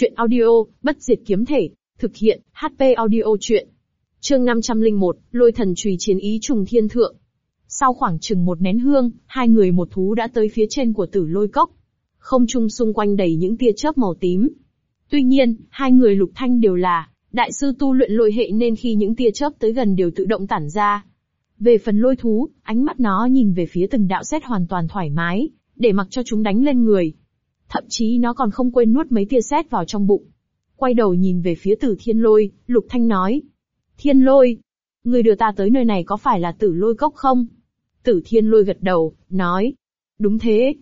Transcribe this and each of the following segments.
Chuyện audio, bất diệt kiếm thể, thực hiện, HP audio chuyện. Chương 501, lôi thần trùy chiến ý trùng thiên thượng. Sau khoảng chừng một nén hương, hai người một thú đã tới phía trên của tử lôi cốc. Không trung xung quanh đầy những tia chớp màu tím. Tuy nhiên, hai người lục thanh đều là đại sư tu luyện lôi hệ nên khi những tia chớp tới gần đều tự động tản ra. Về phần lôi thú, ánh mắt nó nhìn về phía từng đạo xét hoàn toàn thoải mái, để mặc cho chúng đánh lên người. Thậm chí nó còn không quên nuốt mấy tia sét vào trong bụng. Quay đầu nhìn về phía tử thiên lôi, lục thanh nói. Thiên lôi, người đưa ta tới nơi này có phải là tử lôi cốc không? Tử thiên lôi gật đầu, nói. Đúng thế.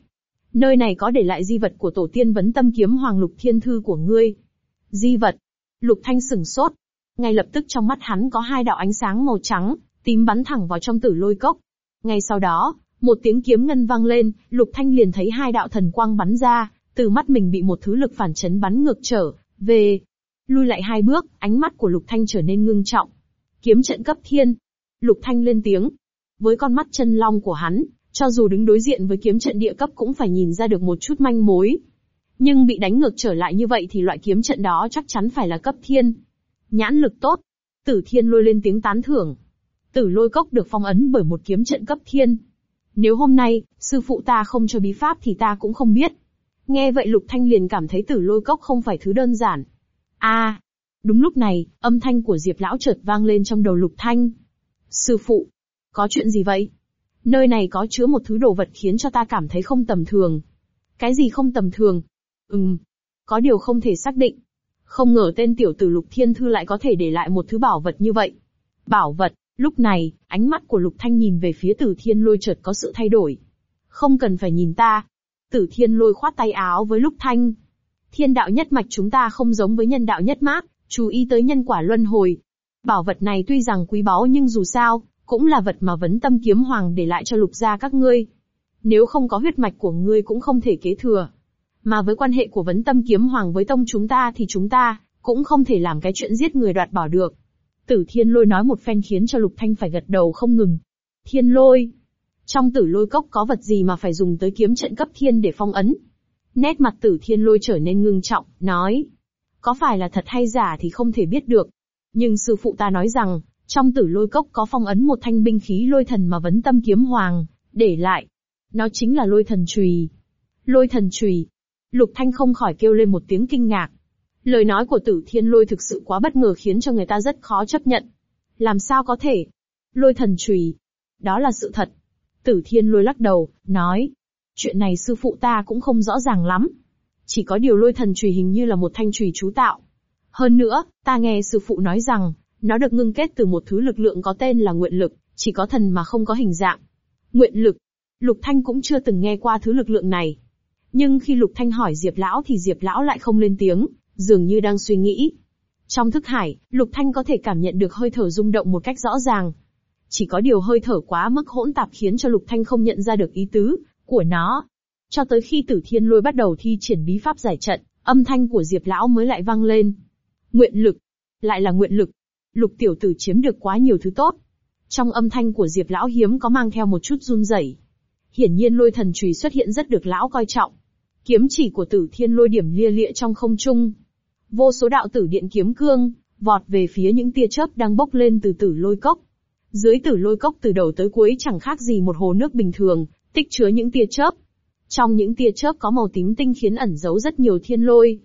Nơi này có để lại di vật của tổ tiên vấn tâm kiếm hoàng lục thiên thư của ngươi. Di vật. Lục thanh sừng sốt. Ngay lập tức trong mắt hắn có hai đạo ánh sáng màu trắng, tím bắn thẳng vào trong tử lôi cốc. Ngay sau đó, một tiếng kiếm ngân vang lên, Lục Thanh liền thấy hai đạo thần quang bắn ra, từ mắt mình bị một thứ lực phản chấn bắn ngược trở về. Lui lại hai bước, ánh mắt của Lục Thanh trở nên ngưng trọng. Kiếm trận cấp thiên. Lục Thanh lên tiếng. Với con mắt chân long của hắn, cho dù đứng đối diện với kiếm trận địa cấp cũng phải nhìn ra được một chút manh mối. Nhưng bị đánh ngược trở lại như vậy thì loại kiếm trận đó chắc chắn phải là cấp thiên. Nhãn lực tốt. Tử thiên lôi lên tiếng tán thưởng. Tử lôi cốc được phong ấn bởi một kiếm trận cấp thiên. Nếu hôm nay, sư phụ ta không cho bí pháp thì ta cũng không biết. Nghe vậy Lục Thanh liền cảm thấy tử lôi cốc không phải thứ đơn giản. a à, đúng lúc này, âm thanh của Diệp Lão chợt vang lên trong đầu Lục Thanh. Sư phụ, có chuyện gì vậy? Nơi này có chứa một thứ đồ vật khiến cho ta cảm thấy không tầm thường. Cái gì không tầm thường? Ừm, có điều không thể xác định. Không ngờ tên tiểu tử Lục Thiên Thư lại có thể để lại một thứ bảo vật như vậy. Bảo vật, Lúc này, ánh mắt của Lục Thanh nhìn về phía Tử Thiên Lôi chợt có sự thay đổi. Không cần phải nhìn ta. Tử Thiên Lôi khoát tay áo với Lục Thanh. Thiên đạo nhất mạch chúng ta không giống với nhân đạo nhất mác, chú ý tới nhân quả luân hồi. Bảo vật này tuy rằng quý báu nhưng dù sao, cũng là vật mà vấn tâm kiếm hoàng để lại cho lục gia các ngươi. Nếu không có huyết mạch của ngươi cũng không thể kế thừa. Mà với quan hệ của vấn tâm kiếm hoàng với tông chúng ta thì chúng ta, cũng không thể làm cái chuyện giết người đoạt bỏ được. Tử thiên lôi nói một phen khiến cho lục thanh phải gật đầu không ngừng. Thiên lôi. Trong tử lôi cốc có vật gì mà phải dùng tới kiếm trận cấp thiên để phong ấn? Nét mặt tử thiên lôi trở nên ngưng trọng, nói. Có phải là thật hay giả thì không thể biết được. Nhưng sư phụ ta nói rằng, trong tử lôi cốc có phong ấn một thanh binh khí lôi thần mà vấn tâm kiếm hoàng, để lại. Nó chính là lôi thần chùy. Lôi thần chùy. Lục thanh không khỏi kêu lên một tiếng kinh ngạc. Lời nói của tử thiên lôi thực sự quá bất ngờ khiến cho người ta rất khó chấp nhận. Làm sao có thể? Lôi thần chùy. Đó là sự thật. Tử thiên lôi lắc đầu, nói. Chuyện này sư phụ ta cũng không rõ ràng lắm. Chỉ có điều lôi thần chùy hình như là một thanh chùy chú tạo. Hơn nữa, ta nghe sư phụ nói rằng, nó được ngưng kết từ một thứ lực lượng có tên là nguyện lực, chỉ có thần mà không có hình dạng. Nguyện lực. Lục Thanh cũng chưa từng nghe qua thứ lực lượng này. Nhưng khi Lục Thanh hỏi Diệp Lão thì Diệp Lão lại không lên tiếng, dường như đang suy nghĩ. Trong thức hải, Lục Thanh có thể cảm nhận được hơi thở rung động một cách rõ ràng. Chỉ có điều hơi thở quá mức hỗn tạp khiến cho Lục Thanh không nhận ra được ý tứ của nó. Cho tới khi Tử Thiên Lôi bắt đầu thi triển bí pháp giải trận, âm thanh của Diệp Lão mới lại vang lên. Nguyện lực. Lại là nguyện lực. Lục tiểu tử chiếm được quá nhiều thứ tốt. Trong âm thanh của Diệp Lão hiếm có mang theo một chút run rẩy. Hiển nhiên lôi thần chùy xuất hiện rất được Lão coi trọng. Kiếm chỉ của Tử Thiên Lôi điểm lia lịa trong không trung, Vô số đạo tử điện kiếm cương, vọt về phía những tia chớp đang bốc lên từ tử lôi cốc. Dưới tử lôi cốc từ đầu tới cuối chẳng khác gì một hồ nước bình thường, tích chứa những tia chớp. Trong những tia chớp có màu tím tinh khiến ẩn giấu rất nhiều thiên lôi.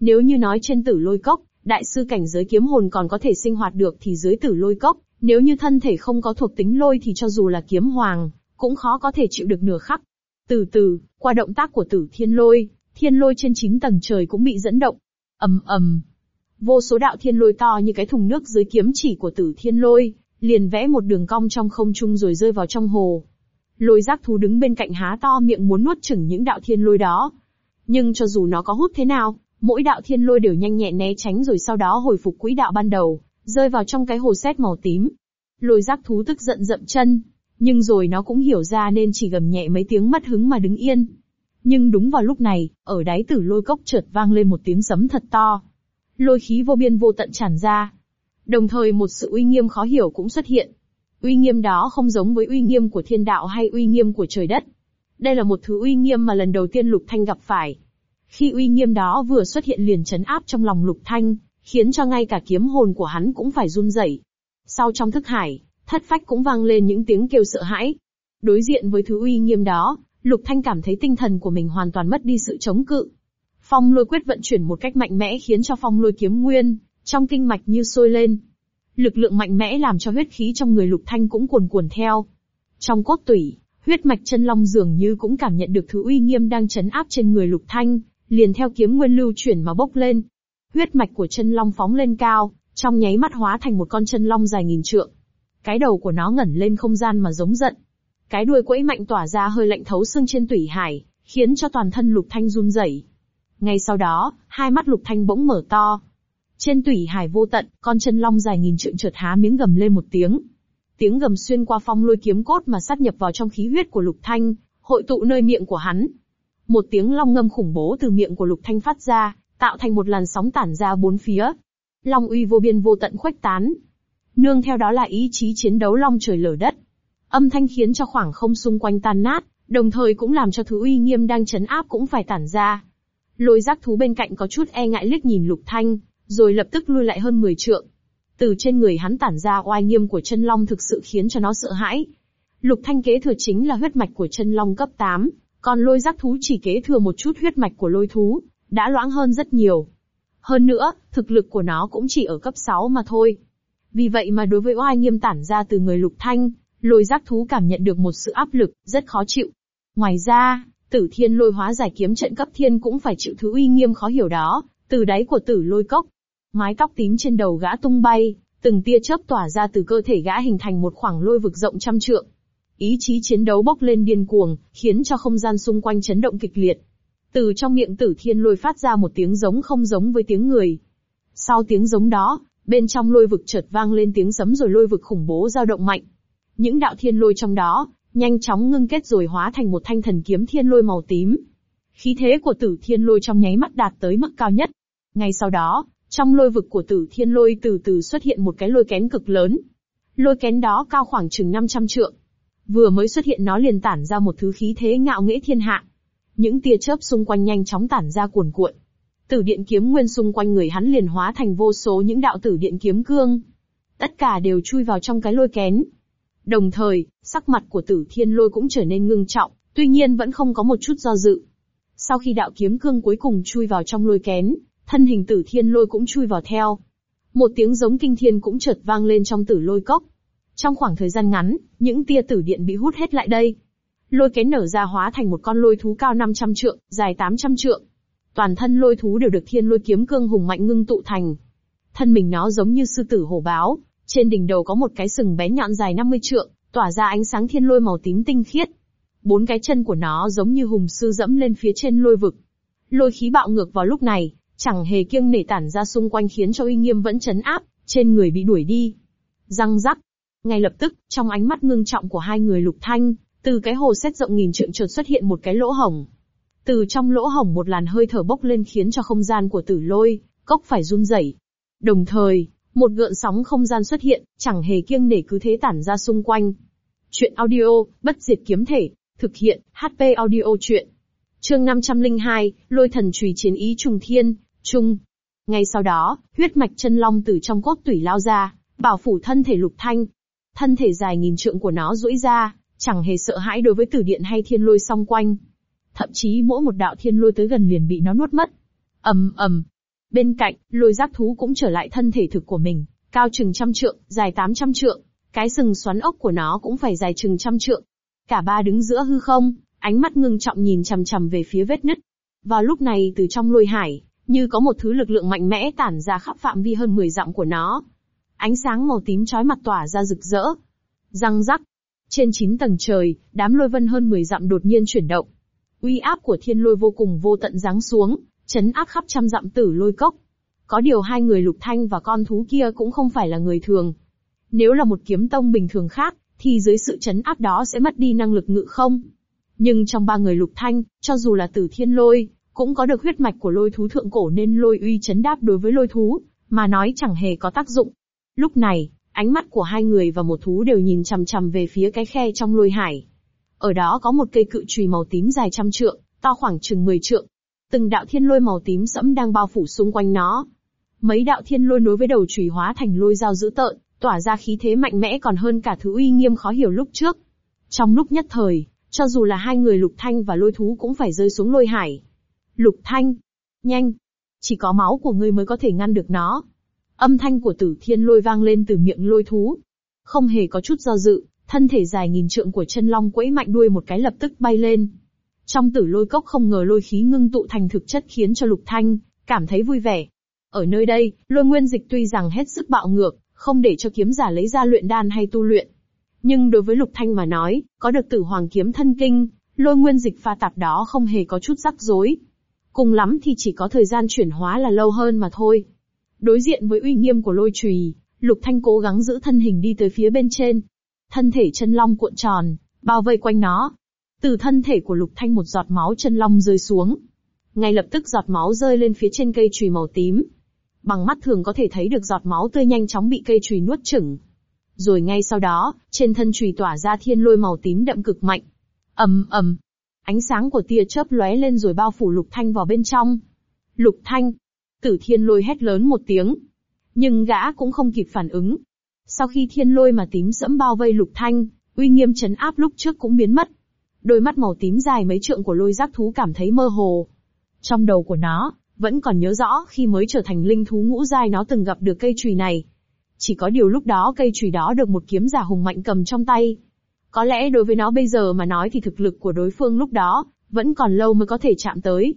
Nếu như nói trên tử lôi cốc, đại sư cảnh giới kiếm hồn còn có thể sinh hoạt được thì dưới tử lôi cốc, nếu như thân thể không có thuộc tính lôi thì cho dù là kiếm hoàng, cũng khó có thể chịu được nửa khắc. Từ từ, qua động tác của tử thiên lôi, thiên lôi trên chín tầng trời cũng bị dẫn động, ầm ầm. Vô số đạo thiên lôi to như cái thùng nước dưới kiếm chỉ của tử thiên lôi, liền vẽ một đường cong trong không trung rồi rơi vào trong hồ. Lôi giác thú đứng bên cạnh há to miệng muốn nuốt chửng những đạo thiên lôi đó. Nhưng cho dù nó có hút thế nào, mỗi đạo thiên lôi đều nhanh nhẹn né tránh rồi sau đó hồi phục quỹ đạo ban đầu, rơi vào trong cái hồ sét màu tím. Lôi giác thú tức giận dậm chân, nhưng rồi nó cũng hiểu ra nên chỉ gầm nhẹ mấy tiếng mất hứng mà đứng yên. Nhưng đúng vào lúc này, ở đáy tử lôi cốc chợt vang lên một tiếng sấm thật to. Lôi khí vô biên vô tận tràn ra. Đồng thời một sự uy nghiêm khó hiểu cũng xuất hiện. Uy nghiêm đó không giống với uy nghiêm của thiên đạo hay uy nghiêm của trời đất. Đây là một thứ uy nghiêm mà lần đầu tiên Lục Thanh gặp phải. Khi uy nghiêm đó vừa xuất hiện liền chấn áp trong lòng Lục Thanh, khiến cho ngay cả kiếm hồn của hắn cũng phải run rẩy. Sau trong thức hải, thất phách cũng vang lên những tiếng kêu sợ hãi. Đối diện với thứ uy nghiêm đó, Lục Thanh cảm thấy tinh thần của mình hoàn toàn mất đi sự chống cự. Phong lôi quyết vận chuyển một cách mạnh mẽ khiến cho phong lôi kiếm nguyên, trong kinh mạch như sôi lên. Lực lượng mạnh mẽ làm cho huyết khí trong người Lục Thanh cũng cuồn cuộn theo. Trong cốt tủy, huyết mạch chân long dường như cũng cảm nhận được thứ uy nghiêm đang chấn áp trên người Lục Thanh, liền theo kiếm nguyên lưu chuyển mà bốc lên. Huyết mạch của chân long phóng lên cao, trong nháy mắt hóa thành một con chân long dài nghìn trượng. Cái đầu của nó ngẩn lên không gian mà giống giận. Cái đuôi quẫy mạnh tỏa ra hơi lạnh thấu xương trên tủy hải, khiến cho toàn thân Lục Thanh run rẩy. Ngay sau đó, hai mắt Lục Thanh bỗng mở to. Trên tủy hải vô tận, con chân long dài nghìn trượng trượt há miếng gầm lên một tiếng. Tiếng gầm xuyên qua phong lôi kiếm cốt mà sát nhập vào trong khí huyết của Lục Thanh, hội tụ nơi miệng của hắn. Một tiếng long ngâm khủng bố từ miệng của Lục Thanh phát ra, tạo thành một làn sóng tản ra bốn phía. Long uy vô biên vô tận khuếch tán. Nương theo đó là ý chí chiến đấu long trời lở đất. Âm thanh khiến cho khoảng không xung quanh tan nát, đồng thời cũng làm cho thứ uy nghiêm đang chấn áp cũng phải tản ra. Lôi giác thú bên cạnh có chút e ngại liếc nhìn Lục Thanh, rồi lập tức lui lại hơn 10 trượng. Từ trên người hắn tản ra oai nghiêm của chân long thực sự khiến cho nó sợ hãi. Lục Thanh kế thừa chính là huyết mạch của chân long cấp 8, còn lôi giác thú chỉ kế thừa một chút huyết mạch của lôi thú, đã loãng hơn rất nhiều. Hơn nữa, thực lực của nó cũng chỉ ở cấp 6 mà thôi. Vì vậy mà đối với oai nghiêm tản ra từ người lục thanh, lôi giác thú cảm nhận được một sự áp lực, rất khó chịu. Ngoài ra, tử thiên lôi hóa giải kiếm trận cấp thiên cũng phải chịu thứ uy nghiêm khó hiểu đó, từ đáy của tử lôi cốc. Mái tóc tím trên đầu gã tung bay, từng tia chớp tỏa ra từ cơ thể gã hình thành một khoảng lôi vực rộng trăm trượng. Ý chí chiến đấu bốc lên điên cuồng, khiến cho không gian xung quanh chấn động kịch liệt. Từ trong miệng tử thiên lôi phát ra một tiếng giống không giống với tiếng người. Sau tiếng giống đó, bên trong lôi vực chợt vang lên tiếng sấm rồi lôi vực khủng bố dao động mạnh. Những đạo thiên lôi trong đó, nhanh chóng ngưng kết rồi hóa thành một thanh thần kiếm thiên lôi màu tím. Khí thế của tử thiên lôi trong nháy mắt đạt tới mức cao nhất. Ngay sau đó, trong lôi vực của tử thiên lôi từ từ xuất hiện một cái lôi kén cực lớn. Lôi kén đó cao khoảng chừng 500 trượng. Vừa mới xuất hiện nó liền tản ra một thứ khí thế ngạo nghễ thiên hạ. Những tia chớp xung quanh nhanh chóng tản ra cuồn cuộn. Tử điện kiếm nguyên xung quanh người hắn liền hóa thành vô số những đạo tử điện kiếm cương. Tất cả đều chui vào trong cái lôi kén. Đồng thời, sắc mặt của tử thiên lôi cũng trở nên ngưng trọng, tuy nhiên vẫn không có một chút do dự. Sau khi đạo kiếm cương cuối cùng chui vào trong lôi kén, thân hình tử thiên lôi cũng chui vào theo. Một tiếng giống kinh thiên cũng chợt vang lên trong tử lôi cốc. Trong khoảng thời gian ngắn, những tia tử điện bị hút hết lại đây. Lôi kén nở ra hóa thành một con lôi thú cao 500 trượng, dài 800 trượng. Toàn thân lôi thú đều được thiên lôi kiếm cương hùng mạnh ngưng tụ thành. Thân mình nó giống như sư tử hổ báo, trên đỉnh đầu có một cái sừng bé nhọn dài 50 trượng, tỏa ra ánh sáng thiên lôi màu tím tinh khiết. Bốn cái chân của nó giống như hùng sư dẫm lên phía trên lôi vực. Lôi khí bạo ngược vào lúc này, chẳng hề kiêng nể tản ra xung quanh khiến cho uy nghiêm vẫn chấn áp, trên người bị đuổi đi. Răng rắc. Ngay lập tức, trong ánh mắt ngưng trọng của hai người lục thanh, từ cái hồ xét rộng nghìn trượng chợt xuất hiện một cái lỗ hổng. Từ trong lỗ hổng một làn hơi thở bốc lên khiến cho không gian của tử lôi, cốc phải run rẩy. Đồng thời, một gợn sóng không gian xuất hiện, chẳng hề kiêng nể cứ thế tản ra xung quanh. Chuyện audio, bất diệt kiếm thể, thực hiện, HP audio chuyện. Chương 502, lôi thần trùy chiến ý trùng thiên, trung. Ngay sau đó, huyết mạch chân long từ trong cốt tủy lao ra, bảo phủ thân thể lục thanh. Thân thể dài nghìn trượng của nó duỗi ra, chẳng hề sợ hãi đối với tử điện hay thiên lôi song quanh. Thậm chí mỗi một đạo thiên lôi tới gần liền bị nó nuốt mất. ầm ầm. Bên cạnh, lôi giác thú cũng trở lại thân thể thực của mình, cao chừng trăm trượng, dài tám trăm trượng. Cái sừng xoắn ốc của nó cũng phải dài chừng trăm trượng. Cả ba đứng giữa hư không, ánh mắt ngưng trọng nhìn chằm chằm về phía vết nứt. Vào lúc này từ trong lôi hải, như có một thứ lực lượng mạnh mẽ tản ra khắp phạm vi hơn 10 dặm của nó. Ánh sáng màu tím chói mặt tỏa ra rực rỡ. Răng rắc. Trên 9 tầng trời, đám lôi vân hơn 10 dặm đột nhiên chuyển động. Uy áp của thiên lôi vô cùng vô tận giáng xuống, chấn áp khắp trăm dặm tử lôi cốc. Có điều hai người lục thanh và con thú kia cũng không phải là người thường. Nếu là một kiếm tông bình thường khác, thì dưới sự chấn áp đó sẽ mất đi năng lực ngự không. Nhưng trong ba người lục thanh, cho dù là tử thiên lôi, cũng có được huyết mạch của lôi thú thượng cổ nên lôi uy chấn đáp đối với lôi thú, mà nói chẳng hề có tác dụng. Lúc này, ánh mắt của hai người và một thú đều nhìn chằm chằm về phía cái khe trong lôi hải. Ở đó có một cây cự chùy màu tím dài trăm trượng, to khoảng chừng 10 trượng. Từng đạo thiên lôi màu tím sẫm đang bao phủ xung quanh nó. Mấy đạo thiên lôi nối với đầu chùy hóa thành lôi dao dữ tợn, tỏa ra khí thế mạnh mẽ còn hơn cả thứ uy nghiêm khó hiểu lúc trước. Trong lúc nhất thời, cho dù là hai người Lục Thanh và lôi thú cũng phải rơi xuống lôi hải. Lục Thanh! Nhanh! Chỉ có máu của ngươi mới có thể ngăn được nó. Âm thanh của tử thiên lôi vang lên từ miệng lôi thú. Không hề có chút do dự, thân thể dài nghìn trượng của chân long quẫy mạnh đuôi một cái lập tức bay lên. Trong tử lôi cốc không ngờ lôi khí ngưng tụ thành thực chất khiến cho Lục Thanh cảm thấy vui vẻ. Ở nơi đây, lôi nguyên dịch tuy rằng hết sức bạo ngược, không để cho kiếm giả lấy ra luyện đan hay tu luyện. Nhưng đối với Lục Thanh mà nói, có được tử hoàng kiếm thân kinh, lôi nguyên dịch pha tạp đó không hề có chút rắc rối. Cùng lắm thì chỉ có thời gian chuyển hóa là lâu hơn mà thôi. Đối diện với uy nghiêm của lôi trùy, Lục Thanh cố gắng giữ thân hình đi tới phía bên trên. Thân thể chân long cuộn tròn, bao vây quanh nó. Từ thân thể của Lục Thanh một giọt máu chân long rơi xuống. Ngay lập tức giọt máu rơi lên phía trên cây chùy màu tím. Bằng mắt thường có thể thấy được giọt máu tươi nhanh chóng bị cây chùy nuốt chửng. Rồi ngay sau đó, trên thân chùy tỏa ra thiên lôi màu tím đậm cực mạnh. ầm ầm, ánh sáng của tia chớp lóe lên rồi bao phủ Lục Thanh vào bên trong. Lục Thanh, Tử Thiên Lôi hét lớn một tiếng, nhưng gã cũng không kịp phản ứng. Sau khi thiên lôi mà tím sẫm bao vây lục thanh, uy nghiêm chấn áp lúc trước cũng biến mất. Đôi mắt màu tím dài mấy trượng của lôi giác thú cảm thấy mơ hồ. Trong đầu của nó, vẫn còn nhớ rõ khi mới trở thành linh thú ngũ giai nó từng gặp được cây chùy này. Chỉ có điều lúc đó cây chùy đó được một kiếm giả hùng mạnh cầm trong tay. Có lẽ đối với nó bây giờ mà nói thì thực lực của đối phương lúc đó, vẫn còn lâu mới có thể chạm tới.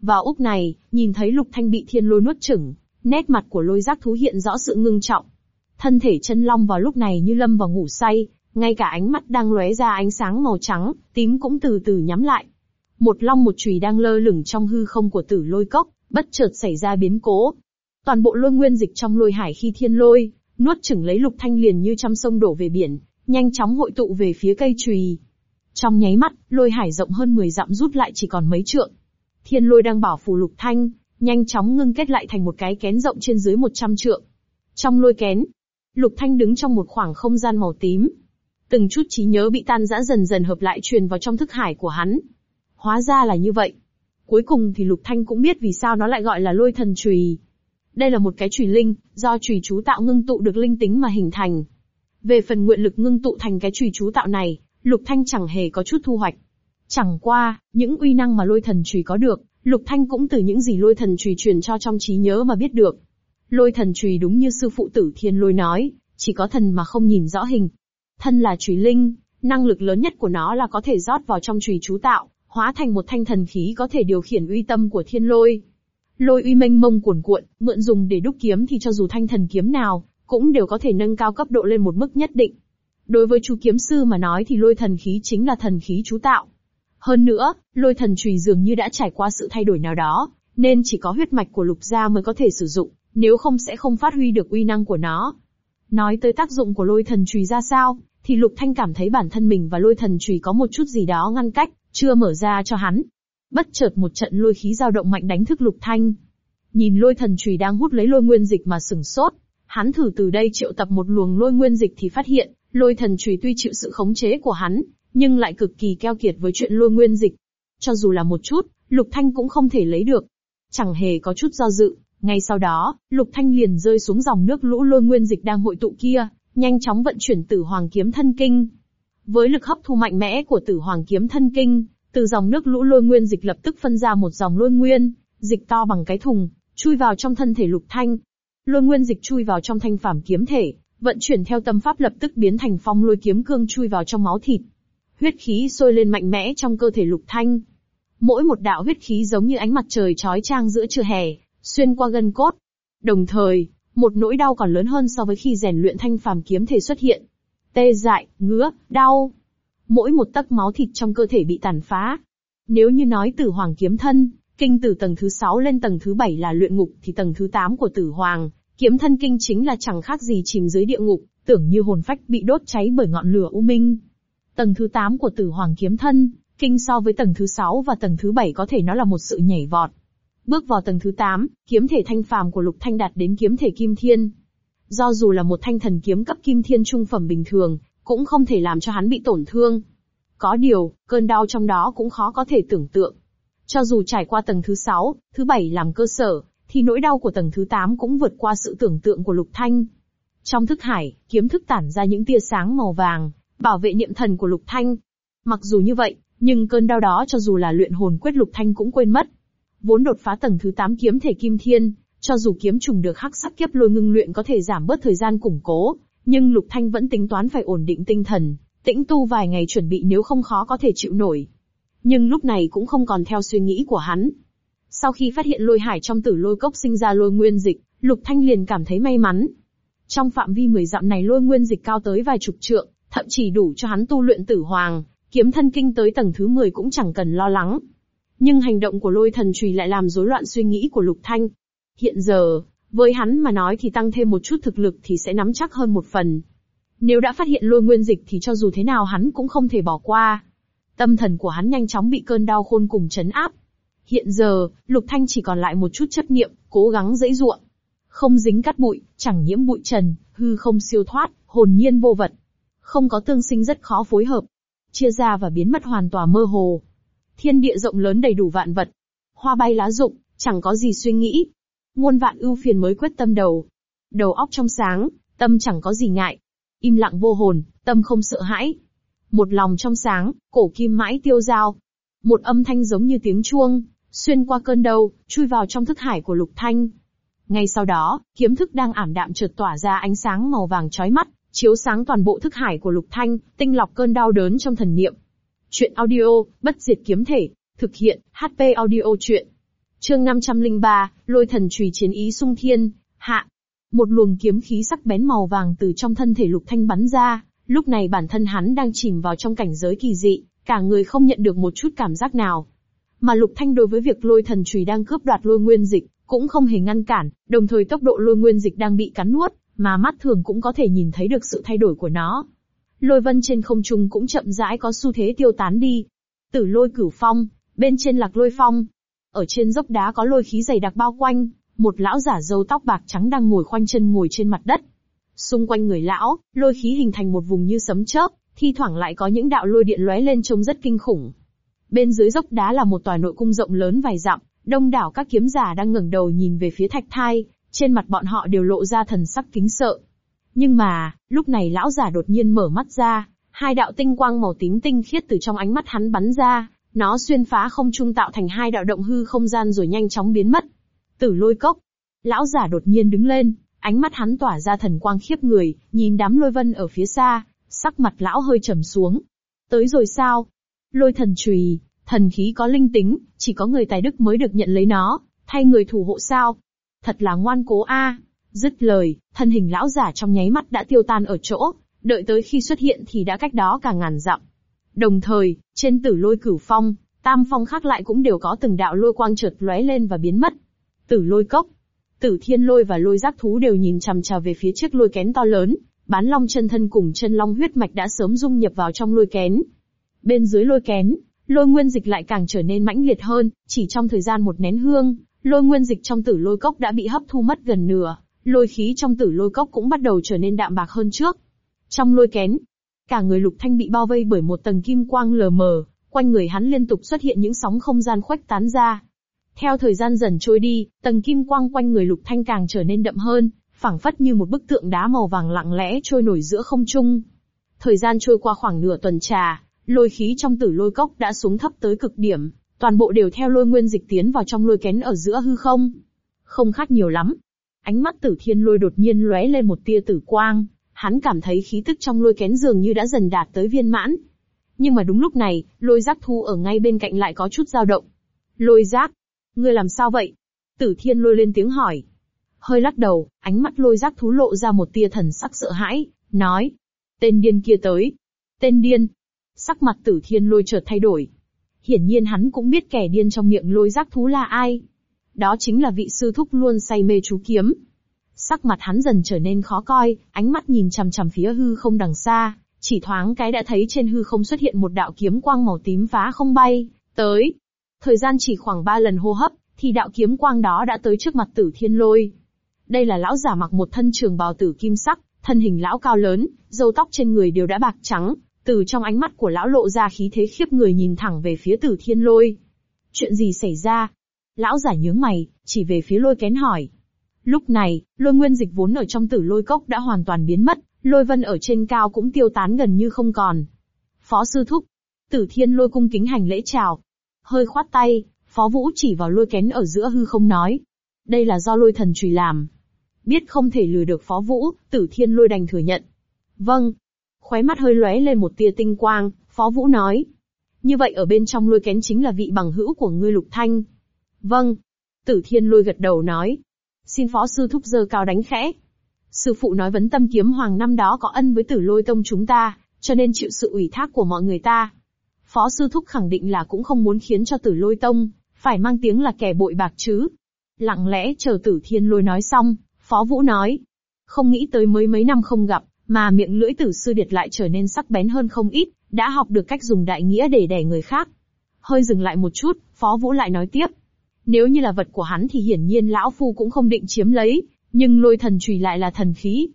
Vào úc này, nhìn thấy lục thanh bị thiên lôi nuốt chửng, Nét mặt của lôi giác thú hiện rõ sự ngưng trọng. Thân thể chân long vào lúc này như lâm vào ngủ say, ngay cả ánh mắt đang lóe ra ánh sáng màu trắng, tím cũng từ từ nhắm lại. Một long một chùy đang lơ lửng trong hư không của tử lôi cốc, bất chợt xảy ra biến cố. Toàn bộ lôi nguyên dịch trong lôi hải khi thiên lôi, nuốt chửng lấy lục thanh liền như trăm sông đổ về biển, nhanh chóng hội tụ về phía cây chùy. Trong nháy mắt, lôi hải rộng hơn 10 dặm rút lại chỉ còn mấy trượng. Thiên lôi đang bảo phù lục thanh, nhanh chóng ngưng kết lại thành một cái kén rộng trên dưới 100 trượng. Trong lôi kén, Lục Thanh đứng trong một khoảng không gian màu tím. Từng chút trí nhớ bị tan rã dần dần hợp lại truyền vào trong thức hải của hắn. Hóa ra là như vậy. Cuối cùng thì Lục Thanh cũng biết vì sao nó lại gọi là lôi thần chùy. Đây là một cái chùy linh, do chùy chú tạo ngưng tụ được linh tính mà hình thành. Về phần nguyện lực ngưng tụ thành cái chùy chú tạo này, Lục Thanh chẳng hề có chút thu hoạch. Chẳng qua, những uy năng mà lôi thần chùy có được, Lục Thanh cũng từ những gì lôi thần chùy truyền cho trong trí nhớ mà biết được. Lôi thần chùy đúng như sư phụ tử thiên lôi nói, chỉ có thần mà không nhìn rõ hình. Thân là chùy linh, năng lực lớn nhất của nó là có thể rót vào trong chùy chú tạo, hóa thành một thanh thần khí có thể điều khiển uy tâm của thiên lôi. Lôi uy mênh mông cuồn cuộn, mượn dùng để đúc kiếm thì cho dù thanh thần kiếm nào, cũng đều có thể nâng cao cấp độ lên một mức nhất định. Đối với chú kiếm sư mà nói thì lôi thần khí chính là thần khí chú tạo. Hơn nữa, lôi thần chùy dường như đã trải qua sự thay đổi nào đó, nên chỉ có huyết mạch của lục gia mới có thể sử dụng, nếu không sẽ không phát huy được uy năng của nó. Nói tới tác dụng của lôi thần chùy ra sao, thì lục thanh cảm thấy bản thân mình và lôi thần chùy có một chút gì đó ngăn cách, chưa mở ra cho hắn. Bất chợt một trận lôi khí dao động mạnh đánh thức lục thanh. Nhìn lôi thần chùy đang hút lấy lôi nguyên dịch mà sừng sốt, hắn thử từ đây triệu tập một luồng lôi nguyên dịch thì phát hiện, lôi thần chùy tuy chịu sự khống chế của hắn, nhưng lại cực kỳ keo kiệt với chuyện lôi nguyên dịch. Cho dù là một chút, Lục Thanh cũng không thể lấy được. Chẳng hề có chút do dự, ngay sau đó, Lục Thanh liền rơi xuống dòng nước lũ lôi nguyên dịch đang hội tụ kia, nhanh chóng vận chuyển tử hoàng kiếm thân kinh. Với lực hấp thu mạnh mẽ của tử hoàng kiếm thân kinh, từ dòng nước lũ lôi nguyên dịch lập tức phân ra một dòng lôi nguyên, dịch to bằng cái thùng, chui vào trong thân thể Lục Thanh. Lôi nguyên dịch chui vào trong thanh phàm kiếm thể, vận chuyển theo tâm pháp lập tức biến thành phong lôi kiếm cương chui vào trong máu thịt. Huyết khí sôi lên mạnh mẽ trong cơ thể lục thanh. Mỗi một đạo huyết khí giống như ánh mặt trời chói chang giữa trưa hè, xuyên qua gân cốt. Đồng thời, một nỗi đau còn lớn hơn so với khi rèn luyện thanh phàm kiếm thể xuất hiện. Tê dại, ngứa, đau. Mỗi một tấc máu thịt trong cơ thể bị tàn phá. Nếu như nói tử hoàng kiếm thân, kinh từ tầng thứ 6 lên tầng thứ 7 là luyện ngục thì tầng thứ 8 của tử hoàng, kiếm thân kinh chính là chẳng khác gì chìm dưới địa ngục, tưởng như hồn phách bị đốt cháy bởi ngọn lửa u minh. Tầng thứ 8 của tử hoàng kiếm thân, kinh so với tầng thứ 6 và tầng thứ 7 có thể nó là một sự nhảy vọt. Bước vào tầng thứ 8, kiếm thể thanh phàm của Lục Thanh đạt đến kiếm thể kim thiên. Do dù là một thanh thần kiếm cấp kim thiên trung phẩm bình thường, cũng không thể làm cho hắn bị tổn thương. Có điều, cơn đau trong đó cũng khó có thể tưởng tượng. Cho dù trải qua tầng thứ 6, thứ 7 làm cơ sở, thì nỗi đau của tầng thứ 8 cũng vượt qua sự tưởng tượng của Lục Thanh. Trong thức hải, kiếm thức tản ra những tia sáng màu vàng, bảo vệ niệm thần của Lục Thanh. Mặc dù như vậy, nhưng cơn đau đó cho dù là luyện hồn quyết Lục Thanh cũng quên mất. Vốn đột phá tầng thứ 8 kiếm thể kim thiên, cho dù kiếm trùng được hắc sắc kiếp lôi ngưng luyện có thể giảm bớt thời gian củng cố, nhưng Lục Thanh vẫn tính toán phải ổn định tinh thần, tĩnh tu vài ngày chuẩn bị nếu không khó có thể chịu nổi. Nhưng lúc này cũng không còn theo suy nghĩ của hắn. Sau khi phát hiện lôi hải trong tử lôi cốc sinh ra lôi nguyên dịch, Lục Thanh liền cảm thấy may mắn. Trong phạm vi 10 dặm này lôi nguyên dịch cao tới vài chục trượng, thậm chí đủ cho hắn tu luyện tử hoàng, kiếm thân kinh tới tầng thứ 10 cũng chẳng cần lo lắng. Nhưng hành động của lôi thần trùy lại làm rối loạn suy nghĩ của Lục Thanh. Hiện giờ, với hắn mà nói thì tăng thêm một chút thực lực thì sẽ nắm chắc hơn một phần. Nếu đã phát hiện lôi nguyên dịch thì cho dù thế nào hắn cũng không thể bỏ qua. Tâm thần của hắn nhanh chóng bị cơn đau khôn cùng chấn áp. Hiện giờ, Lục Thanh chỉ còn lại một chút chấp niệm, cố gắng dễ ruộng. Không dính cắt bụi, chẳng nhiễm bụi trần, hư không siêu thoát, hồn nhiên vô vật. Không có tương sinh rất khó phối hợp. Chia ra và biến mất hoàn toàn mơ hồ. Thiên địa rộng lớn đầy đủ vạn vật. Hoa bay lá rụng, chẳng có gì suy nghĩ. Muôn vạn ưu phiền mới quyết tâm đầu. Đầu óc trong sáng, tâm chẳng có gì ngại. Im lặng vô hồn, tâm không sợ hãi. Một lòng trong sáng, cổ kim mãi tiêu dao. Một âm thanh giống như tiếng chuông, xuyên qua cơn đau, chui vào trong thức hải của Lục Thanh. Ngay sau đó, kiếm thức đang ảm đạm chợt tỏa ra ánh sáng màu vàng chói mắt, chiếu sáng toàn bộ thức hải của Lục Thanh, tinh lọc cơn đau đớn trong thần niệm. Chuyện audio, bất diệt kiếm thể, thực hiện, HP audio chuyện. Chương 503, lôi thần chùy chiến ý sung thiên, hạ. Một luồng kiếm khí sắc bén màu vàng từ trong thân thể Lục Thanh bắn ra, lúc này bản thân hắn đang chìm vào trong cảnh giới kỳ dị, cả người không nhận được một chút cảm giác nào. Mà Lục Thanh đối với việc lôi thần chùy đang cướp đoạt lôi nguyên dịch, cũng không hề ngăn cản, đồng thời tốc độ lôi nguyên dịch đang bị cắn nuốt, mà mắt thường cũng có thể nhìn thấy được sự thay đổi của nó. Lôi vân trên không trung cũng chậm rãi có xu thế tiêu tán đi. Tử lôi cửu phong, bên trên lạc lôi phong. Ở trên dốc đá có lôi khí dày đặc bao quanh, một lão giả râu tóc bạc trắng đang ngồi khoanh chân ngồi trên mặt đất. Xung quanh người lão, lôi khí hình thành một vùng như sấm chớp, thi thoảng lại có những đạo lôi điện lóe lên trông rất kinh khủng. Bên dưới dốc đá là một tòa nội cung rộng lớn vài dặm, đông đảo các kiếm giả đang ngẩng đầu nhìn về phía thạch thai, trên mặt bọn họ đều lộ ra thần sắc kính sợ. Nhưng mà, lúc này lão giả đột nhiên mở mắt ra, hai đạo tinh quang màu tím tinh khiết từ trong ánh mắt hắn bắn ra, nó xuyên phá không trung tạo thành hai đạo động hư không gian rồi nhanh chóng biến mất. Tử lôi cốc. Lão giả đột nhiên đứng lên, ánh mắt hắn tỏa ra thần quang khiếp người, nhìn đám lôi vân ở phía xa, sắc mặt lão hơi trầm xuống. Tới rồi sao? Lôi thần chùy, thần khí có linh tính, chỉ có người tài đức mới được nhận lấy nó, thay người thủ hộ sao? Thật là ngoan cố a. Dứt lời, thân hình lão giả trong nháy mắt đã tiêu tan ở chỗ, đợi tới khi xuất hiện thì đã cách đó cả ngàn dặm. Đồng thời, trên tử lôi cửu phong, tam phong khác lại cũng đều có từng đạo lôi quang chợt lóe lên và biến mất. Tử lôi cốc, tử thiên lôi và lôi giác thú đều nhìn chằm chằm về phía chiếc lôi kén to lớn, bán long chân thân cùng chân long huyết mạch đã sớm dung nhập vào trong lôi kén. Bên dưới lôi kén, lôi nguyên dịch lại càng trở nên mãnh liệt hơn, chỉ trong thời gian một nén hương, lôi nguyên dịch trong tử lôi cốc đã bị hấp thu mất gần nửa, lôi khí trong tử lôi cốc cũng bắt đầu trở nên đạm bạc hơn trước. Trong lôi kén, cả người lục thanh bị bao vây bởi một tầng kim quang lờ mờ, quanh người hắn liên tục xuất hiện những sóng không gian khuếch tán ra. Theo thời gian dần trôi đi, tầng kim quang quanh người lục thanh càng trở nên đậm hơn, phảng phất như một bức tượng đá màu vàng lặng lẽ trôi nổi giữa không trung. Thời gian trôi qua khoảng nửa tuần trà, lôi khí trong tử lôi cốc đã xuống thấp tới cực điểm, toàn bộ đều theo lôi nguyên dịch tiến vào trong lôi kén ở giữa hư không. Không khác nhiều lắm. Ánh mắt tử thiên lôi đột nhiên lóe lên một tia tử quang, hắn cảm thấy khí tức trong lôi kén dường như đã dần đạt tới viên mãn. Nhưng mà đúng lúc này, lôi giác thu ở ngay bên cạnh lại có chút dao động. Lôi giác, ngươi làm sao vậy? Tử thiên lôi lên tiếng hỏi. Hơi lắc đầu, ánh mắt lôi giác thú lộ ra một tia thần sắc sợ hãi, nói. Tên điên kia tới. Tên điên. Sắc mặt tử thiên lôi chợt thay đổi. Hiển nhiên hắn cũng biết kẻ điên trong miệng lôi giác thú là ai. Đó chính là vị sư thúc luôn say mê chú kiếm. Sắc mặt hắn dần trở nên khó coi, ánh mắt nhìn chằm chằm phía hư không đằng xa, chỉ thoáng cái đã thấy trên hư không xuất hiện một đạo kiếm quang màu tím phá không bay, tới. Thời gian chỉ khoảng ba lần hô hấp, thì đạo kiếm quang đó đã tới trước mặt tử thiên lôi. Đây là lão giả mặc một thân trường bào tử kim sắc, thân hình lão cao lớn, râu tóc trên người đều đã bạc trắng, từ trong ánh mắt của lão lộ ra khí thế khiếp người nhìn thẳng về phía tử thiên lôi. Chuyện gì xảy ra? Lão giả nhướng mày, chỉ về phía lôi kén hỏi. Lúc này, lôi nguyên dịch vốn ở trong tử lôi cốc đã hoàn toàn biến mất, lôi vân ở trên cao cũng tiêu tán gần như không còn. Phó sư thúc, tử thiên lôi cung kính hành lễ chào. Hơi khoát tay, phó vũ chỉ vào lôi kén ở giữa hư không nói. Đây là do lôi thần trùy làm. Biết không thể lừa được phó vũ, tử thiên lôi đành thừa nhận. Vâng. Khóe mắt hơi lóe lên một tia tinh quang, phó vũ nói. Như vậy ở bên trong lôi kén chính là vị bằng hữu của ngươi lục thanh. Vâng. Tử thiên lôi gật đầu nói. Xin phó sư thúc dơ cao đánh khẽ. Sư phụ nói vấn tâm kiếm hoàng năm đó có ân với tử lôi tông chúng ta, cho nên chịu sự ủy thác của mọi người ta. Phó sư thúc khẳng định là cũng không muốn khiến cho tử lôi tông, phải mang tiếng là kẻ bội bạc chứ. Lặng lẽ chờ tử thiên lôi nói xong, phó vũ nói. Không nghĩ tới mới mấy năm không gặp, mà miệng lưỡi tử sư điệt lại trở nên sắc bén hơn không ít, đã học được cách dùng đại nghĩa để đẻ người khác. Hơi dừng lại một chút, phó vũ lại nói tiếp. Nếu như là vật của hắn thì hiển nhiên lão phu cũng không định chiếm lấy, nhưng lôi thần chùy lại là thần khí.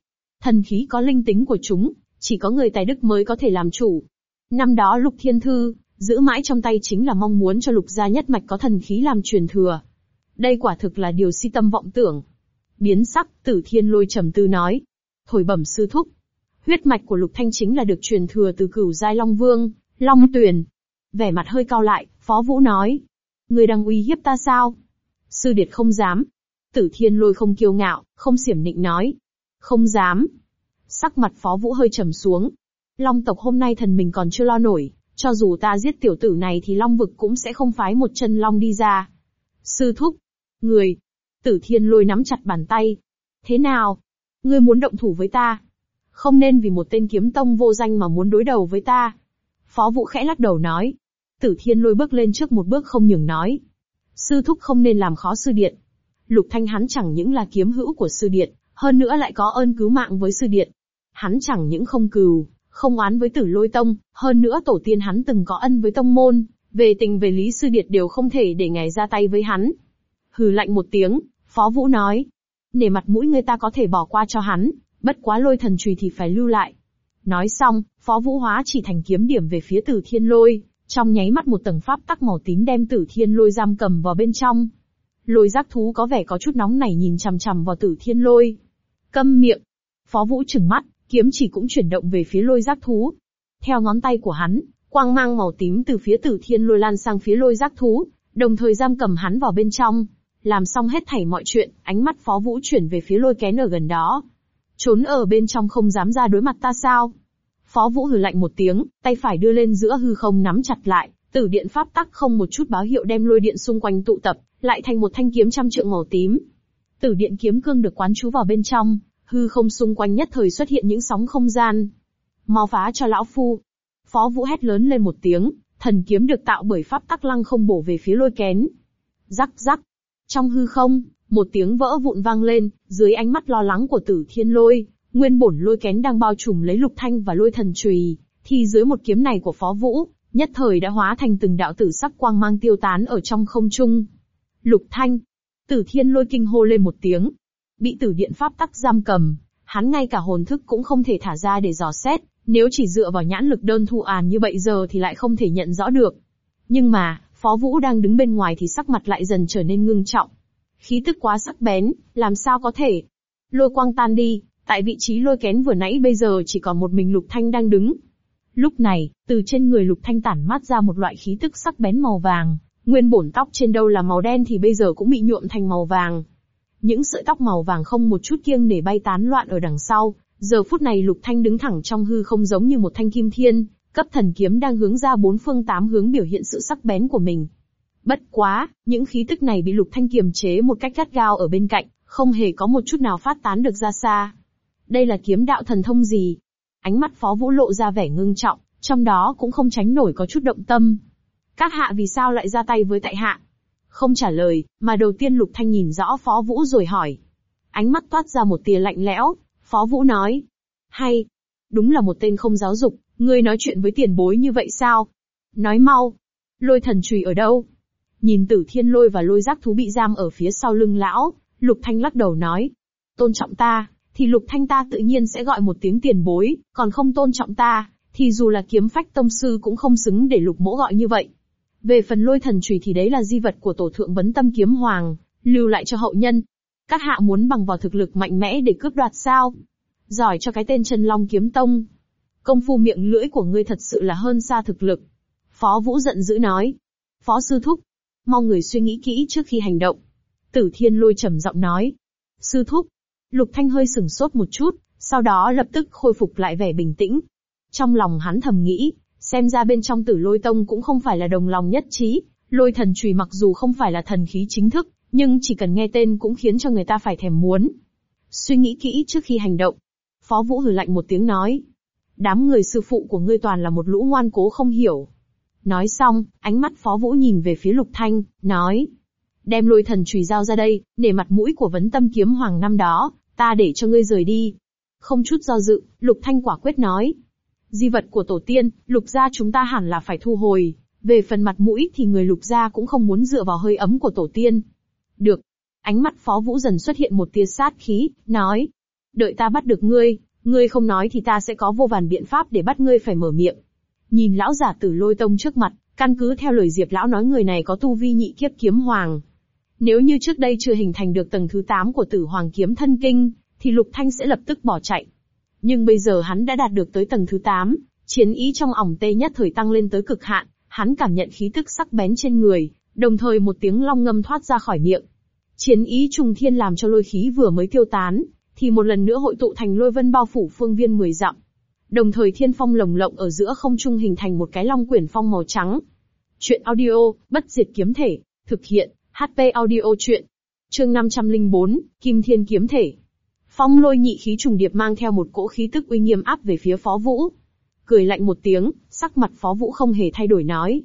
Thần khí có linh tính của chúng, chỉ có người tài đức mới có thể làm chủ. Năm đó lục thiên thư, giữ mãi trong tay chính là mong muốn cho lục gia nhất mạch có thần khí làm truyền thừa. Đây quả thực là điều si tâm vọng tưởng. Biến sắc, tử thiên lôi trầm tư nói. Thổi bẩm sư thúc. Huyết mạch của lục thanh chính là được truyền thừa từ cửu giai Long Vương, Long Tuyền. Vẻ mặt hơi cao lại, Phó Vũ nói. Người đang uy hiếp ta sao? Sư điệt không dám. Tử thiên lôi không kiêu ngạo, không xiểm nịnh nói. Không dám. Sắc mặt Phó Vũ hơi trầm xuống. Long tộc hôm nay thần mình còn chưa lo nổi, cho dù ta giết tiểu tử này thì Long vực cũng sẽ không phái một chân Long đi ra. Sư thúc. Người. Tử thiên lôi nắm chặt bàn tay. Thế nào? Ngươi muốn động thủ với ta? Không nên vì một tên kiếm tông vô danh mà muốn đối đầu với ta. Phó Vũ khẽ lắc đầu nói. Tử Thiên lôi bước lên trước một bước không nhường nói. Sư thúc không nên làm khó sư điện. Lục Thanh hắn chẳng những là kiếm hữu của sư điện, hơn nữa lại có ơn cứu mạng với sư điện. Hắn chẳng những không cừu, không oán với tử lôi tông, hơn nữa tổ tiên hắn từng có ân với tông môn, về tình về lý sư điệt đều không thể để ngài ra tay với hắn. Hừ lạnh một tiếng, Phó Vũ nói. Nể mặt mũi người ta có thể bỏ qua cho hắn, bất quá lôi thần chùy thì phải lưu lại. Nói xong, Phó Vũ hóa chỉ thành kiếm điểm về phía tử thiên lôi, trong nháy mắt một tầng pháp tắc màu tím đem tử thiên lôi giam cầm vào bên trong. Lôi giác thú có vẻ có chút nóng nảy nhìn chằm chằm vào tử thiên lôi. Câm miệng. Phó Vũ trừng mắt, kiếm chỉ cũng chuyển động về phía lôi giác thú. Theo ngón tay của hắn, quang mang màu tím từ phía tử thiên lôi lan sang phía lôi giác thú, đồng thời giam cầm hắn vào bên trong. Làm xong hết thảy mọi chuyện, ánh mắt Phó Vũ chuyển về phía lôi kén ở gần đó. Trốn ở bên trong không dám ra đối mặt ta sao? Phó Vũ hừ lạnh một tiếng, tay phải đưa lên giữa hư không nắm chặt lại, tử điện pháp tắc không một chút báo hiệu đem lôi điện xung quanh tụ tập, lại thành một thanh kiếm trăm trượng màu tím. Tử điện kiếm cương được quán chú vào bên trong, hư không xung quanh nhất thời xuất hiện những sóng không gian. Mau phá cho lão phu. Phó Vũ hét lớn lên một tiếng, thần kiếm được tạo bởi pháp tắc lăng không bổ về phía lôi kén. Rắc rắc. Trong hư không, một tiếng vỡ vụn vang lên, dưới ánh mắt lo lắng của tử thiên lôi, nguyên bổn lôi kén đang bao trùm lấy lục thanh và lôi thần chùy, thì dưới một kiếm này của phó vũ, nhất thời đã hóa thành từng đạo tử sắc quang mang tiêu tán ở trong không trung. Lục thanh, tử thiên lôi kinh hô lên một tiếng, bị tử điện pháp tắc giam cầm, hắn ngay cả hồn thức cũng không thể thả ra để dò xét, nếu chỉ dựa vào nhãn lực đơn thu àn như vậy giờ thì lại không thể nhận rõ được. Nhưng mà, Phó Vũ đang đứng bên ngoài thì sắc mặt lại dần trở nên ngưng trọng. Khí tức quá sắc bén, làm sao có thể? Lôi quang tan đi, tại vị trí lôi kén vừa nãy bây giờ chỉ còn một mình Lục Thanh đang đứng. Lúc này, từ trên người Lục Thanh tản mát ra một loại khí tức sắc bén màu vàng, nguyên bổn tóc trên đâu là màu đen thì bây giờ cũng bị nhuộm thành màu vàng. Những sợi tóc màu vàng không một chút kiêng để bay tán loạn ở đằng sau, giờ phút này Lục Thanh đứng thẳng trong hư không giống như một thanh kim thiên, cấp thần kiếm đang hướng ra bốn phương tám hướng biểu hiện sự sắc bén của mình. Bất quá, những khí tức này bị Lục Thanh kiềm chế một cách gắt gao ở bên cạnh, không hề có một chút nào phát tán được ra xa. Đây là kiếm đạo thần thông gì? Ánh mắt Phó Vũ lộ ra vẻ ngưng trọng, trong đó cũng không tránh nổi có chút động tâm. Các hạ vì sao lại ra tay với tại hạ? Không trả lời, mà đầu tiên Lục Thanh nhìn rõ Phó Vũ rồi hỏi. Ánh mắt toát ra một tia lạnh lẽo, Phó Vũ nói. Hay, đúng là một tên không giáo dục, ngươi nói chuyện với tiền bối như vậy sao? Nói mau, lôi thần chùy ở đâu? Nhìn tử thiên lôi và lôi giác thú bị giam ở phía sau lưng lão, Lục Thanh lắc đầu nói. Tôn trọng ta, thì Lục Thanh ta tự nhiên sẽ gọi một tiếng tiền bối, còn không tôn trọng ta, thì dù là kiếm phách tông sư cũng không xứng để Lục mỗ gọi như vậy. Về phần lôi thần chùy thì đấy là di vật của tổ thượng vấn tâm kiếm hoàng, lưu lại cho hậu nhân. Các hạ muốn bằng vào thực lực mạnh mẽ để cướp đoạt sao? Giỏi cho cái tên chân long kiếm tông. Công phu miệng lưỡi của ngươi thật sự là hơn xa thực lực. Phó Vũ giận dữ nói. Phó sư thúc. Mong người suy nghĩ kỹ trước khi hành động. Tử thiên lôi trầm giọng nói. Sư thúc. Lục Thanh hơi sừng sốt một chút, sau đó lập tức khôi phục lại vẻ bình tĩnh. Trong lòng hắn thầm nghĩ, xem ra bên trong tử lôi tông cũng không phải là đồng lòng nhất trí, lôi thần chùy mặc dù không phải là thần khí chính thức, nhưng chỉ cần nghe tên cũng khiến cho người ta phải thèm muốn. Suy nghĩ kỹ trước khi hành động. Phó Vũ hừ lạnh một tiếng nói. Đám người sư phụ của ngươi toàn là một lũ ngoan cố không hiểu. Nói xong, ánh mắt Phó Vũ nhìn về phía Lục Thanh, nói. Đem lôi thần chùy giao ra đây, để mặt mũi của vấn tâm kiếm hoàng năm đó, ta để cho ngươi rời đi. Không chút do dự, Lục Thanh quả quyết nói. Di vật của tổ tiên, Lục gia chúng ta hẳn là phải thu hồi. Về phần mặt mũi thì người Lục gia cũng không muốn dựa vào hơi ấm của tổ tiên. Được. Ánh mắt Phó Vũ dần xuất hiện một tia sát khí, nói. Đợi ta bắt được ngươi, ngươi không nói thì ta sẽ có vô vàn biện pháp để bắt ngươi phải mở miệng. Nhìn lão giả tử lôi tông trước mặt, căn cứ theo lời Diệp lão nói người này có tu vi nhị kiếp kiếm hoàng. Nếu như trước đây chưa hình thành được tầng thứ 8 của tử hoàng kiếm thân kinh, thì Lục Thanh sẽ lập tức bỏ chạy. Nhưng bây giờ hắn đã đạt được tới tầng thứ 8, chiến ý trong ỏng tê nhất thời tăng lên tới cực hạn, hắn cảm nhận khí tức sắc bén trên người, đồng thời một tiếng long ngâm thoát ra khỏi miệng. Chiến ý trùng thiên làm cho lôi khí vừa mới tiêu tán, thì một lần nữa hội tụ thành lôi vân bao phủ phương viên 10 dặm. Đồng thời thiên phong lồng lộng ở giữa không trung hình thành một cái long quyển phong màu trắng. Chuyện audio, bất diệt kiếm thể, thực hiện, HP audio chuyện. Chương 504, Kim Thiên kiếm thể. Phong lôi nhị khí trùng điệp mang theo một cỗ khí tức uy nghiêm áp về phía Phó Vũ. Cười lạnh một tiếng, sắc mặt Phó Vũ không hề thay đổi nói.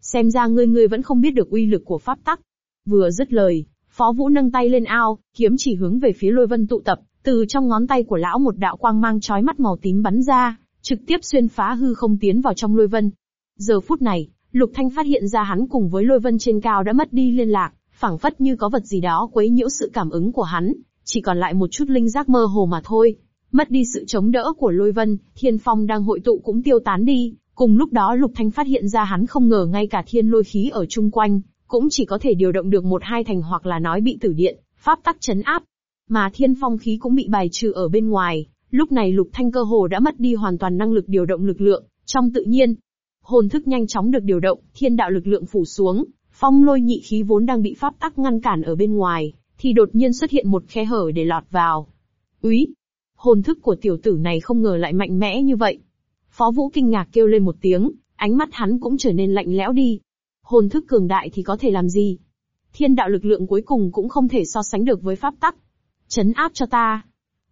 Xem ra ngươi ngươi vẫn không biết được uy lực của pháp tắc. Vừa dứt lời, Phó Vũ nâng tay lên ao, kiếm chỉ hướng về phía lôi vân tụ tập, từ trong ngón tay của lão một đạo quang mang chói mắt màu tím bắn ra, trực tiếp xuyên phá hư không tiến vào trong lôi vân. Giờ phút này, Lục Thanh phát hiện ra hắn cùng với lôi vân trên cao đã mất đi liên lạc, phảng phất như có vật gì đó quấy nhiễu sự cảm ứng của hắn, chỉ còn lại một chút linh giác mơ hồ mà thôi. Mất đi sự chống đỡ của lôi vân, thiên phong đang hội tụ cũng tiêu tán đi, cùng lúc đó Lục Thanh phát hiện ra hắn không ngờ ngay cả thiên lôi khí ở chung quanh, cũng chỉ có thể điều động được một hai thành hoặc là nói bị tử điện, pháp tắc chấn áp. Mà thiên phong khí cũng bị bài trừ ở bên ngoài, lúc này Lục Thanh cơ hồ đã mất đi hoàn toàn năng lực điều động lực lượng, trong tự nhiên. Hồn thức nhanh chóng được điều động, thiên đạo lực lượng phủ xuống, phong lôi nhị khí vốn đang bị pháp tắc ngăn cản ở bên ngoài, thì đột nhiên xuất hiện một khe hở để lọt vào. Úy! Hồn thức của tiểu tử này không ngờ lại mạnh mẽ như vậy. Phó Vũ kinh ngạc kêu lên một tiếng, ánh mắt hắn cũng trở nên lạnh lẽo đi. Hồn thức cường đại thì có thể làm gì? Thiên đạo lực lượng cuối cùng cũng không thể so sánh được với pháp tắc. Chấn áp cho ta.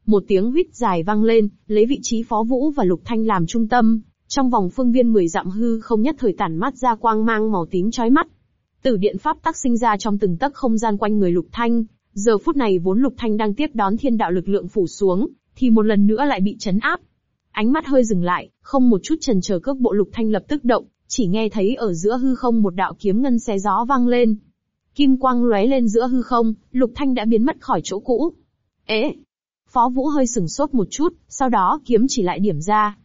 Một tiếng huýt dài vang lên, lấy vị trí Phó Vũ và Lục Thanh làm trung tâm, trong vòng phương viên 10 dặm hư không nhất thời tản mắt ra quang mang màu tím chói mắt. Tử điện pháp tác sinh ra trong từng tấc không gian quanh người Lục Thanh, giờ phút này vốn Lục Thanh đang tiếp đón thiên đạo lực lượng phủ xuống, thì một lần nữa lại bị chấn áp. Ánh mắt hơi dừng lại, không một chút chần chờ cước bộ Lục Thanh lập tức động, chỉ nghe thấy ở giữa hư không một đạo kiếm ngân xé gió vang lên. Kim quang lóe lên giữa hư không, Lục Thanh đã biến mất khỏi chỗ cũ. Ế! Phó Vũ hơi sừng sốt một chút, sau đó kiếm chỉ lại điểm ra.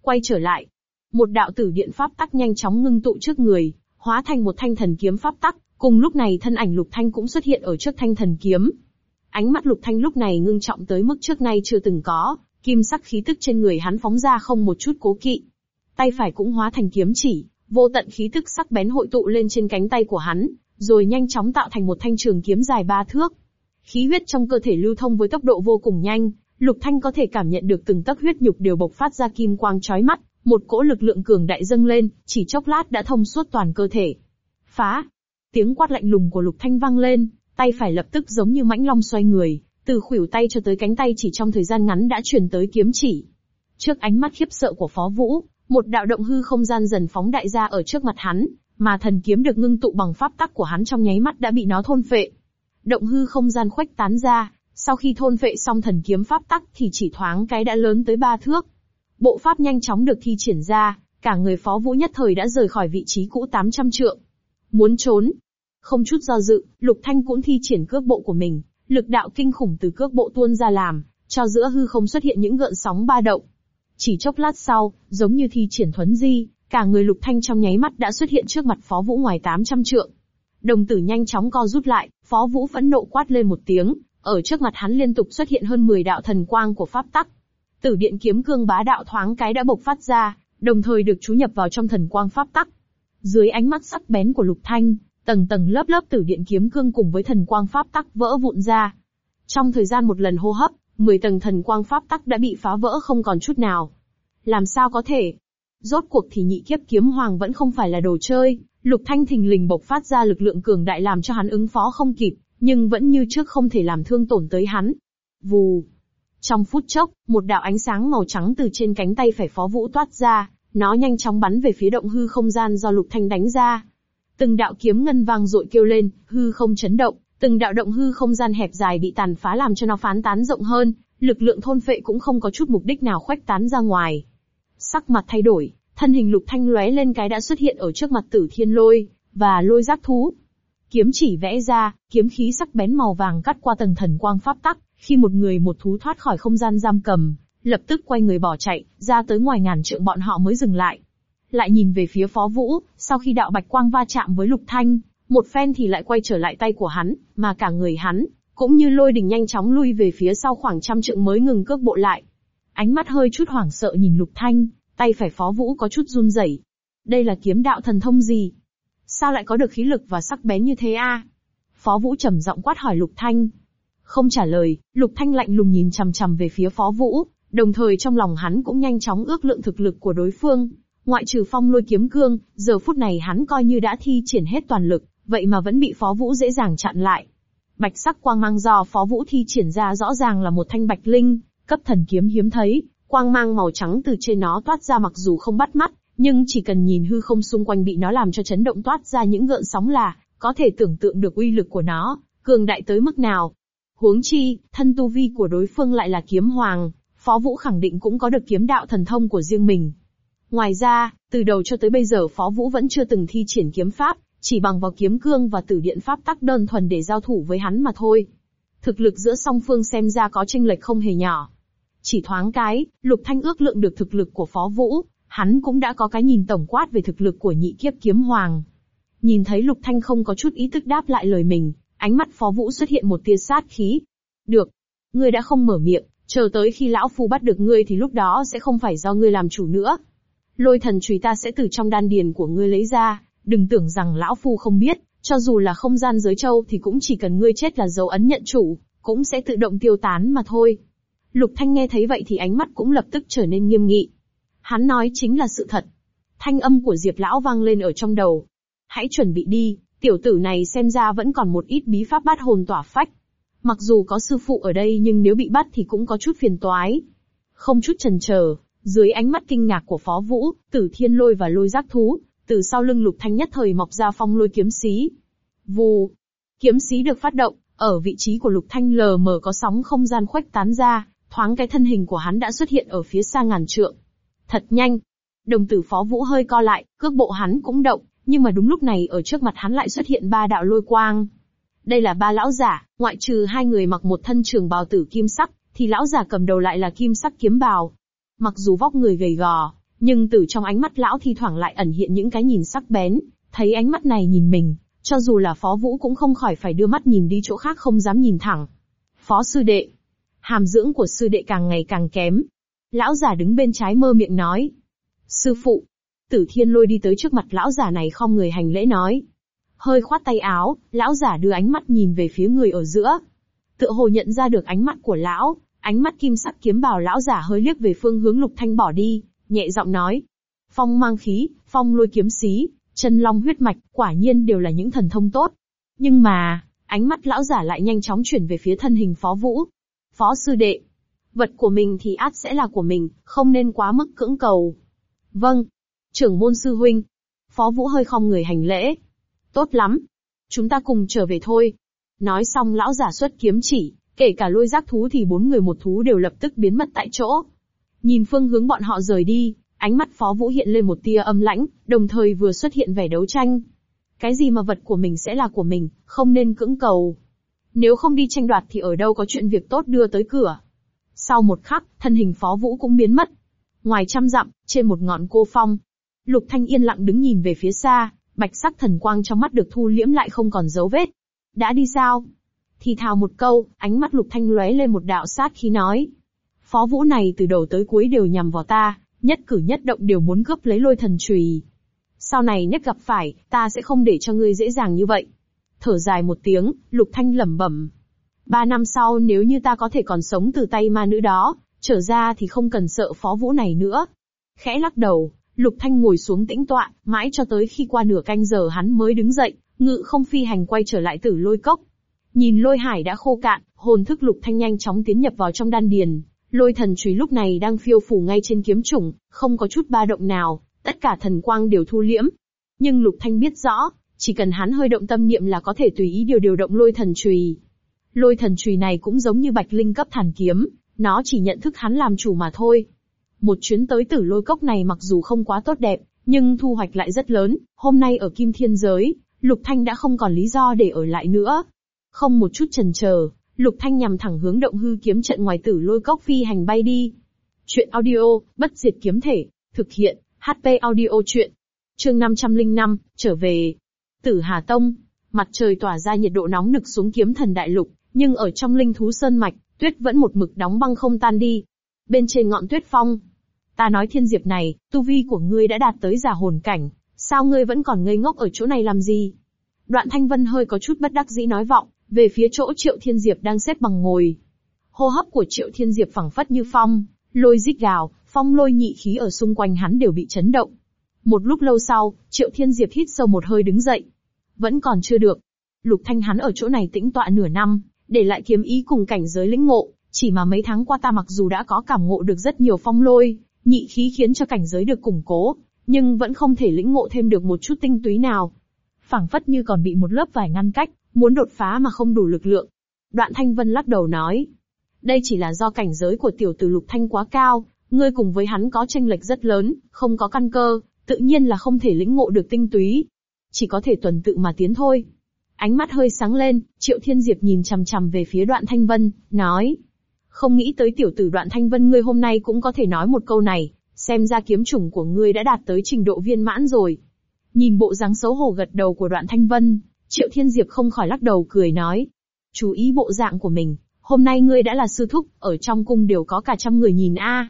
Quay trở lại. Một đạo tử điện pháp tắc nhanh chóng ngưng tụ trước người, hóa thành một thanh thần kiếm pháp tắc, cùng lúc này thân ảnh Lục Thanh cũng xuất hiện ở trước thanh thần kiếm. Ánh mắt Lục Thanh lúc này ngưng trọng tới mức trước nay chưa từng có, kim sắc khí tức trên người hắn phóng ra không một chút cố kỵ. Tay phải cũng hóa thành kiếm chỉ, vô tận khí tức sắc bén hội tụ lên trên cánh tay của hắn, rồi nhanh chóng tạo thành một thanh trường kiếm dài ba thước. Khí huyết trong cơ thể lưu thông với tốc độ vô cùng nhanh, Lục Thanh có thể cảm nhận được từng tấc huyết nhục đều bộc phát ra kim quang chói mắt, một cỗ lực lượng cường đại dâng lên, chỉ chốc lát đã thông suốt toàn cơ thể. Phá! Tiếng quát lạnh lùng của Lục Thanh vang lên, tay phải lập tức giống như mãnh long xoay người, từ khuỷu tay cho tới cánh tay chỉ trong thời gian ngắn đã chuyển tới kiếm chỉ. Trước ánh mắt khiếp sợ của Phó Vũ, một đạo động hư không gian dần phóng đại ra ở trước mặt hắn, mà thần kiếm được ngưng tụ bằng pháp tắc của hắn trong nháy mắt đã bị nó thôn phệ. Động hư không gian khuếch tán ra, sau khi thôn phệ xong thần kiếm pháp tắc thì chỉ thoáng cái đã lớn tới ba thước. Bộ pháp nhanh chóng được thi triển ra, cả người phó vũ nhất thời đã rời khỏi vị trí cũ 800 trượng. Muốn trốn. Không chút do dự, Lục Thanh cũng thi triển cước bộ của mình, lực đạo kinh khủng từ cước bộ tuôn ra làm, cho giữa hư không xuất hiện những gợn sóng ba động. Chỉ chốc lát sau, giống như thi triển thuấn di, Cả người Lục Thanh trong nháy mắt đã xuất hiện trước mặt Phó Vũ ngoài 800 trượng. Đồng tử nhanh chóng co rút lại, Phó Vũ phẫn nộ quát lên một tiếng, ở trước mặt hắn liên tục xuất hiện hơn 10 đạo thần quang của pháp tắc. Tử điện kiếm cương bá đạo thoáng cái đã bộc phát ra, đồng thời được chú nhập vào trong thần quang pháp tắc. Dưới ánh mắt sắc bén của Lục Thanh, tầng tầng lớp lớp tử điện kiếm cương cùng với thần quang pháp tắc vỡ vụn ra. Trong thời gian một lần hô hấp, 10 tầng thần quang pháp tắc đã bị phá vỡ không còn chút nào. Làm sao có thể? Rốt cuộc thì nhị kiếp kiếm hoàng vẫn không phải là đồ chơi, Lục Thanh thình lình bộc phát ra lực lượng cường đại làm cho hắn ứng phó không kịp, nhưng vẫn như trước không thể làm thương tổn tới hắn. Vù. Trong phút chốc, một đạo ánh sáng màu trắng từ trên cánh tay phải phó vũ toát ra, nó nhanh chóng bắn về phía động hư không gian do Lục Thanh đánh ra. Từng đạo kiếm ngân vang rội kêu lên, hư không chấn động, từng đạo động hư không gian hẹp dài bị tàn phá làm cho nó phán tán rộng hơn, lực lượng thôn phệ cũng không có chút mục đích nào khuếch tán ra ngoài. Sắc mặt thay đổi, thân hình Lục Thanh lóe lên cái đã xuất hiện ở trước mặt Tử Thiên Lôi và Lôi Giác Thú. Kiếm chỉ vẽ ra, kiếm khí sắc bén màu vàng cắt qua tầng thần quang pháp tắc, khi một người một thú thoát khỏi không gian giam cầm, lập tức quay người bỏ chạy, ra tới ngoài ngàn trượng bọn họ mới dừng lại. Lại nhìn về phía Phó Vũ, sau khi đạo bạch quang va chạm với Lục Thanh, một phen thì lại quay trở lại tay của hắn, mà cả người hắn, cũng như lôi đình nhanh chóng lui về phía sau khoảng trăm trượng mới ngừng cước bộ lại. Ánh mắt hơi chút hoảng sợ nhìn Lục Thanh, tay phải Phó Vũ có chút run rẩy. Đây là kiếm đạo thần thông gì? Sao lại có được khí lực và sắc bén như thế a? Phó Vũ trầm giọng quát hỏi Lục Thanh. Không trả lời, Lục Thanh lạnh lùng nhìn chằm chằm về phía Phó Vũ, đồng thời trong lòng hắn cũng nhanh chóng ước lượng thực lực của đối phương. Ngoại trừ phong lôi kiếm cương, giờ phút này hắn coi như đã thi triển hết toàn lực, vậy mà vẫn bị Phó Vũ dễ dàng chặn lại. Bạch sắc quang mang do Phó Vũ thi triển ra rõ ràng là một thanh bạch linh, cấp thần kiếm hiếm thấy, quang mang màu trắng từ trên nó toát ra mặc dù không bắt mắt, nhưng chỉ cần nhìn hư không xung quanh bị nó làm cho chấn động toát ra những gợn sóng là, có thể tưởng tượng được uy lực của nó, cường đại tới mức nào. Huống chi, thân tu vi của đối phương lại là kiếm hoàng, Phó Vũ khẳng định cũng có được kiếm đạo thần thông của riêng mình. Ngoài ra, từ đầu cho tới bây giờ Phó Vũ vẫn chưa từng thi triển kiếm pháp, chỉ bằng vào kiếm cương và tử điện pháp tắc đơn thuần để giao thủ với hắn mà thôi. Thực lực giữa song phương xem ra có tranh lệch không hề nhỏ. Chỉ thoáng cái, Lục Thanh ước lượng được thực lực của Phó Vũ, hắn cũng đã có cái nhìn tổng quát về thực lực của nhị kiếp kiếm hoàng. Nhìn thấy Lục Thanh không có chút ý thức đáp lại lời mình, ánh mắt Phó Vũ xuất hiện một tia sát khí. Được. Ngươi đã không mở miệng, chờ tới khi lão phu bắt được ngươi thì lúc đó sẽ không phải do ngươi làm chủ nữa. Lôi thần chùy ta sẽ từ trong đan điền của ngươi lấy ra, đừng tưởng rằng lão phu không biết, cho dù là không gian giới châu thì cũng chỉ cần ngươi chết là dấu ấn nhận chủ, cũng sẽ tự động tiêu tán mà thôi. Lục Thanh nghe thấy vậy thì ánh mắt cũng lập tức trở nên nghiêm nghị. Hắn nói chính là sự thật. Thanh âm của Diệp Lão vang lên ở trong đầu. Hãy chuẩn bị đi, tiểu tử này xem ra vẫn còn một ít bí pháp bát hồn tỏa phách. Mặc dù có sư phụ ở đây nhưng nếu bị bắt thì cũng có chút phiền toái. Không chút chần chờ, dưới ánh mắt kinh ngạc của Phó Vũ, Tử Thiên Lôi và Lôi Giác Thú, từ sau lưng Lục Thanh nhất thời mọc ra phong lôi kiếm xí. Vù, kiếm xí được phát động, ở vị trí của Lục Thanh lờ mờ có sóng không gian khuếch tán ra, thoáng cái thân hình của hắn đã xuất hiện ở phía xa ngàn trượng. Thật nhanh. Đồng tử Phó Vũ hơi co lại, cước bộ hắn cũng động, nhưng mà đúng lúc này ở trước mặt hắn lại xuất hiện ba đạo lôi quang. Đây là ba lão giả, ngoại trừ hai người mặc một thân trường bào tử kim sắc, thì lão giả cầm đầu lại là kim sắc kiếm bào. Mặc dù vóc người gầy gò, nhưng từ trong ánh mắt lão thi thoảng lại ẩn hiện những cái nhìn sắc bén, thấy ánh mắt này nhìn mình, cho dù là phó vũ cũng không khỏi phải đưa mắt nhìn đi chỗ khác không dám nhìn thẳng. Phó sư đệ. Hàm dưỡng của sư đệ càng ngày càng kém. Lão giả đứng bên trái mơ miệng nói. Sư phụ. Tử thiên lôi đi tới trước mặt lão giả này không người hành lễ nói. Hơi khoát tay áo, lão giả đưa ánh mắt nhìn về phía người ở giữa. Tựa hồ nhận ra được ánh mắt của lão, ánh mắt kim sắc kiếm bào lão giả hơi liếc về phương hướng lục thanh bỏ đi, nhẹ giọng nói. Phong mang khí, phong lôi kiếm xí, chân long huyết mạch, quả nhiên đều là những thần thông tốt. Nhưng mà, ánh mắt lão giả lại nhanh chóng chuyển về phía thân hình phó vũ. Phó sư đệ, vật của mình thì át sẽ là của mình, không nên quá mức cưỡng cầu. Vâng. Trưởng môn sư huynh. Phó vũ hơi không người hành lễ. Tốt lắm. Chúng ta cùng trở về thôi. Nói xong lão giả xuất kiếm chỉ, kể cả lôi giác thú thì bốn người một thú đều lập tức biến mất tại chỗ. Nhìn phương hướng bọn họ rời đi, ánh mắt Phó Vũ hiện lên một tia âm lãnh, đồng thời vừa xuất hiện vẻ đấu tranh. Cái gì mà vật của mình sẽ là của mình, không nên cưỡng cầu. Nếu không đi tranh đoạt thì ở đâu có chuyện việc tốt đưa tới cửa. Sau một khắc, thân hình Phó Vũ cũng biến mất. Ngoài trăm dặm, trên một ngọn cô phong. Lục Thanh yên lặng đứng nhìn về phía xa, bạch sắc thần quang trong mắt được thu liễm lại không còn dấu vết. Đã đi sao? Thì thào một câu, ánh mắt Lục Thanh lóe lên một đạo sát khí nói. Phó vũ này từ đầu tới cuối đều nhằm vào ta, nhất cử nhất động đều muốn cướp lấy lôi thần chùy. Sau này nhất gặp phải, ta sẽ không để cho ngươi dễ dàng như vậy. Thở dài một tiếng, Lục Thanh lẩm bẩm. Ba năm sau nếu như ta có thể còn sống từ tay ma nữ đó, trở ra thì không cần sợ phó vũ này nữa. Khẽ lắc đầu, Lục Thanh ngồi xuống tĩnh tọa, mãi cho tới khi qua nửa canh giờ hắn mới đứng dậy, ngự không phi hành quay trở lại tử lôi cốc. Nhìn lôi hải đã khô cạn, hồn thức Lục Thanh nhanh chóng tiến nhập vào trong đan điền. Lôi thần chùy lúc này đang phiêu phủ ngay trên kiếm chủng, không có chút ba động nào, tất cả thần quang đều thu liễm. Nhưng Lục Thanh biết rõ, chỉ cần hắn hơi động tâm niệm là có thể tùy ý điều điều động lôi thần chùy. Lôi thần chùy này cũng giống như bạch linh cấp thản kiếm, nó chỉ nhận thức hắn làm chủ mà thôi. Một chuyến tới tử lôi cốc này mặc dù không quá tốt đẹp, nhưng thu hoạch lại rất lớn, hôm nay ở Kim Thiên Giới, Lục Thanh đã không còn lý do để ở lại nữa. Không một chút chần chờ, Lục Thanh nhằm thẳng hướng động hư kiếm trận ngoài tử lôi cốc phi hành bay đi. Chuyện audio, bất diệt kiếm thể, thực hiện, HP audio chuyện. Chương 505, trở về. Tử Hà Tông, mặt trời tỏa ra nhiệt độ nóng nực xuống kiếm thần đại lục, nhưng ở trong linh thú sơn mạch, tuyết vẫn một mực đóng băng không tan đi. Bên trên ngọn tuyết phong, ta nói thiên diệp này, tu vi của ngươi đã đạt tới giả hồn cảnh, sao ngươi vẫn còn ngây ngốc ở chỗ này làm gì? Đoạn Thanh Vân hơi có chút bất đắc dĩ nói vọng, về phía chỗ Triệu Thiên Diệp đang xếp bằng ngồi. Hô hấp của Triệu Thiên Diệp phẳng phất như phong, lôi rít gào, phong lôi nhị khí ở xung quanh hắn đều bị chấn động. Một lúc lâu sau, Triệu Thiên Diệp hít sâu một hơi đứng dậy. Vẫn còn chưa được. Lục Thanh hắn ở chỗ này tĩnh tọa nửa năm, để lại kiếm ý cùng cảnh giới lĩnh ngộ, chỉ mà mấy tháng qua ta mặc dù đã có cảm ngộ được rất nhiều phong lôi, nhị khí khiến cho cảnh giới được củng cố, nhưng vẫn không thể lĩnh ngộ thêm được một chút tinh túy nào. phảng phất như còn bị một lớp vải ngăn cách, muốn đột phá mà không đủ lực lượng. Đoạn Thanh Vân lắc đầu nói, đây chỉ là do cảnh giới của tiểu tử Lục Thanh quá cao, ngươi cùng với hắn có tranh lệch rất lớn, không có căn cơ, tự nhiên là không thể lĩnh ngộ được tinh túy. Chỉ có thể tuần tự mà tiến thôi. Ánh mắt hơi sáng lên, Triệu Thiên Diệp nhìn chằm chằm về phía đoạn Thanh Vân, nói. Không nghĩ tới tiểu tử đoạn Thanh Vân ngươi hôm nay cũng có thể nói một câu này, xem ra kiếm chủng của ngươi đã đạt tới trình độ viên mãn rồi. Nhìn bộ dáng xấu hổ gật đầu của đoạn Thanh Vân, Triệu Thiên Diệp không khỏi lắc đầu cười nói. Chú ý bộ dạng của mình, hôm nay ngươi đã là sư thúc, ở trong cung đều có cả trăm người nhìn a.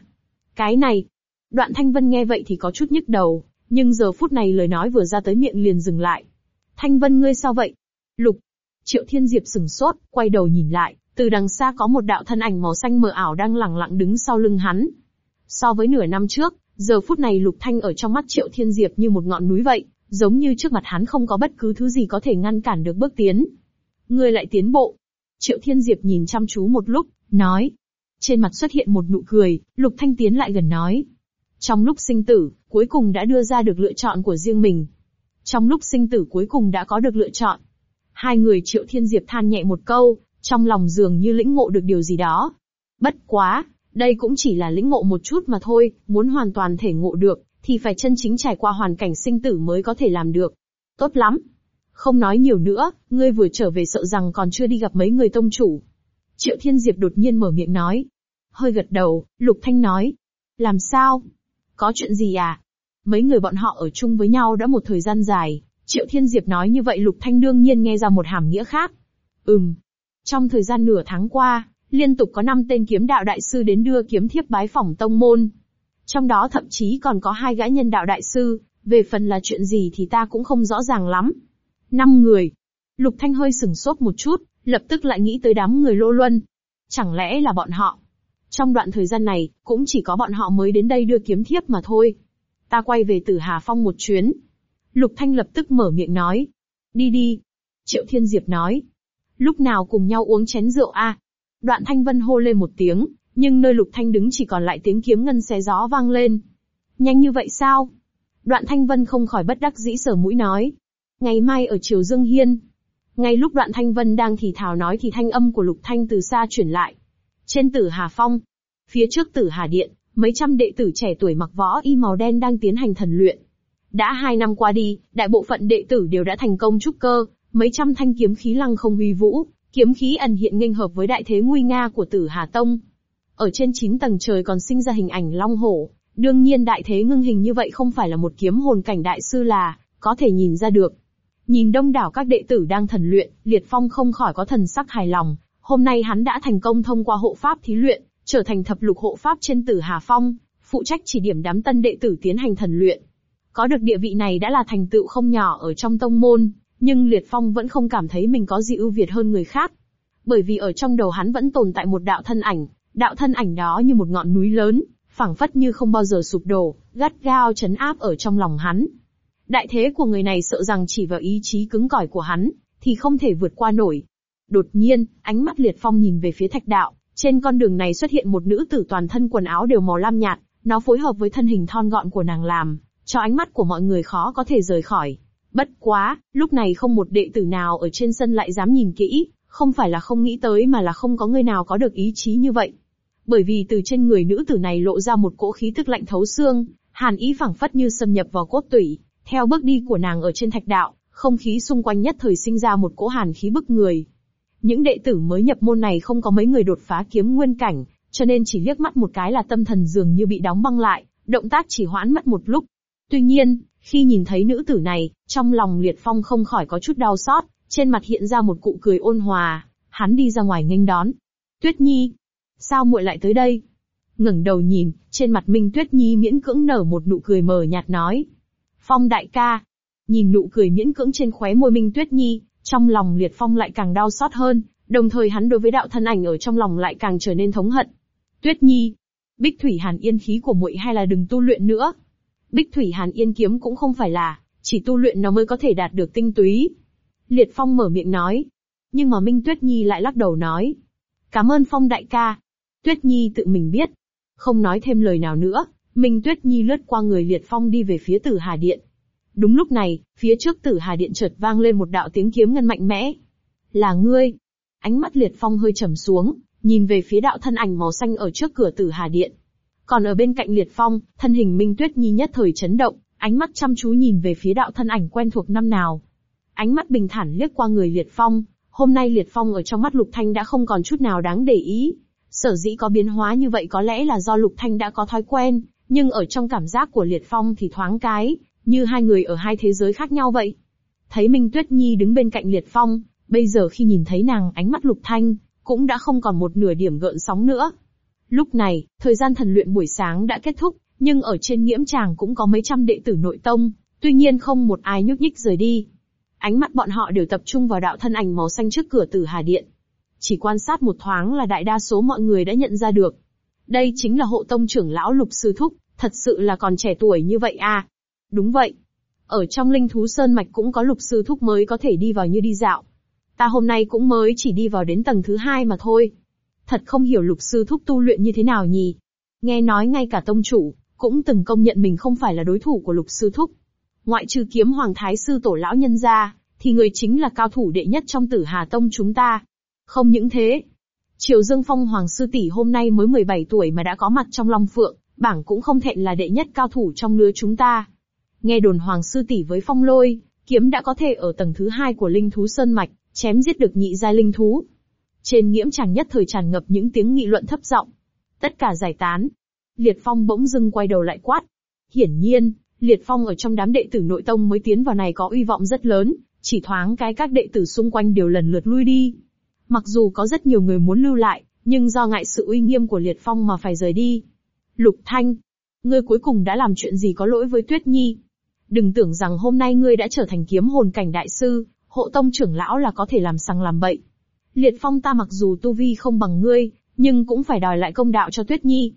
Cái này, đoạn Thanh Vân nghe vậy thì có chút nhức đầu, nhưng giờ phút này lời nói vừa ra tới miệng liền dừng lại. Thanh Vân ngươi sao vậy? Lục. Triệu Thiên Diệp sừng sốt, quay đầu nhìn lại, từ đằng xa có một đạo thân ảnh màu xanh mờ ảo đang lẳng lặng đứng sau lưng hắn. So với nửa năm trước, giờ phút này Lục Thanh ở trong mắt Triệu Thiên Diệp như một ngọn núi vậy, giống như trước mặt hắn không có bất cứ thứ gì có thể ngăn cản được bước tiến. Ngươi lại tiến bộ. Triệu Thiên Diệp nhìn chăm chú một lúc, nói. Trên mặt xuất hiện một nụ cười, Lục Thanh tiến lại gần nói. Trong lúc sinh tử, cuối cùng đã đưa ra được lựa chọn của riêng mình. Trong lúc sinh tử cuối cùng đã có được lựa chọn. Hai người Triệu Thiên Diệp than nhẹ một câu, trong lòng dường như lĩnh ngộ được điều gì đó. Bất quá, đây cũng chỉ là lĩnh ngộ một chút mà thôi, muốn hoàn toàn thể ngộ được, thì phải chân chính trải qua hoàn cảnh sinh tử mới có thể làm được. Tốt lắm. Không nói nhiều nữa, ngươi vừa trở về sợ rằng còn chưa đi gặp mấy người tông chủ. Triệu Thiên Diệp đột nhiên mở miệng nói. Hơi gật đầu, Lục Thanh nói. Làm sao? Có chuyện gì à? Mấy người bọn họ ở chung với nhau đã một thời gian dài, Triệu Thiên Diệp nói như vậy Lục Thanh đương nhiên nghe ra một hàm nghĩa khác. Ừm. Trong thời gian nửa tháng qua, liên tục có 5 tên kiếm đạo đại sư đến đưa kiếm thiếp bái phỏng tông môn. Trong đó thậm chí còn có hai gã nhân đạo đại sư, về phần là chuyện gì thì ta cũng không rõ ràng lắm. Năm người. Lục Thanh hơi sừng sốt một chút, lập tức lại nghĩ tới đám người lô luân. Chẳng lẽ là bọn họ? Trong đoạn thời gian này, cũng chỉ có bọn họ mới đến đây đưa kiếm thiếp mà thôi. Ta quay về Tử Hà Phong một chuyến, Lục Thanh lập tức mở miệng nói. Đi đi. Triệu Thiên Diệp nói. Lúc nào cùng nhau uống chén rượu a? Đoạn Thanh Vân hô lên một tiếng, nhưng nơi Lục Thanh đứng chỉ còn lại tiếng kiếm ngân xé gió vang lên. Nhanh như vậy sao? Đoạn Thanh Vân không khỏi bất đắc dĩ sở mũi nói. Ngày mai ở Triều Dương Hiên. Ngay lúc Đoạn Thanh Vân đang thì thào nói thì thanh âm của Lục Thanh từ xa chuyển lại. Trên tử Hà Phong, phía trước tử Hà Điện, mấy trăm đệ tử trẻ tuổi mặc võ y màu đen đang tiến hành thần luyện. Đã hai năm qua đi, đại bộ phận đệ tử đều đã thành công trúc cơ, mấy trăm thanh kiếm khí lăng không huy vũ, kiếm khí ẩn hiện nghênh hợp với đại thế nguy nga của Tử Hà Tông. Ở trên chín tầng trời còn sinh ra hình ảnh long hổ, Đương nhiên đại thế ngưng hình như vậy không phải là một kiếm hồn cảnh đại sư là, có thể nhìn ra được. Nhìn đông đảo các đệ tử đang thần luyện, Liệt Phong không khỏi có thần sắc hài lòng, hôm nay hắn đã thành công thông qua hộ pháp thí luyện, trở thành thập lục hộ pháp trên tử Hà Phong, phụ trách chỉ điểm đám tân đệ tử tiến hành thần luyện. Có được địa vị này đã là thành tựu không nhỏ ở trong tông môn, nhưng Liệt Phong vẫn không cảm thấy mình có gì ưu việt hơn người khác. Bởi vì ở trong đầu hắn vẫn tồn tại một đạo thân ảnh, đạo thân ảnh đó như một ngọn núi lớn, phảng phất như không bao giờ sụp đổ, gắt gao chấn áp ở trong lòng hắn. Đại thế của người này sợ rằng chỉ vào ý chí cứng cỏi của hắn, thì không thể vượt qua nổi. Đột nhiên, ánh mắt liệt phong nhìn về phía thạch đạo, trên con đường này xuất hiện một nữ tử toàn thân quần áo đều màu lam nhạt, nó phối hợp với thân hình thon gọn của nàng làm, cho ánh mắt của mọi người khó có thể rời khỏi. Bất quá, lúc này không một đệ tử nào ở trên sân lại dám nhìn kỹ, không phải là không nghĩ tới mà là không có người nào có được ý chí như vậy. Bởi vì từ trên người nữ tử này lộ ra một cỗ khí tức lạnh thấu xương, hàn ý phảng phất như xâm nhập vào cốt tủy, theo bước đi của nàng ở trên thạch đạo, không khí xung quanh nhất thời sinh ra một cỗ hàn khí bức người. Những đệ tử mới nhập môn này không có mấy người đột phá kiếm nguyên cảnh, cho nên chỉ liếc mắt một cái là tâm thần dường như bị đóng băng lại, động tác chỉ hoãn mất một lúc. Tuy nhiên, khi nhìn thấy nữ tử này, trong lòng liệt phong không khỏi có chút đau xót, trên mặt hiện ra một cụ cười ôn hòa, hắn đi ra ngoài nghênh đón. Tuyết Nhi, sao muội lại tới đây? ngẩng đầu nhìn, trên mặt Minh Tuyết Nhi miễn cưỡng nở một nụ cười mờ nhạt nói. Phong đại ca. Nhìn nụ cười miễn cưỡng trên khóe môi Minh Tuyết Nhi, trong lòng liệt phong lại càng đau xót hơn, đồng thời hắn đối với đạo thân ảnh ở trong lòng lại càng trở nên thống hận. Tuyết Nhi, Bích Thủy Hàn Yên khí của muội hay là đừng tu luyện nữa. Bích Thủy Hàn Yên kiếm cũng không phải là, chỉ tu luyện nó mới có thể đạt được tinh túy. Liệt Phong mở miệng nói. Nhưng mà Minh Tuyết Nhi lại lắc đầu nói. Cảm ơn Phong đại ca. Tuyết Nhi tự mình biết. Không nói thêm lời nào nữa, Minh Tuyết Nhi lướt qua người Liệt Phong đi về phía Tử Hà Điện. Đúng lúc này, phía trước Tử Hà Điện chợt vang lên một đạo tiếng kiếm ngân mạnh mẽ. Là ngươi. Ánh mắt Liệt Phong hơi trầm xuống, nhìn về phía đạo thân ảnh màu xanh ở trước cửa Tử Hà Điện. Còn ở bên cạnh Liệt Phong, thân hình Minh Tuyết Nhi nhất thời chấn động, ánh mắt chăm chú nhìn về phía đạo thân ảnh quen thuộc năm nào. Ánh mắt bình thản liếc qua người Liệt Phong, hôm nay Liệt Phong ở trong mắt Lục Thanh đã không còn chút nào đáng để ý. Sở dĩ có biến hóa như vậy có lẽ là do Lục Thanh đã có thói quen, nhưng ở trong cảm giác của Liệt Phong thì thoáng cái, như hai người ở hai thế giới khác nhau vậy. Thấy Minh Tuyết Nhi đứng bên cạnh Liệt Phong, bây giờ khi nhìn thấy nàng ánh mắt Lục Thanh, cũng đã không còn một nửa điểm gợn sóng nữa. Lúc này, thời gian thần luyện buổi sáng đã kết thúc, nhưng ở trên nghiễm tràng cũng có mấy trăm đệ tử nội tông, tuy nhiên không một ai nhúc nhích rời đi. Ánh mắt bọn họ đều tập trung vào đạo thân ảnh màu xanh trước cửa tử hà điện. Chỉ quan sát một thoáng là đại đa số mọi người đã nhận ra được. Đây chính là hộ tông trưởng lão lục sư thúc, thật sự là còn trẻ tuổi như vậy à. Đúng vậy. Ở trong linh thú sơn mạch cũng có lục sư thúc mới có thể đi vào như đi dạo. Ta hôm nay cũng mới chỉ đi vào đến tầng thứ hai mà thôi. Thật không hiểu lục sư thúc tu luyện như thế nào nhỉ. Nghe nói ngay cả tông chủ, cũng từng công nhận mình không phải là đối thủ của lục sư thúc. Ngoại trừ kiếm hoàng thái sư tổ lão nhân ra, thì người chính là cao thủ đệ nhất trong tử Hà Tông chúng ta. Không những thế. Triều Dương Phong Hoàng Sư Tỷ hôm nay mới 17 tuổi mà đã có mặt trong Long Phượng, bảng cũng không thẹn là đệ nhất cao thủ trong lứa chúng ta. Nghe đồn Hoàng Sư Tỷ với Phong Lôi, kiếm đã có thể ở tầng thứ hai của Linh Thú Sơn Mạch, chém giết được nhị giai linh thú. Trên nghiễm chàng nhất thời tràn ngập những tiếng nghị luận thấp giọng. Tất cả giải tán. Liệt Phong bỗng dưng quay đầu lại quát. Hiển nhiên, Liệt Phong ở trong đám đệ tử nội tông mới tiến vào này có uy vọng rất lớn, chỉ thoáng cái các đệ tử xung quanh đều lần lượt lui đi. Mặc dù có rất nhiều người muốn lưu lại, nhưng do ngại sự uy nghiêm của Liệt Phong mà phải rời đi. Lục Thanh, ngươi cuối cùng đã làm chuyện gì có lỗi với Tuyết Nhi? Đừng tưởng rằng hôm nay ngươi đã trở thành kiếm hồn cảnh đại sư, hộ tông trưởng lão là có thể làm sang làm bậy. Liệt Phong ta mặc dù tu vi không bằng ngươi, nhưng cũng phải đòi lại công đạo cho Tuyết Nhi.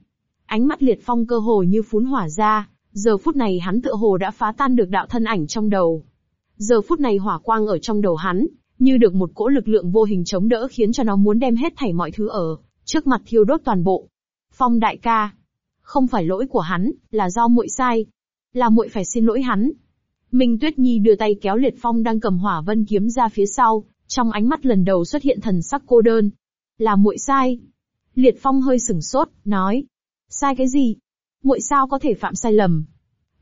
Ánh mắt Liệt Phong cơ hồ như phún hỏa ra, giờ phút này hắn tựa hồ đã phá tan được đạo thân ảnh trong đầu. Giờ phút này hỏa quang ở trong đầu hắn, như được một cỗ lực lượng vô hình chống đỡ khiến cho nó muốn đem hết thảy mọi thứ ở trước mặt thiêu đốt toàn bộ. Phong đại ca, không phải lỗi của hắn, là do muội sai, là muội phải xin lỗi hắn. Minh Tuyết Nhi đưa tay kéo Liệt Phong đang cầm hỏa vân kiếm ra phía sau, trong ánh mắt lần đầu xuất hiện thần sắc cô đơn. Là muội sai. Liệt Phong hơi sửng sốt, nói. Sai cái gì? Muội sao có thể phạm sai lầm?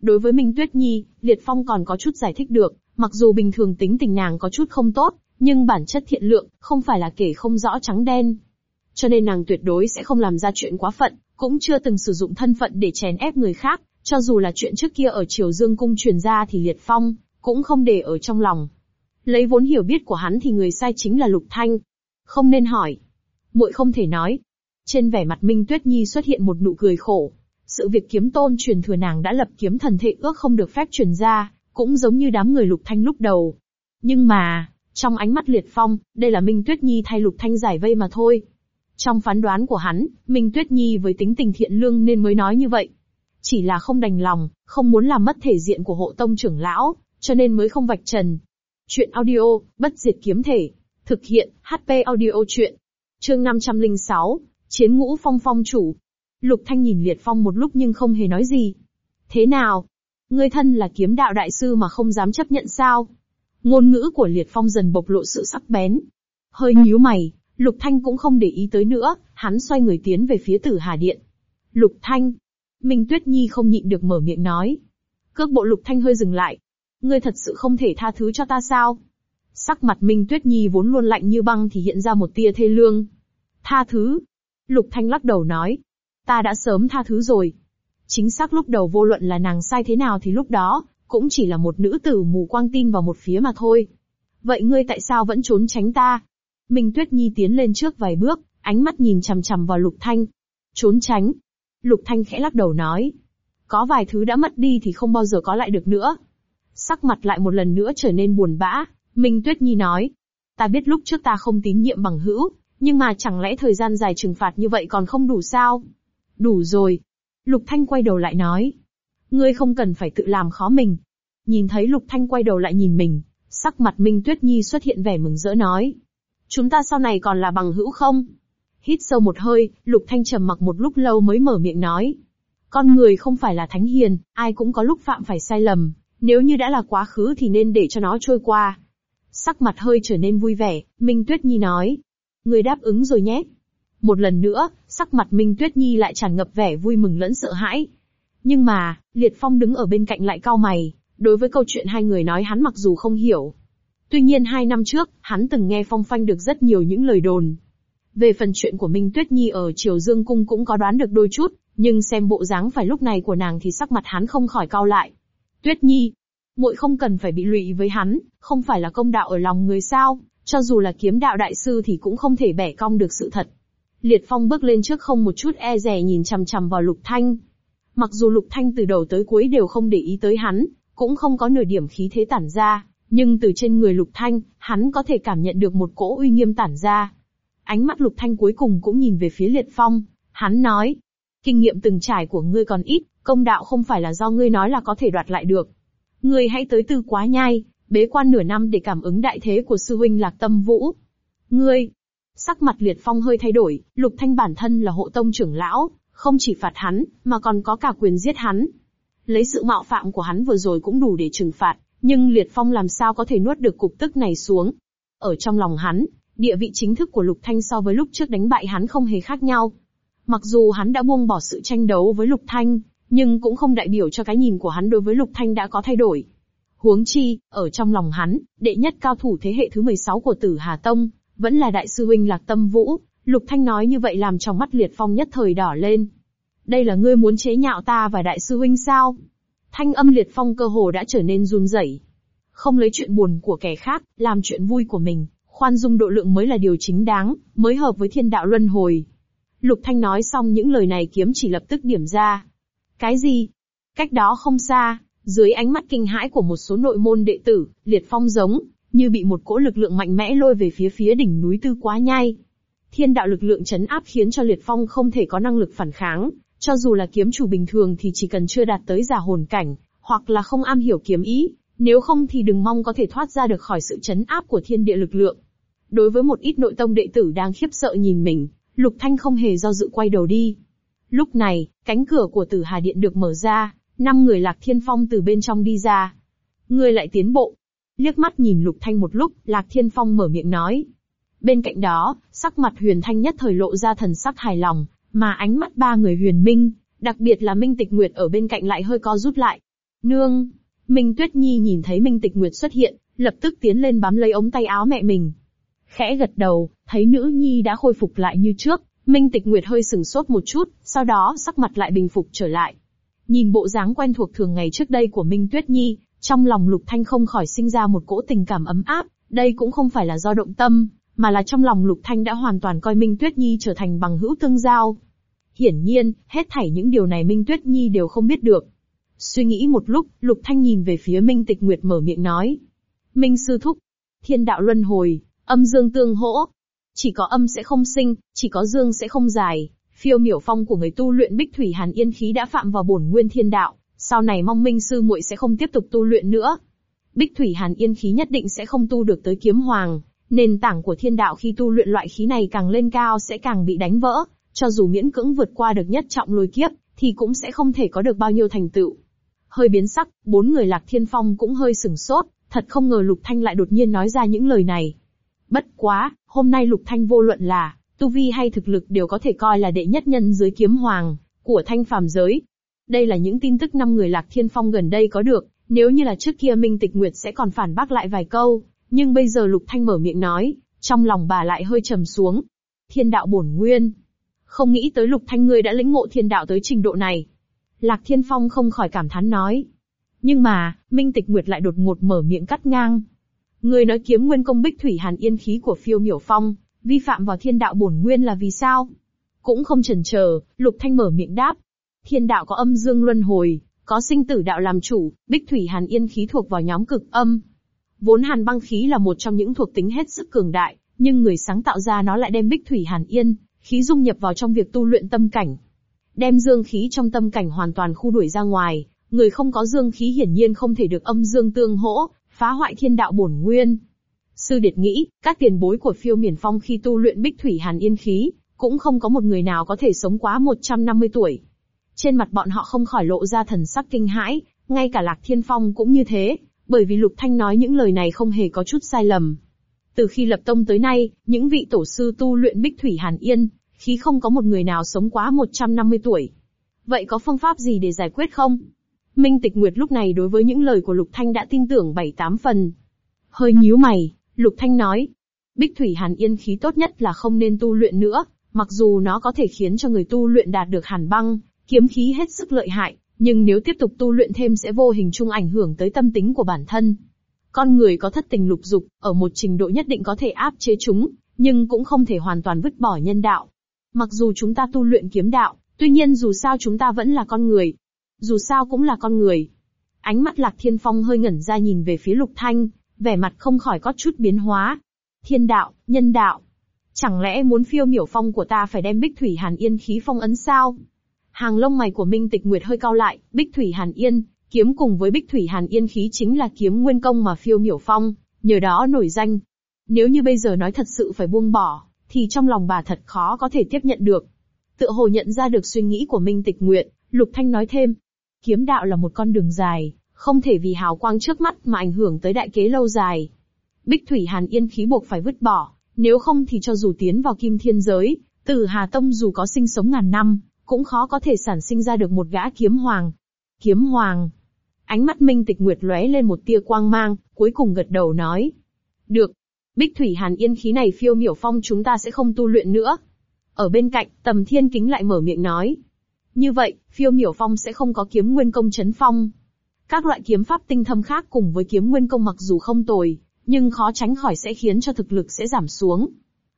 Đối với Minh Tuyết Nhi, Liệt Phong còn có chút giải thích được, mặc dù bình thường tính tình nàng có chút không tốt, nhưng bản chất thiện lượng, không phải là kể không rõ trắng đen. Cho nên nàng tuyệt đối sẽ không làm ra chuyện quá phận, cũng chưa từng sử dụng thân phận để chèn ép người khác, cho dù là chuyện trước kia ở Triều Dương Cung truyền ra thì Liệt Phong, cũng không để ở trong lòng. Lấy vốn hiểu biết của hắn thì người sai chính là Lục Thanh. Không nên hỏi. muội không thể nói. Trên vẻ mặt Minh Tuyết Nhi xuất hiện một nụ cười khổ. Sự việc kiếm tôn truyền thừa nàng đã lập kiếm thần thệ ước không được phép truyền ra, cũng giống như đám người Lục Thanh lúc đầu. Nhưng mà, trong ánh mắt liệt phong, đây là Minh Tuyết Nhi thay Lục Thanh giải vây mà thôi. Trong phán đoán của hắn, Minh Tuyết Nhi với tính tình thiện lương nên mới nói như vậy. Chỉ là không đành lòng, không muốn làm mất thể diện của hộ tông trưởng lão, cho nên mới không vạch trần. Chuyện audio, bất diệt kiếm thể. Thực hiện, HP audio chuyện. Chương 506, Chiến ngũ phong phong chủ. Lục Thanh nhìn Liệt Phong một lúc nhưng không hề nói gì. Thế nào? Ngươi thân là kiếm đạo đại sư mà không dám chấp nhận sao? Ngôn ngữ của Liệt Phong dần bộc lộ sự sắc bén. Hơi nhíu mày, Lục Thanh cũng không để ý tới nữa, hắn xoay người tiến về phía Tử Hà Điện. Lục Thanh. Minh Tuyết Nhi không nhịn được mở miệng nói. Cước bộ Lục Thanh hơi dừng lại. Ngươi thật sự không thể tha thứ cho ta sao? Sắc mặt Minh Tuyết Nhi vốn luôn lạnh như băng thì hiện ra một tia thê lương. Tha thứ. Lục Thanh lắc đầu nói. Ta đã sớm tha thứ rồi. Chính xác lúc đầu vô luận là nàng sai thế nào thì lúc đó, cũng chỉ là một nữ tử mù quang tin vào một phía mà thôi. Vậy ngươi tại sao vẫn trốn tránh ta? Minh Tuyết Nhi tiến lên trước vài bước, ánh mắt nhìn chằm chằm vào Lục Thanh. Trốn tránh. Lục Thanh khẽ lắc đầu nói. Có vài thứ đã mất đi thì không bao giờ có lại được nữa. Sắc mặt lại một lần nữa trở nên buồn bã, Minh Tuyết Nhi nói. Ta biết lúc trước ta không tín nhiệm bằng hữu, nhưng mà chẳng lẽ thời gian dài trừng phạt như vậy còn không đủ sao? Đủ rồi. Lục Thanh quay đầu lại nói. Ngươi không cần phải tự làm khó mình. Nhìn thấy Lục Thanh quay đầu lại nhìn mình, sắc mặt Minh Tuyết Nhi xuất hiện vẻ mừng rỡ nói. Chúng ta sau này còn là bằng hữu không? Hít sâu một hơi, Lục Thanh trầm mặc một lúc lâu mới mở miệng nói. Con người không phải là thánh hiền, ai cũng có lúc phạm phải sai lầm, nếu như đã là quá khứ thì nên để cho nó trôi qua. Sắc mặt hơi trở nên vui vẻ, Minh Tuyết Nhi nói. Người đáp ứng rồi nhé. Một lần nữa, sắc mặt Minh Tuyết Nhi lại tràn ngập vẻ vui mừng lẫn sợ hãi. Nhưng mà, Liệt Phong đứng ở bên cạnh lại cau mày, đối với câu chuyện hai người nói hắn mặc dù không hiểu. Tuy nhiên hai năm trước, hắn từng nghe phong phanh được rất nhiều những lời đồn. Về phần chuyện của Minh Tuyết Nhi ở Triều Dương Cung cũng có đoán được đôi chút, nhưng xem bộ dáng phải lúc này của nàng thì sắc mặt hắn không khỏi cau lại. Tuyết Nhi, muội không cần phải bị lụy với hắn, không phải là công đạo ở lòng người sao, cho dù là kiếm đạo đại sư thì cũng không thể bẻ cong được sự thật. Liệt Phong bước lên trước không một chút e rè nhìn chằm chằm vào Lục Thanh. Mặc dù Lục Thanh từ đầu tới cuối đều không để ý tới hắn, cũng không có nửa điểm khí thế tản ra, nhưng từ trên người Lục Thanh, hắn có thể cảm nhận được một cỗ uy nghiêm tản ra. Ánh mắt Lục Thanh cuối cùng cũng nhìn về phía Liệt Phong, hắn nói, kinh nghiệm từng trải của ngươi còn ít, công đạo không phải là do ngươi nói là có thể đoạt lại được. Ngươi hãy tới tư quá nhai, bế quan nửa năm để cảm ứng đại thế của sư huynh Lạc Tâm Vũ. Ngươi, sắc mặt Liệt Phong hơi thay đổi, Lục Thanh bản thân là hộ tông trưởng lão, không chỉ phạt hắn, mà còn có cả quyền giết hắn. Lấy sự mạo phạm của hắn vừa rồi cũng đủ để trừng phạt, nhưng Liệt Phong làm sao có thể nuốt được cục tức này xuống. Ở trong lòng hắn, địa vị chính thức của Lục Thanh so với lúc trước đánh bại hắn không hề khác nhau. Mặc dù hắn đã buông bỏ sự tranh đấu với Lục Thanh, nhưng cũng không đại biểu cho cái nhìn của hắn đối với Lục Thanh đã có thay đổi. Huống chi, ở trong lòng hắn, đệ nhất cao thủ thế hệ thứ 16 của Tử Hà Tông, vẫn là đại sư huynh Lạc Tâm Vũ, Lục Thanh nói như vậy làm trong mắt Liệt Phong nhất thời đỏ lên. Đây là ngươi muốn chế nhạo ta và đại sư huynh sao? Thanh âm Liệt Phong cơ hồ đã trở nên run rẩy. Không lấy chuyện buồn của kẻ khác, làm chuyện vui của mình, khoan dung độ lượng mới là điều chính đáng, mới hợp với thiên đạo luân hồi. Lục Thanh nói xong những lời này kiếm chỉ lập tức điểm ra. Cái gì? Cách đó không xa, dưới ánh mắt kinh hãi của một số nội môn đệ tử, Liệt Phong giống, như bị một cỗ lực lượng mạnh mẽ lôi về phía phía đỉnh núi Tư Quá Nhai. Thiên đạo lực lượng chấn áp khiến cho Liệt Phong không thể có năng lực phản kháng, cho dù là kiếm chủ bình thường thì chỉ cần chưa đạt tới giả hồn cảnh, hoặc là không am hiểu kiếm ý, nếu không thì đừng mong có thể thoát ra được khỏi sự chấn áp của thiên địa lực lượng. Đối với một ít nội tông đệ tử đang khiếp sợ nhìn mình, Lục Thanh không hề do dự quay đầu đi. Lúc này, cánh cửa của Tử Hà Điện được mở ra, năm người Lạc Thiên Phong từ bên trong đi ra. Người lại tiến bộ. Liếc mắt nhìn Lục Thanh một lúc, Lạc Thiên Phong mở miệng nói. Bên cạnh đó, sắc mặt Huyền Thanh nhất thời lộ ra thần sắc hài lòng, mà ánh mắt ba người Huyền Minh, đặc biệt là Minh Tịch Nguyệt ở bên cạnh lại hơi co rút lại. Nương! Minh Tuyết Nhi nhìn thấy Minh Tịch Nguyệt xuất hiện, lập tức tiến lên bám lấy ống tay áo mẹ mình. Khẽ gật đầu, thấy nữ nhi đã khôi phục lại như trước, Minh Tịch Nguyệt hơi sừng sốt một chút, sau đó sắc mặt lại bình phục trở lại. Nhìn bộ dáng quen thuộc thường ngày trước đây của Minh Tuyết Nhi, trong lòng Lục Thanh không khỏi sinh ra một cỗ tình cảm ấm áp, đây cũng không phải là do động tâm, mà là trong lòng Lục Thanh đã hoàn toàn coi Minh Tuyết Nhi trở thành bằng hữu tương giao. Hiển nhiên, hết thảy những điều này Minh Tuyết Nhi đều không biết được. Suy nghĩ một lúc, Lục Thanh nhìn về phía Minh Tịch Nguyệt mở miệng nói. Minh Sư Thúc, thiên đạo luân hồi, âm dương tương hỗ. Chỉ có âm sẽ không sinh, chỉ có dương sẽ không dài. Phiêu miểu phong của người tu luyện bích thủy hàn yên khí đã phạm vào bổn nguyên thiên đạo, sau này mong Minh Sư muội sẽ không tiếp tục tu luyện nữa. Bích thủy hàn yên khí nhất định sẽ không tu được tới kiếm hoàng, nền tảng của thiên đạo khi tu luyện loại khí này càng lên cao sẽ càng bị đánh vỡ, cho dù miễn cưỡng vượt qua được nhất trọng lôi kiếp, thì cũng sẽ không thể có được bao nhiêu thành tựu. Hơi biến sắc, bốn người lạc thiên phong cũng hơi sừng sốt, thật không ngờ Lục Thanh lại đột nhiên nói ra những lời này. Bất quá, hôm nay Lục Thanh vô luận là, tu vi hay thực lực đều có thể coi là đệ nhất nhân dưới kiếm hoàng, của thanh phàm giới. Đây là những tin tức năm người lạc thiên phong gần đây có được, nếu như là trước kia Minh Tịch Nguyệt sẽ còn phản bác lại vài câu, nhưng bây giờ Lục Thanh mở miệng nói, trong lòng bà lại hơi trầm xuống. Thiên đạo bổn nguyên. Không nghĩ tới Lục Thanh ngươi đã lĩnh ngộ thiên đạo tới trình độ này. Lạc Thiên Phong không khỏi cảm thán nói. Nhưng mà, Minh Tịch Nguyệt lại đột ngột mở miệng cắt ngang. Người nói kiếm nguyên công bích thủy hàn yên khí của phiêu miểu phong, vi phạm vào thiên đạo bổn nguyên là vì sao? Cũng không chần chờ, Lục Thanh mở miệng đáp. Thiên đạo có âm dương luân hồi, có sinh tử đạo làm chủ, bích thủy hàn yên khí thuộc vào nhóm cực âm. Vốn hàn băng khí là một trong những thuộc tính hết sức cường đại, nhưng người sáng tạo ra nó lại đem bích thủy hàn yên, khí dung nhập vào trong việc tu luyện tâm cảnh. Đem dương khí trong tâm cảnh hoàn toàn khu đuổi ra ngoài, người không có dương khí hiển nhiên không thể được âm dương tương hỗ, phá hoại thiên đạo bổn nguyên. Sư Điệt nghĩ, các tiền bối của phiêu miền phong khi tu luyện bích thủy hàn yên khí, cũng không có một người nào có thể sống quá 150 tuổi. Trên mặt bọn họ không khỏi lộ ra thần sắc kinh hãi, ngay cả Lạc Thiên Phong cũng như thế, bởi vì Lục Thanh nói những lời này không hề có chút sai lầm. Từ khi lập tông tới nay, những vị tổ sư tu luyện bích thủy hàn yên, khí không có một người nào sống quá 150 tuổi. Vậy có phương pháp gì để giải quyết không? Minh Tịch Nguyệt lúc này đối với những lời của Lục Thanh đã tin tưởng bảy tám phần. Hơi nhíu mày, Lục Thanh nói. Bích Thủy Hàn Yên khí tốt nhất là không nên tu luyện nữa, mặc dù nó có thể khiến cho người tu luyện đạt được hàn băng, kiếm khí hết sức lợi hại, nhưng nếu tiếp tục tu luyện thêm sẽ vô hình chung ảnh hưởng tới tâm tính của bản thân. Con người có thất tình lục dục, ở một trình độ nhất định có thể áp chế chúng, nhưng cũng không thể hoàn toàn vứt bỏ nhân đạo. Mặc dù chúng ta tu luyện kiếm đạo, tuy nhiên dù sao chúng ta vẫn là con người. Dù sao cũng là con người. Ánh mắt Lạc Thiên Phong hơi ngẩn ra nhìn về phía Lục Thanh, vẻ mặt không khỏi có chút biến hóa. Thiên đạo, nhân đạo. Chẳng lẽ muốn phiêu miểu phong của ta phải đem bích thủy hàn yên khí phong ấn sao? Hàng lông mày của Minh Tịch Nguyệt hơi cao lại, Bích Thủy Hàn Yên, kiếm cùng với Bích Thủy Hàn Yên khí chính là kiếm nguyên công mà phiêu miểu phong, nhờ đó nổi danh. Nếu như bây giờ nói thật sự phải buông bỏ, thì trong lòng bà thật khó có thể tiếp nhận được. Tựa hồ nhận ra được suy nghĩ của Minh Tịch Nguyệt, Lục Thanh nói thêm. Kiếm đạo là một con đường dài, không thể vì hào quang trước mắt mà ảnh hưởng tới đại kế lâu dài. Bích Thủy Hàn Yên khí buộc phải vứt bỏ, nếu không thì cho dù tiến vào kim thiên giới, Tử Hà Tông dù có sinh sống ngàn năm, cũng khó có thể sản sinh ra được một gã kiếm hoàng. Kiếm hoàng. Ánh mắt Minh Tịch Nguyệt lóe lên một tia quang mang, cuối cùng gật đầu nói. Được. Bích Thủy Hàn Yên khí này phiêu miểu phong chúng ta sẽ không tu luyện nữa. Ở bên cạnh, Tầm Thiên Kính lại mở miệng nói. Như vậy, phiêu miểu phong sẽ không có kiếm nguyên công chấn phong. Các loại kiếm pháp tinh thâm khác cùng với kiếm nguyên công mặc dù không tồi, nhưng khó tránh khỏi sẽ khiến cho thực lực sẽ giảm xuống.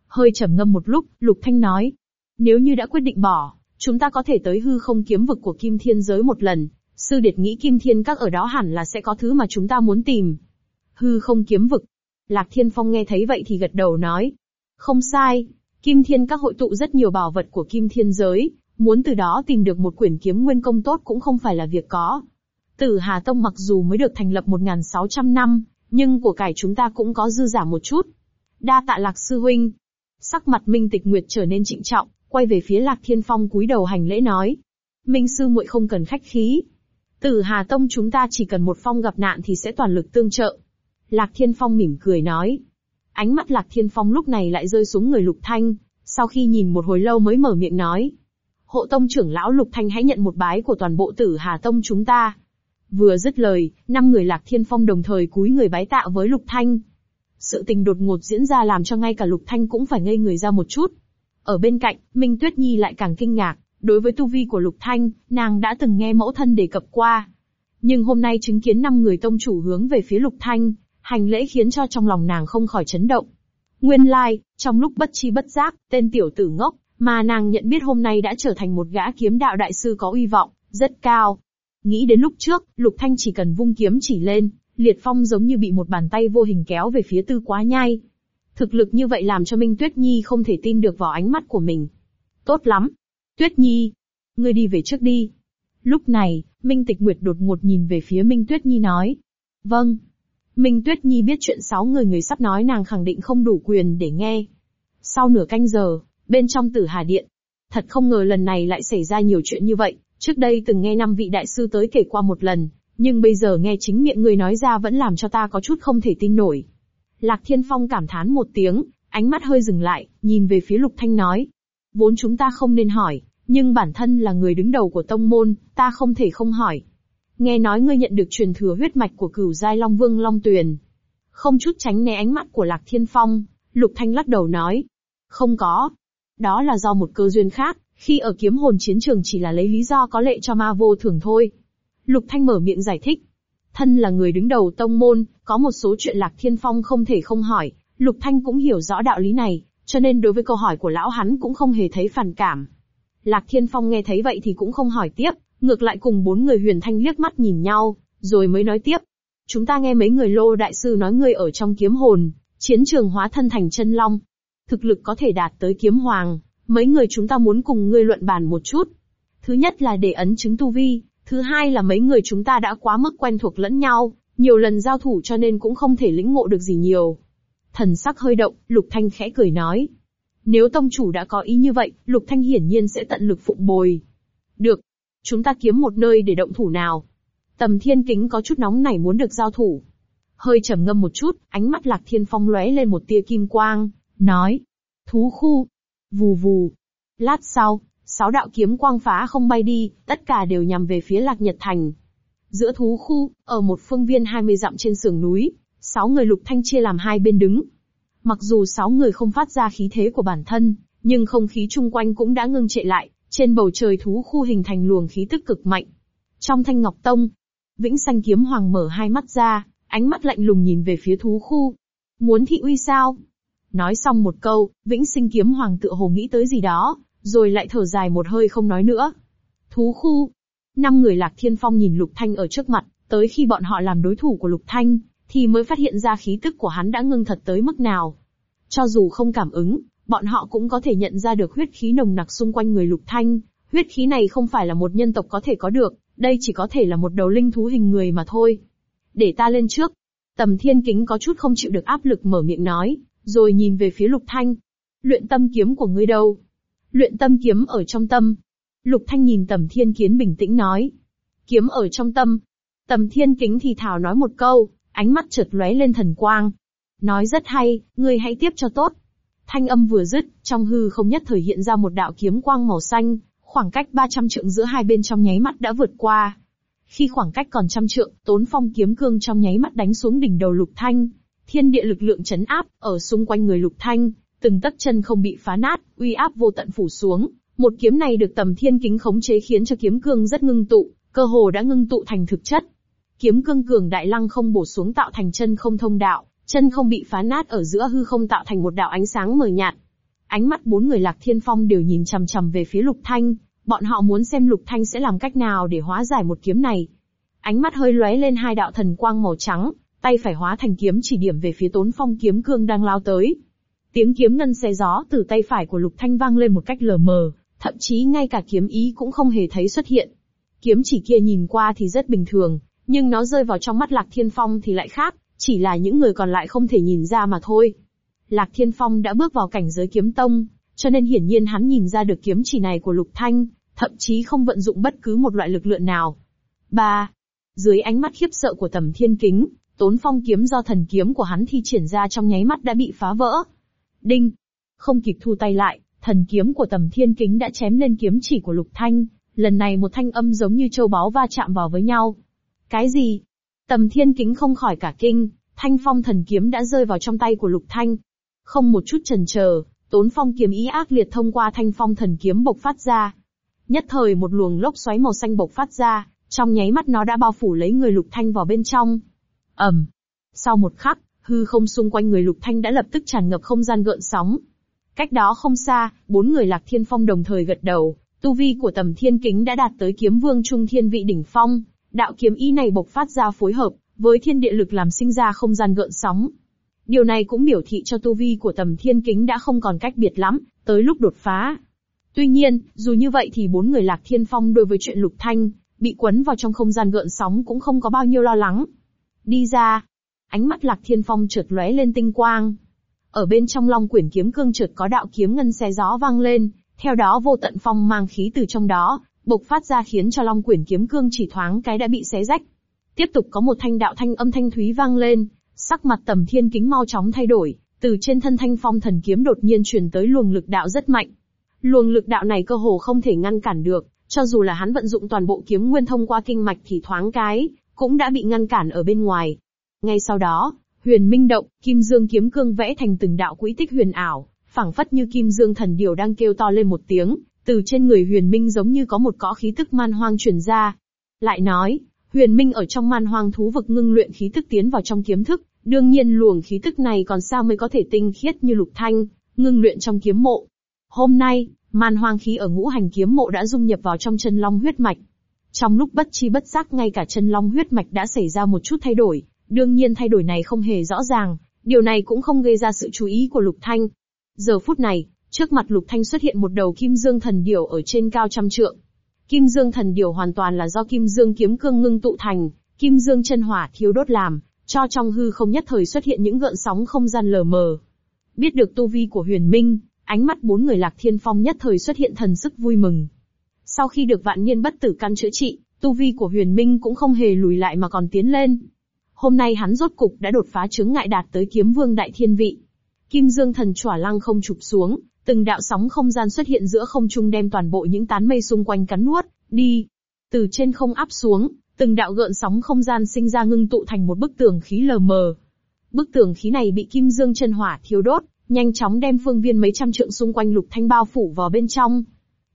Hơi trầm ngâm một lúc, Lục Thanh nói. Nếu như đã quyết định bỏ, chúng ta có thể tới hư không kiếm vực của Kim Thiên giới một lần. Sư Điệt nghĩ Kim Thiên các ở đó hẳn là sẽ có thứ mà chúng ta muốn tìm. Hư không kiếm vực. Lạc Thiên Phong nghe thấy vậy thì gật đầu nói. Không sai. Kim Thiên các hội tụ rất nhiều bảo vật của Kim Thiên giới, muốn từ đó tìm được một quyển kiếm nguyên công tốt cũng không phải là việc có. Tử Hà Tông mặc dù mới được thành lập 1.600 năm, nhưng của cải chúng ta cũng có dư giả một chút. Đa tạ Lạc Sư Huynh. Sắc mặt Minh Tịch Nguyệt trở nên trịnh trọng, quay về phía Lạc Thiên Phong cúi đầu hành lễ nói. Minh sư muội không cần khách khí. Tử Hà Tông chúng ta chỉ cần một phong gặp nạn thì sẽ toàn lực tương trợ. Lạc Thiên Phong mỉm cười nói. Ánh mắt Lạc Thiên Phong lúc này lại rơi xuống người Lục Thanh, sau khi nhìn một hồi lâu mới mở miệng nói. Hộ Tông trưởng lão Lục Thanh hãy nhận một bái của toàn bộ Tử Hà Tông chúng ta. Vừa dứt lời, năm người Lạc Thiên Phong đồng thời cúi người bái tạ với Lục Thanh. Sự tình đột ngột diễn ra làm cho ngay cả Lục Thanh cũng phải ngây người ra một chút. Ở bên cạnh, Minh Tuyết Nhi lại càng kinh ngạc, đối với tu vi của Lục Thanh, nàng đã từng nghe mẫu thân đề cập qua. Nhưng hôm nay chứng kiến năm người tông chủ hướng về phía Lục Thanh, hành lễ khiến cho trong lòng nàng không khỏi chấn động. Nguyên lai, like, trong lúc bất chi bất giác, tên tiểu tử ngốc, mà nàng nhận biết hôm nay đã trở thành một gã kiếm đạo đại sư có uy vọng, rất cao. Nghĩ đến lúc trước, Lục Thanh chỉ cần vung kiếm chỉ lên, liệt phong giống như bị một bàn tay vô hình kéo về phía tư quá nhai. Thực lực như vậy làm cho Minh Tuyết Nhi không thể tin được vào ánh mắt của mình. Tốt lắm. Tuyết Nhi. Ngươi đi về trước đi. Lúc này, Minh Tịch Nguyệt đột ngột nhìn về phía Minh Tuyết Nhi nói. Vâng. Minh Tuyết Nhi biết chuyện sáu người người sắp nói nàng khẳng định không đủ quyền để nghe. Sau nửa canh giờ, bên trong tử hà điện. Thật không ngờ lần này lại xảy ra nhiều chuyện như vậy, trước đây từng nghe năm vị đại sư tới kể qua một lần, nhưng bây giờ nghe chính miệng người nói ra vẫn làm cho ta có chút không thể tin nổi. Lạc Thiên Phong cảm thán một tiếng, ánh mắt hơi dừng lại, nhìn về phía Lục Thanh nói. Vốn chúng ta không nên hỏi, nhưng bản thân là người đứng đầu của tông môn, ta không thể không hỏi. Nghe nói ngươi nhận được truyền thừa huyết mạch của cửu giai Long Vương Long Tuyền. Không chút tránh né ánh mắt của Lạc Thiên Phong, Lục Thanh lắc đầu nói. Không có. Đó là do một cơ duyên khác, khi ở kiếm hồn chiến trường chỉ là lấy lý do có lệ cho ma vô thường thôi. Lục Thanh mở miệng giải thích. Thân là người đứng đầu tông môn, có một số chuyện Lạc Thiên Phong không thể không hỏi, Lục Thanh cũng hiểu rõ đạo lý này, cho nên đối với câu hỏi của lão hắn cũng không hề thấy phản cảm. Lạc Thiên Phong nghe thấy vậy thì cũng không hỏi tiếp, ngược lại cùng bốn người huyền thanh liếc mắt nhìn nhau, rồi mới nói tiếp. Chúng ta nghe mấy người lô đại sư nói ngươi ở trong kiếm hồn, chiến trường hóa thân thành chân long. Thực lực có thể đạt tới kiếm hoàng, mấy người chúng ta muốn cùng ngươi luận bàn một chút. Thứ nhất là để ấn chứng tu vi, thứ hai là mấy người chúng ta đã quá mức quen thuộc lẫn nhau, nhiều lần giao thủ cho nên cũng không thể lĩnh ngộ được gì nhiều. Thần sắc hơi động, Lục Thanh khẽ cười nói. Nếu tông chủ đã có ý như vậy, Lục Thanh hiển nhiên sẽ tận lực phụng bồi. Được. Chúng ta kiếm một nơi để động thủ nào. Tầm thiên kính có chút nóng nảy muốn được giao thủ. Hơi trầm ngâm một chút, ánh mắt lạc thiên phong lóe lên một tia kim quang, nói. Thú khu. Vù vù. Lát sau, sáu đạo kiếm quang phá không bay đi, tất cả đều nhằm về phía lạc nhật thành. Giữa thú khu, ở một phương viên 20 dặm trên sườn núi, sáu người lục thanh chia làm hai bên đứng. Mặc dù sáu người không phát ra khí thế của bản thân, nhưng không khí chung quanh cũng đã ngưng trệ lại, trên bầu trời thú khu hình thành luồng khí tức cực mạnh. Trong thanh ngọc tông, Vĩnh Xanh Kiếm Hoàng mở hai mắt ra, ánh mắt lạnh lùng nhìn về phía thú khu. Muốn thị uy sao? Nói xong một câu, Vĩnh Sinh Kiếm Hoàng tựa hồ nghĩ tới gì đó, rồi lại thở dài một hơi không nói nữa. Thú khu. Năm người Lạc Thiên Phong nhìn Lục Thanh ở trước mặt, tới khi bọn họ làm đối thủ của Lục Thanh, thì mới phát hiện ra khí tức của hắn đã ngưng thật tới mức nào. Cho dù không cảm ứng, bọn họ cũng có thể nhận ra được huyết khí nồng nặc xung quanh người Lục Thanh. Huyết khí này không phải là một nhân tộc có thể có được, đây chỉ có thể là một đầu linh thú hình người mà thôi. Để ta lên trước. Tầm thiên kính có chút không chịu được áp lực mở miệng nói, rồi nhìn về phía Lục Thanh. Luyện tâm kiếm của ngươi đâu? Luyện tâm kiếm ở trong tâm. Lục Thanh nhìn tầm thiên kiến bình tĩnh nói. Kiếm ở trong tâm. Tầm thiên kính thì thảo nói một câu, ánh mắt chợt lóe lên thần quang. Nói rất hay, ngươi hãy tiếp cho tốt. Thanh âm vừa dứt, trong hư không nhất thời hiện ra một đạo kiếm quang màu xanh, khoảng cách 300 trượng giữa hai bên trong nháy mắt đã vượt qua. Khi khoảng cách còn trăm trượng, tốn phong kiếm cương trong nháy mắt đánh xuống đỉnh đầu lục thanh. Thiên địa lực lượng chấn áp, ở xung quanh người lục thanh, từng tấc chân không bị phá nát, uy áp vô tận phủ xuống. Một kiếm này được tầm thiên kính khống chế khiến cho kiếm cương rất ngưng tụ, cơ hồ đã ngưng tụ thành thực chất. Kiếm cương cường đại lăng không bổ xuống tạo thành chân không thông đạo, chân không bị phá nát ở giữa hư không tạo thành một đạo ánh sáng mờ nhạt. Ánh mắt bốn người lạc thiên phong đều nhìn chằm chằm về phía lục thanh, bọn họ muốn xem lục thanh sẽ làm cách nào để hóa giải một kiếm này. Ánh mắt hơi lóe lên hai đạo thần quang màu trắng, tay phải hóa thành kiếm chỉ điểm về phía tốn phong kiếm cương đang lao tới. Tiếng kiếm ngân xé gió từ tay phải của Lục Thanh vang lên một cách lờ mờ, thậm chí ngay cả kiếm ý cũng không hề thấy xuất hiện. Kiếm chỉ kia nhìn qua thì rất bình thường, nhưng nó rơi vào trong mắt Lạc Thiên Phong thì lại khác, chỉ là những người còn lại không thể nhìn ra mà thôi. Lạc Thiên Phong đã bước vào cảnh giới kiếm tông, cho nên hiển nhiên hắn nhìn ra được kiếm chỉ này của Lục Thanh, thậm chí không vận dụng bất cứ một loại lực lượng nào. 3. Dưới ánh mắt khiếp sợ của tầm thiên kính, tốn phong kiếm do thần kiếm của hắn thi triển ra trong nháy mắt đã bị phá vỡ. Đinh! Không kịp thu tay lại, thần kiếm của tầm thiên kính đã chém lên kiếm chỉ của lục thanh, lần này một thanh âm giống như châu báu va chạm vào với nhau. Cái gì? Tầm thiên kính không khỏi cả kinh, thanh phong thần kiếm đã rơi vào trong tay của lục thanh. Không một chút chần chờ, Tốn phong kiếm ý ác liệt thông qua thanh phong thần kiếm bộc phát ra. Nhất thời một luồng lốc xoáy màu xanh bộc phát ra, trong nháy mắt nó đã bao phủ lấy người lục thanh vào bên trong ầm. Sau một khắc, hư không xung quanh người lục thanh đã lập tức tràn ngập không gian gợn sóng. Cách đó không xa, bốn người lạc thiên phong đồng thời gật đầu, tu vi của tầm thiên kính đã đạt tới kiếm vương trung thiên vị đỉnh phong, đạo kiếm ý này bộc phát ra phối hợp, với thiên địa lực làm sinh ra không gian gợn sóng. Điều này cũng biểu thị cho tu vi của tầm thiên kính đã không còn cách biệt lắm, tới lúc đột phá. Tuy nhiên, dù như vậy thì bốn người lạc thiên phong đối với chuyện lục thanh, bị quấn vào trong không gian gợn sóng cũng không có bao nhiêu lo lắng. Đi ra, ánh mắt lạc thiên phong chợt lóe lên tinh quang. Ở bên trong long quyển kiếm cương chợt có đạo kiếm ngân xe gió vang lên, theo đó vô tận phong mang khí từ trong đó, bộc phát ra khiến cho long quyển kiếm cương chỉ thoáng cái đã bị xé rách. Tiếp tục có một thanh đạo thanh âm thanh thúy vang lên, sắc mặt tầm thiên kính mau chóng thay đổi, từ trên thân thanh phong thần kiếm đột nhiên truyền tới luồng lực đạo rất mạnh. Luồng lực đạo này cơ hồ không thể ngăn cản được, cho dù là hắn vận dụng toàn bộ kiếm nguyên thông qua kinh mạch thì thoáng cái, cũng đã bị ngăn cản ở bên ngoài. Ngay sau đó, huyền minh động, kim dương kiếm cương vẽ thành từng đạo quỹ tích huyền ảo, phảng phất như kim dương thần điều đang kêu to lên một tiếng, từ trên người huyền minh giống như có một cõ khí tức man hoang truyền ra. Lại nói, huyền minh ở trong man hoang thú vực ngưng luyện khí tức tiến vào trong kiếm thức, đương nhiên luồng khí tức này còn sao mới có thể tinh khiết như lục thanh, ngưng luyện trong kiếm mộ. Hôm nay, man hoang khí ở ngũ hành kiếm mộ đã dung nhập vào trong chân long huyết mạch. Trong lúc bất chi bất giác ngay cả chân long huyết mạch đã xảy ra một chút thay đổi, đương nhiên thay đổi này không hề rõ ràng, điều này cũng không gây ra sự chú ý của lục thanh. Giờ phút này, trước mặt lục thanh xuất hiện một đầu kim dương thần điểu ở trên cao trăm trượng. Kim dương thần điểu hoàn toàn là do kim dương kiếm cương ngưng tụ thành, kim dương chân hỏa thiếu đốt làm, cho trong hư không nhất thời xuất hiện những gợn sóng không gian lờ mờ. Biết được tu vi của huyền minh, ánh mắt bốn người lạc thiên phong nhất thời xuất hiện thần sức vui mừng. Sau khi được vạn niên bất tử căn chữa trị, tu vi của huyền minh cũng không hề lùi lại mà còn tiến lên. Hôm nay hắn rốt cục đã đột phá chứng ngại đạt tới kiếm vương đại thiên vị. Kim dương thần chỏa lăng không chụp xuống, từng đạo sóng không gian xuất hiện giữa không trung đem toàn bộ những tán mây xung quanh cắn nuốt, đi. Từ trên không áp xuống, từng đạo gợn sóng không gian sinh ra ngưng tụ thành một bức tường khí lờ mờ. Bức tường khí này bị kim dương chân hỏa thiêu đốt, nhanh chóng đem phương viên mấy trăm trượng xung quanh lục thanh bao phủ vào bên trong.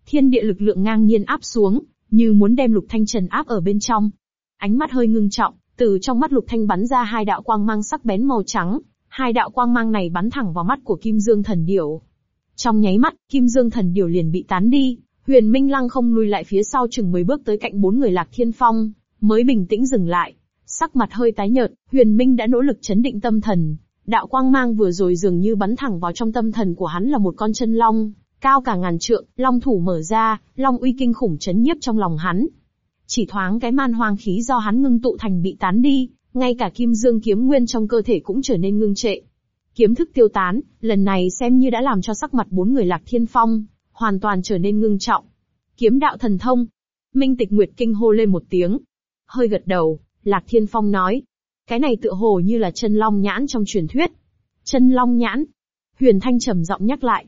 Thiên địa lực lượng ngang nhiên áp xuống, như muốn đem lục thanh trần áp ở bên trong. Ánh mắt hơi ngưng trọng, từ trong mắt lục thanh bắn ra hai đạo quang mang sắc bén màu trắng, hai đạo quang mang này bắn thẳng vào mắt của kim dương thần điểu. Trong nháy mắt, kim dương thần điểu liền bị tán đi, huyền minh lăng không lùi lại phía sau chừng 10 bước tới cạnh bốn người lạc thiên phong mới bình tĩnh dừng lại. Sắc mặt hơi tái nhợt, huyền minh đã nỗ lực chấn định tâm thần. Đạo quang mang vừa rồi dường như bắn thẳng vào trong tâm thần của hắn là một con chân long, cao cả ngàn trượng, long thủ mở ra, long uy kinh khủng chấn nhiếp trong lòng hắn. Chỉ thoáng cái man hoang khí do hắn ngưng tụ thành bị tán đi, ngay cả kim dương kiếm nguyên trong cơ thể cũng trở nên ngưng trệ. Kiếm thức tiêu tán, lần này xem như đã làm cho sắc mặt bốn người lạc thiên phong, hoàn toàn trở nên ngưng trọng. Kiếm đạo thần thông. Minh tịch nguyệt kinh hô lên một tiếng, hơi gật đầu, Lạc Thiên Phong nói. Cái này tựa hồ như là chân long nhãn trong truyền thuyết. Chân long nhãn. Huyền Thanh trầm giọng nhắc lại.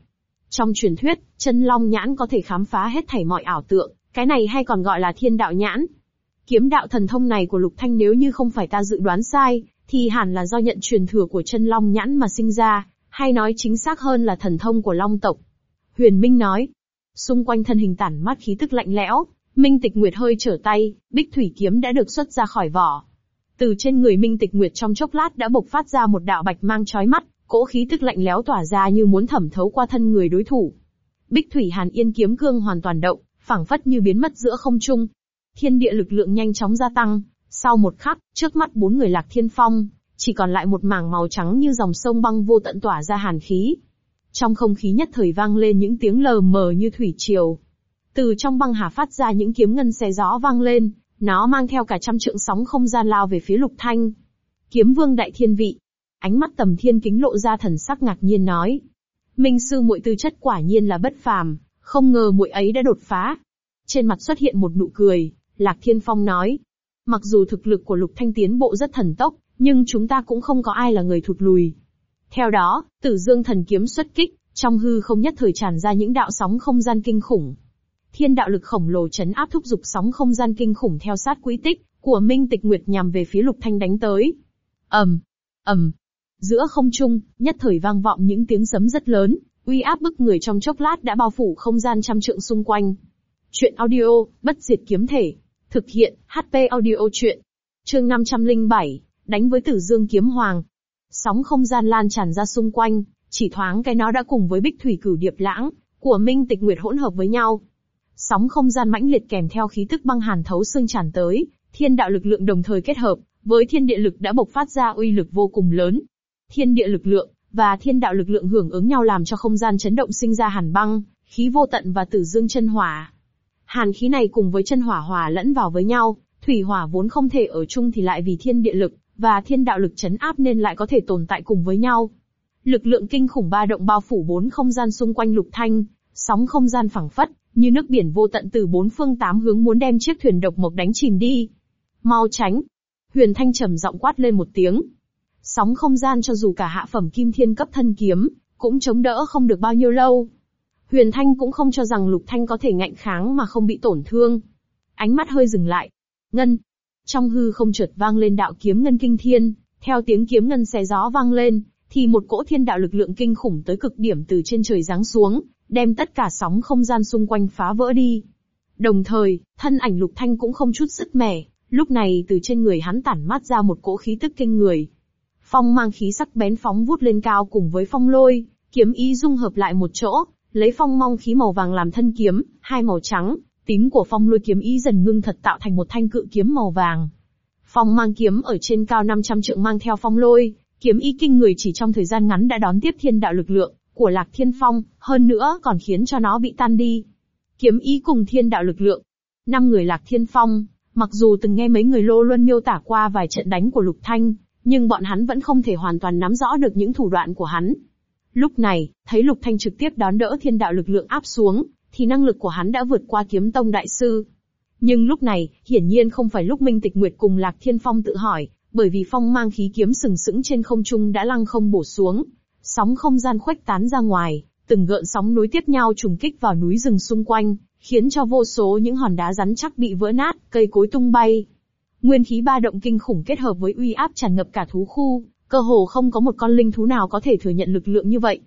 Trong truyền thuyết, chân long nhãn có thể khám phá hết thảy mọi ảo tượng, cái này hay còn gọi là thiên đạo nhãn. Kiếm đạo thần thông này của Lục Thanh nếu như không phải ta dự đoán sai, thì hẳn là do nhận truyền thừa của chân long nhãn mà sinh ra, hay nói chính xác hơn là thần thông của long tộc. Huyền Minh nói. Xung quanh thân hình tản mát khí tức lạnh lẽo, Minh Tịch Nguyệt hơi trở tay, Bích Thủy kiếm đã được xuất ra khỏi vỏ. Từ trên người Minh Tịch Nguyệt trong chốc lát đã bộc phát ra một đạo bạch mang chói mắt, cỗ khí tức lạnh lẽo tỏa ra như muốn thẩm thấu qua thân người đối thủ. Bích Thủy Hàn Yên kiếm cương hoàn toàn động, phảng phất như biến mất giữa không trung. Thiên địa lực lượng nhanh chóng gia tăng, sau một khắc, trước mắt bốn người Lạc Thiên Phong, chỉ còn lại một mảng màu trắng như dòng sông băng vô tận tỏa ra hàn khí. Trong không khí nhất thời vang lên những tiếng lờ mờ như thủy triều, từ trong băng hà phát ra những kiếm ngân xé gió vang lên, nó mang theo cả trăm trượng sóng không gian lao về phía lục thanh. Kiếm vương đại thiên vị. Ánh mắt tầm thiên kính lộ ra thần sắc ngạc nhiên nói. Minh sư muội tư chất quả nhiên là bất phàm, không ngờ muội ấy đã đột phá. Trên mặt xuất hiện một nụ cười, Lạc Thiên Phong nói. Mặc dù thực lực của lục thanh tiến bộ rất thần tốc, nhưng chúng ta cũng không có ai là người thụt lùi. Theo đó, tử dương thần kiếm xuất kích, trong hư không nhất thời tràn ra những đạo sóng không gian kinh khủng. Thiên đạo lực khổng lồ chấn áp thúc dục sóng không gian kinh khủng theo sát quỹ tích của Minh Tịch Nguyệt nhằm về phía Lục Thanh đánh tới. ầm, ầm, giữa không trung nhất thời vang vọng những tiếng sấm rất lớn, uy áp bức người trong chốc lát đã bao phủ không gian trăm trượng xung quanh. Chuyện audio, bất diệt kiếm thể. Thực hiện, HP audio chuyện. Chương 507, đánh với tử dương kiếm hoàng. Sóng không gian lan tràn ra xung quanh, chỉ thoáng cái nó đã cùng với bích thủy cửu điệp lãng, của minh tịch nguyệt hỗn hợp với nhau. Sóng không gian mãnh liệt kèm theo khí tức băng hàn thấu xương tràn tới, thiên đạo lực lượng đồng thời kết hợp, với thiên địa lực đã bộc phát ra uy lực vô cùng lớn. Thiên địa lực lượng, và thiên đạo lực lượng hưởng ứng nhau làm cho không gian chấn động sinh ra hàn băng, khí vô tận và tử dương chân hỏa. Hàn khí này cùng với chân hỏa hòa lẫn vào với nhau, thủy hỏa vốn không thể ở chung thì lại vì thiên địa lực và thiên đạo lực chấn áp nên lại có thể tồn tại cùng với nhau. Lực lượng kinh khủng ba động bao phủ bốn không gian xung quanh lục thanh, sóng không gian phẳng phất, như nước biển vô tận từ bốn phương tám hướng muốn đem chiếc thuyền độc mộc đánh chìm đi. Mau tránh! Huyền Thanh trầm giọng quát lên một tiếng, Sóng không gian cho dù cả hạ phẩm kim thiên cấp thân kiếm, cũng chống đỡ không được bao nhiêu lâu. Huyền Thanh cũng không cho rằng Lục Thanh có thể ngạnh kháng mà không bị tổn thương. Ánh mắt hơi dừng lại. Ngân. Trong hư không chợt vang lên đạo kiếm ngân kinh thiên, theo tiếng kiếm ngân xé gió vang lên, thì một cỗ thiên đạo lực lượng kinh khủng tới cực điểm từ trên trời giáng xuống, đem tất cả sóng không gian xung quanh phá vỡ đi. Đồng thời, thân ảnh Lục Thanh cũng không chút sức mẻ, lúc này từ trên người hắn tản mát ra một cỗ khí tức kinh người, Phong mang khí sắc bén phóng vút lên cao cùng với phong lôi, kiếm ý dung hợp lại một chỗ, lấy phong mong khí màu vàng làm thân kiếm, hai màu trắng, tím của phong lôi kiếm ý dần ngưng thật tạo thành một thanh cự kiếm màu vàng. Phong mang kiếm ở trên cao 500 trượng mang theo phong lôi, kiếm ý kinh người chỉ trong thời gian ngắn đã đón tiếp thiên đạo lực lượng của Lạc Thiên Phong, hơn nữa còn khiến cho nó bị tan đi. Kiếm ý cùng thiên đạo lực lượng. Năm người Lạc Thiên Phong, mặc dù từng nghe mấy người lô luân miêu tả qua vài trận đánh của Lục Thanh, nhưng bọn hắn vẫn không thể hoàn toàn nắm rõ được những thủ đoạn của hắn. Lúc này, thấy Lục Thanh trực tiếp đón đỡ thiên đạo lực lượng áp xuống, thì năng lực của hắn đã vượt qua kiếm tông đại sư. Nhưng lúc này, hiển nhiên không phải lúc Minh Tịch Nguyệt cùng Lạc Thiên Phong tự hỏi, bởi vì phong mang khí kiếm sừng sững trên không trung đã lăng không bổ xuống, sóng không gian khuếch tán ra ngoài, từng gợn sóng nối tiếp nhau trùng kích vào núi rừng xung quanh, khiến cho vô số những hòn đá rắn chắc bị vỡ nát, cây cối tung bay. Nguyên khí ba động kinh khủng kết hợp với uy áp tràn ngập cả thú khu, cơ hồ không có một con linh thú nào có thể thừa nhận lực lượng như vậy.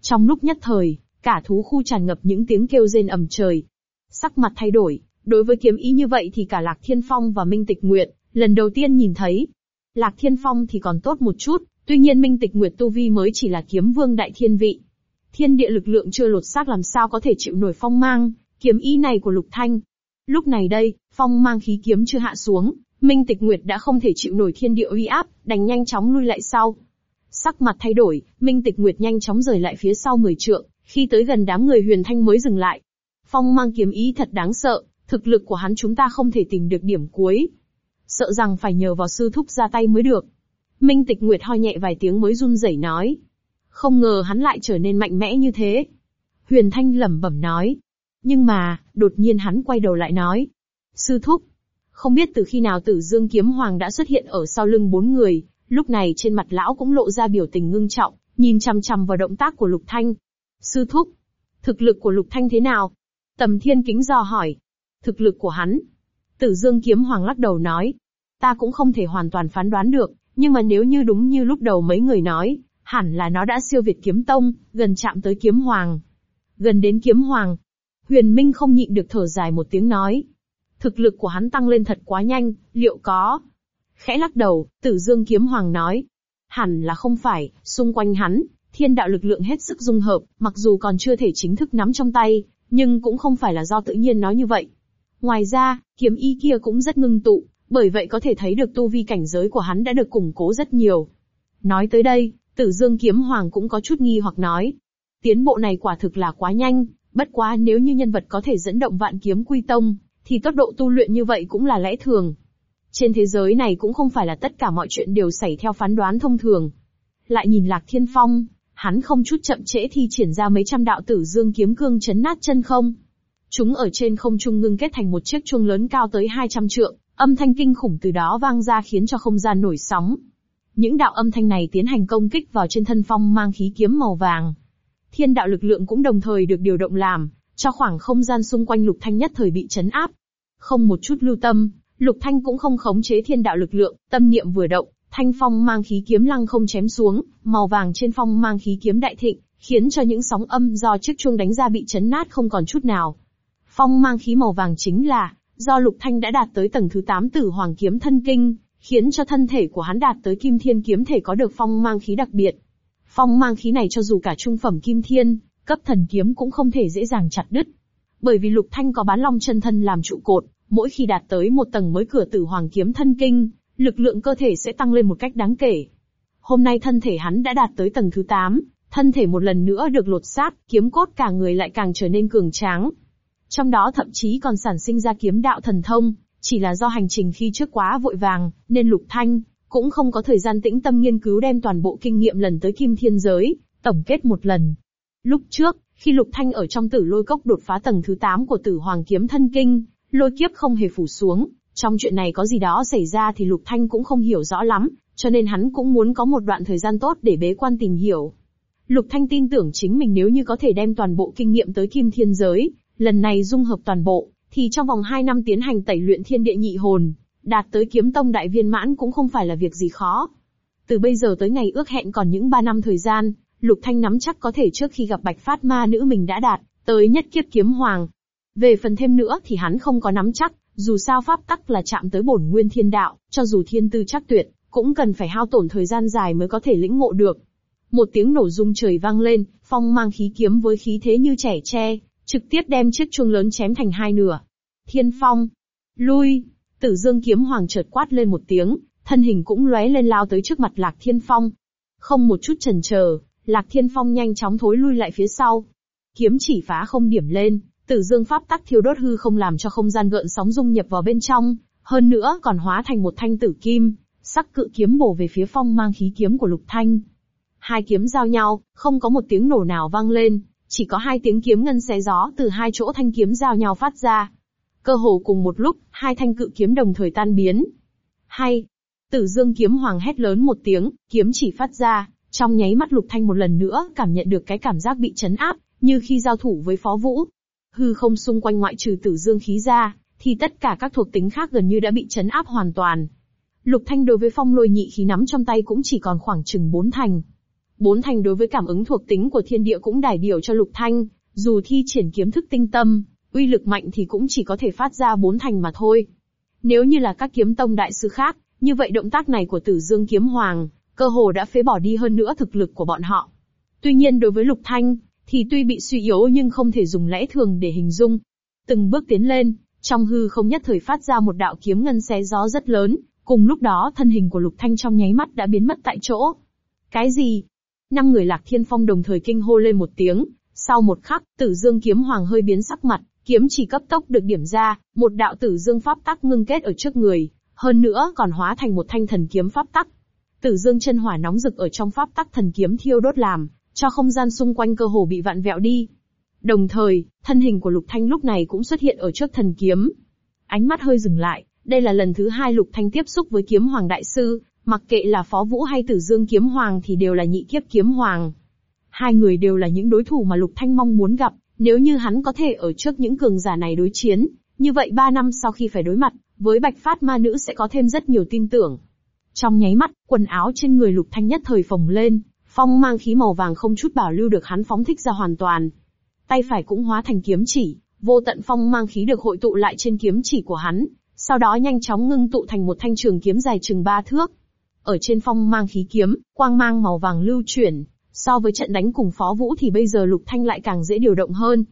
Trong lúc nhất thời, cả thú khu tràn ngập những tiếng kêu rên ầm trời. Sắc mặt thay đổi, đối với kiếm ý như vậy thì cả Lạc Thiên Phong và Minh Tịch Nguyệt, lần đầu tiên nhìn thấy. Lạc Thiên Phong thì còn tốt một chút, tuy nhiên Minh Tịch Nguyệt Tu Vi mới chỉ là kiếm vương đại thiên vị. Thiên địa lực lượng chưa lột xác làm sao có thể chịu nổi phong mang, kiếm ý này của Lục Thanh. Lúc này đây, phong mang khí kiếm chưa hạ xuống, Minh Tịch Nguyệt đã không thể chịu nổi thiên địa uy áp, đành nhanh chóng lui lại sau. Sắc mặt thay đổi, Minh Tịch Nguyệt nhanh chóng rời lại phía sau mười trượng, khi tới gần đám người Huyền Thanh mới dừng lại. Phong mang kiếm ý thật đáng sợ, thực lực của hắn chúng ta không thể tìm được điểm cuối. Sợ rằng phải nhờ vào sư thúc ra tay mới được. Minh Tịch Nguyệt ho nhẹ vài tiếng mới run rẩy nói. Không ngờ hắn lại trở nên mạnh mẽ như thế. Huyền Thanh lẩm bẩm nói. Nhưng mà, đột nhiên hắn quay đầu lại nói. Sư thúc, không biết từ khi nào Tử Dương Kiếm Hoàng đã xuất hiện ở sau lưng bốn người, lúc này trên mặt lão cũng lộ ra biểu tình ngưng trọng, nhìn chằm chằm vào động tác của Lục Thanh. Sư thúc, thực lực của Lục Thanh thế nào? Tầm Thiên kính dò hỏi. Thực lực của hắn. Tử Dương Kiếm Hoàng lắc đầu nói. Ta cũng không thể hoàn toàn phán đoán được, nhưng mà nếu như đúng như lúc đầu mấy người nói, hẳn là nó đã siêu việt kiếm tông, gần chạm tới kiếm hoàng. Gần đến kiếm hoàng. Huyền Minh không nhịn được thở dài một tiếng nói. Thực lực của hắn tăng lên thật quá nhanh, liệu có? Khẽ lắc đầu, tử dương kiếm hoàng nói. Hẳn là không phải, xung quanh hắn, thiên đạo lực lượng hết sức dung hợp, mặc dù còn chưa thể chính thức nắm trong tay, nhưng cũng không phải là do tự nhiên nói như vậy. Ngoài ra, kiếm y kia cũng rất ngưng tụ, bởi vậy có thể thấy được tu vi cảnh giới của hắn đã được củng cố rất nhiều. Nói tới đây, tử dương kiếm hoàng cũng có chút nghi hoặc nói. Tiến bộ này quả thực là quá nhanh, bất quá nếu như nhân vật có thể dẫn động vạn kiếm quy tông, thì tốc độ tu luyện như vậy cũng là lẽ thường. Trên thế giới này cũng không phải là tất cả mọi chuyện đều xảy theo phán đoán thông thường. Lại nhìn Lạc Thiên Phong, hắn không chút chậm trễ thi triển ra mấy trăm đạo tử dương kiếm cương chấn nát chân không. Chúng ở trên không trung ngưng kết thành một chiếc chuông lớn cao tới 200 trượng, âm thanh kinh khủng từ đó vang ra khiến cho không gian nổi sóng. Những đạo âm thanh này tiến hành công kích vào trên thân phong mang khí kiếm màu vàng. Thiên đạo lực lượng cũng đồng thời được điều động làm, cho khoảng không gian xung quanh Lục Thanh nhất thời bị chấn áp. Không một chút lưu tâm, Lục Thanh cũng không khống chế thiên đạo lực lượng, tâm niệm vừa động, thanh phong mang khí kiếm lăng không chém xuống, màu vàng trên phong mang khí kiếm đại thịnh, khiến cho những sóng âm do chiếc chuông đánh ra bị chấn nát không còn chút nào. Phong mang khí màu vàng chính là, do Lục Thanh đã đạt tới tầng thứ 8 tử hoàng kiếm thân kinh, khiến cho thân thể của hắn đạt tới kim thiên kiếm thể có được phong mang khí đặc biệt. Phong mang khí này cho dù cả trung phẩm kim thiên, cấp thần kiếm cũng không thể dễ dàng chặt đứt. Bởi vì Lục Thanh có bán long chân thân làm trụ cột, mỗi khi đạt tới một tầng mới cửa tử hoàng kiếm thân kinh, lực lượng cơ thể sẽ tăng lên một cách đáng kể. Hôm nay thân thể hắn đã đạt tới tầng thứ 8, thân thể một lần nữa được lột xác, kiếm cốt cả người lại càng trở nên cường tráng. Trong đó thậm chí còn sản sinh ra kiếm đạo thần thông, chỉ là do hành trình khi trước quá vội vàng, nên Lục Thanh cũng không có thời gian tĩnh tâm nghiên cứu đem toàn bộ kinh nghiệm lần tới kim thiên giới, tổng kết một lần. Lúc trước, khi Lục Thanh ở trong tử lôi cốc đột phá tầng thứ 8 của tử hoàng kiếm thân kinh, lôi kiếp không hề phủ xuống, trong chuyện này có gì đó xảy ra thì Lục Thanh cũng không hiểu rõ lắm, cho nên hắn cũng muốn có một đoạn thời gian tốt để bế quan tìm hiểu. Lục Thanh tin tưởng chính mình nếu như có thể đem toàn bộ kinh nghiệm tới kim thiên giới, lần này dung hợp toàn bộ, thì trong vòng 2 năm tiến hành tẩy luyện thiên địa nhị hồn, đạt tới kiếm tông đại viên mãn cũng không phải là việc gì khó. Từ bây giờ tới ngày ước hẹn còn những 3 năm thời gian, Lục Thanh nắm chắc có thể trước khi gặp Bạch Phát Ma nữ mình đã đạt tới nhất kiếp kiếm hoàng. Về phần thêm nữa thì hắn không có nắm chắc, dù sao pháp tắc là chạm tới bổn nguyên thiên đạo, cho dù thiên tư chắc tuyệt, cũng cần phải hao tổn thời gian dài mới có thể lĩnh ngộ được. Một tiếng nổ rung trời vang lên, phong mang khí kiếm với khí thế như trẻ tre, trực tiếp đem chiếc chuông lớn chém thành hai nửa. Thiên phong, lui, tử dương kiếm hoàng chợt quát lên một tiếng, thân hình cũng lóe lên lao tới trước mặt lạc thiên phong. Không một chút chần chờ, lạc thiên phong nhanh chóng thối lui lại phía sau. Kiếm chỉ phá không điểm lên, tử dương pháp tắc thiêu đốt hư không làm cho không gian gợn sóng dung nhập vào bên trong, hơn nữa còn hóa thành một thanh tử kim, sắc cự kiếm bổ về phía phong mang khí kiếm của lục thanh. Hai kiếm giao nhau, không có một tiếng nổ nào vang lên, chỉ có hai tiếng kiếm ngân xé gió từ hai chỗ thanh kiếm giao nhau phát ra. Cơ hồ cùng một lúc, hai thanh cự kiếm đồng thời tan biến. Hay! Tử dương kiếm hoàng hét lớn một tiếng, kiếm chỉ phát ra, trong nháy mắt lục thanh một lần nữa cảm nhận được cái cảm giác bị chấn áp, như khi giao thủ với phó vũ. Hư không xung quanh ngoại trừ tử dương khí ra, thì tất cả các thuộc tính khác gần như đã bị chấn áp hoàn toàn. Lục thanh đối với phong lôi nhị khí nắm trong tay cũng chỉ còn khoảng chừng bốn thành. Bốn thành đối với cảm ứng thuộc tính của thiên địa cũng đài điều cho lục thanh, dù thi triển kiếm thức tinh tâm, uy lực mạnh thì cũng chỉ có thể phát ra bốn thành mà thôi. Nếu như là các kiếm tông đại sư khác, như vậy động tác này của tử dương kiếm hoàng, cơ hồ đã phế bỏ đi hơn nữa thực lực của bọn họ. Tuy nhiên đối với lục thanh, thì tuy bị suy yếu nhưng không thể dùng lẽ thường để hình dung. Từng bước tiến lên, trong hư không nhất thời phát ra một đạo kiếm ngân xé gió rất lớn, cùng lúc đó thân hình của lục thanh trong nháy mắt đã biến mất tại chỗ. Cái gì? Năm người lạc thiên phong đồng thời kinh hô lên một tiếng, sau một khắc, tử dương kiếm hoàng hơi biến sắc mặt, kiếm chỉ cấp tốc được điểm ra, một đạo tử dương pháp tắc ngưng kết ở trước người, hơn nữa còn hóa thành một thanh thần kiếm pháp tắc. Tử dương chân hỏa nóng rực ở trong pháp tắc thần kiếm thiêu đốt làm, cho không gian xung quanh cơ hồ bị vặn vẹo đi. Đồng thời, thân hình của Lục Thanh lúc này cũng xuất hiện ở trước thần kiếm. Ánh mắt hơi dừng lại, đây là lần thứ hai Lục Thanh tiếp xúc với kiếm hoàng đại sư, mặc kệ là Phó Vũ hay Tử Dương kiếm hoàng thì đều là nhị kiếp kiếm hoàng. Hai người đều là những đối thủ mà Lục Thanh mong muốn gặp, nếu như hắn có thể ở trước những cường giả này đối chiến, như vậy ba năm sau khi phải đối mặt, với Bạch Phát Ma Nữ sẽ có thêm rất nhiều tin tưởng. Trong nháy mắt, quần áo trên người Lục Thanh nhất thời phồng lên, phong mang khí màu vàng không chút bảo lưu được hắn phóng thích ra hoàn toàn. Tay phải cũng hóa thành kiếm chỉ, vô tận phong mang khí được hội tụ lại trên kiếm chỉ của hắn, sau đó nhanh chóng ngưng tụ thành một thanh trường kiếm dài chừng ba thước. Ở trên phong mang khí kiếm, quang mang màu vàng lưu chuyển, so với trận đánh cùng Phó Vũ thì bây giờ Lục Thanh lại càng dễ điều động hơn.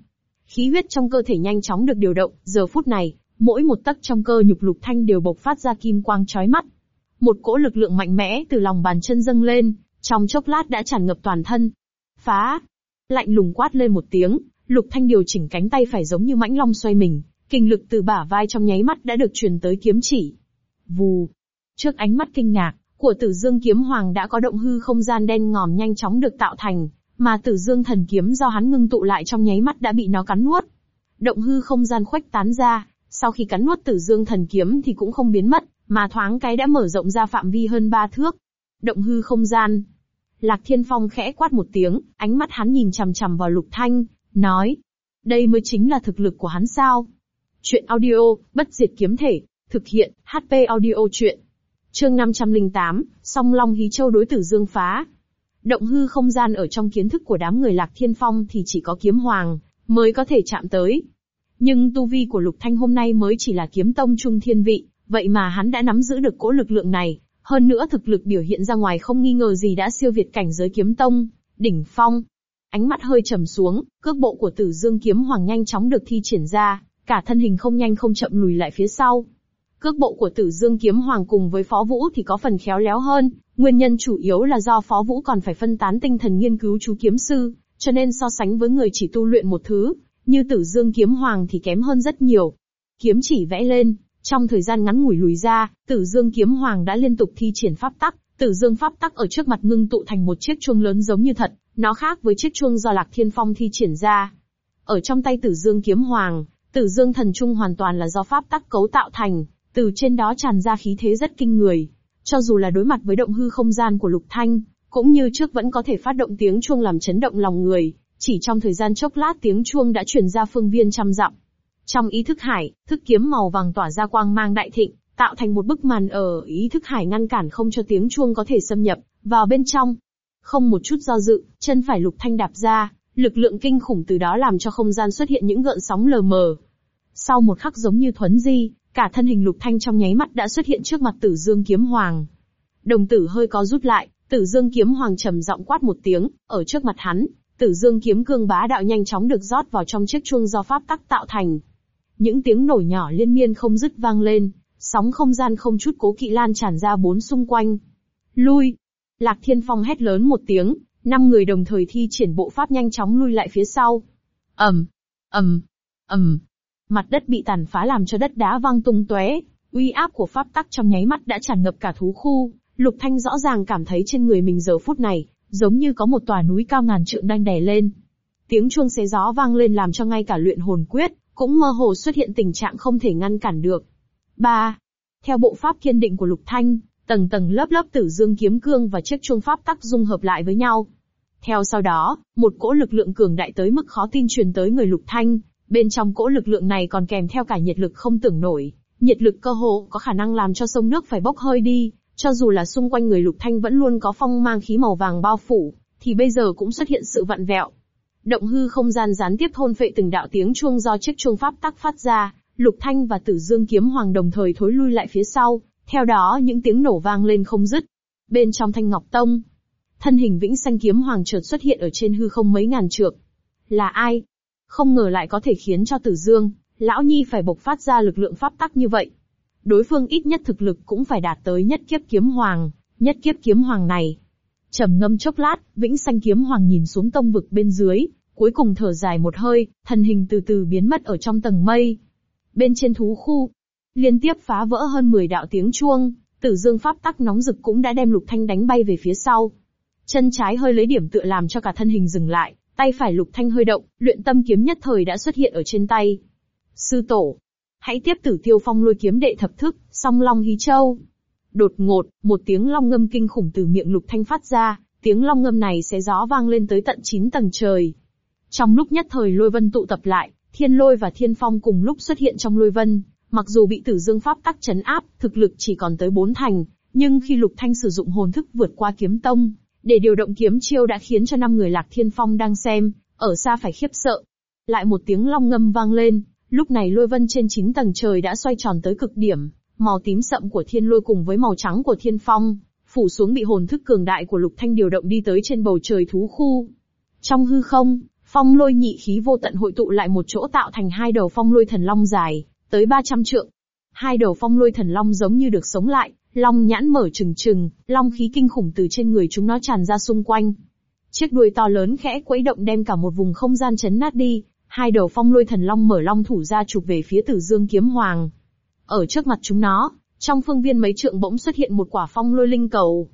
Khí huyết trong cơ thể nhanh chóng được điều động, giờ phút này, mỗi một tấc trong cơ nhục Lục Thanh đều bộc phát ra kim quang chói mắt. Một cỗ lực lượng mạnh mẽ từ lòng bàn chân dâng lên, trong chốc lát đã tràn ngập toàn thân. Phá! Lạnh lùng quát lên một tiếng, Lục Thanh điều chỉnh cánh tay phải giống như mãnh long xoay mình, kinh lực từ bả vai trong nháy mắt đã được truyền tới kiếm chỉ. Vù! Trước ánh mắt kinh ngạc của Tử Dương kiếm hoàng đã có động hư không gian đen ngòm nhanh chóng được tạo thành, mà Tử Dương thần kiếm do hắn ngưng tụ lại trong nháy mắt đã bị nó cắn nuốt. Động hư không gian khuếch tán ra, sau khi cắn nuốt Tử Dương thần kiếm thì cũng không biến mất, mà thoáng cái đã mở rộng ra phạm vi hơn ba thước. Động hư không gian, Lạc Thiên Phong khẽ quát một tiếng, ánh mắt hắn nhìn chằm chằm vào Lục Thanh, nói. Đây mới chính là thực lực của hắn sao? Chuyện audio, bất diệt kiếm thể, thực hiện, HP audio chuyện. Chương 508, song long hí châu đối tử dương phá. Động hư không gian ở trong kiến thức của đám người Lạc Thiên Phong thì chỉ có kiếm hoàng mới có thể chạm tới. Nhưng tu vi của Lục Thanh hôm nay mới chỉ là kiếm tông trung thiên vị, vậy mà hắn đã nắm giữ được cỗ lực lượng này, hơn nữa thực lực biểu hiện ra ngoài không nghi ngờ gì đã siêu việt cảnh giới kiếm tông, đỉnh phong. Ánh mắt hơi trầm xuống, cước bộ của Tử Dương kiếm hoàng nhanh chóng được thi triển ra, cả thân hình không nhanh không chậm lùi lại phía sau. Cước bộ của Tử Dương kiếm hoàng cùng với Phó Vũ thì có phần khéo léo hơn, nguyên nhân chủ yếu là do Phó Vũ còn phải phân tán tinh thần nghiên cứu chú kiếm sư, cho nên so sánh với người chỉ tu luyện một thứ, như Tử Dương kiếm hoàng thì kém hơn rất nhiều. Kiếm chỉ vẽ lên, trong thời gian ngắn ngủi lùi ra, Tử Dương kiếm hoàng đã liên tục thi triển pháp tắc, Tử Dương pháp tắc ở trước mặt ngưng tụ thành một chiếc chuông lớn giống như thật, nó khác với chiếc chuông do Lạc Thiên Phong thi triển ra. Ở trong tay Tử Dương kiếm hoàng, Tử Dương thần trung hoàn toàn là do pháp tắc cấu tạo thành, từ trên đó tràn ra khí thế rất kinh người. Cho dù là đối mặt với động hư không gian của Lục Thanh, cũng như trước vẫn có thể phát động tiếng chuông làm chấn động lòng người, chỉ trong thời gian chốc lát tiếng chuông đã truyền ra phương viên trăm dặm. Trong ý thức hải, thức kiếm màu vàng tỏa ra quang mang đại thịnh, tạo thành một bức màn ở ý thức hải ngăn cản không cho tiếng chuông có thể xâm nhập vào bên trong. Không một chút do dự, chân phải lục thanh đạp ra, lực lượng kinh khủng từ đó làm cho không gian xuất hiện những gợn sóng lờ mờ. Sau một khắc giống như thuấn di, cả thân hình lục thanh trong nháy mắt đã xuất hiện trước mặt tử dương kiếm hoàng. Đồng tử hơi có rút lại, tử dương kiếm hoàng trầm giọng quát một tiếng, ở trước mặt hắn, tử dương kiếm cương bá đạo nhanh chóng được rót vào trong chiếc chuông do pháp tắc tạo thành. Những tiếng nổi nhỏ liên miên không dứt vang lên, sóng không gian không chút cố kỵ lan tràn ra bốn xung quanh. Lui! Lạc Thiên Phong hét lớn một tiếng, năm người đồng thời thi triển bộ pháp nhanh chóng lui lại phía sau. ầm, ầm, ầm, mặt đất bị tàn phá làm cho đất đá văng tung tóe, uy áp của pháp tắc trong nháy mắt đã tràn ngập cả thú khu. Lục Thanh rõ ràng cảm thấy trên người mình giờ phút này, giống như có một tòa núi cao ngàn trượng đang đè lên. Tiếng chuông xé gió vang lên làm cho ngay cả luyện hồn quyết, cũng mơ hồ xuất hiện tình trạng không thể ngăn cản được. 3. Theo bộ pháp kiên định của Lục Thanh, tầng tầng lớp lớp tử dương kiếm cương và chiếc chuông pháp tắc dung hợp lại với nhau. Theo sau đó, một cỗ lực lượng cường đại tới mức khó tin truyền tới người Lục Thanh, bên trong cỗ lực lượng này còn kèm theo cả nhiệt lực không tưởng nổi, nhiệt lực cơ hồ có khả năng làm cho sông nước phải bốc hơi đi, cho dù là xung quanh người Lục Thanh vẫn luôn có phong mang khí màu vàng bao phủ, thì bây giờ cũng xuất hiện sự vặn vẹo. Động hư không gian gián tiếp thôn phệ từng đạo tiếng chuông do chiếc chuông pháp tắc phát ra, Lục Thanh và Tử Dương kiếm hoàng đồng thời thối lui lại phía sau, theo đó những tiếng nổ vang lên không dứt. Bên trong Thanh Ngọc Tông, thân hình Vĩnh Xanh kiếm hoàng chợt xuất hiện ở trên hư không mấy ngàn trượng. Là ai? Không ngờ lại có thể khiến cho Tử Dương, lão nhi phải bộc phát ra lực lượng pháp tắc như vậy. Đối phương ít nhất thực lực cũng phải đạt tới nhất kiếp kiếm hoàng, nhất kiếp kiếm hoàng này. Trầm ngâm chốc lát, Vĩnh Xanh kiếm hoàng nhìn xuống tông vực bên dưới, cuối cùng thở dài một hơi, thân hình từ từ biến mất ở trong tầng mây. Bên trên thú khu, liên tiếp phá vỡ hơn 10 đạo tiếng chuông, tử dương pháp tắc nóng rực cũng đã đem lục thanh đánh bay về phía sau. Chân trái hơi lấy điểm tựa làm cho cả thân hình dừng lại, tay phải lục thanh hơi động, luyện tâm kiếm nhất thời đã xuất hiện ở trên tay. Sư tổ, hãy tiếp tử tiêu phong lôi kiếm đệ thập thức, song long hí châu. Đột ngột, một tiếng long ngâm kinh khủng từ miệng lục thanh phát ra, tiếng long ngâm này sẽ gió vang lên tới tận 9 tầng trời. Trong lúc nhất thời lôi vân tụ tập lại, thiên lôi và thiên phong cùng lúc xuất hiện trong lôi vân, mặc dù bị tử dương pháp tắc chấn áp, thực lực chỉ còn tới bốn thành, nhưng khi lục thanh sử dụng hồn thức vượt qua kiếm tông, để điều động kiếm chiêu đã khiến cho năm người lạc thiên phong đang xem, ở xa phải khiếp sợ. Lại một tiếng long ngâm vang lên, lúc này lôi vân trên chín tầng trời đã xoay tròn tới cực điểm, màu tím sậm của thiên lôi cùng với màu trắng của thiên phong, phủ xuống bị hồn thức cường đại của lục thanh điều động đi tới trên bầu trời thú khu. Trong hư không, phong lôi nhị khí vô tận hội tụ lại một chỗ tạo thành hai đầu phong lôi thần long dài, tới 300 trượng. Hai đầu phong lôi thần long giống như được sống lại, long nhãn mở trừng trừng, long khí kinh khủng từ trên người chúng nó tràn ra xung quanh. Chiếc đuôi to lớn khẽ quấy động đem cả một vùng không gian chấn nát đi, hai đầu phong lôi thần long mở long thủ ra chụp về phía tử dương kiếm hoàng. Ở trước mặt chúng nó, trong phương viên mấy trượng bỗng xuất hiện một quả phong lôi linh cầu.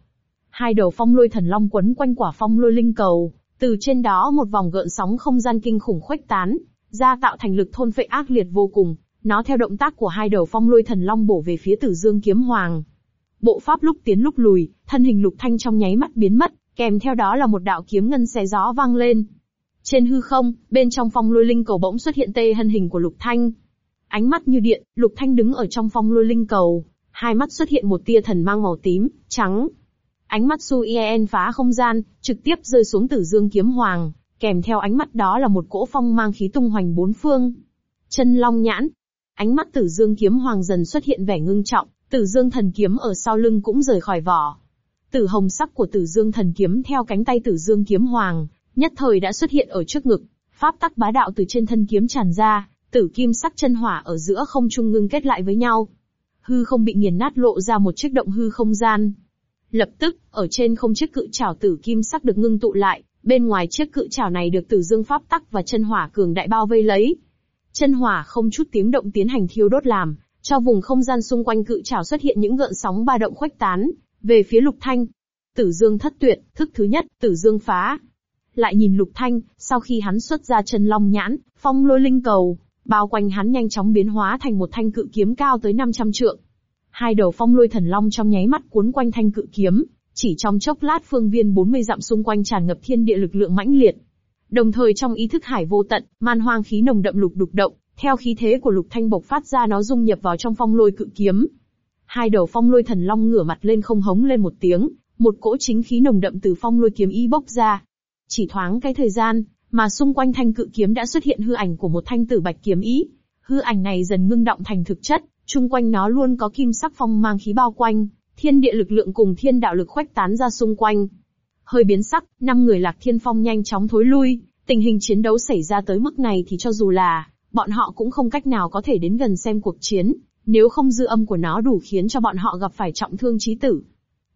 Hai đầu phong lôi thần long quấn quanh quả phong lôi linh cầu, từ trên đó một vòng gợn sóng không gian kinh khủng khuếch tán, ra tạo thành lực thôn phệ ác liệt vô cùng, nó theo động tác của hai đầu phong lôi thần long bổ về phía Tử Dương kiếm hoàng. Bộ pháp lúc tiến lúc lùi, thân hình Lục Thanh trong nháy mắt biến mất, kèm theo đó là một đạo kiếm ngân xé gió vang lên. Trên hư không, bên trong phong lôi linh cầu bỗng xuất hiện tê thân hình của Lục Thanh. Ánh mắt như điện, Lục Thanh đứng ở trong phong lôi linh cầu, hai mắt xuất hiện một tia thần mang màu tím, trắng. Ánh mắt Su Yen phá không gian, trực tiếp rơi xuống Tử Dương kiếm hoàng, kèm theo ánh mắt đó là một cỗ phong mang khí tung hoành bốn phương. Chân long nhãn. Ánh mắt Tử Dương kiếm hoàng dần xuất hiện vẻ ngưng trọng, Tử Dương thần kiếm ở sau lưng cũng rời khỏi vỏ. Tử hồng sắc của Tử Dương thần kiếm theo cánh tay Tử Dương kiếm hoàng, nhất thời đã xuất hiện ở trước ngực. Pháp tắc bá đạo từ trên thân kiếm tràn ra, tử kim sắc chân hỏa ở giữa không trung ngưng kết lại với nhau. Hư không bị nghiền nát lộ ra một chiếc động hư không gian. Lập tức, ở trên không chiếc cự trảo tử kim sắc được ngưng tụ lại, bên ngoài chiếc cự trảo này được tử dương pháp tắc và chân hỏa cường đại bao vây lấy. Chân hỏa không chút tiếng động tiến hành thiêu đốt làm, cho vùng không gian xung quanh cự trảo xuất hiện những gợn sóng ba động khuếch tán, về phía lục thanh. Tử dương thất tuyệt, thức thứ nhất, tử dương phá. Lại nhìn lục thanh, sau khi hắn xuất ra chân long nhãn, phong lôi linh cầu, bao quanh hắn nhanh chóng biến hóa thành một thanh cự kiếm cao tới 500 trượng. Hai đầu phong lôi thần long trong nháy mắt cuốn quanh thanh cự kiếm, chỉ trong chốc lát phương viên 40 dặm xung quanh tràn ngập thiên địa lực lượng mãnh liệt. Đồng thời trong ý thức hải vô tận, man hoang khí nồng đậm lục đục động, theo khí thế của lục thanh bộc phát ra nó dung nhập vào trong phong lôi cự kiếm. Hai đầu phong lôi thần long ngửa mặt lên không hống lên một tiếng, một cỗ chính khí nồng đậm từ phong lôi kiếm ý bốc ra. Chỉ thoáng cái thời gian, mà xung quanh thanh cự kiếm đã xuất hiện hư ảnh của một thanh tử bạch kiếm ý. Hư ảnh này dần ngưng động thành thực chất, chung quanh nó luôn có kim sắc phong mang khí bao quanh, thiên địa lực lượng cùng thiên đạo lực khuếch tán ra xung quanh. Hơi biến sắc, năm người lạc thiên phong nhanh chóng thối lui, tình hình chiến đấu xảy ra tới mức này thì cho dù là, bọn họ cũng không cách nào có thể đến gần xem cuộc chiến, nếu không dư âm của nó đủ khiến cho bọn họ gặp phải trọng thương chí tử.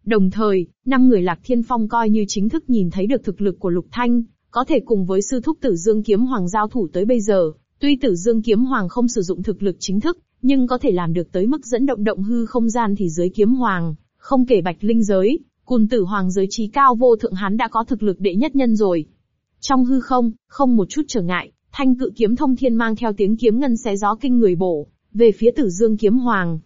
Đồng thời, năm người lạc thiên phong coi như chính thức nhìn thấy được thực lực của lục thanh, có thể cùng với sư thúc tử dương kiếm hoàng giao thủ tới bây giờ, tuy tử dương kiếm hoàng không sử dụng thực lực chính thức, nhưng có thể làm được tới mức dẫn động động hư không gian thì dưới kiếm hoàng, không kể bạch linh giới, cùn tử hoàng giới trí cao vô thượng hắn đã có thực lực đệ nhất nhân rồi. Trong hư không, không một chút trở ngại, thanh cự kiếm thông thiên mang theo tiếng kiếm ngân xé gió kinh người bổ, về phía tử dương kiếm hoàng.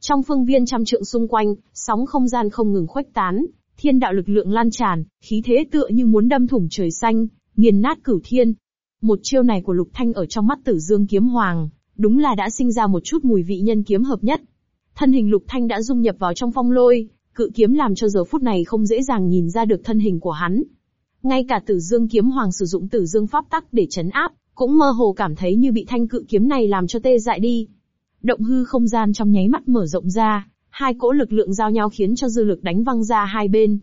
Trong phương viên trăm trượng xung quanh, sóng không gian không ngừng khuếch tán, thiên đạo lực lượng lan tràn, khí thế tựa như muốn đâm thủng trời xanh, nghiền nát cửu thiên. Một chiêu này của Lục Thanh ở trong mắt Tử Dương kiếm hoàng, đúng là đã sinh ra một chút mùi vị nhân kiếm hợp nhất. Thân hình Lục Thanh đã dung nhập vào trong phong lôi, cự kiếm làm cho giờ phút này không dễ dàng nhìn ra được thân hình của hắn. Ngay cả Tử Dương kiếm hoàng sử dụng Tử Dương pháp tắc để chấn áp, cũng mơ hồ cảm thấy như bị thanh cự kiếm này làm cho tê dại đi. Động hư không gian trong nháy mắt mở rộng ra, hai cỗ lực lượng giao nhau khiến cho dư lực đánh văng ra hai bên.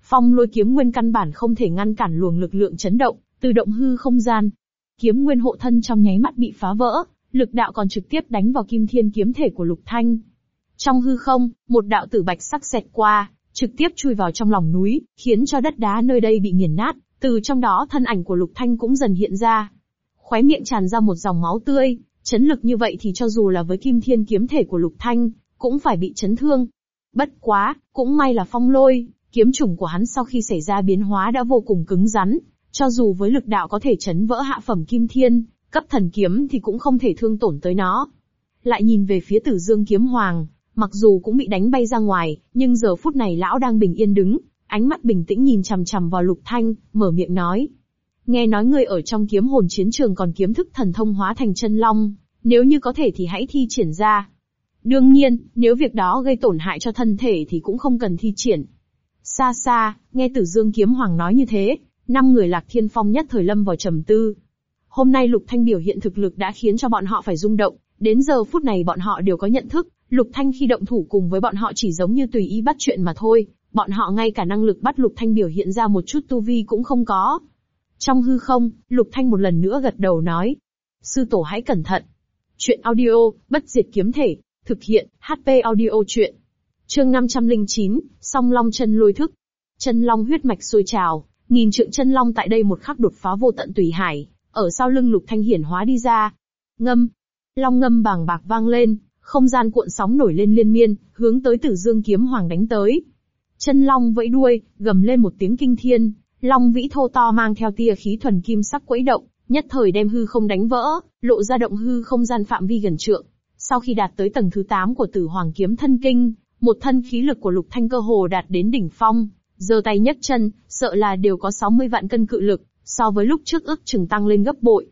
Phong lôi kiếm nguyên căn bản không thể ngăn cản luồng lực lượng chấn động, từ động hư không gian. Kiếm nguyên hộ thân trong nháy mắt bị phá vỡ, lực đạo còn trực tiếp đánh vào kim thiên kiếm thể của lục thanh. Trong hư không, một đạo tử bạch sắc xẹt qua, trực tiếp chui vào trong lòng núi, khiến cho đất đá nơi đây bị nghiền nát, từ trong đó thân ảnh của lục thanh cũng dần hiện ra. Khóe miệng tràn ra một dòng máu tươi, chấn lực như vậy thì cho dù là với kim thiên kiếm thể của lục thanh, cũng phải bị chấn thương. Bất quá, cũng may là phong lôi, kiếm chủng của hắn sau khi xảy ra biến hóa đã vô cùng cứng rắn, cho dù với lực đạo có thể chấn vỡ hạ phẩm kim thiên, cấp thần kiếm thì cũng không thể thương tổn tới nó. Lại nhìn về phía tử dương kiếm hoàng, mặc dù cũng bị đánh bay ra ngoài, nhưng giờ phút này lão đang bình yên đứng, ánh mắt bình tĩnh nhìn chằm chằm vào lục thanh, mở miệng nói. Nghe nói ngươi ở trong kiếm hồn chiến trường còn kiếm thức thần thông hóa thành chân long, nếu như có thể thì hãy thi triển ra. Đương nhiên, nếu việc đó gây tổn hại cho thân thể thì cũng không cần thi triển. Xa xa, nghe Tử Dương Kiếm Hoàng nói như thế, năm người Lạc Thiên Phong nhất thời lâm vào trầm tư. Hôm nay Lục Thanh biểu hiện thực lực đã khiến cho bọn họ phải rung động, đến giờ phút này bọn họ đều có nhận thức, Lục Thanh khi động thủ cùng với bọn họ chỉ giống như tùy ý bắt chuyện mà thôi, bọn họ ngay cả năng lực bắt Lục Thanh biểu hiện ra một chút tu vi cũng không có. Trong hư không, Lục Thanh một lần nữa gật đầu nói. Sư tổ hãy cẩn thận. Chuyện audio, bất diệt kiếm thể, thực hiện, HP audio chuyện. Chương 509, song long chân lôi thức. Chân long huyết mạch sôi trào, nghìn trượng chân long tại đây một khắc đột phá vô tận tùy hải, ở sau lưng lục thanh hiển hóa đi ra. Ngâm. Long ngâm bàng bạc vang lên, không gian cuộn sóng nổi lên liên miên, hướng tới tử dương kiếm hoàng đánh tới. Chân long vẫy đuôi, gầm lên một tiếng kinh thiên, long vĩ thô to mang theo tia khí thuần kim sắc quẫy động, nhất thời đem hư không đánh vỡ, lộ ra động hư không gian phạm vi gần trượng. Sau khi đạt tới tầng thứ 8 của tử hoàng kiếm thân kinh, một thân khí lực của lục thanh cơ hồ đạt đến đỉnh phong, giơ tay nhấc chân, sợ là đều có 60 vạn cân cự lực, so với lúc trước ước chừng tăng lên gấp bội.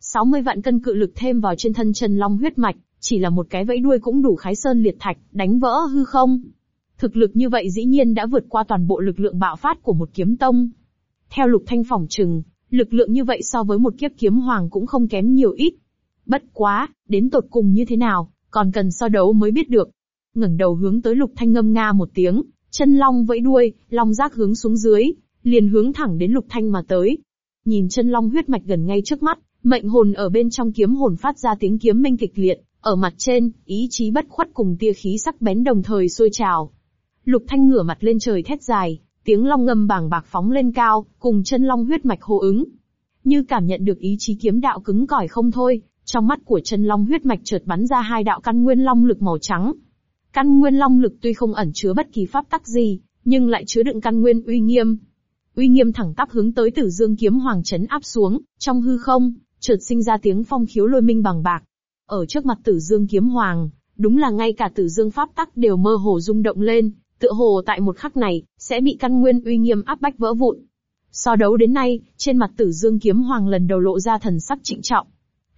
60 vạn cân cự lực thêm vào trên thân chân long huyết mạch, chỉ là một cái vẫy đuôi cũng đủ khái sơn liệt thạch, đánh vỡ hư không. Thực lực như vậy dĩ nhiên đã vượt qua toàn bộ lực lượng bạo phát của một kiếm tông. Theo Lục Thanh phỏng trừng, lực lượng như vậy so với một kiếp kiếm hoàng cũng không kém nhiều ít. Bất quá, đến tột cùng như thế nào, còn cần so đấu mới biết được. ngẩng đầu hướng tới Lục Thanh ngâm nga một tiếng, chân long vẫy đuôi, long giác hướng xuống dưới, liền hướng thẳng đến Lục Thanh mà tới. Nhìn chân long huyết mạch gần ngay trước mắt, mệnh hồn ở bên trong kiếm hồn phát ra tiếng kiếm minh kịch liệt, ở mặt trên, ý chí bất khuất cùng tia khí sắc bén đồng thời sôi trào. Lục Thanh ngửa mặt lên trời thét dài, tiếng long ngâm bàng bạc phóng lên cao, cùng chân long huyết mạch hô ứng. Như cảm nhận được ý chí kiếm đạo cứng cỏi không thôi, trong mắt của chân long huyết mạch chợt bắn ra hai đạo căn nguyên long lực màu trắng. Căn nguyên long lực tuy không ẩn chứa bất kỳ pháp tắc gì, nhưng lại chứa đựng căn nguyên uy nghiêm. Uy nghiêm thẳng tắp hướng tới Tử Dương kiếm hoàng chấn áp xuống, trong hư không, chợt sinh ra tiếng phong khiếu lôi minh bằng bạc. Ở trước mặt Tử Dương kiếm hoàng, đúng là ngay cả Tử Dương pháp tắc đều mơ hồ rung động lên, tựa hồ tại một khắc này, sẽ bị căn nguyên uy nghiêm áp bách vỡ vụn. So đấu đến nay, trên mặt Tử Dương kiếm hoàng lần đầu lộ ra thần sắc trịnh trọng.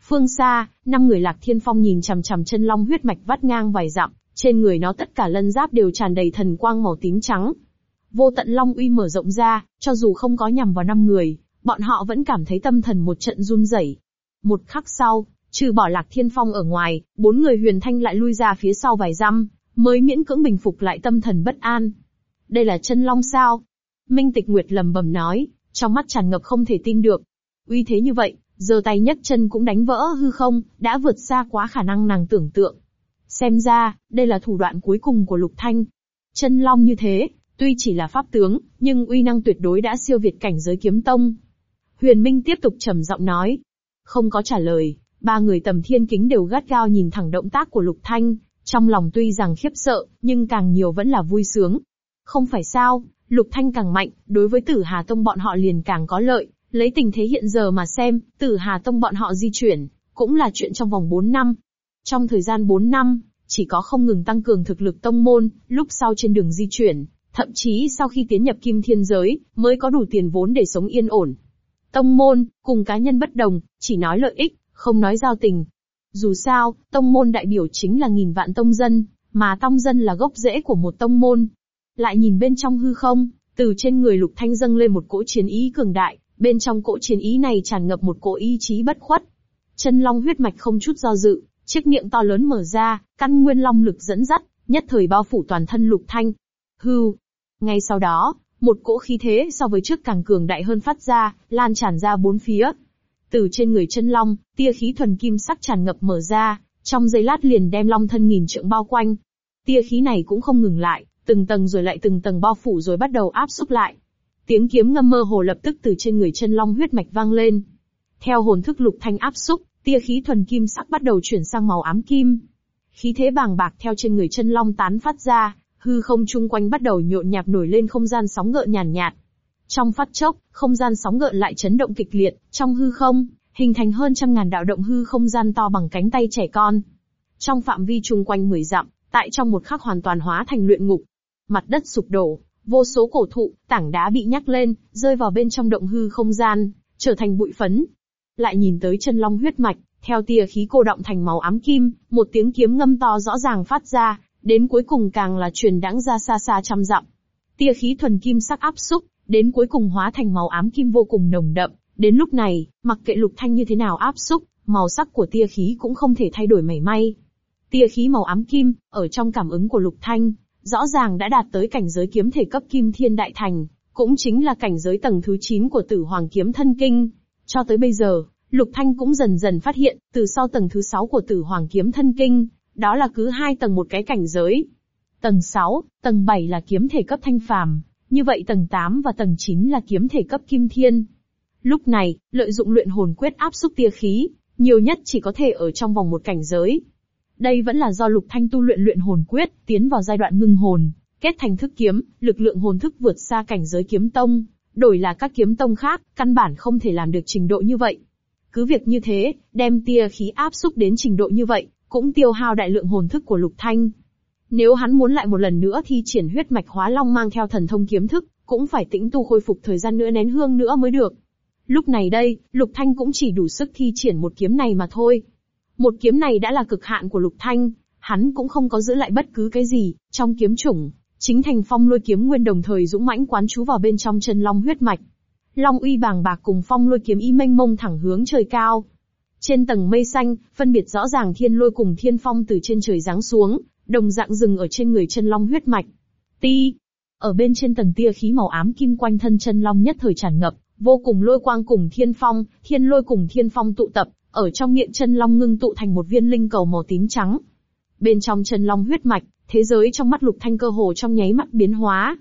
Phương xa, năm người Lạc Thiên Phong nhìn chằm chằm chân long huyết mạch vắt ngang vài dặm, trên người nó tất cả lân giáp đều tràn đầy thần quang màu tím trắng. Vô tận long uy mở rộng ra, cho dù không có nhằm vào năm người, bọn họ vẫn cảm thấy tâm thần một trận run rẩy. Một khắc sau, trừ bỏ Lạc Thiên Phong ở ngoài, bốn người huyền thanh lại lui ra phía sau vài dăm, mới miễn cưỡng bình phục lại tâm thần bất an. Đây là chân long sao? Minh Tịch Nguyệt lầm bầm nói, trong mắt tràn ngập không thể tin được. Uy thế như vậy, giờ tay nhấc chân cũng đánh vỡ hư không, đã vượt xa quá khả năng nàng tưởng tượng. Xem ra, đây là thủ đoạn cuối cùng của Lục Thanh. Chân long như thế, tuy chỉ là pháp tướng, nhưng uy năng tuyệt đối đã siêu việt cảnh giới kiếm tông. Huyền Minh tiếp tục trầm giọng nói. Không có trả lời, ba người tầm thiên kính đều gắt gao nhìn thẳng động tác của Lục Thanh, trong lòng tuy rằng khiếp sợ, nhưng càng nhiều vẫn là vui sướng. Không phải sao, Lục Thanh càng mạnh, đối với Tử Hà Tông bọn họ liền càng có lợi, lấy tình thế hiện giờ mà xem, Tử Hà Tông bọn họ di chuyển, cũng là chuyện trong vòng 4 năm. Trong thời gian 4 năm, chỉ có không ngừng tăng cường thực lực tông môn, lúc sau trên đường di chuyển, thậm chí sau khi tiến nhập kim thiên giới, mới có đủ tiền vốn để sống yên ổn. Tông môn, cùng cá nhân bất đồng, chỉ nói lợi ích, không nói giao tình. Dù sao, tông môn đại biểu chính là nghìn vạn tông dân, mà tông dân là gốc rễ của một tông môn. Lại nhìn bên trong hư không, từ trên người lục thanh dâng lên một cỗ chiến ý cường đại, bên trong cỗ chiến ý này tràn ngập một cỗ ý chí bất khuất. Chân long huyết mạch không chút do dự, chiếc miệng to lớn mở ra, căn nguyên long lực dẫn dắt, nhất thời bao phủ toàn thân lục thanh. Hưu. Ngay sau đó, một cỗ khí thế so với trước càng cường đại hơn phát ra, lan tràn ra bốn phía. Từ trên người chân long, tia khí thuần kim sắc tràn ngập mở ra, trong giây lát liền đem long thân nghìn trượng bao quanh. Tia khí này cũng không ngừng lại, từng tầng rồi lại từng tầng bao phủ rồi bắt đầu áp xúc lại. Tiếng kiếm ngâm mơ hồ lập tức từ trên người chân long huyết mạch vang lên. Theo hồn thức lục thanh áp xúc, tia khí thuần kim sắc bắt đầu chuyển sang màu ám kim. Khí thế bàng bạc theo trên người chân long tán phát ra, hư không chung quanh bắt đầu nhộn nhạt nổi lên không gian sóng gợn nhàn nhạt, Trong phát chốc, không gian sóng gợn lại chấn động kịch liệt, trong hư không, hình thành hơn trăm ngàn đạo động hư không gian to bằng cánh tay trẻ con. Trong phạm vi chung quanh 10 dặm, tại trong một khắc hoàn toàn hóa thành luyện ngục. Mặt đất sụp đổ, vô số cổ thụ, tảng đá bị nhắc lên, rơi vào bên trong động hư không gian, trở thành bụi phấn. Lại nhìn tới chân long huyết mạch, theo tia khí cô động thành màu ám kim, một tiếng kiếm ngâm to rõ ràng phát ra, đến cuối cùng càng là truyền đãng ra xa xa trăm dặm. Tia khí thuần kim sắc áp xúc, đến cuối cùng hóa thành màu ám kim vô cùng nồng đậm, đến lúc này, mặc kệ lục thanh như thế nào áp xúc, màu sắc của tia khí cũng không thể thay đổi mảy may. Tia khí màu ám kim, ở trong cảm ứng của lục thanh, rõ ràng đã đạt tới cảnh giới kiếm thể cấp kim thiên đại thành, cũng chính là cảnh giới tầng thứ 9 của tử hoàng kiếm thân kinh. Cho tới bây giờ, Lục Thanh cũng dần dần phát hiện, từ sau tầng thứ 6 của tử hoàng kiếm thân kinh, đó là cứ hai tầng một cái cảnh giới. Tầng 6, tầng 7 là kiếm thể cấp thanh phàm, như vậy tầng 8 và tầng 9 là kiếm thể cấp kim thiên. Lúc này, lợi dụng luyện hồn quyết áp xúc tia khí, nhiều nhất chỉ có thể ở trong vòng một cảnh giới. Đây vẫn là do Lục Thanh tu luyện luyện hồn quyết, tiến vào giai đoạn ngưng hồn, kết thành thức kiếm, lực lượng hồn thức vượt xa cảnh giới kiếm tông, đổi là các kiếm tông khác, căn bản không thể làm được trình độ như vậy. Cứ việc như thế, đem tia khí áp xúc đến trình độ như vậy, cũng tiêu hao đại lượng hồn thức của Lục Thanh. Nếu hắn muốn lại một lần nữa thi triển huyết mạch hóa long mang theo thần thông kiếm thức, cũng phải tĩnh tu khôi phục thời gian nữa nén hương nữa mới được. Lúc này đây, Lục Thanh cũng chỉ đủ sức thi triển một kiếm này mà thôi. Một kiếm này đã là cực hạn của Lục Thanh, hắn cũng không có giữ lại bất cứ cái gì, trong kiếm chủng, Chính thành phong lôi kiếm nguyên đồng thời dũng mãnh quán chú vào bên trong chân long huyết mạch. Long uy bàng bạc cùng phong lôi kiếm y mênh mông thẳng hướng trời cao. Trên tầng mây xanh, phân biệt rõ ràng thiên lôi cùng thiên phong từ trên trời giáng xuống, đồng dạng dừng ở trên người chân long huyết mạch. Ti! Ở bên trên tầng tia khí màu ám kim quanh thân chân long nhất thời tràn ngập, vô cùng lôi quang cùng thiên phong, thiên lôi cùng thiên phong tụ tập, ở trong miệng chân long ngưng tụ thành một viên linh cầu màu tím trắng. Bên trong chân long huyết mạch, thế giới trong mắt lục thanh cơ hồ trong nháy mắt biến hóa.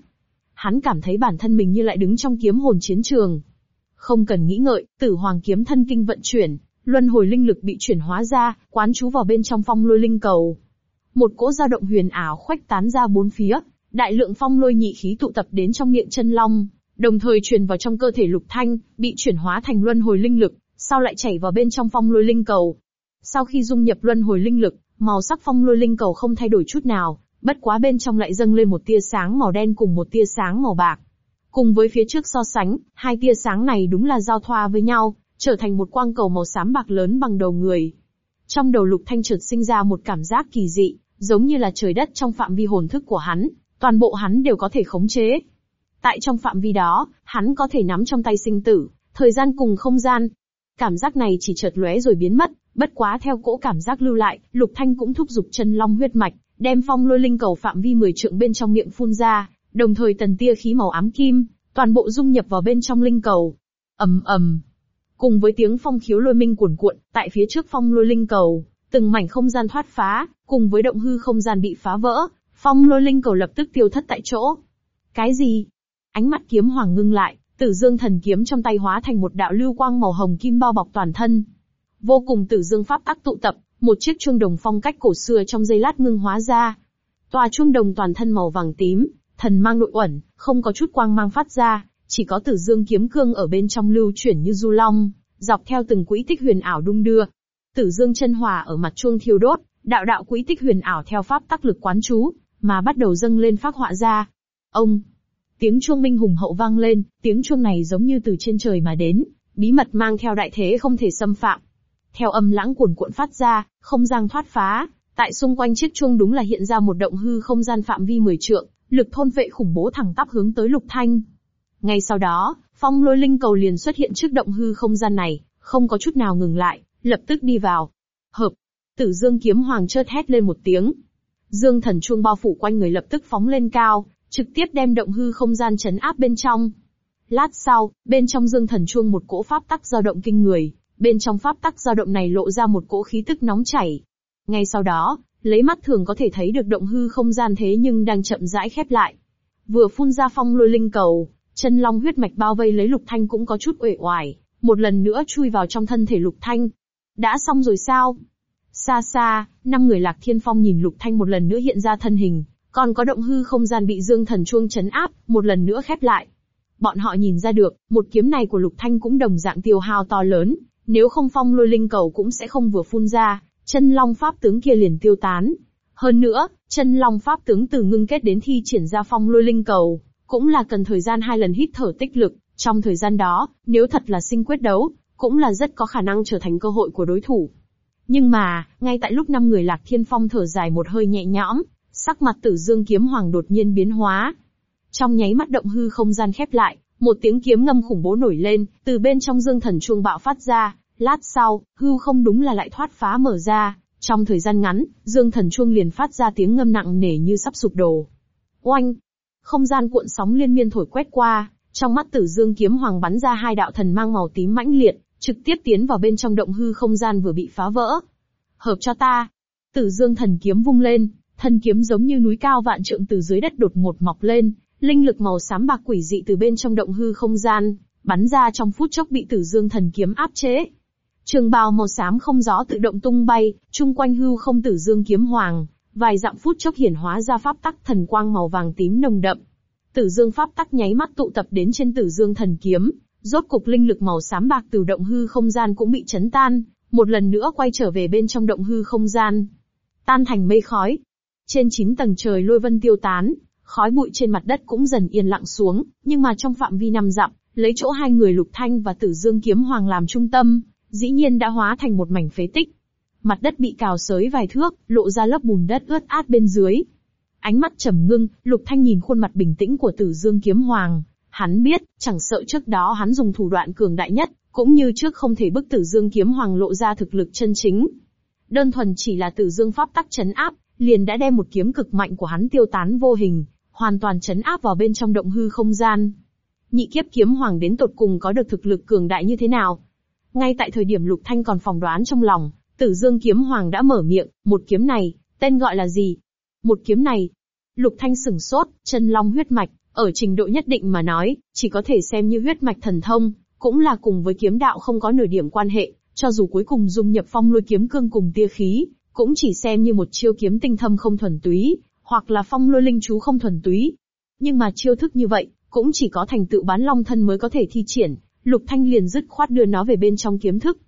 Hắn cảm thấy bản thân mình như lại đứng trong kiếm hồn chiến trường. Không cần nghĩ ngợi, tử hoàng kiếm thân kinh vận chuyển, luân hồi linh lực bị chuyển hóa ra, quán chú vào bên trong phong lôi linh cầu. Một cỗ dao động huyền ảo khoách tán ra bốn phía, đại lượng phong lôi nhị khí tụ tập đến trong miệng chân long, đồng thời truyền vào trong cơ thể lục thanh, bị chuyển hóa thành luân hồi linh lực, sau lại chảy vào bên trong phong lôi linh cầu. Sau khi dung nhập luân hồi linh lực, màu sắc phong lôi linh cầu không thay đổi chút nào, bất quá bên trong lại dâng lên một tia sáng màu đen cùng một tia sáng màu bạc. Cùng với phía trước so sánh, hai tia sáng này đúng là giao thoa với nhau, trở thành một quang cầu màu xám bạc lớn bằng đầu người. Trong đầu lục thanh chợt sinh ra một cảm giác kỳ dị, giống như là trời đất trong phạm vi hồn thức của hắn, toàn bộ hắn đều có thể khống chế. Tại trong phạm vi đó, hắn có thể nắm trong tay sinh tử, thời gian cùng không gian. Cảm giác này chỉ chợt lóe rồi biến mất, bất quá theo cỗ cảm giác lưu lại, Lục Thanh cũng thúc giục chân long huyết mạch, đem phong lôi linh cầu phạm vi 10 trượng bên trong miệng phun ra, đồng thời tần tia khí màu ám kim, toàn bộ dung nhập vào bên trong linh cầu. ầm ầm, cùng với tiếng phong khiếu lôi minh cuồn cuộn, tại phía trước phong lôi linh cầu, từng mảnh không gian thoát phá, cùng với động hư không gian bị phá vỡ, phong lôi linh cầu lập tức tiêu thất tại chỗ. Cái gì? Ánh mắt kiếm hoàng ngưng lại, tử dương thần kiếm trong tay hóa thành một đạo lưu quang màu hồng kim bao bọc toàn thân. Vô cùng tử dương pháp tắc tụ tập, một chiếc chuông đồng phong cách cổ xưa trong giây lát ngưng hóa ra. Tòa chuông đồng toàn thân màu vàng tím, thần mang nội uẩn, không có chút quang mang phát ra, chỉ có tử dương kiếm cương ở bên trong lưu chuyển như du long, dọc theo từng quỹ tích huyền ảo đung đưa. Tử dương chân hòa ở mặt chuông thiêu đốt, đạo đạo quỹ tích huyền ảo theo pháp tác lực quán chú, mà bắt đầu dâng lên phát họa ra. Ông, tiếng chuông minh hùng hậu vang lên, tiếng chuông này giống như từ trên trời mà đến, bí mật mang theo đại thế không thể xâm phạm. Theo âm lãng cuồn cuộn phát ra, không gian thoát phá, tại xung quanh chiếc chuông đúng là hiện ra một động hư không gian phạm vi 10 trượng, lực thôn vệ khủng bố thẳng tắp hướng tới Lục Thanh. Ngay sau đó, phong lôi linh cầu liền xuất hiện trước động hư không gian này, không có chút nào ngừng lại, lập tức đi vào. Hợp, tử dương kiếm hoàng chợt hét lên một tiếng. Dương thần chuông bao phủ quanh người lập tức phóng lên cao, trực tiếp đem động hư không gian chấn áp bên trong. Lát sau, bên trong dương thần chuông một cỗ pháp tắc dao động kinh người, bên trong pháp tắc dao động này lộ ra một cỗ khí tức nóng chảy. Ngay sau đó, lấy mắt thường có thể thấy được động hư không gian thế nhưng đang chậm rãi khép lại. Vừa phun ra phong lôi linh cầu, chân long huyết mạch bao vây lấy lục thanh cũng có chút uể oải, một lần nữa chui vào trong thân thể lục thanh. Đã xong rồi sao? Xa xa, năm người lạc thiên phong nhìn lục thanh một lần nữa hiện ra thân hình, còn có động hư không gian bị dương thần chuông chấn áp, một lần nữa khép lại. Bọn họ nhìn ra được, một kiếm này của lục thanh cũng đồng dạng tiêu hao to lớn, nếu không phong lôi linh cầu cũng sẽ không vừa phun ra, chân long pháp tướng kia liền tiêu tán. Hơn nữa, chân long pháp tướng từ ngưng kết đến thi triển ra phong lôi linh cầu, cũng là cần thời gian hai lần hít thở tích lực, trong thời gian đó, nếu thật là sinh quyết đấu, cũng là rất có khả năng trở thành cơ hội của đối thủ. Nhưng mà, ngay tại lúc năm người lạc thiên phong thở dài một hơi nhẹ nhõm, sắc mặt tử dương kiếm hoàng đột nhiên biến hóa. Trong nháy mắt động hư không gian khép lại, một tiếng kiếm ngâm khủng bố nổi lên, từ bên trong dương thần chuông bạo phát ra, lát sau, hư không đúng là lại thoát phá mở ra, trong thời gian ngắn, dương thần chuông liền phát ra tiếng ngâm nặng nề như sắp sụp đổ. Oanh! Không gian cuộn sóng liên miên thổi quét qua, trong mắt tử dương kiếm hoàng bắn ra hai đạo thần mang màu tím mãnh liệt, trực tiếp tiến vào bên trong động hư không gian vừa bị phá vỡ. Hợp cho ta! Tử dương thần kiếm vung lên, thần kiếm giống như núi cao vạn trượng từ dưới đất đột ngột mọc lên, linh lực màu xám bạc quỷ dị từ bên trong động hư không gian, bắn ra trong phút chốc bị tử dương thần kiếm áp chế. Trường bào màu xám không gió tự động tung bay, chung quanh hư không tử dương kiếm hoàng, vài dặm phút chốc hiển hóa ra pháp tắc thần quang màu vàng tím nồng đậm. Tử dương pháp tắc nháy mắt tụ tập đến trên tử dương thần kiếm, rốt cục linh lực màu xám bạc từ động hư không gian cũng bị chấn tan, một lần nữa quay trở về bên trong động hư không gian. Tan thành mây khói. Trên chín tầng trời lôi vân tiêu tán, khói bụi trên mặt đất cũng dần yên lặng xuống, nhưng mà trong phạm vi năm dặm, lấy chỗ hai người lục thanh và tử dương kiếm hoàng làm trung tâm, dĩ nhiên đã hóa thành một mảnh phế tích. Mặt đất bị cào sới vài thước, lộ ra lớp bùn đất ướt át bên dưới. Ánh mắt trầm ngưng, Lục Thanh nhìn khuôn mặt bình tĩnh của Tử Dương Kiếm Hoàng. Hắn biết, chẳng sợ trước đó hắn dùng thủ đoạn cường đại nhất, cũng như trước không thể bức Tử Dương Kiếm Hoàng lộ ra thực lực chân chính. Đơn thuần chỉ là Tử Dương Pháp tắc chấn áp, liền đã đem một kiếm cực mạnh của hắn tiêu tán vô hình, hoàn toàn chấn áp vào bên trong động hư không gian. Nhị kiếp kiếm hoàng đến tột cùng có được thực lực cường đại như thế nào? Ngay tại thời điểm Lục Thanh còn phòng đoán trong lòng, Tử Dương kiếm hoàng đã mở miệng, một kiếm này, tên gọi là gì? Một kiếm này. Lục Thanh sửng sốt, chân long huyết mạch, ở trình độ nhất định mà nói, chỉ có thể xem như huyết mạch thần thông, cũng là cùng với kiếm đạo không có nửa điểm quan hệ, cho dù cuối cùng dung nhập phong lôi kiếm cương cùng tia khí, cũng chỉ xem như một chiêu kiếm tinh thâm không thuần túy, hoặc là phong lôi linh chú không thuần túy. Nhưng mà chiêu thức như vậy, cũng chỉ có thành tựu bán long thân mới có thể thi triển, Lục Thanh liền dứt khoát đưa nó về bên trong kiếm thức.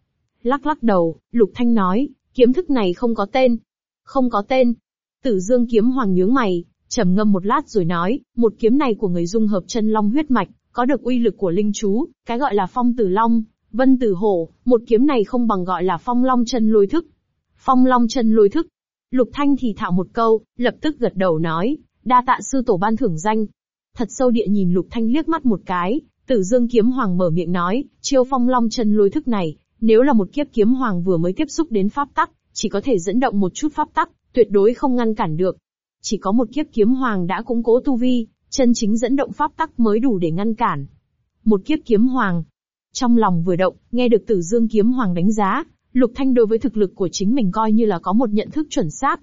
Lắc lắc đầu, Lục Thanh nói, kiếm thức này không có tên. Không có tên. Tử Dương kiếm hoàng nhướng mày, trầm ngâm một lát rồi nói, một kiếm này của người dung hợp chân long huyết mạch, có được uy lực của linh chú, cái gọi là phong tử long, vân tử hổ, một kiếm này không bằng gọi là phong long chân lôi thức. Phong long chân lôi thức. Lục Thanh thì thạo một câu, lập tức gật đầu nói, đa tạ sư tổ ban thưởng danh. Thật sâu địa nhìn Lục Thanh liếc mắt một cái, Tử Dương kiếm hoàng mở miệng nói, chiêu phong long chân lôi thức này, nếu là một kiếp kiếm hoàng vừa mới tiếp xúc đến pháp tắc, chỉ có thể dẫn động một chút pháp tắc, tuyệt đối không ngăn cản được. Chỉ có một kiếp kiếm hoàng đã củng cố tu vi, chân chính dẫn động pháp tắc mới đủ để ngăn cản. Một kiếp kiếm hoàng. Trong lòng vừa động, nghe được Tử Dương kiếm hoàng đánh giá, Lục Thanh đối với thực lực của chính mình coi như là có một nhận thức chuẩn xác.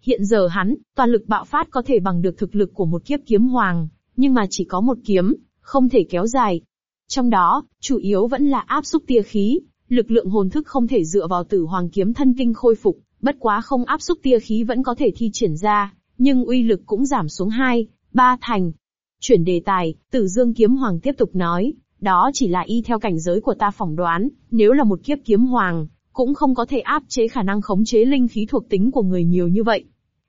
Hiện giờ hắn, toàn lực bạo phát có thể bằng được thực lực của một kiếp kiếm hoàng, nhưng mà chỉ có một kiếm, không thể kéo dài. Trong đó, chủ yếu vẫn là áp xúc tia khí, lực lượng hồn thức không thể dựa vào tử hoàng kiếm thân kinh khôi phục, bất quá không áp xúc tia khí vẫn có thể thi triển ra, nhưng uy lực cũng giảm xuống hai, ba thành. Chuyển đề tài, tử dương kiếm hoàng tiếp tục nói, đó chỉ là y theo cảnh giới của ta phỏng đoán, nếu là một kiếp kiếm hoàng, cũng không có thể áp chế khả năng khống chế linh khí thuộc tính của người nhiều như vậy.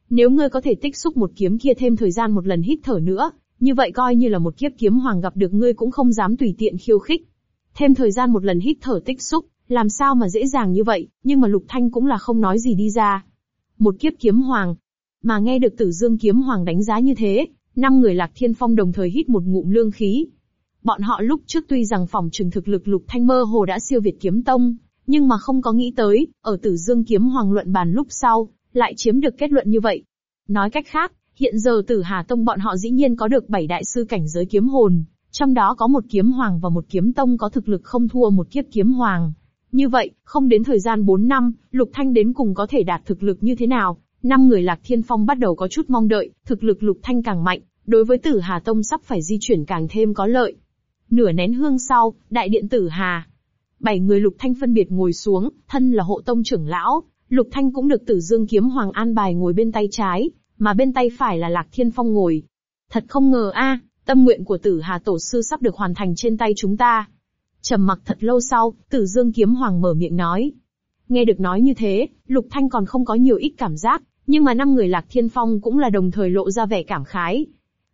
Nếu ngươi có thể tích xúc một kiếm kia thêm thời gian một lần hít thở nữa, như vậy coi như là một kiếp kiếm hoàng gặp được ngươi cũng không dám tùy tiện khiêu khích. Thêm thời gian một lần hít thở tích xúc, làm sao mà dễ dàng như vậy, nhưng mà Lục Thanh cũng là không nói gì đi ra. Một kiếp kiếm hoàng. Mà nghe được tử dương kiếm hoàng đánh giá như thế, năm người lạc thiên phong đồng thời hít một ngụm lương khí. Bọn họ lúc trước tuy rằng phòng trừng thực lực Lục Thanh mơ hồ đã siêu việt kiếm tông, nhưng mà không có nghĩ tới, ở tử dương kiếm hoàng luận bàn lúc sau, lại chiếm được kết luận như vậy. Nói cách khác, hiện giờ tử Hà Tông bọn họ dĩ nhiên có được bảy đại sư cảnh giới kiếm hồn, trong đó có một kiếm hoàng và một kiếm tông có thực lực không thua một kiếp kiếm hoàng. Như vậy, không đến thời gian 4 năm, Lục Thanh đến cùng có thể đạt thực lực như thế nào? Năm người Lạc Thiên Phong bắt đầu có chút mong đợi, thực lực Lục Thanh càng mạnh, đối với Tử Hà Tông sắp phải di chuyển càng thêm có lợi. Nửa nén hương sau, đại điện Tử Hà, Bảy người Lục Thanh phân biệt ngồi xuống, thân là hộ tông trưởng lão, Lục Thanh cũng được Tử Dương Kiếm Hoàng an bài ngồi bên tay trái, mà bên tay phải là Lạc Thiên Phong ngồi. Thật không ngờ a, tâm nguyện của Tử Hà Tổ Sư sắp được hoàn thành trên tay chúng ta. Trầm mặc thật lâu sau, Tử Dương Kiếm Hoàng mở miệng nói. Nghe được nói như thế, Lục Thanh còn không có nhiều ít cảm giác, nhưng mà năm người Lạc Thiên Phong cũng là đồng thời lộ ra vẻ cảm khái.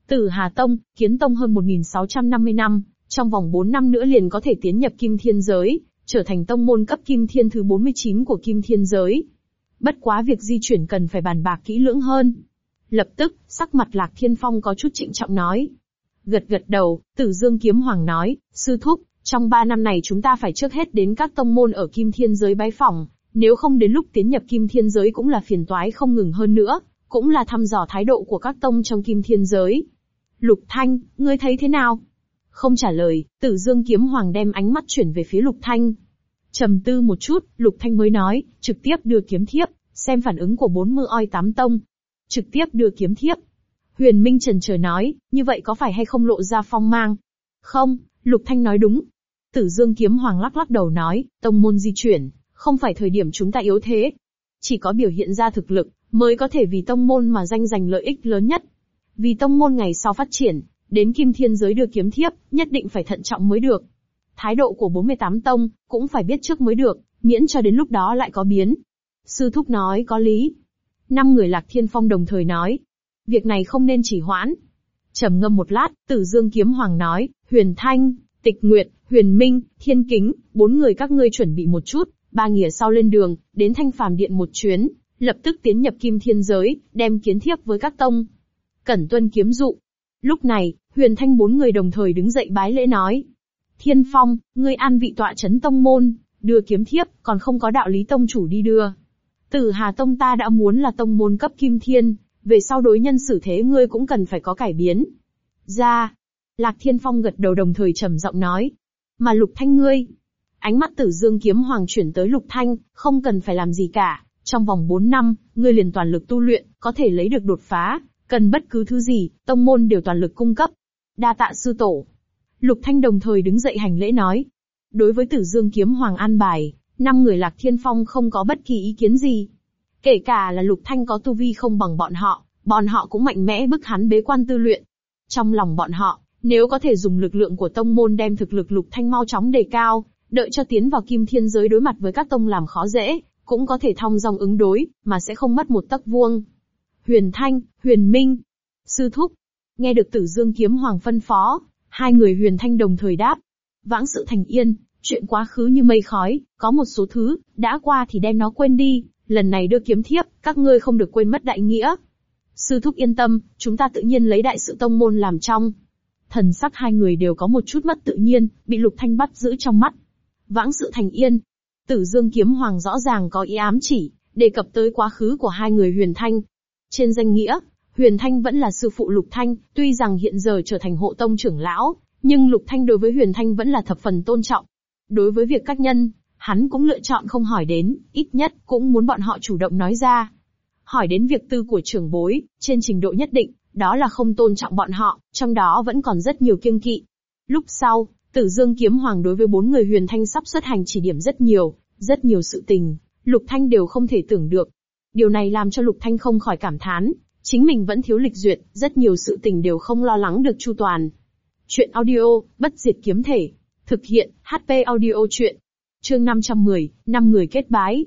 Tử Hà Tông, Kiến Tông hơn 1650 năm, trong vòng 4 năm nữa liền có thể tiến nhập kim thiên giới, trở thành tông môn cấp kim thiên thứ 49 của kim thiên giới. Bất quá việc di chuyển cần phải bàn bạc kỹ lưỡng hơn. Lập tức, sắc mặt Lạc Thiên Phong có chút trịnh trọng nói. Gật gật đầu, Tử Dương Kiếm Hoàng nói, sư thúc, trong ba năm này chúng ta phải trước hết đến các tông môn ở kim thiên giới bái phỏng, nếu không đến lúc tiến nhập kim thiên giới cũng là phiền toái không ngừng hơn nữa, cũng là thăm dò thái độ của các tông trong kim thiên giới. Lục Thanh, ngươi thấy thế nào? Không trả lời, Tử Dương Kiếm Hoàng đem ánh mắt chuyển về phía Lục Thanh. Trầm tư một chút, Lục Thanh mới nói, trực tiếp đưa kiếm thiếp, xem phản ứng của bốn mưa oi tám tông. Trực tiếp đưa kiếm thiếp. Huyền Minh trần chờ nói, như vậy có phải hay không lộ ra phong mang? Không, Lục Thanh nói đúng. Tử Dương Kiếm Hoàng lắc lắc đầu nói, tông môn di chuyển, không phải thời điểm chúng ta yếu thế. Chỉ có biểu hiện ra thực lực, mới có thể vì tông môn mà danh giành lợi ích lớn nhất. Vì tông môn ngày sau phát triển, Đến kim thiên giới đưa kiếm thiếp, nhất định phải thận trọng mới được. Thái độ của 48 tông, cũng phải biết trước mới được, miễn cho đến lúc đó lại có biến. Sư Thúc nói có lý. Năm người lạc thiên phong đồng thời nói. Việc này không nên chỉ hoãn. trầm ngâm một lát, tử dương kiếm hoàng nói, huyền thanh, tịch nguyệt, huyền minh, thiên kính, bốn người các ngươi chuẩn bị một chút, ba nghĩa sau lên đường, đến thanh phàm điện một chuyến, lập tức tiến nhập kim thiên giới, đem kiến thiếp với các tông. cẩn tuân kiếm dụ. Lúc này, huyền thanh bốn người đồng thời đứng dậy bái lễ nói. Thiên Phong, ngươi an vị tọa chấn tông môn, đưa kiếm thiếp, còn không có đạo lý tông chủ đi đưa. Tử Hà Tông ta đã muốn là tông môn cấp kim thiên, về sau đối nhân xử thế ngươi cũng cần phải có cải biến. Ra. Lạc Thiên Phong gật đầu đồng thời trầm giọng nói. Mà Lục Thanh ngươi. Ánh mắt tử dương kiếm hoàng chuyển tới Lục Thanh, không cần phải làm gì cả. Trong vòng 4 năm, ngươi liền toàn lực tu luyện, có thể lấy được đột phá. Cần bất cứ thứ gì, tông môn đều toàn lực cung cấp. Đa tạ sư tổ. Lục Thanh đồng thời đứng dậy hành lễ nói. Đối với tử dương kiếm hoàng an bài, năm người Lạc Thiên Phong không có bất kỳ ý kiến gì. Kể cả là Lục Thanh có tu vi không bằng bọn họ, bọn họ cũng mạnh mẽ bức hắn bế quan tư luyện. Trong lòng bọn họ, nếu có thể dùng lực lượng của tông môn đem thực lực Lục Thanh mau chóng đề cao, đợi cho tiến vào kim thiên giới đối mặt với các tông làm khó dễ, cũng có thể thong dong ứng đối, mà sẽ không mất một tấc vuông. Huyền Thanh, Huyền Minh, Sư Thúc, nghe được Tử Dương Kiếm Hoàng phân phó, hai người Huyền Thanh đồng thời đáp. Vãng sự thành yên, chuyện quá khứ như mây khói, có một số thứ, đã qua thì đem nó quên đi, lần này đưa kiếm thiếp, các ngươi không được quên mất đại nghĩa. Sư thúc yên tâm, chúng ta tự nhiên lấy đại sự tông môn làm trong. Thần sắc hai người đều có một chút mất tự nhiên, bị lục thanh bắt giữ trong mắt. Vãng sự thành yên. Tử dương kiếm hoàng rõ ràng có ý ám chỉ, đề cập tới quá khứ của hai người huyền thanh. Trên danh nghĩa, huyền thanh vẫn là sư phụ lục thanh, tuy rằng hiện giờ trở thành hộ tông trưởng lão, nhưng lục thanh đối với huyền thanh vẫn là thập phần tôn trọng. Đối với việc các nhân, hắn cũng lựa chọn không hỏi đến, ít nhất cũng muốn bọn họ chủ động nói ra. Hỏi đến việc tư của trưởng bối, trên trình độ nhất định, đó là không tôn trọng bọn họ, trong đó vẫn còn rất nhiều kiêng kỵ. Lúc sau, Tử Dương Kiếm Hoàng đối với bốn người huyền thanh sắp xuất hành chỉ điểm rất nhiều, rất nhiều sự tình, Lục Thanh đều không thể tưởng được. Điều này làm cho Lục Thanh không khỏi cảm thán, chính mình vẫn thiếu lịch duyệt, rất nhiều sự tình đều không lo lắng được chu toàn. Chuyện audio, bất diệt kiếm thể. Thực hiện, HP audio chuyện. Chương 510, năm người kết bái.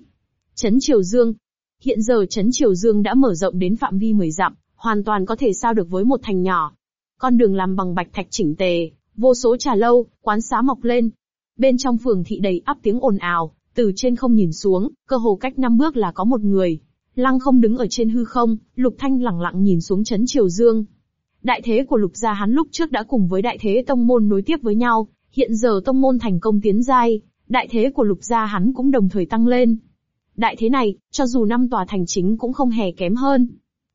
Trấn Triều Dương. Hiện giờ Trấn Triều Dương đã mở rộng đến phạm vi 10 dặm, hoàn toàn có thể sao được với một thành nhỏ. Con đường làm bằng bạch thạch chỉnh tề, vô số trà lâu, quán xá mọc lên. Bên trong phường thị đầy áp tiếng ồn ào, từ trên không nhìn xuống, cơ hồ cách năm bước là có một người. Lăng không đứng ở trên hư không, Lục Thanh lặng lặng nhìn xuống Trấn Triều Dương. Đại thế của Lục gia hắn lúc trước đã cùng với đại thế tông môn nối tiếp với nhau, hiện giờ tông môn thành công tiến giai, đại thế của lục gia hắn cũng đồng thời tăng lên. Đại thế này, cho dù năm tòa thành chính cũng không hề kém hơn.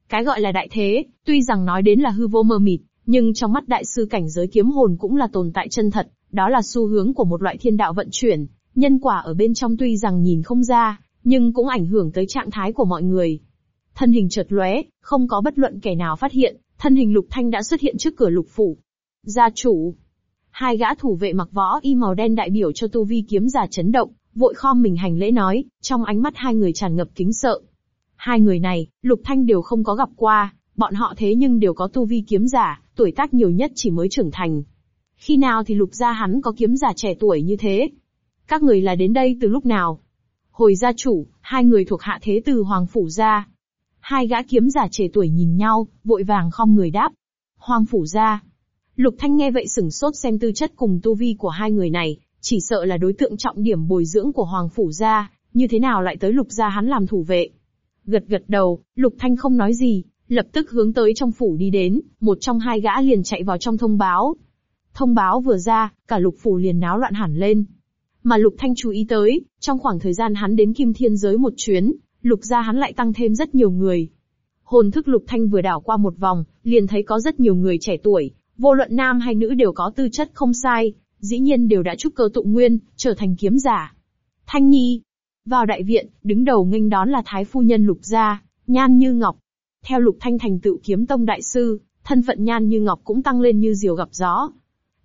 Cái gọi là đại thế, tuy rằng nói đến là hư vô mơ mịt, nhưng trong mắt đại sư cảnh giới kiếm hồn cũng là tồn tại chân thật, đó là xu hướng của một loại thiên đạo vận chuyển, nhân quả ở bên trong tuy rằng nhìn không ra, nhưng cũng ảnh hưởng tới trạng thái của mọi người. Thân hình chợt lóe, không có bất luận kẻ nào phát hiện, thân hình Lục Thanh đã xuất hiện trước cửa Lục phủ. Gia chủ, Hai gã thủ vệ mặc võ y màu đen đại biểu cho tu vi kiếm giả chấn động, vội khom mình hành lễ nói, trong ánh mắt hai người tràn ngập kính sợ. Hai người này, Lục Thanh đều không có gặp qua, bọn họ thế nhưng đều có tu vi kiếm giả, tuổi tác nhiều nhất chỉ mới trưởng thành. Khi nào thì Lục gia hắn có kiếm giả trẻ tuổi như thế? Các người là đến đây từ lúc nào? Hồi gia chủ, hai người thuộc hạ thế từ Hoàng Phủ gia. Hai gã kiếm giả trẻ tuổi nhìn nhau, vội vàng khom người đáp. Hoàng Phủ gia, Lục Thanh nghe vậy sửng sốt xem tư chất cùng tu vi của hai người này, chỉ sợ là đối tượng trọng điểm bồi dưỡng của Hoàng Phủ gia, như thế nào lại tới Lục gia hắn làm thủ vệ. Gật gật đầu, Lục Thanh không nói gì, lập tức hướng tới trong phủ đi đến, một trong hai gã liền chạy vào trong thông báo. Thông báo vừa ra, cả Lục phủ liền náo loạn hẳn lên. Mà Lục Thanh chú ý tới, trong khoảng thời gian hắn đến Kim Thiên giới một chuyến, Lục gia hắn lại tăng thêm rất nhiều người. Hồn thức Lục Thanh vừa đảo qua một vòng, liền thấy có rất nhiều người trẻ tuổi, Vô luận nam hay nữ đều có tư chất không sai, dĩ nhiên đều đã trúc cơ tụ nguyên, trở thành kiếm giả. Thanh Nhi. Vào đại viện, đứng đầu nghênh đón là Thái Phu Nhân Lục Gia, Nhan Như Ngọc. Theo Lục Thanh thành tựu kiếm tông đại sư, thân phận Nhan Như Ngọc cũng tăng lên như diều gặp gió.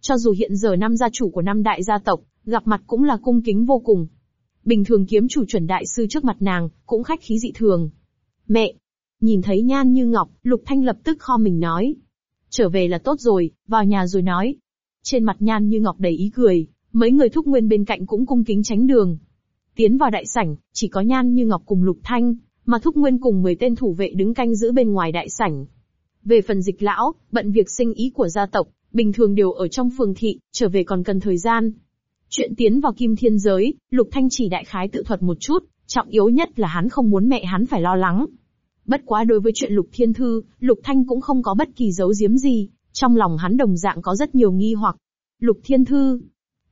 Cho dù hiện giờ năm gia chủ của năm đại gia tộc, gặp mặt cũng là cung kính vô cùng. Bình thường kiếm chủ chuẩn đại sư trước mặt nàng, cũng khách khí dị thường. Mẹ! Nhìn thấy Nhan Như Ngọc, Lục Thanh lập tức kho mình nói, Trở về là tốt rồi, vào nhà rồi nói. Trên mặt nhan như ngọc đầy ý cười, mấy người thúc nguyên bên cạnh cũng cung kính tránh đường. Tiến vào đại sảnh, chỉ có nhan như ngọc cùng lục thanh, mà thúc nguyên cùng 10 tên thủ vệ đứng canh giữ bên ngoài đại sảnh. Về phần dịch lão, bận việc sinh ý của gia tộc, bình thường đều ở trong phường thị, trở về còn cần thời gian. Chuyện tiến vào kim thiên giới, lục thanh chỉ đại khái tự thuật một chút, trọng yếu nhất là hắn không muốn mẹ hắn phải lo lắng. Bất quá đối với chuyện Lục Thiên Thư, Lục Thanh cũng không có bất kỳ dấu giếm gì, trong lòng hắn đồng dạng có rất nhiều nghi hoặc. Lục Thiên Thư,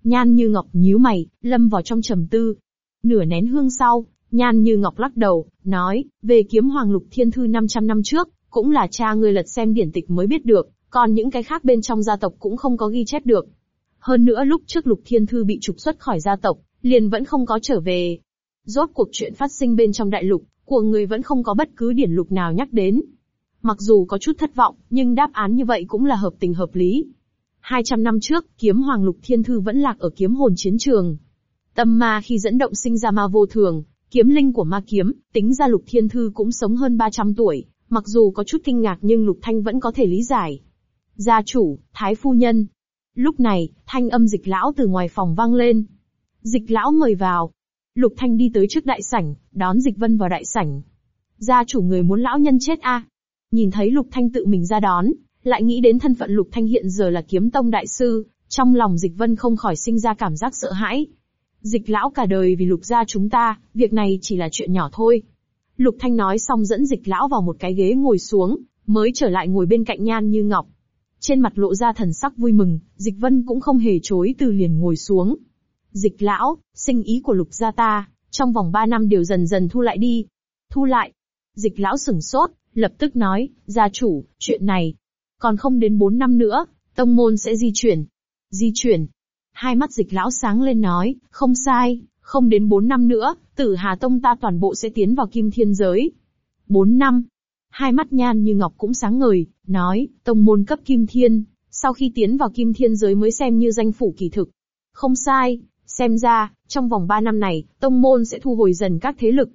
Nhan Như Ngọc nhíu mày, lâm vào trong trầm tư. Nửa nén hương sau, Nhan Như Ngọc lắc đầu, nói, về kiếm hoàng Lục Thiên Thư 500 năm trước, cũng là cha ngươi lật xem điển tịch mới biết được, còn những cái khác bên trong gia tộc cũng không có ghi chép được. Hơn nữa lúc trước Lục Thiên Thư bị trục xuất khỏi gia tộc, liền vẫn không có trở về. Rốt cuộc chuyện phát sinh bên trong đại lục, của người vẫn không có bất cứ điển lục nào nhắc đến. Mặc dù có chút thất vọng, nhưng đáp án như vậy cũng là hợp tình hợp lý. 200 năm trước, kiếm hoàng lục thiên thư vẫn lạc ở kiếm hồn chiến trường. Tâm ma khi dẫn động sinh ra ma vô thường, kiếm linh của ma kiếm, tính ra lục thiên thư cũng sống hơn 300 tuổi, mặc dù có chút kinh ngạc nhưng lục thanh vẫn có thể lý giải. Gia chủ, thái phu nhân. Lúc này, thanh âm dịch lão từ ngoài phòng vang lên. Dịch lão mời vào. Lục thanh đi tới trước đại sảnh, đón dịch vân vào đại sảnh. Gia chủ người muốn lão nhân chết a? Nhìn thấy lục thanh tự mình ra đón, lại nghĩ đến thân phận Lục Thanh hiện giờ là kiếm tông đại sư, trong lòng Dịch Vân không khỏi sinh ra cảm giác sợ hãi. Dịch lão cả đời vì Lục gia chúng ta, việc này chỉ là chuyện nhỏ thôi. Lục Thanh nói xong dẫn Dịch lão vào một cái ghế ngồi xuống, mới trở lại ngồi bên cạnh Nhan Như Ngọc. Trên mặt lộ ra thần sắc vui mừng, Dịch Vân cũng không hề chối từ liền ngồi xuống. Dịch lão, sinh ý của Lục gia ta, trong vòng 3 năm đều dần dần thu lại đi. Thu lại. Dịch lão sửng sốt, lập tức nói, gia chủ, chuyện này, còn không đến 4 năm nữa, tông môn sẽ di chuyển. Di chuyển. Hai mắt dịch lão sáng lên nói, không sai, không đến 4 năm nữa, tử Hà Tông ta toàn bộ sẽ tiến vào kim thiên giới. 4 năm. Hai mắt nhan như ngọc cũng sáng ngời, nói, tông môn cấp kim thiên, sau khi tiến vào kim thiên giới mới xem như danh phủ kỳ thực. Không sai, xem ra, trong vòng 3 năm này, tông môn sẽ thu hồi dần các thế lực.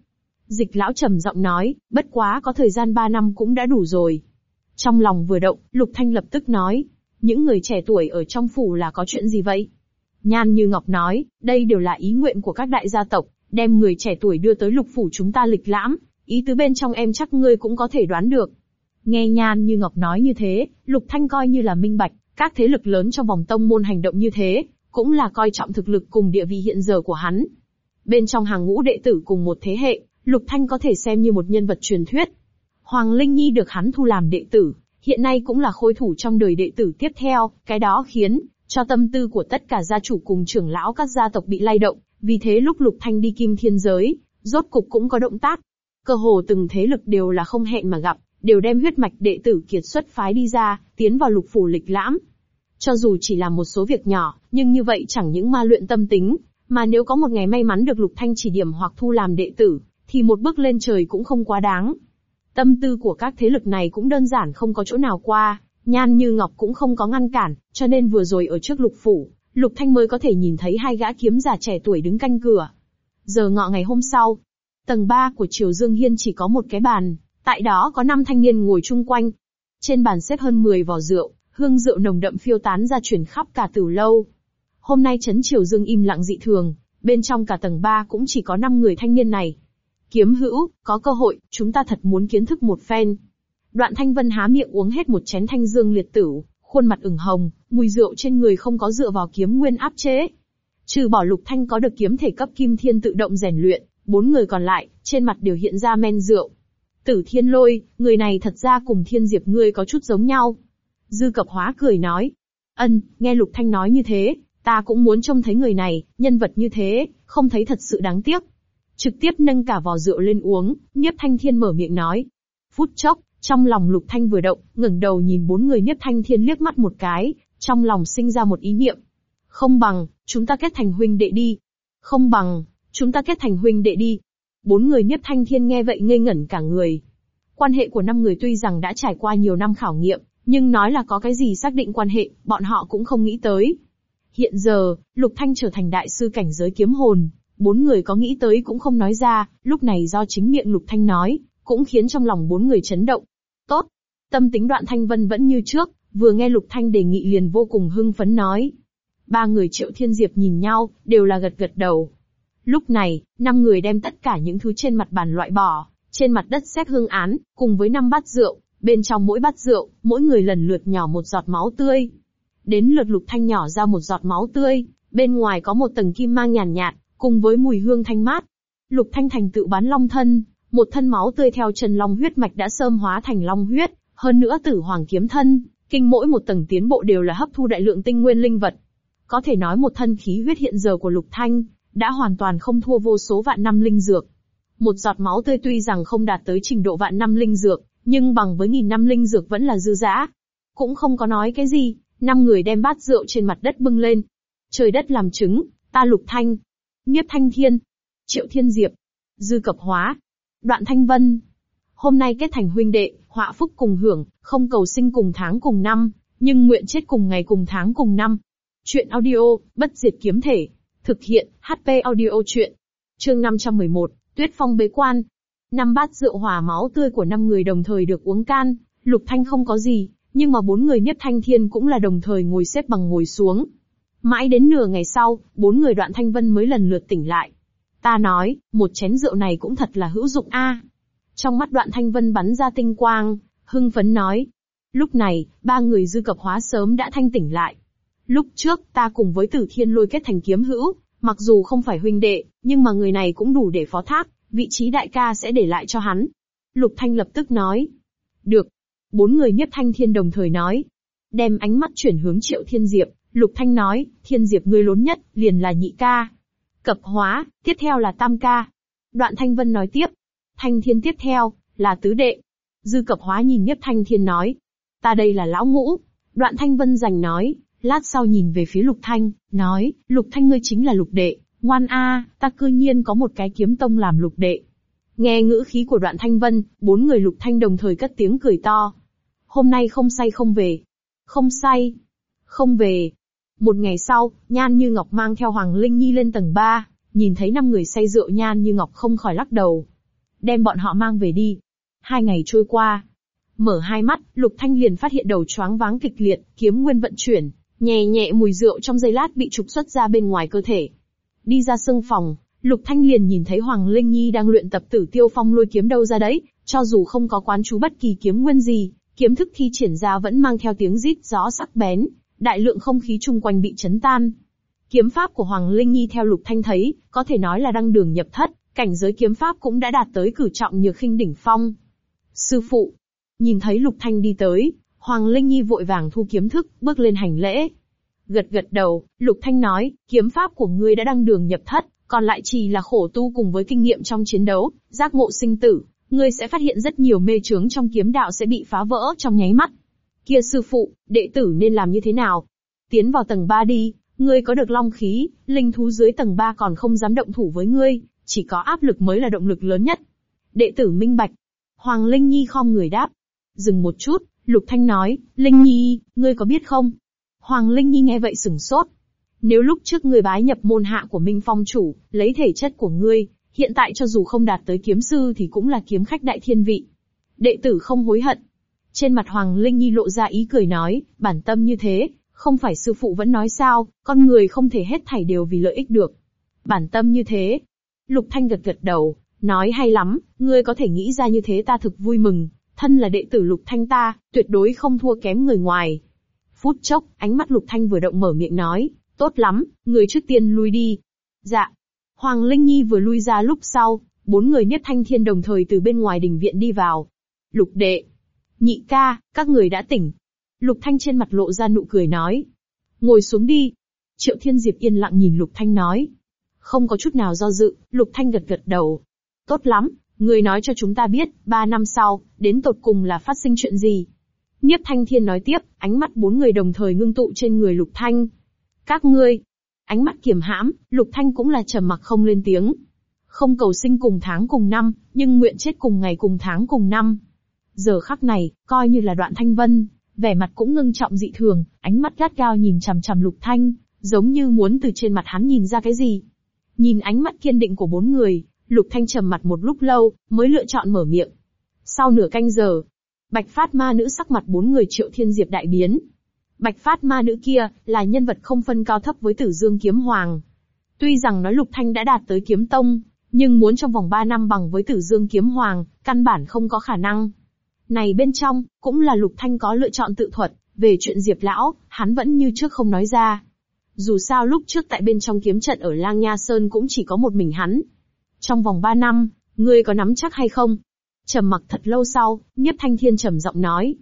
Dịch lão trầm giọng nói, bất quá có thời gian 3 năm cũng đã đủ rồi. Trong lòng vừa động, Lục Thanh lập tức nói, những người trẻ tuổi ở trong phủ là có chuyện gì vậy? Nhan Như Ngọc nói, đây đều là ý nguyện của các đại gia tộc, đem người trẻ tuổi đưa tới lục phủ chúng ta lịch lãm, ý tứ bên trong em chắc ngươi cũng có thể đoán được. Nghe Nhan Như Ngọc nói như thế, Lục Thanh coi như là minh bạch, các thế lực lớn trong vòng tông môn hành động như thế, cũng là coi trọng thực lực cùng địa vị hiện giờ của hắn. Bên trong hàng ngũ đệ tử cùng một thế hệ, Lục Thanh có thể xem như một nhân vật truyền thuyết, Hoàng Linh Nhi được hắn thu làm đệ tử, hiện nay cũng là khôi thủ trong đời đệ tử tiếp theo, cái đó khiến cho tâm tư của tất cả gia chủ cùng trưởng lão các gia tộc bị lay động, vì thế lúc Lục Thanh đi kim thiên giới, rốt cục cũng có động tác. Cơ hồ từng thế lực đều là không hẹn mà gặp, đều đem huyết mạch đệ tử kiệt xuất phái đi ra, tiến vào lục phủ lịch lãm. Cho dù chỉ là một số việc nhỏ, nhưng như vậy chẳng những ma luyện tâm tính, mà nếu có một ngày may mắn được Lục Thanh chỉ điểm hoặc thu làm đệ tử, thì một bước lên trời cũng không quá đáng. Tâm tư của các thế lực này cũng đơn giản không có chỗ nào qua, Nhan Như Ngọc cũng không có ngăn cản, cho nên vừa rồi ở trước lục phủ, Lục Thanh mới có thể nhìn thấy hai gã kiếm giả trẻ tuổi đứng canh cửa. Giờ ngọ ngày hôm sau, tầng 3 của Triều Dương Hiên chỉ có một cái bàn, tại đó có 5 thanh niên ngồi chung quanh. Trên bàn xếp hơn 10 vò rượu, hương rượu nồng đậm phiêu tán ra truyền khắp cả tử lâu. Hôm nay chấn Triều Dương im lặng dị thường, bên trong cả tầng 3 cũng chỉ có 5 người thanh niên này. Kiếm hữu, có cơ hội, chúng ta thật muốn kiến thức một phen. Đoạn Thanh Vân há miệng uống hết một chén thanh dương liệt tử, khuôn mặt ửng hồng, mùi rượu trên người không có dựa vào kiếm nguyên áp chế. Trừ bỏ Lục Thanh có được kiếm thể cấp kim thiên tự động rèn luyện, bốn người còn lại, trên mặt đều hiện ra men rượu. Tử Thiên Lôi, người này thật ra cùng Thiên Diệp ngươi có chút giống nhau. Dư Cập Hóa cười nói. Ân, nghe Lục Thanh nói như thế, ta cũng muốn trông thấy người này, nhân vật như thế, không thấy thật sự đáng tiếc trực tiếp nâng cả vò rượu lên uống, Niếp Thanh Thiên mở miệng nói. Phút chốc, trong lòng Lục Thanh vừa động, ngẩng đầu nhìn bốn người Niếp Thanh Thiên liếc mắt một cái, trong lòng sinh ra một ý niệm. Không bằng, chúng ta kết thành huynh đệ đi. Không bằng, chúng ta kết thành huynh đệ đi. Bốn người Niếp Thanh Thiên nghe vậy ngây ngẩn cả người. Quan hệ của năm người tuy rằng đã trải qua nhiều năm khảo nghiệm, nhưng nói là có cái gì xác định quan hệ, bọn họ cũng không nghĩ tới. Hiện giờ, Lục Thanh trở thành đại sư cảnh giới kiếm hồn, Bốn người có nghĩ tới cũng không nói ra, lúc này do chính miệng Lục Thanh nói, cũng khiến trong lòng bốn người chấn động. Tốt. Tâm tính đoạn Thanh Vân vẫn như trước, vừa nghe Lục Thanh đề nghị liền vô cùng hưng phấn nói. Ba người triệu thiên diệp nhìn nhau, đều là gật gật đầu. Lúc này, năm người đem tất cả những thứ trên mặt bàn loại bỏ, trên mặt đất xếp hương án, cùng với năm bát rượu, bên trong mỗi bát rượu, mỗi người lần lượt nhỏ một giọt máu tươi. Đến lượt lục thanh nhỏ ra một giọt máu tươi, bên ngoài có một tầng kim mang nhàn nhạt, cùng với mùi hương thanh mát. Lục Thanh thành tự bán long thân, Một thân máu tươi theo chân long huyết mạch đã sơm hóa thành long huyết, hơn nữa tử hoàng kiếm thân, kinh mỗi một tầng tiến bộ đều là hấp thu đại lượng tinh nguyên linh vật. Có thể nói một thân khí huyết hiện giờ của Lục Thanh, đã hoàn toàn không thua vô số vạn năm linh dược. Một giọt máu tươi tuy rằng không đạt tới trình độ vạn năm linh dược, nhưng bằng với nghìn năm linh dược vẫn là dư dã. Cũng không có nói cái gì, năm người đem bát rượu trên mặt đất bưng lên. Trời đất làm chứng, ta Lục Thanh, Nhiếp Thanh Thiên, Triệu Thiên Diệp, Dư Cập Hóa, Đoạn Thanh Vân. Hôm nay kết thành huynh đệ, họa phúc cùng hưởng, không cầu sinh cùng tháng cùng năm, nhưng nguyện chết cùng ngày cùng tháng cùng năm. Chuyện audio, bất diệt kiếm thể. Thực hiện, HP audio chuyện. Chương 511, Tuyết Phong bế quan. Năm bát rượu hòa máu tươi của năm người đồng thời được uống can, Lục Thanh không có gì, nhưng mà bốn người nhất thanh thiên cũng là đồng thời ngồi xếp bằng ngồi xuống. Mãi đến nửa ngày sau, bốn người đoạn thanh vân mới lần lượt tỉnh lại. Ta nói, một chén rượu này cũng thật là hữu dụng a. Trong mắt đoạn thanh vân bắn ra tinh quang, hưng phấn nói. Lúc này, ba người dư cập hóa sớm đã thanh tỉnh lại. Lúc trước, ta cùng với tử thiên lôi kết thành kiếm hữu, mặc dù không phải huynh đệ, nhưng mà người này cũng đủ để phó thác, vị trí đại ca sẽ để lại cho hắn. Lục Thanh lập tức nói. Được. Bốn người nhất thanh thiên đồng thời nói. Đem ánh mắt chuyển hướng triệu thiên diệp, Lục Thanh nói, thiên diệp ngươi lớn nhất, liền là nhị ca. Cập hóa, tiếp theo là tam ca. Đoạn Thanh Vân nói tiếp. Thanh thiên tiếp theo, là tứ đệ. Dư cập hóa nhìn Nhiếp Thanh Thiên nói. Ta đây là lão ngũ. Đoạn Thanh Vân giành nói, lát sau nhìn về phía Lục Thanh, nói, Lục Thanh ngươi chính là Lục đệ, ngoan a, ta cư nhiên có một cái kiếm tông làm Lục đệ. Nghe ngữ khí của Đoạn Thanh Vân, bốn người Lục Thanh đồng thời cất tiếng cười to. Hôm nay không say không về. Không say. Không về. Một ngày sau, Nhan Như Ngọc mang theo Hoàng Linh Nhi lên tầng 3, nhìn thấy năm người say rượu Nhan Như Ngọc không khỏi lắc đầu. Đem bọn họ mang về đi. Hai ngày trôi qua. Mở hai mắt, Lục Thanh liền phát hiện đầu choáng váng kịch liệt, kiếm nguyên vận chuyển, nhẹ nhẹ mùi rượu trong giây lát bị trục xuất ra bên ngoài cơ thể. Đi ra sưng phòng, Lục Thanh liền nhìn thấy Hoàng Linh Nhi đang luyện tập tử tiêu phong lôi kiếm đâu ra đấy, cho dù không có quán chú bất kỳ kiếm nguyên gì, kiếm thức thi triển ra vẫn mang theo tiếng rít gió sắc bén, đại lượng không khí chung quanh bị chấn tan. Kiếm pháp của Hoàng Linh Nhi theo Lục Thanh thấy, có thể nói là đang đường nhập thất, cảnh giới kiếm pháp cũng đã đạt tới cử trọng nhược khinh đỉnh phong. Sư phụ, nhìn thấy Lục Thanh đi tới, Hoàng Linh Nhi vội vàng thu kiếm thức, bước lên hành lễ. Gật gật đầu, Lục Thanh nói, kiếm pháp của ngươi đã đăng đường nhập thất, còn lại chỉ là khổ tu cùng với kinh nghiệm trong chiến đấu, giác ngộ sinh tử, ngươi sẽ phát hiện rất nhiều mê trướng trong kiếm đạo sẽ bị phá vỡ trong nháy mắt. Kia sư phụ, đệ tử nên làm như thế nào? Tiến vào tầng 3 đi, ngươi có được long khí, linh thú dưới tầng 3 còn không dám động thủ với ngươi, chỉ có áp lực mới là động lực lớn nhất. Đệ tử minh bạch. Hoàng Linh Nhi khom người đáp. Dừng một chút, Lục Thanh nói, Linh Nhi, ngươi có biết không? Hoàng Linh Nhi nghe vậy sửng sốt. Nếu lúc trước ngươi bái nhập môn hạ của Minh Phong chủ, lấy thể chất của ngươi, hiện tại cho dù không đạt tới kiếm sư thì cũng là kiếm khách đại thiên vị. Đệ tử không hối hận. Trên mặt Hoàng Linh Nhi lộ ra ý cười nói, bản tâm như thế, không phải sư phụ vẫn nói sao, con người không thể hết thảy đều vì lợi ích được. Bản tâm như thế. Lục Thanh gật gật đầu, nói hay lắm, ngươi có thể nghĩ ra như thế ta thực vui mừng, thân là đệ tử Lục Thanh ta, tuyệt đối không thua kém người ngoài. Phút chốc, ánh mắt Lục Thanh vừa động mở miệng nói, tốt lắm, người trước tiên lui đi. Dạ. Hoàng Linh Nhi vừa lui ra lúc sau, bốn người nhất Thanh Thiên đồng thời từ bên ngoài đình viện đi vào. Lục đệ. Nhị ca, các người đã tỉnh. Lục Thanh trên mặt lộ ra nụ cười nói. Ngồi xuống đi. Triệu Thiên Diệp yên lặng nhìn Lục Thanh nói. Không có chút nào do dự, Lục Thanh gật gật đầu. Tốt lắm, người nói cho chúng ta biết, ba năm sau, đến tột cùng là phát sinh chuyện gì. Nhiếp Thanh Thiên nói tiếp, ánh mắt bốn người đồng thời ngưng tụ trên người Lục Thanh. Các ngươi, ánh mắt kiềm hãm, Lục Thanh cũng là trầm mặc không lên tiếng. Không cầu sinh cùng tháng cùng năm, nhưng nguyện chết cùng ngày cùng tháng cùng năm. Giờ khắc này, coi như là đoạn thanh vân, vẻ mặt cũng ngưng trọng dị thường, ánh mắt gắt gao nhìn chằm chằm Lục Thanh, giống như muốn từ trên mặt hắn nhìn ra cái gì. Nhìn ánh mắt kiên định của bốn người, Lục Thanh trầm mặt một lúc lâu, mới lựa chọn mở miệng. Sau nửa canh giờ, Bạch Phát Ma nữ sắc mặt bốn người Triệu Thiên Diệp đại biến. Bạch Phát Ma nữ kia là nhân vật không phân cao thấp với Tử Dương Kiếm Hoàng. Tuy rằng nói Lục Thanh đã đạt tới kiếm tông, nhưng muốn trong vòng 3 năm bằng với Tử Dương Kiếm Hoàng, căn bản không có khả năng. Này bên trong, cũng là Lục Thanh có lựa chọn tự thuật, về chuyện Diệp Lão, hắn vẫn như trước không nói ra. Dù sao lúc trước tại bên trong kiếm trận ở Lang Nha Sơn cũng chỉ có một mình hắn. Trong vòng 3 năm, Ngươi có nắm chắc hay không? Trầm mặc thật lâu sau, Nhiếp Thanh Thiên trầm giọng nói.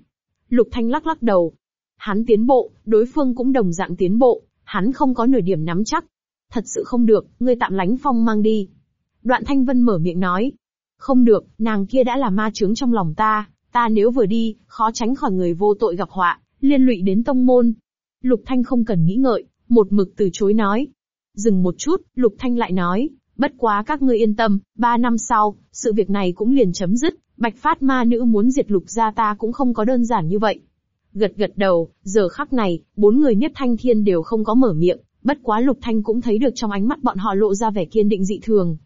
Lục Thanh lắc lắc đầu. Hắn tiến bộ, đối phương cũng đồng dạng tiến bộ, hắn không có nửa điểm nắm chắc. Thật sự không được, ngươi tạm lánh phong mang đi. Đoạn Thanh Vân mở miệng nói. Không được, nàng kia đã là ma chướng trong lòng ta, ta nếu vừa đi, khó tránh khỏi người vô tội gặp họa, liên lụy đến tông môn. Lục Thanh không cần nghĩ ngợi, một mực từ chối nói. Dừng một chút, Lục Thanh lại nói, bất quá các ngươi yên tâm, ba năm sau, sự việc này cũng liền chấm dứt, bạch phát ma nữ muốn diệt lục gia ta cũng không có đơn giản như vậy. Gật gật đầu, giờ khắc này, bốn người nhất thanh thiên đều không có mở miệng, bất quá lục thanh cũng thấy được trong ánh mắt bọn họ lộ ra vẻ kiên định dị thường.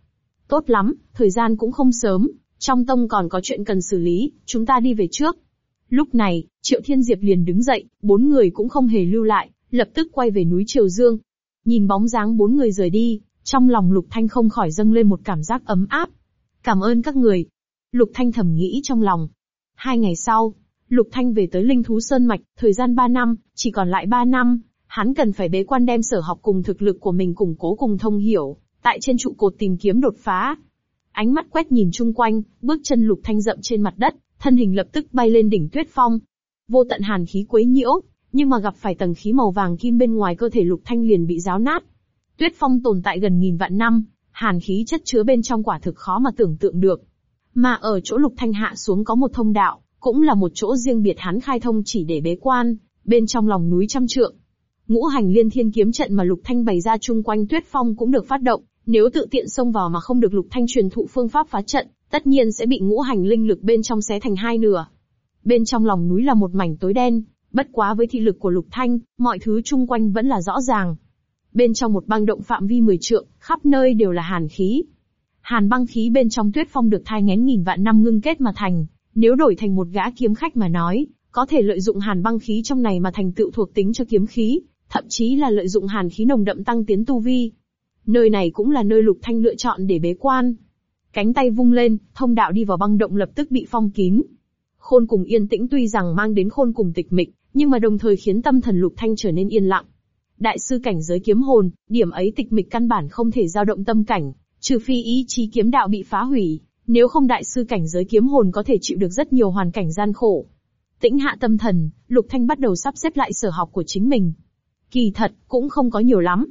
Tốt lắm, thời gian cũng không sớm, trong tông còn có chuyện cần xử lý, chúng ta đi về trước. Lúc này, Triệu Thiên Diệp liền đứng dậy, bốn người cũng không hề lưu lại, lập tức quay về núi Triều Dương. Nhìn bóng dáng bốn người rời đi, trong lòng Lục Thanh không khỏi dâng lên một cảm giác ấm áp. Cảm ơn các người. Lục Thanh thầm nghĩ trong lòng. Hai ngày sau, Lục Thanh về tới Linh Thú Sơn Mạch, thời gian ba năm, chỉ còn lại ba năm, hắn cần phải bế quan đem sở học cùng thực lực của mình củng cố cùng thông hiểu, tại trên trụ cột tìm kiếm đột phá. Ánh mắt quét nhìn chung quanh, bước chân Lục Thanh rậm trên mặt đất, thân hình lập tức bay lên đỉnh tuyết phong. Vô tận hàn khí quấy nhiễu, nhưng mà gặp phải tầng khí màu vàng kim bên ngoài cơ thể Lục Thanh liền bị ráo nát. Tuyết phong tồn tại gần nghìn vạn năm, hàn khí chất chứa bên trong quả thực khó mà tưởng tượng được. Mà ở chỗ Lục Thanh hạ xuống có một thông đạo, cũng là một chỗ riêng biệt hắn khai thông chỉ để bế quan, bên trong lòng núi trăm trượng. Ngũ hành liên thiên kiếm trận mà Lục Thanh bày ra chung quanh Tuyết Phong cũng được phát động, nếu tự tiện xông vào mà không được Lục Thanh truyền thụ phương pháp phá trận, tất nhiên sẽ bị ngũ hành linh lực bên trong xé thành hai nửa. Bên trong lòng núi là một mảnh tối đen, bất quá với thị lực của Lục Thanh, mọi thứ chung quanh vẫn là rõ ràng. Bên trong một băng động phạm vi 10 trượng, khắp nơi đều là hàn khí. Hàn băng khí bên trong tuyết phong được thai ngén nghìn vạn năm ngưng kết mà thành, nếu đổi thành một gã kiếm khách mà nói, có thể lợi dụng hàn băng khí trong này mà thành tựu thuộc tính cho kiếm khí, thậm chí là lợi dụng hàn khí nồng đậm tăng tiến tu vi. Nơi này cũng là nơi Lục Thanh lựa chọn để bế quan. Cánh tay vung lên, thông đạo đi vào băng động lập tức bị phong kín. Khôn cùng yên tĩnh tuy rằng mang đến khôn cùng tịch mịch, nhưng mà đồng thời khiến tâm thần Lục Thanh trở nên yên lặng. Đại sư cảnh giới kiếm hồn, điểm ấy tịch mịch căn bản không thể dao động tâm cảnh, trừ phi ý chí kiếm đạo bị phá hủy, nếu không đại sư cảnh giới kiếm hồn có thể chịu được rất nhiều hoàn cảnh gian khổ. Tĩnh hạ tâm thần, Lục Thanh bắt đầu sắp xếp lại sở học của chính mình. Kỳ thật, cũng không có nhiều lắm.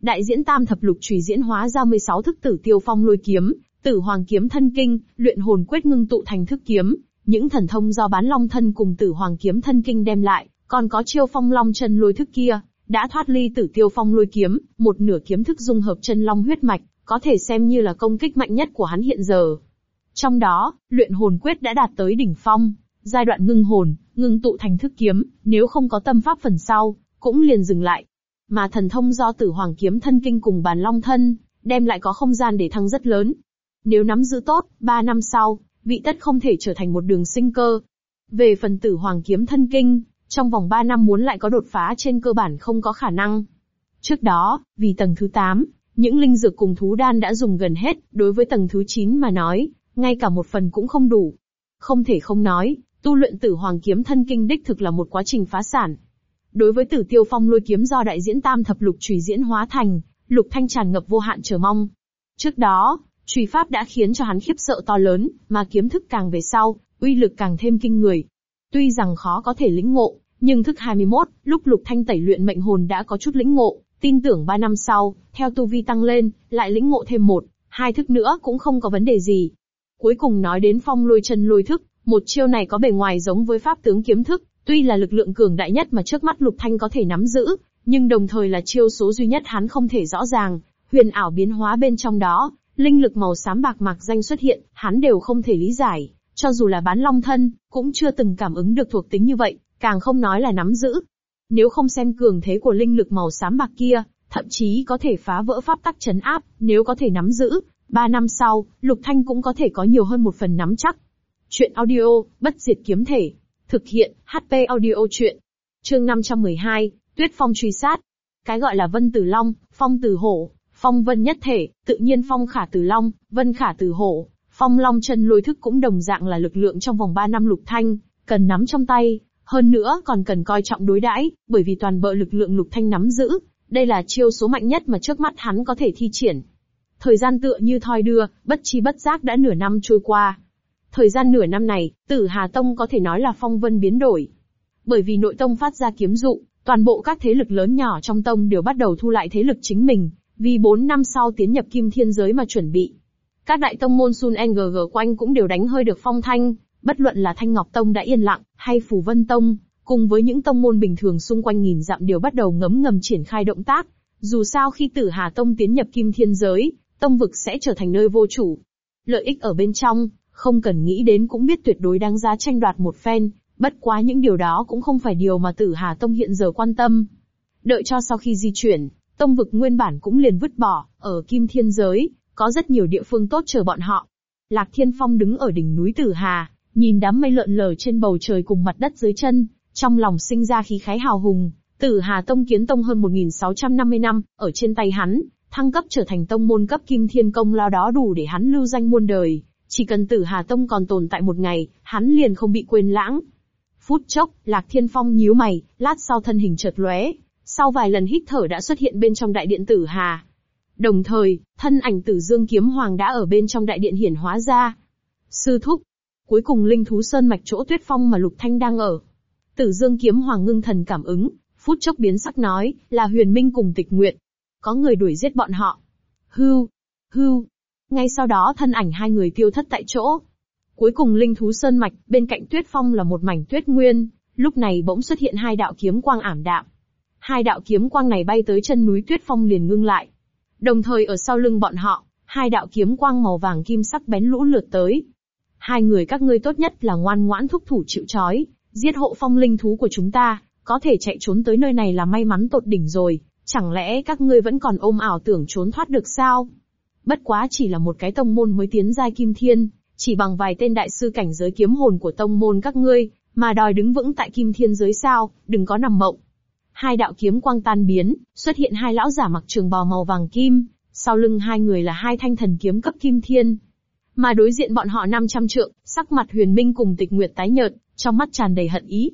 Đại diễn tam thập lục trùy diễn hóa ra 16 thức tử tiêu phong lôi kiếm, tử hoàng kiếm thân kinh, luyện hồn quyết ngưng tụ thành thức kiếm, những thần thông do bán long thân cùng tử hoàng kiếm thân kinh đem lại, còn có chiêu phong long chân lôi thức kia, đã thoát ly tử tiêu phong lôi kiếm, một nửa kiếm thức dung hợp chân long huyết mạch, có thể xem như là công kích mạnh nhất của hắn hiện giờ. Trong đó, luyện hồn quyết đã đạt tới đỉnh phong, giai đoạn ngưng hồn, ngưng tụ thành thức kiếm, nếu không có tâm pháp phần sau, cũng liền dừng lại. Mà thần thông do tử hoàng kiếm thân kinh cùng bàn long thân, đem lại có không gian để thăng rất lớn. Nếu nắm giữ tốt, ba năm sau, vị tất không thể trở thành một đường sinh cơ. Về phần tử hoàng kiếm thân kinh, trong vòng 3 năm muốn lại có đột phá trên cơ bản không có khả năng. Trước đó, vì tầng thứ 8, những linh dược cùng thú đan đã dùng gần hết, đối với tầng thứ 9 mà nói, ngay cả một phần cũng không đủ. Không thể không nói, tu luyện tử hoàng kiếm thân kinh đích thực là một quá trình phá sản. Đối với tử tiêu phong lôi kiếm do đại diễn tam thập lục trùy diễn hóa thành, lục thanh tràn ngập vô hạn chờ mong. Trước đó, trùy pháp đã khiến cho hắn khiếp sợ to lớn, mà kiếm thức càng về sau, uy lực càng thêm kinh người. Tuy rằng khó có thể lĩnh ngộ, nhưng thức 21, lúc Lục Thanh tẩy luyện mệnh hồn đã có chút lĩnh ngộ, tin tưởng 3 năm sau, theo tu vi tăng lên, lại lĩnh ngộ thêm một, hai thức nữa cũng không có vấn đề gì. Cuối cùng nói đến phong lôi chân lôi thức, một chiêu này có bề ngoài giống với pháp tướng kiếm thức, tuy là lực lượng cường đại nhất mà trước mắt Lục Thanh có thể nắm giữ, nhưng đồng thời là chiêu số duy nhất hắn không thể rõ ràng, huyền ảo biến hóa bên trong đó, linh lực màu xám bạc mạc danh xuất hiện, hắn đều không thể lý giải, cho dù là bán long thân, cũng chưa từng cảm ứng được thuộc tính như vậy, càng không nói là nắm giữ. Nếu không xem cường thế của linh lực màu xám bạc kia, thậm chí có thể phá vỡ pháp tắc chấn áp, nếu có thể nắm giữ, ba năm sau, Lục Thanh cũng có thể có nhiều hơn một phần nắm chắc. Chuyện audio, bất diệt kiếm thể. Thực hiện, HP audio chuyện. Chương 512, Tuyết Phong truy sát. Cái gọi là Vân Tử Long, Phong Tử Hổ, Phong Vân nhất thể, tự nhiên Phong Khả Tử Long, Vân Khả Tử Hổ, Phong Long chân lôi thức cũng đồng dạng là lực lượng trong vòng 3 năm Lục Thanh, cần nắm trong tay, hơn nữa còn cần coi trọng đối đãi, bởi vì toàn bộ lực lượng Lục Thanh nắm giữ, đây là chiêu số mạnh nhất mà trước mắt hắn có thể thi triển. Thời gian tựa như thoi đưa, bất chi bất giác đã nửa năm trôi qua. Thời gian nửa năm này, Tử Hà Tông có thể nói là phong vân biến đổi. Bởi vì nội tông phát ra kiếm dụ, toàn bộ các thế lực lớn nhỏ trong tông đều bắt đầu thu lại thế lực chính mình, vì 4 năm sau tiến nhập kim thiên giới mà chuẩn bị. Các đại tông môn Sun NGG quanh cũng đều đánh hơi được phong thanh, bất luận là Thanh Ngọc Tông đã yên lặng, hay Phủ Vân Tông, cùng với những tông môn bình thường xung quanh nghìn dặm đều bắt đầu ngấm ngầm triển khai động tác. Dù sao khi Tử Hà Tông tiến nhập kim thiên giới, tông vực sẽ trở thành nơi vô chủ. Lợi ích ở bên trong, không cần nghĩ đến cũng biết tuyệt đối đáng giá tranh đoạt một phen, bất quá những điều đó cũng không phải điều mà Tử Hà Tông hiện giờ quan tâm. Đợi cho sau khi di chuyển, tông vực nguyên bản cũng liền vứt bỏ, ở kim thiên giới, có rất nhiều địa phương tốt chờ bọn họ. Lạc Thiên Phong đứng ở đỉnh núi Tử Hà, nhìn đám mây lợn lờ trên bầu trời cùng mặt đất dưới chân, trong lòng sinh ra khí khái hào hùng. Tử Hà Tông kiến tông hơn 1650 năm, ở trên tay hắn, thăng cấp trở thành tông môn cấp kim thiên công lao đó đủ để hắn lưu danh muôn đời. Chỉ cần Tử Hà Tông còn tồn tại một ngày, hắn liền không bị quên lãng. Phút chốc, Lạc Thiên Phong nhíu mày, lát sau thân hình chợt lóe, sau vài lần hít thở đã xuất hiện bên trong đại điện Tử Hà. Đồng thời, thân ảnh Tử Dương Kiếm Hoàng đã ở bên trong đại điện hiển hóa ra. Sư thúc, cuối cùng linh thú sơn mạch chỗ Tuyết Phong mà Lục Thanh đang ở. Tử Dương Kiếm Hoàng ngưng thần cảm ứng, phút chốc biến sắc nói, là Huyền Minh cùng Tịch nguyện Có người đuổi giết bọn họ. Hưu, hưu. Ngay sau đó thân ảnh hai người tiêu thất tại chỗ. Cuối cùng linh thú sơn mạch, bên cạnh Tuyết Phong là một mảnh tuyết nguyên, lúc này bỗng xuất hiện hai đạo kiếm quang ảm đạm. Hai đạo kiếm quang này bay tới chân núi Tuyết Phong liền ngưng lại. Đồng thời ở sau lưng bọn họ, hai đạo kiếm quang màu vàng kim sắc bén lũ lượt tới. Hai người các ngươi tốt nhất là ngoan ngoãn thúc thủ chịu trói, giết hộ phong linh thú của chúng ta, có thể chạy trốn tới nơi này là may mắn tột đỉnh rồi, chẳng lẽ các ngươi vẫn còn ôm ảo tưởng trốn thoát được sao? Bất quá chỉ là một cái tông môn mới tiến giai kim thiên, chỉ bằng vài tên đại sư cảnh giới kiếm hồn của tông môn các ngươi, mà đòi đứng vững tại kim thiên giới sao, đừng có nằm mộng. Hai đạo kiếm quang tan biến, xuất hiện hai lão giả mặc trường bào màu vàng kim, sau lưng hai người là hai thanh thần kiếm cấp kim thiên. Mà đối diện bọn họ 500 trượng, sắc mặt huyền minh cùng tịch nguyệt tái nhợt, trong mắt tràn đầy hận ý.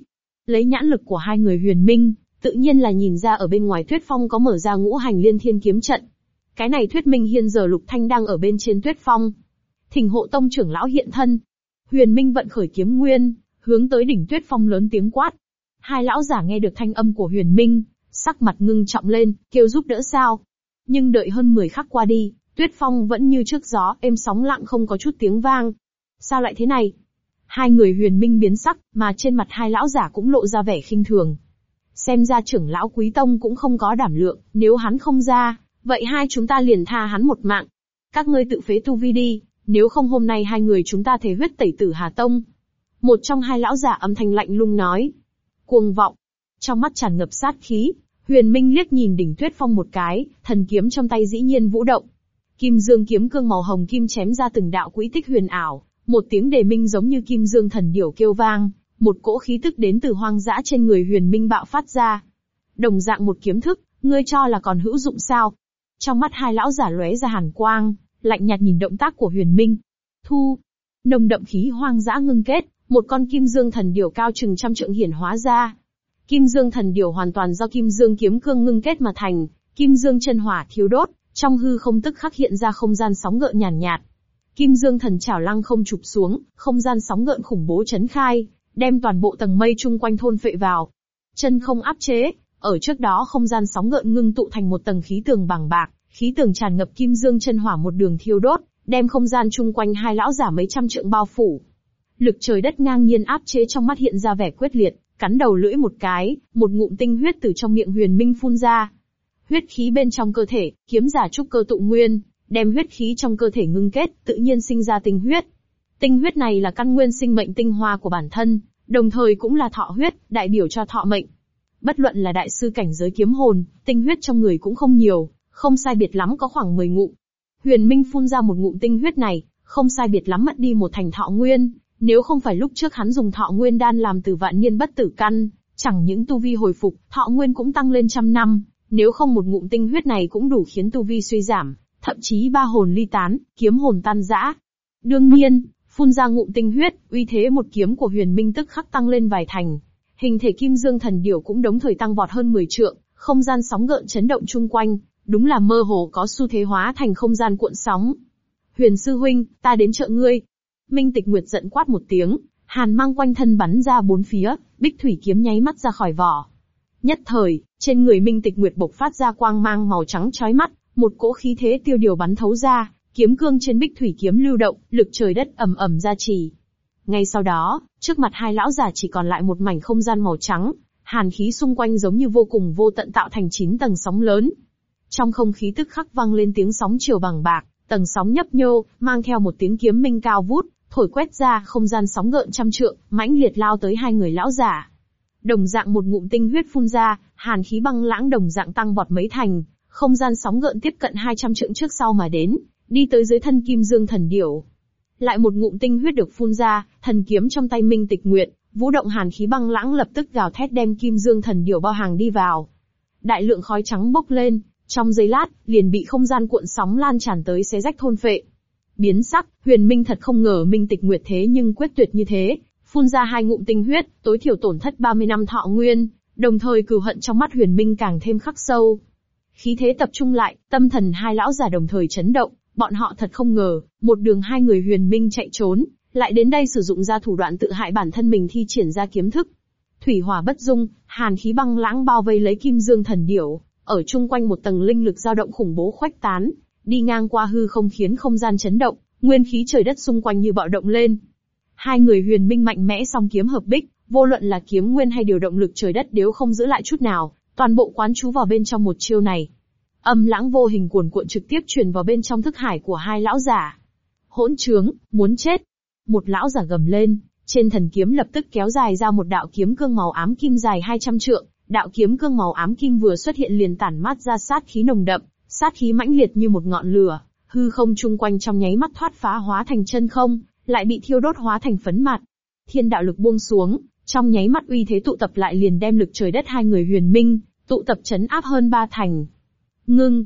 Lấy nhãn lực của hai người huyền minh, tự nhiên là nhìn ra ở bên ngoài tuyết phong có mở ra ngũ hành liên thiên kiếm trận. Cái này thuyết minh hiên giờ lục thanh đang ở bên trên tuyết phong. Thỉnh hộ tông trưởng lão hiện thân. Huyền minh vận khởi kiếm nguyên, hướng tới đỉnh tuyết phong lớn tiếng quát. Hai lão giả nghe được thanh âm của huyền minh, sắc mặt ngưng trọng lên, kêu giúp đỡ sao. Nhưng đợi hơn 10 khắc qua đi, tuyết phong vẫn như trước gió, êm sóng lặng không có chút tiếng vang. Sao lại thế này? Hai người huyền minh biến sắc, mà trên mặt hai lão giả cũng lộ ra vẻ khinh thường. Xem ra trưởng lão quý tông cũng không có đảm lượng, nếu hắn không ra, vậy hai chúng ta liền tha hắn một mạng. Các ngươi tự phế tu vi đi, nếu không hôm nay hai người chúng ta thể huyết tẩy tử Hà Tông. Một trong hai lão giả âm thanh lạnh lung nói. Cuồng vọng. Trong mắt tràn ngập sát khí, huyền minh liếc nhìn đỉnh tuyết phong một cái, thần kiếm trong tay dĩ nhiên vũ động. Kim dương kiếm cương màu hồng kim chém ra từng đạo quỹ tích huyền ảo, một tiếng đề minh giống như kim dương thần điểu kêu vang, một cỗ khí tức đến từ hoang dã trên người huyền minh bạo phát ra. Đồng dạng một kiếm thức, ngươi cho là còn hữu dụng sao? Trong mắt hai lão giả lóe ra hàn quang, lạnh nhạt nhìn động tác của huyền minh. Thu, nồng đậm khí hoang dã ngưng kết, một con kim dương thần điểu cao chừng trăm trượng hiển hóa ra. Kim dương thần điểu hoàn toàn do kim dương kiếm cương ngưng kết mà thành, kim dương chân hỏa thiếu đốt, trong hư không tức khắc hiện ra không gian sóng gợn nhàn nhạt, nhạt, Kim Dương thần chảo lăng không chụp xuống, không gian sóng gợn khủng bố chấn khai, đem toàn bộ tầng mây chung quanh thôn phệ vào. Chân không áp chế, ở trước đó không gian sóng gợn ngưng tụ thành một tầng khí tường bằng bạc, khí tường tràn ngập kim dương chân hỏa một đường thiêu đốt, đem không gian chung quanh hai lão giả mấy trăm trượng bao phủ. Lực trời đất ngang nhiên áp chế trong mắt hiện ra vẻ quyết liệt, cắn đầu lưỡi một cái, một ngụm tinh huyết từ trong miệng huyền minh phun ra. Huyết khí bên trong cơ thể, kiếm giả trúc cơ tụ nguyên, đem huyết khí trong cơ thể ngưng kết, tự nhiên sinh ra tinh huyết. Tinh huyết này là căn nguyên sinh mệnh tinh hoa của bản thân, đồng thời cũng là thọ huyết, đại biểu cho thọ mệnh. Bất luận là đại sư cảnh giới kiếm hồn, tinh huyết trong người cũng không nhiều, không sai biệt lắm có khoảng 10 ngụm. Huyền Minh phun ra một ngụm tinh huyết này, không sai biệt lắm mất đi một thành thọ nguyên, nếu không phải lúc trước hắn dùng thọ nguyên đan làm từ vạn niên bất tử căn, chẳng những tu vi hồi phục, thọ nguyên cũng tăng lên trăm năm, nếu không một ngụm tinh huyết này cũng đủ khiến tu vi suy giảm, thậm chí ba hồn ly tán, kiếm hồn tan rã. Đương nhiên, phun ra ngụm tinh huyết, uy thế một kiếm của huyền minh tức khắc tăng lên vài thành. Hình thể kim dương thần điểu cũng đống thời tăng vọt hơn 10 trượng, không gian sóng gợn chấn động chung quanh, đúng là mơ hồ có xu thế hóa thành không gian cuộn sóng. Huyền sư huynh, ta đến trợ ngươi. Minh Tịch Nguyệt giận quát một tiếng, hàn mang quanh thân bắn ra bốn phía, bích thủy kiếm nháy mắt ra khỏi vỏ. Nhất thời, trên người Minh Tịch Nguyệt bộc phát ra quang mang màu trắng chói mắt, một cỗ khí thế tiêu điều bắn thấu ra, kiếm cương trên bích thủy kiếm lưu động, lực trời đất ầm ầm ra trì. Ngay sau đó, trước mặt hai lão già chỉ còn lại một mảnh không gian màu trắng, hàn khí xung quanh giống như vô cùng vô tận tạo thành chín tầng sóng lớn. Trong không khí tức khắc vang lên tiếng sóng chiều bằng bạc, tầng sóng nhấp nhô, mang theo một tiếng kiếm minh cao vút, thổi quét ra không gian sóng gợn trăm trượng, mãnh liệt lao tới hai người lão giả. Đồng dạng một ngụm tinh huyết phun ra, hàn khí băng lãng đồng dạng tăng bọt mấy thành, không gian sóng gợn tiếp cận 200 trượng trước sau mà đến, đi tới dưới thân kim dương thần điểu. Lại một ngụm tinh huyết được phun ra, thần kiếm trong tay Minh Tịch Nguyệt, vũ động hàn khí băng lãng lập tức gào thét đem kim dương thần điểu bao hàng đi vào. Đại lượng khói trắng bốc lên, trong giây lát, liền bị không gian cuộn sóng lan tràn tới xé rách thôn phệ. Biến sắc, huyền minh thật không ngờ minh tịch nguyệt thế nhưng quyết tuyệt như thế, phun ra hai ngụm tinh huyết, tối thiểu tổn thất 30 năm thọ nguyên, đồng thời cừu hận trong mắt huyền minh càng thêm khắc sâu. Khí thế tập trung lại, tâm thần hai lão già đồng thời chấn động, bọn họ thật không ngờ, một đường hai người huyền minh chạy trốn, lại đến đây sử dụng ra thủ đoạn tự hại bản thân mình thi triển ra kiếm thức. Thủy hỏa bất dung, hàn khí băng lãng bao vây lấy kim dương thần điểu, ở chung quanh một tầng linh lực dao động khủng bố khoách tán, đi ngang qua hư không khiến không gian chấn động, nguyên khí trời đất xung quanh như bạo động lên. Hai người huyền minh mạnh mẽ song kiếm hợp bích, vô luận là kiếm nguyên hay điều động lực trời đất đều không giữ lại chút nào, toàn bộ quán chú vào bên trong một chiêu này. Âm lãng vô hình cuồn cuộn trực tiếp truyền vào bên trong thức hải của hai lão giả. Hỗn trướng, muốn chết. Một lão giả gầm lên, trên thần kiếm lập tức kéo dài ra một đạo kiếm cương màu ám kim dài 200 trượng, đạo kiếm cương màu ám kim vừa xuất hiện liền tản mát ra sát khí nồng đậm, sát khí mãnh liệt như một ngọn lửa, hư không chung quanh trong nháy mắt thoát phá hóa thành chân không, lại bị thiêu đốt hóa thành phấn mặt. Thiên đạo lực buông xuống, trong nháy mắt uy thế tụ tập lại liền đem lực trời đất hai người huyền minh, tụ tập chấn áp hơn ba thành. Ngưng!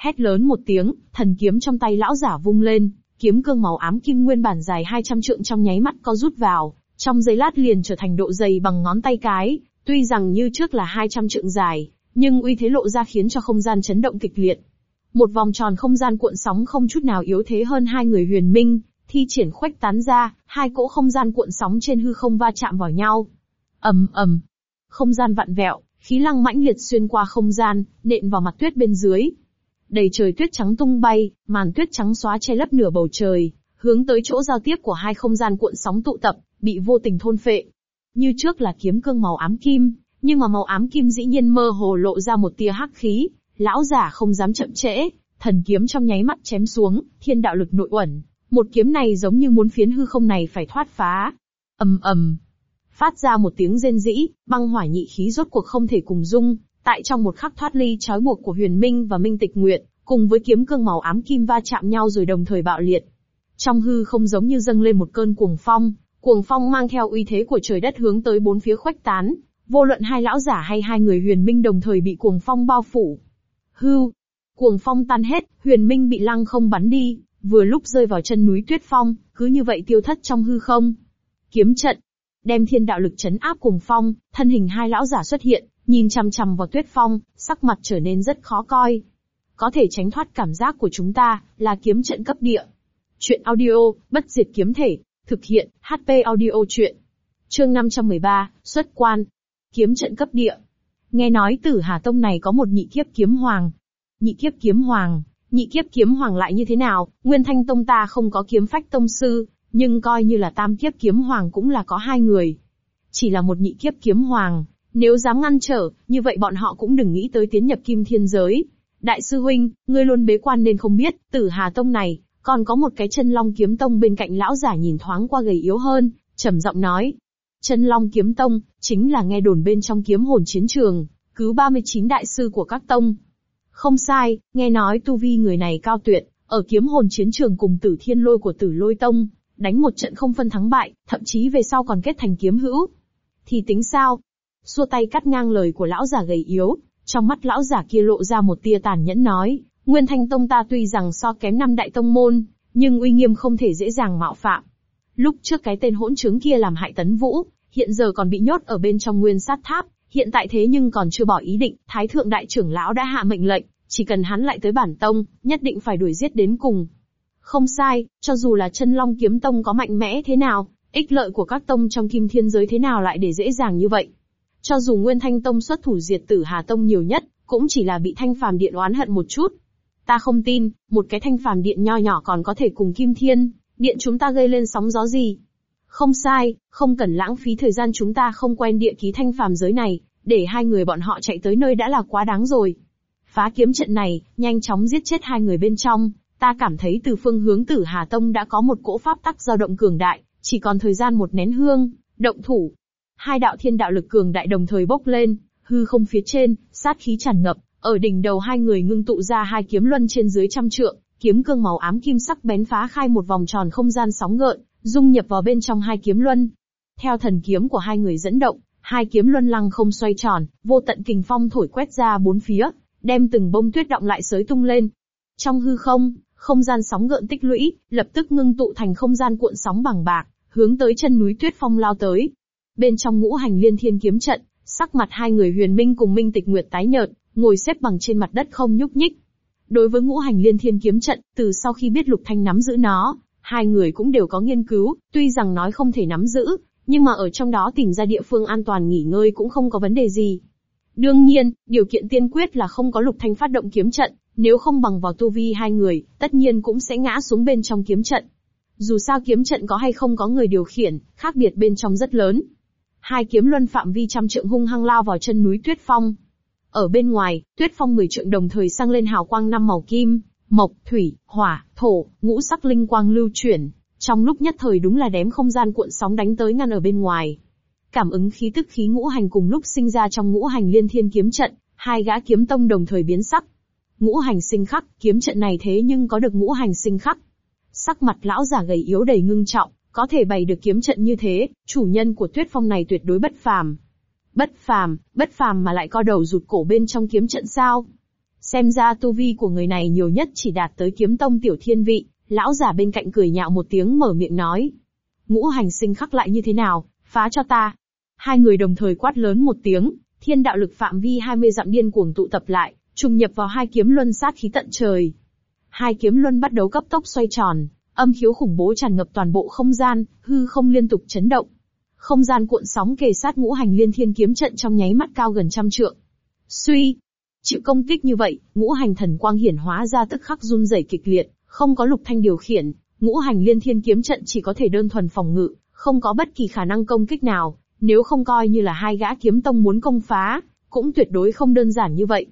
Hét lớn một tiếng, thần kiếm trong tay lão giả vung lên, kiếm cương màu ám kim nguyên bản dài 200 trượng trong nháy mắt co rút vào, trong giây lát liền trở thành độ dày bằng ngón tay cái, tuy rằng như trước là 200 trượng dài, nhưng uy thế lộ ra khiến cho không gian chấn động kịch liệt. Một vòng tròn không gian cuộn sóng không chút nào yếu thế hơn hai người huyền minh, thi triển khuếch tán ra, hai cỗ không gian cuộn sóng trên hư không va chạm vào nhau. ầm ầm, không gian vặn vẹo, khí lăng mãnh liệt xuyên qua không gian, nện vào mặt tuyết bên dưới. Đầy trời tuyết trắng tung bay, màn tuyết trắng xóa che lấp nửa bầu trời, hướng tới chỗ giao tiếp của hai không gian cuộn sóng tụ tập, bị vô tình thôn phệ. Như trước là kiếm cương màu ám kim, nhưng mà màu ám kim dĩ nhiên mơ hồ lộ ra một tia hắc khí, lão giả không dám chậm trễ, thần kiếm trong nháy mắt chém xuống, thiên đạo lực nội uẩn, một kiếm này giống như muốn phiến hư không này phải thoát phá. ầm ầm, phát ra một tiếng rên rĩ, băng hỏa nhị khí rốt cuộc không thể cùng dung, tại trong một khắc thoát ly trói buộc của Huyền Minh và Minh Tịch nguyện, cùng với kiếm cương màu ám kim va chạm nhau rồi đồng thời bạo liệt. Trong hư không giống như dâng lên một cơn cuồng phong, cuồng phong mang theo uy thế của trời đất hướng tới bốn phía khuếch tán, vô luận hai lão giả hay hai người Huyền Minh đồng thời bị cuồng phong bao phủ. Hưu, cuồng phong tan hết, Huyền Minh bị lăng không bắn đi, vừa lúc rơi vào chân núi Tuyết Phong, cứ như vậy tiêu thất trong hư không. Kiếm trận, đem thiên đạo lực chấn áp cùng phong, thân hình hai lão giả xuất hiện, nhìn chằm chằm vào Tuyết Phong, sắc mặt trở nên rất khó coi. Có thể tránh thoát cảm giác của chúng ta, là kiếm trận cấp địa. Chuyện audio, bất diệt kiếm thể, thực hiện, HP audio chuyện. Chương 513, xuất quan. Kiếm trận cấp địa. Nghe nói tử Hà Tông này có một nhị kiếp kiếm hoàng. Nhị kiếp kiếm hoàng, Nhị kiếp kiếm hoàng lại như thế nào, Nguyên Thanh Tông ta không có kiếm phách tông sư, nhưng coi như là tam kiếp kiếm hoàng cũng là có hai người. Chỉ là một nhị kiếp kiếm hoàng, nếu dám ngăn trở, như vậy bọn họ cũng đừng nghĩ tới tiến nhập kim thiên giới. Đại sư huynh, ngươi luôn bế quan nên không biết, tử Hà Tông này, còn có một cái chân long kiếm tông bên cạnh lão giả nhìn thoáng qua gầy yếu hơn, trầm giọng nói. Chân long kiếm tông, chính là nghe đồn bên trong kiếm hồn chiến trường, cứu 39 đại sư của các tông, không sai, nghe nói tu vi người này cao tuyệt, ở kiếm hồn chiến trường cùng tử thiên lôi của tử lôi tông, đánh một trận không phân thắng bại, thậm chí về sau còn kết thành kiếm hữu. Thì tính sao? Xua tay cắt ngang lời của lão già gầy yếu, trong mắt lão già kia lộ ra một tia tàn nhẫn nói, Nguyên Thanh Tông ta tuy rằng so kém năm đại tông môn, nhưng uy nghiêm không thể dễ dàng mạo phạm. Lúc trước cái tên hỗn trướng kia làm hại tấn vũ, hiện giờ còn bị nhốt ở bên trong nguyên sát tháp, hiện tại thế nhưng còn chưa bỏ ý định, Thái thượng đại trưởng lão đã hạ mệnh lệnh, Chỉ cần hắn lại tới bản tông, nhất định phải đuổi giết đến cùng. Không sai, cho dù là chân long kiếm tông có mạnh mẽ thế nào, ích lợi của các tông trong kim thiên giới thế nào lại để dễ dàng như vậy. Cho dù Nguyên Thanh Tông xuất thủ diệt tử Hà Tông nhiều nhất, cũng chỉ là bị Thanh Phàm Điện oán hận một chút. Ta không tin, một cái Thanh Phàm Điện nho nhỏ còn có thể cùng Kim Thiên, Điện chúng ta gây lên sóng gió gì. Không sai, không cần lãng phí thời gian chúng ta không quen địa ký Thanh Phàm giới này, để hai người bọn họ chạy tới nơi đã là quá đáng rồi. Phá kiếm trận này, nhanh chóng giết chết hai người bên trong, ta cảm thấy từ phương hướng tử Hà Tông đã có một cỗ pháp tắc dao động cường đại, chỉ còn thời gian một nén hương, động thủ. Hai đạo thiên đạo lực cường đại đồng thời bốc lên, hư không phía trên, sát khí tràn ngập, ở đỉnh đầu hai người ngưng tụ ra hai kiếm luân trên dưới trăm trượng, kiếm cương màu ám kim sắc bén phá khai một vòng tròn không gian sóng gợn, dung nhập vào bên trong hai kiếm luân. Theo thần kiếm của hai người dẫn động, hai kiếm luân lăng không xoay tròn, vô tận kình phong thổi quét ra bốn phía, đem từng bông tuyết động lại sới tung lên. Trong hư không, không gian sóng gợn tích lũy, lập tức ngưng tụ thành không gian cuộn sóng bằng bạc, hướng tới chân núi tuyết phong lao tới. Bên trong ngũ hành liên thiên kiếm trận, sắc mặt hai người huyền minh cùng minh tịch nguyệt tái nhợt, ngồi xếp bằng trên mặt đất không nhúc nhích. Đối với ngũ hành liên thiên kiếm trận, từ sau khi biết lục thanh nắm giữ nó, hai người cũng đều có nghiên cứu, tuy rằng nói không thể nắm giữ, nhưng mà ở trong đó tìm ra địa phương an toàn nghỉ ngơi cũng không có vấn đề gì. Đương nhiên, điều kiện tiên quyết là không có lục thanh phát động kiếm trận, nếu không bằng vào tu vi hai người, tất nhiên cũng sẽ ngã xuống bên trong kiếm trận. Dù sao kiếm trận có hay không có người điều khiển, khác biệt bên trong rất lớn. Hai kiếm luân phạm vi trăm trượng hung hăng lao vào chân núi Tuyết Phong. Ở bên ngoài, Tuyết Phong mười trượng đồng thời sang lên hào quang năm màu kim, mộc, thủy, hỏa, thổ, ngũ sắc linh quang lưu chuyển. Trong lúc nhất thời đúng là đếm không gian cuộn sóng đánh tới ngăn ở bên ngoài. Cảm ứng khí tức khí ngũ hành cùng lúc sinh ra trong ngũ hành liên thiên kiếm trận, hai gã kiếm tông đồng thời biến sắc. Ngũ hành sinh khắc, kiếm trận này thế nhưng có được ngũ hành sinh khắc. Sắc mặt lão giả gầy yếu đầy ngưng trọng, có thể bày được kiếm trận như thế, chủ nhân của tuyết phong này tuyệt đối bất phàm. Bất phàm, bất phàm mà lại co đầu rụt cổ bên trong kiếm trận sao? Xem ra tu vi của người này nhiều nhất chỉ đạt tới kiếm tông tiểu thiên vị, lão giả bên cạnh cười nhạo một tiếng mở miệng nói. Ngũ hành sinh khắc lại như thế nào, phá cho ta. Hai người đồng thời quát lớn một tiếng, thiên đạo lực phạm vi 20 dặm điên cuồng tụ tập lại, trùng nhập vào hai kiếm luân sát khí tận trời. Hai kiếm luân bắt đầu cấp tốc xoay tròn, âm khiếu khủng bố tràn ngập toàn bộ không gian, hư không liên tục chấn động. Không gian cuộn sóng kề sát ngũ hành liên thiên kiếm trận trong nháy mắt cao gần trăm trượng. Suy, chịu công kích như vậy, ngũ hành thần quang hiển hóa ra tức khắc run rẩy kịch liệt, không có lục thanh điều khiển, ngũ hành liên thiên kiếm trận chỉ có thể đơn thuần phòng ngự, không có bất kỳ khả năng công kích nào, nếu không coi như là hai gã kiếm tông muốn công phá, cũng tuyệt đối không đơn giản như vậy.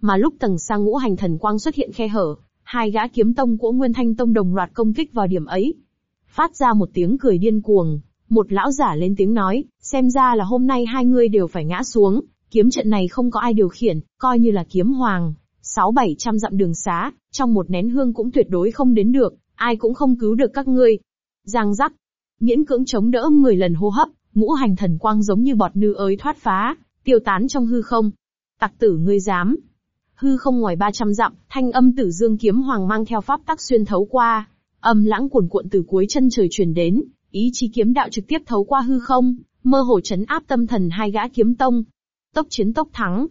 Mà lúc tầng sang ngũ hành thần quang xuất hiện khe hở, hai gã kiếm tông của Nguyên Thanh Tông đồng loạt công kích vào điểm ấy. Phát ra một tiếng cười điên cuồng, một lão giả lên tiếng nói, xem ra là hôm nay hai ngươi đều phải ngã xuống, kiếm trận này không có ai điều khiển, coi như là kiếm hoàng. Sáu bảy trăm dặm đường xá, trong một nén hương cũng tuyệt đối không đến được, ai cũng không cứu được các ngươi. Giang rắc, miễn cưỡng chống đỡ 10 lần hô hấp, ngũ hành thần quang giống như bọt nư ới thoát phá, tiêu tán trong hư không. Tặc tử ngươi dám, hư không ngoài 300 dặm, thanh âm tử dương kiếm hoàng mang theo pháp tắc xuyên thấu qua, âm lãng cuồn cuộn từ cuối chân trời truyền đến, ý chí kiếm đạo trực tiếp thấu qua hư không, mơ hồ chấn áp tâm thần hai gã kiếm tông. Tốc chiến tốc thắng.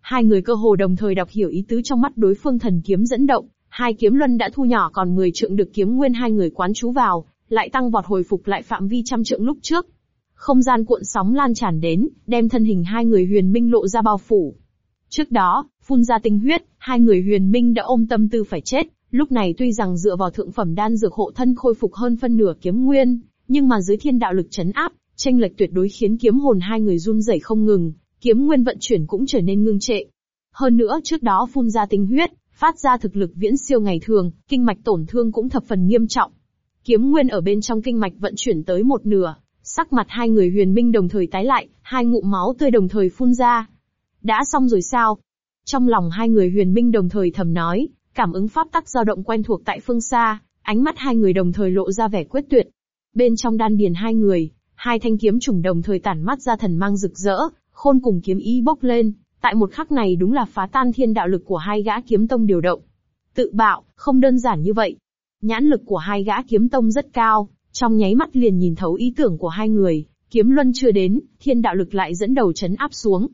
Hai người cơ hồ đồng thời đọc hiểu ý tứ trong mắt đối phương thần kiếm dẫn động, hai kiếm luân đã thu nhỏ còn 10 trượng được kiếm nguyên hai người quán chú vào, lại tăng vọt hồi phục lại phạm vi trăm trượng lúc trước. Không gian cuộn sóng lan tràn đến, đem thân hình hai người huyền minh lộ ra bao phủ. Trước đó, phun ra tinh huyết, hai người huyền minh đã ôm tâm tư phải chết, lúc này tuy rằng dựa vào thượng phẩm đan dược hộ thân khôi phục hơn phân nửa kiếm nguyên, nhưng mà dưới thiên đạo lực chấn áp, tranh lệch tuyệt đối khiến kiếm hồn hai người run rẩy không ngừng, kiếm nguyên vận chuyển cũng trở nên ngưng trệ. Hơn nữa trước đó phun ra tinh huyết, phát ra thực lực viễn siêu ngày thường, kinh mạch tổn thương cũng thập phần nghiêm trọng. Kiếm nguyên ở bên trong kinh mạch vận chuyển tới một nửa, sắc mặt hai người huyền minh đồng thời tái lại, hai ngụm máu tươi đồng thời phun ra. Đã xong rồi sao? Trong lòng hai người huyền minh đồng thời thầm nói, cảm ứng pháp tắc dao động quen thuộc tại phương xa, ánh mắt hai người đồng thời lộ ra vẻ quyết tuyệt. Bên trong đan điền hai người, hai thanh kiếm trùng đồng thời tản mắt ra thần mang rực rỡ, khôn cùng kiếm ý bốc lên, tại một khắc này đúng là phá tan thiên đạo lực của hai gã kiếm tông điều động. Tự bạo, không đơn giản như vậy. Nhãn lực của hai gã kiếm tông rất cao, trong nháy mắt liền nhìn thấu ý tưởng của hai người, kiếm luân chưa đến, thiên đạo lực lại dẫn đầu chấn áp xuống.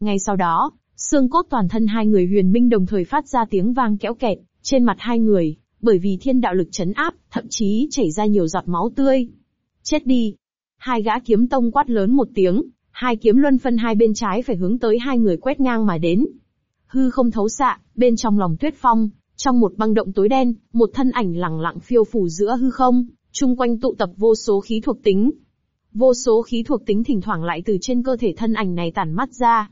Ngay sau đó, Xương cốt toàn thân hai người huyền minh đồng thời phát ra tiếng vang kéo kẹt, trên mặt hai người, bởi vì thiên đạo lực chấn áp, thậm chí chảy ra nhiều giọt máu tươi. Chết đi! Hai gã kiếm tông quát lớn một tiếng, hai kiếm luân phân hai bên trái phải hướng tới hai người quét ngang mà đến. Hư không thấu xạ, bên trong lòng tuyết phong, trong một băng động tối đen, một thân ảnh lẳng lặng phiêu phù giữa hư không, chung quanh tụ tập vô số khí thuộc tính. Vô số khí thuộc tính thỉnh thoảng lại từ trên cơ thể thân ảnh này tản mắt ra.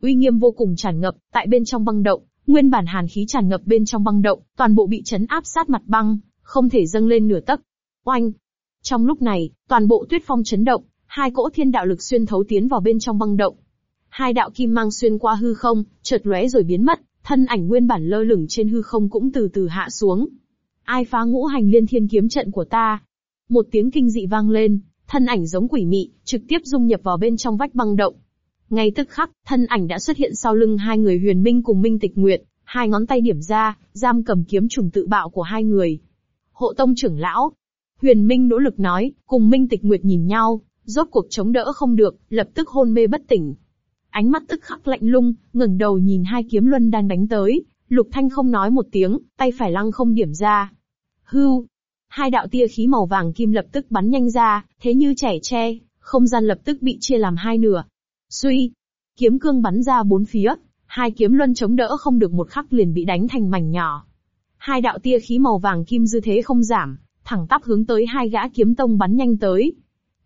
Uy nghiêm vô cùng tràn ngập, tại bên trong băng động, nguyên bản hàn khí tràn ngập bên trong băng động, toàn bộ bị chấn áp sát mặt băng, không thể dâng lên nửa tấc. Oanh! Trong lúc này, toàn bộ tuyết phong chấn động, hai cỗ thiên đạo lực xuyên thấu tiến vào bên trong băng động. Hai đạo kim mang xuyên qua hư không, chợt lóe rồi biến mất, thân ảnh nguyên bản lơ lửng trên hư không cũng từ từ hạ xuống. Ai phá ngũ hành liên thiên kiếm trận của ta? Một tiếng kinh dị vang lên, thân ảnh giống quỷ mị, trực tiếp dung nhập vào bên trong vách băng động. Ngay tức khắc, thân ảnh đã xuất hiện sau lưng hai người huyền minh cùng minh tịch nguyệt, hai ngón tay điểm ra, giam cầm kiếm trùng tự bạo của hai người. Hộ tông trưởng lão. Huyền minh nỗ lực nói, cùng minh tịch nguyệt nhìn nhau, rốt cuộc chống đỡ không được, lập tức hôn mê bất tỉnh. Ánh mắt tức khắc lạnh lung, ngẩng đầu nhìn hai kiếm luân đang đánh tới, Lục Thanh không nói một tiếng, tay phải lăng không điểm ra. Hưu! Hai đạo tia khí màu vàng kim lập tức bắn nhanh ra, thế như trẻ tre, không gian lập tức bị chia làm hai nửa. Suy! Kiếm cương bắn ra bốn phía, hai kiếm luân chống đỡ không được một khắc liền bị đánh thành mảnh nhỏ. Hai đạo tia khí màu vàng kim dư thế không giảm, thẳng tắp hướng tới hai gã kiếm tông bắn nhanh tới.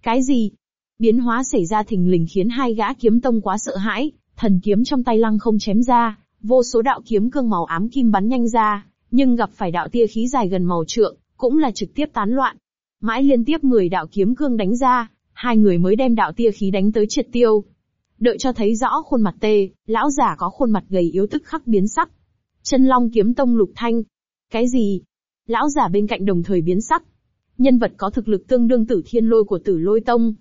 Cái gì? Biến hóa xảy ra thình lình khiến hai gã kiếm tông quá sợ hãi, thần kiếm trong tay lăng không chém ra, vô số đạo kiếm cương màu ám kim bắn nhanh ra, nhưng gặp phải đạo tia khí dài gần màu trượng, cũng là trực tiếp tán loạn. Mãi liên tiếp 10 đạo kiếm cương đánh ra, hai người mới đem đạo tia khí đánh tới triệt tiêu. Đợi cho thấy rõ khuôn mặt tê, lão giả có khuôn mặt gầy yếu tức khắc biến sắc. Chân long kiếm tông lục thanh. Cái gì? Lão giả bên cạnh đồng thời biến sắc. Nhân vật có thực lực tương đương tử thiên lôi của tử lôi tông.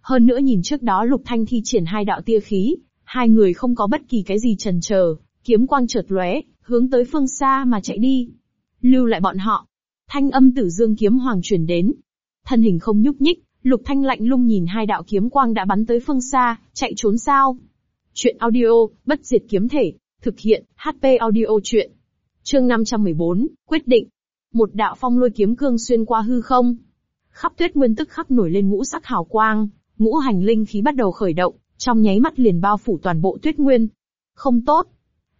Hơn nữa nhìn trước đó lục thanh thi triển hai đạo tia khí, hai người không có bất kỳ cái gì trần chờ, kiếm quang chợt lóe, hướng tới phương xa mà chạy đi. Lưu lại bọn họ. Thanh âm tử dương kiếm hoàng truyền đến. Thân hình không nhúc nhích, lục thanh lạnh lung nhìn hai đạo kiếm quang đã bắn tới phương xa, chạy trốn sao. Chuyện audio, bất diệt kiếm thể, thực hiện, HP audio chuyện. Chương 514, quyết định. Một đạo phong lôi kiếm cương xuyên qua hư không. Khắp tuyết nguyên tức khắc nổi lên ngũ sắc hào quang, ngũ hành linh khí bắt đầu khởi động, trong nháy mắt liền bao phủ toàn bộ tuyết nguyên. Không tốt.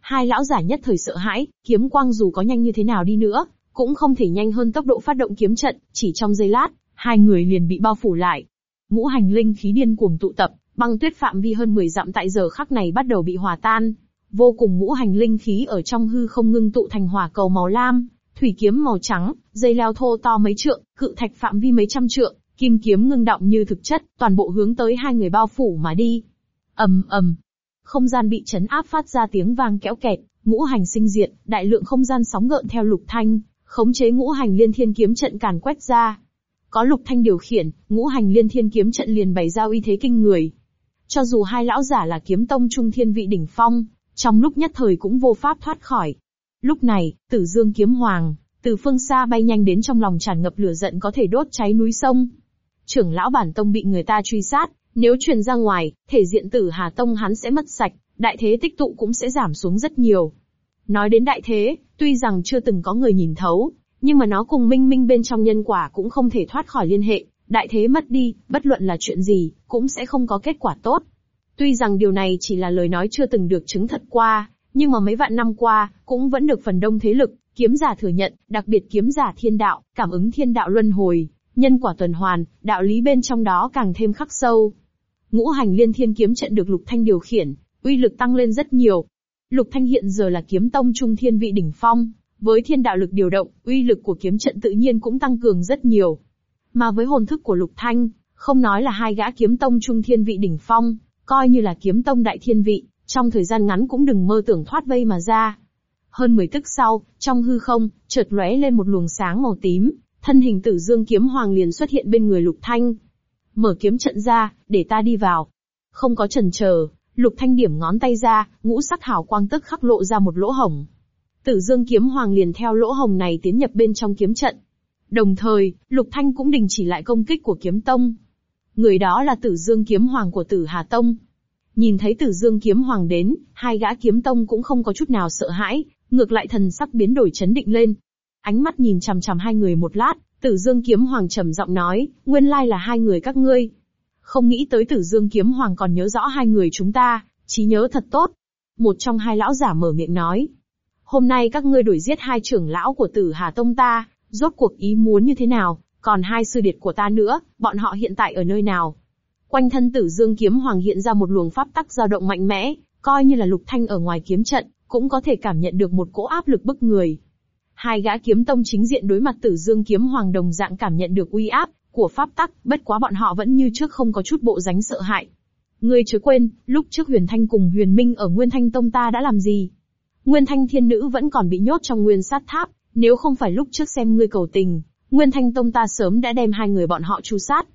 Hai lão giả nhất thời sợ hãi, kiếm quang dù có nhanh như thế nào đi nữa, cũng không thể nhanh hơn tốc độ phát động kiếm trận, chỉ trong giây lát, hai người liền bị bao phủ lại. Ngũ hành linh khí điên cuồng tụ tập, băng tuyết phạm vi hơn 10 dặm tại giờ khắc này bắt đầu bị hòa tan. Vô cùng ngũ hành linh khí ở trong hư không ngưng tụ thành hỏa cầu màu lam, thủy kiếm màu trắng, dây leo thô to mấy trượng, cự thạch phạm vi mấy trăm trượng, kim kiếm ngưng động như thực chất, toàn bộ hướng tới hai người bao phủ mà đi. ầm ầm, không gian bị chấn áp phát ra tiếng vang kéo kẹt, ngũ hành sinh diệt, đại lượng không gian sóng gợn theo lục thanh, khống chế ngũ hành liên thiên kiếm trận càn quét ra. Có lục thanh điều khiển, ngũ hành liên thiên kiếm trận liền bày ra uy thế kinh người. Cho dù hai lão giả là kiếm tông trung thiên vị đỉnh phong, trong lúc nhất thời cũng vô pháp thoát khỏi. Lúc này, tử dương kiếm hoàng, từ phương xa bay nhanh đến trong lòng tràn ngập lửa giận có thể đốt cháy núi sông. Trưởng lão bản tông bị người ta truy sát, nếu truyền ra ngoài, thể diện tử Hà Tông hắn sẽ mất sạch, đại thế tích tụ cũng sẽ giảm xuống rất nhiều. Nói đến đại thế, tuy rằng chưa từng có người nhìn thấu, nhưng mà nó cùng minh minh bên trong nhân quả cũng không thể thoát khỏi liên hệ, đại thế mất đi, bất luận là chuyện gì, cũng sẽ không có kết quả tốt. Tuy rằng điều này chỉ là lời nói chưa từng được chứng thật qua, nhưng mà mấy vạn năm qua, cũng vẫn được phần đông thế lực, kiếm giả thừa nhận, đặc biệt kiếm giả thiên đạo, cảm ứng thiên đạo luân hồi, nhân quả tuần hoàn, đạo lý bên trong đó càng thêm khắc sâu. Ngũ hành liên thiên kiếm trận được Lục Thanh điều khiển, uy lực tăng lên rất nhiều. Lục Thanh hiện giờ là kiếm tông trung thiên vị đỉnh phong, với thiên đạo lực điều động, uy lực của kiếm trận tự nhiên cũng tăng cường rất nhiều. Mà với hồn thức của Lục Thanh, không nói là hai gã kiếm tông trung thiên vị đỉnh phong, coi như là kiếm tông đại thiên vị, trong thời gian ngắn cũng đừng mơ tưởng thoát vây mà ra. Hơn 10 tức sau, trong hư không, chợt lóe lên một luồng sáng màu tím, thân hình tử dương kiếm hoàng liền xuất hiện bên người Lục Thanh. Mở kiếm trận ra, để ta đi vào. Không có chần chờ, Lục Thanh điểm ngón tay ra, ngũ sắc hào quang tức khắc lộ ra một lỗ hổng. Tử Dương kiếm hoàng liền theo lỗ hồng này tiến nhập bên trong kiếm trận. Đồng thời, Lục Thanh cũng đình chỉ lại công kích của kiếm tông. Người đó là Tử Dương kiếm hoàng của Tử Hà Tông. Nhìn thấy Tử Dương kiếm hoàng đến, hai gã kiếm tông cũng không có chút nào sợ hãi, ngược lại thần sắc biến đổi chấn định lên. Ánh mắt nhìn chằm chằm hai người một lát, Tử Dương kiếm hoàng trầm giọng nói, nguyên lai là hai người các ngươi. Không nghĩ tới Tử Dương kiếm hoàng còn nhớ rõ hai người chúng ta, trí nhớ thật tốt. Một trong hai lão giả mở miệng nói. Hôm nay các ngươi đuổi giết hai trưởng lão của tử Hà Tông ta, rốt cuộc ý muốn như thế nào, còn hai sư điệt của ta nữa, bọn họ hiện tại ở nơi nào? Quanh thân tử dương kiếm hoàng hiện ra một luồng pháp tắc dao động mạnh mẽ, coi như là lục thanh ở ngoài kiếm trận, cũng có thể cảm nhận được một cỗ áp lực bức người. Hai gã kiếm tông chính diện đối mặt tử dương kiếm hoàng đồng dạng cảm nhận được uy áp của pháp tắc, bất quá bọn họ vẫn như trước không có chút bộ dáng sợ hãi. Ngươi chớ quên, lúc trước Huyền Thanh cùng Huyền Minh ở Nguyên Thanh Tông ta đã làm gì? Nguyên Thanh Thiên Nữ vẫn còn bị nhốt trong Nguyên Sát Tháp, nếu không phải lúc trước xem ngươi cầu tình, Nguyên Thanh Tông ta sớm đã đem hai người bọn họ tru sát.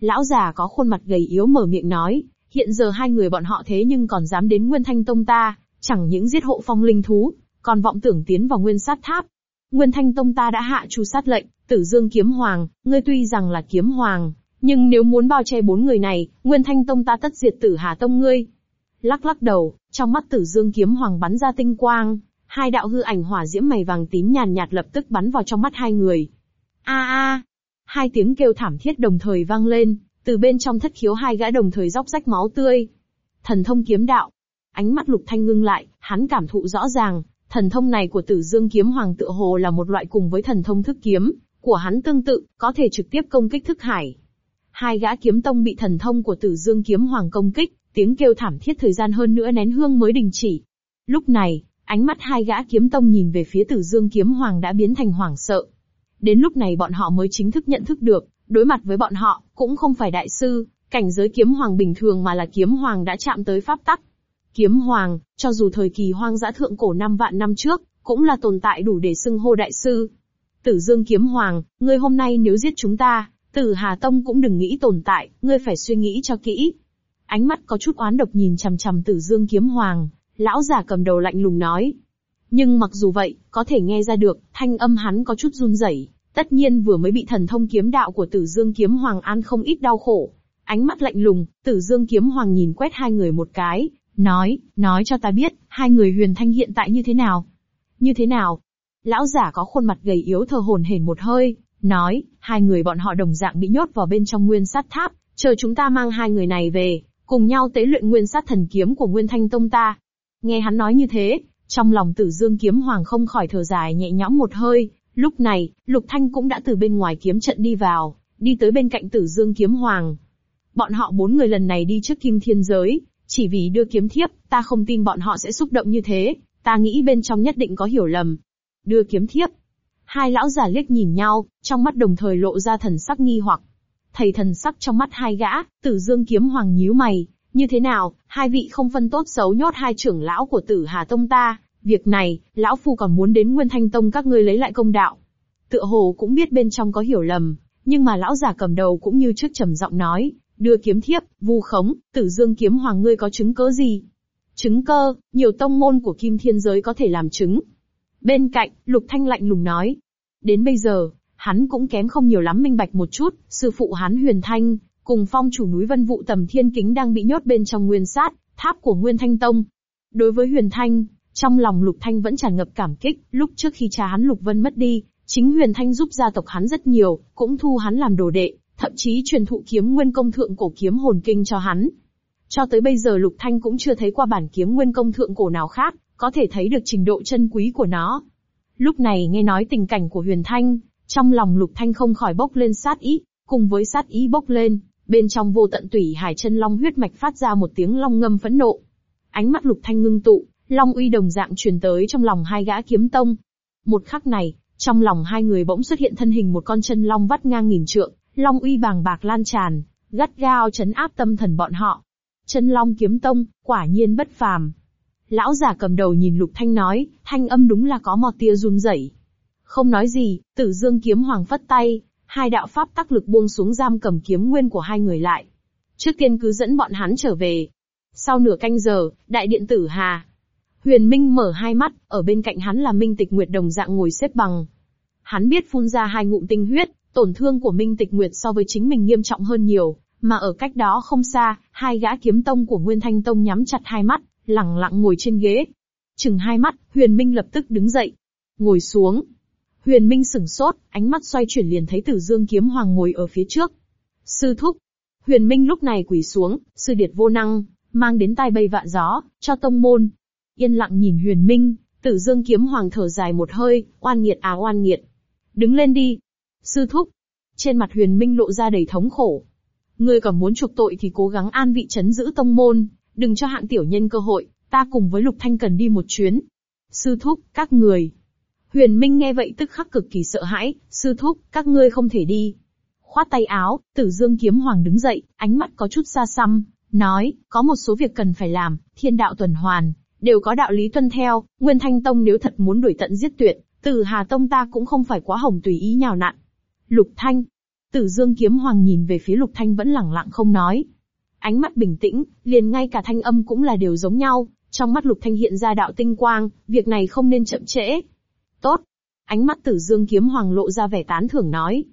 Lão già có khuôn mặt gầy yếu mở miệng nói, hiện giờ hai người bọn họ thế nhưng còn dám đến Nguyên Thanh Tông ta, chẳng những giết hộ phong linh thú, còn vọng tưởng tiến vào Nguyên Sát Tháp. Nguyên Thanh Tông ta đã hạ tru sát lệnh, Tử Dương Kiếm Hoàng, ngươi tuy rằng là Kiếm Hoàng, nhưng nếu muốn bao che bốn người này, Nguyên Thanh Tông ta tất diệt Tử Hà Tông ngươi. Lắc lắc đầu, trong mắt Tử Dương Kiếm Hoàng bắn ra tinh quang, hai đạo hư ảnh hỏa diễm mày vàng tím nhàn nhạt lập tức bắn vào trong mắt hai người. A a, hai tiếng kêu thảm thiết đồng thời vang lên, từ bên trong thất khiếu hai gã đồng thời róc rách máu tươi. Thần thông kiếm đạo. Ánh mắt Lục Thanh ngưng lại, hắn cảm thụ rõ ràng, thần thông này của Tử Dương kiếm hoàng tựa hồ là một loại cùng với thần thông thức kiếm của hắn tương tự, có thể trực tiếp công kích thức hải. Hai gã kiếm tông bị thần thông của Tử Dương kiếm hoàng công kích, tiếng kêu thảm thiết thời gian hơn nữa nén hương mới đình chỉ. Lúc này, ánh mắt hai gã kiếm tông nhìn về phía Tử Dương kiếm hoàng đã biến thành hoảng sợ. Đến lúc này bọn họ mới chính thức nhận thức được, đối mặt với bọn họ, cũng không phải đại sư, cảnh giới kiếm hoàng bình thường mà là kiếm hoàng đã chạm tới pháp tắc. Kiếm hoàng, cho dù thời kỳ hoang dã thượng cổ năm vạn năm trước, cũng là tồn tại đủ để xưng hô đại sư. Tử Dương kiếm hoàng, ngươi hôm nay nếu giết chúng ta, Tử Hà Tông cũng đừng nghĩ tồn tại, ngươi phải suy nghĩ cho kỹ. Ánh mắt có chút oán độc nhìn chằm chằm Tử Dương kiếm hoàng, lão giả cầm đầu lạnh lùng nói. Nhưng mặc dù vậy, có thể nghe ra được, thanh âm hắn có chút run rẩy. Tất nhiên vừa mới bị thần thông kiếm đạo của Tử Dương kiếm hoàng ăn không ít đau khổ. Ánh mắt lạnh lùng, Tử Dương kiếm hoàng nhìn quét hai người một cái, nói, nói cho ta biết, hai người huyền thanh hiện tại như thế nào? Như thế nào? Lão giả có khuôn mặt gầy yếu thờ hồn hển một hơi, nói, hai người bọn họ đồng dạng bị nhốt vào bên trong nguyên sát tháp, chờ chúng ta mang hai người này về, cùng nhau tế luyện nguyên sát thần kiếm của Nguyên Thanh Tông ta. Nghe hắn nói như thế, trong lòng tử dương kiếm hoàng không khỏi thở dài nhẹ nhõm một hơi, lúc này, Lục Thanh cũng đã từ bên ngoài kiếm trận đi vào, đi tới bên cạnh tử dương kiếm hoàng. Bọn họ bốn người lần này đi trước kim thiên giới, chỉ vì đưa kiếm thiếp, ta không tin bọn họ sẽ xúc động như thế, ta nghĩ bên trong nhất định có hiểu lầm. Đưa kiếm thiếp. Hai lão già liếc nhìn nhau, trong mắt đồng thời lộ ra thần sắc nghi hoặc. Thầy thần sắc trong mắt hai gã, tử dương kiếm hoàng nhíu mày, như thế nào, hai vị không phân tốt xấu nhốt hai trưởng lão của tử Hà Tông ta, việc này, lão phu còn muốn đến Nguyên Thanh Tông các ngươi lấy lại công đạo. Tựa hồ cũng biết bên trong có hiểu lầm, nhưng mà lão già cầm đầu cũng như trước trầm giọng nói, đưa kiếm thiếp, vu khống, tử dương kiếm hoàng ngươi có chứng cớ gì? Chứng cơ, nhiều tông môn của kim thiên giới có thể làm chứng. Bên cạnh, Lục Thanh lạnh lùng nói. Đến bây giờ, hắn cũng kém không nhiều lắm minh bạch một chút, sư phụ hắn huyền thanh, cùng phong chủ núi vân vũ tầm thiên kính đang bị nhốt bên trong nguyên sát, tháp của Nguyên Thanh Tông. Đối với huyền thanh, trong lòng Lục Thanh vẫn tràn ngập cảm kích, lúc trước khi cha hắn Lục Vân mất đi, chính huyền thanh giúp gia tộc hắn rất nhiều, cũng thu hắn làm đồ đệ, thậm chí truyền thụ kiếm nguyên công thượng cổ kiếm hồn kinh cho hắn. Cho tới bây giờ Lục Thanh cũng chưa thấy qua bản kiếm nguyên công thượng cổ nào khác, có thể thấy được trình độ chân quý của nó. Lúc này nghe nói tình cảnh của Huyền Thanh, trong lòng Lục Thanh không khỏi bốc lên sát ý, cùng với sát ý bốc lên, bên trong vô tận tủy hải chân long huyết mạch phát ra một tiếng long ngâm phẫn nộ. Ánh mắt Lục Thanh ngưng tụ, long uy đồng dạng truyền tới trong lòng hai gã kiếm tông. Một khắc này, trong lòng hai người bỗng xuất hiện thân hình một con chân long vắt ngang nghìn trượng, long uy bàng bạc lan tràn, gắt gao chấn áp tâm thần bọn họ. Chân long kiếm tông, quả nhiên bất phàm. Lão giả cầm đầu nhìn Lục Thanh nói, thanh âm đúng là có một tia run rẩy. Không nói gì, Tử Dương kiếm hoàng phất tay, hai đạo pháp tắc lực buông xuống giam cầm kiếm nguyên của hai người lại. Trước tiên cứ dẫn bọn hắn trở về. Sau nửa canh giờ, đại điện tử Hà. Huyền Minh mở hai mắt, ở bên cạnh hắn là Minh Tịch Nguyệt đồng dạng ngồi xếp bằng. Hắn biết phun ra hai ngụm tinh huyết, tổn thương của Minh Tịch Nguyệt so với chính mình nghiêm trọng hơn nhiều, Mà ở cách đó không xa, hai gã kiếm tông của Nguyên Thanh Tông nhắm chặt hai mắt, lặng lặng ngồi trên ghế. Chừng hai mắt, Huyền Minh lập tức đứng dậy. Ngồi xuống. Huyền Minh sửng sốt, ánh mắt xoay chuyển liền thấy Tử Dương Kiếm Hoàng ngồi ở phía trước. Sư thúc. Huyền Minh lúc này quỳ xuống, sư điệt vô năng, mang đến tai bay vạ gió, cho tông môn. Yên lặng nhìn Huyền Minh, Tử Dương Kiếm Hoàng thở dài một hơi, oan nghiệt à oan nghiệt. Đứng lên đi. Sư thúc. Trên mặt Huyền Minh lộ ra đầy thống khổ. Ngươi còn muốn chuộc tội thì cố gắng an vị chấn giữ tông môn, đừng cho hạng tiểu nhân cơ hội, ta cùng với Lục Thanh cần đi một chuyến. Sư thúc, các người. Huyền Minh nghe vậy tức khắc cực kỳ sợ hãi, sư thúc, các ngươi không thể đi. Khoát tay áo, Tử Dương Kiếm Hoàng đứng dậy, ánh mắt có chút xa xăm, nói, có một số việc cần phải làm, thiên đạo tuần hoàn, đều có đạo lý tuân theo, Nguyên Thanh Tông nếu thật muốn đuổi tận giết tuyệt, Tử Hà Tông ta cũng không phải quá hồng tùy ý nhào nặn. Lục Thanh, Tử Dương Kiếm Hoàng nhìn về phía Lục Thanh vẫn lẳng lặng không nói. Ánh mắt bình tĩnh, liền ngay cả thanh âm cũng là đều giống nhau, trong mắt Lục Thanh hiện ra đạo tinh quang, việc này không nên chậm trễ. Tốt. Ánh mắt Tử Dương Kiếm Hoàng lộ ra vẻ tán thưởng nói.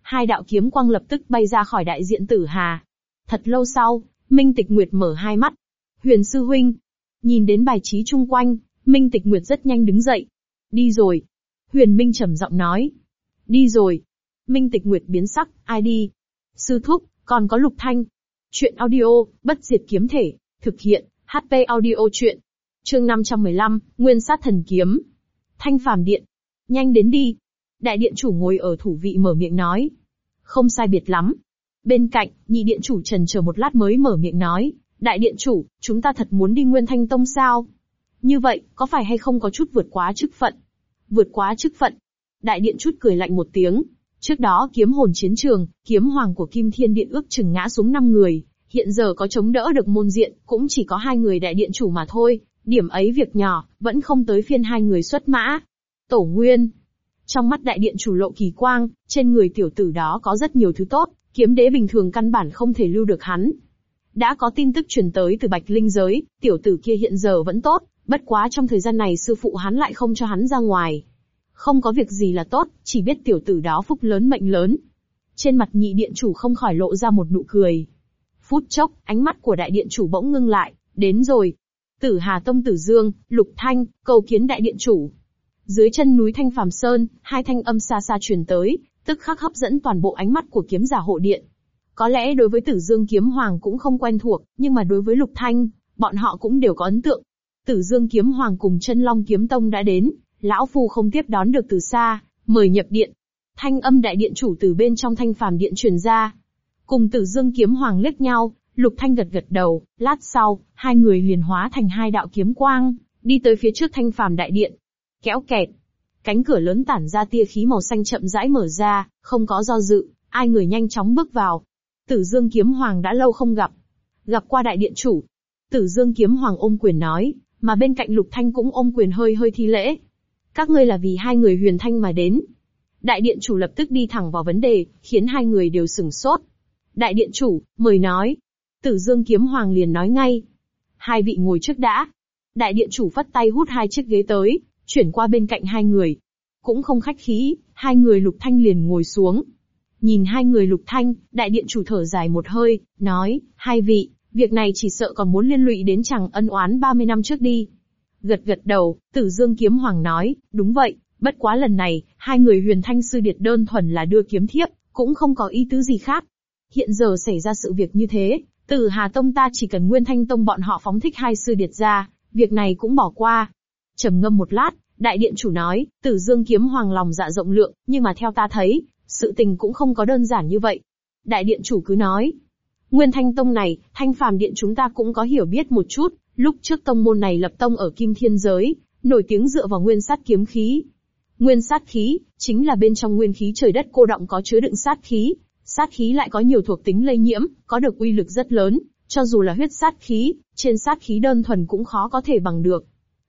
Hai đạo kiếm quang lập tức bay ra khỏi đại diện Tử Hà. Thật lâu sau, Minh Tịch Nguyệt mở hai mắt. Huyền Sư Huynh. Nhìn đến bài trí chung quanh, Minh Tịch Nguyệt rất nhanh đứng dậy. Đi rồi. Huyền Minh trầm giọng nói. Đi rồi. Minh Tịch Nguyệt biến sắc, ai đi? Sư Thúc, còn có Lục Thanh. Chuyện audio, bất diệt kiếm thể, thực hiện, HP audio chuyện. Chương 515, Nguyên sát thần kiếm. Thanh phàm điện. Nhanh đến đi. Đại điện chủ ngồi ở thủ vị mở miệng nói. Không sai biệt lắm. Bên cạnh, nhị điện chủ trần chờ một lát mới mở miệng nói. Đại điện chủ, chúng ta thật muốn đi Nguyên Thanh Tông sao? Như vậy, có phải hay không có chút vượt quá chức phận? Vượt quá chức phận. Đại điện chút cười lạnh một tiếng, Trước đó kiếm hồn chiến trường, kiếm hoàng của Kim Thiên Điện ước chừng ngã xuống 5 người, hiện giờ có chống đỡ được môn diện, cũng chỉ có hai người đại điện chủ mà thôi, điểm ấy việc nhỏ, vẫn không tới phiên hai người xuất mã. Tổ Nguyên. Trong mắt đại điện chủ lộ kỳ quang, trên người tiểu tử đó có rất nhiều thứ tốt, kiếm đế bình thường căn bản không thể lưu được hắn. Đã có tin tức truyền tới từ Bạch Linh giới, tiểu tử kia hiện giờ vẫn tốt, bất quá trong thời gian này sư phụ hắn lại không cho hắn ra ngoài. Không có việc gì là tốt, chỉ biết tiểu tử đó phúc lớn mệnh lớn. Trên mặt nhị điện chủ không khỏi lộ ra một nụ cười. Phút chốc, ánh mắt của đại điện chủ bỗng ngưng lại, đến rồi. Tử Hà Tông Tử Dương, Lục Thanh, cầu kiến đại điện chủ. Dưới chân núi Thanh Phàm Sơn, hai thanh âm xa xa truyền tới, tức khắc hấp dẫn toàn bộ ánh mắt của kiếm giả hộ điện. Có lẽ đối với Tử Dương Kiếm Hoàng cũng không quen thuộc, nhưng mà đối với Lục Thanh, bọn họ cũng đều có ấn tượng. Tử Dương Kiếm Hoàng cùng chân Long Kiếm Tông đã đến, Lão Phu không tiếp đón được từ xa, mời nhập điện. Thanh âm đại điện chủ từ bên trong thanh phàm điện truyền ra. Cùng tử dương kiếm hoàng liếc nhau, lục thanh gật gật đầu, lát sau, hai người liền hóa thành hai đạo kiếm quang, đi tới phía trước thanh phàm đại điện. Kéo kẹt. Cánh cửa lớn tản ra tia khí màu xanh chậm rãi mở ra, không có do dự, ai người nhanh chóng bước vào. Tử Dương Kiếm Hoàng đã lâu không gặp. Gặp qua đại điện chủ. Tử Dương Kiếm Hoàng ôm quyền nói, mà bên cạnh Lục Thanh cũng ôm quyền hơi hơi thi lễ. Các ngươi là vì hai người huyền thanh mà đến. Đại điện chủ lập tức đi thẳng vào vấn đề, khiến hai người đều sừng sốt. Đại điện chủ, mời nói. Tử Dương Kiếm Hoàng liền nói ngay. Hai vị ngồi trước đã. Đại điện chủ phất tay hút hai chiếc ghế tới, chuyển qua bên cạnh hai người. Cũng không khách khí, hai người lục thanh liền ngồi xuống. Nhìn hai người lục thanh, đại điện chủ thở dài một hơi, nói, hai vị, việc này chỉ sợ còn muốn liên lụy đến chẳng ân oán 30 năm trước đi. Gật gật đầu, Tử Dương Kiếm Hoàng nói, đúng vậy, bất quá lần này, hai người huyền thanh sư điệt đơn thuần là đưa kiếm thiếp, cũng không có ý tứ gì khác. Hiện giờ xảy ra sự việc như thế, Tử Hà Tông ta chỉ cần Nguyên Thanh Tông bọn họ phóng thích hai sư điệt ra, việc này cũng bỏ qua. trầm ngâm một lát, đại điện chủ nói, Tử Dương Kiếm Hoàng lòng dạ rộng lượng, nhưng mà theo ta thấy, sự tình cũng không có đơn giản như vậy. Đại điện chủ cứ nói, Nguyên Thanh Tông này, Thanh Phàm Điện chúng ta cũng có hiểu biết một chút, Lúc trước tông môn này lập tông ở Kim Thiên Giới, nổi tiếng dựa vào nguyên sát kiếm khí. Nguyên sát khí, chính là bên trong nguyên khí trời đất cô động có chứa đựng sát khí. Sát khí lại có nhiều thuộc tính lây nhiễm, có được uy lực rất lớn, cho dù là huyết sát khí, trên sát khí đơn thuần cũng khó có thể bằng được.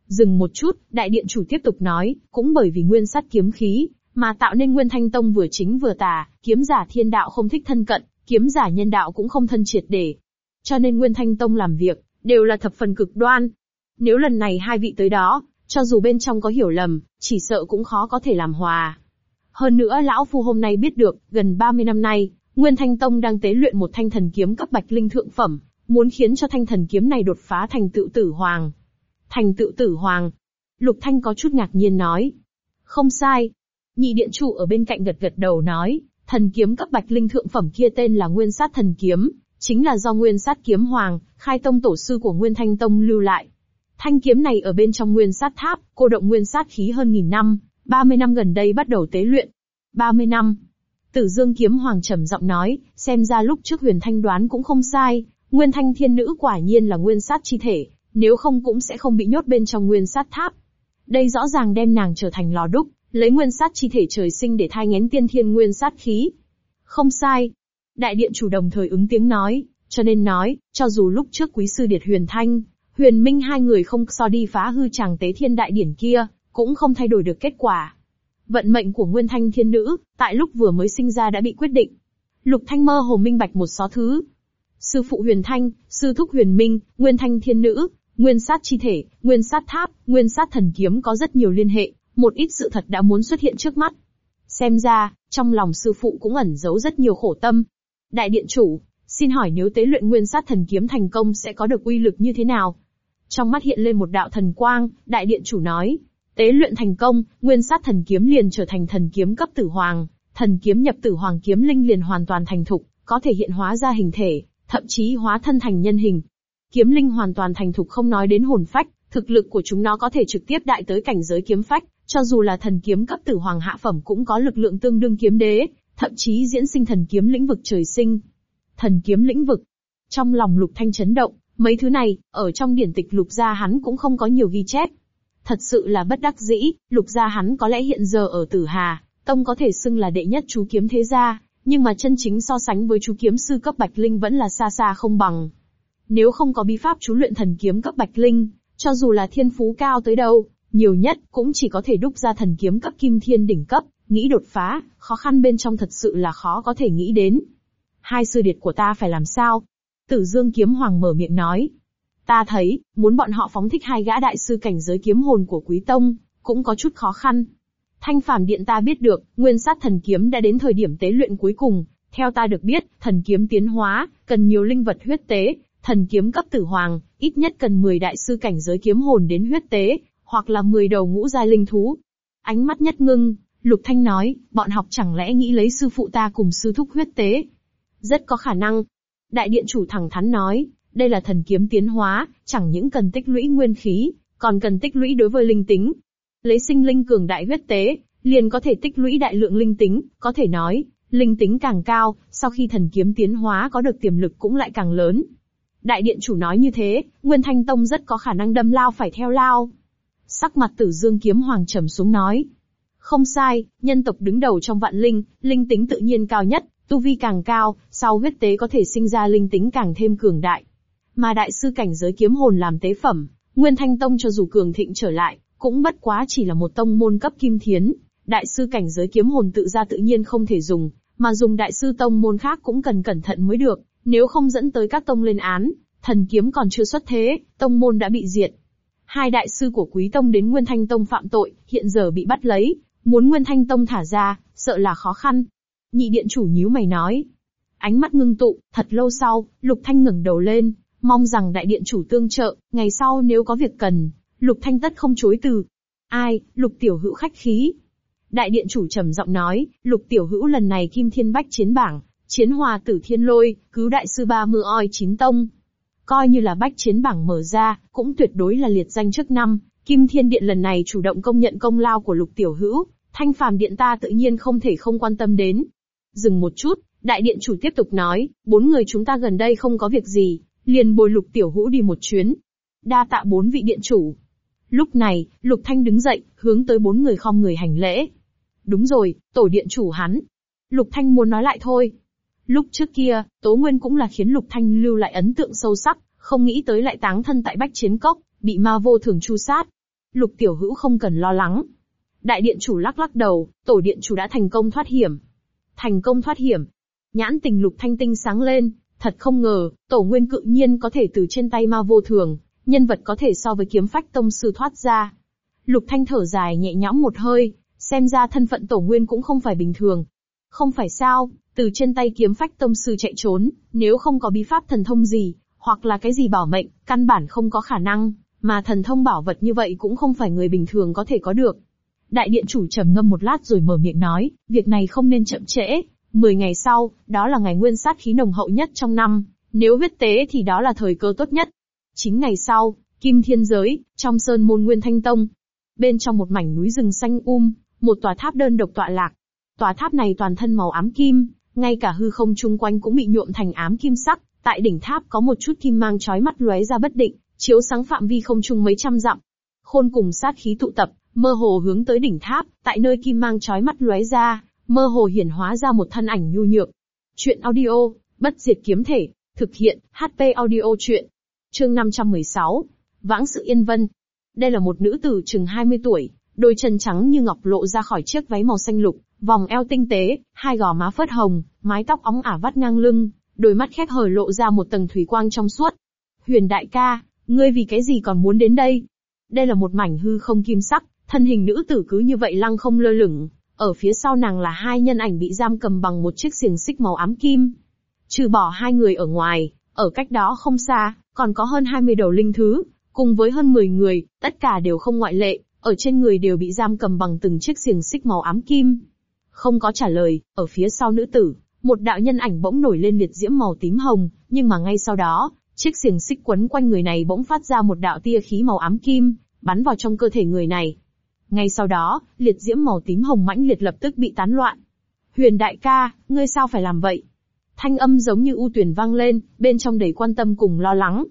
Dừng một chút, đại điện chủ tiếp tục nói, cũng bởi vì nguyên sát kiếm khí, mà tạo nên nguyên thanh tông vừa chính vừa tà, kiếm giả thiên đạo không thích thân cận, kiếm giả nhân đạo cũng không thân triệt để. Cho nên nguyên thanh tông làm việc, đều là thập phần cực đoan. Nếu lần này hai vị tới đó, cho dù bên trong có hiểu lầm, chỉ sợ cũng khó có thể làm hòa. Hơn nữa lão phu hôm nay biết được, gần 30 năm nay, Nguyên Thanh Tông đang tế luyện một thanh thần kiếm cấp bạch linh thượng phẩm, muốn khiến cho thanh thần kiếm này đột phá thành tựu tử hoàng. Thành tựu tử hoàng. Lục Thanh có chút ngạc nhiên nói. Không sai. Nhị điện chủ ở bên cạnh gật gật đầu nói, thần kiếm cấp bạch linh thượng phẩm kia tên là Nguyên Sát Thần Kiếm, chính là do Nguyên Sát Kiếm Hoàng, khai tông tổ sư của Nguyên Thanh Tông lưu lại. Thanh kiếm này ở bên trong Nguyên Sát Tháp, cô động Nguyên Sát khí hơn nghìn năm, 30 năm gần đây bắt đầu tế luyện. 30 năm. Tử Dương Kiếm Hoàng trầm giọng nói, xem ra lúc trước Huyền Thanh đoán cũng không sai, Nguyên Thanh Thiên Nữ quả nhiên là Nguyên Sát chi thể, nếu không cũng sẽ không bị nhốt bên trong Nguyên Sát Tháp. Đây rõ ràng đem nàng trở thành lò đúc, lấy Nguyên Sát chi thể trời sinh để thai ngén tiên thiên Nguyên Sát khí. Không sai. Đại điện chủ đồng thời ứng tiếng nói, cho nên nói, cho dù lúc trước quý sư điệt Huyền Thanh, Huyền Minh hai người không so đi phá hư chàng tế thiên đại điển kia, cũng không thay đổi được kết quả. Vận mệnh của Nguyên Thanh Thiên Nữ, tại lúc vừa mới sinh ra đã bị quyết định. Lục Thanh mơ hồ minh bạch một số thứ. Sư phụ Huyền Thanh, sư thúc Huyền Minh, Nguyên Thanh Thiên Nữ, Nguyên sát chi thể, Nguyên sát tháp, Nguyên sát thần kiếm có rất nhiều liên hệ, một ít sự thật đã muốn xuất hiện trước mắt. Xem ra, trong lòng sư phụ cũng ẩn giấu rất nhiều khổ tâm. Đại điện chủ, xin hỏi nếu tế luyện Nguyên sát thần kiếm thành công sẽ có được uy lực như thế nào? Trong mắt hiện lên một đạo thần quang, đại điện chủ nói, Tế luyện thành công, nguyên sát thần kiếm liền trở thành thần kiếm cấp tử hoàng, thần kiếm nhập tử hoàng kiếm linh liền hoàn toàn thành thục, có thể hiện hóa ra hình thể, thậm chí hóa thân thành nhân hình. Kiếm linh hoàn toàn thành thục không nói đến hồn phách, thực lực của chúng nó có thể trực tiếp đại tới cảnh giới kiếm phách, cho dù là thần kiếm cấp tử hoàng hạ phẩm cũng có lực lượng tương đương kiếm đế, thậm chí diễn sinh thần kiếm lĩnh vực trời sinh. Thần kiếm lĩnh vực. Trong lòng lục thanh chấn động, mấy thứ này, ở trong điển tịch lục gia hắn cũng không có nhiều ghi chép, Thật sự là bất đắc dĩ, lục gia hắn có lẽ hiện giờ ở tử hà, tông có thể xưng là đệ nhất chú kiếm thế gia, nhưng mà chân chính so sánh với chú kiếm sư cấp bạch linh vẫn là xa xa không bằng. Nếu không có bí pháp chú luyện thần kiếm cấp bạch linh, cho dù là thiên phú cao tới đâu, nhiều nhất cũng chỉ có thể đúc ra thần kiếm cấp kim thiên đỉnh cấp, nghĩ đột phá, khó khăn bên trong thật sự là khó có thể nghĩ đến. Hai sư điệt của ta phải làm sao? Tử Dương kiếm hoàng mở miệng nói, Ta thấy, muốn bọn họ phóng thích hai gã đại sư cảnh giới kiếm hồn của Quý Tông, cũng có chút khó khăn. Thanh phàm điện ta biết được, nguyên sát thần kiếm đã đến thời điểm tế luyện cuối cùng. Theo ta được biết, thần kiếm tiến hóa, cần nhiều linh vật huyết tế, thần kiếm cấp tử hoàng, ít nhất cần 10 đại sư cảnh giới kiếm hồn đến huyết tế, hoặc là 10 đầu ngũ giai linh thú. Ánh mắt nhất ngưng, Lục Thanh nói, bọn học chẳng lẽ nghĩ lấy sư phụ ta cùng sư thúc huyết tế? Rất có khả năng. Đại điện chủ thẳng thắn nói, đây là thần kiếm tiến hóa, chẳng những cần tích lũy nguyên khí, còn cần tích lũy đối với linh tính. Lấy sinh linh cường đại huyết tế, liền có thể tích lũy đại lượng linh tính, có thể nói, linh tính càng cao, sau khi thần kiếm tiến hóa có được tiềm lực cũng lại càng lớn. Đại điện chủ nói như thế, Nguyên Thanh Tông rất có khả năng đâm lao phải theo lao. Sắc mặt tử dương kiếm hoàng trầm xuống nói. Không sai, nhân tộc đứng đầu trong vạn linh, linh tính tự nhiên cao nhất, tu vi càng cao, sau huyết tế có thể sinh ra linh tính càng thêm cường đại. Mà đại sư cảnh giới kiếm hồn làm tế phẩm, Nguyên Thanh Tông cho dù cường thịnh trở lại, cũng bất quá chỉ là một tông môn cấp kim thiến. Đại sư cảnh giới kiếm hồn tự ra tự nhiên không thể dùng, mà dùng đại sư tông môn khác cũng cần cẩn thận mới được, nếu không dẫn tới các tông lên án, thần kiếm còn chưa xuất thế, tông môn đã bị diệt. Hai đại sư của Quý Tông đến Nguyên Thanh Tông phạm tội, hiện giờ bị bắt lấy, muốn Nguyên Thanh Tông thả ra, sợ là khó khăn. Nhị điện chủ nhíu mày nói. Ánh mắt ngưng tụ, thật lâu sau, Lục Thanh ngẩng đầu lên, Mong rằng đại điện chủ tương trợ, ngày sau nếu có việc cần, Lục Thanh tất không chối từ. Ai, Lục Tiểu Hữu khách khí. Đại điện chủ trầm giọng nói, Lục Tiểu Hữu lần này Kim Thiên Bách chiến bảng, chiến hòa tử thiên lôi, cứu đại sư ba mưa oi chín tông. Coi như là bách chiến bảng mở ra, cũng tuyệt đối là liệt danh trước năm, Kim Thiên Điện lần này chủ động công nhận công lao của Lục Tiểu Hữu, Thanh Phàm Điện ta tự nhiên không thể không quan tâm đến. Dừng một chút, đại điện chủ tiếp tục nói, bốn người chúng ta gần đây không có việc gì, liền bồi lục tiểu hữu đi một chuyến. Đa tạ bốn vị điện chủ. Lúc này, lục thanh đứng dậy, hướng tới bốn người khom người hành lễ. Đúng rồi, tổ điện chủ hắn. Lục thanh muốn nói lại thôi. Lúc trước kia, Tố Nguyên cũng là khiến Lục Thanh lưu lại ấn tượng sâu sắc, không nghĩ tới lại táng thân tại Bách Chiến Cốc, bị ma vô thường chu sát. Lục Tiểu Hữu không cần lo lắng. Đại điện chủ lắc lắc đầu, tổ điện chủ đã thành công thoát hiểm. Thành công thoát hiểm. Nhãn tình Lục Thanh tinh sáng lên, Thật không ngờ, tổ nguyên cự nhiên có thể từ trên tay ma vô thường, nhân vật có thể so với kiếm phách tông sư thoát ra. Lục Thanh thở dài nhẹ nhõm một hơi, xem ra thân phận tổ nguyên cũng không phải bình thường. Không phải sao, từ trên tay kiếm phách tông sư chạy trốn, nếu không có bí pháp thần thông gì, hoặc là cái gì bảo mệnh, căn bản không có khả năng, mà thần thông bảo vật như vậy cũng không phải người bình thường có thể có được. Đại điện chủ trầm ngâm một lát rồi mở miệng nói, việc này không nên chậm trễ. Mười ngày sau, đó là ngày nguyên sát khí nồng hậu nhất trong năm, nếu huyết tế thì đó là thời cơ tốt nhất. Chính ngày sau, Kim Thiên Giới, trong sơn môn Nguyên Thanh Tông. Bên trong một mảnh núi rừng xanh um, một tòa tháp đơn độc tọa lạc. Tòa tháp này toàn thân màu ám kim, ngay cả hư không chung quanh cũng bị nhuộm thành ám kim sắc, tại đỉnh tháp có một chút kim mang chói mắt lóe ra bất định, chiếu sáng phạm vi không trung mấy trăm dặm. Khôn cùng sát khí tụ tập, mơ hồ hướng tới đỉnh tháp, tại nơi kim mang chói mắt lóe ra, mơ hồ hiển hóa ra một thân ảnh nhu nhược. Chuyện audio, bất diệt kiếm thể, thực hiện, HP audio chuyện. Chương 516, Vãng sự yên vân. Đây là một nữ tử chừng 20 tuổi, đôi chân trắng như ngọc lộ ra khỏi chiếc váy màu xanh lục, vòng eo tinh tế, hai gò má phớt hồng, mái tóc óng ả vắt ngang lưng, đôi mắt khép hờ lộ ra một tầng thủy quang trong suốt. Huyền đại ca, ngươi vì cái gì còn muốn đến đây? Đây là một mảnh hư không kim sắc, thân hình nữ tử cứ như vậy lăng không lơ lửng, ở phía sau nàng là hai nhân ảnh bị giam cầm bằng một chiếc xiềng xích màu ám kim. Trừ bỏ hai người ở ngoài, ở cách đó không xa, còn có hơn 20 đầu linh thứ, cùng với hơn 10 người, tất cả đều không ngoại lệ, ở trên người đều bị giam cầm bằng từng chiếc xiềng xích màu ám kim. Không có trả lời, ở phía sau nữ tử, một đạo nhân ảnh bỗng nổi lên liệt diễm màu tím hồng, nhưng mà ngay sau đó, chiếc xiềng xích quấn quanh người này bỗng phát ra một đạo tia khí màu ám kim, bắn vào trong cơ thể người này. Ngay sau đó, liệt diễm màu tím hồng mãnh liệt lập tức bị tán loạn. Huyền đại ca, ngươi sao phải làm vậy? Thanh âm giống như u tuyển vang lên, bên trong đầy quan tâm cùng lo lắng.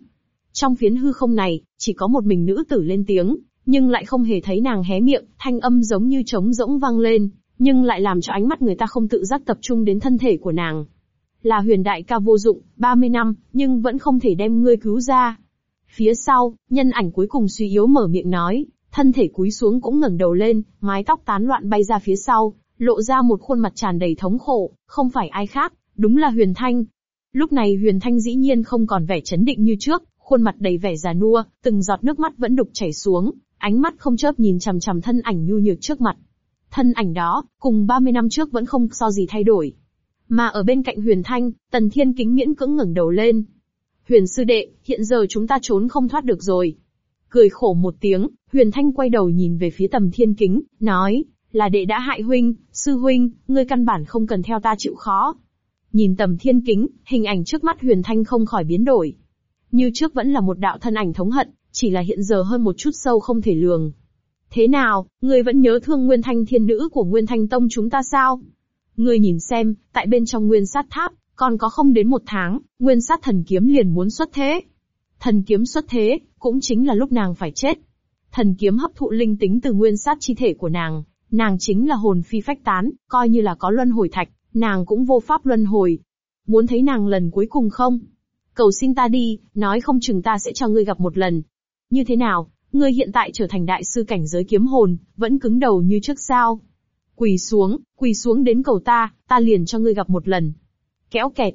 Trong phiến hư không này, chỉ có một mình nữ tử lên tiếng, nhưng lại không hề thấy nàng hé miệng, thanh âm giống như trống rỗng vang lên, nhưng lại làm cho ánh mắt người ta không tự giác tập trung đến thân thể của nàng. Là huyền đại ca vô dụng, 30 năm, nhưng vẫn không thể đem ngươi cứu ra. Phía sau, nhân ảnh cuối cùng suy yếu mở miệng nói, thân thể cúi xuống cũng ngẩng đầu lên, mái tóc tán loạn bay ra phía sau, lộ ra một khuôn mặt tràn đầy thống khổ, không phải ai khác, đúng là Huyền Thanh. Lúc này Huyền Thanh dĩ nhiên không còn vẻ chấn định như trước, khuôn mặt đầy vẻ già nua, từng giọt nước mắt vẫn đục chảy xuống, ánh mắt không chớp nhìn chằm chằm thân ảnh nhu nhược trước mặt. Thân ảnh đó, cùng 30 năm trước vẫn không so gì thay đổi. Mà ở bên cạnh Huyền Thanh, Tần Thiên Kính miễn cưỡng ngẩng đầu lên. Huyền sư đệ, hiện giờ chúng ta trốn không thoát được rồi. Cười khổ một tiếng, Huyền Thanh quay đầu nhìn về phía Tầm Thiên Kính, nói, là đệ đã hại huynh, sư huynh, ngươi căn bản không cần theo ta chịu khó. Nhìn Tầm Thiên Kính, hình ảnh trước mắt Huyền Thanh không khỏi biến đổi. Như trước vẫn là một đạo thân ảnh thống hận, chỉ là hiện giờ hơn một chút sâu không thể lường. Thế nào, ngươi vẫn nhớ thương Nguyên Thanh thiên nữ của Nguyên Thanh Tông chúng ta sao? Ngươi nhìn xem, tại bên trong Nguyên sát tháp, còn có không đến một tháng, Nguyên sát thần kiếm liền muốn xuất thế. Thần kiếm xuất thế, cũng chính là lúc nàng phải chết. Thần kiếm hấp thụ linh tính từ nguyên sát chi thể của nàng, nàng chính là hồn phi phách tán, coi như là có luân hồi thạch, nàng cũng vô pháp luân hồi. Muốn thấy nàng lần cuối cùng không? Cầu xin ta đi, nói không chừng ta sẽ cho ngươi gặp một lần. Như thế nào, ngươi hiện tại trở thành đại sư cảnh giới kiếm hồn, vẫn cứng đầu như trước sao? Quỳ xuống, quỳ xuống đến cầu ta, ta liền cho ngươi gặp một lần. Kéo kẹt.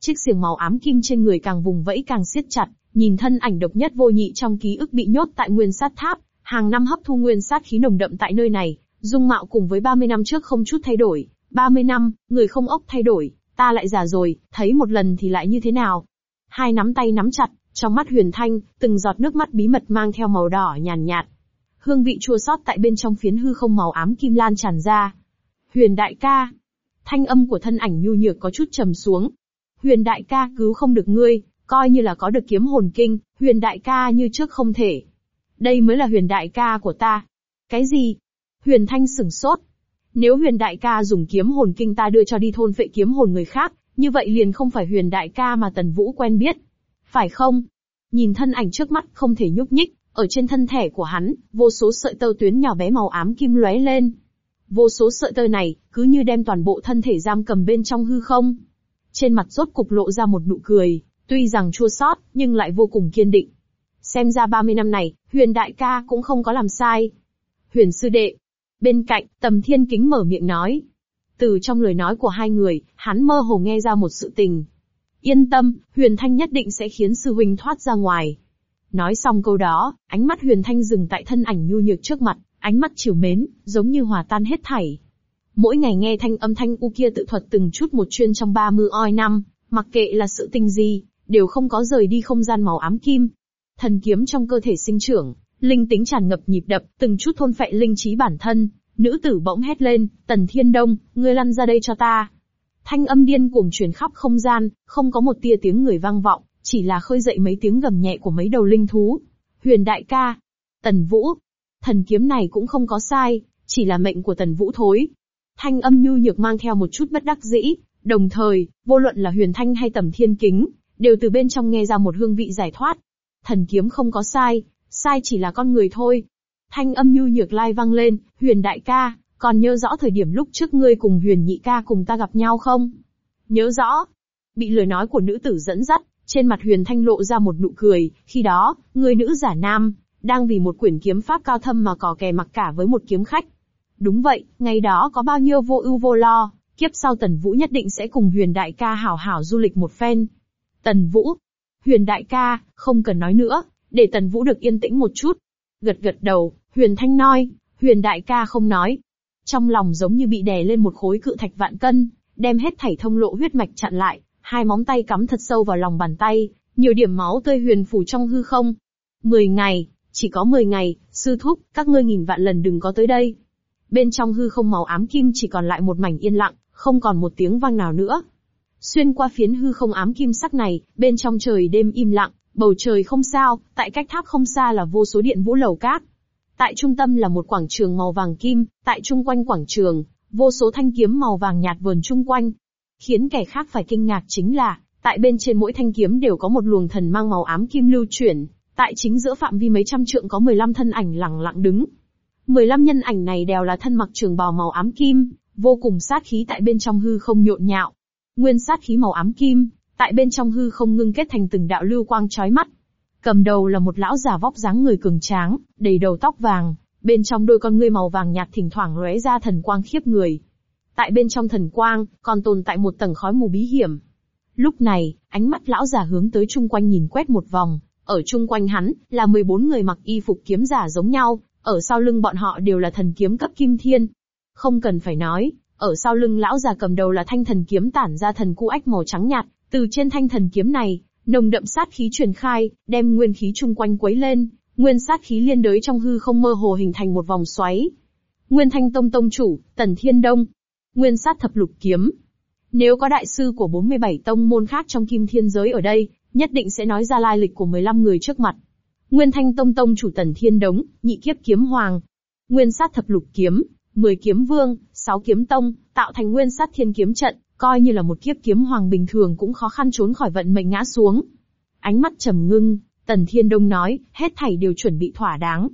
Chiếc xiềng màu ám kim trên người càng vùng vẫy càng siết chặt, nhìn thân ảnh độc nhất vô nhị trong ký ức bị nhốt tại nguyên sát tháp, hàng năm hấp thu nguyên sát khí nồng đậm tại nơi này, dung mạo cùng với 30 năm trước không chút thay đổi. 30 năm, người không ốc thay đổi, ta lại già rồi, thấy một lần thì lại như thế nào? Hai nắm tay nắm chặt, trong mắt huyền thanh, từng giọt nước mắt bí mật mang theo màu đỏ nhàn nhạt, Hương vị chua xót tại bên trong phiến hư không màu ám kim lan tràn ra. Huyền đại ca. Thanh âm của thân ảnh nhu nhược có chút trầm xuống. Huyền đại ca cứu không được ngươi, coi như là có được kiếm hồn kinh, huyền đại ca như trước không thể. Đây mới là huyền đại ca của ta. Cái gì? Huyền thanh sửng sốt. Nếu huyền đại ca dùng kiếm hồn kinh ta đưa cho đi thôn vệ kiếm hồn người khác, như vậy liền không phải huyền đại ca mà tần vũ quen biết. Phải không? Nhìn thân ảnh trước mắt không thể nhúc nhích, ở trên thân thể của hắn, vô số sợi tơ tuyến nhỏ bé màu ám kim lóe lên. Vô số sợi tơ này, cứ như đem toàn bộ thân thể giam cầm bên trong hư không. Trên mặt rốt cục lộ ra một nụ cười, tuy rằng chua sót, nhưng lại vô cùng kiên định. Xem ra 30 năm này, huyền đại ca cũng không có làm sai. Huyền sư đệ. Bên cạnh, tầm thiên kính mở miệng nói. Từ trong lời nói của hai người, hắn mơ hồ nghe ra một sự tình. Yên tâm, huyền thanh nhất định sẽ khiến sư huynh thoát ra ngoài. Nói xong câu đó, ánh mắt huyền thanh dừng tại thân ảnh nhu nhược trước mặt, ánh mắt chiều mến, giống như hòa tan hết thảy. Mỗi ngày nghe thanh âm thanh u kia tự thuật từng chút một chuyên trong ba mươi oi năm, mặc kệ là sự tình gì, đều không có rời đi không gian màu ám kim. Thần kiếm trong cơ thể sinh trưởng, linh tính tràn ngập nhịp đập, từng chút thôn phệ linh trí bản thân. Nữ tử bỗng hét lên, Tần Thiên Đông, ngươi lăn ra đây cho ta. Thanh âm điên cuồng truyền khắp không gian, không có một tia tiếng người vang vọng, chỉ là khơi dậy mấy tiếng gầm nhẹ của mấy đầu linh thú. Huyền đại ca, Tần Vũ, thần kiếm này cũng không có sai, chỉ là mệnh của Tần Vũ thối. Thanh âm nhu nhược mang theo một chút bất đắc dĩ, đồng thời, vô luận là huyền thanh hay tầm thiên kính, đều từ bên trong nghe ra một hương vị giải thoát. Thần kiếm không có sai, sai chỉ là con người thôi. Thanh âm nhu nhược lai vang lên, huyền đại ca, còn nhớ rõ thời điểm lúc trước ngươi cùng huyền nhị ca cùng ta gặp nhau không? Nhớ rõ. Bị lời nói của nữ tử dẫn dắt, trên mặt huyền thanh lộ ra một nụ cười, khi đó, người nữ giả nam, đang vì một quyển kiếm pháp cao thâm mà cò kè mặc cả với một kiếm khách. Đúng vậy, ngày đó có bao nhiêu vô ưu vô lo, kiếp sau Tần Vũ nhất định sẽ cùng huyền đại ca hảo hảo du lịch một phen. Tần Vũ, huyền đại ca, không cần nói nữa, để Tần Vũ được yên tĩnh một chút. Gật gật đầu, huyền thanh nói, huyền đại ca không nói. Trong lòng giống như bị đè lên một khối cự thạch vạn cân, đem hết thảy thông lộ huyết mạch chặn lại, hai móng tay cắm thật sâu vào lòng bàn tay, nhiều điểm máu tươi huyền phủ trong hư không. Mười ngày, chỉ có mười ngày, sư thúc, các ngươi nghìn vạn lần đừng có tới đây. Bên trong hư không màu ám kim chỉ còn lại một mảnh yên lặng, không còn một tiếng vang nào nữa. Xuyên qua phiến hư không ám kim sắc này, bên trong trời đêm im lặng, bầu trời không sao, tại cách tháp không xa là vô số điện vũ lầu cát. Tại trung tâm là một quảng trường màu vàng kim, tại trung quanh quảng trường, vô số thanh kiếm màu vàng nhạt vờn chung quanh, Khiến kẻ khác phải kinh ngạc chính là, tại bên trên mỗi thanh kiếm đều có một luồng thần mang màu ám kim lưu chuyển, tại chính giữa phạm vi mấy trăm trượng có 15 thân ảnh lặng lặng đứng. 15 nhân ảnh này đều là thân mặc trường bào màu ám kim, vô cùng sát khí tại bên trong hư không nhộn nhạo. Nguyên sát khí màu ám kim, tại bên trong hư không ngưng kết thành từng đạo lưu quang chói mắt. Cầm đầu là một lão già vóc dáng người cường tráng, đầy đầu tóc vàng, bên trong đôi con ngươi màu vàng nhạt thỉnh thoảng lóe ra thần quang khiếp người. Tại bên trong thần quang, còn tồn tại một tầng khói mù bí hiểm. Lúc này, ánh mắt lão già hướng tới chung quanh nhìn quét một vòng, ở chung quanh hắn, là 14 người mặc y phục kiếm giả giống nhau, ở sau lưng bọn họ đều là thần kiếm cấp kim thiên. Không cần phải nói, ở sau lưng lão già cầm đầu là thanh thần kiếm tản ra thần cu ách màu trắng nhạt, từ trên thanh thần kiếm này, nồng đậm sát khí truyền khai, đem nguyên khí chung quanh quấy lên, nguyên sát khí liên đới trong hư không mơ hồ hình thành một vòng xoáy. Nguyên Thanh Tông Tông chủ, Tần Thiên Đông, Nguyên sát thập lục kiếm. Nếu có đại sư của 47 tông môn khác trong kim thiên giới ở đây, nhất định sẽ nói ra lai lịch của 15 người trước mặt. Nguyên thanh tông tông chủ tần thiên đống, nhị kiếp kiếm hoàng. Nguyên sát thập lục kiếm, 10 kiếm vương, sáu kiếm tông, tạo thành nguyên sát thiên kiếm trận, coi như là một kiếp kiếm hoàng bình thường cũng khó khăn trốn khỏi vận mệnh ngã xuống. Ánh mắt trầm ngưng, tần thiên đông nói, hết thảy đều chuẩn bị thỏa đáng.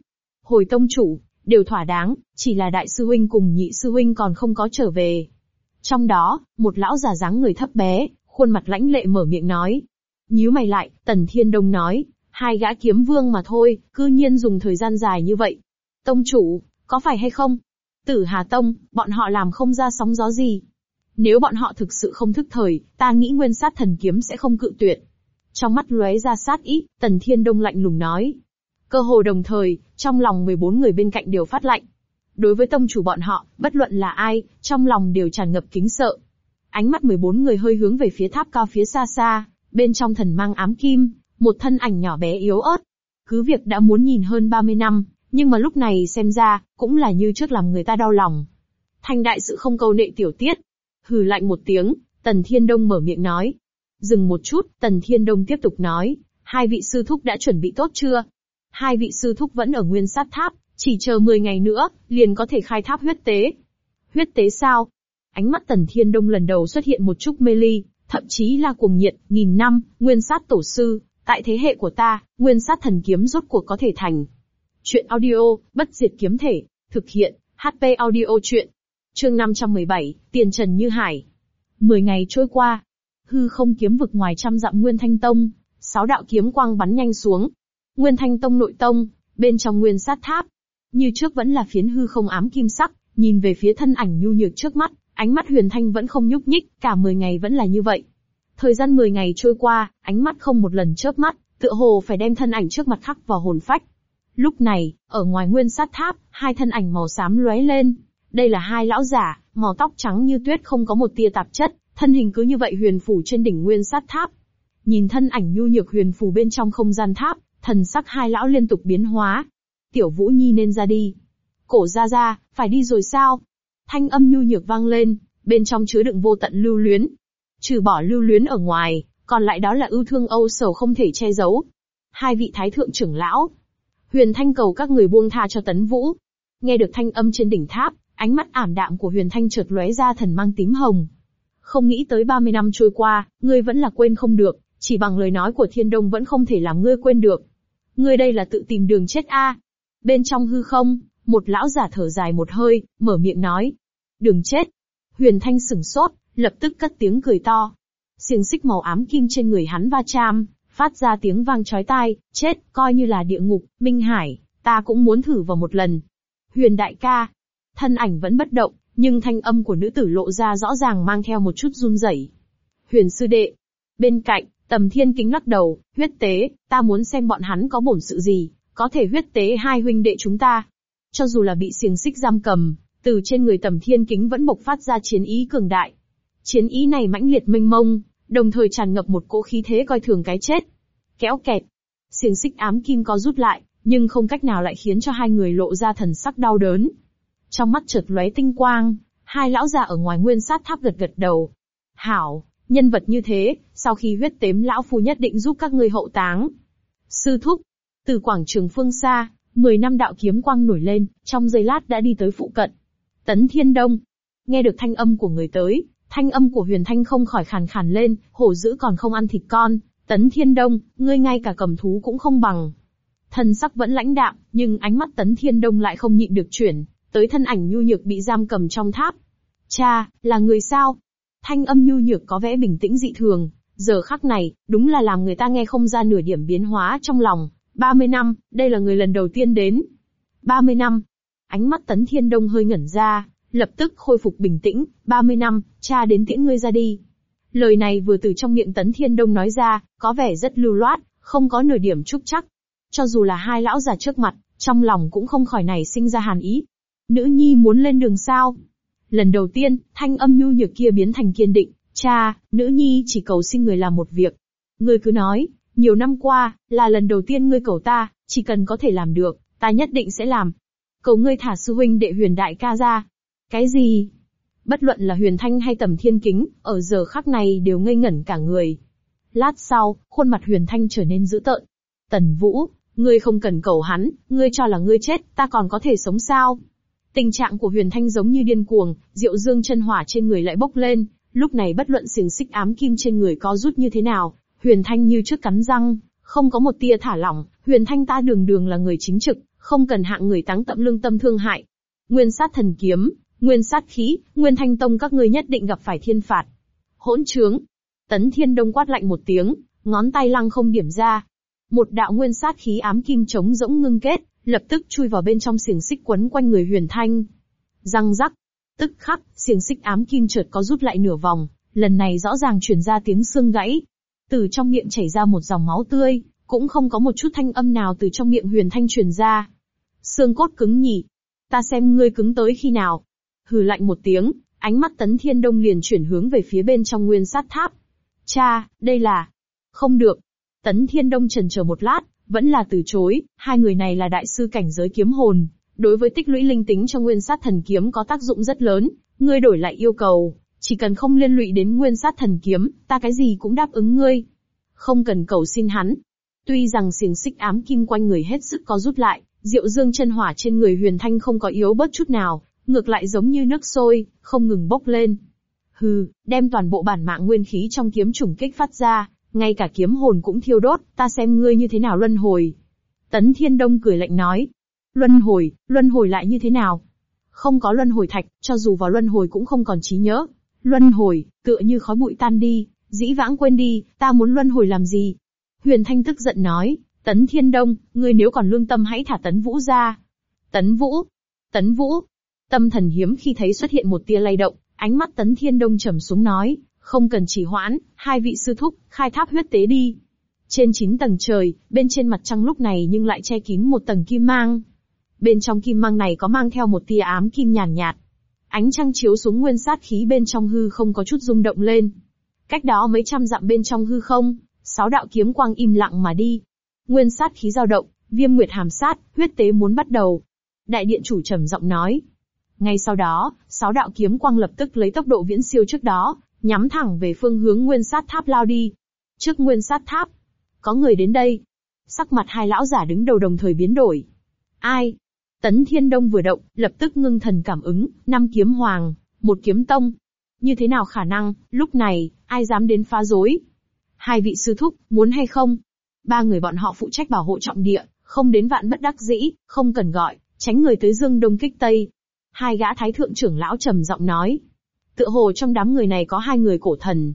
Hồi tông chủ, đều thỏa đáng, chỉ là đại sư huynh cùng nhị sư huynh còn không có trở về. Trong đó, một lão già dáng người thấp bé, khuôn mặt lãnh lệ mở miệng nói. Nhíu mày lại, Tần Thiên Đông nói, hai gã kiếm vương mà thôi, cư nhiên dùng thời gian dài như vậy. Tông chủ, có phải hay không? Tử Hà Tông, bọn họ làm không ra sóng gió gì. Nếu bọn họ thực sự không thức thời, ta nghĩ nguyên sát thần kiếm sẽ không cự tuyệt. Trong mắt lóe ra sát ý, Tần Thiên Đông lạnh lùng nói. Cơ hồ đồng thời, trong lòng 14 người bên cạnh đều phát lạnh. Đối với tông chủ bọn họ, bất luận là ai, trong lòng đều tràn ngập kính sợ. Ánh mắt 14 người hơi hướng về phía tháp cao phía xa xa, bên trong thần mang ám kim, một thân ảnh nhỏ bé yếu ớt. Cứ việc đã muốn nhìn hơn 30 năm, nhưng mà lúc này xem ra, cũng là như trước làm người ta đau lòng. Thành đại sự không câu nệ tiểu tiết. Hừ lạnh một tiếng, Tần Thiên Đông mở miệng nói. Dừng một chút, Tần Thiên Đông tiếp tục nói, hai vị sư thúc đã chuẩn bị tốt chưa? Hai vị sư thúc vẫn ở nguyên sát tháp, chỉ chờ 10 ngày nữa, liền có thể khai tháp huyết tế. Huyết tế sao? Ánh mắt Tần Thiên Đông lần đầu xuất hiện một chút mê ly, thậm chí là cuồng nhiệt, nghìn năm, nguyên sát tổ sư, tại thế hệ của ta, nguyên sát thần kiếm rốt cuộc có thể thành. Chuyện audio, bất diệt kiếm thể, thực hiện, HP audio chuyện. Chương 517, Tiền Trần Như Hải. Mười ngày trôi qua, hư không kiếm vực ngoài trăm dặm Nguyên Thanh Tông, sáu đạo kiếm quang bắn nhanh xuống, Nguyên Thanh Tông nội tông, bên trong nguyên sát tháp. Như trước vẫn là phiến hư không ám kim sắc, nhìn về phía thân ảnh nhu nhược trước mắt, ánh mắt huyền thanh vẫn không nhúc nhích, cả 10 ngày vẫn là như vậy. Thời gian 10 ngày trôi qua, ánh mắt không một lần chớp mắt, tựa hồ phải đem thân ảnh trước mặt khắc vào hồn phách. Lúc này, ở ngoài nguyên sát tháp, hai thân ảnh màu xám lóe lên. Đây là hai lão giả, màu tóc trắng như tuyết không có một tia tạp chất, thân hình cứ như vậy huyền phủ trên đỉnh nguyên sát tháp. Nhìn thân ảnh nhu nhược huyền phủ bên trong không gian tháp, thần sắc hai lão liên tục biến hóa. Tiểu Vũ Nhi nên ra đi. Cổ ra ra, phải đi rồi sao? Thanh âm nhu nhược vang lên, bên trong chứa đựng vô tận lưu luyến. Trừ bỏ lưu luyến ở ngoài, còn lại đó là ưu thương âu sầu không thể che giấu. Hai vị thái thượng trưởng lão. Huyền Thanh cầu các người buông tha cho Tấn Vũ. Nghe được thanh âm trên đỉnh tháp, ánh mắt ảm đạm của Huyền Thanh chợt lóe ra thần mang tím hồng. Không nghĩ tới 30 năm trôi qua, ngươi vẫn là quên không được, chỉ bằng lời nói của Thiên Đông vẫn không thể làm ngươi quên được. Ngươi đây là tự tìm đường chết a. Bên trong hư không, một lão giả thở dài một hơi, mở miệng nói. Đường chết. Huyền Thanh sửng sốt, lập tức cất tiếng cười to. Xiềng xích màu ám kim trên người hắn va chạm, phát ra tiếng vang chói tai, chết, coi như là địa ngục, Minh Hải, ta cũng muốn thử vào một lần. Huyền đại ca, thân ảnh vẫn bất động, nhưng thanh âm của nữ tử lộ ra rõ ràng mang theo một chút run rẩy. Huyền sư đệ. Bên cạnh, tầm thiên kính lắc đầu, huyết tế, ta muốn xem bọn hắn có bổn sự gì, có thể huyết tế hai huynh đệ chúng ta. Cho dù là bị xiềng xích giam cầm, từ trên người tầm thiên kính vẫn bộc phát ra chiến ý cường đại. Chiến ý này mãnh liệt mênh mông, đồng thời tràn ngập một cỗ khí thế coi thường cái chết. Kéo kẹt. Xiềng xích ám kim có rút lại, nhưng không cách nào lại khiến cho hai người lộ ra thần sắc đau đớn. Trong mắt chợt lóe tinh quang, hai lão già ở ngoài nguyên sát tháp gật gật đầu. Hảo, nhân vật như thế, sau khi huyết tếm lão phu nhất định giúp các ngươi hậu táng. Sư thúc, từ quảng trường phương xa, 10 năm đạo kiếm quang nổi lên, trong giây lát đã đi tới phụ cận. Tấn Thiên Đông, nghe được thanh âm của người tới, thanh âm của Huyền Thanh không khỏi khàn khàn lên, hổ dữ còn không ăn thịt con, Tấn Thiên Đông, ngươi ngay cả cầm thú cũng không bằng. Thần sắc vẫn lãnh đạm, nhưng ánh mắt Tấn Thiên Đông lại không nhịn được chuyển, tới thân ảnh nhu nhược bị giam cầm trong tháp. Cha, là người sao? Thanh âm nhu nhược có vẻ bình tĩnh dị thường, giờ khắc này, đúng là làm người ta nghe không ra nửa điểm biến hóa trong lòng. 30 năm, đây là người lần đầu tiên đến. 30 năm. Ánh mắt Tấn Thiên Đông hơi ngẩn ra, lập tức khôi phục bình tĩnh, 30 năm, cha đến tiễn ngươi ra đi. Lời này vừa từ trong miệng Tấn Thiên Đông nói ra, có vẻ rất lưu loát, không có nửa điểm trúc chắc. Cho dù là hai lão già trước mặt, trong lòng cũng không khỏi này sinh ra hàn ý. Nữ nhi muốn lên đường sao? Lần đầu tiên, thanh âm nhu nhược kia biến thành kiên định, cha, nữ nhi chỉ cầu xin người làm một việc. Ngươi cứ nói, nhiều năm qua, là lần đầu tiên ngươi cầu ta, chỉ cần có thể làm được, ta nhất định sẽ làm. Cầu ngươi thả sư huynh đệ huyền đại ca ra. Cái gì? Bất luận là huyền thanh hay tầm thiên kính, ở giờ khắc này đều ngây ngẩn cả người. Lát sau, khuôn mặt huyền thanh trở nên dữ tợn. Tần Vũ, ngươi không cần cầu hắn, ngươi cho là ngươi chết, ta còn có thể sống sao? Tình trạng của Huyền Thanh giống như điên cuồng, diệu dương chân hỏa trên người lại bốc lên, lúc này bất luận xiềng xích ám kim trên người có rút như thế nào, Huyền Thanh như trước cắn răng, không có một tia thả lỏng, Huyền Thanh ta đường đường là người chính trực, không cần hạng người táng tậm lương tâm thương hại. Nguyên sát thần kiếm, nguyên sát khí, nguyên thanh tông các ngươi nhất định gặp phải thiên phạt. Hỗn trướng. Tấn Thiên Đông quát lạnh một tiếng, ngón tay lăng không điểm ra. Một đạo nguyên sát khí ám kim chống rỗng ngưng kết, lập tức chui vào bên trong xiềng xích quấn quanh người huyền thanh. Răng rắc. Tức khắc, xiềng xích ám kim chợt có rút lại nửa vòng, lần này rõ ràng truyền ra tiếng xương gãy. Từ trong miệng chảy ra một dòng máu tươi, cũng không có một chút thanh âm nào từ trong miệng huyền thanh truyền ra. Xương cốt cứng nhỉ. Ta xem ngươi cứng tới khi nào. Hừ lạnh một tiếng, ánh mắt tấn thiên đông liền chuyển hướng về phía bên trong nguyên sát tháp. Cha, đây là... Không được. Tấn thiên đông trần chờ một lát, vẫn là từ chối, hai người này là đại sư cảnh giới kiếm hồn, đối với tích lũy linh tính trong nguyên sát thần kiếm có tác dụng rất lớn, ngươi đổi lại yêu cầu, chỉ cần không liên lụy đến nguyên sát thần kiếm, ta cái gì cũng đáp ứng ngươi. Không cần cầu xin hắn. Tuy rằng xiềng xích ám kim quanh người hết sức có rút lại, diệu dương chân hỏa trên người huyền thanh không có yếu bớt chút nào, ngược lại giống như nước sôi, không ngừng bốc lên. Hừ, đem toàn bộ bản mạng nguyên khí trong kiếm trùng kích phát ra, ngay cả kiếm hồn cũng thiêu đốt, ta xem ngươi như thế nào luân hồi. Tấn Thiên Đông cười lạnh nói. Luân hồi, luân hồi lại như thế nào? Không có luân hồi thạch, cho dù vào luân hồi cũng không còn trí nhớ. Luân hồi, tựa như khói bụi tan đi, dĩ vãng quên đi, ta muốn luân hồi làm gì? Huyền Thanh tức giận nói, Tấn Thiên Đông, ngươi nếu còn lương tâm hãy thả Tấn Vũ ra. Tấn Vũ, Tấn Vũ, tâm thần hiếm khi thấy xuất hiện một tia lay động, ánh mắt Tấn Thiên Đông trầm xuống nói, không cần chỉ hoãn, hai vị sư thúc, khai tháp huyết tế đi. Trên chín tầng trời, bên trên mặt trăng lúc này nhưng lại che kín một tầng kim mang. Bên trong kim mang này có mang theo một tia ám kim nhàn nhạt, Ánh trăng chiếu xuống nguyên sát khí bên trong hư không có chút rung động lên. Cách đó mấy trăm dặm bên trong hư không, sáu đạo kiếm quang im lặng mà đi. Nguyên sát khí dao động, viêm nguyệt hàm sát, huyết tế muốn bắt đầu. Đại điện chủ trầm giọng nói. Ngay sau đó, sáu đạo kiếm quang lập tức lấy tốc độ viễn siêu trước đó, nhắm thẳng về phương hướng nguyên sát tháp lao đi. Trước nguyên sát tháp, có người đến đây. Sắc mặt hai lão giả đứng đầu đồng thời biến đổi. Ai? Tấn Thiên Đông vừa động, lập tức ngưng thần cảm ứng, năm kiếm hoàng, một kiếm tông. Như thế nào khả năng, lúc này, ai dám đến phá rối? Hai vị sư thúc, muốn hay không? Ba người bọn họ phụ trách bảo hộ trọng địa, không đến vạn bất đắc dĩ, không cần gọi, tránh người tới dương đông kích tây. Hai gã thái thượng trưởng lão trầm giọng nói. Tựa hồ trong đám người này có hai người cổ thần.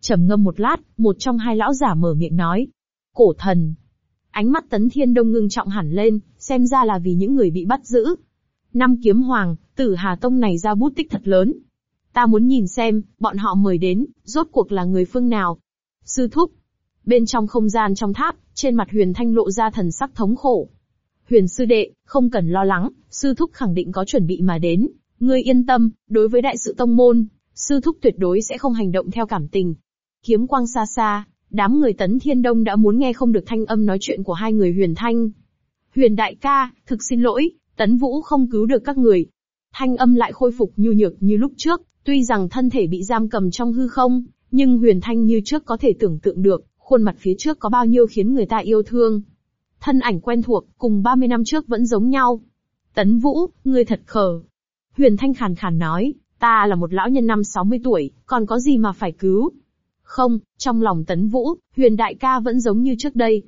trầm ngâm một lát, một trong hai lão giả mở miệng nói. Cổ thần. Ánh mắt tấn thiên đông ngưng trọng hẳn lên, xem ra là vì những người bị bắt giữ. Năm kiếm hoàng, tử Hà Tông này ra bút tích thật lớn. Ta muốn nhìn xem, bọn họ mời đến, rốt cuộc là người phương nào. Sư thúc. Bên trong không gian trong tháp, trên mặt huyền thanh lộ ra thần sắc thống khổ. Huyền sư đệ, không cần lo lắng, sư thúc khẳng định có chuẩn bị mà đến. Ngươi yên tâm, đối với đại sự tông môn, sư thúc tuyệt đối sẽ không hành động theo cảm tình. Kiếm quang xa xa, đám người tấn thiên đông đã muốn nghe không được thanh âm nói chuyện của hai người huyền thanh. Huyền đại ca, thực xin lỗi, tấn vũ không cứu được các người. Thanh âm lại khôi phục nhu nhược như lúc trước, tuy rằng thân thể bị giam cầm trong hư không, nhưng huyền thanh như trước có thể tưởng tượng được, khuôn mặt phía trước có bao nhiêu khiến người ta yêu thương. Thân ảnh quen thuộc, cùng 30 năm trước vẫn giống nhau. Tấn Vũ, ngươi thật khờ. Huyền Thanh khàn khàn nói, ta là một lão nhân năm 60 tuổi, còn có gì mà phải cứu. Không, trong lòng Tấn Vũ, Huyền Đại ca vẫn giống như trước đây.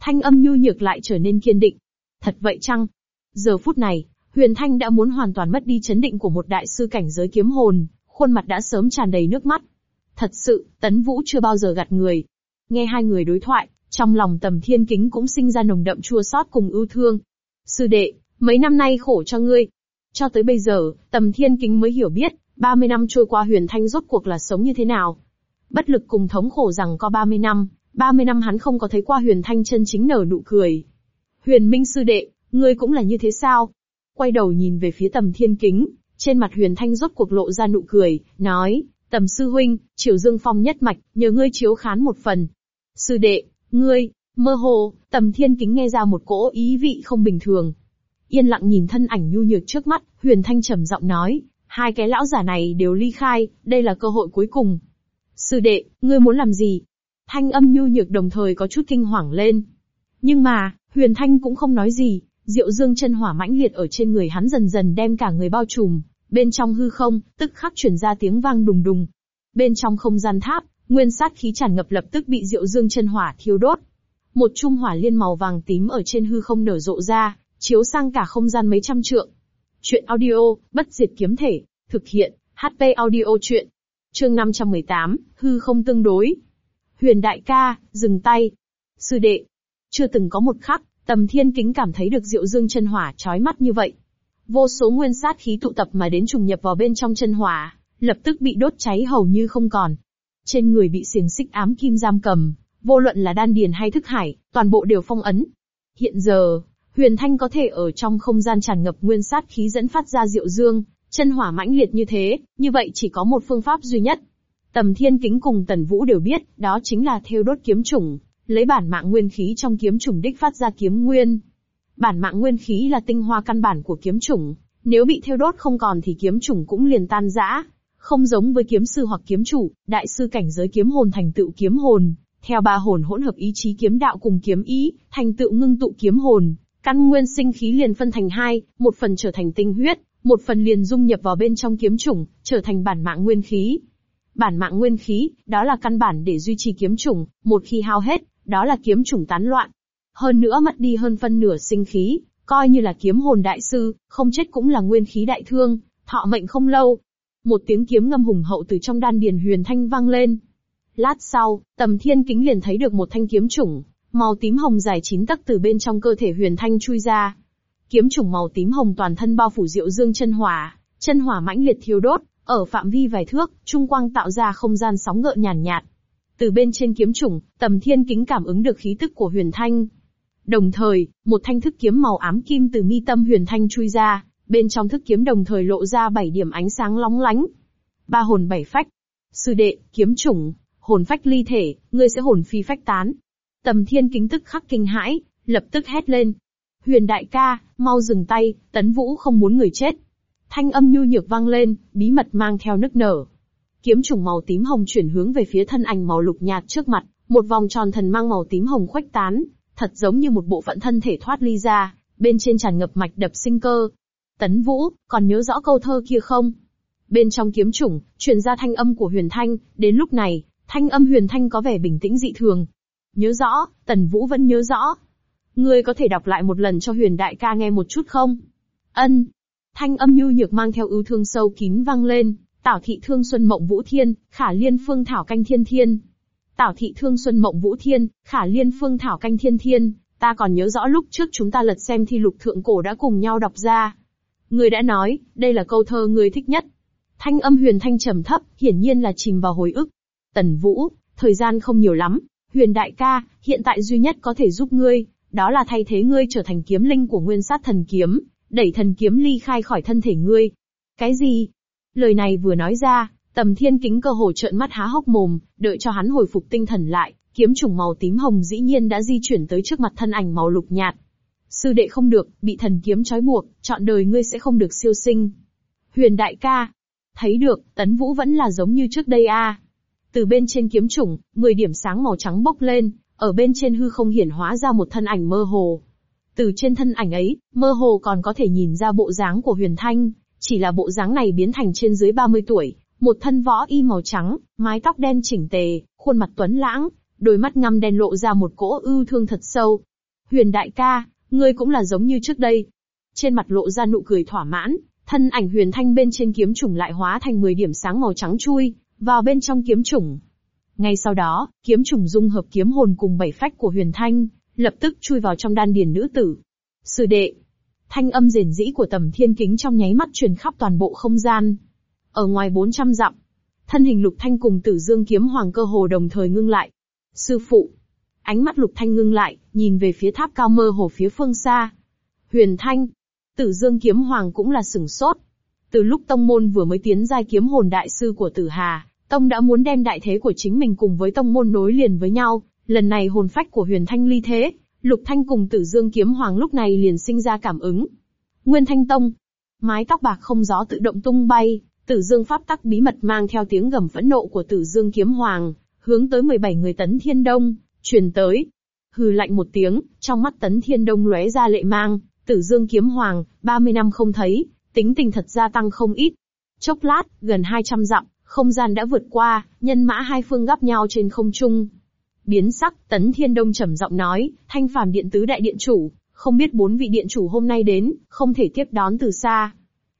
Thanh âm nhu nhược lại trở nên kiên định. Thật vậy chăng? Giờ phút này, Huyền Thanh đã muốn hoàn toàn mất đi chấn định của một đại sư cảnh giới kiếm hồn, khuôn mặt đã sớm tràn đầy nước mắt. Thật sự, Tấn Vũ chưa bao giờ gạt người, Nghe hai người đối thoại, trong lòng tầm thiên kính cũng sinh ra nồng đậm chua xót cùng ưu thương. Sư đệ, mấy năm nay khổ cho ngươi. Cho tới bây giờ, tầm thiên kính mới hiểu biết, 30 năm trôi qua huyền thanh rốt cuộc là sống như thế nào. Bất lực cùng thống khổ rằng có 30 năm, 30 năm hắn không có thấy qua huyền thanh chân chính nở nụ cười. Huyền minh sư đệ, ngươi cũng là như thế sao? Quay đầu nhìn về phía tầm thiên kính, trên mặt huyền thanh rốt cuộc lộ ra nụ cười, nói, tầm sư huynh, triều dương phong nhất mạch, nhờ ngươi chiếu khán một phần. Sư đệ, ngươi, mơ hồ, tầm thiên kính nghe ra một cỗ ý vị không bình thường. Yên lặng nhìn thân ảnh nhu nhược trước mắt, huyền thanh trầm giọng nói, hai cái lão giả này đều ly khai, đây là cơ hội cuối cùng. Sư đệ, ngươi muốn làm gì? Thanh âm nhu nhược đồng thời có chút kinh hoàng lên. Nhưng mà, huyền thanh cũng không nói gì, diệu dương chân hỏa mãnh liệt ở trên người hắn dần dần đem cả người bao trùm, bên trong hư không, tức khắc chuyển ra tiếng vang đùng đùng. Bên trong không gian tháp, Nguyên sát khí tràn ngập lập tức bị Diệu Dương chân hỏa thiêu đốt. Một trung hỏa liên màu vàng tím ở trên hư không nở rộ ra, chiếu sang cả không gian mấy trăm trượng. Chuyện audio, bất diệt kiếm thể, thực hiện, HP audio chuyện. Chương 518, hư không tương đối. Huyền đại ca, dừng tay. Sư đệ. Chưa từng có một khắc, tầm thiên kính cảm thấy được diệu dương chân hỏa chói mắt như vậy. Vô số nguyên sát khí tụ tập mà đến trùng nhập vào bên trong chân hỏa, lập tức bị đốt cháy hầu như không còn. Trên người bị xiềng xích ám kim giam cầm, vô luận là đan điền hay thức hải, toàn bộ đều phong ấn. Hiện giờ, Huyền Thanh có thể ở trong không gian tràn ngập nguyên sát khí dẫn phát ra diệu dương, chân hỏa mãnh liệt như thế, như vậy chỉ có một phương pháp duy nhất. Tầm Thiên Kính cùng Tần Vũ đều biết, đó chính là theo đốt kiếm chủng, lấy bản mạng nguyên khí trong kiếm chủng đích phát ra kiếm nguyên. Bản mạng nguyên khí là tinh hoa căn bản của kiếm chủng, nếu bị theo đốt không còn thì kiếm chủng cũng liền tan rã. Không giống với kiếm sư hoặc kiếm chủ, đại sư cảnh giới kiếm hồn thành tựu kiếm hồn, theo ba hồn hỗn hợp ý chí kiếm đạo cùng kiếm ý, thành tựu ngưng tụ kiếm hồn, căn nguyên sinh khí liền phân thành hai, một phần trở thành tinh huyết, một phần liền dung nhập vào bên trong kiếm chủng, trở thành bản mạng nguyên khí. Bản mạng nguyên khí, đó là căn bản để duy trì kiếm chủng, một khi hao hết, đó là kiếm chủng tán loạn. Hơn nữa mất đi hơn phân nửa sinh khí, coi như là kiếm hồn đại sư, không chết cũng là nguyên khí đại thương, thọ mệnh không lâu, một tiếng kiếm ngâm hùng hậu từ trong đan điền huyền thanh vang lên. Lát sau, tầm thiên kính liền thấy được một thanh kiếm chủng, màu tím hồng dài chín tấc từ bên trong cơ thể huyền thanh chui ra. Kiếm chủng màu tím hồng toàn thân bao phủ diệu dương chân hỏa, chân hỏa mãnh liệt thiêu đốt, ở phạm vi vài thước, trung quang tạo ra không gian sóng gợn nhàn nhạt, Từ bên trên kiếm chủng, tầm thiên kính cảm ứng được khí tức của huyền thanh. Đồng thời, một thanh thức kiếm màu ám kim từ mi tâm huyền thanh chui ra, Bên trong thức kiếm đồng thời lộ ra bảy điểm ánh sáng lóng lánh. Ba hồn bảy phách. Sư đệ, kiếm chủng, hồn phách ly thể, ngươi sẽ hồn phi phách tán. Tầm thiên kính tức khắc kinh hãi, lập tức hét lên. Huyền đại ca, mau dừng tay, tấn vũ không muốn người chết. Thanh âm nhu nhược vang lên, bí mật mang theo nức nở. Kiếm trùng màu tím hồng chuyển hướng về phía thân ảnh màu lục nhạt trước mặt, một vòng tròn thần mang màu tím hồng khuếch tán, thật giống như một bộ phận thân thể thoát ly ra, bên trên tràn ngập mạch đập sinh cơ. Tấn Vũ, còn nhớ rõ câu thơ kia không? Bên trong kiếm chủng truyền ra thanh âm của Huyền Thanh, đến lúc này, thanh âm Huyền Thanh có vẻ bình tĩnh dị thường. Nhớ rõ, Tần Vũ vẫn nhớ rõ. Ngươi có thể đọc lại một lần cho Huyền Đại ca nghe một chút không? Ân. Thanh âm nhu nhược mang theo ưu thương sâu kín vang lên, Tảo thị thương xuân mộng vũ thiên, khả liên phương thảo canh thiên thiên. Tảo thị thương xuân mộng vũ thiên, khả liên phương thảo canh thiên thiên, ta còn nhớ rõ lúc trước chúng ta lật xem thi lục thượng cổ đã cùng nhau đọc ra. Người đã nói, đây là câu thơ người thích nhất. Thanh âm huyền thanh trầm thấp, hiển nhiên là chìm vào hồi ức. Tần Vũ, thời gian không nhiều lắm, huyền đại ca, hiện tại duy nhất có thể giúp ngươi, đó là thay thế ngươi trở thành kiếm linh của nguyên sát thần kiếm, đẩy thần kiếm ly khai khỏi thân thể ngươi. Cái gì? Lời này vừa nói ra, tầm thiên kính cơ hồ trợn mắt há hốc mồm, đợi cho hắn hồi phục tinh thần lại, kiếm trùng màu tím hồng dĩ nhiên đã di chuyển tới trước mặt thân ảnh màu lục nhạt. Sư đệ không được, bị thần kiếm trói buộc, chọn đời ngươi sẽ không được siêu sinh. Huyền đại ca, thấy được, tấn vũ vẫn là giống như trước đây a. Từ bên trên kiếm trùng, 10 điểm sáng màu trắng bốc lên, ở bên trên hư không hiển hóa ra một thân ảnh mơ hồ. Từ trên thân ảnh ấy, mơ hồ còn có thể nhìn ra bộ dáng của Huyền Thanh, chỉ là bộ dáng này biến thành trên dưới 30 tuổi, một thân võ y màu trắng, mái tóc đen chỉnh tề, khuôn mặt tuấn lãng, đôi mắt ngăm đen lộ ra một cỗ ưu thương thật sâu. Huyền đại ca, ngươi cũng là giống như trước đây. Trên mặt lộ ra nụ cười thỏa mãn, thân ảnh huyền thanh bên trên kiếm trùng lại hóa thành 10 điểm sáng màu trắng chui, vào bên trong kiếm trùng. Ngay sau đó, kiếm trùng dung hợp kiếm hồn cùng bảy phách của huyền thanh, lập tức chui vào trong đan điền nữ tử. Sư đệ, Thanh âm rền rĩ của tầm thiên kính trong nháy mắt truyền khắp toàn bộ không gian. Ở ngoài 400 dặm, thân hình lục thanh cùng tử dương kiếm hoàng cơ hồ đồng thời ngưng lại. Sư phụ. Ánh mắt lục thanh ngưng lại, nhìn về phía tháp cao mơ hồ phía phương xa. Huyền thanh. Tử dương kiếm hoàng cũng là sửng sốt. Từ lúc tông môn vừa mới tiến giai kiếm hồn đại sư của tử hà, tông đã muốn đem đại thế của chính mình cùng với tông môn nối liền với nhau. Lần này hồn phách của huyền thanh ly thế, Lục Thanh cùng Tử Dương Kiếm Hoàng lúc này liền sinh ra cảm ứng. Nguyên Thanh Tông. Mái tóc bạc không gió tự động tung bay, Tử Dương Pháp tắc bí mật mang theo tiếng gầm phẫn nộ của Tử Dương Kiếm Hoàng, hướng tới 17 người Tấn Thiên Đông, truyền tới. Hừ lạnh một tiếng, trong mắt Tấn Thiên Đông lóe ra lệ mang, Tử Dương Kiếm Hoàng, 30 năm không thấy, tính tình thật gia tăng không ít. Chốc lát, gần 200 dặm, không gian đã vượt qua, nhân mã hai phương gấp nhau trên không trung. Biến sắc, Tấn Thiên Đông trầm giọng nói, thanh phàm điện tứ đại điện chủ, không biết bốn vị điện chủ hôm nay đến, không thể tiếp đón từ xa.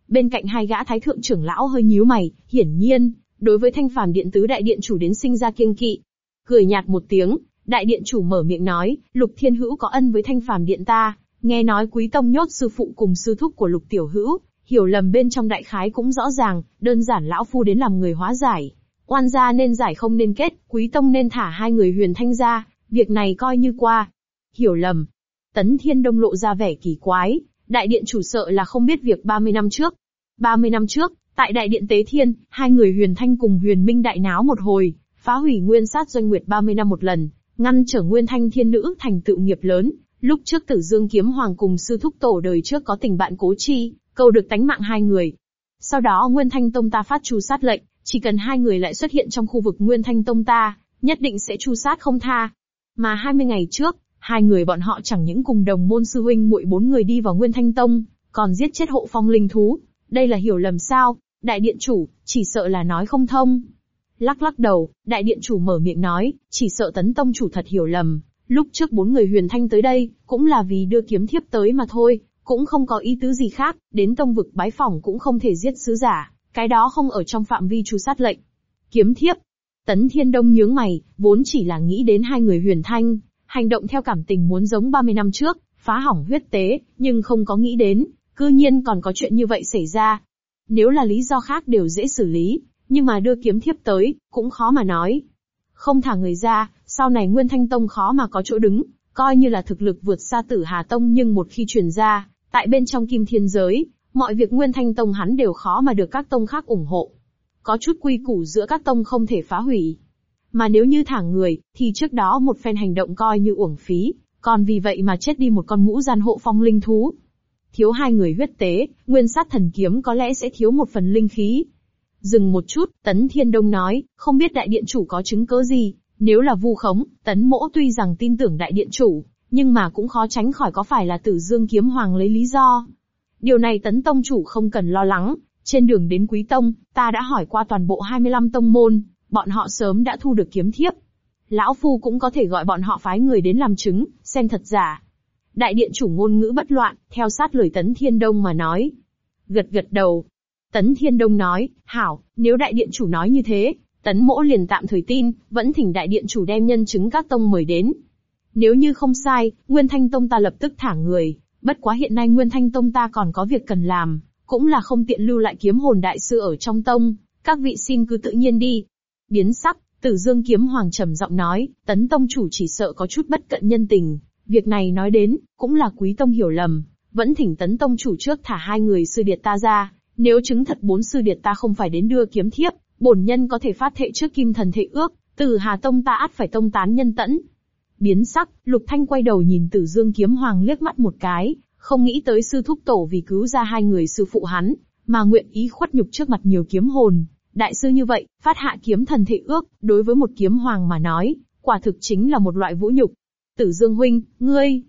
Bên cạnh hai gã thái thượng trưởng lão hơi nhíu mày, hiển nhiên, đối với thanh phàm điện tứ đại điện chủ đến sinh ra kiêng kỵ. Cười nhạt một tiếng, đại điện chủ mở miệng nói, lục thiên hữu có ân với thanh phàm điện ta, nghe nói quý tông nhốt sư phụ cùng sư thúc của lục tiểu hữu, hiểu lầm bên trong đại khái cũng rõ ràng, đơn giản lão phu đến làm người hóa giải. Oan gia nên giải không nên kết, quý tông nên thả hai người huyền thanh ra, việc này coi như qua. Hiểu lầm. Tấn Thiên Đông lộ ra vẻ kỳ quái, đại điện chủ sợ là không biết việc 30 năm trước. 30 năm trước, tại đại điện Tế Thiên, hai người huyền thanh cùng huyền minh đại náo một hồi, phá hủy nguyên sát doanh nguyệt 30 năm một lần, ngăn trở nguyên thanh thiên nữ thành tựu nghiệp lớn. Lúc trước tử dương kiếm hoàng cùng sư thúc tổ đời trước có tình bạn cố chi, cầu được tánh mạng hai người. Sau đó Nguyên Thanh Tông ta phát chu sát lệnh, chỉ cần hai người lại xuất hiện trong khu vực Nguyên Thanh Tông ta, nhất định sẽ chu sát không tha. Mà 20 ngày trước, hai người bọn họ chẳng những cùng đồng môn sư huynh muội bốn người đi vào Nguyên Thanh Tông, còn giết chết hộ phong linh thú. Đây là hiểu lầm sao? Đại điện chủ, chỉ sợ là nói không thông. Lắc lắc đầu, đại điện chủ mở miệng nói, chỉ sợ tấn tông chủ thật hiểu lầm. Lúc trước bốn người huyền thanh tới đây, cũng là vì đưa kiếm thiếp tới mà thôi, cũng không có ý tứ gì khác, đến tông vực bái phỏng cũng không thể giết sứ giả. Cái đó không ở trong phạm vi chu sát lệnh. Kiếm thiếp. Tấn Thiên Đông nhướng mày, vốn chỉ là nghĩ đến hai người huyền thanh, hành động theo cảm tình muốn giống 30 năm trước, phá hỏng huyết tế, nhưng không có nghĩ đến, cư nhiên còn có chuyện như vậy xảy ra. Nếu là lý do khác đều dễ xử lý, nhưng mà đưa kiếm thiếp tới, cũng khó mà nói. Không thả người ra, sau này Nguyên Thanh Tông khó mà có chỗ đứng, coi như là thực lực vượt xa tử Hà Tông nhưng một khi truyền ra, tại bên trong kim thiên giới, Mọi việc Nguyên Thanh Tông hắn đều khó mà được các tông khác ủng hộ. Có chút quy củ giữa các tông không thể phá hủy. Mà nếu như thả người, thì trước đó một phen hành động coi như uổng phí, còn vì vậy mà chết đi một con mũ gian hộ phong linh thú. Thiếu hai người huyết tế, nguyên sát thần kiếm có lẽ sẽ thiếu một phần linh khí. Dừng một chút, Tấn Thiên Đông nói, không biết đại điện chủ có chứng cứ gì, nếu là vu khống, Tấn Mỗ tuy rằng tin tưởng đại điện chủ, nhưng mà cũng khó tránh khỏi có phải là tử dương kiếm hoàng lấy lý do. Điều này Tấn Tông chủ không cần lo lắng, trên đường đến Quý Tông, ta đã hỏi qua toàn bộ 25 tông môn, bọn họ sớm đã thu được kiếm thiếp. Lão Phu cũng có thể gọi bọn họ phái người đến làm chứng, xem thật giả. Đại điện chủ ngôn ngữ bất loạn, theo sát lời Tấn Thiên Đông mà nói. Gật gật đầu. Tấn Thiên Đông nói, hảo, nếu đại điện chủ nói như thế, Tấn Mỗ liền tạm thời tin, vẫn thỉnh đại điện chủ đem nhân chứng các tông mời đến. Nếu như không sai, Nguyên Thanh Tông ta lập tức thả người, bất quá hiện nay Nguyên Thanh Tông ta còn có việc cần làm, cũng là không tiện lưu lại kiếm hồn đại sư ở trong tông, các vị xin cứ tự nhiên đi. Biến sắc, Tử Dương Kiếm Hoàng trầm giọng nói, Tấn Tông chủ chỉ sợ có chút bất cận nhân tình, việc này nói đến, cũng là Quý Tông hiểu lầm, vẫn thỉnh Tấn Tông chủ trước thả hai người sư điệt ta ra, nếu chứng thật bốn sư điệt ta không phải đến đưa kiếm thiếp, bổn nhân có thể phát thệ trước Kim Thần Thệ ước, Tử Hà Tông ta át phải tông tán nhân tẫn. Biến sắc, Lục Thanh quay đầu nhìn Tử Dương Kiếm Hoàng liếc mắt một cái, không nghĩ tới sư thúc tổ vì cứu ra hai người sư phụ hắn, mà nguyện ý khuất nhục trước mặt nhiều kiếm hồn. Đại sư như vậy, phát hạ kiếm thần thệ ước, đối với một kiếm hoàng mà nói, quả thực chính là một loại vũ nhục. Tử Dương huynh, ngươi.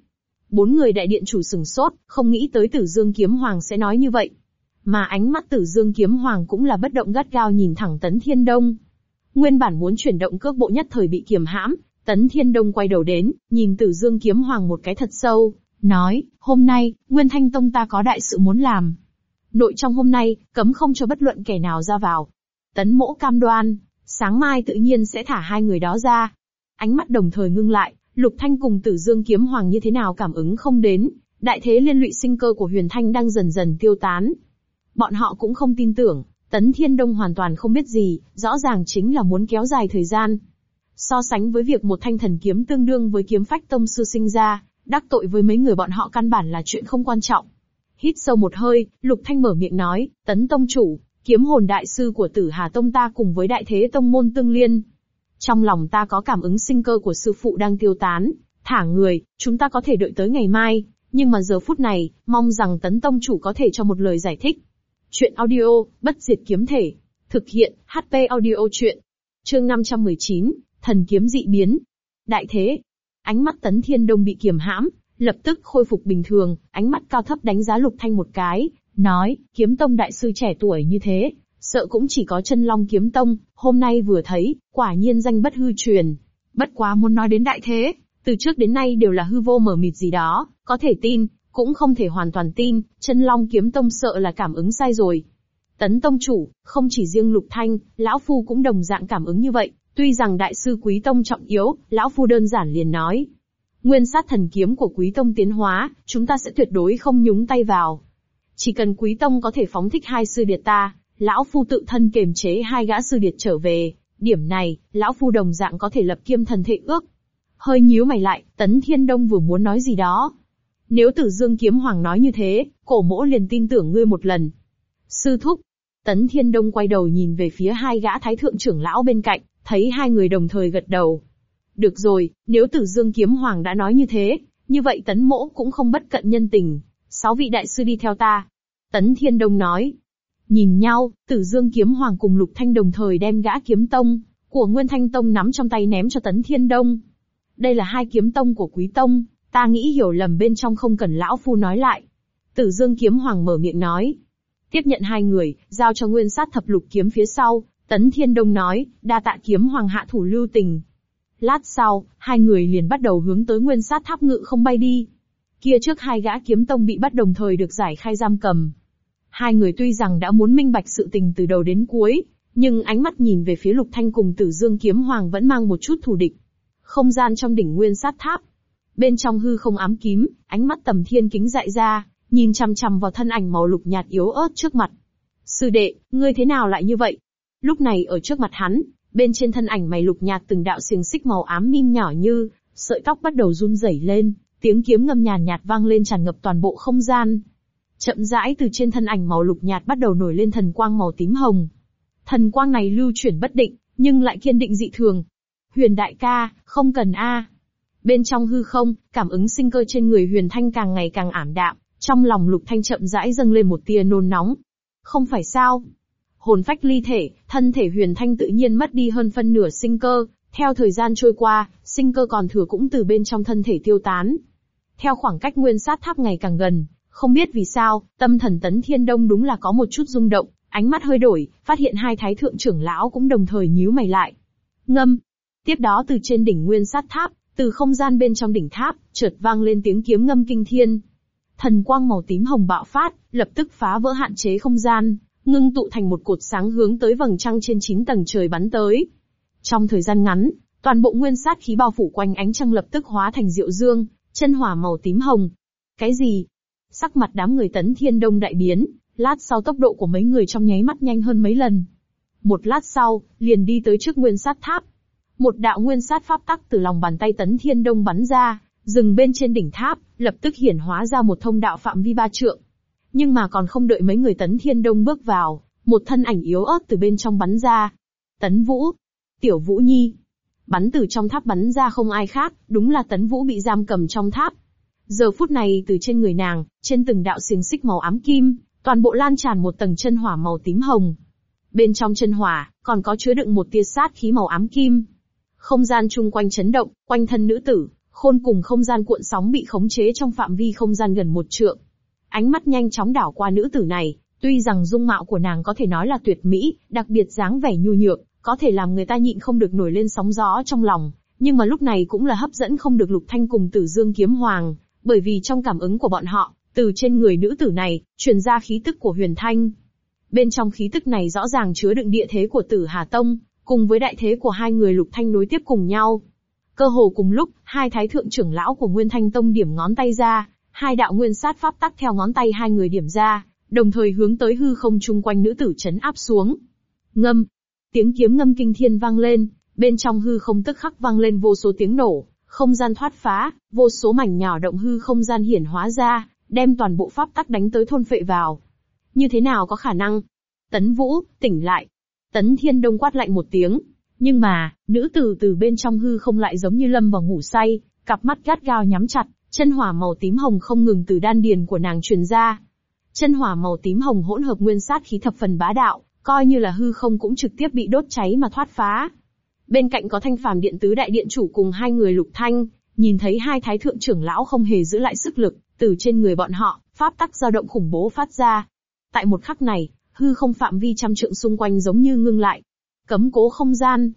Bốn người đại điện chủ sừng sốt, không nghĩ tới Tử Dương kiếm hoàng sẽ nói như vậy. Mà ánh mắt Tử Dương kiếm hoàng cũng là bất động gắt gao nhìn thẳng Tấn Thiên Đông. Nguyên bản muốn chuyển động cước bộ nhất thời bị kiềm hãm, Tấn Thiên Đông quay đầu đến, nhìn Tử Dương kiếm hoàng một cái thật sâu, nói, hôm nay, Nguyên Thanh Tông ta có đại sự muốn làm. Nội trong hôm nay, cấm không cho bất luận kẻ nào ra vào. Tấn mỗ cam đoan, sáng mai tự nhiên sẽ thả hai người đó ra. Ánh mắt đồng thời ngưng lại, Lục Thanh cùng Tử Dương Kiếm Hoàng như thế nào cảm ứng không đến, đại thế liên lụy sinh cơ của Huyền Thanh đang dần dần tiêu tán. Bọn họ cũng không tin tưởng, Tấn Thiên Đông hoàn toàn không biết gì, rõ ràng chính là muốn kéo dài thời gian. So sánh với việc một thanh thần kiếm tương đương với kiếm phách tông sư sinh ra, đắc tội với mấy người bọn họ căn bản là chuyện không quan trọng. Hít sâu một hơi, Lục Thanh mở miệng nói, tấn tông chủ, kiếm hồn đại sư của tử Hà Tông ta cùng với đại thế tông môn tương liên. Trong lòng ta có cảm ứng sinh cơ của sư phụ đang tiêu tán, thả người, chúng ta có thể đợi tới ngày mai, nhưng mà giờ phút này, mong rằng tấn tông chủ có thể cho một lời giải thích. Chuyện audio, bất diệt kiếm thể. Thực hiện, HP audio chuyện. Chương 519, thần kiếm dị biến. Đại thế, Ánh mắt Tấn Thiên Đông bị kiềm hãm, lập tức khôi phục bình thường, ánh mắt cao thấp đánh giá Lục Thanh một cái, nói, kiếm tông đại sư trẻ tuổi như thế, sợ cũng chỉ có chân long kiếm tông, hôm nay vừa thấy, quả nhiên danh bất hư truyền. Bất quá muốn nói đến đại thế, từ trước đến nay đều là hư vô mở mịt gì đó, có thể tin, cũng không thể hoàn toàn tin, chân long kiếm tông sợ là cảm ứng sai rồi. Tấn tông chủ, không chỉ riêng lục thanh, lão phu cũng đồng dạng cảm ứng như vậy, Tuy rằng đại sư Quý Tông trọng yếu, lão phu đơn giản liền nói. Nguyên sát thần kiếm của Quý Tông tiến hóa, chúng ta sẽ tuyệt đối không nhúng tay vào. Chỉ cần Quý Tông có thể phóng thích hai sư điệt ta, lão phu tự thân kiềm chế hai gã sư điệt trở về, điểm này, lão phu đồng dạng có thể lập kiêm thần thệ ước. Hơi nhíu mày lại, Tấn Thiên Đông vừa muốn nói gì đó. Nếu Tử Dương Kiếm Hoàng nói như thế, cổ mỗ liền tin tưởng ngươi một lần. Sư thúc. Tấn Thiên Đông quay đầu nhìn về phía hai gã thái thượng trưởng lão bên cạnh, Thấy hai người đồng thời gật đầu. Được rồi, nếu Tử Dương Kiếm Hoàng đã nói như thế, như vậy Tấn Mỗ cũng không bất cận nhân tình. Sáu vị đại sư đi theo ta. Tấn Thiên Đông nói. Nhìn nhau, Tử Dương Kiếm Hoàng cùng Lục Thanh đồng thời đem gã kiếm tông của Nguyên Thanh Tông nắm trong tay ném cho Tấn Thiên Đông. Đây là hai kiếm tông của Quý Tông, ta nghĩ hiểu lầm bên trong không cần lão phu nói lại. Tử Dương Kiếm Hoàng mở miệng nói. Tiếp nhận hai người, giao cho Nguyên Sát Thập Lục Kiếm phía sau, Tấn Thiên Đông nói, đa tạ kiếm hoàng hạ thủ lưu tình. Lát sau, hai người liền bắt đầu hướng tới nguyên sát tháp ngự không bay đi. Kia trước hai gã kiếm tông bị bắt đồng thời được giải khai giam cầm. Hai người tuy rằng đã muốn minh bạch sự tình từ đầu đến cuối, nhưng ánh mắt nhìn về phía lục thanh cùng tử dương kiếm hoàng vẫn mang một chút thù địch. Không gian trong đỉnh nguyên sát tháp. Bên trong hư không ám kiếm, ánh mắt tầm thiên kính dại ra, nhìn chằm chằm vào thân ảnh màu lục nhạt yếu ớt trước mặt. Sư đệ, ngươi thế nào lại như vậy? Lúc này ở trước mặt hắn, bên trên thân ảnh mày lục nhạt từng đạo xiềng xích màu ám mim nhỏ như, sợi tóc bắt đầu run rẩy lên, tiếng kiếm ngâm nhàn nhạt vang lên tràn ngập toàn bộ không gian. Chậm rãi từ trên thân ảnh màu lục nhạt bắt đầu nổi lên thần quang màu tím hồng. Thần quang này lưu chuyển bất định, nhưng lại kiên định dị thường. Huyền đại ca, không cần a. Bên trong hư không, cảm ứng sinh cơ trên người Huyền Thanh càng ngày càng ảm đạm, trong lòng Lục Thanh chậm rãi dâng lên một tia nôn nóng. Không phải sao? Hồn phách ly thể, thân thể Huyền Thanh tự nhiên mất đi hơn phân nửa sinh cơ, theo thời gian trôi qua, sinh cơ còn thừa cũng từ bên trong thân thể tiêu tán. Theo khoảng cách nguyên sát tháp ngày càng gần, không biết vì sao, tâm thần tấn thiên đông đúng là có một chút rung động, ánh mắt hơi đổi, phát hiện hai thái thượng trưởng lão cũng đồng thời nhíu mày lại. Ngâm. Tiếp đó từ trên đỉnh nguyên sát tháp, từ không gian bên trong đỉnh tháp, chợt vang lên tiếng kiếm ngâm kinh thiên. Thần quang màu tím hồng bạo phát, lập tức phá vỡ hạn chế không gian, ngưng tụ thành một cột sáng hướng tới vầng trăng trên chín tầng trời bắn tới. Trong thời gian ngắn, toàn bộ nguyên sát khí bao phủ quanh ánh trăng lập tức hóa thành diệu dương, chân hỏa màu tím hồng. Cái gì? Sắc mặt đám người tấn thiên đông đại biến, lát sau tốc độ của mấy người trong nháy mắt nhanh hơn mấy lần. Một lát sau, liền đi tới trước nguyên sát tháp. Một đạo nguyên sát pháp tắc từ lòng bàn tay tấn thiên đông bắn ra, dừng bên trên đỉnh tháp, lập tức hiển hóa ra một thông đạo phạm vi ba trượng. Nhưng mà còn không đợi mấy người tấn thiên đông bước vào, một thân ảnh yếu ớt từ bên trong bắn ra. Tấn Vũ, Tiểu Vũ Nhi. Bắn từ trong tháp bắn ra không ai khác, đúng là Tấn Vũ bị giam cầm trong tháp. Giờ phút này từ trên người nàng, trên từng đạo xiềng xích màu ám kim, toàn bộ lan tràn một tầng chân hỏa màu tím hồng. Bên trong chân hỏa, còn có chứa đựng một tia sát khí màu ám kim. Không gian chung quanh chấn động, quanh thân nữ tử, khôn cùng không gian cuộn sóng bị khống chế trong phạm vi không gian gần một trượng. Ánh mắt nhanh chóng đảo qua nữ tử này, tuy rằng dung mạo của nàng có thể nói là tuyệt mỹ, đặc biệt dáng vẻ nhu nhược, có thể làm người ta nhịn không được nổi lên sóng gió trong lòng, nhưng mà lúc này cũng là hấp dẫn không được Lục Thanh cùng Tử Dương Kiếm Hoàng, bởi vì trong cảm ứng của bọn họ, từ trên người nữ tử này, truyền ra khí tức của Huyền Thanh. Bên trong khí tức này rõ ràng chứa đựng địa thế của Tử Hà Tông, cùng với đại thế của hai người Lục Thanh nối tiếp cùng nhau. Cơ hồ cùng lúc, hai thái thượng trưởng lão của Nguyên Thanh Tông điểm ngón tay ra, hai đạo nguyên sát pháp tắc theo ngón tay hai người điểm ra, đồng thời hướng tới hư không chung quanh nữ tử chấn áp xuống. Ngâm, tiếng kiếm ngâm kinh thiên vang lên, bên trong hư không tức khắc vang lên vô số tiếng nổ, không gian thoát phá, vô số mảnh nhỏ động hư không gian hiển hóa ra, đem toàn bộ pháp tắc đánh tới thôn phệ vào. Như thế nào có khả năng? Tấn Vũ, tỉnh lại. Tấn Thiên Đông quát lạnh một tiếng. Nhưng mà, nữ tử từ bên trong hư không lại giống như lâm vào ngủ say, cặp mắt gắt gao nhắm chặt, chân hỏa màu tím hồng không ngừng từ đan điền của nàng truyền ra. Chân hỏa màu tím hồng hỗn hợp nguyên sát khí thập phần bá đạo, coi như là hư không cũng trực tiếp bị đốt cháy mà thoát phá. Bên cạnh có thanh phàm điện tứ đại điện chủ cùng hai người lục thanh, nhìn thấy hai thái thượng trưởng lão không hề giữ lại sức lực, từ trên người bọn họ, pháp tắc dao động khủng bố phát ra. Tại một khắc này, hư không phạm vi trăm trượng xung quanh giống như ngưng lại. Cấm cố không gian.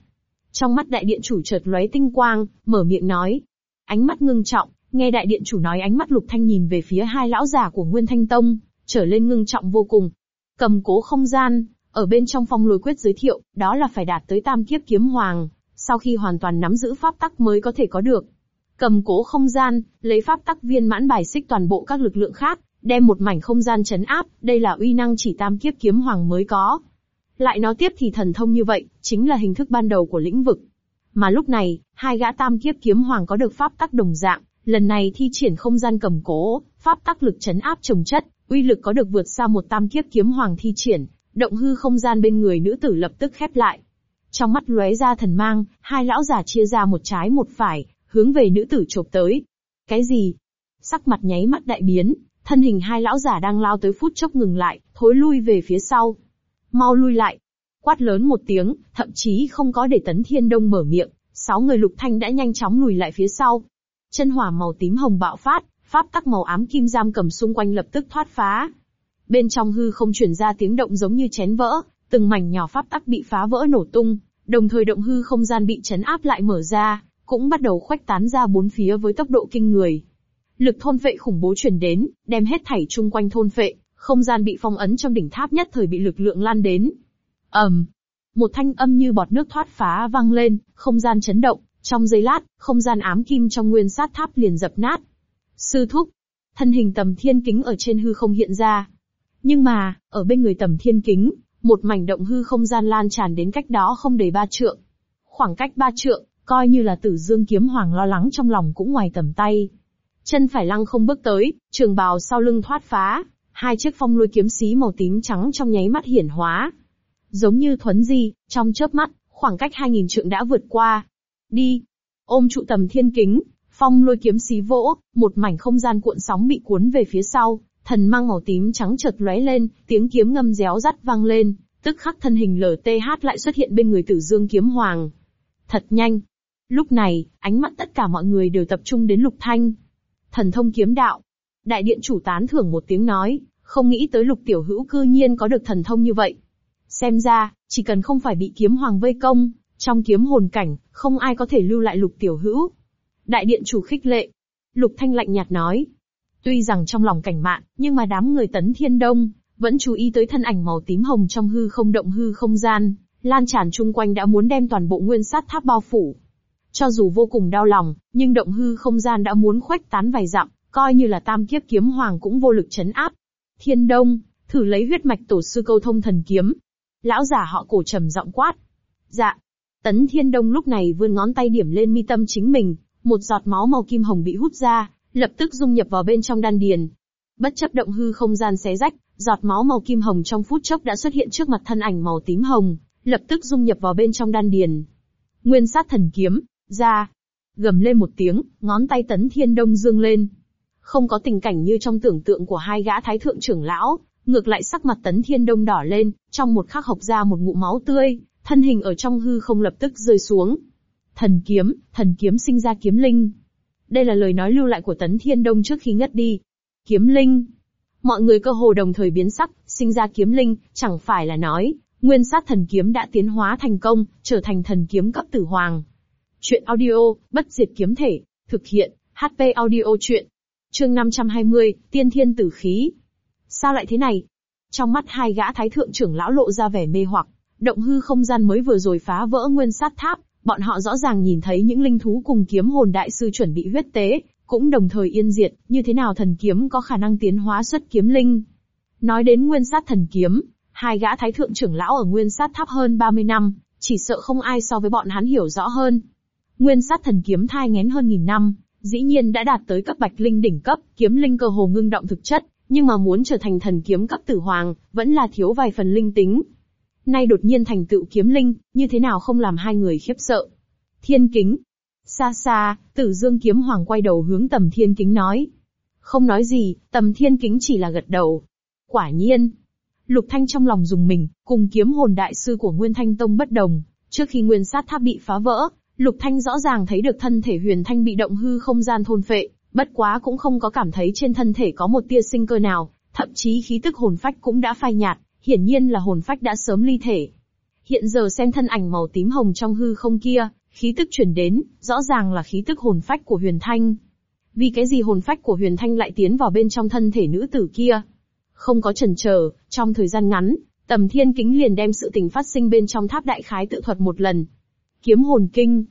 Trong mắt đại điện chủ chợt lóe tinh quang, mở miệng nói. Ánh mắt ngưng trọng, nghe đại điện chủ nói ánh mắt lục thanh nhìn về phía hai lão già của Nguyên Thanh Tông, trở lên ngưng trọng vô cùng. Cầm cố không gian, ở bên trong phong lôi quyết giới thiệu, đó là phải đạt tới tam kiếp kiếm hoàng, sau khi hoàn toàn nắm giữ pháp tắc mới có thể có được. Cầm cố không gian, lấy pháp tắc viên mãn bài xích toàn bộ các lực lượng khác, đem một mảnh không gian chấn áp, đây là uy năng chỉ tam kiếp kiếm hoàng mới có. Lại nói tiếp thì thần thông như vậy, chính là hình thức ban đầu của lĩnh vực. Mà lúc này, hai gã tam kiếp kiếm hoàng có được pháp tắc đồng dạng, lần này thi triển không gian cầm cố, pháp tắc lực chấn áp trồng chất, uy lực có được vượt xa một tam kiếp kiếm hoàng thi triển, động hư không gian bên người nữ tử lập tức khép lại. Trong mắt lóe ra thần mang, hai lão già chia ra một trái một phải, hướng về nữ tử chộp tới. Cái gì? Sắc mặt nháy mắt đại biến, thân hình hai lão giả đang lao tới phút chốc ngừng lại, thối lui về phía sau. Mau lui lại. Quát lớn một tiếng, thậm chí không có để tấn thiên đông mở miệng, sáu người lục thanh đã nhanh chóng lùi lại phía sau. Chân hỏa màu tím hồng bạo phát, pháp tắc màu ám kim giam cầm xung quanh lập tức thoát phá. Bên trong hư không truyền ra tiếng động giống như chén vỡ, từng mảnh nhỏ pháp tắc bị phá vỡ nổ tung, đồng thời động hư không gian bị chấn áp lại mở ra, cũng bắt đầu khuếch tán ra bốn phía với tốc độ kinh người. Lực thôn vệ khủng bố truyền đến, đem hết thảy chung quanh thôn vệ, không gian bị phong ấn trong đỉnh tháp nhất thời bị lực lượng lan đến. ầm, um, một thanh âm như bọt nước thoát phá vang lên, không gian chấn động, trong giây lát, không gian ám kim trong nguyên sát tháp liền dập nát. Sư thúc, thân hình tầm thiên kính ở trên hư không hiện ra. Nhưng mà, ở bên người tầm thiên kính, một mảnh động hư không gian lan tràn đến cách đó không đầy ba trượng. Khoảng cách ba trượng, coi như là tử dương kiếm hoàng lo lắng trong lòng cũng ngoài tầm tay. Chân phải lăng không bước tới, trường bào sau lưng thoát phá, hai chiếc phong lôi kiếm xí màu tím trắng trong nháy mắt hiển hóa. Giống như thuấn di, trong chớp mắt, khoảng cách 2.000 trượng đã vượt qua. Đi! Ôm trụ tầm thiên kính, phong lôi kiếm xí vỗ, một mảnh không gian cuộn sóng bị cuốn về phía sau, thần mang màu tím trắng chợt lóe lên, tiếng kiếm ngâm réo rắt vang lên, tức khắc thân hình LTH lại xuất hiện bên người Tử Dương kiếm hoàng. Thật nhanh. Lúc này, ánh mắt tất cả mọi người đều tập trung đến Lục Thanh. Thần thông kiếm đạo. Đại điện chủ tán thưởng một tiếng nói, không nghĩ tới Lục Tiểu Hữu cư nhiên có được thần thông như vậy. Xem ra, chỉ cần không phải bị kiếm hoàng vây công, trong kiếm hồn cảnh, không ai có thể lưu lại Lục Tiểu Hữu. Đại điện chủ khích lệ. Lục Thanh lạnh nhạt nói. Tuy rằng trong lòng cảnh mạn, nhưng mà đám người tấn thiên đông, vẫn chú ý tới thân ảnh màu tím hồng trong hư không động hư không gian, lan tràn chung quanh đã muốn đem toàn bộ nguyên sát tháp bao phủ. Cho dù vô cùng đau lòng, nhưng động hư không gian đã muốn khuếch tán vài dặm, coi như là tam kiếp kiếm hoàng cũng vô lực chấn áp. Thiên Đông, thử lấy huyết mạch tổ sư câu thông thần kiếm. Lão giả họ cổ trầm giọng quát. Dạ. Tấn Thiên Đông lúc này vươn ngón tay điểm lên mi tâm chính mình, một giọt máu màu kim hồng bị hút ra, lập tức dung nhập vào bên trong đan điền. Bất chấp động hư không gian xé rách, giọt máu màu kim hồng trong phút chốc đã xuất hiện trước mặt thân ảnh màu tím hồng, lập tức dung nhập vào bên trong đan điền. Nguyên sát thần kiếm, ra. Gầm lên một tiếng, ngón tay tấn thiên đông dương lên. Không có tình cảnh như trong tưởng tượng của hai gã thái thượng trưởng lão, ngược lại sắc mặt tấn thiên đông đỏ lên, trong một khắc hộc ra một ngụm máu tươi, thân hình ở trong hư không lập tức rơi xuống. Thần kiếm, thần kiếm sinh ra kiếm linh. Đây là lời nói lưu lại của tấn thiên đông trước khi ngất đi. Kiếm linh. Mọi người cơ hồ đồng thời biến sắc, sinh ra kiếm linh, chẳng phải là nói, nguyên sát thần kiếm đã tiến hóa thành công, trở thành thần kiếm cấp tử hoàng. Chuyện audio, bất diệt kiếm thể, thực hiện, HP audio chuyện. Chương 520, tiên thiên tử khí. Sao lại thế này? Trong mắt hai gã thái thượng trưởng lão lộ ra vẻ mê hoặc, động hư không gian mới vừa rồi phá vỡ nguyên sát tháp, bọn họ rõ ràng nhìn thấy những linh thú cùng kiếm hồn đại sư chuẩn bị huyết tế, cũng đồng thời yên diệt, như thế nào thần kiếm có khả năng tiến hóa xuất kiếm linh. Nói đến nguyên sát thần kiếm, hai gã thái thượng trưởng lão ở nguyên sát tháp hơn 30 năm, chỉ sợ không ai so với bọn hắn hiểu rõ hơn. Nguyên sát thần kiếm thai ngén hơn nghìn năm, dĩ nhiên đã đạt tới cấp bạch linh đỉnh cấp, kiếm linh cơ hồ ngưng động thực chất, nhưng mà muốn trở thành thần kiếm cấp tử hoàng, vẫn là thiếu vài phần linh tính. Nay đột nhiên thành tựu kiếm linh, như thế nào không làm hai người khiếp sợ. Thiên kính. Xa xa, tử dương kiếm hoàng quay đầu hướng tầm thiên kính nói. Không nói gì, tầm thiên kính chỉ là gật đầu. Quả nhiên. Lục Thanh trong lòng dùng mình, cùng kiếm hồn đại sư của Nguyên Thanh Tông bất đồng. Trước khi nguyên sát tháp bị phá vỡ, Lục Thanh rõ ràng thấy được thân thể huyền thanh bị động hư không gian thôn phệ, bất quá cũng không có cảm thấy trên thân thể có một tia sinh cơ nào, thậm chí khí tức hồn phách cũng đã phai nhạt, hiển nhiên là hồn phách đã sớm ly thể. Hiện giờ xem thân ảnh màu tím hồng trong hư không kia, khí tức truyền đến, rõ ràng là khí tức hồn phách của huyền thanh. Vì cái gì hồn phách của huyền thanh lại tiến vào bên trong thân thể nữ tử kia? Không có chần chờ, trong thời gian ngắn, tầm thiên kính liền đem sự tình phát sinh bên trong tháp đại khái tự thuật một lần, Kiếm hồn kinh.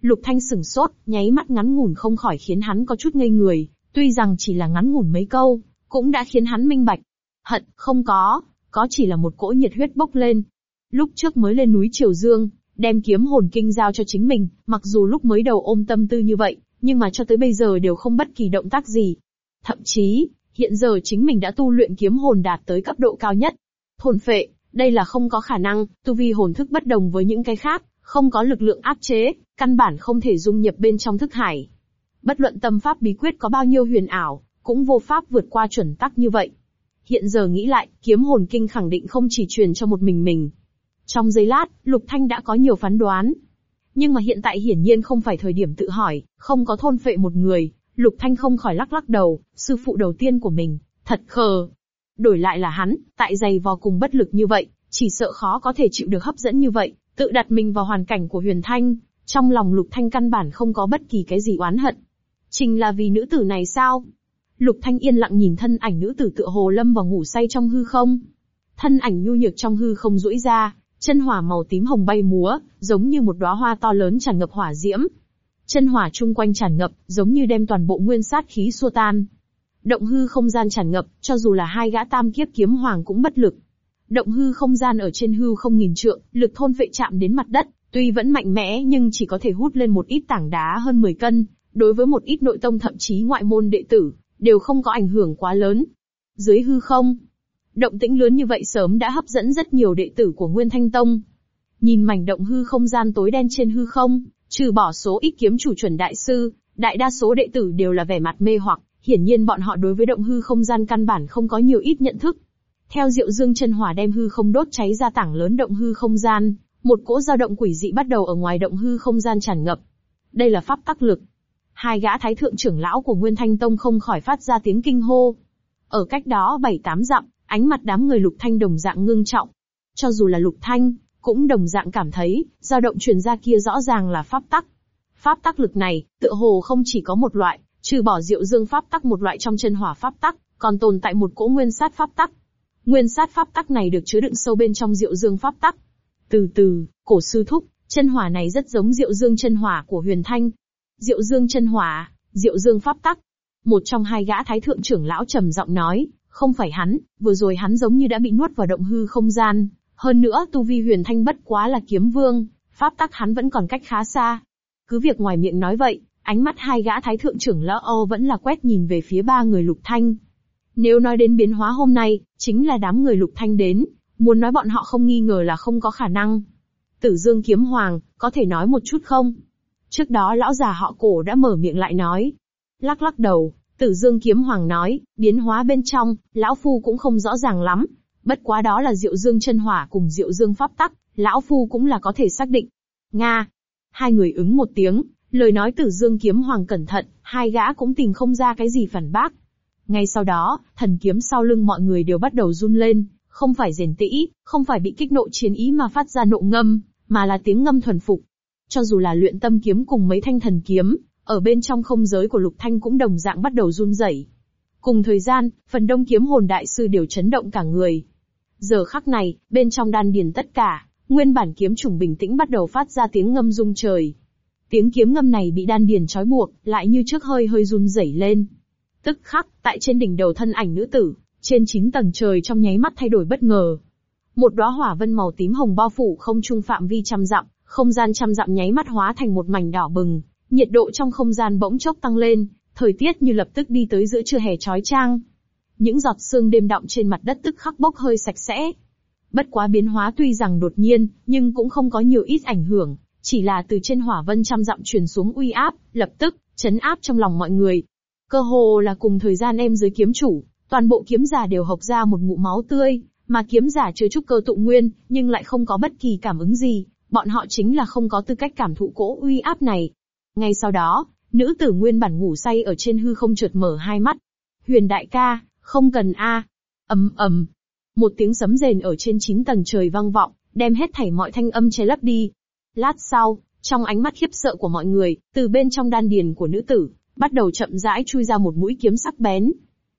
Lục Thanh sửng sốt, nháy mắt ngắn ngủn không khỏi khiến hắn có chút ngây người, tuy rằng chỉ là ngắn ngủn mấy câu, cũng đã khiến hắn minh bạch. Hận, không có, có chỉ là một cỗ nhiệt huyết bốc lên. Lúc trước mới lên núi Triều Dương, đem kiếm hồn kinh giao cho chính mình, mặc dù lúc mới đầu ôm tâm tư như vậy, nhưng mà cho tới bây giờ đều không bất kỳ động tác gì. Thậm chí, hiện giờ chính mình đã tu luyện kiếm hồn đạt tới cấp độ cao nhất. Thôn phệ, đây là không có khả năng, tu vi hồn thức bất đồng với những cái khác, không có lực lượng áp chế, căn bản không thể dung nhập bên trong thức hải. Bất luận tâm pháp bí quyết có bao nhiêu huyền ảo, cũng vô pháp vượt qua chuẩn tắc như vậy. Hiện giờ nghĩ lại, kiếm hồn kinh khẳng định không chỉ truyền cho một mình mình. Trong giây lát, Lục Thanh đã có nhiều phán đoán. Nhưng mà hiện tại hiển nhiên không phải thời điểm tự hỏi, không có thôn phệ một người, Lục Thanh không khỏi lắc lắc đầu, sư phụ đầu tiên của mình, thật khờ. Đổi lại là hắn, tại giày vò cùng bất lực như vậy, chỉ sợ khó có thể chịu được hấp dẫn như vậy, Tự đặt mình vào hoàn cảnh của Huyền Thanh, trong lòng Lục Thanh căn bản không có bất kỳ cái gì oán hận. Trình là vì nữ tử này sao? Lục Thanh yên lặng nhìn thân ảnh nữ tử tựa hồ lâm vào ngủ say trong hư không. Thân ảnh nhu nhược trong hư không duỗi ra, chân hỏa màu tím hồng bay múa, giống như một đóa hoa to lớn tràn ngập hỏa diễm. Chân hỏa chung quanh tràn ngập, giống như đem toàn bộ nguyên sát khí xua tan. Động hư không gian tràn ngập, cho dù là hai gã tam kiếp kiếm hoàng cũng bất lực. Động hư không gian ở trên hư không nghìn trượng, lực thôn vệ chạm đến mặt đất, tuy vẫn mạnh mẽ nhưng chỉ có thể hút lên một ít tảng đá hơn 10 cân, đối với một ít nội tông thậm chí ngoại môn đệ tử, đều không có ảnh hưởng quá lớn. dưới hư không. Động tĩnh lớn như vậy sớm đã hấp dẫn rất nhiều đệ tử của Nguyên Thanh Tông. Nhìn mảnh động hư không gian tối đen trên hư không, trừ bỏ số ít kiếm chủ chuẩn đại sư, đại đa số đệ tử đều là vẻ mặt mê hoặc, hiển nhiên bọn họ đối với động hư không gian căn bản không có nhiều ít nhận thức. Theo Diệu Dương chân hỏa đem hư không đốt cháy ra tảng lớn động hư không gian, một cỗ dao động quỷ dị bắt đầu ở ngoài động hư không gian tràn ngập. Đây là pháp tắc lực. Hai gã thái thượng trưởng lão của Nguyên Thanh Tông không khỏi phát ra tiếng kinh hô. Ở cách đó bảy tám dặm, ánh mặt đám người Lục Thanh đồng dạng ngưng trọng. Cho dù là Lục Thanh, cũng đồng dạng cảm thấy, dao động truyền ra kia rõ ràng là pháp tắc. Pháp tắc lực này, tựa hồ không chỉ có một loại, trừ bỏ diệu dương pháp tắc một loại trong chân hỏa pháp tắc, còn tồn tại một cỗ nguyên sát pháp tắc. Nguyên sát pháp tắc này được chứa đựng sâu bên trong diệu dương pháp tắc. Từ từ, cổ sư thúc, chân hỏa này rất giống diệu dương chân hỏa của huyền thanh. Diệu dương chân hỏa, diệu dương pháp tắc. Một trong hai gã thái thượng trưởng lão trầm giọng nói, không phải hắn, vừa rồi hắn giống như đã bị nuốt vào động hư không gian. Hơn nữa tu vi huyền thanh bất quá là kiếm vương, pháp tắc hắn vẫn còn cách khá xa. Cứ việc ngoài miệng nói vậy, ánh mắt hai gã thái thượng trưởng lão Âu vẫn là quét nhìn về phía ba người lục thanh. Nếu nói đến biến hóa hôm nay, chính là đám người lục thanh đến, muốn nói bọn họ không nghi ngờ là không có khả năng. Tử Dương Kiếm Hoàng, có thể nói một chút không? Trước đó lão già họ cổ đã mở miệng lại nói. Lắc lắc đầu, Tử Dương Kiếm Hoàng nói, biến hóa bên trong, lão phu cũng không rõ ràng lắm. Bất quá đó là Diệu Dương chân hỏa cùng Diệu Dương pháp tắc, lão phu cũng là có thể xác định. Nga. Hai người ứng một tiếng, lời nói Tử Dương Kiếm Hoàng cẩn thận, hai gã cũng tìm không ra cái gì phản bác. Ngay sau đó, thần kiếm sau lưng mọi người đều bắt đầu run lên, không phải rèn tĩ, không phải bị kích nộ chiến ý mà phát ra nộ ngâm, mà là tiếng ngâm thuần phục. Cho dù là luyện tâm kiếm cùng mấy thanh thần kiếm, ở bên trong không giới của Lục Thanh cũng đồng dạng bắt đầu run rẩy. Cùng thời gian, phần đông kiếm hồn đại sư đều chấn động cả người. Giờ khắc này, bên trong đan điền tất cả, nguyên bản kiếm trùng bình tĩnh bắt đầu phát ra tiếng ngâm rung trời. Tiếng kiếm ngâm này bị đan điền trói buộc, lại như trước hơi hơi run rẩy lên. Tức khắc, tại trên đỉnh đầu thân ảnh nữ tử, trên chín tầng trời trong nháy mắt thay đổi bất ngờ. Một đóa hỏa vân màu tím hồng bao phủ không trung phạm vi trăm dặm, không gian trăm dặm nháy mắt hóa thành một mảnh đỏ bừng, nhiệt độ trong không gian bỗng chốc tăng lên, thời tiết như lập tức đi tới giữa trưa hè chói chang. Những giọt sương đêm đọng trên mặt đất tức khắc bốc hơi sạch sẽ. Bất quá biến hóa tuy rằng đột nhiên, nhưng cũng không có nhiều ít ảnh hưởng, chỉ là từ trên hỏa vân trăm dặm truyền xuống uy áp, lập tức, chấn áp trong lòng mọi người. Cơ hồ là cùng thời gian em dưới kiếm chủ, toàn bộ kiếm giả đều hộc ra một ngụm máu tươi, mà kiếm giả chứa chút cơ tụ nguyên, nhưng lại không có bất kỳ cảm ứng gì, bọn họ chính là không có tư cách cảm thụ cỗ uy áp này. Ngay sau đó, nữ tử nguyên bản ngủ say ở trên hư không chợt mở hai mắt. Huyền đại ca, không cần a. ầm ầm, một tiếng sấm rền ở trên chín tầng trời vang vọng, đem hết thảy mọi thanh âm che lấp đi. Lát sau, trong ánh mắt khiếp sợ của mọi người, từ bên trong đan điền của nữ tử, bắt đầu chậm rãi chui ra một mũi kiếm sắc bén.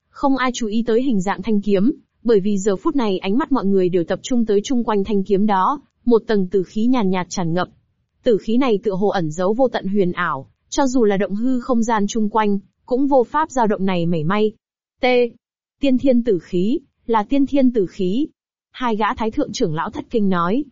Không ai chú ý tới hình dạng thanh kiếm, bởi vì giờ phút này ánh mắt mọi người đều tập trung tới chung quanh thanh kiếm đó, một tầng tử khí nhàn nhạt tràn ngập. Tử khí này tựa hồ ẩn giấu vô tận huyền ảo, cho dù là động hư không gian chung quanh, cũng vô pháp dao động này mảy may. T. Tiên thiên tử khí, là tiên thiên tử khí. Hai gã thái thượng trưởng lão thất kinh nói.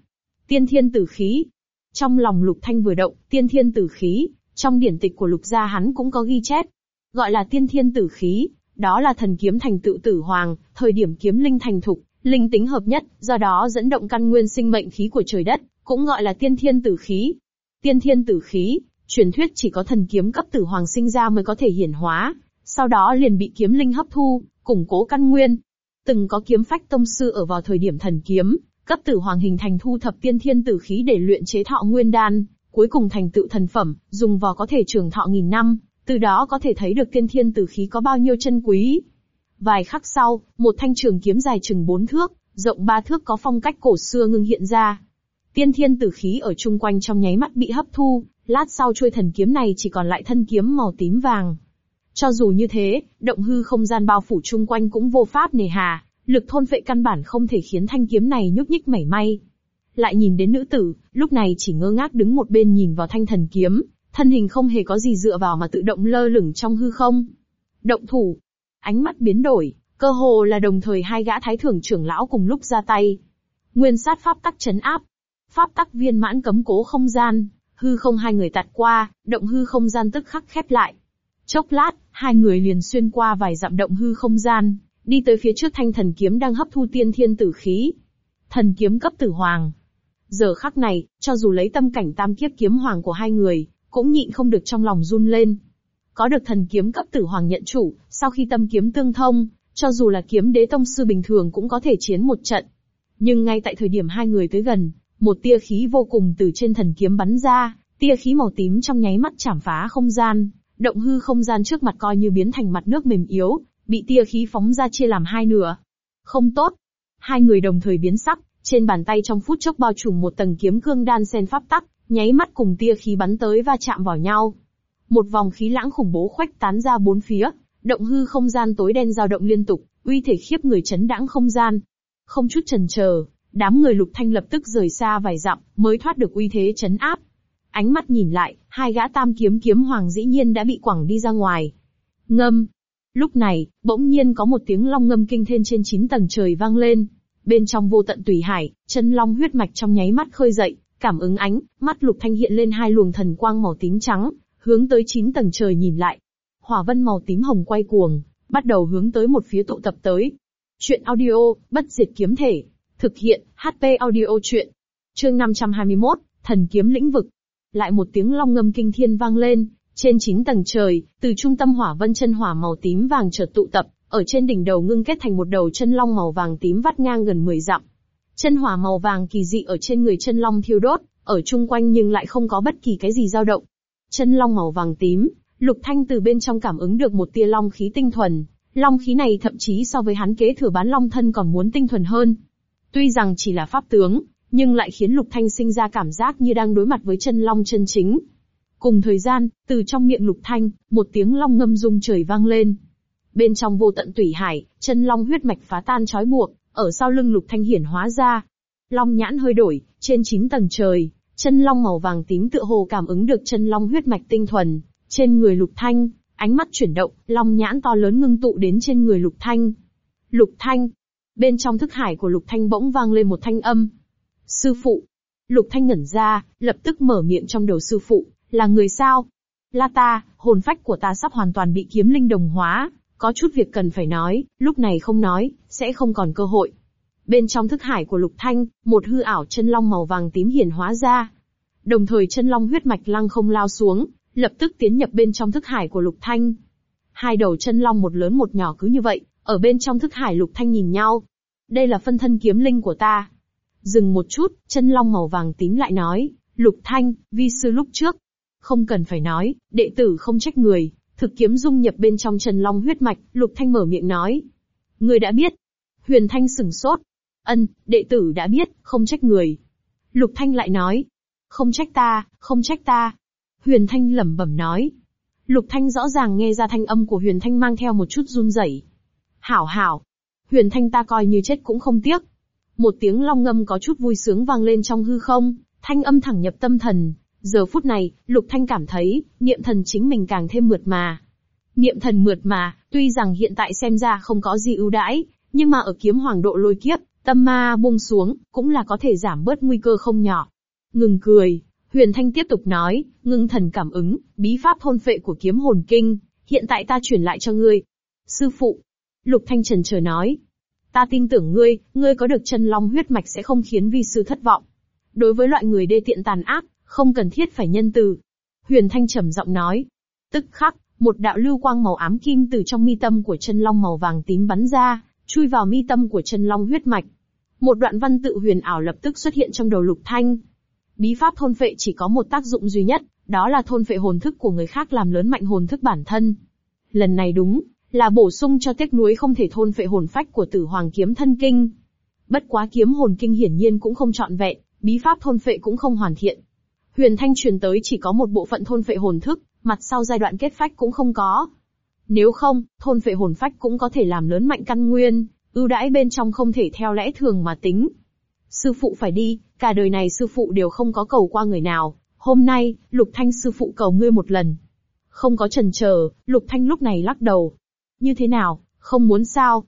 Tiên thiên tử khí. Trong lòng lục thanh vừa động, tiên thiên tử khí, trong điển tịch của lục gia hắn cũng có ghi chép. Gọi là tiên thiên tử khí, đó là thần kiếm thành tựu tử hoàng, thời điểm kiếm linh thành thục, linh tính hợp nhất, do đó dẫn động căn nguyên sinh mệnh khí của trời đất, cũng gọi là tiên thiên tử khí. Tiên thiên tử khí, truyền thuyết chỉ có thần kiếm cấp tử hoàng sinh ra mới có thể hiển hóa, sau đó liền bị kiếm linh hấp thu, củng cố căn nguyên. Từng có kiếm phách tông sư ở vào thời điểm thần kiếm, cấp tử hoàng hình thành thu thập tiên thiên tử khí để luyện chế thọ nguyên đan, cuối cùng thành tựu thần phẩm, dùng vào có thể trường thọ nghìn năm, từ đó có thể thấy được tiên thiên tử khí có bao nhiêu chân quý. Vài khắc sau, một thanh trường kiếm dài chừng bốn thước, rộng ba thước có phong cách cổ xưa ngưng hiện ra. Tiên thiên tử khí ở chung quanh trong nháy mắt bị hấp thu, lát sau chuôi thần kiếm này chỉ còn lại thân kiếm màu tím vàng. Cho dù như thế, động hư không gian bao phủ chung quanh cũng vô pháp nề hà, lực thôn vệ căn bản không thể khiến thanh kiếm này nhúc nhích mảy may. Lại nhìn đến nữ tử, lúc này chỉ ngơ ngác đứng một bên nhìn vào thanh thần kiếm, thân hình không hề có gì dựa vào mà tự động lơ lửng trong hư không. Động thủ. Ánh mắt biến đổi, cơ hồ là đồng thời hai gã thái thưởng trưởng lão cùng lúc ra tay. Nguyên sát pháp tắc chấn áp. Pháp tắc viên mãn cấm cố không gian, hư không hai người tạt qua, động hư không gian tức khắc khép lại. Chốc lát, hai người liền xuyên qua vài dặm động hư không gian, đi tới phía trước thanh thần kiếm đang hấp thu tiên thiên tử khí. Thần kiếm cấp tử hoàng. Giờ khắc này, cho dù lấy tâm cảnh tam kiếp kiếm hoàng của hai người, cũng nhịn không được trong lòng run lên. Có được thần kiếm cấp tử hoàng nhận chủ, sau khi tâm kiếm tương thông, cho dù là kiếm đế tông sư bình thường cũng có thể chiến một trận. Nhưng ngay tại thời điểm hai người tới gần, một tia khí vô cùng từ trên thần kiếm bắn ra, tia khí màu tím trong nháy mắt chảm phá không gian, động hư không gian trước mặt coi như biến thành mặt nước mềm yếu, bị tia khí phóng ra chia làm hai nửa. Không tốt. Hai người đồng thời biến sắc, trên bàn tay trong phút chốc bao trùm một tầng kiếm cương đan sen pháp tắc, nháy mắt cùng tia khí bắn tới va chạm vào nhau. Một vòng khí lãng khủng bố khoách tán ra bốn phía, động hư không gian tối đen dao động liên tục, uy thể khiếp người chấn đãng không gian. Không chút chần chờ, đám người lục thanh lập tức rời xa vài dặm, mới thoát được uy thế chấn áp. Ánh mắt nhìn lại, hai gã tam kiếm kiếm hoàng dĩ nhiên đã bị quẳng đi ra ngoài. Ngâm. Lúc này, bỗng nhiên có một tiếng long ngâm kinh thiên trên chín tầng trời vang lên. Bên trong vô tận tùy hải, chân long huyết mạch trong nháy mắt khơi dậy, cảm ứng ánh, mắt lục thanh hiện lên hai luồng thần quang màu tím trắng, hướng tới chín tầng trời nhìn lại. Hỏa vân màu tím hồng quay cuồng, bắt đầu hướng tới một phía tụ tập tới. Chuyện audio, bất diệt kiếm thể. Thực hiện, HP audio chuyện. Chương 521, thần kiếm lĩnh vực. Lại một tiếng long ngâm kinh thiên vang lên, trên chín tầng trời, từ trung tâm hỏa vân chân hỏa màu tím vàng chợt tụ tập, ở trên đỉnh đầu ngưng kết thành một đầu chân long màu vàng tím vắt ngang gần 10 dặm. Chân hỏa màu vàng kỳ dị ở trên người chân long thiêu đốt, ở chung quanh nhưng lại không có bất kỳ cái gì dao động. Chân long màu vàng tím, Lục Thanh từ bên trong cảm ứng được một tia long khí tinh thuần, long khí này thậm chí so với hắn kế thừa bán long thân còn muốn tinh thuần hơn. Tuy rằng chỉ là pháp tướng, nhưng lại khiến Lục Thanh sinh ra cảm giác như đang đối mặt với chân long chân chính. Cùng thời gian, từ trong miệng Lục Thanh, một tiếng long ngâm rung trời vang lên. Bên trong vô tận tủy hải, chân long huyết mạch phá tan trói buộc, ở sau lưng Lục Thanh hiển hóa ra. Long nhãn hơi đổi, trên chín tầng trời, chân long màu vàng tím tựa hồ cảm ứng được chân long huyết mạch tinh thuần, trên người Lục Thanh, ánh mắt chuyển động, long nhãn to lớn ngưng tụ đến trên người Lục Thanh. Lục Thanh. Bên trong thức hải của Lục Thanh bỗng vang lên một thanh âm. Sư phụ. Lục Thanh ngẩn ra, lập tức mở miệng trong đầu sư phụ, là người sao? La ta, hồn phách của ta sắp hoàn toàn bị kiếm linh đồng hóa, có chút việc cần phải nói, lúc này không nói, sẽ không còn cơ hội. Bên trong thức hải của Lục Thanh, một hư ảo chân long màu vàng tím hiển hóa ra. Đồng thời chân long huyết mạch lăng không lao xuống, lập tức tiến nhập bên trong thức hải của Lục Thanh. Hai đầu chân long một lớn một nhỏ cứ như vậy, ở bên trong thức hải Lục Thanh nhìn nhau. Đây là phân thân kiếm linh của ta. Dừng một chút, chân long màu vàng tím lại nói, Lục Thanh, vi sư lúc trước. Không cần phải nói, đệ tử không trách người, thực kiếm dung nhập bên trong chân long huyết mạch, Lục Thanh mở miệng nói. Người đã biết. Huyền Thanh sừng sốt. Ân, đệ tử đã biết, không trách người. Lục Thanh lại nói. Không trách ta, không trách ta, Huyền Thanh lẩm bẩm nói. Lục Thanh rõ ràng nghe ra thanh âm của Huyền Thanh mang theo một chút run rẩy. Hảo hảo. Huyền Thanh ta coi như chết cũng không tiếc. Một tiếng long ngâm có chút vui sướng vang lên trong hư không, thanh âm thẳng nhập tâm thần. Giờ phút này, Lục Thanh cảm thấy, niệm thần chính mình càng thêm mượt mà. Niệm thần mượt mà, tuy rằng hiện tại xem ra không có gì ưu đãi, nhưng mà ở kiếm hoàng độ lôi kiếp, tâm ma buông xuống, cũng là có thể giảm bớt nguy cơ không nhỏ. Ngừng cười, Huyền Thanh tiếp tục nói, ngưng thần cảm ứng, bí pháp thôn phệ của kiếm hồn kinh, hiện tại ta chuyển lại cho ngươi. Sư phụ. Lục Thanh trần chờ nói. Ta tin tưởng ngươi, ngươi có được chân long huyết mạch sẽ không khiến vi sư thất vọng. Đối với loại người đê tiện tàn ác, không cần thiết phải nhân từ. Huyền Thanh trầm giọng nói. Tức khắc, một đạo lưu quang màu ám kim từ trong mi tâm của chân long màu vàng tím bắn ra, chui vào mi tâm của chân long huyết mạch. Một đoạn văn tự huyền ảo lập tức xuất hiện trong đầu Lục Thanh. Bí pháp thôn phệ chỉ có một tác dụng duy nhất, đó là thôn phệ hồn thức của người khác làm lớn mạnh hồn thức bản thân. Lần này đúng, là bổ sung cho tiếc nuối không thể thôn phệ hồn phách của tử hoàng kiếm thân kinh. Bất quá kiếm hồn kinh hiển nhiên cũng không trọn vẹn, bí pháp thôn phệ cũng không hoàn thiện. Huyền Thanh truyền tới chỉ có một bộ phận thôn phệ hồn thức, mặt sau giai đoạn kết phách cũng không có. Nếu không, thôn phệ hồn phách cũng có thể làm lớn mạnh căn nguyên, ưu đãi bên trong không thể theo lẽ thường mà tính. Sư phụ phải đi, cả đời này sư phụ đều không có cầu qua người nào, hôm nay, Lục Thanh sư phụ cầu ngươi một lần. Không có chần chờ, Lục Thanh lúc này lắc đầu. Như thế nào, không muốn sao?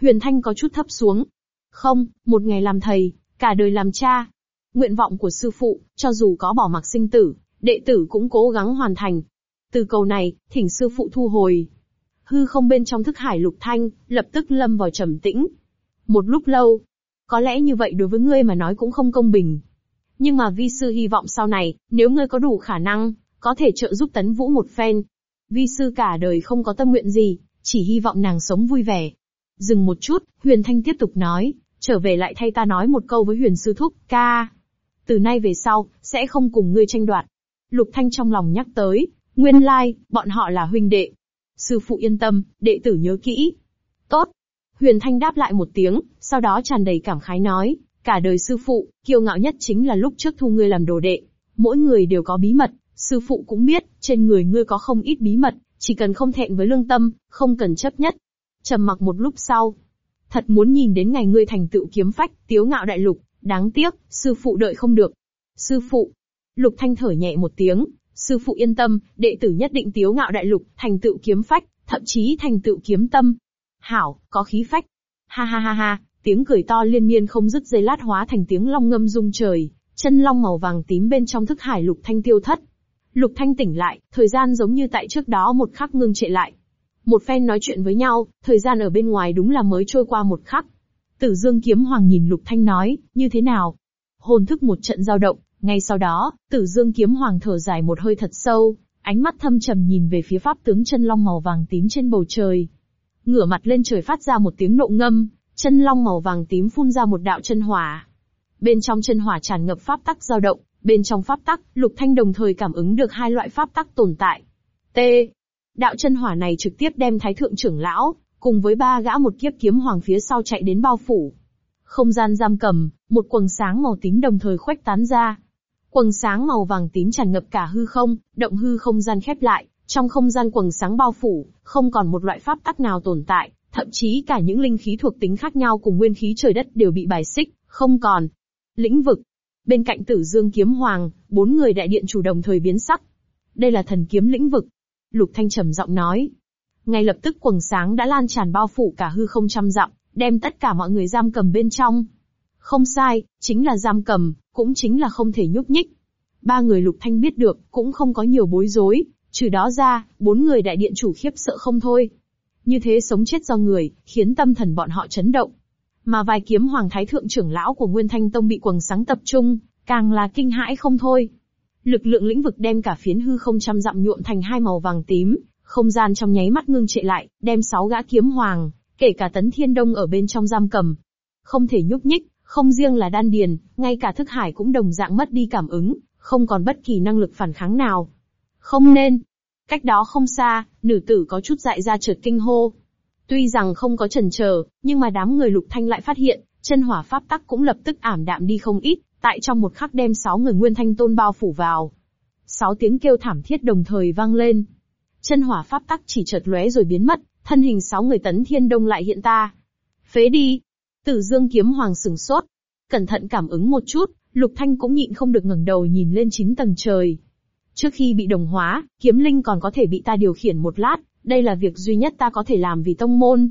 Huyền Thanh có chút thấp xuống. Không, một ngày làm thầy, cả đời làm cha. Nguyện vọng của sư phụ, cho dù có bỏ mặc sinh tử, đệ tử cũng cố gắng hoàn thành. Từ cầu này, thỉnh sư phụ thu hồi. hư không bên trong thức hải lục thanh, lập tức lâm vào trầm tĩnh. Một lúc lâu, có lẽ như vậy đối với ngươi mà nói cũng không công bình. Nhưng mà vi sư hy vọng sau này, nếu ngươi có đủ khả năng, có thể trợ giúp tấn vũ một phen. Vi sư cả đời không có tâm nguyện gì, chỉ hy vọng nàng sống vui vẻ. Dừng một chút, Huyền Thanh tiếp tục nói, trở về lại thay ta nói một câu với Huyền Sư Thúc, ca. Từ nay về sau, sẽ không cùng ngươi tranh đoạt. Lục Thanh trong lòng nhắc tới, nguyên lai, bọn họ là huynh đệ. Sư phụ yên tâm, đệ tử nhớ kỹ. Tốt. Huyền Thanh đáp lại một tiếng, sau đó tràn đầy cảm khái nói, cả đời sư phụ, kiêu ngạo nhất chính là lúc trước thu ngươi làm đồ đệ. Mỗi người đều có bí mật, sư phụ cũng biết, trên người ngươi có không ít bí mật, chỉ cần không thẹn với lương tâm, không cần chấp nhất. Trầm mặc một lúc sau. Thật muốn nhìn đến ngày ngươi thành tựu kiếm phách, tiếu ngạo đại lục, đáng tiếc, sư phụ đợi không được. Sư phụ. Lục Thanh thở nhẹ một tiếng, sư phụ yên tâm, đệ tử nhất định tiếu ngạo đại lục, thành tựu kiếm phách, thậm chí thành tựu kiếm tâm. Hảo, có khí phách. Ha ha ha ha, tiếng cười to liên miên không dứt dây lát hóa thành tiếng long ngâm rung trời, chân long màu vàng tím bên trong thức hải Lục Thanh tiêu thất. Lục Thanh tỉnh lại, thời gian giống như tại trước đó một khắc ngưng trệ lại. Một phen nói chuyện với nhau, thời gian ở bên ngoài đúng là mới trôi qua một khắc. Tử Dương Kiếm Hoàng nhìn Lục Thanh nói, như thế nào? Hồn thức một trận dao động, ngay sau đó, Tử Dương Kiếm Hoàng thở dài một hơi thật sâu, ánh mắt thâm trầm nhìn về phía pháp tướng chân long màu vàng tím trên bầu trời. Ngửa mặt lên trời phát ra một tiếng nộ ngâm, chân long màu vàng tím phun ra một đạo chân hỏa. Bên trong chân hỏa tràn ngập pháp tắc dao động, bên trong pháp tắc, Lục Thanh đồng thời cảm ứng được hai loại pháp tắc tồn tại. T. Đạo chân hỏa này trực tiếp đem Thái thượng trưởng lão cùng với ba gã một kiếp kiếm hoàng phía sau chạy đến bao phủ. Không gian giam cầm, một quầng sáng màu tím đồng thời khuếch tán ra. Quầng sáng màu vàng tím tràn ngập cả hư không, động hư không gian khép lại, trong không gian quầng sáng bao phủ, không còn một loại pháp tắc nào tồn tại, thậm chí cả những linh khí thuộc tính khác nhau cùng nguyên khí trời đất đều bị bài xích, không còn. Lĩnh vực. Bên cạnh Tử Dương Kiếm Hoàng, bốn người đại điện chủ đồng thời biến sắc. Đây là thần kiếm lĩnh vực. Lục Thanh trầm giọng nói, ngay lập tức quầng sáng đã lan tràn bao phủ cả hư không trăm dặm, đem tất cả mọi người giam cầm bên trong. Không sai, chính là giam cầm, cũng chính là không thể nhúc nhích. Ba người lục thanh biết được, cũng không có nhiều bối rối, trừ đó ra, bốn người đại điện chủ khiếp sợ không thôi. Như thế sống chết do người, khiến tâm thần bọn họ chấn động. Mà vài kiếm hoàng thái thượng trưởng lão của Nguyên Thanh Tông bị quầng sáng tập trung, càng là kinh hãi không thôi. Lực lượng lĩnh vực đem cả phiến hư không trăm dặm nhuộm thành hai màu vàng tím, không gian trong nháy mắt ngưng trệ lại, đem sáu gã kiếm hoàng, kể cả tấn thiên đông ở bên trong giam cầm. Không thể nhúc nhích, không riêng là đan điền, ngay cả thức hải cũng đồng dạng mất đi cảm ứng, không còn bất kỳ năng lực phản kháng nào. Không nên. Cách đó không xa, nữ tử có chút dại ra chợt kinh hô. Tuy rằng không có chần chờ, nhưng mà đám người lục thanh lại phát hiện, chân hỏa pháp tắc cũng lập tức ảm đạm đi không ít, tại trong một khắc đem sáu người nguyên thanh tôn bao phủ vào. Sáu tiếng kêu thảm thiết đồng thời vang lên, Chân hỏa pháp tắc chỉ chợt lóe rồi biến mất, thân hình sáu người tấn thiên đông lại hiện ta. Phế đi. Tử dương kiếm hoàng sừng sốt. Cẩn thận cảm ứng một chút, lục thanh cũng nhịn không được ngẩng đầu nhìn lên chín tầng trời. Trước khi bị đồng hóa, kiếm linh còn có thể bị ta điều khiển một lát, đây là việc duy nhất ta có thể làm vì tông môn.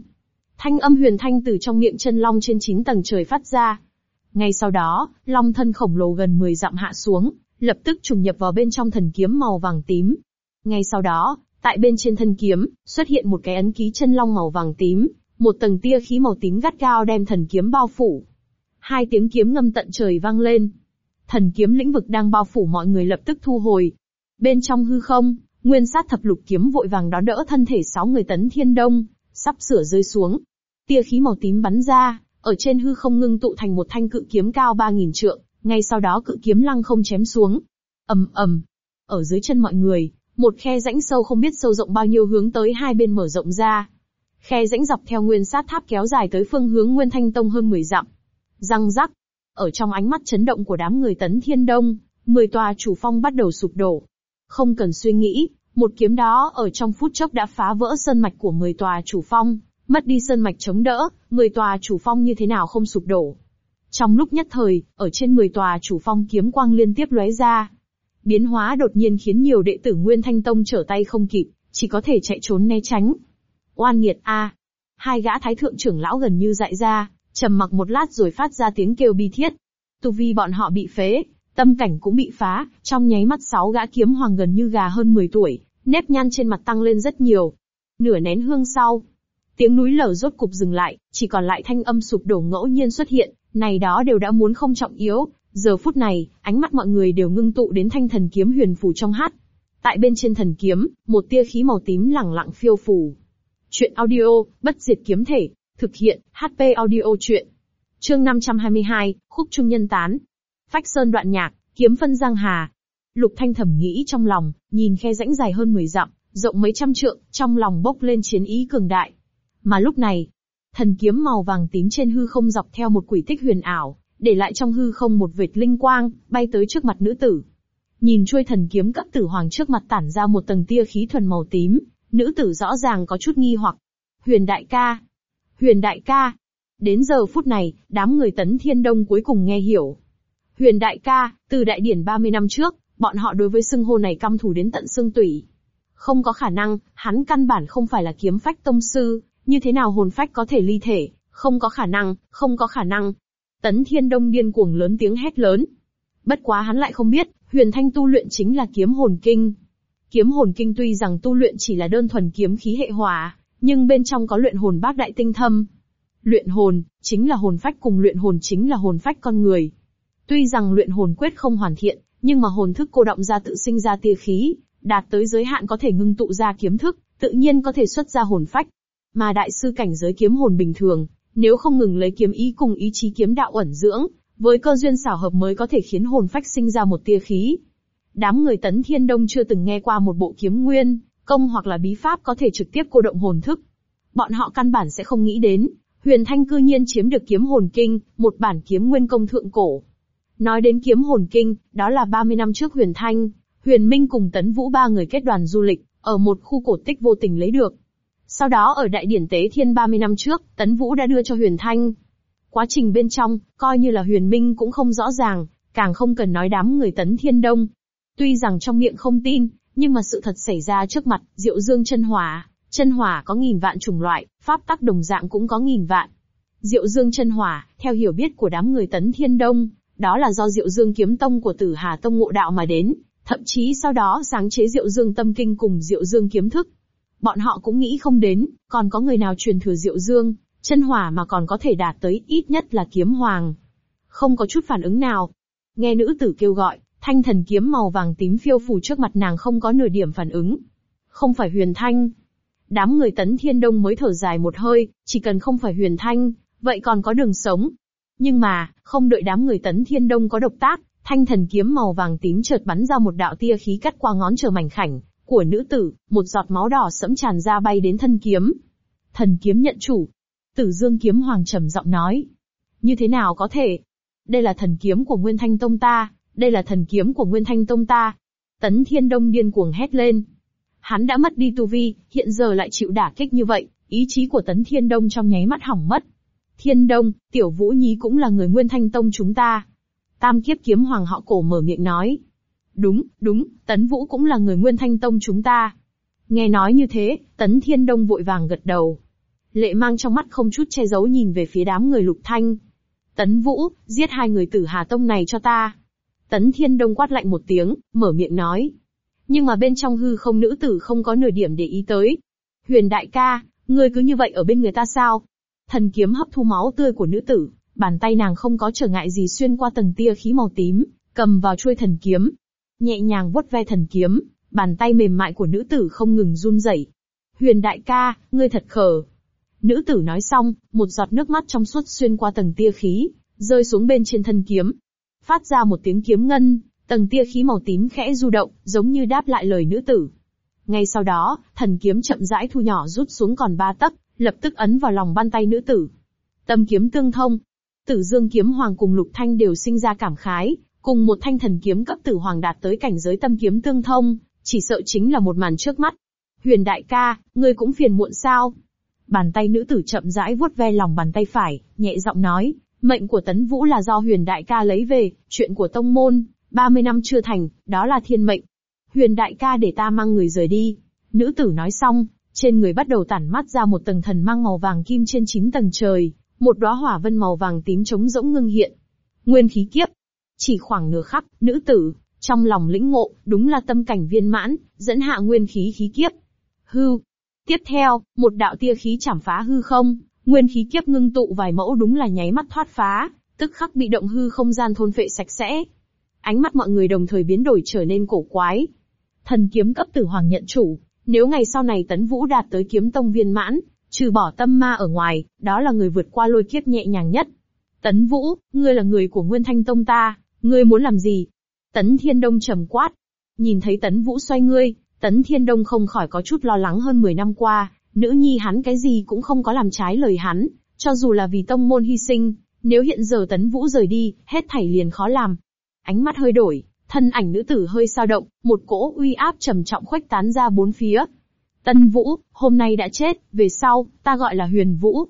Thanh âm huyền thanh từ trong miệng chân long trên chín tầng trời phát ra. Ngay sau đó, long thân khổng lồ gần 10 dặm hạ xuống, lập tức trùng nhập vào bên trong thần kiếm màu vàng tím. Ngay sau đó, Tại bên trên thân kiếm, xuất hiện một cái ấn ký chân long màu vàng tím, một tầng tia khí màu tím gắt gao đem thần kiếm bao phủ. Hai tiếng kiếm ngâm tận trời vang lên. Thần kiếm lĩnh vực đang bao phủ mọi người lập tức thu hồi. Bên trong hư không, nguyên sát thập lục kiếm vội vàng đón đỡ thân thể sáu người tấn thiên đông, sắp sửa rơi xuống. Tia khí màu tím bắn ra, ở trên hư không ngưng tụ thành một thanh cự kiếm cao ba nghìn trượng, ngay sau đó cự kiếm lăng không chém xuống. ầm ầm, ở dưới chân mọi người, một khe rãnh sâu không biết sâu rộng bao nhiêu hướng tới hai bên mở rộng ra. Khe rãnh dọc theo nguyên sát tháp kéo dài tới phương hướng Nguyên Thanh Tông hơn 10 dặm. Răng rắc. Ở trong ánh mắt chấn động của đám người tấn thiên đông, 10 tòa chủ phong bắt đầu sụp đổ. Không cần suy nghĩ, một kiếm đó ở trong phút chốc đã phá vỡ sơn mạch của 10 tòa chủ phong, mất đi sơn mạch chống đỡ, 10 tòa chủ phong như thế nào không sụp đổ. Trong lúc nhất thời, ở trên 10 tòa chủ phong kiếm quang liên tiếp lóe ra, Biến hóa đột nhiên khiến nhiều đệ tử Nguyên Thanh Tông trở tay không kịp, chỉ có thể chạy trốn né tránh. Oan nghiệt a! Hai gã thái thượng trưởng lão gần như dại ra, trầm mặc một lát rồi phát ra tiếng kêu bi thiết. Tu vi bọn họ bị phế, tâm cảnh cũng bị phá, trong nháy mắt sáu gã kiếm hoàng gần như gà hơn 10 tuổi, nếp nhăn trên mặt tăng lên rất nhiều. Nửa nén hương sau, tiếng núi lở rốt cục dừng lại, chỉ còn lại thanh âm sụp đổ ngẫu nhiên xuất hiện, này đó đều đã muốn không trọng yếu. Giờ phút này, ánh mắt mọi người đều ngưng tụ đến thanh thần kiếm huyền phù trong hát. Tại bên trên thần kiếm, một tia khí màu tím lẳng lặng phiêu phù. Chuyện audio, bất diệt kiếm thể, thực hiện, HP audio chuyện. Chương 522, khúc trung nhân tán. Phách sơn đoạn nhạc, kiếm phân giang hà. Lục Thanh thẩm nghĩ trong lòng, nhìn khe rãnh dài hơn 10 dặm, rộng mấy trăm trượng, trong lòng bốc lên chiến ý cường đại. Mà lúc này, thần kiếm màu vàng tím trên hư không dọc theo một quỷ tích huyền ảo, để lại trong hư không một vệt linh quang, bay tới trước mặt nữ tử. Nhìn chuôi thần kiếm cấp tử hoàng trước mặt tản ra một tầng tia khí thuần màu tím, nữ tử rõ ràng có chút nghi hoặc. Huyền đại ca! Huyền đại ca! Đến giờ phút này, đám người tấn thiên đông cuối cùng nghe hiểu. Huyền đại ca, từ đại điển 30 năm trước, bọn họ đối với xưng hô này căm thù đến tận xương tủy. Không có khả năng, hắn căn bản không phải là kiếm phách tông sư, như thế nào hồn phách có thể ly thể, không có khả năng, không có khả năng. Tấn Thiên Đông điên cuồng lớn tiếng hét lớn. Bất quá hắn lại không biết, Huyền Thanh tu luyện chính là kiếm hồn kinh. Kiếm hồn kinh tuy rằng tu luyện chỉ là đơn thuần kiếm khí hệ hỏa, nhưng bên trong có luyện hồn bác đại tinh thâm. Luyện hồn, chính là hồn phách cùng luyện hồn chính là hồn phách con người. Tuy rằng luyện hồn quyết không hoàn thiện, nhưng mà hồn thức cô động ra tự sinh ra tia khí, đạt tới giới hạn có thể ngưng tụ ra kiếm thức, tự nhiên có thể xuất ra hồn phách. Mà đại sư cảnh giới kiếm hồn bình thường, nếu không ngừng lấy kiếm ý cùng ý chí kiếm đạo ẩn dưỡng, với cơ duyên xảo hợp mới có thể khiến hồn phách sinh ra một tia khí. Đám người tấn thiên đông chưa từng nghe qua một bộ kiếm nguyên, công hoặc là bí pháp có thể trực tiếp cô động hồn thức. Bọn họ căn bản sẽ không nghĩ đến, huyền thanh cư nhiên chiếm được kiếm hồn kinh, một bản kiếm nguyên công thượng cổ. Nói đến kiếm hồn kinh, đó là 30 năm trước huyền thanh, huyền minh cùng tấn vũ ba người kết đoàn du lịch, ở một khu cổ tích vô tình lấy được. Sau đó ở đại điển tế thiên 30 năm trước, Tấn Vũ đã đưa cho Huyền Thanh. Quá trình bên trong, coi như là Huyền Minh cũng không rõ ràng, càng không cần nói đám người Tấn Thiên Đông. Tuy rằng trong miệng không tin, nhưng mà sự thật xảy ra trước mặt, Diệu Dương chân hỏa, chân hỏa có nghìn vạn chủng loại, pháp tắc đồng dạng cũng có nghìn vạn. Diệu Dương chân hỏa, theo hiểu biết của đám người Tấn Thiên Đông, đó là do Diệu Dương kiếm tông của Tử Hà tông ngộ đạo mà đến, thậm chí sau đó sáng chế Diệu Dương tâm kinh cùng Diệu Dương kiếm thức. Bọn họ cũng nghĩ không đến, còn có người nào truyền thừa Diệu Dương, chân hỏa mà còn có thể đạt tới ít nhất là kiếm hoàng. Không có chút phản ứng nào. Nghe nữ tử kêu gọi, thanh thần kiếm màu vàng tím phiêu phù trước mặt nàng không có nửa điểm phản ứng. Không phải huyền thanh. Đám người tấn thiên đông mới thở dài một hơi, chỉ cần không phải huyền thanh, vậy còn có đường sống. Nhưng mà, không đợi đám người tấn thiên đông có độc tác, thanh thần kiếm màu vàng tím chợt bắn ra một đạo tia khí cắt qua ngón trở mảnh khảnh, của nữ tử, một giọt máu đỏ sẫm tràn ra bay đến thân kiếm. Thần kiếm nhận chủ. Tử Dương kiếm hoàng trầm giọng nói. Như thế nào có thể? Đây là thần kiếm của Nguyên Thanh Tông ta, đây là thần kiếm của Nguyên Thanh Tông ta. Tấn Thiên Đông điên cuồng hét lên. Hắn đã mất đi tu vi, hiện giờ lại chịu đả kích như vậy, ý chí của Tấn Thiên Đông trong nháy mắt hỏng mất. Thiên Đông, Tiểu Vũ Nhí cũng là người Nguyên Thanh Tông chúng ta. Tam kiếp kiếm hoàng họ cổ mở miệng nói. Đúng, đúng, Tấn Vũ cũng là người Nguyên Thanh Tông chúng ta. Nghe nói như thế, Tấn Thiên Đông vội vàng gật đầu. Lệ mang trong mắt không chút che giấu nhìn về phía đám người Lục Thanh. Tấn Vũ, giết hai người tử Hà Tông này cho ta. Tấn Thiên Đông quát lạnh một tiếng, mở miệng nói. Nhưng mà bên trong hư không nữ tử không có nửa điểm để ý tới. Huyền đại ca, ngươi cứ như vậy ở bên người ta sao? Thần kiếm hấp thu máu tươi của nữ tử, bàn tay nàng không có trở ngại gì xuyên qua tầng tia khí màu tím, cầm vào chuôi thần kiếm, nhẹ nhàng vuốt ve thần kiếm, bàn tay mềm mại của nữ tử không ngừng run rẩy. Huyền đại ca, ngươi thật khờ. Nữ tử nói xong, một giọt nước mắt trong suốt xuyên qua tầng tia khí, rơi xuống bên trên thân kiếm. Phát ra một tiếng kiếm ngân, tầng tia khí màu tím khẽ du động, giống như đáp lại lời nữ tử. Ngay sau đó, thần kiếm chậm rãi thu nhỏ rút xuống còn ba tấc, lập tức ấn vào lòng bàn tay nữ tử. Tâm kiếm tương thông. Tử Dương kiếm hoàng cùng Lục Thanh đều sinh ra cảm khái, Cùng một thanh thần kiếm cấp tử hoàng đạt tới cảnh giới tâm kiếm tương thông, chỉ sợ chính là một màn trước mắt. Huyền đại ca, ngươi cũng phiền muộn sao? Bàn tay nữ tử chậm rãi vuốt ve lòng bàn tay phải, nhẹ giọng nói, mệnh của tấn vũ là do huyền đại ca lấy về, chuyện của tông môn, 30 năm chưa thành, đó là thiên mệnh. Huyền đại ca để ta mang người rời đi. Nữ tử nói xong, trên người bắt đầu tản mắt ra một tầng thần mang màu vàng kim trên chín tầng trời, một đóa hỏa vân màu vàng tím trống rỗng ngưng hiện. Nguyên khí kiếp, chỉ khoảng nửa khắc, nữ tử, trong lòng lĩnh ngộ, đúng là tâm cảnh viên mãn, dẫn hạ nguyên khí khí kiếp. hư Tiếp theo, một đạo tia khí chảm phá hư không, nguyên khí kiếp ngưng tụ vài mẫu đúng là nháy mắt thoát phá, tức khắc bị động hư không gian thôn phệ sạch sẽ. Ánh mắt mọi người đồng thời biến đổi trở nên cổ quái. Thần kiếm cấp tử hoàng nhận chủ, nếu ngày sau này Tấn Vũ đạt tới kiếm tông viên mãn, trừ bỏ tâm ma ở ngoài, đó là người vượt qua lôi kiếp nhẹ nhàng nhất. Tấn Vũ, ngươi là người của Nguyên Thanh Tông ta, ngươi muốn làm gì? Tấn Thiên Đông trầm quát. Nhìn thấy Tấn Vũ xoay ngươi, Tấn Thiên Đông không khỏi có chút lo lắng hơn 10 năm qua, nữ nhi hắn cái gì cũng không có làm trái lời hắn, cho dù là vì tông môn hy sinh, nếu hiện giờ Tấn Vũ rời đi, hết thảy liền khó làm. Ánh mắt hơi đổi, thân ảnh nữ tử hơi sao động, một cỗ uy áp trầm trọng khuếch tán ra bốn phía. Tân Vũ, hôm nay đã chết, về sau, ta gọi là Huyền Vũ.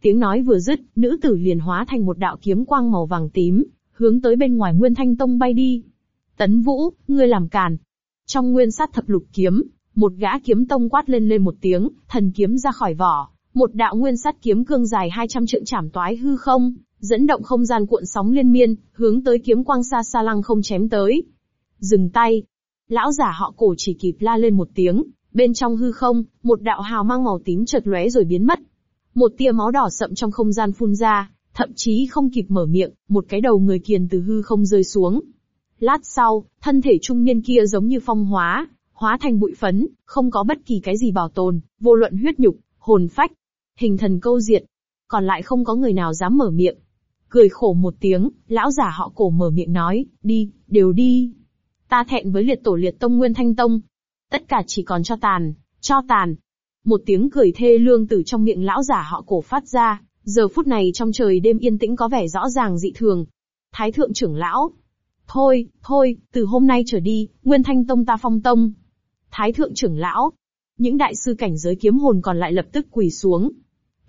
Tiếng nói vừa dứt, nữ tử liền hóa thành một đạo kiếm quang màu vàng tím, hướng tới bên ngoài Nguyên Thanh Tông bay đi. Tấn Vũ, ngươi làm càn. Trong nguyên sát thập lục kiếm, một gã kiếm tông quát lên lên một tiếng, thần kiếm ra khỏi vỏ, một đạo nguyên sát kiếm cương dài 200 trượng chảm toái hư không, dẫn động không gian cuộn sóng liên miên, hướng tới kiếm quang xa xa lăng không chém tới. Dừng tay. Lão giả họ cổ chỉ kịp la lên một tiếng, bên trong hư không, một đạo hào mang màu tím chợt lóe rồi biến mất. Một tia máu đỏ sậm trong không gian phun ra, thậm chí không kịp mở miệng, một cái đầu người kiền từ hư không rơi xuống. Lát sau, thân thể trung niên kia giống như phong hóa, hóa thành bụi phấn, không có bất kỳ cái gì bảo tồn, vô luận huyết nhục, hồn phách, hình thần câu diệt. Còn lại không có người nào dám mở miệng. Cười khổ một tiếng, lão giả họ cổ mở miệng nói, đi, đều đi. Ta thẹn với liệt tổ liệt tông nguyên thanh tông. Tất cả chỉ còn cho tàn, cho tàn. Một tiếng cười thê lương từ trong miệng lão giả họ cổ phát ra, giờ phút này trong trời đêm yên tĩnh có vẻ rõ ràng dị thường. Thái thượng trưởng lão. Thôi, thôi, từ hôm nay trở đi, nguyên thanh tông ta phong tông. Thái thượng trưởng lão. Những đại sư cảnh giới kiếm hồn còn lại lập tức quỳ xuống.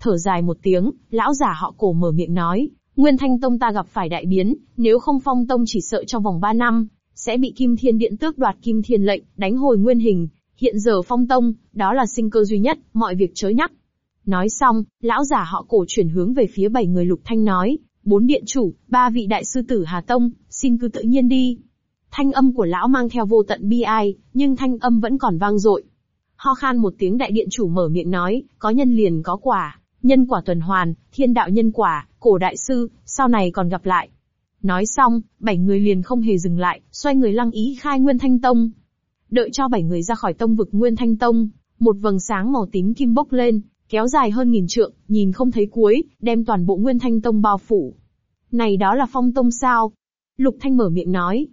Thở dài một tiếng, lão giả họ cổ mở miệng nói, Nguyên Thanh Tông ta gặp phải đại biến, nếu không phong tông chỉ sợ trong vòng 3 năm, sẽ bị Kim Thiên Điện tước đoạt Kim Thiên lệnh, đánh hồi nguyên hình. Hiện giờ phong tông, đó là sinh cơ duy nhất, mọi việc chớ nhắc. Nói xong, lão giả họ cổ chuyển hướng về phía bảy người lục thanh nói, bốn điện chủ, ba vị đại sư tử Hà Tông, xin cứ tự nhiên đi. Thanh âm của lão mang theo vô tận bi ai, nhưng thanh âm vẫn còn vang dội. Ho khan một tiếng đại điện chủ mở miệng nói, có nhân liền có quả, nhân quả tuần hoàn, thiên đạo nhân quả, cổ đại sư, sau này còn gặp lại. Nói xong, bảy người liền không hề dừng lại, xoay người lăng ý khai Nguyên Thanh Tông. Đợi cho bảy người ra khỏi tông vực Nguyên Thanh Tông, một vầng sáng màu tím kim bốc lên, kéo dài hơn nghìn trượng, nhìn không thấy cuối, đem toàn bộ Nguyên Thanh Tông bao phủ. Này đó là phong tông sao? Lục Thanh mở miệng nói.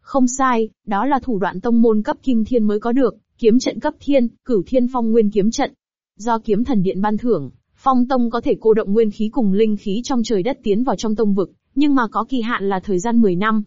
Không sai, đó là thủ đoạn tông môn cấp kim thiên mới có được, kiếm trận cấp thiên, cửu thiên phong nguyên kiếm trận. Do kiếm thần điện ban thưởng, Phong tông có thể cô động nguyên khí cùng linh khí trong trời đất tiến vào trong tông vực, nhưng mà có kỳ hạn là thời gian 10 năm.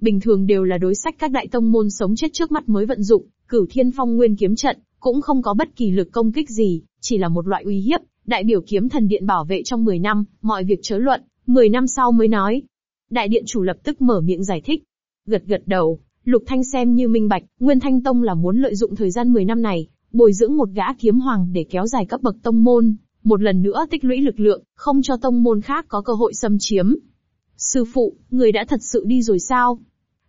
Bình thường đều là đối sách các đại tông môn sống chết trước mắt mới vận dụng, cửu thiên phong nguyên kiếm trận, cũng không có bất kỳ lực công kích gì, chỉ là một loại uy hiếp, đại biểu kiếm thần điện bảo vệ trong 10 năm, mọi việc chớ luận, 10 năm sau mới nói. Đại điện chủ lập tức mở miệng giải thích. Gật gật đầu, Lục Thanh xem như minh bạch, Nguyên Thanh Tông là muốn lợi dụng thời gian 10 năm này, bồi dưỡng một gã kiếm hoàng để kéo dài cấp bậc tông môn, một lần nữa tích lũy lực lượng, không cho tông môn khác có cơ hội xâm chiếm. Sư phụ, người đã thật sự đi rồi sao?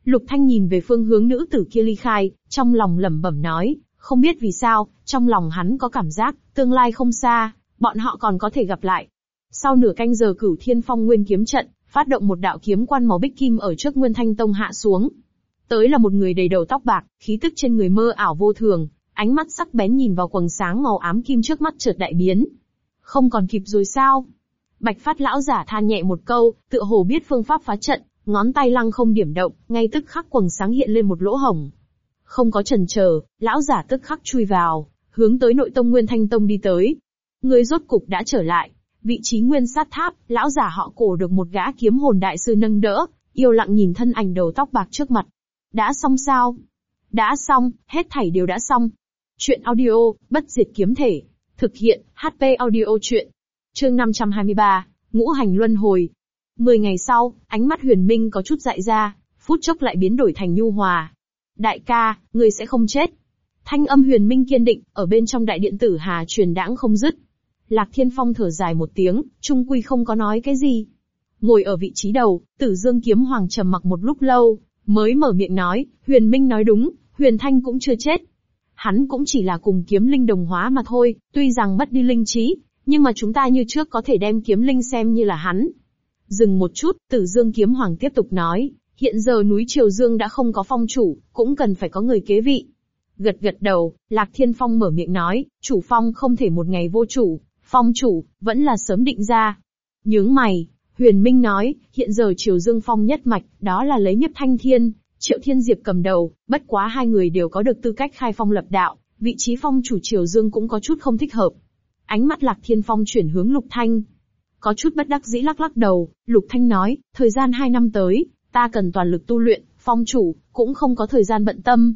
Lục Thanh nhìn về phương hướng nữ tử kia ly khai, trong lòng lẩm bẩm nói, không biết vì sao, trong lòng hắn có cảm giác, tương lai không xa, bọn họ còn có thể gặp lại. Sau nửa canh giờ cửu thiên phong nguyên kiếm trận, phát động một đạo kiếm quan màu bích kim ở trước Nguyên Thanh Tông hạ xuống. Tới là một người đầy đầu tóc bạc, khí tức trên người mơ ảo vô thường, ánh mắt sắc bén nhìn vào quầng sáng màu ám kim trước mắt chợt đại biến, không còn kịp rồi sao? Bạch phát lão giả than nhẹ một câu, tựa hồ biết phương pháp phá trận, ngón tay lăng không điểm động, ngay tức khắc quầng sáng hiện lên một lỗ hổng. Không có chần chờ, lão giả tức khắc chui vào, hướng tới nội tông Nguyên Thanh Tông đi tới. Người rốt cục đã trở lại. Vị trí nguyên sát tháp, lão giả họ cổ được một gã kiếm hồn đại sư nâng đỡ, yêu lặng nhìn thân ảnh đầu tóc bạc trước mặt. Đã xong sao? Đã xong, hết thảy đều đã xong. Chuyện audio, bất diệt kiếm thể. Thực hiện, HP audio chuyện. Chương 523, Ngũ hành luân hồi. Mười ngày sau, ánh mắt huyền minh có chút dại ra, phút chốc lại biến đổi thành nhu hòa. Đại ca, người sẽ không chết. Thanh âm huyền minh kiên định, ở bên trong đại điện tử hà truyền đãng không dứt. Lạc Thiên Phong thở dài một tiếng, trung quy không có nói cái gì. Ngồi ở vị trí đầu, tử dương kiếm hoàng trầm mặc một lúc lâu, mới mở miệng nói, huyền minh nói đúng, huyền thanh cũng chưa chết. hắn cũng chỉ là cùng kiếm linh đồng hóa mà thôi, tuy rằng mất đi linh trí, nhưng mà chúng ta như trước có thể đem kiếm linh xem như là hắn. Dừng một chút, Tử Dương Kiếm Hoàng tiếp tục nói, hiện giờ núi Triều Dương đã không có phong chủ, cũng cần phải có người kế vị. Gật gật đầu, Lạc Thiên Phong mở miệng nói, chủ phong không thể một ngày vô chủ, phong chủ, vẫn là sớm định ra. Nhướng mày, Huyền Minh nói, hiện giờ Triều Dương Phong nhất mạch, đó là lấy Nhiếp Thanh Thiên, Triệu Thiên Diệp cầm đầu, bất quá hai người đều có được tư cách khai phong lập đạo, vị trí phong chủ Triều Dương cũng có chút không thích hợp. Ánh mắt Lạc Thiên Phong chuyển hướng Lục Thanh. Có chút bất đắc dĩ lắc lắc đầu, Lục Thanh nói, thời gian hai năm tới, ta cần toàn lực tu luyện, phong chủ, cũng không có thời gian bận tâm.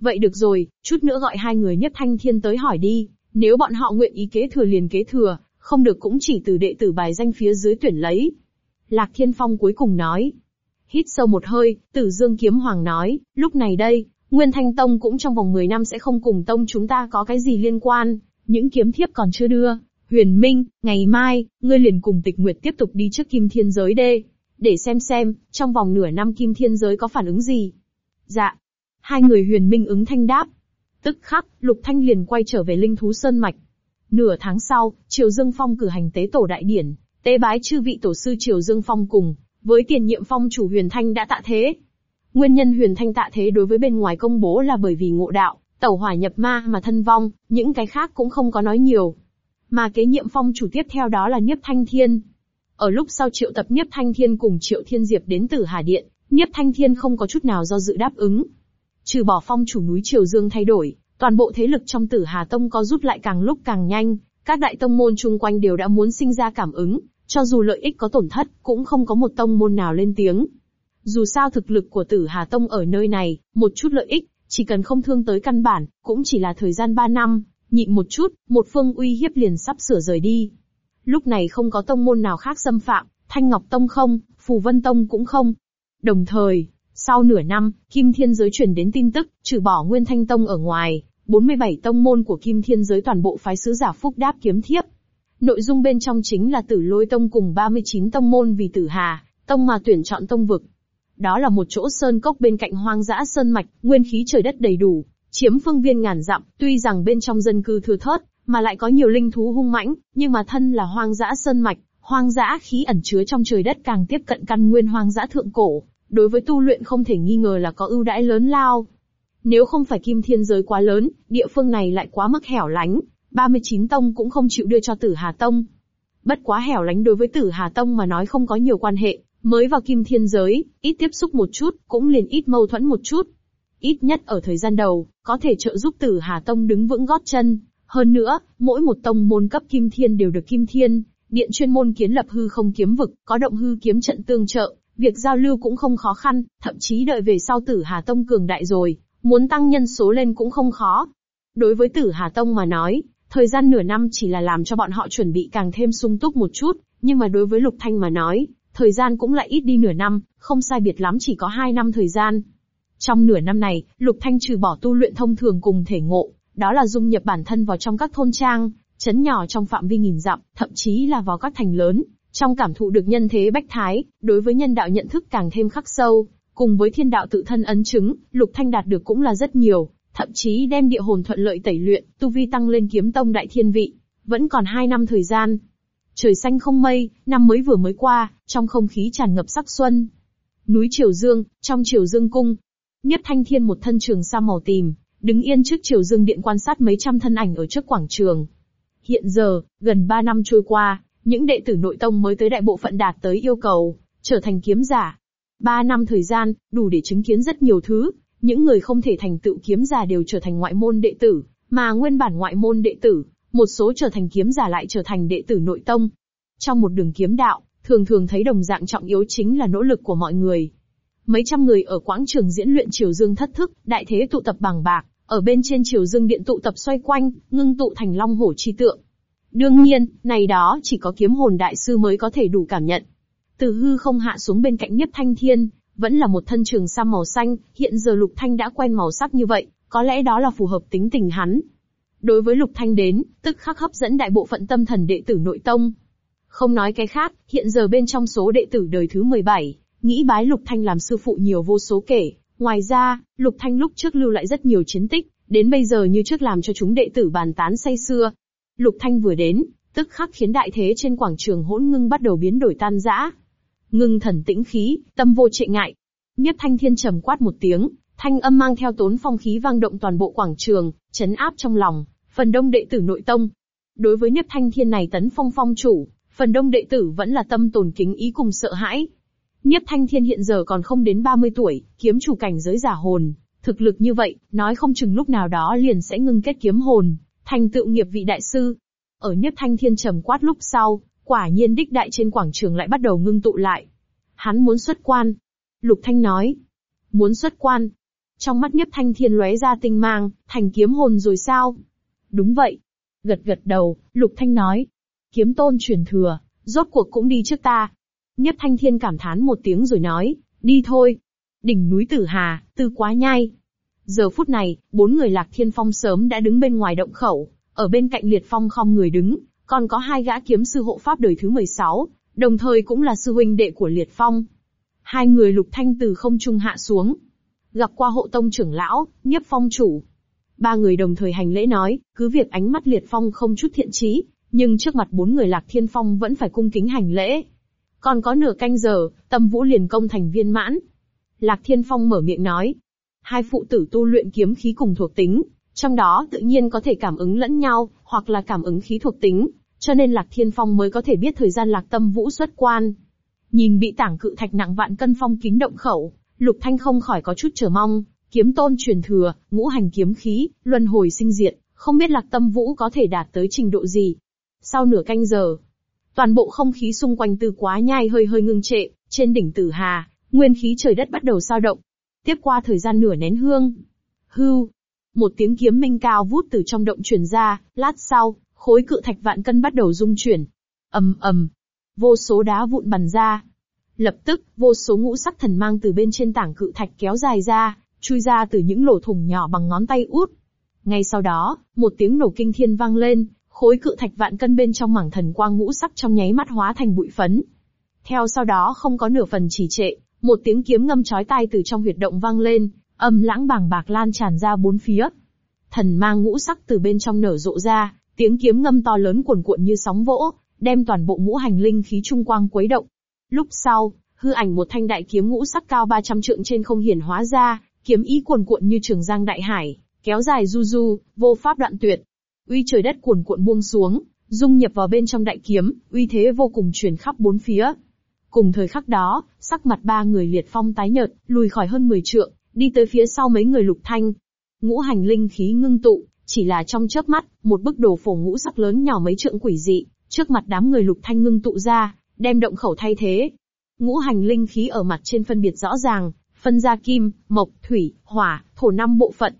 Vậy được rồi, chút nữa gọi hai người nhất thanh thiên tới hỏi đi, nếu bọn họ nguyện ý kế thừa liền kế thừa, không được cũng chỉ từ đệ tử bài danh phía dưới tuyển lấy. Lạc Thiên Phong cuối cùng nói. Hít sâu một hơi, Tử Dương Kiếm Hoàng nói, lúc này đây, Nguyên Thanh Tông cũng trong vòng 10 năm sẽ không cùng Tông chúng ta có cái gì liên quan, những kiếm thiếp còn chưa đưa. Huyền Minh, ngày mai, ngươi liền cùng tịch nguyệt tiếp tục đi trước Kim Thiên Giới đê. Để xem xem, trong vòng nửa năm Kim Thiên Giới có phản ứng gì. Dạ. Hai người huyền minh ứng thanh đáp. Tức khắc, Lục Thanh liền quay trở về Linh Thú Sơn Mạch. Nửa tháng sau, Triều Dương Phong cử hành tế tổ đại điển, tế bái chư vị tổ sư Triều Dương Phong cùng, với tiền nhiệm phong chủ Huyền Thanh đã tạ thế. Nguyên nhân Huyền Thanh tạ thế đối với bên ngoài công bố là bởi vì ngộ đạo, tẩu hỏa nhập ma mà thân vong, những cái khác cũng không có nói nhiều. Mà kế nhiệm phong chủ tiếp theo đó là Nhiếp Thanh Thiên. Ở lúc sau triệu tập Nhiếp Thanh Thiên cùng Triệu Thiên Diệp đến Tử Hà Điện, Nhiếp Thanh Thiên không có chút nào do dự đáp ứng. Trừ bỏ phong chủ núi Triều Dương thay đổi, toàn bộ thế lực trong Tử Hà Tông có rút lại càng lúc càng nhanh, các đại tông môn chung quanh đều đã muốn sinh ra cảm ứng, cho dù lợi ích có tổn thất, cũng không có một tông môn nào lên tiếng. Dù sao thực lực của Tử Hà Tông ở nơi này, một chút lợi ích, chỉ cần không thương tới căn bản, cũng chỉ là thời gian 3 năm, nhịn một chút, một phương uy hiếp liền sắp sửa rời đi. Lúc này không có tông môn nào khác xâm phạm, Thanh Ngọc Tông không, Phù Vân Tông cũng không. Đồng thời, sau nửa năm, Kim Thiên Giới chuyển đến tin tức, trừ bỏ Nguyên Thanh Tông ở ngoài, 47 tông môn của Kim Thiên Giới toàn bộ phái sứ giả phúc đáp kiếm thiếp. Nội dung bên trong chính là tử lôi tông cùng 39 tông môn vì tử hà, tông mà tuyển chọn tông vực. Đó là một chỗ sơn cốc bên cạnh hoang dã sơn mạch, nguyên khí trời đất đầy đủ, chiếm phương viên ngàn dặm, tuy rằng bên trong dân cư thưa thớt, mà lại có nhiều linh thú hung mãnh, nhưng mà thân là hoang dã sơn mạch, hoang dã khí ẩn chứa trong trời đất càng tiếp cận căn nguyên hoang dã thượng cổ, đối với tu luyện không thể nghi ngờ là có ưu đãi lớn lao. Nếu không phải kim thiên giới quá lớn, địa phương này lại quá mức hẻo lánh, 39 tông cũng không chịu đưa cho tử Hà Tông. Bất quá hẻo lánh đối với tử Hà Tông mà nói không có nhiều quan hệ, mới vào kim thiên giới, ít tiếp xúc một chút, cũng liền ít mâu thuẫn một chút. Ít nhất ở thời gian đầu, có thể trợ giúp tử Hà Tông đứng vững gót chân. Hơn nữa, mỗi một tông môn cấp kim thiên đều được kim thiên, điện chuyên môn kiến lập hư không kiếm vực, có động hư kiếm trận tương trợ, việc giao lưu cũng không khó khăn, thậm chí đợi về sau tử Hà Tông cường đại rồi, muốn tăng nhân số lên cũng không khó. Đối với tử Hà Tông mà nói, thời gian nửa năm chỉ là làm cho bọn họ chuẩn bị càng thêm sung túc một chút, nhưng mà đối với Lục Thanh mà nói, thời gian cũng lại ít đi nửa năm, không sai biệt lắm chỉ có hai năm thời gian. Trong nửa năm này, Lục Thanh trừ bỏ tu luyện thông thường cùng thể ngộ, đó là dung nhập bản thân vào trong các thôn trang, chấn nhỏ trong phạm vi nghìn dặm, thậm chí là vào các thành lớn, trong cảm thụ được nhân thế bách thái, đối với nhân đạo nhận thức càng thêm khắc sâu, cùng với thiên đạo tự thân ấn chứng, Lục Thanh đạt được cũng là rất nhiều, thậm chí đem địa hồn thuận lợi tẩy luyện, tu vi tăng lên kiếm tông đại thiên vị. Vẫn còn hai năm thời gian. Trời xanh không mây, năm mới vừa mới qua, trong không khí tràn ngập sắc xuân. Núi Triều Dương, trong Triều Dương cung. Nhất Thanh Thiên một thân trường sa màu tím, đứng yên trước Triều Dương điện quan sát mấy trăm thân ảnh ở trước quảng trường. Hiện giờ, gần ba năm trôi qua, những đệ tử nội tông mới tới đại bộ phận đạt tới yêu cầu, trở thành kiếm giả. Ba năm thời gian, đủ để chứng kiến rất nhiều thứ, những người không thể thành tựu kiếm giả đều trở thành ngoại môn đệ tử, mà nguyên bản ngoại môn đệ tử, một số trở thành kiếm giả lại trở thành đệ tử nội tông. Trong một đường kiếm đạo, thường thường thấy đồng dạng trọng yếu chính là nỗ lực của mọi người. Mấy trăm người ở quãng trường diễn luyện Triều Dương thất thức, đại thế tụ tập bằng bạc, ở bên trên Triều Dương điện tụ tập xoay quanh, ngưng tụ thành long hổ chi tượng. Đương nhiên, này đó chỉ có kiếm hồn đại sư mới có thể đủ cảm nhận. Từ hư không hạ xuống bên cạnh Niếp Thanh Thiên, vẫn là một thân trường sam màu xanh, hiện giờ Lục Thanh đã quen màu sắc như vậy, có lẽ đó là phù hợp tính tình hắn. Đối với Lục Thanh đến, tức khắc hấp dẫn đại bộ phận tâm thần đệ tử nội tông. Không nói cái khác, hiện giờ bên trong số đệ tử đời thứ 17, nghĩ bái Lục Thanh làm sư phụ nhiều vô số kể. Ngoài ra, Lục Thanh lúc trước lưu lại rất nhiều chiến tích, đến bây giờ như trước làm cho chúng đệ tử bàn tán say xưa. Lục Thanh vừa đến, tức khắc khiến đại thế trên quảng trường hỗn ngưng bắt đầu biến đổi tan rã. Ngưng thần tĩnh khí, tâm vô trệ ngại. Nhất Thanh Thiên trầm quát một tiếng, thanh âm mang theo tốn phong khí vang động toàn bộ quảng trường, chấn áp trong lòng, phần đông đệ tử nội tông. Đối với Niếp Thanh Thiên này tấn phong phong chủ, phần đông đệ tử vẫn là tâm tồn kính ý cùng sợ hãi. Niếp Thanh Thiên hiện giờ còn không đến 30 tuổi, kiếm chủ cảnh giới giả hồn, thực lực như vậy, nói không chừng lúc nào đó liền sẽ ngưng kết kiếm hồn, thành tựu nghiệp vị đại sư. Ở Niếp Thanh Thiên trầm quát lúc sau, quả nhiên đích đại trên quảng trường lại bắt đầu ngưng tụ lại. Hắn muốn xuất quan. Lục Thanh nói. Muốn xuất quan. Trong mắt Niếp Thanh Thiên lóe ra tinh mang, thành kiếm hồn rồi sao? Đúng vậy. Gật gật đầu, Lục Thanh nói. Kiếm tôn truyền thừa, rốt cuộc cũng đi trước ta. Nhất Thanh Thiên cảm thán một tiếng rồi nói, đi thôi. Đỉnh núi Tử Hà, Tư Quá Nhai. Giờ phút này, bốn người Lạc Thiên Phong sớm đã đứng bên ngoài động khẩu, ở bên cạnh Liệt Phong không người đứng, còn có hai gã kiếm sư hộ pháp đời thứ 16, đồng thời cũng là sư huynh đệ của Liệt Phong. Hai người Lục Thanh từ không trung hạ xuống, gặp qua hộ tông trưởng lão, nhiếp phong chủ. Ba người đồng thời hành lễ nói, cứ việc ánh mắt Liệt Phong không chút thiện trí, nhưng trước mặt bốn người Lạc Thiên Phong vẫn phải cung kính hành lễ. Còn có nửa canh giờ, tâm vũ liền công thành viên mãn. Lạc Thiên Phong mở miệng nói. Hai phụ tử tu luyện kiếm khí cùng thuộc tính, trong đó tự nhiên có thể cảm ứng lẫn nhau, hoặc là cảm ứng khí thuộc tính, cho nên Lạc Thiên Phong mới có thể biết thời gian Lạc Tâm Vũ xuất quan. Nhìn bị tảng cự thạch nặng vạn cân phong kính động khẩu, Lục Thanh không khỏi có chút chờ mong, kiếm tôn truyền thừa, ngũ hành kiếm khí, luân hồi sinh diệt, không biết Lạc Tâm Vũ có thể đạt tới trình độ gì. Sau nửa canh giờ, toàn bộ không khí xung quanh từ quá nhai hơi hơi ngưng trệ, trên đỉnh tử hà, nguyên khí trời đất bắt đầu sao động. Tiếp qua thời gian nửa nén hương. Hưu. Một tiếng kiếm minh cao vút từ trong động truyền ra, lát sau, khối cự thạch vạn cân bắt đầu rung chuyển. ầm ầm, vô số đá vụn bắn ra. Lập tức, vô số ngũ sắc thần mang từ bên trên tảng cự thạch kéo dài ra, chui ra từ những lỗ thủng nhỏ bằng ngón tay út. Ngay sau đó, một tiếng nổ kinh thiên vang lên, khối cự thạch vạn cân bên trong mảng thần quang ngũ sắc trong nháy mắt hóa thành bụi phấn. Theo sau đó không có nửa phần trì trệ, một tiếng kiếm ngâm chói tai từ trong huyệt động vang lên, âm lãng bàng bạc lan tràn ra bốn phía. Thần mang ngũ sắc từ bên trong nở rộ ra, tiếng kiếm ngâm to lớn cuồn cuộn như sóng vỗ, đem toàn bộ ngũ hành linh khí trung quang quấy động. Lúc sau, hư ảnh một thanh đại kiếm ngũ sắc cao 300 trượng trên không hiển hóa ra, kiếm ý cuồn cuộn như trường giang đại hải, kéo dài du du, vô pháp đoạn tuyệt. Uy trời đất cuồn cuộn buông xuống, dung nhập vào bên trong đại kiếm, uy thế vô cùng truyền khắp bốn phía. Cùng thời khắc đó, sắc mặt ba người liệt phong tái nhợt, lùi khỏi hơn 10 trượng, đi tới phía sau mấy người lục thanh. Ngũ hành linh khí ngưng tụ, chỉ là trong chớp mắt, một bức đồ phổ ngũ sắc lớn nhỏ mấy trượng quỷ dị, trước mặt đám người lục thanh ngưng tụ ra, đem động khẩu thay thế. Ngũ hành linh khí ở mặt trên phân biệt rõ ràng, phân ra kim, mộc, thủy, hỏa, thổ năm bộ phận.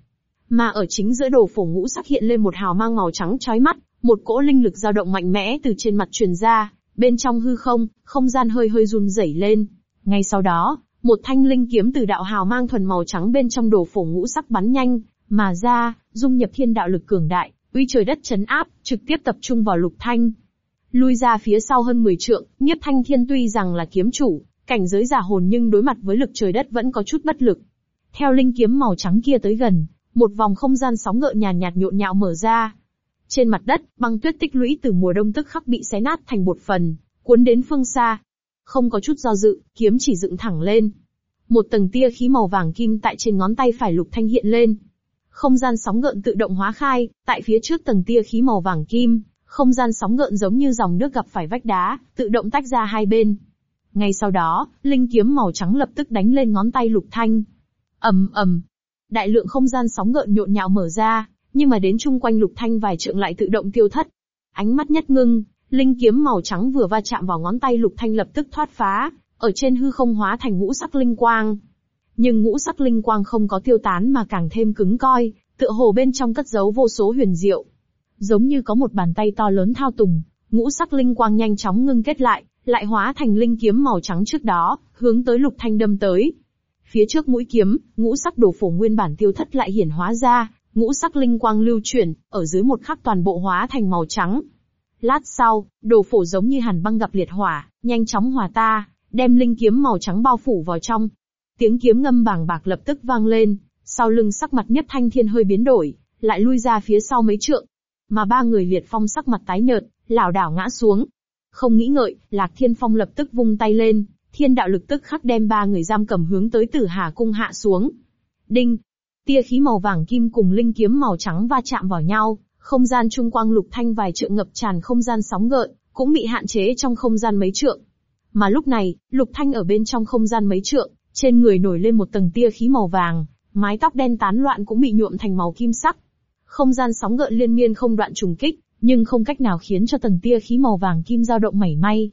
Mà ở chính giữa đồ phổ ngũ sắc hiện lên một hào mang màu trắng chói mắt, một cỗ linh lực dao động mạnh mẽ từ trên mặt truyền ra, bên trong hư không, không gian hơi hơi run rẩy lên. Ngay sau đó, một thanh linh kiếm từ đạo hào mang thuần màu trắng bên trong đồ phổ ngũ sắc bắn nhanh, mà ra, dung nhập thiên đạo lực cường đại, uy trời đất chấn áp, trực tiếp tập trung vào lục thanh. Lui ra phía sau hơn 10 trượng, nhiếp thanh thiên tuy rằng là kiếm chủ, cảnh giới giả hồn nhưng đối mặt với lực trời đất vẫn có chút bất lực. Theo linh kiếm màu trắng kia tới gần, một vòng không gian sóng gợn nhàn nhạt, nhộn nhạo mở ra. Trên mặt đất, băng tuyết tích lũy từ mùa đông tức khắc bị xé nát thành bột phần, cuốn đến phương xa. Không có chút do dự, kiếm chỉ dựng thẳng lên. Một tầng tia khí màu vàng kim tại trên ngón tay phải lục thanh hiện lên. Không gian sóng gợn tự động hóa khai, tại phía trước tầng tia khí màu vàng kim, không gian sóng gợn giống như dòng nước gặp phải vách đá, tự động tách ra hai bên. Ngay sau đó, linh kiếm màu trắng lập tức đánh lên ngón tay lục thanh. ầm ầm, đại lượng không gian sóng gợn nhộn nhạo mở ra, nhưng mà đến chung quanh lục thanh vài trượng lại tự động tiêu thất. Ánh mắt nhất ngưng, linh kiếm màu trắng vừa va chạm vào ngón tay lục thanh lập tức thoát phá, ở trên hư không hóa thành ngũ sắc linh quang. Nhưng ngũ sắc linh quang không có tiêu tán mà càng thêm cứng coi, tựa hồ bên trong cất giấu vô số huyền diệu. Giống như có một bàn tay to lớn thao tùng, ngũ sắc linh quang nhanh chóng ngưng kết lại, lại hóa thành linh kiếm màu trắng trước đó, hướng tới lục thanh đâm tới. Phía trước mũi kiếm, ngũ sắc đồ phổ nguyên bản tiêu thất lại hiển hóa ra, ngũ sắc linh quang lưu chuyển, ở dưới một khắc toàn bộ hóa thành màu trắng. Lát sau, đồ phổ giống như hàn băng gặp liệt hỏa, nhanh chóng hòa ta, đem linh kiếm màu trắng bao phủ vào trong. Tiếng kiếm ngâm bàng bạc lập tức vang lên, Sau lưng sắc mặt Nhất Thanh Thiên hơi biến đổi, lại lui ra phía sau mấy trượng. Mà ba người liệt phong sắc mặt tái nhợt, lảo đảo ngã xuống. Không nghĩ ngợi, Lạc Thiên Phong lập tức vung tay lên, thiên đạo lực tức khắc đem ba người giam cầm hướng tới Tử Hà cung hạ xuống. Đinh, tia khí màu vàng kim cùng linh kiếm màu trắng va chạm vào nhau, không gian trung quang lục thanh vài trượng ngập tràn không gian sóng gợn, cũng bị hạn chế trong không gian mấy trượng. Mà lúc này, lục thanh ở bên trong không gian mấy trượng, trên người nổi lên một tầng tia khí màu vàng, mái tóc đen tán loạn cũng bị nhuộm thành màu kim sắc. Không gian sóng gợn liên miên không đoạn trùng kích, nhưng không cách nào khiến cho tầng tia khí màu vàng kim dao động mảy may.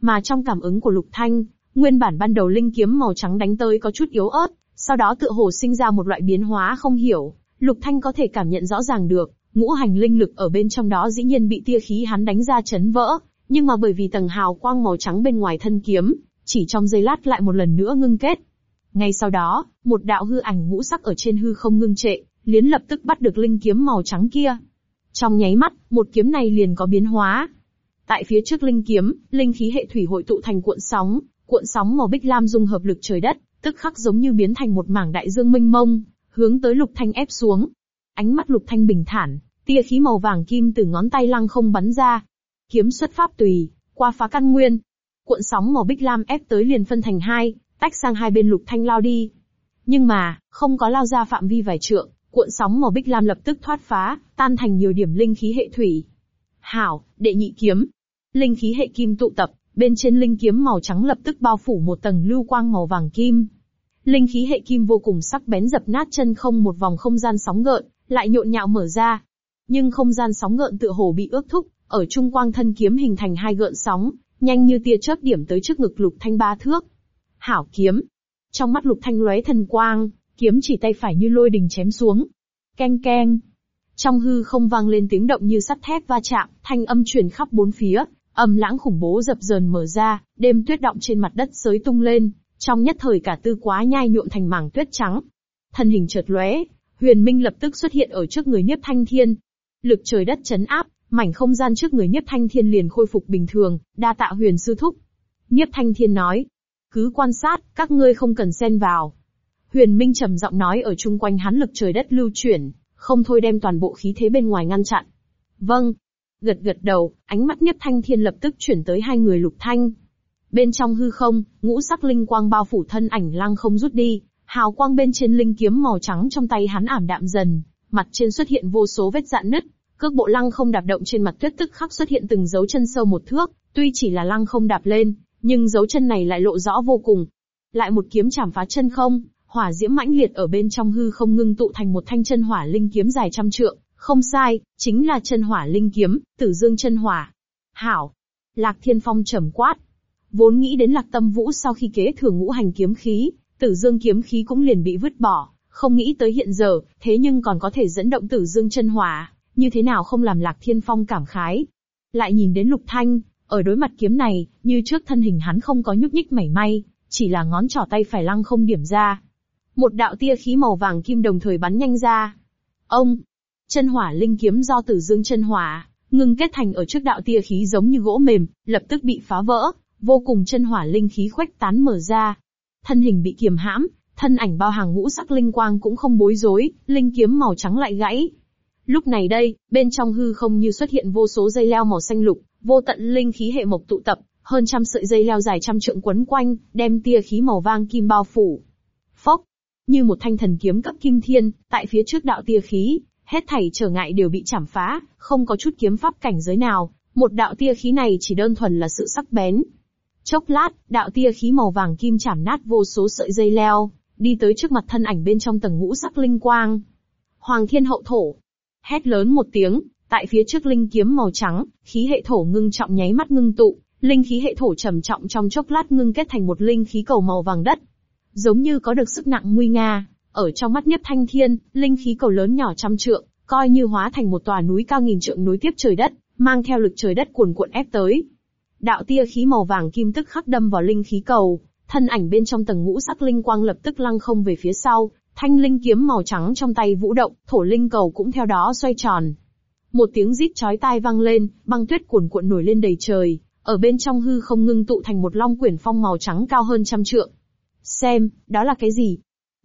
Mà trong cảm ứng của Lục Thanh, nguyên bản ban đầu linh kiếm màu trắng đánh tới có chút yếu ớt, sau đó tựa hồ sinh ra một loại biến hóa không hiểu, Lục Thanh có thể cảm nhận rõ ràng được, ngũ hành linh lực ở bên trong đó dĩ nhiên bị tia khí hắn đánh ra chấn vỡ, nhưng mà bởi vì tầng hào quang màu trắng bên ngoài thân kiếm, chỉ trong giây lát lại một lần nữa ngưng kết. Ngay sau đó, một đạo hư ảnh ngũ sắc ở trên hư không ngưng trệ, liến lập tức bắt được linh kiếm màu trắng kia. Trong nháy mắt, một kiếm này liền có biến hóa. Tại phía trước linh kiếm, linh khí hệ thủy hội tụ thành cuộn sóng, cuộn sóng màu bích lam dung hợp lực trời đất, tức khắc giống như biến thành một mảng đại dương mênh mông, hướng tới Lục Thanh ép xuống. Ánh mắt Lục Thanh bình thản, tia khí màu vàng kim từ ngón tay lăng không bắn ra. Kiếm xuất pháp tùy, qua phá căn nguyên. Cuộn sóng màu bích lam ép tới liền phân thành hai, tách sang hai bên Lục Thanh lao đi. Nhưng mà, không có lao ra phạm vi vài trượng, cuộn sóng màu bích lam lập tức thoát phá, tan thành nhiều điểm linh khí hệ thủy. Hảo, đệ nhị kiếm. Linh khí hệ kim tụ tập, bên trên linh kiếm màu trắng lập tức bao phủ một tầng lưu quang màu vàng kim. Linh khí hệ kim vô cùng sắc bén dập nát chân không một vòng không gian sóng gợn, lại nhộn nhạo mở ra. Nhưng không gian sóng gợn tựa hồ bị ước thúc, ở trung quang thân kiếm hình thành hai gợn sóng, nhanh như tia chớp điểm tới trước ngực Lục Thanh ba thước. Hảo kiếm. Trong mắt Lục Thanh lóe thần quang, kiếm chỉ tay phải như lôi đình chém xuống. Keng keng. Trong hư không vang lên tiếng động như sắt thép va chạm, thanh âm truyền khắp bốn phía, âm lãng khủng bố dập dờn mở ra, đêm tuyết động trên mặt đất sới tung lên, trong nhất thời cả tư quá nhai nhuộm thành mảng tuyết trắng. Thân hình chợt lóe, Huyền Minh lập tức xuất hiện ở trước người Niếp Thanh Thiên. Lực trời đất chấn áp, mảnh không gian trước người Niếp Thanh Thiên liền khôi phục bình thường, đa tạ Huyền sư thúc. Niếp Thanh Thiên nói, cứ quan sát, các ngươi không cần xen vào. Huyền Minh trầm giọng nói ở chung quanh hắn lực trời đất lưu chuyển, không thôi đem toàn bộ khí thế bên ngoài ngăn chặn. Vâng. Gật gật đầu, ánh mắt nhất Thanh Thiên lập tức chuyển tới hai người Lục Thanh. Bên trong hư không, ngũ sắc linh quang bao phủ thân ảnh lăng không rút đi, hào quang bên trên linh kiếm màu trắng trong tay hắn ảm đạm dần, mặt trên xuất hiện vô số vết dạn nứt, cước bộ lăng không đạp động trên mặt tuyết tức khắc xuất hiện từng dấu chân sâu một thước, tuy chỉ là lăng không đạp lên, nhưng dấu chân này lại lộ rõ vô cùng. Lại một kiếm chảm phá chân không, hỏa diễm mãnh liệt ở bên trong hư không ngưng tụ thành một thanh chân hỏa linh kiếm dài trăm trượng, không sai, chính là chân hỏa linh kiếm, tử dương chân hỏa. Hảo! Lạc Thiên Phong trầm quát. Vốn nghĩ đến Lạc Tâm Vũ sau khi kế thừa ngũ hành kiếm khí, tử dương kiếm khí cũng liền bị vứt bỏ, không nghĩ tới hiện giờ, thế nhưng còn có thể dẫn động tử dương chân hỏa, như thế nào không làm Lạc Thiên Phong cảm khái. Lại nhìn đến Lục Thanh, ở đối mặt kiếm này, như trước thân hình hắn không có nhúc nhích mảy may, chỉ là ngón trỏ tay phải lăng không điểm ra. Một đạo tia khí màu vàng kim đồng thời bắn nhanh ra. Ông, chân hỏa linh kiếm do tử dương chân hỏa, ngưng kết thành ở trước đạo tia khí giống như gỗ mềm, lập tức bị phá vỡ, vô cùng chân hỏa linh khí khuếch tán mở ra. Thân hình bị kiềm hãm, thân ảnh bao hàng ngũ sắc linh quang cũng không bối rối, linh kiếm màu trắng lại gãy. Lúc này đây, bên trong hư không như xuất hiện vô số dây leo màu xanh lục, vô tận linh khí hệ mộc tụ tập, hơn trăm sợi dây leo dài trăm trượng quấn quanh, đem tia khí màu vang kim bao phủ. Phốc, như một thanh thần kiếm cấp kim thiên, tại phía trước đạo tia khí, hết thảy trở ngại đều bị chảm phá, không có chút kiếm pháp cảnh giới nào, một đạo tia khí này chỉ đơn thuần là sự sắc bén. Chốc lát, đạo tia khí màu vàng kim chảm nát vô số sợi dây leo, đi tới trước mặt thân ảnh bên trong tầng ngũ sắc linh quang. Hoàng thiên hậu thổ. Hét lớn một tiếng, tại phía trước linh kiếm màu trắng, khí hệ thổ ngưng trọng nháy mắt ngưng tụ, linh khí hệ thổ trầm trọng trong chốc lát ngưng kết thành một linh khí cầu màu vàng đất. Giống như có được sức nặng nguy nga, ở trong mắt nhất thanh thiên, linh khí cầu lớn nhỏ trăm trượng, coi như hóa thành một tòa núi cao nghìn trượng nối tiếp trời đất, mang theo lực trời đất cuồn cuộn ép tới. Đạo tia khí màu vàng kim tức khắc đâm vào linh khí cầu, thân ảnh bên trong tầng ngũ sắc linh quang lập tức lăng không về phía sau, thanh linh kiếm màu trắng trong tay vũ động, thổ linh cầu cũng theo đó xoay tròn. Một tiếng rít chói tai vang lên, băng tuyết cuồn cuộn nổi lên đầy trời, ở bên trong hư không ngưng tụ thành một long quyển phong màu trắng cao hơn trăm trượng. Xem, đó là cái gì?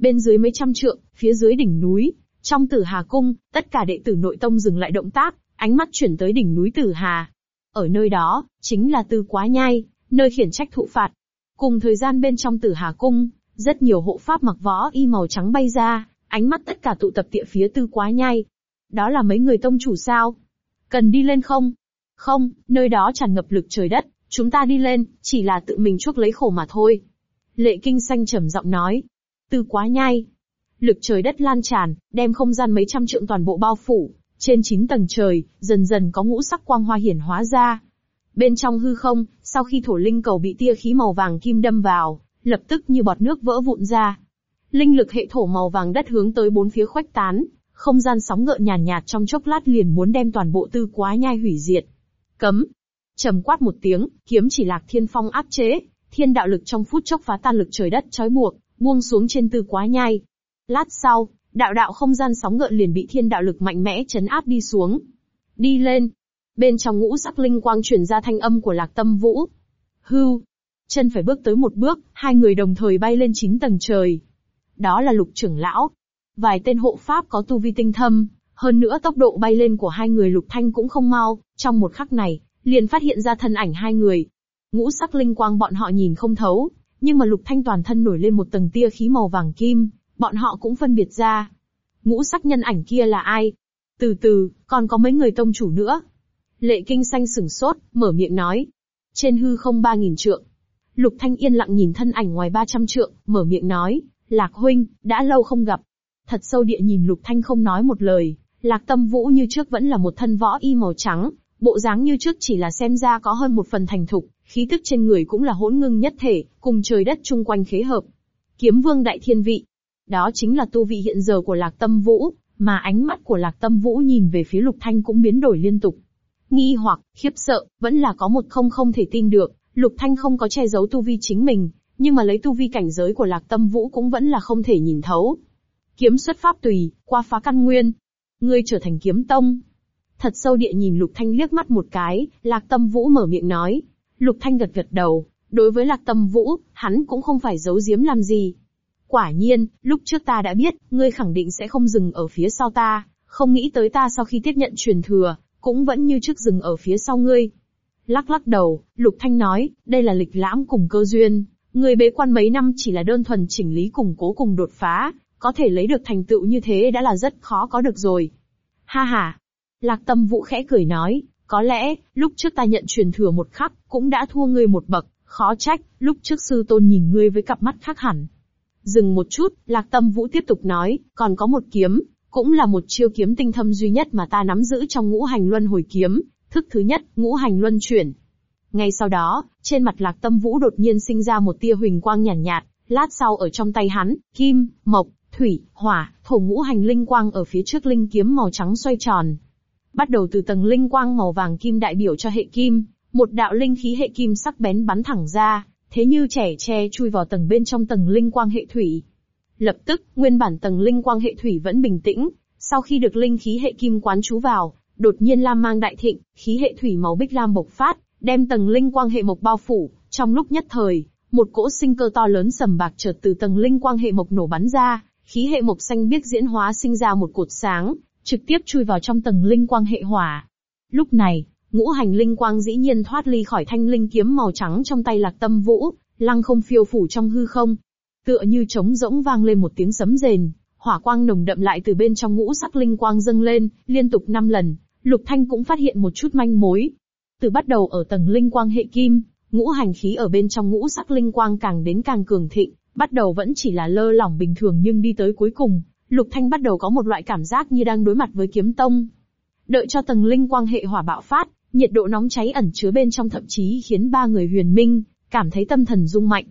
Bên dưới mấy trăm trượng, phía dưới đỉnh núi, trong Tử Hà cung, tất cả đệ tử nội tông dừng lại động tác, ánh mắt chuyển tới đỉnh núi Tử Hà. Ở nơi đó, chính là Tư Quá Nhai, nơi khiển trách thụ phạt. Cùng thời gian bên trong Tử Hà cung, rất nhiều hộ pháp mặc võ y màu trắng bay ra, ánh mắt tất cả tụ tập tịa phía Tư Quá Nhai. Đó là mấy người tông chủ sao? Cần đi lên không? Không, nơi đó tràn ngập lực trời đất, chúng ta đi lên, chỉ là tự mình chuốc lấy khổ mà thôi. Lệ Kinh Xanh trầm giọng nói. Tư Quá Nhai, lực trời đất lan tràn, đem không gian mấy trăm trượng toàn bộ bao phủ, trên chín tầng trời, dần dần có ngũ sắc quang hoa hiển hóa ra. Bên trong hư không, sau khi thổ linh cầu bị tia khí màu vàng kim đâm vào, lập tức như bọt nước vỡ vụn ra. Linh lực hệ thổ màu vàng đất hướng tới bốn phía khoách tán, không gian sóng ngợn nhàn nhạt, nhạt trong chốc lát liền muốn đem toàn bộ tư quá nhai hủy diệt. Cấm. trầm quát một tiếng, kiếm chỉ lạc thiên phong áp chế, thiên đạo lực trong phút chốc phá tan lực trời đất trói buộc, buông xuống trên tư quá nhai. Lát sau, đạo đạo không gian sóng gợn liền bị thiên đạo lực mạnh mẽ chấn áp đi xuống. Đi lên. Bên trong ngũ sắc linh quang truyền ra thanh âm của lạc tâm vũ. Hưu. Chân phải bước tới một bước, hai người đồng thời bay lên chín tầng trời. Đó là lục trưởng lão. Vài tên hộ pháp có tu vi tinh thâm, hơn nữa tốc độ bay lên của hai người lục thanh cũng không mau, trong một khắc này, liền phát hiện ra thân ảnh hai người. Ngũ sắc linh quang bọn họ nhìn không thấu, nhưng mà lục thanh toàn thân nổi lên một tầng tia khí màu vàng kim, bọn họ cũng phân biệt ra. Ngũ sắc nhân ảnh kia là ai? Từ từ, còn có mấy người tông chủ nữa. Lệ kinh xanh sửng sốt, mở miệng nói. Trên hư không ba nghìn trượng. Lục Thanh yên lặng nhìn thân ảnh ngoài ba trăm trượng, mở miệng nói. Lạc huynh, đã lâu không gặp. Thật sâu địa nhìn Lục Thanh không nói một lời. Lạc tâm vũ như trước vẫn là một thân võ y màu trắng, bộ dáng như trước chỉ là xem ra có hơn một phần thành thục, khí tức trên người cũng là hỗn ngưng nhất thể, cùng trời đất chung quanh khế hợp. Kiếm vương đại thiên vị, đó chính là tu vị hiện giờ của Lạc Tâm Vũ, mà ánh mắt của Lạc Tâm Vũ nhìn về phía Lục Thanh cũng biến đổi liên tục. Nghi hoặc, khiếp sợ, vẫn là có một không không thể tin được, Lục Thanh không có che giấu tu vi chính mình, nhưng mà lấy tu vi cảnh giới của Lạc Tâm Vũ cũng vẫn là không thể nhìn thấu. Kiếm xuất pháp tùy, qua phá căn nguyên. Ngươi trở thành kiếm tông. Thật sâu địa nhìn Lục Thanh liếc mắt một cái, Lạc Tâm Vũ mở miệng nói. Lục Thanh gật gật đầu, đối với Lạc Tâm Vũ, hắn cũng không phải giấu giếm làm gì. Quả nhiên, lúc trước ta đã biết, ngươi khẳng định sẽ không dừng ở phía sau ta, không nghĩ tới ta sau khi tiếp nhận truyền thừa, cũng vẫn như trước dừng ở phía sau ngươi. Lắc lắc đầu, Lục Thanh nói, đây là lịch lãm cùng cơ duyên, ngươi bế quan mấy năm chỉ là đơn thuần chỉnh lý củng cố cùng đột phá, có thể lấy được thành tựu như thế đã là rất khó có được rồi. Ha ha. Lạc tâm vũ khẽ cười nói, có lẽ, lúc trước ta nhận truyền thừa một khắc, cũng đã thua ngươi một bậc, khó trách, lúc trước sư tôn nhìn ngươi với cặp mắt khác hẳn. Dừng một chút, Lạc Tâm Vũ tiếp tục nói, còn có một kiếm, cũng là một chiêu kiếm tinh thâm duy nhất mà ta nắm giữ trong ngũ hành luân hồi kiếm, thức thứ nhất, ngũ hành luân chuyển. Ngay sau đó, trên mặt Lạc Tâm Vũ đột nhiên sinh ra một tia huỳnh quang nhàn nhạt, nhạt, lát sau ở trong tay hắn, kim, mộc, thủy, hỏa, thổ ngũ hành linh quang ở phía trước linh kiếm màu trắng xoay tròn. Bắt đầu từ tầng linh quang màu vàng kim đại biểu cho hệ kim, một đạo linh khí hệ kim sắc bén bắn thẳng ra, thế như trẻ tre chui vào tầng bên trong tầng linh quang hệ thủy. Lập tức, nguyên bản tầng linh quang hệ thủy vẫn bình tĩnh, sau khi được linh khí hệ kim quán chú vào, đột nhiên lam mang đại thịnh, khí hệ thủy màu bích lam bộc phát, đem tầng linh quang hệ mộc bao phủ, trong lúc nhất thời, một cỗ sinh cơ to lớn sầm bạc chợt từ tầng linh quang hệ mộc nổ bắn ra, khí hệ mộc xanh biếc diễn hóa sinh ra một cột sáng, trực tiếp chui vào trong tầng linh quang hệ hỏa. Lúc này, Ngũ hành linh quang dĩ nhiên thoát ly khỏi thanh linh kiếm màu trắng trong tay lạc tâm vũ, lăng không phiêu phủ trong hư không. Tựa như trống rỗng vang lên một tiếng sấm rền, hỏa quang nồng đậm lại từ bên trong ngũ sắc linh quang dâng lên, liên tục năm lần, Lục Thanh cũng phát hiện một chút manh mối. Từ bắt đầu ở tầng linh quang hệ kim, ngũ hành khí ở bên trong ngũ sắc linh quang càng đến càng cường thịnh, bắt đầu vẫn chỉ là lơ lỏng bình thường nhưng đi tới cuối cùng, Lục Thanh bắt đầu có một loại cảm giác như đang đối mặt với kiếm tông. Đợi cho tầng linh quang hệ hỏa bạo phát, Nhiệt độ nóng cháy ẩn chứa bên trong thậm chí khiến ba người huyền minh, cảm thấy tâm thần rung mạnh.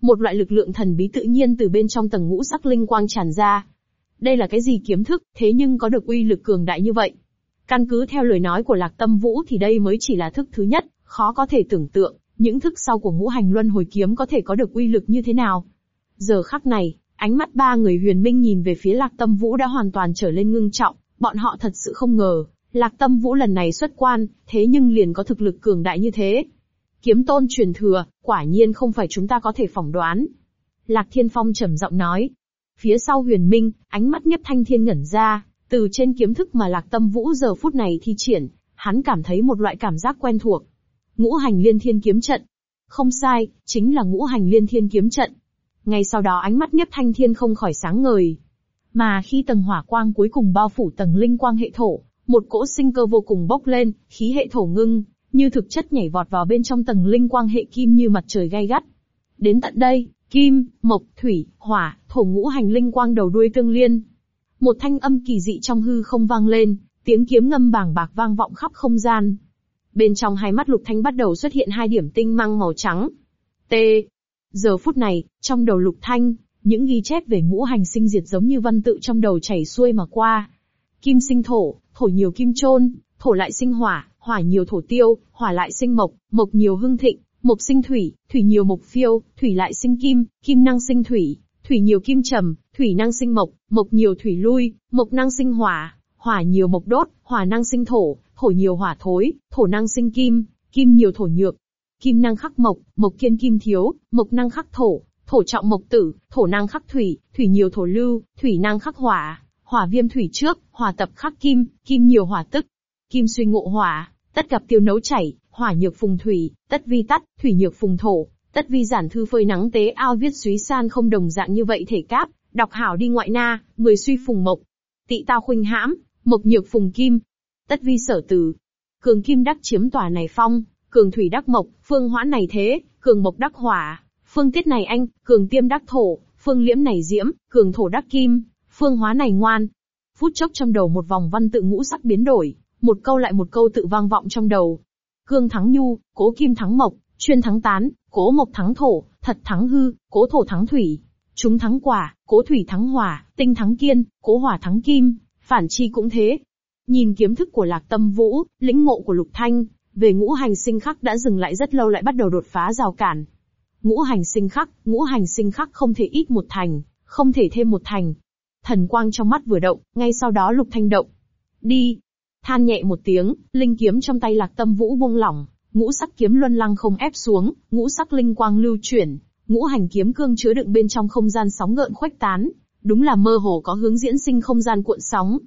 Một loại lực lượng thần bí tự nhiên từ bên trong tầng ngũ sắc linh quang tràn ra. Đây là cái gì kiếm thức, thế nhưng có được uy lực cường đại như vậy. Căn cứ theo lời nói của Lạc Tâm Vũ thì đây mới chỉ là thức thứ nhất, khó có thể tưởng tượng, những thức sau của ngũ hành luân hồi kiếm có thể có được uy lực như thế nào. Giờ khắc này, ánh mắt ba người huyền minh nhìn về phía Lạc Tâm Vũ đã hoàn toàn trở lên ngưng trọng, bọn họ thật sự không ngờ, Lạc Tâm Vũ lần này xuất quan, thế nhưng liền có thực lực cường đại như thế. Kiếm tôn truyền thừa, quả nhiên không phải chúng ta có thể phỏng đoán. Lạc Thiên Phong trầm giọng nói. Phía sau huyền minh, ánh mắt nhấp thanh thiên ngẩn ra, từ trên kiếm thức mà lạc tâm vũ giờ phút này thi triển, hắn cảm thấy một loại cảm giác quen thuộc. Ngũ hành liên thiên kiếm trận. Không sai, chính là ngũ hành liên thiên kiếm trận. Ngay sau đó ánh mắt nhấp thanh thiên không khỏi sáng ngời. Mà khi tầng hỏa quang cuối cùng bao phủ tầng linh quang hệ thổ, một cỗ sinh cơ vô cùng bốc lên, khí hệ thổ ngưng, như thực chất nhảy vọt vào bên trong tầng linh quang hệ kim như mặt trời gay gắt. Đến tận đây, kim, mộc, thủy, hỏa, thổ ngũ hành linh quang đầu đuôi tương liên. Một thanh âm kỳ dị trong hư không vang lên, tiếng kiếm ngâm bảng bạc vang vọng khắp không gian. Bên trong hai mắt lục thanh bắt đầu xuất hiện hai điểm tinh mang màu trắng. T. Giờ phút này, trong đầu lục thanh, những ghi chép về ngũ hành sinh diệt giống như văn tự trong đầu chảy xuôi mà qua. Kim sinh thổ, thổ nhiều kim trôn, thổ lại sinh hỏa, hỏa nhiều thổ tiêu, hỏa lại sinh mộc, mộc nhiều hưng thịnh, mộc sinh thủy, thủy nhiều mộc phiêu, thủy lại sinh kim, kim năng sinh thủy, thủy nhiều kim trầm, thủy năng sinh mộc, mộc nhiều thủy lui, mộc năng sinh hỏa, hỏa nhiều mộc đốt, hỏa năng sinh thổ, thổ nhiều hỏa thối, thổ năng sinh kim, kim nhiều thổ nhược. Kim năng khắc mộc, mộc kiên kim thiếu, mộc năng khắc thổ, thổ trọng mộc tử, thổ năng khắc thủy, thủy nhiều thổ lưu, thủy năng khắc hỏa, hỏa viêm thủy trước, hỏa tập khắc kim, kim nhiều hỏa tức. Kim suy ngộ hỏa, tất gặp tiêu nấu chảy, hỏa nhược phùng thủy, tất vi tắt, thủy nhược phùng thổ, tất vi giản thư phơi nắng tế ao viết suý san không đồng dạng như vậy thể cáp, đọc hảo đi ngoại na, mười suy phùng mộc. Tị tao khuynh hãm, mộc nhược phùng kim. Tất vi sở tử, Cường kim đắc chiếm tòa này phong, cường thủy đắc mộc, phương hoãn này thế, cường mộc đắc hỏa, phương tiết này anh, cường tiêm đắc thổ, phương liễm này diễm, cường thổ đắc kim, phương hóa này ngoan. Phút chốc trong đầu một vòng văn tự ngũ sắc biến đổi, một câu lại một câu tự vang vọng trong đầu. Cương thắng nhu, cố kim thắng mộc, chuyên thắng tán, cố mộc thắng thổ, thật thắng hư, cố thổ thắng thủy. Chúng thắng quả, cố thủy thắng hỏa, tinh thắng kiên, cố hỏa thắng kim, phản chi cũng thế. Nhìn kiếm thức của lạc tâm vũ, lĩnh ngộ của lục thanh, về ngũ hành sinh khắc đã dừng lại rất lâu lại bắt đầu đột phá rào cản. Ngũ hành sinh khắc, ngũ hành sinh khắc không thể ít một thành, không thể thêm một thành. Thần quang trong mắt vừa động, ngay sau đó lục thanh động. Đi, Than nhẹ một tiếng, linh kiếm trong tay lạc tâm vũ buông lỏng, ngũ sắc kiếm luân lăng không ép xuống, ngũ sắc linh quang lưu chuyển, ngũ hành kiếm cương chứa đựng bên trong không gian sóng ngợn khuếch tán, đúng là mơ hồ có hướng diễn sinh không gian cuộn sóng.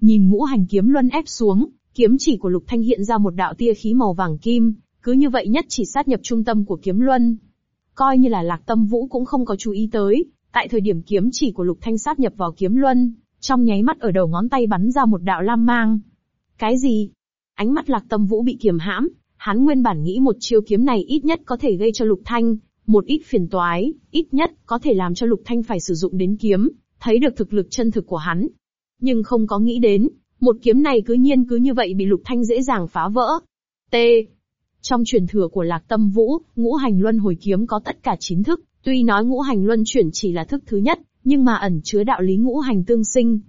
Nhìn ngũ hành kiếm luân ép xuống, kiếm chỉ của Lục Thanh hiện ra một đạo tia khí màu vàng kim, cứ như vậy nhất chỉ sát nhập trung tâm của kiếm luân. Coi như là Lạc Tâm Vũ cũng không có chú ý tới, tại thời điểm kiếm chỉ của Lục Thanh sát nhập vào kiếm luân, trong nháy mắt ở đầu ngón tay bắn ra một đạo lam mang, cái gì? Ánh mắt lạc tâm vũ bị kiềm hãm, hắn nguyên bản nghĩ một chiêu kiếm này ít nhất có thể gây cho lục thanh, một ít phiền toái, ít nhất có thể làm cho lục thanh phải sử dụng đến kiếm, thấy được thực lực chân thực của hắn. Nhưng không có nghĩ đến, một kiếm này cứ nhiên cứ như vậy bị lục thanh dễ dàng phá vỡ. T. Trong truyền thừa của lạc tâm vũ, ngũ hành luân hồi kiếm có tất cả chín thức, tuy nói ngũ hành luân chuyển chỉ là thức thứ nhất, nhưng mà ẩn chứa đạo lý ngũ hành tương sinh.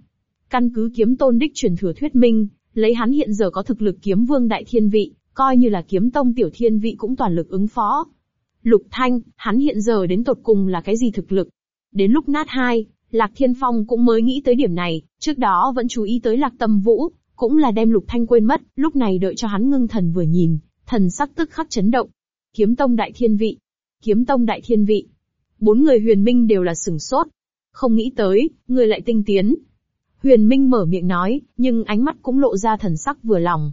Căn cứ kiếm tôn đích truyền thừa thuyết minh, Lấy hắn hiện giờ có thực lực kiếm vương đại thiên vị, coi như là kiếm tông tiểu thiên vị cũng toàn lực ứng phó. Lục Thanh, hắn hiện giờ đến tột cùng là cái gì thực lực? Đến lúc nát hai, Lạc Thiên Phong cũng mới nghĩ tới điểm này, trước đó vẫn chú ý tới Lạc Tâm Vũ, cũng là đem Lục Thanh quên mất, lúc này đợi cho hắn ngưng thần vừa nhìn, thần sắc tức khắc chấn động. Kiếm tông đại thiên vị. Kiếm tông đại thiên vị. Bốn người huyền minh đều là sừng sốt. Không nghĩ tới, người lại tinh tiến, Huyền Minh mở miệng nói, nhưng ánh mắt cũng lộ ra thần sắc vừa lòng.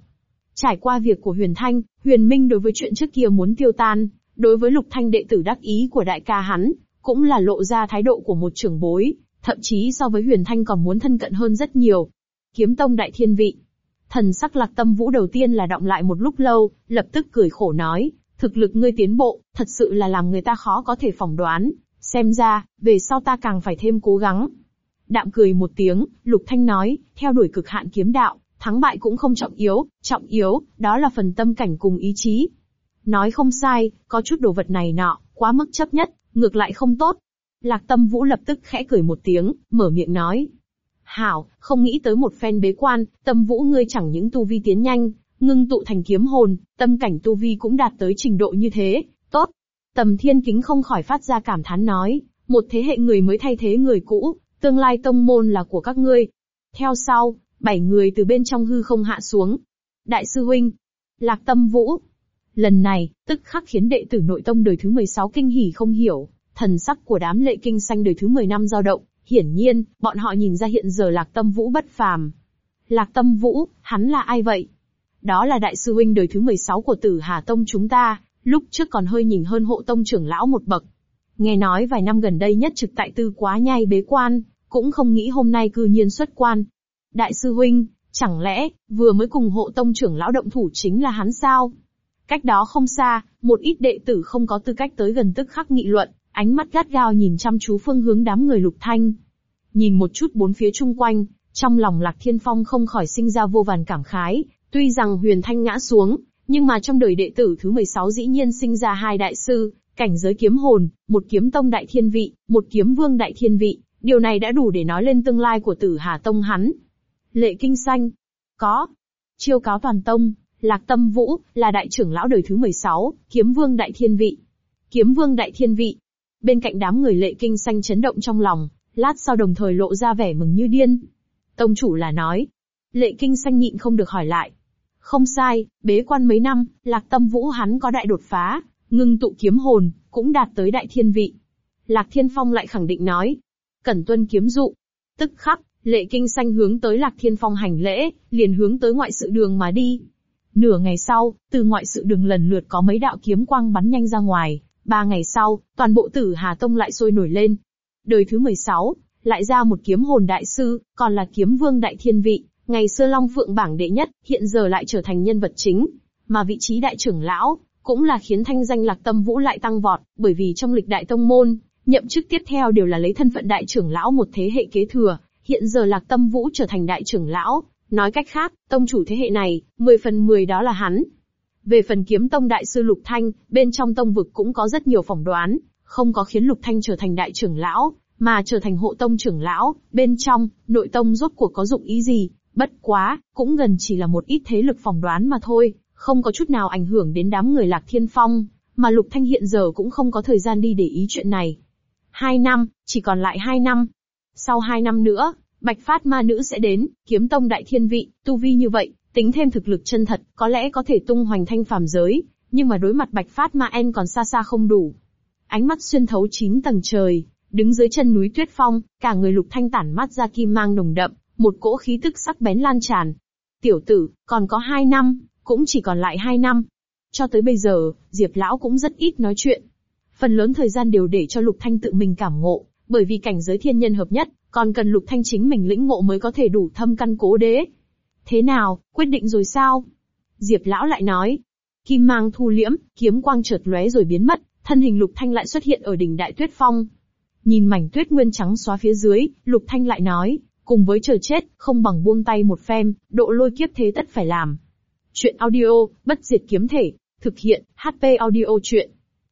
Trải qua việc của Huyền Thanh, Huyền Minh đối với chuyện trước kia muốn tiêu tan, đối với Lục Thanh đệ tử đắc ý của đại ca hắn, cũng là lộ ra thái độ của một trưởng bối, thậm chí so với Huyền Thanh còn muốn thân cận hơn rất nhiều. Kiếm tông đại thiên vị. Thần sắc lạc tâm vũ đầu tiên là động lại một lúc lâu, lập tức cười khổ nói, thực lực ngươi tiến bộ, thật sự là làm người ta khó có thể phỏng đoán, xem ra, về sau ta càng phải thêm cố gắng. Đạm cười một tiếng, Lục Thanh nói, theo đuổi cực hạn kiếm đạo, thắng bại cũng không trọng yếu, trọng yếu, đó là phần tâm cảnh cùng ý chí. Nói không sai, có chút đồ vật này nọ, quá mức chấp nhất, ngược lại không tốt. Lạc tâm vũ lập tức khẽ cười một tiếng, mở miệng nói. Hảo, không nghĩ tới một phen bế quan, tâm vũ ngươi chẳng những tu vi tiến nhanh, ngưng tụ thành kiếm hồn, tâm cảnh tu vi cũng đạt tới trình độ như thế, tốt. Tầm thiên kính không khỏi phát ra cảm thán nói, một thế hệ người mới thay thế người cũ, tương lai tông môn là của các ngươi. Theo sau, bảy người từ bên trong hư không hạ xuống. Đại sư huynh, Lạc Tâm Vũ. Lần này, tức khắc khiến đệ tử nội tông đời thứ 16 kinh hỉ không hiểu, thần sắc của đám lệ kinh xanh đời thứ 10 năm dao động, Hiển nhiên, bọn họ nhìn ra hiện giờ Lạc Tâm Vũ bất phàm. Lạc Tâm Vũ, hắn là ai vậy? Đó là đại sư huynh đời thứ 16 của tử Hà Tông chúng ta, lúc trước còn hơi nhìn hơn hộ tông trưởng lão một bậc. Nghe nói vài năm gần đây nhất trực tại tư quá nhai bế quan, cũng không nghĩ hôm nay cư nhiên xuất quan. Đại sư huynh, chẳng lẽ, vừa mới cùng hộ tông trưởng lão động thủ chính là hắn sao? Cách đó không xa, một ít đệ tử không có tư cách tới gần tức khắc nghị luận, ánh mắt gắt gao nhìn chăm chú phương hướng đám người lục thanh. Nhìn một chút bốn phía chung quanh, trong lòng Lạc Thiên Phong không khỏi sinh ra vô vàn cảm khái, tuy rằng huyền thanh ngã xuống, nhưng mà trong đời đệ tử thứ 16 dĩ nhiên sinh ra hai đại sư, cảnh giới kiếm hồn, một kiếm tông đại thiên vị, một kiếm vương đại thiên vị, điều này đã đủ để nói lên tương lai của tử Hà Tông hắn. Lệ kinh xanh. Có. Chiêu cáo toàn tông, Lạc Tâm Vũ, là đại trưởng lão đời thứ 16, kiếm vương đại thiên vị. Kiếm vương đại thiên vị. Bên cạnh đám người lệ kinh xanh chấn động trong lòng, lát sau đồng thời lộ ra vẻ mừng như điên. Tông chủ là nói. Lệ kinh xanh nhịn không được hỏi lại. Không sai, bế quan mấy năm, Lạc Tâm Vũ hắn có đại đột phá, ngưng tụ kiếm hồn, cũng đạt tới đại thiên vị. Lạc Thiên Phong lại khẳng định nói. Cẩn tuân kiếm dụ. Tức khắc, lệ kinh xanh hướng tới Lạc Thiên Phong hành lễ, liền hướng tới ngoại sự đường mà đi. Nửa ngày sau, từ ngoại sự đường lần lượt có mấy đạo kiếm quang bắn nhanh ra ngoài. Ba ngày sau, toàn bộ tử Hà Tông lại sôi nổi lên. Đời thứ 16, lại ra một kiếm hồn đại sư, còn là kiếm vương đại thiên vị, ngày xưa Long Phượng bảng đệ nhất, hiện giờ lại trở thành nhân vật chính. Mà vị trí đại trưởng lão, cũng là khiến thanh danh lạc tâm vũ lại tăng vọt, bởi vì trong lịch đại tông môn, nhậm chức tiếp theo đều là lấy thân phận đại trưởng lão một thế hệ kế thừa, hiện giờ lạc tâm vũ trở thành đại trưởng lão, nói cách khác, tông chủ thế hệ này, 10 phần 10 đó là hắn. Về phần kiếm tông đại sư Lục Thanh, bên trong tông vực cũng có rất nhiều phỏng đoán, không có khiến Lục Thanh trở thành đại trưởng lão, mà trở thành hộ tông trưởng lão, bên trong, nội tông rốt cuộc có dụng ý gì, bất quá, cũng gần chỉ là một ít thế lực phỏng đoán mà thôi, không có chút nào ảnh hưởng đến đám người lạc thiên phong, mà Lục Thanh hiện giờ cũng không có thời gian đi để ý chuyện này. Hai năm, chỉ còn lại hai năm. Sau hai năm nữa, Bạch Phát Ma Nữ sẽ đến, kiếm tông đại thiên vị, tu vi như vậy, tính thêm thực lực chân thật, có lẽ có thể tung hoành thanh phàm giới, nhưng mà đối mặt Bạch Phát Ma En còn xa xa không đủ. Ánh mắt xuyên thấu chín tầng trời, đứng dưới chân núi Tuyết Phong, cả người Lục Thanh tản mắt ra kim mang nồng đậm, một cỗ khí tức sắc bén lan tràn. Tiểu tử, còn có hai năm, cũng chỉ còn lại hai năm. Cho tới bây giờ, Diệp Lão cũng rất ít nói chuyện. Phần lớn thời gian đều để cho Lục Thanh tự mình cảm ngộ, bởi vì cảnh giới thiên nhân hợp nhất, còn cần Lục Thanh chính mình lĩnh ngộ mới có thể đủ thâm căn cố đế. Thế nào, quyết định rồi sao? Diệp Lão lại nói. Kim mang thu liễm, kiếm quang chợt lóe rồi biến mất, thân hình Lục Thanh lại xuất hiện ở đỉnh Đại Tuyết Phong. Nhìn mảnh tuyết nguyên trắng xóa phía dưới, Lục Thanh lại nói, cùng với chờ chết, không bằng buông tay một phen, độ lôi kiếp thế tất phải làm. Chuyện audio, bất diệt kiếm thể, thực hiện, HP audio chuyện.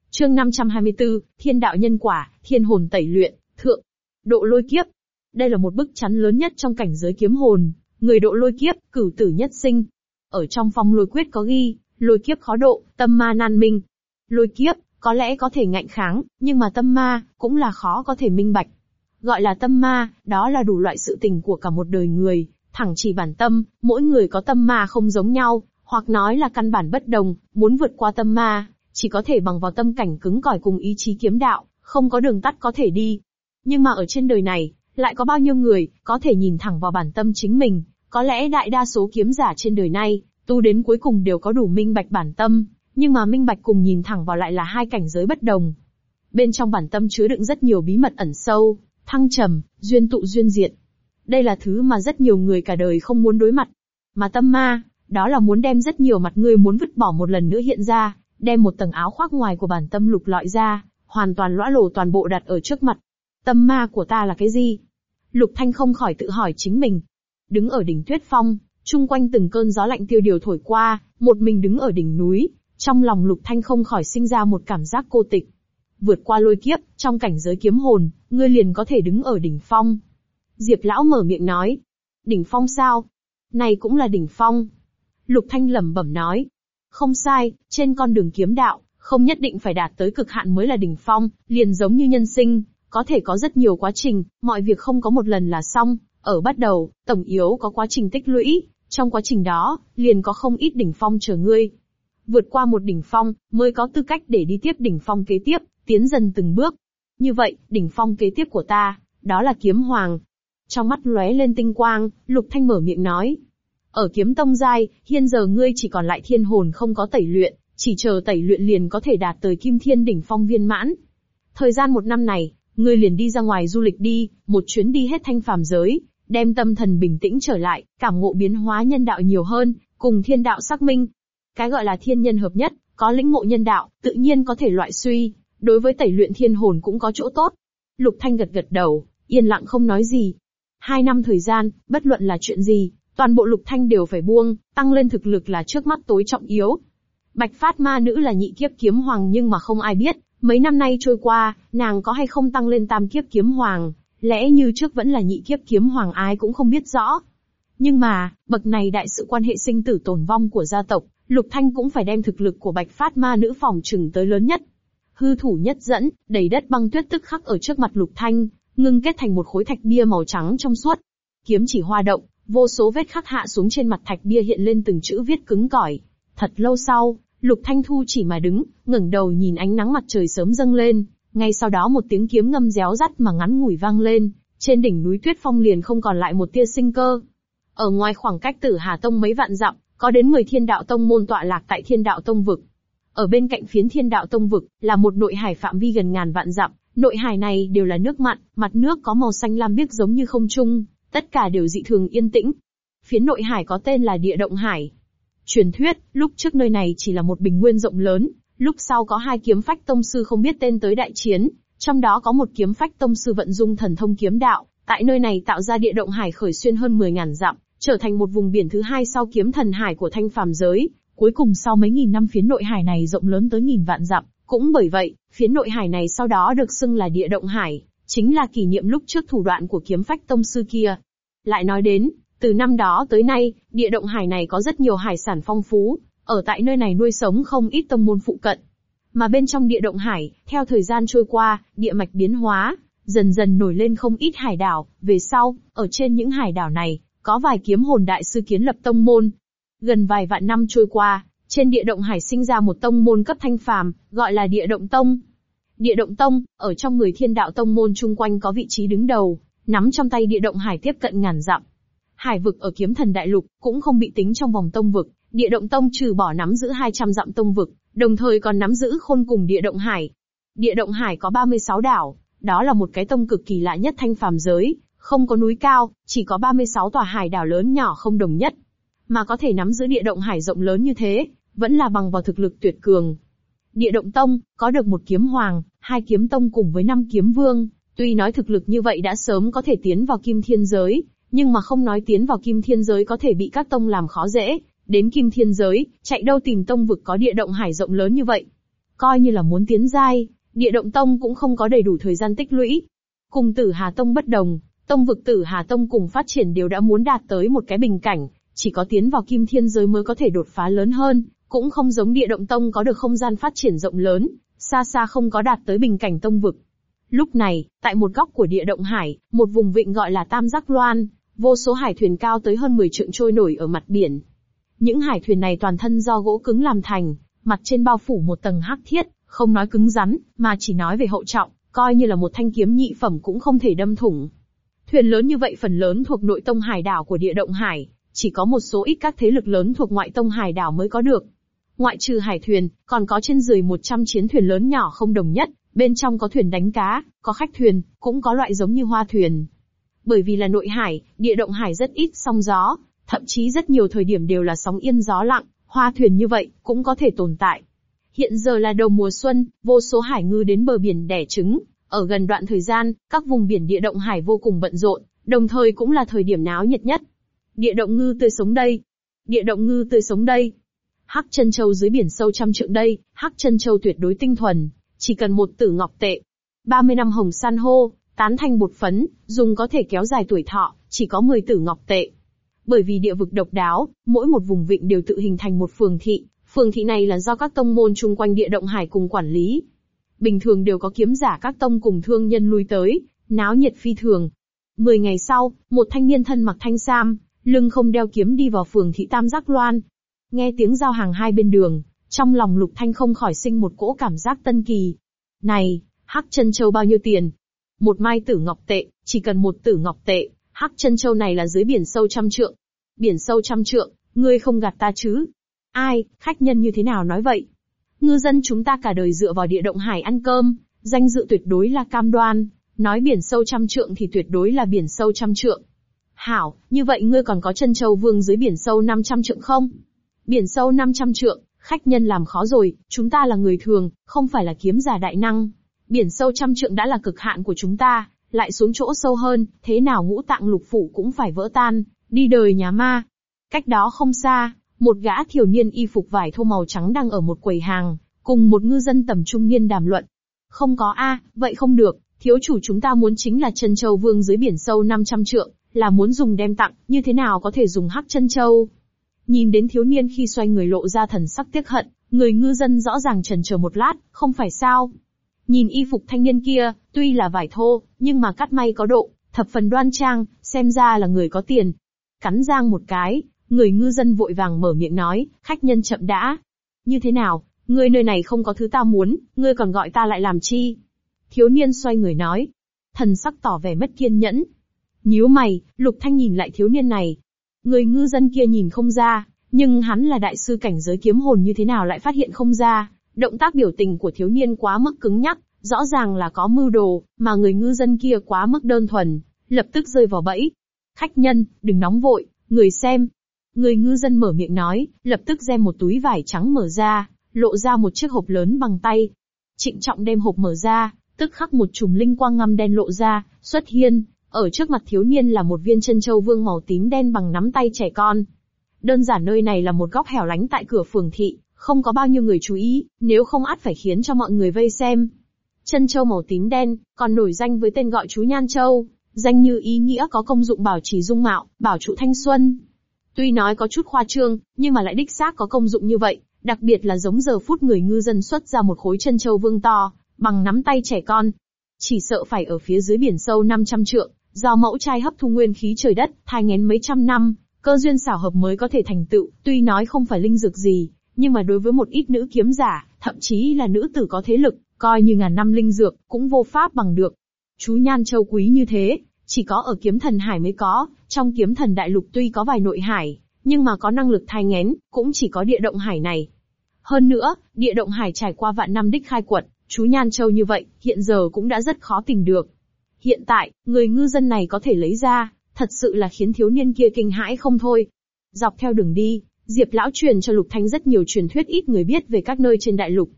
Chương 524, Thiên đạo nhân quả, Thiên hồn tẩy luyện, thượng. Độ lôi kiếp. Đây là một bức chắn lớn nhất trong cảnh giới kiếm hồn, người độ lôi kiếp, cửu tử nhất sinh. Ở trong phong lôi quyết có ghi, lôi kiếp khó độ, tâm ma nan minh. Lôi kiếp, có lẽ có thể ngạnh kháng, nhưng mà tâm ma, cũng là khó có thể minh bạch. Gọi là tâm ma, đó là đủ loại sự tình của cả một đời người, thẳng chỉ bản tâm, mỗi người có tâm ma không giống nhau, hoặc nói là căn bản bất đồng, muốn vượt qua tâm ma, chỉ có thể bằng vào tâm cảnh cứng cỏi cùng ý chí kiếm đạo, không có đường tắt có thể đi. Nhưng mà ở trên đời này, lại có bao nhiêu người, có thể nhìn thẳng vào bản tâm chính mình, có lẽ đại đa số kiếm giả trên đời này, tu đến cuối cùng đều có đủ minh bạch bản tâm, nhưng mà minh bạch cùng nhìn thẳng vào lại là hai cảnh giới bất đồng. Bên trong bản tâm chứa đựng rất nhiều bí mật ẩn sâu, thăng trầm, duyên tụ duyên diện. Đây là thứ mà rất nhiều người cả đời không muốn đối mặt. Mà tâm ma, đó là muốn đem rất nhiều mặt ngươi muốn vứt bỏ một lần nữa hiện ra, đem một tầng áo khoác ngoài của bản tâm lục lọi ra, hoàn toàn lõa lồ toàn bộ đặt ở trước mặt. Tâm ma của ta là cái gì? Lục Thanh không khỏi tự hỏi chính mình. Đứng ở đỉnh tuyết phong, chung quanh từng cơn gió lạnh tiêu điều thổi qua, một mình đứng ở đỉnh núi, trong lòng Lục Thanh không khỏi sinh ra một cảm giác cô tịch. Vượt qua lôi kiếp, trong cảnh giới kiếm hồn, ngươi liền có thể đứng ở đỉnh phong. Diệp lão mở miệng nói. Đỉnh phong sao? Này cũng là đỉnh phong. Lục Thanh lẩm bẩm nói. Không sai, trên con đường kiếm đạo, không nhất định phải đạt tới cực hạn mới là đỉnh phong, liền giống như nhân sinh, có thể có rất nhiều quá trình, mọi việc không có một lần là xong, ở bắt đầu, tổng yếu có quá trình tích lũy, trong quá trình đó, liền có không ít đỉnh phong chờ ngươi. Vượt qua một đỉnh phong, mới có tư cách để đi tiếp đỉnh phong kế tiếp, tiến dần từng bước. Như vậy, đỉnh phong kế tiếp của ta, đó là kiếm hoàng. Trong mắt lóe lên tinh quang, Lục Thanh mở miệng nói. Ở kiếm tông giai, hiện giờ ngươi chỉ còn lại thiên hồn không có tẩy luyện, chỉ chờ tẩy luyện liền có thể đạt tới kim thiên đỉnh phong viên mãn. Thời gian một năm này, ngươi liền đi ra ngoài du lịch đi, một chuyến đi hết thanh phàm giới, đem tâm thần bình tĩnh trở lại, cảm ngộ biến hóa nhân đạo nhiều hơn, cùng thiên đạo xác minh. Cái gọi là thiên nhân hợp nhất, có lĩnh ngộ nhân đạo, tự nhiên có thể loại suy, đối với tẩy luyện thiên hồn cũng có chỗ tốt. Lục Thanh gật gật đầu, yên lặng không nói gì. Hai năm thời gian, bất luận là chuyện gì, toàn bộ Lục Thanh đều phải buông, tăng lên thực lực là trước mắt tối trọng yếu. Bạch Phát Ma Nữ là nhị kiếp kiếm hoàng nhưng mà không ai biết, mấy năm nay trôi qua, nàng có hay không tăng lên tam kiếp kiếm hoàng, lẽ như trước vẫn là nhị kiếp kiếm hoàng ai cũng không biết rõ. Nhưng mà, bậc này đại sự quan hệ sinh tử tồn vong của gia tộc, Lục Thanh cũng phải đem thực lực của Bạch Phát Ma Nữ phòng trừng tới lớn nhất. Hư thủ nhất dẫn, đầy đất băng tuyết tức khắc ở trước mặt Lục Thanh, ngưng kết thành một khối thạch bia màu trắng trong suốt. Kiếm chỉ hoa động, vô số vết khắc hạ xuống trên mặt thạch bia hiện lên từng chữ viết cứng cỏi. Thật lâu sau, Lục Thanh Thu chỉ mà đứng, ngẩng đầu nhìn ánh nắng mặt trời sớm dâng lên, ngay sau đó một tiếng kiếm ngâm réo rắt mà ngắn ngủi vang lên, trên đỉnh núi Tuyết Phong liền không còn lại một tia sinh cơ. Ở ngoài khoảng cách Tử Hà Tông mấy vạn dặm, có đến 10 Thiên Đạo Tông môn tọa lạc tại Thiên Đạo Tông vực. Ở bên cạnh phiến Thiên Đạo Tông vực là một nội hải phạm vi gần ngàn vạn dặm, nội hải này đều là nước mặn, mặt nước có màu xanh lam biếc giống như không trung, tất cả đều dị thường yên tĩnh. Phiến nội hải có tên là Địa Động Hải. Truyền thuyết, lúc trước nơi này chỉ là một bình nguyên rộng lớn, lúc sau có hai kiếm phách tông sư không biết tên tới đại chiến, trong đó có một kiếm phách tông sư vận dung thần thông kiếm đạo, tại nơi này tạo ra địa động hải khởi xuyên hơn 10.000 dặm, trở thành một vùng biển thứ hai sau kiếm thần hải của thanh phàm giới. Cuối cùng sau mấy nghìn năm phiến nội hải này rộng lớn tới nghìn vạn dặm, cũng bởi vậy, phiến nội hải này sau đó được xưng là địa động hải, chính là kỷ niệm lúc trước thủ đoạn của kiếm phách tông sư kia. Lại nói đến, từ năm đó tới nay, địa động hải này có rất nhiều hải sản phong phú, ở tại nơi này nuôi sống không ít tông môn phụ cận. Mà bên trong địa động hải, theo thời gian trôi qua, địa mạch biến hóa, dần dần nổi lên không ít hải đảo, về sau, ở trên những hải đảo này, có vài kiếm hồn đại sư kiến lập tông môn. Gần vài vạn năm trôi qua, trên địa động hải sinh ra một tông môn cấp thanh phàm, gọi là địa động tông. Địa động tông, ở trong người thiên đạo tông môn chung quanh có vị trí đứng đầu, nắm trong tay địa động hải tiếp cận ngàn dặm. Hải vực ở kiếm thần đại lục, cũng không bị tính trong vòng tông vực, địa động tông trừ bỏ nắm giữ 200 dặm tông vực, đồng thời còn nắm giữ khôn cùng địa động hải. Địa động hải có 36 đảo, đó là một cái tông cực kỳ lạ nhất thanh phàm giới, không có núi cao, chỉ có 36 tòa hải đảo lớn nhỏ không đồng nhất. Mà có thể nắm giữ địa động hải rộng lớn như thế, vẫn là bằng vào thực lực tuyệt cường. Địa động tông, có được một kiếm hoàng, hai kiếm tông cùng với năm kiếm vương, tuy nói thực lực như vậy đã sớm có thể tiến vào kim thiên giới, nhưng mà không nói tiến vào kim thiên giới có thể bị các tông làm khó dễ, đến kim thiên giới, chạy đâu tìm tông vực có địa động hải rộng lớn như vậy. Coi như là muốn tiến giai, địa động tông cũng không có đầy đủ thời gian tích lũy. Cùng tử Hà Tông bất đồng, tông vực tử Hà Tông cùng phát triển đều đã muốn đạt tới một cái bình cảnh, chỉ có tiến vào kim thiên giới mới có thể đột phá lớn hơn, cũng không giống địa động tông có được không gian phát triển rộng lớn, xa xa không có đạt tới bình cảnh tông vực. Lúc này, tại một góc của địa động hải, một vùng vịnh gọi là Tam Giác Loan, vô số hải thuyền cao tới hơn 10 trượng trôi nổi ở mặt biển, những hải thuyền này toàn thân do gỗ cứng làm thành, mặt trên bao phủ một tầng hắc thiết, không nói cứng rắn, mà chỉ nói về hậu trọng, coi như là một thanh kiếm nhị phẩm cũng không thể đâm thủng. Thuyền lớn như vậy phần lớn thuộc nội tông hải đảo của địa động hải, chỉ có một số ít các thế lực lớn thuộc ngoại tông hải đảo mới có được. Ngoại trừ hải thuyền, còn có trên dưới 100 chiến thuyền lớn nhỏ không đồng nhất, bên trong có thuyền đánh cá, có khách thuyền, cũng có loại giống như hoa thuyền. Bởi vì là nội hải, địa động hải rất ít sóng gió, Thậm chí rất nhiều thời điểm đều là sóng yên gió lặng, hoa thuyền như vậy, cũng có thể tồn tại. Hiện giờ là đầu mùa xuân, vô số hải ngư đến bờ biển đẻ trứng. Ở gần đoạn thời gian, các vùng biển địa động hải vô cùng bận rộn, đồng thời cũng là thời điểm náo nhiệt nhất. Địa động ngư tươi sống đây. Địa động ngư tươi sống đây. Hắc chân châu dưới biển sâu trăm trượng đây, hắc chân châu tuyệt đối tinh thuần, chỉ cần một tử ngọc tệ. 30 năm hồng san hô, tán thành bột phấn, dùng có thể kéo dài tuổi thọ, chỉ có 10 tử ngọc tệ. Bởi vì địa vực độc đáo, mỗi một vùng vịnh đều tự hình thành một phường thị, phường thị này là do các tông môn chung quanh địa động hải cùng quản lý. Bình thường đều có kiếm giả các tông cùng thương nhân lui tới, náo nhiệt phi thường. Mười ngày sau, một thanh niên thân mặc thanh sam, lưng không đeo kiếm đi vào phường thị Tam Giác Loan. Nghe tiếng giao hàng hai bên đường, trong lòng Lục Thanh không khỏi sinh một cỗ cảm giác tân kỳ. Này, hắc chân châu bao nhiêu tiền? Một mai tử ngọc tệ, chỉ cần một tử ngọc tệ, hắc chân châu này là dưới biển sâu trăm trượng. Biển sâu trăm trượng, ngươi không gạt ta chứ? Ai, khách nhân như thế nào nói vậy? Ngư dân chúng ta cả đời dựa vào địa động hải ăn cơm, danh dự tuyệt đối là cam đoan, nói biển sâu trăm trượng thì tuyệt đối là biển sâu trăm trượng. Hảo, như vậy ngươi còn có chân châu vương dưới biển sâu 500 trượng không? Biển sâu 500 trượng, khách nhân làm khó rồi, chúng ta là người thường, không phải là kiếm giả đại năng. Biển sâu trăm trượng đã là cực hạn của chúng ta, lại xuống chỗ sâu hơn, thế nào ngũ tạng lục phủ cũng phải vỡ tan, đi đời nhà ma. Cách đó không xa, một gã thiểu niên y phục vải thô màu trắng đang ở một quầy hàng, cùng một ngư dân tầm trung niên đàm luận. Không có a, vậy không được, thiếu chủ chúng ta muốn chính là chân châu vương dưới biển sâu 500 trượng, là muốn dùng đem tặng, như thế nào có thể dùng hắc chân châu. Nhìn đến thiếu niên khi xoay người lộ ra thần sắc tiếc hận, người ngư dân rõ ràng trần chờ một lát, không phải sao. Nhìn y phục thanh niên kia, tuy là vải thô, nhưng mà cắt may có độ, thập phần đoan trang, xem ra là người có tiền. Cắn răng một cái, người ngư dân vội vàng mở miệng nói, khách nhân chậm đã. Như thế nào, ngươi nơi này không có thứ ta muốn, ngươi còn gọi ta lại làm chi? Thiếu niên xoay người nói. Thần sắc tỏ vẻ mất kiên nhẫn. Nhíu mày, Lục Thanh nhìn lại thiếu niên này. Người ngư dân kia nhìn không ra, nhưng hắn là đại sư cảnh giới kiếm hồn như thế nào lại phát hiện không ra. Động tác biểu tình của thiếu niên quá mức cứng nhắc, rõ ràng là có mưu đồ, mà người ngư dân kia quá mức đơn thuần, lập tức rơi vào bẫy. Khách nhân, đừng nóng vội, người xem. Người ngư dân mở miệng nói, lập tức đem một túi vải trắng mở ra, lộ ra một chiếc hộp lớn bằng tay. Trịnh trọng đem hộp mở ra, tức khắc một chùm linh quang ngăm đen lộ ra, xuất hiên, ở trước mặt thiếu niên là một viên chân châu vương màu tím đen bằng nắm tay trẻ con. Đơn giản nơi này là một góc hẻo lánh tại cửa phường thị, không có bao nhiêu người chú ý, nếu không át phải khiến cho mọi người vây xem. Chân châu màu tím đen, còn nổi danh với tên gọi chú Nhan Châu, danh như ý nghĩa có công dụng bảo trì dung mạo, bảo trụ thanh xuân. Tuy nói có chút khoa trương, nhưng mà lại đích xác có công dụng như vậy, đặc biệt là giống giờ phút người ngư dân xuất ra một khối chân châu vương to, bằng nắm tay trẻ con. Chỉ sợ phải ở phía dưới biển sâu 500 trượng, do mẫu trai hấp thu nguyên khí trời đất, thai ngén mấy trăm năm, cơ duyên xảo hợp mới có thể thành tựu, tuy nói không phải linh dược gì, nhưng mà đối với một ít nữ kiếm giả, thậm chí là nữ tử có thế lực, coi như ngàn năm linh dược, cũng vô pháp bằng được. Chú Nhan Châu quý như thế, chỉ có ở kiếm thần hải mới có, trong kiếm thần đại lục tuy có vài nội hải, nhưng mà có năng lực thai ngén, cũng chỉ có địa động hải này. Hơn nữa, địa động hải trải qua vạn năm đích khai quật, chú Nhan Châu như vậy, hiện giờ cũng đã rất khó tìm được. Hiện tại, người ngư dân này có thể lấy ra, thật sự là khiến thiếu niên kia kinh hãi không thôi. Dọc theo đường đi, Diệp Lão truyền cho Lục Thanh rất nhiều truyền thuyết ít người biết về các nơi trên đại lục.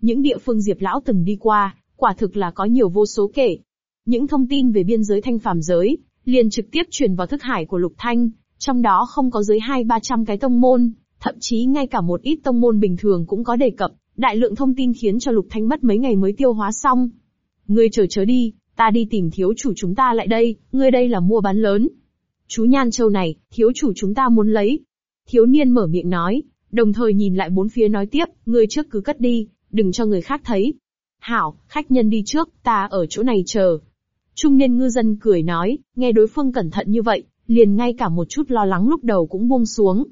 Những địa phương Diệp Lão từng đi qua, quả thực là có nhiều vô số kể. Những thông tin về biên giới thanh phàm giới, liền trực tiếp truyền vào thức hải của Lục Thanh, trong đó không có dưới hai ba trăm cái tông môn, thậm chí ngay cả một ít tông môn bình thường cũng có đề cập, đại lượng thông tin khiến cho Lục Thanh mất mấy ngày mới tiêu hóa xong. Ngươi chờ chớ đi, ta đi tìm thiếu chủ chúng ta lại đây, ngươi đây là mua bán lớn. Chú Nhan Châu này, thiếu chủ chúng ta muốn lấy. Thiếu niên mở miệng nói, đồng thời nhìn lại bốn phía nói tiếp, ngươi trước cứ cất đi, đừng cho người khác thấy. Hảo, khách nhân đi trước, ta ở chỗ này chờ. Trung niên ngư dân cười nói, nghe đối phương cẩn thận như vậy, liền ngay cả một chút lo lắng lúc đầu cũng buông xuống.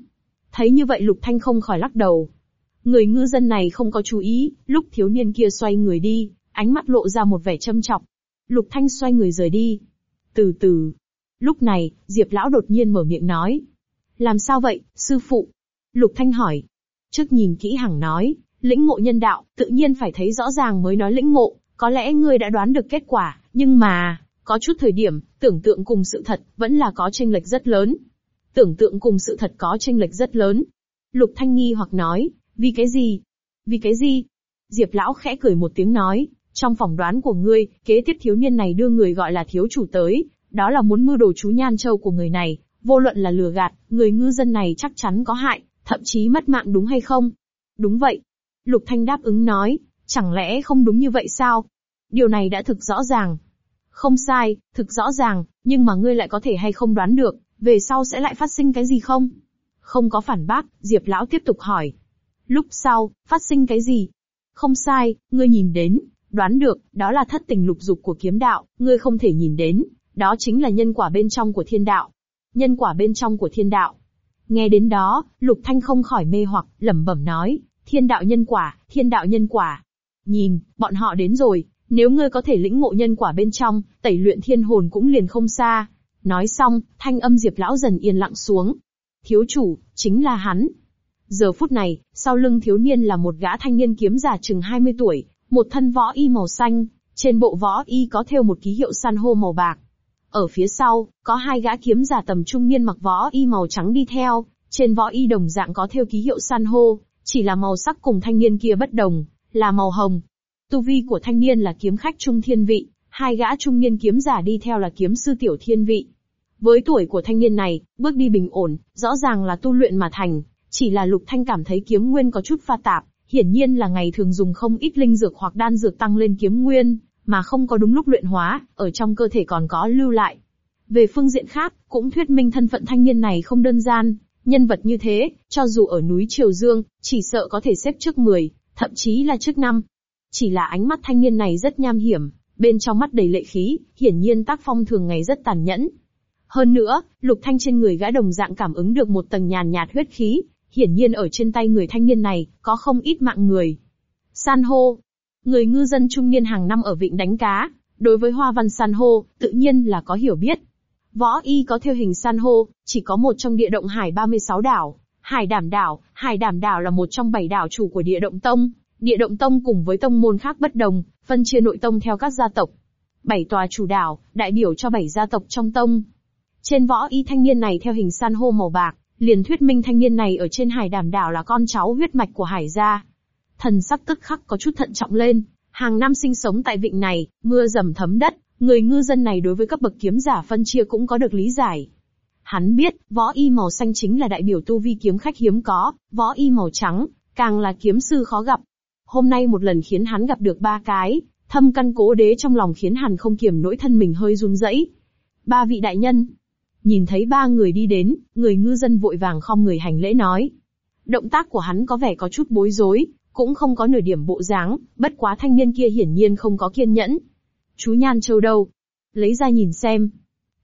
Thấy như vậy Lục Thanh không khỏi lắc đầu. Người ngư dân này không có chú ý, lúc thiếu niên kia xoay người đi, ánh mắt lộ ra một vẻ châm trọng. Lục Thanh xoay người rời đi. Từ từ. Lúc này, Diệp Lão đột nhiên mở miệng nói. Làm sao vậy, sư phụ? Lục Thanh hỏi. Trước nhìn kỹ hằng nói, lĩnh ngộ nhân đạo, tự nhiên phải thấy rõ ràng mới nói lĩnh ngộ, có lẽ ngươi đã đoán được kết quả, nhưng mà, có chút thời điểm, tưởng tượng cùng sự thật, vẫn là có tranh lệch rất lớn. Tưởng tượng cùng sự thật có tranh lệch rất lớn. Lục Thanh nghi hoặc nói, vì cái gì? Vì cái gì? Diệp Lão khẽ cười một tiếng nói, trong phỏng đoán của ngươi, kế tiếp thiếu niên này đưa người gọi là thiếu chủ tới, đó là muốn mưu đồ chú nhan châu của người này, vô luận là lừa gạt, người ngư dân này chắc chắn có hại, thậm chí mất mạng đúng hay không? Đúng vậy. Lục Thanh đáp ứng nói, chẳng lẽ không đúng như vậy sao? Điều này đã thực rõ ràng. Không sai, thực rõ ràng, nhưng mà ngươi lại có thể hay không đoán được, về sau sẽ lại phát sinh cái gì không? Không có phản bác, Diệp Lão tiếp tục hỏi. Lúc sau, phát sinh cái gì? Không sai, ngươi nhìn đến, đoán được, đó là thất tình lục dục của kiếm đạo, ngươi không thể nhìn đến, đó chính là nhân quả bên trong của thiên đạo. Nhân quả bên trong của thiên đạo. Nghe đến đó, Lục Thanh không khỏi mê hoặc, lẩm bẩm nói, thiên đạo nhân quả, thiên đạo nhân quả. Nhìn, bọn họ đến rồi, Nếu ngươi có thể lĩnh ngộ nhân quả bên trong, tẩy luyện thiên hồn cũng liền không xa. Nói xong, thanh âm Diệp lão dần yên lặng xuống. Thiếu chủ, chính là hắn. Giờ phút này, sau lưng thiếu niên là một gã thanh niên kiếm giả chừng 20 tuổi, một thân võ y màu xanh, trên bộ võ y có thêu một ký hiệu san hô màu bạc. Ở phía sau, có hai gã kiếm giả tầm trung niên mặc võ y màu trắng đi theo, trên võ y đồng dạng có thêu ký hiệu san hô, chỉ là màu sắc cùng thanh niên kia bất đồng, là màu hồng. Tu vi của thanh niên là kiếm khách trung thiên vị, hai gã trung niên kiếm giả đi theo là kiếm sư tiểu thiên vị. Với tuổi của thanh niên này, bước đi bình ổn, rõ ràng là tu luyện mà thành, chỉ là Lục Thanh cảm thấy kiếm nguyên có chút pha tạp, hiển nhiên là ngày thường dùng không ít linh dược hoặc đan dược tăng lên kiếm nguyên, mà không có đúng lúc luyện hóa, ở trong cơ thể còn có lưu lại. Về phương diện khác, cũng thuyết minh thân phận thanh niên này không đơn giản, nhân vật như thế, cho dù ở núi Triều Dương, chỉ sợ có thể xếp trước 10, thậm chí là trước năm. Chỉ là ánh mắt thanh niên này rất nham hiểm, bên trong mắt đầy lệ khí, hiển nhiên tác phong thường ngày rất tàn nhẫn. Hơn nữa, lục thanh trên người gã đồng dạng cảm ứng được một tầng nhàn nhạt huyết khí, hiển nhiên ở trên tay người thanh niên này, có không ít mạng người. San hô. Người ngư dân trung niên hàng năm ở vịnh đánh cá, đối với hoa văn san hô, tự nhiên là có hiểu biết. Võ y có theo hình san hô, chỉ có một trong địa động hải 36 đảo, Hải Đảm Đảo, Hải Đảm Đảo là một trong bảy đảo chủ của Địa Động Tông. Địa Động Tông cùng với tông môn khác bất đồng, phân chia nội tông theo các gia tộc. Bảy tòa chủ đảo, đại biểu cho bảy gia tộc trong tông. Trên võ y thanh niên này theo hình san hô màu bạc, liền thuyết minh thanh niên này ở trên Hải Đảm Đảo là con cháu huyết mạch của Hải gia. Thần sắc tức khắc có chút thận trọng lên, hàng năm sinh sống tại vịnh này, mưa dầm thấm đất, người ngư dân này đối với các bậc kiếm giả phân chia cũng có được lý giải. Hắn biết, võ y màu xanh chính là đại biểu tu vi kiếm khách hiếm có, võ y màu trắng, càng là kiếm sư khó gặp. Hôm nay một lần khiến hắn gặp được ba cái, thâm căn cố đế trong lòng khiến hắn không kiềm nỗi thân mình hơi run rẩy. Ba vị đại nhân. Nhìn thấy ba người đi đến, người ngư dân vội vàng không người hành lễ nói. Động tác của hắn có vẻ có chút bối rối, cũng không có nửa điểm bộ dáng, bất quá thanh niên kia hiển nhiên không có kiên nhẫn. Chú Nhan Châu đâu? Lấy ra nhìn xem.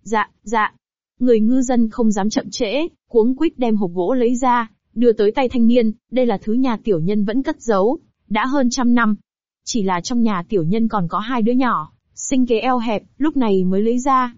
Dạ, dạ, Người ngư dân không dám chậm trễ, cuống quýt đem hộp gỗ lấy ra, đưa tới tay thanh niên, đây là thứ nhà tiểu nhân vẫn cất giấu, đã hơn trăm năm. Chỉ là trong nhà tiểu nhân còn có hai đứa nhỏ, sinh kế eo hẹp, lúc này mới lấy ra.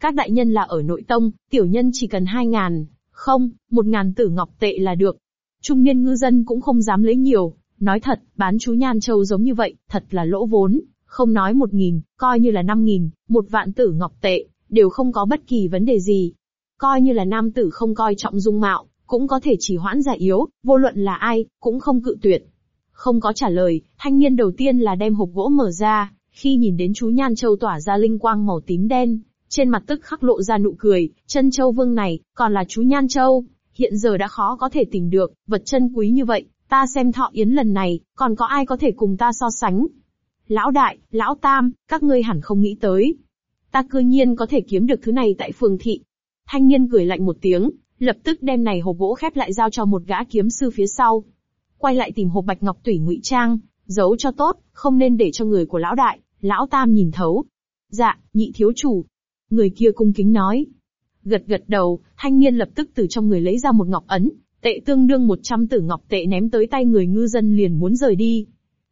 Các đại nhân là ở nội tông, tiểu nhân chỉ cần hai ngàn, không, một ngàn tử ngọc tệ là được. Trung niên ngư dân cũng không dám lấy nhiều, nói thật, bán chú Nhan Châu giống như vậy, thật là lỗ vốn, không nói một nghìn, coi như là năm nghìn, một vạn tử ngọc tệ, đều không có bất kỳ vấn đề gì. Coi như là nam tử không coi trọng dung mạo, cũng có thể chỉ hoãn giải yếu, vô luận là ai, cũng không cự tuyệt. Không có trả lời, thanh niên đầu tiên là đem hộp gỗ mở ra, khi nhìn đến chú Nhan Châu tỏa ra linh quang màu tím đen, trên mặt tức khắc lộ ra nụ cười, chân châu vương này, còn là chú Nhan Châu, hiện giờ đã khó có thể tìm được, vật chân quý như vậy, ta xem thọ yến lần này, còn có ai có thể cùng ta so sánh. Lão đại, lão tam, các ngươi hẳn không nghĩ tới, Ta cư nhiên có thể kiếm được thứ này tại phường thị. Thanh niên cười lạnh một tiếng, lập tức đem này hộp gỗ khép lại giao cho một gã kiếm sư phía sau. Quay lại tìm hộp bạch ngọc tủy ngụy trang, giấu cho tốt, không nên để cho người của lão đại, lão tam nhìn thấu. Dạ, nhị thiếu chủ. Người kia cung kính nói. Gật gật đầu, thanh niên lập tức từ trong người lấy ra một ngọc ấn, tệ tương đương 100 tử ngọc tệ ném tới tay người ngư dân liền muốn rời đi.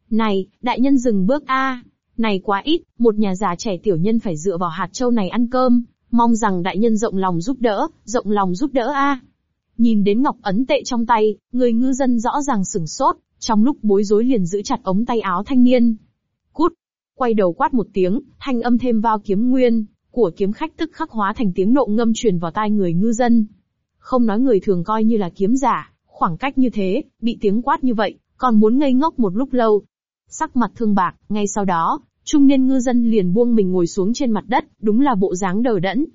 Này, đại nhân dừng bước a. Này quá ít, một nhà già trẻ tiểu nhân phải dựa vào hạt châu này ăn cơm, mong rằng đại nhân rộng lòng giúp đỡ, rộng lòng giúp đỡ a. Nhìn đến ngọc ấn tệ trong tay, người ngư dân rõ ràng sửng sốt, trong lúc bối rối liền giữ chặt ống tay áo thanh niên. Cút! Quay đầu quát một tiếng, thanh âm thêm vào kiếm nguyên, của kiếm khách tức khắc hóa thành tiếng nộ ngâm truyền vào tai người ngư dân. Không nói người thường coi như là kiếm giả, khoảng cách như thế, bị tiếng quát như vậy, còn muốn ngây ngốc một lúc lâu, sắc mặt thương bạc, ngay sau đó, trung niên ngư dân liền buông mình ngồi xuống trên mặt đất, đúng là bộ dáng đờ đẫn.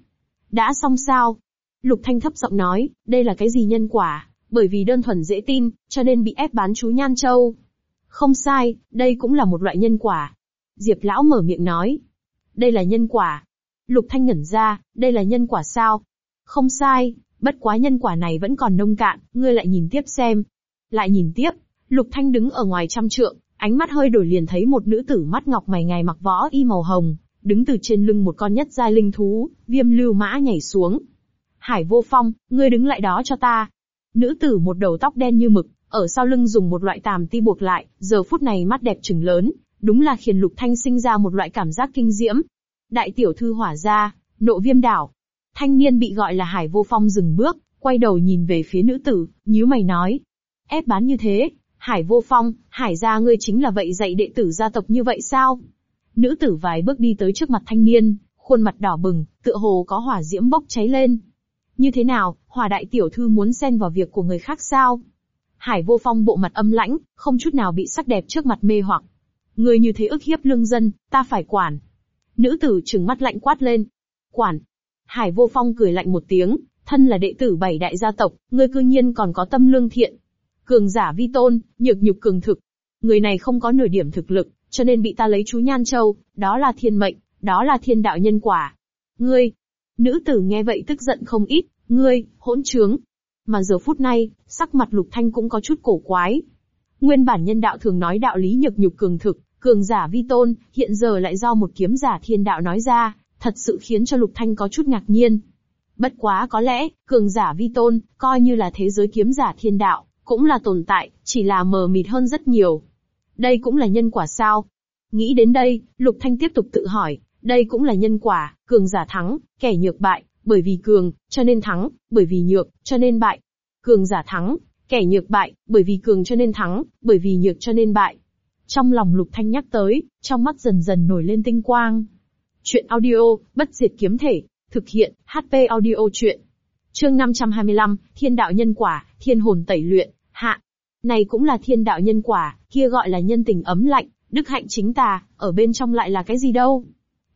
Đã xong sao? Lục Thanh thấp giọng nói, đây là cái gì nhân quả, bởi vì đơn thuần dễ tin, cho nên bị ép bán chú Nhan Châu. Không sai, đây cũng là một loại nhân quả. Diệp Lão mở miệng nói. Đây là nhân quả. Lục Thanh ngẩn ra, đây là nhân quả sao? Không sai, bất quá nhân quả này vẫn còn nông cạn, ngươi lại nhìn tiếp xem. Lại nhìn tiếp, Lục Thanh đứng ở ngoài trăm trượng, Ánh mắt hơi đổi liền thấy một nữ tử mắt ngọc mày ngài mặc võ y màu hồng, đứng từ trên lưng một con nhất giai linh thú, viêm lưu mã nhảy xuống. Hải vô phong, ngươi đứng lại đó cho ta. Nữ tử một đầu tóc đen như mực, ở sau lưng dùng một loại tàm ti buộc lại, giờ phút này mắt đẹp trừng lớn, đúng là khiến Lục Thanh sinh ra một loại cảm giác kinh diễm. Đại tiểu thư hỏa ra, nộ viêm đảo. Thanh niên bị gọi là Hải Vô Phong dừng bước, quay đầu nhìn về phía nữ tử, nhíu mày nói. Ép bán như thế, Hải Vô Phong, Hải gia ngươi chính là vậy dạy đệ tử gia tộc như vậy sao? Nữ tử vài bước đi tới trước mặt thanh niên, khuôn mặt đỏ bừng, tựa hồ có hỏa diễm bốc cháy lên. Như thế nào, hòa đại tiểu thư muốn xen vào việc của người khác sao? Hải vô phong bộ mặt âm lãnh, không chút nào bị sắc đẹp trước mặt mê hoặc. Người như thế ức hiếp lương dân, ta phải quản. Nữ tử trừng mắt lạnh quát lên. Quản. Hải vô phong cười lạnh một tiếng, thân là đệ tử bảy đại gia tộc, ngươi cư nhiên còn có tâm lương thiện. Cường giả vi tôn, nhược nhục cường thực. Người này không có nửa điểm thực lực, cho nên bị ta lấy chú Nhan Châu, đó là thiên mệnh, đó là thiên đạo nhân quả. Ngươi, nữ tử nghe vậy tức giận không ít, ngươi, hỗn trướng. Mà giờ phút này, sắc mặt lục thanh cũng có chút cổ quái. Nguyên bản nhân đạo thường nói đạo lý nhược nhục cường thực, cường giả vi tôn, hiện giờ lại do một kiếm giả thiên đạo nói ra, thật sự khiến cho lục thanh có chút ngạc nhiên. Bất quá có lẽ, cường giả vi tôn, coi như là thế giới kiếm giả thiên đạo, cũng là tồn tại, chỉ là mờ mịt hơn rất nhiều. Đây cũng là nhân quả sao? Nghĩ đến đây, Lục Thanh tiếp tục tự hỏi, đây cũng là nhân quả, cường giả thắng, kẻ nhược bại, bởi vì cường, cho nên thắng, bởi vì nhược, cho nên bại. Cường giả thắng, kẻ nhược bại, bởi vì cường cho nên thắng, bởi vì nhược cho nên bại. Trong lòng Lục Thanh nhắc tới, trong mắt dần dần nổi lên tinh quang. Chuyện audio, bất diệt kiếm thể, thực hiện, HP audio chuyện. Chương 525, Thiên đạo nhân quả, Thiên hồn tẩy luyện, hạ. Này cũng là thiên đạo nhân quả, kia gọi là nhân tình ấm lạnh, đức hạnh chính tà, ở bên trong lại là cái gì đâu?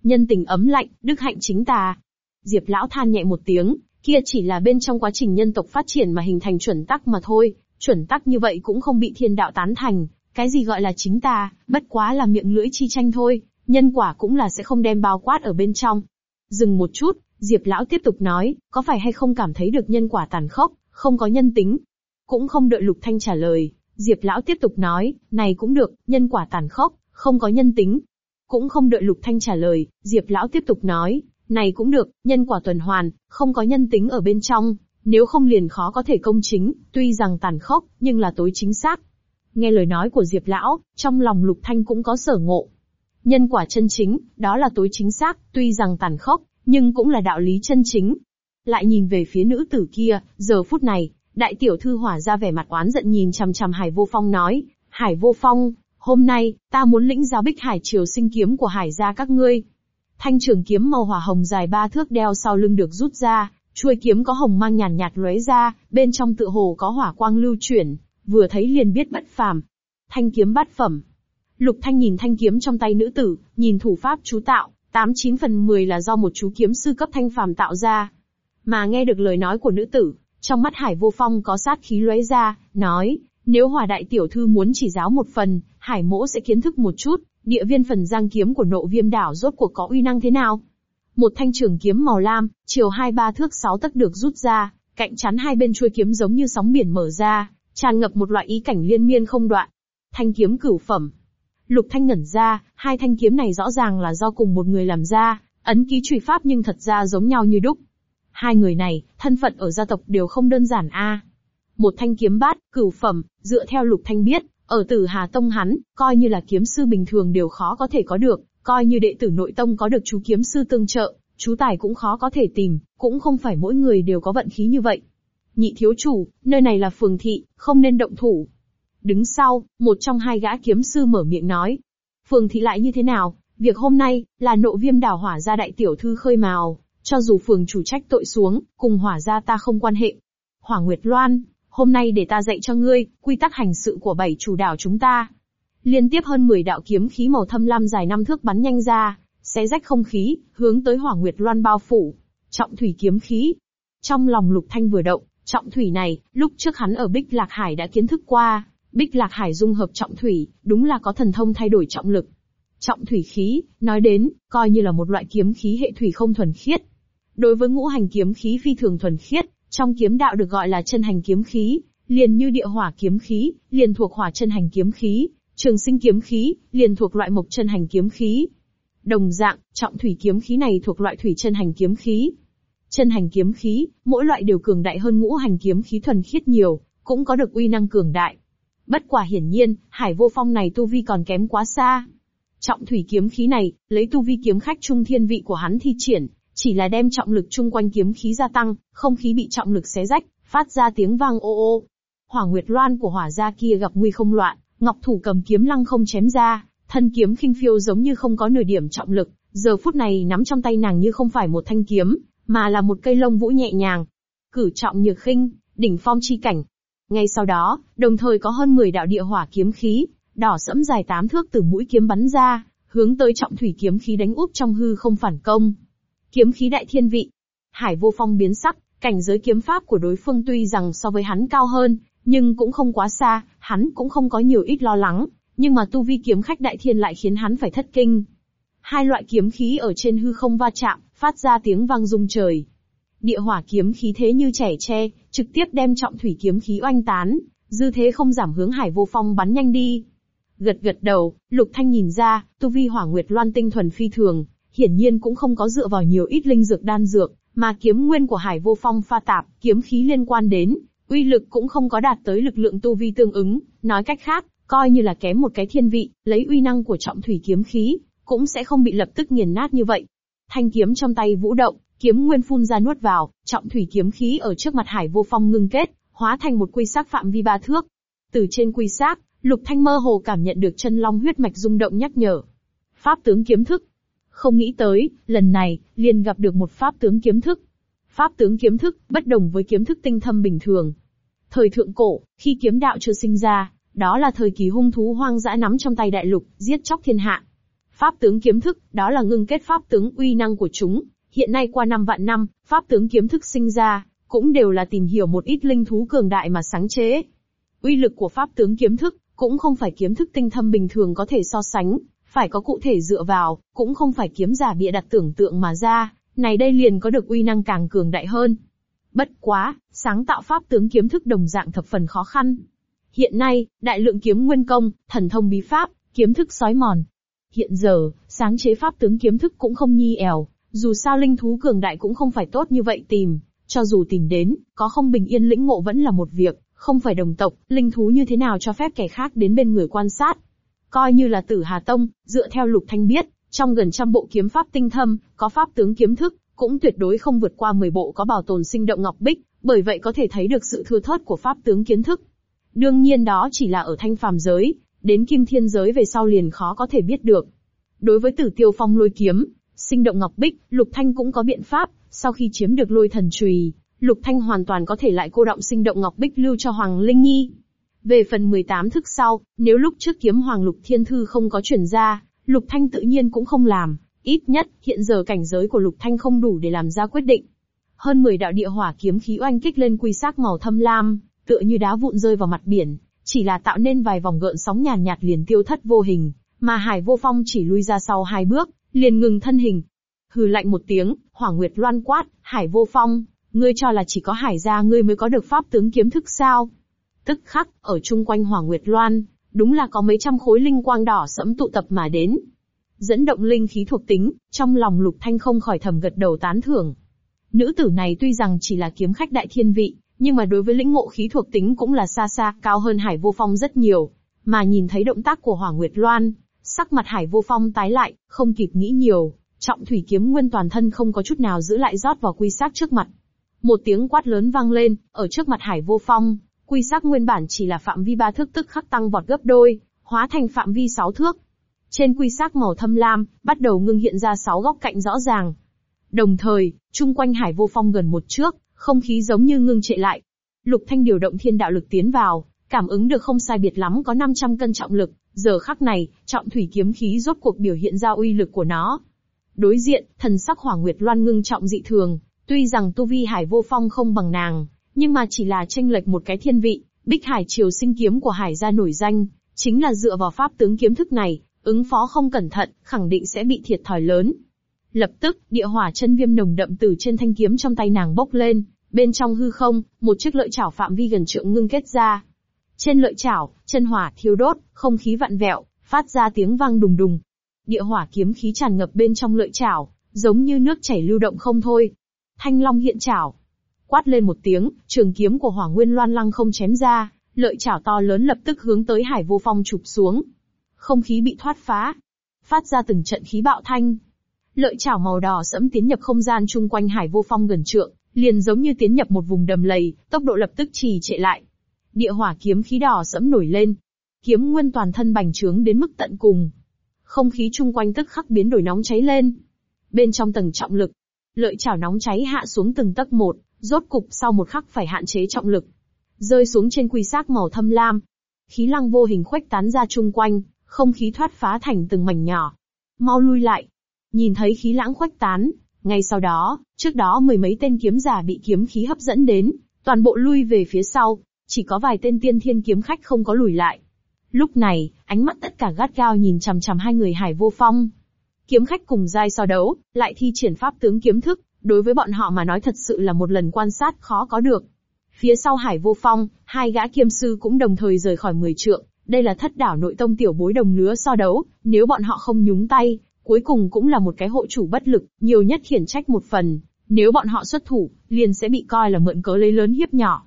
Nhân tình ấm lạnh, đức hạnh chính tà. Diệp lão than nhẹ một tiếng, kia chỉ là bên trong quá trình nhân tộc phát triển mà hình thành chuẩn tắc mà thôi, chuẩn tắc như vậy cũng không bị thiên đạo tán thành, cái gì gọi là chính tà, bất quá là miệng lưỡi chi tranh thôi, nhân quả cũng là sẽ không đem bao quát ở bên trong. Dừng một chút, Diệp lão tiếp tục nói, có phải hay không cảm thấy được nhân quả tàn khốc, không có nhân tính, cũng không đợi Lục Thanh trả lời, Diệp Lão tiếp tục nói, này cũng được, nhân quả tàn khốc, không có nhân tính. Cũng không đợi Lục Thanh trả lời, Diệp Lão tiếp tục nói, này cũng được, nhân quả tuần hoàn, không có nhân tính ở bên trong, nếu không liền khó có thể công chính, tuy rằng tàn khốc, nhưng là tối chính xác. Nghe lời nói của Diệp Lão, trong lòng Lục Thanh cũng có sở ngộ. Nhân quả chân chính, đó là tối chính xác, tuy rằng tàn khốc, nhưng cũng là đạo lý chân chính. Lại nhìn về phía nữ tử kia, giờ phút này, Đại tiểu thư hỏa ra vẻ mặt oán giận nhìn chằm chằm Hải Vô Phong nói, Hải Vô Phong, hôm nay, ta muốn lĩnh giáo bích hải triều sinh kiếm của Hải gia các ngươi. Thanh trường kiếm màu hỏa hồng dài ba thước đeo sau lưng được rút ra, chuôi kiếm có hồng mang nhàn nhạt lóe ra, bên trong tự hồ có hỏa quang lưu chuyển, vừa thấy liền biết bất phàm. Thanh kiếm bát phẩm. Lục Thanh nhìn thanh kiếm trong tay nữ tử, nhìn thủ pháp chú tạo, tám chín phần mười là do một chú kiếm sư cấp thanh phàm tạo ra. Mà nghe được lời nói của nữ tử, trong mắt Hải Vô Phong có sát khí lóe ra, nói, nếu hòa đại tiểu thư muốn chỉ giáo một phần, Hải mỗ sẽ kiến thức một chút, địa viên phần giang kiếm của nộ viêm đảo rốt cuộc có uy năng thế nào. Một thanh trường kiếm màu lam, chiều hai ba thước sáu tấc được rút ra, cạnh chắn hai bên chuôi kiếm giống như sóng biển mở ra, tràn ngập một loại ý cảnh liên miên không đoạn. Thanh kiếm cửu phẩm. Lục thanh ngẩn ra, hai thanh kiếm này rõ ràng là do cùng một người làm ra, ấn ký trùy pháp nhưng thật ra giống nhau như đúc. Hai người này, thân phận ở gia tộc đều không đơn giản a. Một thanh kiếm bát, cửu phẩm, dựa theo lục thanh biết, ở tử Hà Tông hắn, coi như là kiếm sư bình thường đều khó có thể có được, coi như đệ tử nội tông có được chú kiếm sư tương trợ, chú tài cũng khó có thể tìm, cũng không phải mỗi người đều có vận khí như vậy. Nhị thiếu chủ, nơi này là phường thị, không nên động thủ. Đứng sau, một trong hai gã kiếm sư mở miệng nói. Phường thị lại như thế nào, việc hôm nay, là nộ viêm đào hỏa ra đại tiểu thư khơi mào, cho dù phường chủ trách tội xuống, cùng hỏa gia ta không quan hệ. Hỏa Nguyệt Loan, hôm nay để ta dạy cho ngươi, quy tắc hành sự của bảy chủ đảo chúng ta. Liên tiếp hơn 10 đạo kiếm khí màu thâm lam dài năm thước bắn nhanh ra, xé rách không khí, hướng tới Hỏa Nguyệt Loan bao phủ. Trọng thủy kiếm khí. Trong lòng Lục Thanh vừa động, trọng thủy này, lúc trước hắn ở Bích Lạc Hải đã kiến thức qua, Bích Lạc Hải dung hợp trọng thủy, đúng là có thần thông thay đổi trọng lực. Trọng thủy khí, nói đến, coi như là một loại kiếm khí hệ thủy không thuần khiết, Đối với ngũ hành kiếm khí phi thường thuần khiết, trong kiếm đạo được gọi là chân hành kiếm khí, liền như địa hỏa kiếm khí, liền thuộc hỏa chân hành kiếm khí, trường sinh kiếm khí, liền thuộc loại mộc chân hành kiếm khí. Đồng dạng, trọng thủy kiếm khí này thuộc loại thủy chân hành kiếm khí. Chân hành kiếm khí, mỗi loại đều cường đại hơn ngũ hành kiếm khí thuần khiết nhiều, cũng có được uy năng cường đại. Bất quả hiển nhiên, Hải Vô Phong này tu vi còn kém quá xa. Trọng thủy kiếm khí này, lấy tu vi kiếm khách trung thiên vị của hắn thi triển, chỉ là đem trọng lực chung quanh kiếm khí gia tăng, không khí bị trọng lực xé rách, phát ra tiếng vang ô ô. Hỏa Nguyệt Loan của hỏa gia kia gặp nguy không loạn, Ngọc thủ cầm kiếm lăng không chém ra, thân kiếm khinh phiêu giống như không có nửa điểm trọng lực, giờ phút này nắm trong tay nàng như không phải một thanh kiếm, mà là một cây lông vũ nhẹ nhàng. Cử trọng nhược khinh, đỉnh phong chi cảnh. Ngay sau đó, đồng thời có hơn 10 đạo địa hỏa kiếm khí, đỏ sẫm dài tám thước từ mũi kiếm bắn ra, hướng tới trọng thủy kiếm khí đánh úp trong hư không phản công. Kiếm khí đại thiên vị. Hải vô phong biến sắc, cảnh giới kiếm pháp của đối phương tuy rằng so với hắn cao hơn, nhưng cũng không quá xa, hắn cũng không có nhiều ít lo lắng, nhưng mà tu vi kiếm khách đại thiên lại khiến hắn phải thất kinh. Hai loại kiếm khí ở trên hư không va chạm, phát ra tiếng vang rung trời. Địa hỏa kiếm khí thế như trẻ tre, trực tiếp đem trọng thủy kiếm khí oanh tán, dư thế không giảm hướng hải vô phong bắn nhanh đi. Gật gật đầu, Lục Thanh nhìn ra, tu vi hỏa nguyệt loan tinh thuần phi thường, hiển nhiên cũng không có dựa vào nhiều ít linh dược đan dược, mà kiếm nguyên của hải vô phong pha tạp, kiếm khí liên quan đến, uy lực cũng không có đạt tới lực lượng tu vi tương ứng, nói cách khác, coi như là kém một cái thiên vị, lấy uy năng của trọng thủy kiếm khí, cũng sẽ không bị lập tức nghiền nát như vậy. Thanh kiếm trong tay vũ động, kiếm nguyên phun ra nuốt vào, trọng thủy kiếm khí ở trước mặt Hải Vô Phong ngưng kết, hóa thành một quy sắc phạm vi ba thước. Từ trên quy sắc, Lục Thanh mơ hồ cảm nhận được chân long huyết mạch rung động nhắc nhở. Pháp tướng kiếm thức. Không nghĩ tới, lần này, liền gặp được một pháp tướng kiếm thức. Pháp tướng kiếm thức, bất đồng với kiếm thức tinh thâm bình thường. Thời thượng cổ, khi kiếm đạo chưa sinh ra, đó là thời kỳ hung thú hoang dã nắm trong tay đại lục, giết chóc thiên hạ. Pháp tướng kiếm thức, đó là ngưng kết pháp tướng uy năng của chúng. Hiện nay qua năm vạn năm, pháp tướng kiếm thức sinh ra, cũng đều là tìm hiểu một ít linh thú cường đại mà sáng chế. Uy lực của pháp tướng kiếm thức, cũng không phải kiếm thức tinh thâm bình thường có thể so sánh, phải có cụ thể dựa vào, cũng không phải kiếm giả bịa đặt tưởng tượng mà ra, này đây liền có được uy năng càng cường đại hơn. Bất quá, sáng tạo pháp tướng kiếm thức đồng dạng thập phần khó khăn. Hiện nay, đại lượng kiếm nguyên công, thần thông bí pháp, kiếm thức sói mòn. Hiện giờ, sáng chế pháp tướng kiếm thức cũng không nhi ẻo, dù sao linh thú cường đại cũng không phải tốt như vậy tìm, cho dù tìm đến, có không bình yên lĩnh ngộ vẫn là một việc, không phải đồng tộc, linh thú như thế nào cho phép kẻ khác đến bên người quan sát. Coi như là tử Hà Tông, dựa theo lục thanh biết, trong gần trăm bộ kiếm pháp tinh thâm, có pháp tướng kiếm thức, cũng tuyệt đối không vượt qua 10 bộ có bảo tồn sinh động ngọc bích, bởi vậy có thể thấy được sự thưa thớt của pháp tướng kiến thức. Đương nhiên đó chỉ là ở thanh phàm giới, đến kim thiên giới về sau liền khó có thể biết được. Đối với tử tiêu phong lôi kiếm, sinh động ngọc bích, lục thanh cũng có biện pháp, sau khi chiếm được lôi thần chùy, lục thanh hoàn toàn có thể lại cô động sinh động ngọc bích lưu cho Hoàng Linh Nhi. Về phần 18 thức sau, nếu lúc trước kiếm Hoàng Lục Thiên Thư không có chuyển ra, Lục Thanh tự nhiên cũng không làm, ít nhất, hiện giờ cảnh giới của Lục Thanh không đủ để làm ra quyết định. Hơn 10 đạo địa hỏa kiếm khí oanh kích lên quy sắc màu thâm lam, tựa như đá vụn rơi vào mặt biển, chỉ là tạo nên vài vòng gợn sóng nhàn nhạt, nhạt liền tiêu thất vô hình, mà Hải Vô Phong chỉ lui ra sau hai bước, liền ngừng thân hình. Hừ lạnh một tiếng, Hỏa Nguyệt loan quát, Hải Vô Phong, ngươi cho là chỉ có Hải gia ngươi mới có được pháp tướng kiếm thức sao? Tức khắc, ở chung quanh Hỏa Nguyệt loan, đúng là có mấy trăm khối linh quang đỏ sẫm tụ tập mà đến. Dẫn động linh khí thuộc tính, trong lòng Lục Thanh không khỏi thầm gật đầu tán thưởng. Nữ tử này tuy rằng chỉ là kiếm khách đại thiên vị, nhưng mà đối với lĩnh ngộ khí thuộc tính cũng là xa xa cao hơn Hải Vô Phong rất nhiều. Mà nhìn thấy động tác của Hỏa Nguyệt Loan, sắc mặt Hải Vô Phong tái lại, không kịp nghĩ nhiều, trọng thủy kiếm nguyên toàn thân không có chút nào giữ lại rót vào quy sắc trước mặt. Một tiếng quát lớn vang lên, ở trước mặt Hải Vô Phong, quy sắc nguyên bản chỉ là phạm vi ba thước tức khắc tăng vọt gấp đôi, hóa thành phạm vi sáu thước. Trên quy sắc màu thâm lam, bắt đầu ngưng hiện ra sáu góc cạnh rõ ràng. Đồng thời, chung quanh Hải Vô Phong gần một trước, không khí giống như ngưng trệ lại. Lục Thanh điều động thiên đạo lực tiến vào, cảm ứng được không sai biệt lắm có 500 cân trọng lực, giờ khắc này, trọng thủy kiếm khí rốt cuộc biểu hiện ra uy lực của nó. Đối diện, thần sắc hỏa nguyệt loan ngưng trọng dị thường, tuy rằng tu vi hải vô phong không bằng nàng, nhưng mà chỉ là tranh lệch một cái thiên vị, bích hải triều sinh kiếm của hải gia nổi danh, chính là dựa vào pháp tướng kiếm thức này, ứng phó không cẩn thận, khẳng định sẽ bị thiệt thòi lớn. Lập tức, địa hỏa chân viêm nồng đậm từ trên thanh kiếm trong tay nàng bốc lên, bên trong hư không, một chiếc lợi chảo phạm vi gần trượng ngưng kết ra. Trên lợi chảo, chân hỏa thiêu đốt, không khí vặn vẹo, phát ra tiếng vang đùng đùng. Địa hỏa kiếm khí tràn ngập bên trong lợi chảo, giống như nước chảy lưu động không thôi. Thanh long hiện chảo. Quát lên một tiếng, trường kiếm của hỏa nguyên loan lăng không chém ra, lợi chảo to lớn lập tức hướng tới hải vô phong chụp xuống. Không khí bị thoát phá. phát ra từng trận khí bạo thanh. Lợi chảo màu đỏ sẫm tiến nhập không gian chung quanh Hải Vô Phong gần trượng, liền giống như tiến nhập một vùng đầm lầy, tốc độ lập tức trì trệ lại. Địa hỏa kiếm khí đỏ sẫm nổi lên, kiếm nguyên toàn thân bành trướng đến mức tận cùng. Không khí chung quanh tức khắc biến đổi nóng cháy lên. Bên trong tầng trọng lực, lợi chảo nóng cháy hạ xuống từng tấc một, rốt cục sau một khắc phải hạn chế trọng lực. Rơi xuống trên quy xác màu thâm lam. Khí lăng vô hình khuếch tán ra chung quanh, không khí thoát phá thành từng mảnh nhỏ. Mau lui lại. Nhìn thấy khí lãng khuếch tán, ngay sau đó, trước đó mười mấy tên kiếm giả bị kiếm khí hấp dẫn đến, toàn bộ lui về phía sau, chỉ có vài tên tiên thiên kiếm khách không có lùi lại. Lúc này, ánh mắt tất cả gắt gao nhìn chằm chằm hai người Hải Vô Phong. Kiếm khách cùng giai so đấu, lại thi triển pháp tướng kiếm thức, đối với bọn họ mà nói thật sự là một lần quan sát khó có được. Phía sau Hải Vô Phong, hai gã kiêm sư cũng đồng thời rời khỏi mười trượng, đây là thất đảo nội tông tiểu bối đồng lứa so đấu, nếu bọn họ không nhúng tay, cuối cùng cũng là một cái hộ chủ bất lực, nhiều nhất khiển trách một phần. Nếu bọn họ xuất thủ, liền sẽ bị coi là mượn cớ lấy lớn hiếp nhỏ.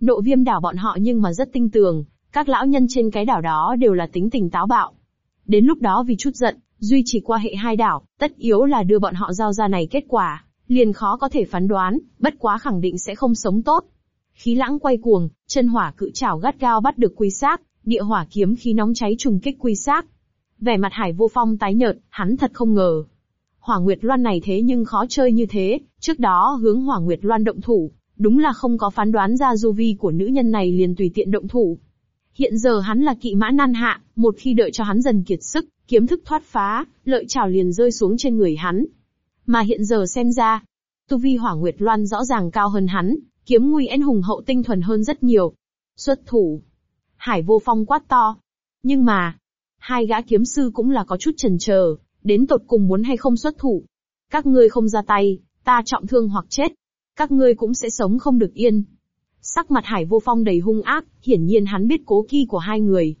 Nộ viêm đảo bọn họ nhưng mà rất tinh tường, các lão nhân trên cái đảo đó đều là tính tình táo bạo. Đến lúc đó vì chút giận, duy trì qua hệ hai đảo, tất yếu là đưa bọn họ giao ra này kết quả, liền khó có thể phán đoán, bất quá khẳng định sẽ không sống tốt. Khí lãng quay cuồng, chân hỏa cự trảo gắt gao bắt được quy xác, địa hỏa kiếm khí nóng cháy trùng kích quy xác. Vẻ mặt Hải Vô Phong tái nhợt, hắn thật không ngờ. Hỏa Nguyệt Loan này thế nhưng khó chơi như thế, trước đó hướng Hỏa Nguyệt Loan động thủ, đúng là không có phán đoán ra du vi của nữ nhân này liền tùy tiện động thủ. Hiện giờ hắn là kỵ mã nan hạ, một khi đợi cho hắn dần kiệt sức, kiếm thức thoát phá, lợi trảo liền rơi xuống trên người hắn. Mà hiện giờ xem ra, tu vi hỏa nguyệt loan rõ ràng cao hơn hắn, kiếm nguy en hùng hậu tinh thuần hơn rất nhiều. Xuất thủ. Hải vô phong quát to. Nhưng mà, hai gã kiếm sư cũng là có chút chần chờ, đến tột cùng muốn hay không xuất thủ. Các ngươi không ra tay, ta trọng thương hoặc chết. Các ngươi cũng sẽ sống không được yên. Sắc mặt Hải Vô Phong đầy hung ác, hiển nhiên hắn biết cố kỳ của hai người.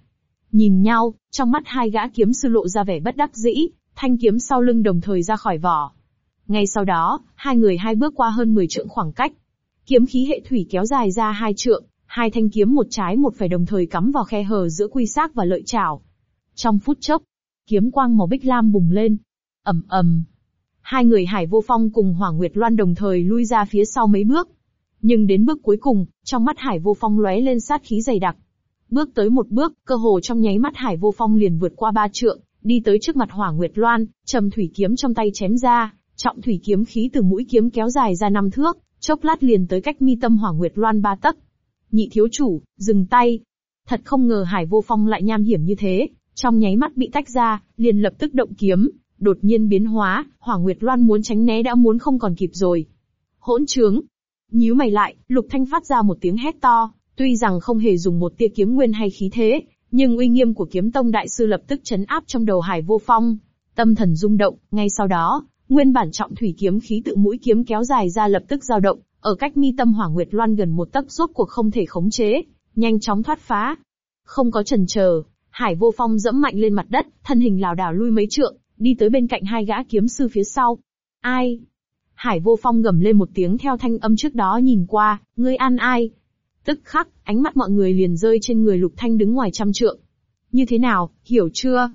Nhìn nhau, trong mắt hai gã kiếm sư lộ ra vẻ bất đắc dĩ, thanh kiếm sau lưng đồng thời ra khỏi vỏ. Ngay sau đó, hai người hai bước qua hơn 10 trượng khoảng cách. Kiếm khí hệ thủy kéo dài ra hai trượng, hai thanh kiếm một trái một phải đồng thời cắm vào khe hở giữa quy xác và lợi chảo. Trong phút chốc, kiếm quang màu bích lam bùng lên. ầm ầm. Hai người Hải Vô Phong cùng Hỏa Nguyệt Loan đồng thời lui ra phía sau mấy bước. Nhưng đến bước cuối cùng, trong mắt Hải Vô Phong lóe lên sát khí dày đặc. Bước tới một bước, cơ hồ trong nháy mắt Hải Vô Phong liền vượt qua ba trượng, đi tới trước mặt Hỏa Nguyệt Loan, trầm thủy kiếm trong tay chém ra, trọng thủy kiếm khí từ mũi kiếm kéo dài ra năm thước, chốc lát liền tới cách mi tâm Hỏa Nguyệt Loan ba tấc. Nhị thiếu chủ, dừng tay. Thật không ngờ Hải Vô Phong lại nham hiểm như thế, trong nháy mắt bị tách ra, liền lập tức động kiếm, đột nhiên biến hóa, Hỏa Nguyệt Loan muốn tránh né đã muốn không còn kịp rồi. Hỗn trướng, Nhíu mày lại, Lục Thanh phát ra một tiếng hét to, tuy rằng không hề dùng một tia kiếm nguyên hay khí thế, nhưng uy nghiêm của kiếm tông đại sư lập tức chấn áp trong đầu Hải Vô Phong. Tâm thần rung động, ngay sau đó, nguyên bản trọng thủy kiếm khí tự mũi kiếm kéo dài ra lập tức dao động, ở cách mi tâm Hỏa Nguyệt Loan gần một tấc rốt cuộc không thể khống chế, nhanh chóng thoát phá. Không có chần chờ, Hải Vô Phong dẫm mạnh lên mặt đất, thân hình lảo đảo lui mấy trượng, đi tới bên cạnh hai gã kiếm sư phía sau. Ai? Hải vô phong gầm lên một tiếng theo thanh âm trước đó nhìn qua, ngươi ăn ai? Tức khắc, ánh mắt mọi người liền rơi trên người lục thanh đứng ngoài trăm trượng. Như thế nào, hiểu chưa?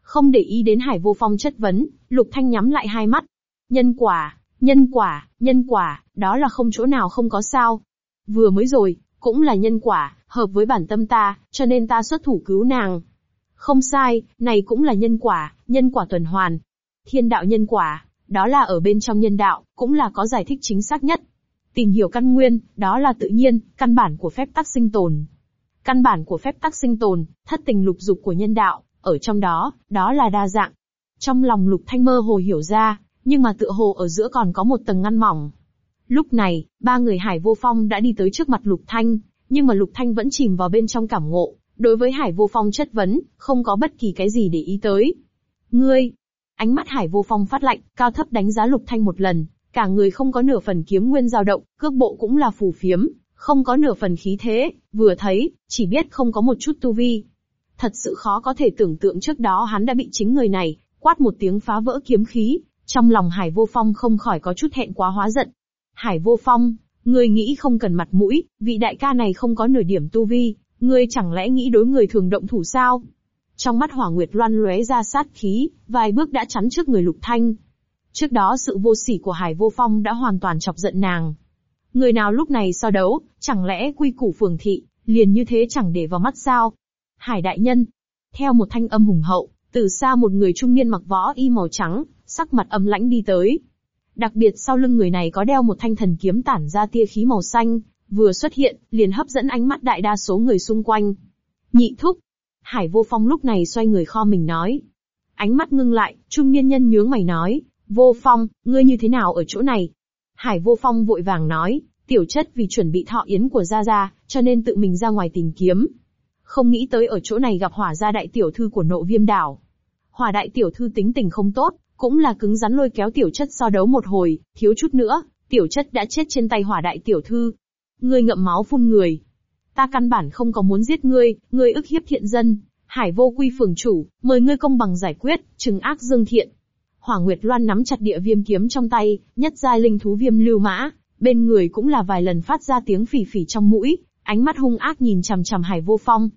Không để ý đến hải vô phong chất vấn, lục thanh nhắm lại hai mắt. Nhân quả, nhân quả, nhân quả, đó là không chỗ nào không có sao. Vừa mới rồi, cũng là nhân quả, hợp với bản tâm ta, cho nên ta xuất thủ cứu nàng. Không sai, này cũng là nhân quả, nhân quả tuần hoàn. Thiên đạo nhân quả, đó là ở bên trong nhân đạo, cũng là có giải thích chính xác nhất. Tìm hiểu căn nguyên, đó là tự nhiên, căn bản của phép tắc sinh tồn. Căn bản của phép tắc sinh tồn, thất tình lục dục của nhân đạo, ở trong đó, đó là đa dạng. Trong lòng lục thanh mơ hồ hiểu ra, nhưng mà tựa hồ ở giữa còn có một tầng ngăn mỏng. Lúc này, ba người Hải Vô Phong đã đi tới trước mặt Lục Thanh, nhưng mà Lục Thanh vẫn chìm vào bên trong cảm ngộ, đối với Hải Vô Phong chất vấn, không có bất kỳ cái gì để ý tới. Ngươi, Ánh mắt Hải Vô Phong phát lạnh, cao thấp đánh giá Lục Thanh một lần, cả người không có nửa phần kiếm nguyên dao động, cước bộ cũng là phù phiếm, không có nửa phần khí thế, vừa thấy, chỉ biết không có một chút tu vi. Thật sự khó có thể tưởng tượng trước đó hắn đã bị chính người này, quát một tiếng phá vỡ kiếm khí, trong lòng Hải Vô Phong không khỏi có chút hẹn quá hóa giận. Hải Vô Phong, ngươi nghĩ không cần mặt mũi, vị đại ca này không có nửa điểm tu vi, ngươi chẳng lẽ nghĩ đối người thường động thủ sao? Trong mắt Hỏa Nguyệt Loan lóe ra sát khí, vài bước đã chắn trước người Lục Thanh. Trước đó sự vô sỉ của Hải Vô Phong đã hoàn toàn chọc giận nàng. Người nào lúc này so đấu, chẳng lẽ quy củ phường thị, liền như thế chẳng để vào mắt sao? Hải đại nhân. Theo một thanh âm hùng hậu, từ xa một người trung niên mặc võ y màu trắng, sắc mặt âm lãnh đi tới. Đặc biệt sau lưng người này có đeo một thanh thần kiếm tản ra tia khí màu xanh, vừa xuất hiện, liền hấp dẫn ánh mắt đại đa số người xung quanh. Nhị thúc. Hải vô phong lúc này xoay người kho mình nói. Ánh mắt ngưng lại, trung niên nhân nhướng mày nói, vô phong, ngươi như thế nào ở chỗ này? Hải vô phong vội vàng nói, tiểu chất vì chuẩn bị thọ yến của Gia Gia, cho nên tự mình ra ngoài tìm kiếm. Không nghĩ tới ở chỗ này gặp hỏa gia đại tiểu thư của nộ viêm đảo. Hỏa đại tiểu thư tính tình không tốt, cũng là cứng rắn lôi kéo tiểu chất so đấu một hồi, thiếu chút nữa, tiểu chất đã chết trên tay hỏa đại tiểu thư. Ngươi ngậm máu phun người. Ta căn bản không có muốn giết ngươi, ngươi ức hiếp thiện dân. Hải vô quy phường chủ, mời ngươi công bằng giải quyết, trừng ác dương thiện. Hỏa Nguyệt Loan nắm chặt địa viêm kiếm trong tay, nhất giai linh thú viêm lưu mã, bên người cũng là vài lần phát ra tiếng phỉ phỉ trong mũi, ánh mắt hung ác nhìn chằm chằm Hải Vô Phong.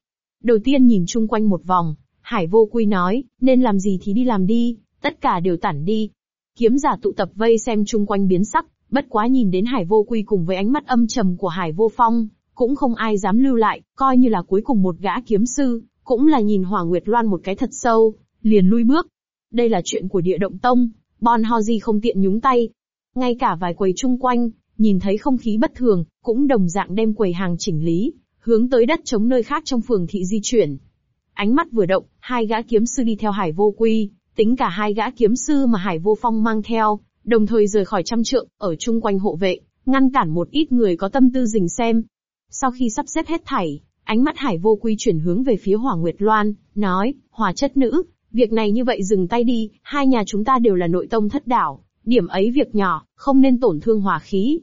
Đầu tiên nhìn chung quanh một vòng, Hải Vô Quy nói, nên làm gì thì đi làm đi, tất cả đều tản đi. Kiếm giả tụ tập vây xem chung quanh biến sắc, bất quá nhìn đến Hải Vô Quy cùng với ánh mắt âm trầm của Hải Vô Phong, cũng không ai dám lưu lại, coi như là cuối cùng một gã kiếm sư, cũng là nhìn Hỏa Nguyệt Loan một cái thật sâu, liền lui bước. Đây là chuyện của địa động tông, Bon Hoji không tiện nhúng tay. Ngay cả vài quầy chung quanh, nhìn thấy không khí bất thường, cũng đồng dạng đem quầy hàng chỉnh lý, hướng tới đất chống nơi khác trong phường thị di chuyển. Ánh mắt vừa động, hai gã kiếm sư đi theo Hải Vô Quy, tính cả hai gã kiếm sư mà Hải Vô Phong mang theo, đồng thời rời khỏi trăm trượng, ở chung quanh hộ vệ, ngăn cản một ít người có tâm tư dình xem. Sau khi sắp xếp hết thảy, ánh mắt Hải Vô Quy chuyển hướng về phía Hỏa Nguyệt Loan, nói, Hòa chất nữ, việc này như vậy dừng tay đi, hai nhà chúng ta đều là nội tông thất đảo, điểm ấy việc nhỏ, không nên tổn thương hòa khí.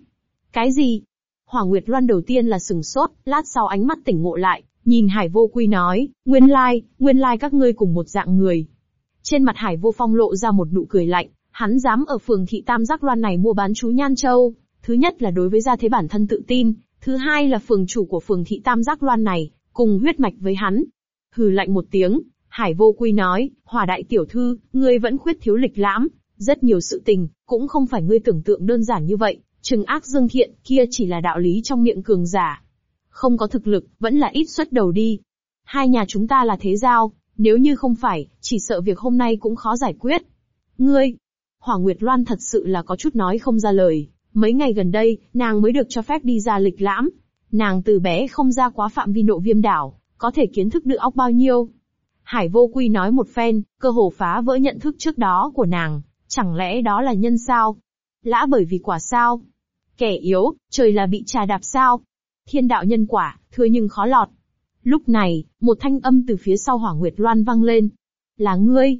Cái gì? Hỏa Nguyệt Loan đầu tiên là sừng sốt, lát sau ánh mắt tỉnh ngộ lại, nhìn Hải Vô Quy nói, nguyên lai, nguyên lai các ngươi cùng một dạng người. Trên mặt Hải Vô Phong lộ ra một nụ cười lạnh, hắn dám ở phường thị Tam Giác Loan này mua bán chú Nhan Châu. Thứ nhất là đối với gia thế bản thân tự tin, thứ hai là phường chủ của phường thị Tam Giác Loan này, cùng huyết mạch với hắn. Hừ lạnh một tiếng, Hải Vô Quy nói, Hòa đại tiểu thư, ngươi vẫn khuyết thiếu lịch lãm, rất nhiều sự tình, cũng không phải ngươi tưởng tượng đơn giản như vậy, trừng ác dương thiện, kia chỉ là đạo lý trong miệng cường giả. Không có thực lực, vẫn là ít xuất đầu đi. Hai nhà chúng ta là thế giao, nếu như không phải, chỉ sợ việc hôm nay cũng khó giải quyết. Ngươi, Hỏa Nguyệt Loan thật sự là có chút nói không ra lời, mấy ngày gần đây, nàng mới được cho phép đi ra lịch lãm. Nàng từ bé không ra quá phạm vi nộ viêm đảo, có thể kiến thức được óc bao nhiêu. Hải vô quy nói một phen, cơ hồ phá vỡ nhận thức trước đó của nàng, chẳng lẽ đó là nhân sao? Lã bởi vì quả sao? Kẻ yếu, trời là bị trà đạp sao? Thiên đạo nhân quả, thưa nhưng khó lọt. Lúc này, một thanh âm từ phía sau Hỏa Nguyệt Loan vang lên. Là ngươi.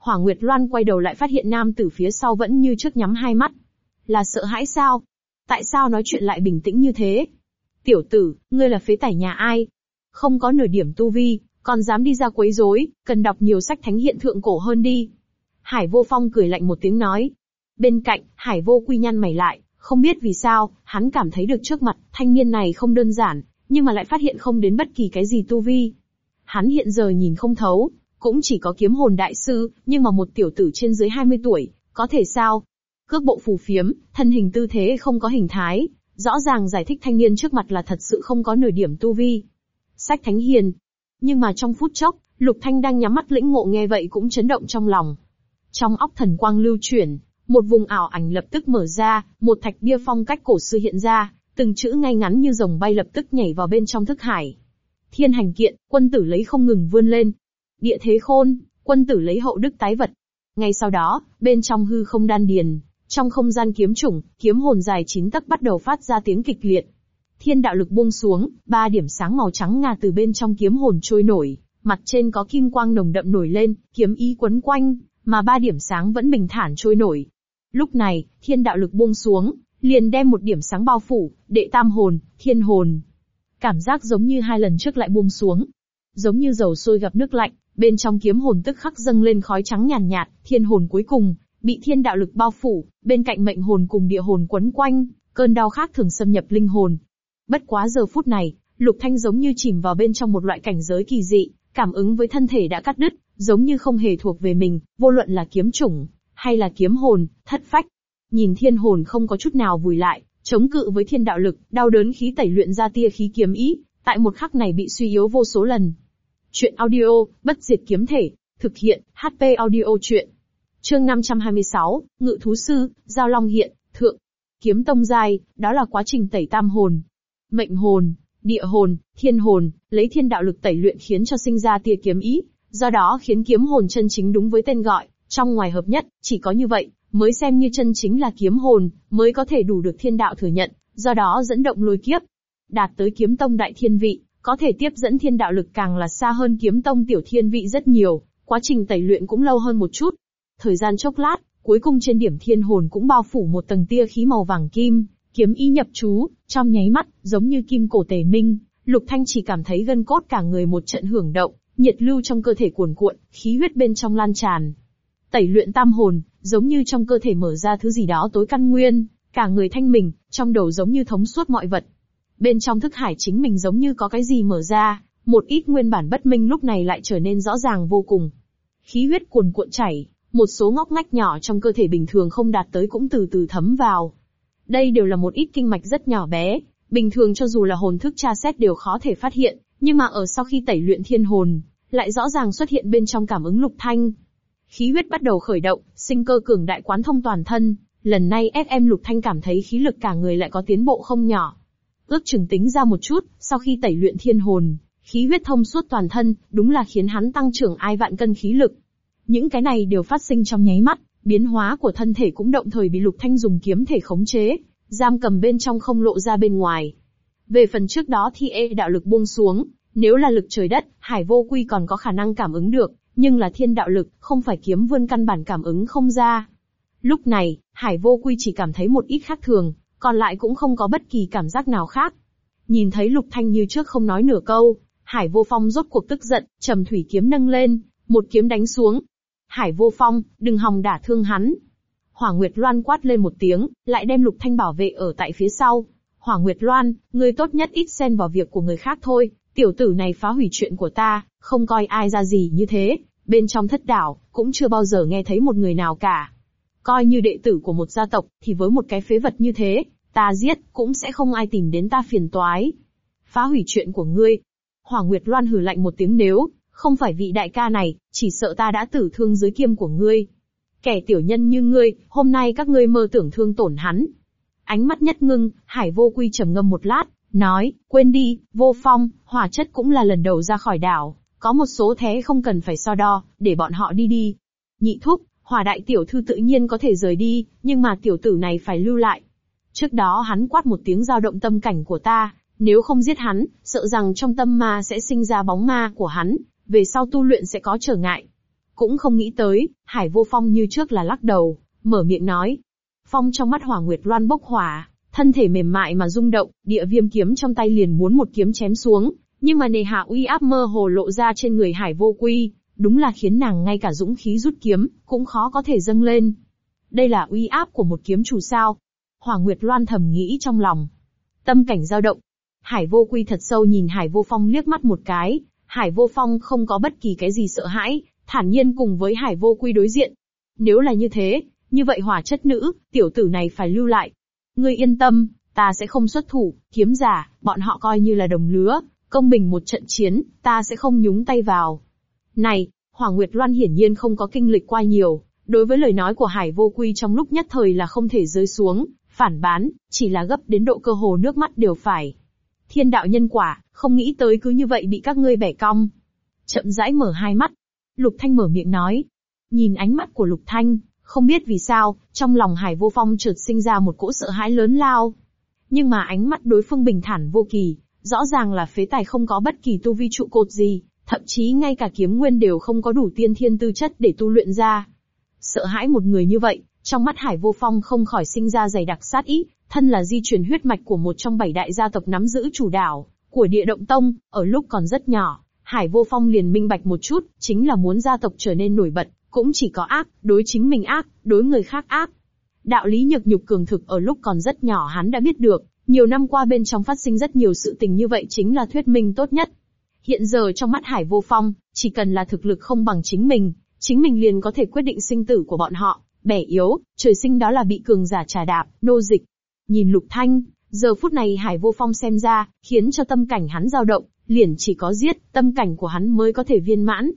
Hỏa Nguyệt Loan quay đầu lại phát hiện nam Tử phía sau vẫn như trước nhắm hai mắt. Là sợ hãi sao? Tại sao nói chuyện lại bình tĩnh như thế? Tiểu tử, ngươi là phế tải nhà ai? Không có nửa điểm tu vi, còn dám đi ra quấy rối, cần đọc nhiều sách thánh hiện thượng cổ hơn đi. Hải vô phong cười lạnh một tiếng nói. Bên cạnh, hải vô quy nhăn mày lại, không biết vì sao, hắn cảm thấy được trước mặt, thanh niên này không đơn giản, nhưng mà lại phát hiện không đến bất kỳ cái gì tu vi. Hắn hiện giờ nhìn không thấu, cũng chỉ có kiếm hồn đại sư, nhưng mà một tiểu tử trên dưới 20 tuổi, có thể sao? Cước bộ phù phiếm, thân hình tư thế không có hình thái, rõ ràng giải thích thanh niên trước mặt là thật sự không có nửa điểm tu vi. Sách thánh hiền. Nhưng mà trong phút chốc, Lục Thanh đang nhắm mắt lĩnh ngộ nghe vậy cũng chấn động trong lòng. Trong óc thần quang lưu chuyển, một vùng ảo ảnh lập tức mở ra, một thạch bia phong cách cổ xưa hiện ra, từng chữ ngay ngắn như rồng bay lập tức nhảy vào bên trong thức hải. Thiên hành kiện, quân tử lấy không ngừng vươn lên. Địa thế khôn, quân tử lấy hậu đức tái vật. Ngay sau đó, bên trong hư không đan điền, trong không gian kiếm chủng, kiếm hồn dài chín tấc bắt đầu phát ra tiếng kịch liệt. Thiên đạo lực buông xuống, ba điểm sáng màu trắng ngà từ bên trong kiếm hồn trôi nổi, mặt trên có kim quang nồng đậm nổi lên, kiếm ý quấn quanh, mà ba điểm sáng vẫn bình thản trôi nổi, Lúc này, thiên đạo lực buông xuống, liền đem một điểm sáng bao phủ, đệ tam hồn, thiên hồn. Cảm giác giống như hai lần trước lại buông xuống. Giống như dầu sôi gặp nước lạnh, bên trong kiếm hồn tức khắc dâng lên khói trắng nhàn nhạt, nhạt, thiên hồn cuối cùng, bị thiên đạo lực bao phủ, bên cạnh mệnh hồn cùng địa hồn quấn quanh, cơn đau khác thường xâm nhập linh hồn. Bất quá giờ phút này, Lục Thanh giống như chìm vào bên trong một loại cảnh giới kỳ dị, cảm ứng với thân thể đã cắt đứt, giống như không hề thuộc về mình, vô luận là kiếm chủng, hay là kiếm hồn, thất phách. Nhìn thiên hồn không có chút nào vùi lại, chống cự với thiên đạo lực, đau đớn khí tẩy luyện ra tia khí kiếm ý, tại một khắc này bị suy yếu vô số lần. Chuyện audio, bất diệt kiếm thể, thực hiện, HP audio chuyện. Chương 526, Ngự thú sư, Giao Long hiện, thượng. Kiếm tông giai, đó là quá trình tẩy tam hồn. Mệnh hồn, địa hồn, thiên hồn, lấy thiên đạo lực tẩy luyện khiến cho sinh ra tia kiếm ý, do đó khiến kiếm hồn chân chính đúng với tên gọi, trong ngoài hợp nhất, chỉ có như vậy, mới xem như chân chính là kiếm hồn, mới có thể đủ được thiên đạo thừa nhận, do đó dẫn động lôi kiếp. Đạt tới kiếm tông đại thiên vị, có thể tiếp dẫn thiên đạo lực càng là xa hơn kiếm tông tiểu thiên vị rất nhiều, quá trình tẩy luyện cũng lâu hơn một chút. Thời gian chốc lát, cuối cùng trên điểm thiên hồn cũng bao phủ một tầng tia khí màu vàng kim, kiếm ý nhập chú, trong nháy mắt, giống như kim cổ tề minh, Lục Thanh chỉ cảm thấy gân cốt cả người một trận hưởng động, nhiệt lưu trong cơ thể cuồn cuộn, khí huyết bên trong lan tràn. Tẩy luyện tam hồn, giống như trong cơ thể mở ra thứ gì đó tối căn nguyên, cả người thanh mình, trong đầu giống như thống suốt mọi vật. Bên trong thức hải chính mình giống như có cái gì mở ra, một ít nguyên bản bất minh lúc này lại trở nên rõ ràng vô cùng. Khí huyết cuồn cuộn chảy, một số ngóc ngách nhỏ trong cơ thể bình thường không đạt tới cũng từ từ thấm vào. Đây đều là một ít kinh mạch rất nhỏ bé, bình thường cho dù là hồn thức tra xét đều khó thể phát hiện, nhưng mà ở sau khi tẩy luyện thiên hồn, lại rõ ràng xuất hiện bên trong cảm ứng lục thanh. Khí huyết bắt đầu khởi động, sinh cơ cường đại quán thông toàn thân, lần này FM lục thanh cảm thấy khí lực cả người lại có tiến bộ không nhỏ. Ước chừng tính ra một chút, sau khi tẩy luyện thiên hồn, khí huyết thông suốt toàn thân, đúng là khiến hắn tăng trưởng ai vạn cân khí lực. Những cái này đều phát sinh trong nháy mắt, biến hóa của thân thể cũng động thời bị lục thanh dùng kiếm thể khống chế, giam cầm bên trong không lộ ra bên ngoài. Về phần trước đó thì ê đạo lực buông xuống, nếu là lực trời đất, hải vô quy còn có khả năng cảm ứng được, nhưng là thiên đạo lực, không phải kiếm vươn căn bản cảm ứng không ra. Lúc này, hải vô quy chỉ cảm thấy một ít khác thường, còn lại cũng không có bất kỳ cảm giác nào khác. Nhìn thấy lục thanh như trước không nói nửa câu, hải vô phong rốt cuộc tức giận, trầm thủy kiếm nâng lên, một kiếm đánh xuống. Hải vô phong, đừng hòng đả thương hắn. Hỏa Nguyệt Loan quát lên một tiếng, lại đem lục thanh bảo vệ ở tại phía sau. Hỏa Nguyệt Loan, ngươi tốt nhất ít xen vào việc của người khác thôi, Tiểu tử này phá hủy chuyện của ta, không coi ai ra gì như thế, bên trong thất đảo, cũng chưa bao giờ nghe thấy một người nào cả. Coi như đệ tử của một gia tộc, thì với một cái phế vật như thế, ta giết, cũng sẽ không ai tìm đến ta phiền toái. Phá hủy chuyện của ngươi. Hỏa Nguyệt Loan hừ lạnh một tiếng nếu, không phải vị đại ca này, chỉ sợ ta đã tử thương dưới kiêm của ngươi. Kẻ tiểu nhân như ngươi, hôm nay các ngươi mơ tưởng thương tổn hắn. Ánh mắt nhất ngưng, Hải vô quy trầm ngâm một lát, nói, quên đi, vô phong, hỏa chất cũng là lần đầu ra khỏi đảo, có một số thế không cần phải so đo, để bọn họ đi đi. Nhị thúc, hỏa đại tiểu thư tự nhiên có thể rời đi, nhưng mà tiểu tử này phải lưu lại. Trước đó hắn quát một tiếng dao động tâm cảnh của ta, nếu không giết hắn, sợ rằng trong tâm ma sẽ sinh ra bóng ma của hắn, về sau tu luyện sẽ có trở ngại. Cũng không nghĩ tới, Hải Vô Phong như trước là lắc đầu, mở miệng nói. Phong trong mắt Hỏa Nguyệt Loan bốc hỏa, Thân thể mềm mại mà rung động, địa viêm kiếm trong tay liền muốn một kiếm chém xuống, nhưng mà nề hạ uy áp mơ hồ lộ ra trên người hải vô quy, đúng là khiến nàng ngay cả dũng khí rút kiếm, cũng khó có thể dâng lên. Đây là uy áp của một kiếm chủ sao. Hoàng Nguyệt Loan thầm nghĩ trong lòng. Tâm cảnh dao động. Hải vô quy thật sâu nhìn Hải vô phong liếc mắt một cái, Hải vô phong không có bất kỳ cái gì sợ hãi, thản nhiên cùng với Hải vô quy đối diện. Nếu là như thế, như vậy hỏa chất nữ, tiểu tử này phải lưu lại, Ngươi yên tâm, ta sẽ không xuất thủ, kiếm giả, bọn họ coi như là đồng lứa, công bình một trận chiến, ta sẽ không nhúng tay vào. Này, Hoàng Nguyệt Loan hiển nhiên không có kinh lịch qua nhiều, đối với lời nói của Hải Vô Quy trong lúc nhất thời là không thể rơi xuống, phản bán, chỉ là gấp đến độ cơ hồ nước mắt đều phải. Thiên đạo nhân quả, không nghĩ tới cứ như vậy bị các ngươi bẻ cong. Chậm rãi mở hai mắt. Lục Thanh mở miệng nói. Nhìn ánh mắt của Lục Thanh, không biết vì sao, trong lòng Hải Vô Phong chợt sinh ra một cỗ sợ hãi lớn lao. Nhưng mà ánh mắt đối phương bình thản vô kỳ, rõ ràng là phế tài không có bất kỳ tu vi trụ cột gì, thậm chí ngay cả kiếm nguyên đều không có đủ tiên thiên tư chất để tu luyện ra. Sợ hãi một người như vậy, trong mắt Hải Vô Phong không khỏi sinh ra dày đặc sát ý, thân là di truyền huyết mạch của một trong bảy đại gia tộc nắm giữ chủ đảo, của địa động tông, ở lúc còn rất nhỏ, Hải Vô Phong liền minh bạch một chút, chính là muốn gia tộc trở nên nổi bật, cũng chỉ có ác, đối chính mình ác, đối người khác ác. Đạo lý nhược nhục cường thực ở lúc còn rất nhỏ hắn đã biết được, nhiều năm qua bên trong phát sinh rất nhiều sự tình như vậy chính là thuyết minh tốt nhất. Hiện giờ trong mắt Hải Vô Phong, chỉ cần là thực lực không bằng chính mình, chính mình liền có thể quyết định sinh tử của bọn họ, bẻ yếu, trời sinh đó là bị cường giả trà đạp, nô dịch. Nhìn Lục Thanh, giờ phút này Hải Vô Phong xem ra, khiến cho tâm cảnh hắn dao động, liền chỉ có giết, tâm cảnh của hắn mới có thể viên mãn.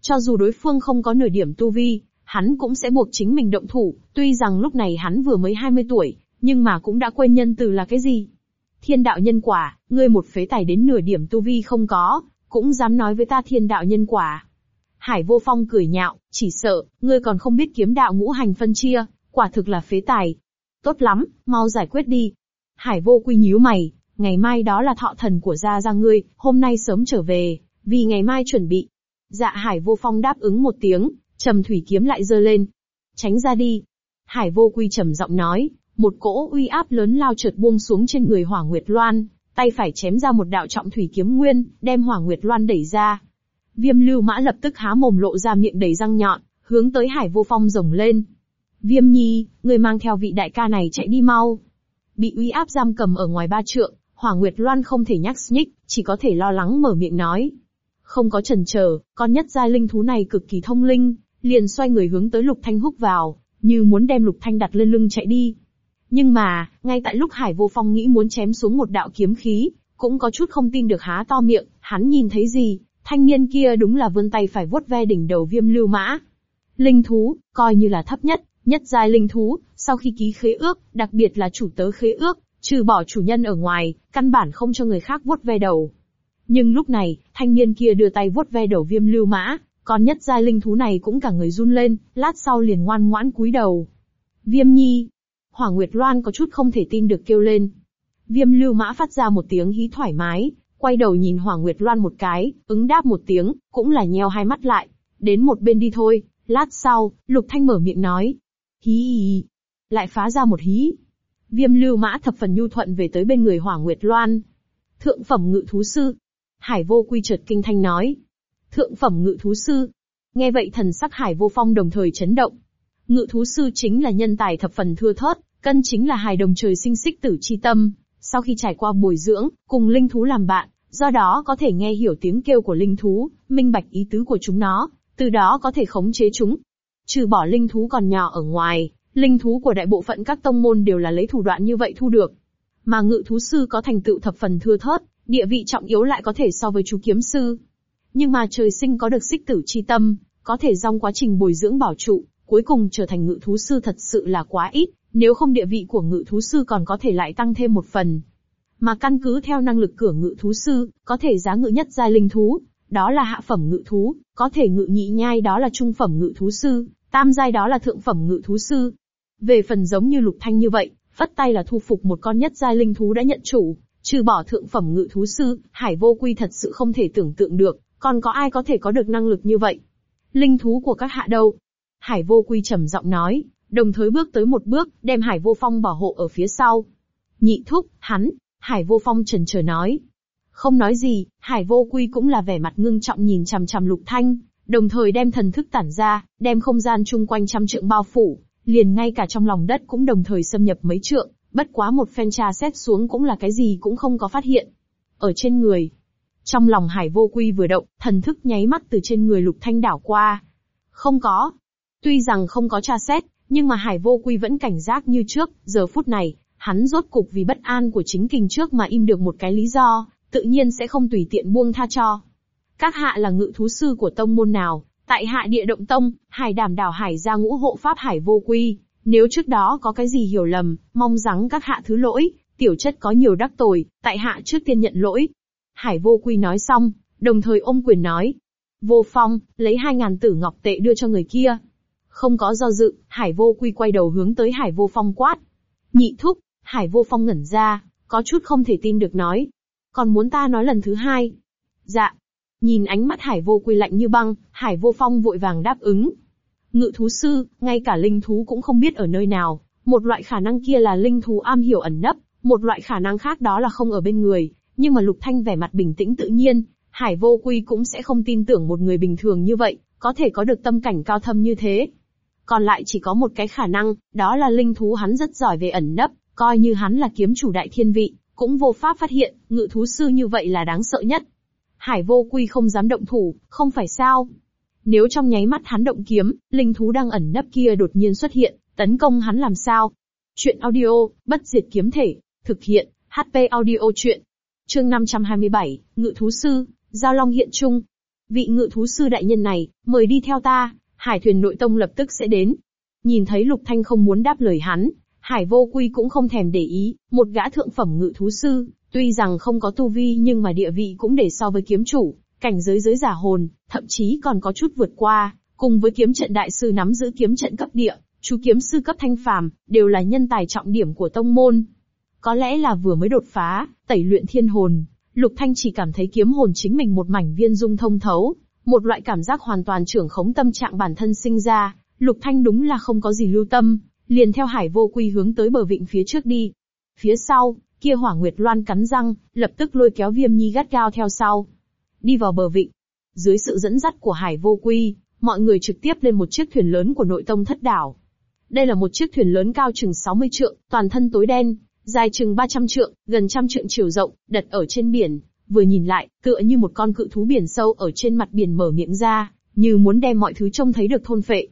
Cho dù đối phương không có nửa điểm tu vi, hắn cũng sẽ buộc chính mình động thủ, tuy rằng lúc này hắn vừa mới 20 tuổi, nhưng mà cũng đã quên nhân từ là cái gì. Thiên đạo nhân quả, ngươi một phế tài đến nửa điểm tu vi không có, cũng dám nói với ta thiên đạo nhân quả. Hải vô phong cười nhạo, chỉ sợ, ngươi còn không biết kiếm đạo ngũ hành phân chia, quả thực là phế tài. Tốt lắm, mau giải quyết đi. Hải vô quy nhíu mày, ngày mai đó là thọ thần của gia gia ngươi, hôm nay sớm trở về, vì ngày mai chuẩn bị. Dạ hải vô phong đáp ứng một tiếng, trầm thủy kiếm lại giơ lên. Tránh ra đi. Hải vô quy trầm giọng nói, một cỗ uy áp lớn lao chợt buông xuống trên người hỏa nguyệt loan, tay phải chém ra một đạo trọng thủy kiếm nguyên, đem hỏa nguyệt loan đẩy ra. Viêm lưu mã lập tức há mồm lộ ra miệng đầy răng nhọn, hướng tới hải vô phong rồng lên. Viêm nhi, người mang theo vị đại ca này chạy đi mau. Bị uy áp giam cầm ở ngoài ba trượng, hỏa nguyệt loan không thể nhắc nhích, chỉ có thể lo lắng mở miệng nói. Không có chần chờ, con nhất gia linh thú này cực kỳ thông linh, liền xoay người hướng tới lục thanh húc vào, như muốn đem lục thanh đặt lên lưng chạy đi. Nhưng mà, ngay tại lúc Hải Vô Phong nghĩ muốn chém xuống một đạo kiếm khí, cũng có chút không tin được há to miệng, hắn nhìn thấy gì, thanh niên kia đúng là vươn tay phải vuốt ve đỉnh đầu viêm lưu mã. Linh thú, coi như là thấp nhất, nhất giai linh thú, sau khi ký khế ước, đặc biệt là chủ tớ khế ước, trừ bỏ chủ nhân ở ngoài, căn bản không cho người khác vuốt ve đầu. Nhưng lúc này, thanh niên kia đưa tay vuốt ve đầu viêm lưu mã, còn nhất giai linh thú này cũng cả người run lên, lát sau liền ngoan ngoãn cúi đầu. Viêm nhi, Hỏa Nguyệt Loan có chút không thể tin được kêu lên. Viêm lưu mã phát ra một tiếng hí thoải mái, quay đầu nhìn Hỏa Nguyệt Loan một cái, ứng đáp một tiếng, cũng là nheo hai mắt lại. Đến một bên đi thôi, lát sau, Lục Thanh mở miệng nói. Hí hí Lại phá ra một hí. Viêm lưu mã thập phần nhu thuận về tới bên người Hỏa Nguyệt Loan. Thượng phẩm ngự thú sư. Hải vô quy chợt kinh thanh nói. Thượng phẩm ngự thú sư. Nghe vậy thần sắc Hải vô phong đồng thời chấn động. Ngự thú sư chính là nhân tài thập phần thưa thớt, cân chính là hài đồng trời sinh xích tử chi tâm. Sau khi trải qua bồi dưỡng, cùng linh thú làm bạn, do đó có thể nghe hiểu tiếng kêu của linh thú, minh bạch ý tứ của chúng nó, từ đó có thể khống chế chúng. Trừ bỏ linh thú còn nhỏ ở ngoài, linh thú của đại bộ phận các tông môn đều là lấy thủ đoạn như vậy thu được. Mà ngự thú sư có thành tựu thập phần thưa thớt, địa vị trọng yếu lại có thể so với chú kiếm sư. Nhưng mà trời sinh có được xích tử chi tâm, có thể dòng quá trình bồi dưỡng bảo trụ, cuối cùng trở thành ngự thú sư thật sự là quá ít, nếu không địa vị của ngự thú sư còn có thể lại tăng thêm một phần. Mà căn cứ theo năng lực cửa ngự thú sư, có thể giá ngự nhất giai linh thú, đó là hạ phẩm ngự thú, có thể ngự nhị nhai đó là trung phẩm ngự thú sư, tam giai đó là thượng phẩm ngự thú sư. Về phần giống như lục thanh như vậy, phất tay là thu phục một con nhất giai linh thú đã nhận chủ, trừ bỏ thượng phẩm ngự thú sư, hải vô quy thật sự không thể tưởng tượng được, còn có ai có thể có được năng lực như vậy. Linh thú của các hạ đâu, Hải vô quy trầm giọng nói, đồng thời bước tới một bước, đem Hải vô phong bảo hộ ở phía sau. Nhị thúc, hắn, Hải vô phong trần chờ nói. Không nói gì, Hải vô quy cũng là vẻ mặt ngưng trọng nhìn chằm chằm lục thanh, đồng thời đem thần thức tản ra, đem không gian chung quanh trăm trượng bao phủ, liền ngay cả trong lòng đất cũng đồng thời xâm nhập mấy trượng, bất quá một phen tra xét xuống cũng là cái gì cũng không có phát hiện. Ở trên người, trong lòng hải vô quy vừa động, thần thức nháy mắt từ trên người lục thanh đảo qua. Không có, Tuy rằng không có tra xét, nhưng mà Hải Vô Quy vẫn cảnh giác như trước, giờ phút này, hắn rốt cục vì bất an của chính kinh trước mà im được một cái lý do, tự nhiên sẽ không tùy tiện buông tha cho. Các hạ là ngự thú sư của tông môn nào, tại hạ địa động tông, hải đảm đảo hải ra ngũ hộ pháp hải vô quy, nếu trước đó có cái gì hiểu lầm, mong rằng các hạ thứ lỗi, tiểu chất có nhiều đắc tội tại hạ trước tiên nhận lỗi. Hải vô quy nói xong, đồng thời ôm quyền nói. Vô phong, lấy hai ngàn tử ngọc tệ đưa cho người kia, không có do dự, Hải Vô Quy quay đầu hướng tới Hải Vô Phong quát. Nhị thúc, Hải Vô Phong ngẩn ra, có chút không thể tin được nói. Còn muốn ta nói lần thứ hai? Dạ. Nhìn ánh mắt Hải Vô Quy lạnh như băng, Hải Vô Phong vội vàng đáp ứng. Ngự thú sư, ngay cả linh thú cũng không biết ở nơi nào, một loại khả năng kia là linh thú am hiểu ẩn nấp, một loại khả năng khác đó là không ở bên người, nhưng mà Lục Thanh vẻ mặt bình tĩnh tự nhiên, Hải Vô Quy cũng sẽ không tin tưởng một người bình thường như vậy, có thể có được tâm cảnh cao thâm như thế. Còn lại chỉ có một cái khả năng, đó là linh thú hắn rất giỏi về ẩn nấp, coi như hắn là kiếm chủ đại thiên vị, cũng vô pháp phát hiện, ngự thú sư như vậy là đáng sợ nhất. Hải vô quy không dám động thủ, không phải sao. Nếu trong nháy mắt hắn động kiếm, linh thú đang ẩn nấp kia đột nhiên xuất hiện, tấn công hắn làm sao? Chuyện audio, bất diệt kiếm thể, thực hiện, HP audio chuyện. Chương 527, Ngự thú sư, Giao Long hiện trung. Vị ngự thú sư đại nhân này, mời đi theo ta, hải thuyền nội tông lập tức sẽ đến. Nhìn thấy Lục Thanh không muốn đáp lời hắn, Hải vô quy cũng không thèm để ý, một gã thượng phẩm ngự thú sư, tuy rằng không có tu vi nhưng mà địa vị cũng để so với kiếm chủ, cảnh giới giới giả hồn, thậm chí còn có chút vượt qua, cùng với kiếm trận đại sư nắm giữ kiếm trận cấp địa, chú kiếm sư cấp thanh phàm, đều là nhân tài trọng điểm của tông môn. Có lẽ là vừa mới đột phá, tẩy luyện thiên hồn, Lục Thanh chỉ cảm thấy kiếm hồn chính mình một mảnh viên dung thông thấu, một loại cảm giác hoàn toàn trưởng khống tâm trạng bản thân sinh ra, Lục Thanh đúng là không có gì lưu tâm, liền theo hải vô quy hướng tới bờ vịnh phía trước đi. Phía sau, kia hỏa nguyệt loan cắn răng, lập tức lôi kéo viêm nhi gắt gao theo sau. Đi vào bờ vịnh. Dưới sự dẫn dắt của hải vô quy, mọi người trực tiếp lên một chiếc thuyền lớn của nội tông thất đảo. Đây là một chiếc thuyền lớn cao chừng 60 trượng, toàn thân tối đen, dài chừng 300 trượng, gần trăm trượng chiều rộng, đặt ở trên biển. Vừa nhìn lại, tựa như một con cự thú biển sâu ở trên mặt biển mở miệng ra, như muốn đem mọi thứ trông thấy được thôn phệ.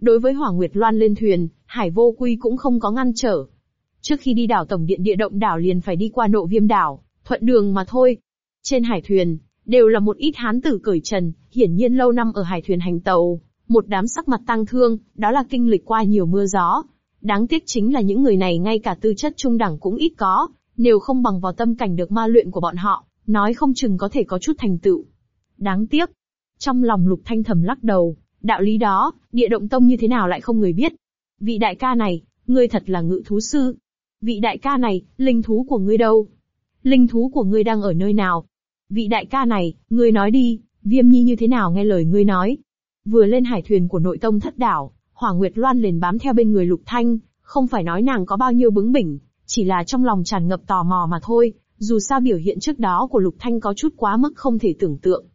Đối với Hỏa Nguyệt Loan lên thuyền, Hải Vô Quy cũng không có ngăn trở. Trước khi đi đảo Tổng Điện Địa Động đảo liền phải đi qua nộ viêm đảo, thuận đường mà thôi. Trên hải thuyền, đều là một ít hán tử cởi trần, hiển nhiên lâu năm ở hải thuyền hành tàu, một đám sắc mặt tăng thương, đó là kinh lịch qua nhiều mưa gió. Đáng tiếc chính là những người này ngay cả tư chất trung đẳng cũng ít có, nếu không bằng vào tâm cảnh được ma luyện của bọn họ, nói không chừng có thể có chút thành tựu. Đáng tiếc. Trong lòng lục thanh thầm lắc đầu, Đạo lý đó, địa động tông như thế nào lại không người biết. Vị đại ca này, ngươi thật là ngự thú sư. Vị đại ca này, linh thú của ngươi đâu? Linh thú của ngươi đang ở nơi nào? Vị đại ca này, ngươi nói đi, viêm nhi như thế nào nghe lời ngươi nói? Vừa lên hải thuyền của nội tông thất đảo, Hỏa Nguyệt Loan liền bám theo bên người Lục Thanh, không phải nói nàng có bao nhiêu bướng bỉnh, chỉ là trong lòng tràn ngập tò mò mà thôi, dù sao biểu hiện trước đó của Lục Thanh có chút quá mức không thể tưởng tượng.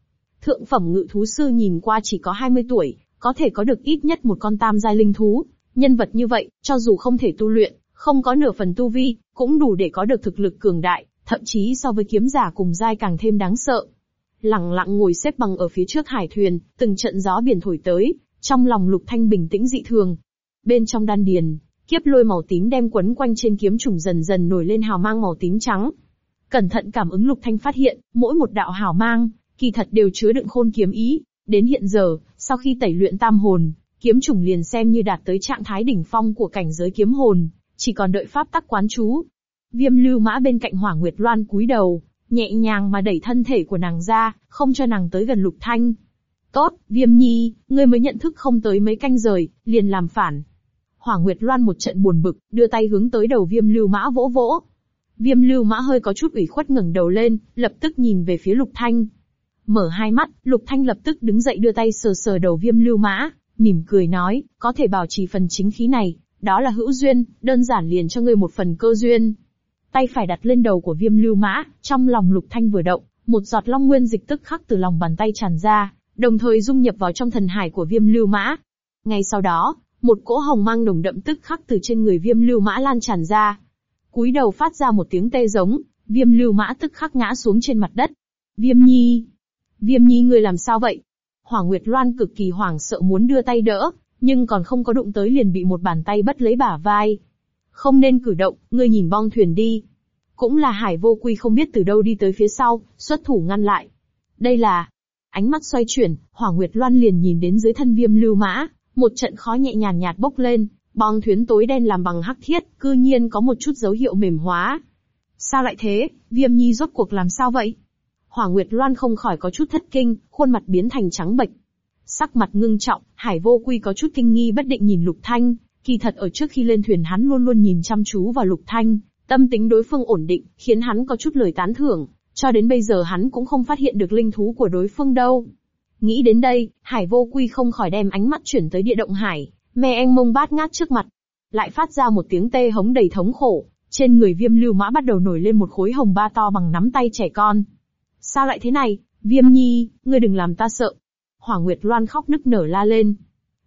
Thượng phẩm ngự thú sư nhìn qua chỉ có 20 tuổi, có thể có được ít nhất một con tam giai linh thú. Nhân vật như vậy, cho dù không thể tu luyện, không có nửa phần tu vi, cũng đủ để có được thực lực cường đại, thậm chí so với kiếm giả cùng giai càng thêm đáng sợ. Lặng lặng ngồi xếp bằng ở phía trước hải thuyền, từng trận gió biển thổi tới, trong lòng lục thanh bình tĩnh dị thường. Bên trong đan điền, kiếp lôi màu tím đem quấn quanh trên kiếm trùng dần dần nổi lên hào mang màu tím trắng. Cẩn thận cảm ứng lục thanh phát hiện, mỗi một đạo hào mang, kỳ thật đều chứa đựng khôn kiếm ý. Đến hiện giờ, sau khi tẩy luyện tam hồn, kiếm trùng liền xem như đạt tới trạng thái đỉnh phong của cảnh giới kiếm hồn, chỉ còn đợi pháp tắc quán chú. Viêm lưu mã bên cạnh hỏa nguyệt loan cúi đầu, nhẹ nhàng mà đẩy thân thể của nàng ra, không cho nàng tới gần lục thanh. Tốt, viêm nhi, ngươi mới nhận thức không tới mấy canh rời, liền làm phản. Hỏa Nguyệt Loan một trận buồn bực, đưa tay hướng tới đầu viêm lưu mã vỗ vỗ. Viêm lưu mã hơi có chút ủy khuất ngẩng đầu lên, lập tức nhìn về phía lục thanh. Mở hai mắt, Lục Thanh lập tức đứng dậy đưa tay sờ sờ đầu viêm lưu mã, mỉm cười nói, có thể bảo trì phần chính khí này, đó là hữu duyên, đơn giản liền cho ngươi một phần cơ duyên. Tay phải đặt lên đầu của viêm lưu mã, trong lòng Lục Thanh vừa động, một giọt long nguyên dịch tức khắc từ lòng bàn tay tràn ra, đồng thời dung nhập vào trong thần hải của viêm lưu mã. Ngay sau đó, một cỗ hồng mang nồng đậm tức khắc từ trên người viêm lưu mã lan tràn ra. Cúi đầu phát ra một tiếng tê giống, viêm lưu mã tức khắc ngã xuống trên mặt đất. Viêm nhi, Viêm nhi người làm sao vậy? Hỏa Nguyệt Loan cực kỳ hoảng sợ muốn đưa tay đỡ, nhưng còn không có đụng tới liền bị một bàn tay bắt lấy bả vai. Không nên cử động, ngươi nhìn bong thuyền đi. Cũng là Hải Vô Quy không biết từ đâu đi tới phía sau, xuất thủ ngăn lại. Đây là... Ánh mắt xoay chuyển, Hỏa Nguyệt Loan liền nhìn đến dưới thân viêm lưu mã, một trận khó nhẹ nhàn nhạt bốc lên, bong thuyền tối đen làm bằng hắc thiết, cư nhiên có một chút dấu hiệu mềm hóa. Sao lại thế, viêm nhi rốt cuộc làm sao vậy? Hỏa Nguyệt Loan không khỏi có chút thất kinh, khuôn mặt biến thành trắng bệch. Sắc mặt ngưng trọng, Hải Vô Quy có chút kinh nghi bất định nhìn Lục Thanh, kỳ thật ở trước khi lên thuyền hắn luôn luôn nhìn chăm chú vào Lục Thanh, tâm tính đối phương ổn định, khiến hắn có chút lời tán thưởng, cho đến bây giờ hắn cũng không phát hiện được linh thú của đối phương đâu. Nghĩ đến đây, Hải Vô Quy không khỏi đem ánh mắt chuyển tới địa động hải, mê anh mông bát ngát trước mặt. Lại phát ra một tiếng tê hống đầy thống khổ, trên người viêm lưu mã bắt đầu nổi lên một khối hồng ba to bằng nắm tay trẻ con. Sao lại thế này, Viêm Nhi, ngươi đừng làm ta sợ. Hỏa Nguyệt Loan khóc nức nở la lên.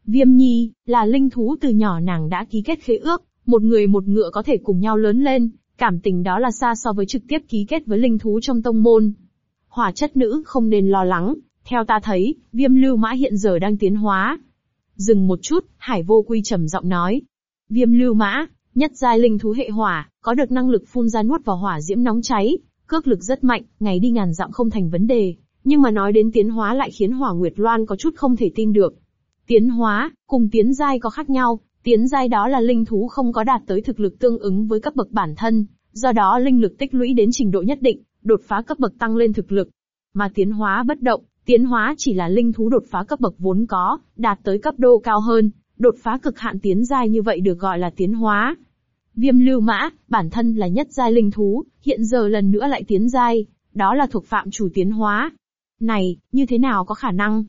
Viêm Nhi, là linh thú từ nhỏ nàng đã ký kết khế ước, một người một ngựa có thể cùng nhau lớn lên, cảm tình đó là xa so với trực tiếp ký kết với linh thú trong tông môn. Hỏa chất nữ không nên lo lắng, theo ta thấy, viêm lưu mã hiện giờ đang tiến hóa. Dừng một chút, Hải vô quy trầm giọng nói. Viêm lưu mã, nhất giai linh thú hệ hỏa, có được năng lực phun ra nuốt vào hỏa diễm nóng cháy, cước lực rất mạnh, ngày đi ngàn dặm không thành vấn đề. Nhưng mà nói đến tiến hóa lại khiến Hỏa Nguyệt Loan có chút không thể tin được. Tiến hóa, cùng tiến giai có khác nhau, tiến giai đó là linh thú không có đạt tới thực lực tương ứng với cấp bậc bản thân, do đó linh lực tích lũy đến trình độ nhất định, đột phá cấp bậc tăng lên thực lực. Mà tiến hóa bất động, tiến hóa chỉ là linh thú đột phá cấp bậc vốn có, đạt tới cấp độ cao hơn, đột phá cực hạn tiến giai như vậy được gọi là tiến hóa. Viêm lưu mã, bản thân là nhất giai linh thú, hiện giờ lần nữa lại tiến giai, đó là thuộc phạm chủ tiến hóa. Này, như thế nào có khả năng?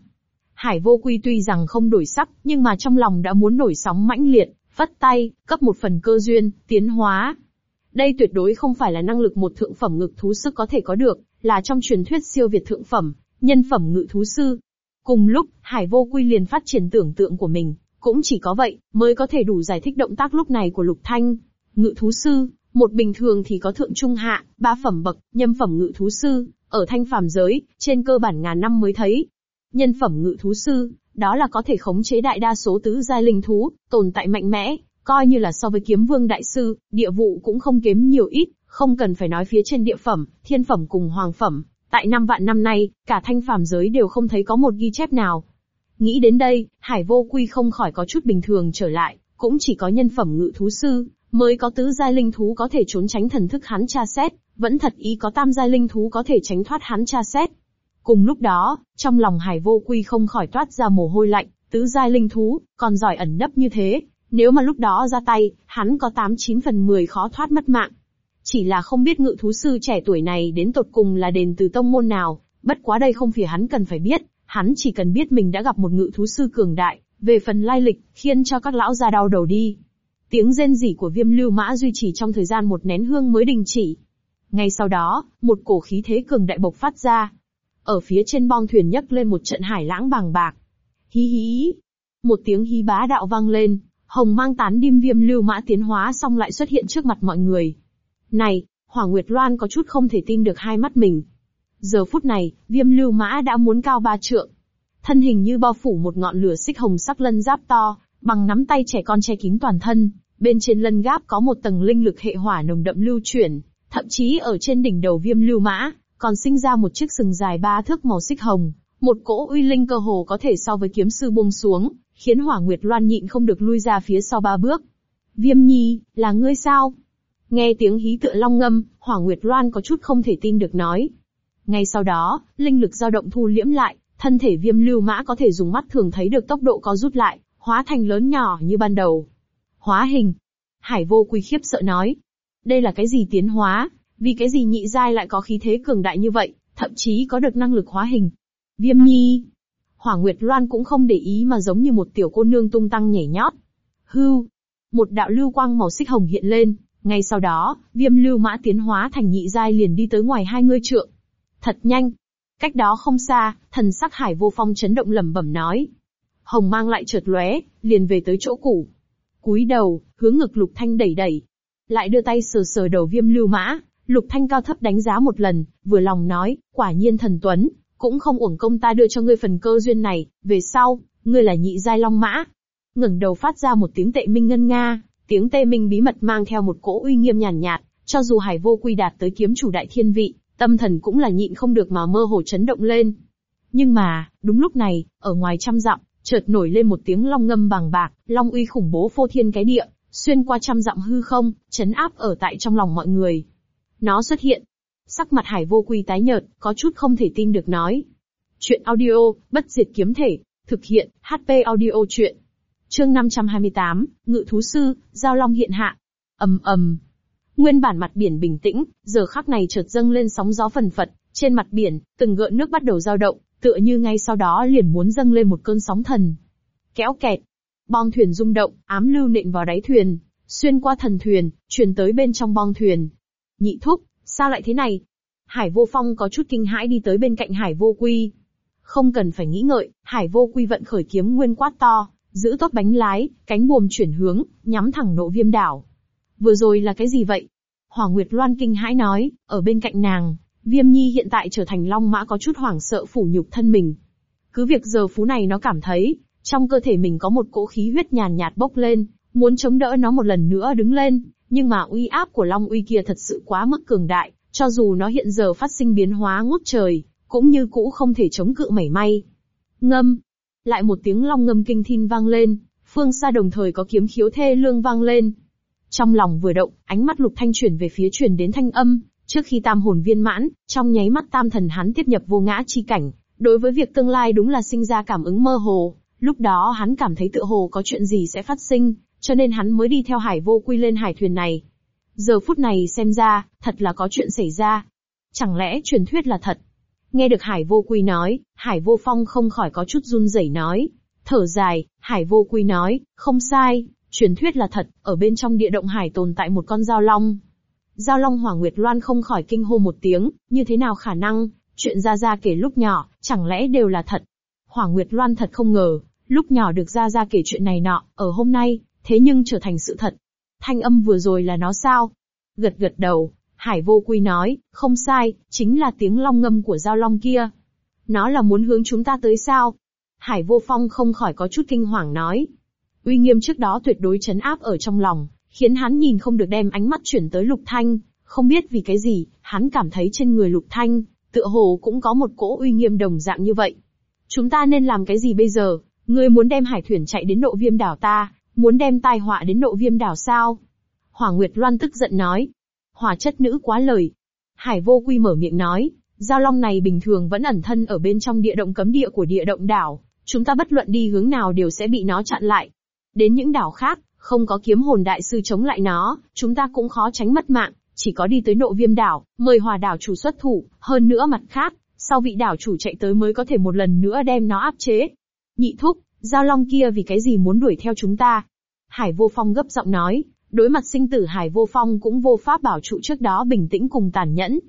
Hải vô quy tuy rằng không đổi sắc, nhưng mà trong lòng đã muốn nổi sóng mãnh liệt, vất tay, cấp một phần cơ duyên, tiến hóa. Đây tuyệt đối không phải là năng lực một thượng phẩm ngực thú sức có thể có được, là trong truyền thuyết siêu việt thượng phẩm, nhân phẩm ngự thú sư. Cùng lúc, Hải vô quy liền phát triển tưởng tượng của mình, cũng chỉ có vậy, mới có thể đủ giải thích động tác lúc này của Lục Thanh. Ngự thú sư, một bình thường thì có thượng trung hạ, ba phẩm bậc, nhân phẩm ngự thú sư, ở thanh phàm giới, trên cơ bản ngàn năm mới thấy. Nhân phẩm ngự thú sư, đó là có thể khống chế đại đa số tứ giai linh thú, tồn tại mạnh mẽ, coi như là so với kiếm vương đại sư, địa vụ cũng không kém nhiều ít, không cần phải nói phía trên địa phẩm, thiên phẩm cùng hoàng phẩm. Tại năm vạn năm nay, cả thanh phàm giới đều không thấy có một ghi chép nào. Nghĩ đến đây, Hải vô quy không khỏi có chút bình thường trở lại, cũng chỉ có nhân phẩm ngự thú sư, mới có tứ giai linh thú có thể trốn tránh thần thức hắn tra xét, vẫn thật ý có tam giai linh thú có thể tránh thoát hắn tra xét. Cùng lúc đó, trong lòng Hải Vô Quy không khỏi toát ra mồ hôi lạnh, tứ giai linh thú, còn giỏi ẩn nấp như thế, nếu mà lúc đó ra tay, hắn có 89 phần 10 khó thoát mất mạng. Chỉ là không biết ngự thú sư trẻ tuổi này đến tột cùng là đền từ tông môn nào, bất quá đây không phải hắn cần phải biết, hắn chỉ cần biết mình đã gặp một ngự thú sư cường đại, về phần lai lịch, khiến cho các lão già đau đầu đi. Tiếng rên rỉ của viêm lưu mã duy trì trong thời gian một nén hương mới đình chỉ. Ngay sau đó, một cổ khí thế cường đại bộc phát ra. Ở phía trên bong thuyền nhấc lên một trận hải lãng bàng bạc. Hí hí. Một tiếng hí bá đạo vang lên, hồng mang tán đim viêm lưu mã tiến hóa xong lại xuất hiện trước mặt mọi người. Này, Hỏa Nguyệt Loan có chút không thể tin được hai mắt mình. Giờ phút này, viêm lưu mã đã muốn cao ba trượng. Thân hình như bao phủ một ngọn lửa xích hồng sắc lân giáp to, bằng nắm tay trẻ con che kín toàn thân, bên trên lân giáp có một tầng linh lực hệ hỏa nồng đậm lưu chuyển, thậm chí ở trên đỉnh đầu viêm lưu mã, còn sinh ra một chiếc sừng dài ba thước màu xích hồng, một cỗ uy linh cơ hồ có thể so với kiếm sư buông xuống, khiến Hỏa Nguyệt Loan nhịn không được lui ra phía sau ba bước. Viêm Nhi, là ngươi sao? Nghe tiếng hí tựa long ngâm, Hỏa Nguyệt Loan có chút không thể tin được nói. Ngay sau đó, linh lực dao động thu liễm lại, thân thể viêm lưu mã có thể dùng mắt thường thấy được tốc độ có rút lại, hóa thành lớn nhỏ như ban đầu. Hóa hình. Hải vô quy khiếp sợ nói. Đây là cái gì tiến hóa, vì cái gì nhị giai lại có khí thế cường đại như vậy, thậm chí có được năng lực hóa hình. Viêm nhi. Hỏa Nguyệt Loan cũng không để ý mà giống như một tiểu cô nương tung tăng nhảy nhót. Hưu. Một đạo lưu quang màu xích hồng hiện lên, ngay sau đó, viêm lưu mã tiến hóa thành nhị giai liền đi tới ngoài hai ngươi trượng. Thật nhanh. Cách đó không xa, thần sắc hải vô phong chấn động lẩm bẩm nói. Hồng mang lại chợt lóe, liền về tới chỗ cũ. Cúi đầu, hướng ngực Lục Thanh đẩy đẩy. Lại đưa tay sờ sờ đầu viêm lưu mã, Lục Thanh cao thấp đánh giá một lần, vừa lòng nói, quả nhiên thần tuấn, cũng không uổng công ta đưa cho ngươi phần cơ duyên này, về sau, ngươi là nhị giai long mã. ngẩng đầu phát ra một tiếng tệ minh ngân nga, tiếng tê minh bí mật mang theo một cỗ uy nghiêm nhàn nhạt, nhạt, cho dù hải vô quy đạt tới kiếm chủ đại thiên vị, tâm thần cũng là nhịn không được mà mơ hồ chấn động lên. Nhưng mà, đúng lúc này, ở ngoài trăm dặm, chợt nổi lên một tiếng long ngâm bằng bạc, long uy khủng bố phô thiên cái địa, xuyên qua trăm dặm hư không, chấn áp ở tại trong lòng mọi người. Nó xuất hiện. Sắc mặt hải vô quy tái nhợt, có chút không thể tin được nói. Chuyện audio, bất diệt kiếm thể, thực hiện, HP audio chuyện. Chương 528, Ngự thú sư, Giao Long hiện hạ. ầm ầm. Nguyên bản mặt biển bình tĩnh, giờ khắc này chợt dâng lên sóng gió phần phật, trên mặt biển, từng gợn nước bắt đầu dao động, tựa như ngay sau đó liền muốn dâng lên một cơn sóng thần. Kéo kẹt, bong thuyền rung động, ám lưu nện vào đáy thuyền, xuyên qua thần thuyền, truyền tới bên trong bong thuyền. Nhị thúc, sao lại thế này? Hải vô phong có chút kinh hãi đi tới bên cạnh hải vô quy. Không cần phải nghĩ ngợi, hải vô quy vận khởi kiếm nguyên quát to, giữ tốt bánh lái, cánh buồm chuyển hướng, nhắm thẳng nộ viêm đảo. Vừa rồi là cái gì vậy? Hỏa Nguyệt Loan kinh hãi nói, ở bên cạnh nàng, Viêm nhi hiện tại trở thành long mã có chút hoảng sợ phủ nhục thân mình. Cứ việc giờ phú này nó cảm thấy, trong cơ thể mình có một cỗ khí huyết nhàn nhạt bốc lên, muốn chống đỡ nó một lần nữa đứng lên, nhưng mà uy áp của long uy kia thật sự quá mức cường đại, cho dù nó hiện giờ phát sinh biến hóa ngút trời, cũng như cũ không thể chống cự mảy may. Ngâm. Lại một tiếng long ngâm kinh thiên vang lên, phương xa đồng thời có kiếm khiếu thê lương vang lên. Trong lòng vừa động, ánh mắt lục thanh chuyển về phía truyền đến thanh âm, trước khi tam hồn viên mãn, trong nháy mắt tam thần hắn tiếp nhập vô ngã chi cảnh, đối với việc tương lai đúng là sinh ra cảm ứng mơ hồ, lúc đó hắn cảm thấy tựa hồ có chuyện gì sẽ phát sinh, cho nên hắn mới đi theo hải vô quy lên hải thuyền này. Giờ phút này xem ra, thật là có chuyện xảy ra. Chẳng lẽ truyền thuyết là thật? Nghe được Hải Vô Quy nói, Hải Vô Phong không khỏi có chút run rẩy nói. Thở dài, Hải Vô Quy nói, không sai, truyền thuyết là thật, ở bên trong địa động hải tồn tại một con giao long. Giao long Hỏa Nguyệt Loan không khỏi kinh hô một tiếng, như thế nào khả năng, chuyện Gia Gia kể lúc nhỏ, chẳng lẽ đều là thật. Hỏa Nguyệt Loan thật không ngờ, lúc nhỏ được Gia Gia kể chuyện này nọ, ở hôm nay, thế nhưng trở thành sự thật. Thanh âm vừa rồi là nó sao? Gật gật đầu, Hải vô quy nói, không sai, chính là tiếng long ngâm của giao long kia. Nó là muốn hướng chúng ta tới sao? Hải vô phong không khỏi có chút kinh hoàng nói. Uy nghiêm trước đó tuyệt đối chấn áp ở trong lòng, khiến hắn nhìn không được đem ánh mắt chuyển tới lục thanh, không biết vì cái gì, hắn cảm thấy trên người lục thanh, tựa hồ cũng có một cỗ uy nghiêm đồng dạng như vậy. Chúng ta nên làm cái gì bây giờ? Ngươi muốn đem hải thuyền chạy đến độ viêm đảo ta, muốn đem tai họa đến độ viêm đảo sao? Hỏa Nguyệt Loan tức giận nói, Hỏa chất nữ quá lời. Hải vô quy mở miệng nói, giao long này bình thường vẫn ẩn thân ở bên trong địa động cấm địa của địa động đảo, chúng ta bất luận đi hướng nào đều sẽ bị nó chặn lại. Đến những đảo khác, không có kiếm hồn đại sư chống lại nó, chúng ta cũng khó tránh mất mạng, chỉ có đi tới nộ viêm đảo, mời hòa đảo chủ xuất thủ, hơn nữa mặt khác, sau vị đảo chủ chạy tới mới có thể một lần nữa đem nó áp chế. Nhị thúc, giao long kia vì cái gì muốn đuổi theo chúng ta? Hải vô phong gấp giọng nói, Đối mặt sinh tử Hải Vô Phong cũng vô pháp bảo trụ trước đó bình tĩnh cùng tàn nhẫn.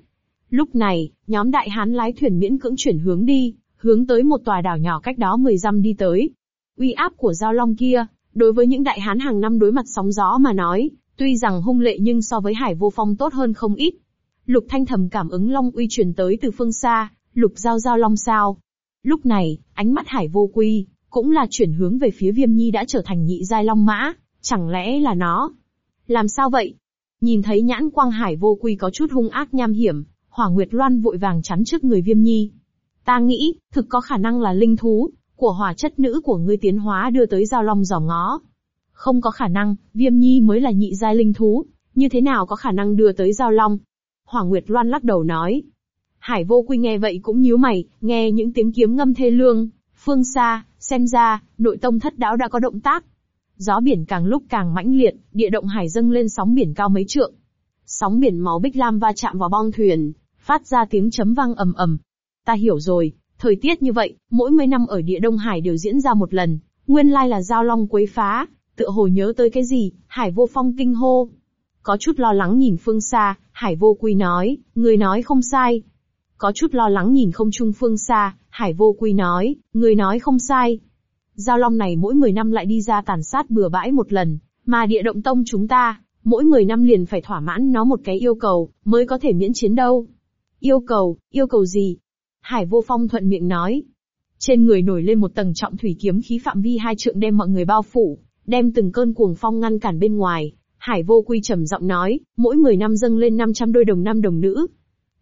Lúc này, nhóm đại hán lái thuyền miễn cưỡng chuyển hướng đi, hướng tới một tòa đảo nhỏ cách đó 10 dặm đi tới. Uy áp của giao long kia, đối với những đại hán hàng năm đối mặt sóng gió mà nói, tuy rằng hung lệ nhưng so với Hải Vô Phong tốt hơn không ít. Lục Thanh thầm cảm ứng long uy truyền tới từ phương xa, lục giao giao long sao. Lúc này, ánh mắt Hải Vô Quy, cũng là chuyển hướng về phía Viêm Nhi đã trở thành nhị giai long mã, chẳng lẽ là nó? Làm sao vậy? Nhìn thấy nhãn quang hải vô quy có chút hung ác nham hiểm, hỏa nguyệt loan vội vàng chắn trước người viêm nhi. Ta nghĩ, thực có khả năng là linh thú, của hỏa chất nữ của ngươi tiến hóa đưa tới giao long giỏ ngó. Không có khả năng, viêm nhi mới là nhị giai linh thú, như thế nào có khả năng đưa tới giao long? Hỏa Nguyệt Loan lắc đầu nói. Hải vô quy nghe vậy cũng nhíu mày, nghe những tiếng kiếm ngâm thê lương, phương xa, xem ra, nội tông thất đáo đã có động tác. Gió biển càng lúc càng mãnh liệt, địa động hải dâng lên sóng biển cao mấy trượng. Sóng biển máu bích lam va chạm vào bong thuyền, phát ra tiếng chấm vang ầm ầm. Ta hiểu rồi, thời tiết như vậy, mỗi mấy năm ở địa đông hải đều diễn ra một lần, nguyên lai là giao long quấy phá, tựa hồ nhớ tới cái gì, hải vô phong kinh hô. Có chút lo lắng nhìn phương xa, hải vô quy nói, người nói không sai. Có chút lo lắng nhìn không trung phương xa, hải vô quy nói, người nói không sai. Giao long này mỗi 10 năm lại đi ra tàn sát bừa bãi một lần, mà địa động tông chúng ta, mỗi 10 năm liền phải thỏa mãn nó một cái yêu cầu, mới có thể miễn chiến đâu. Yêu cầu, yêu cầu gì? Hải vô phong thuận miệng nói. Trên người nổi lên một tầng trọng thủy kiếm khí phạm vi hai trượng đem mọi người bao phủ, đem từng cơn cuồng phong ngăn cản bên ngoài. Hải vô quy trầm giọng nói, mỗi 10 năm dâng lên 500 đôi đồng nam đồng nữ.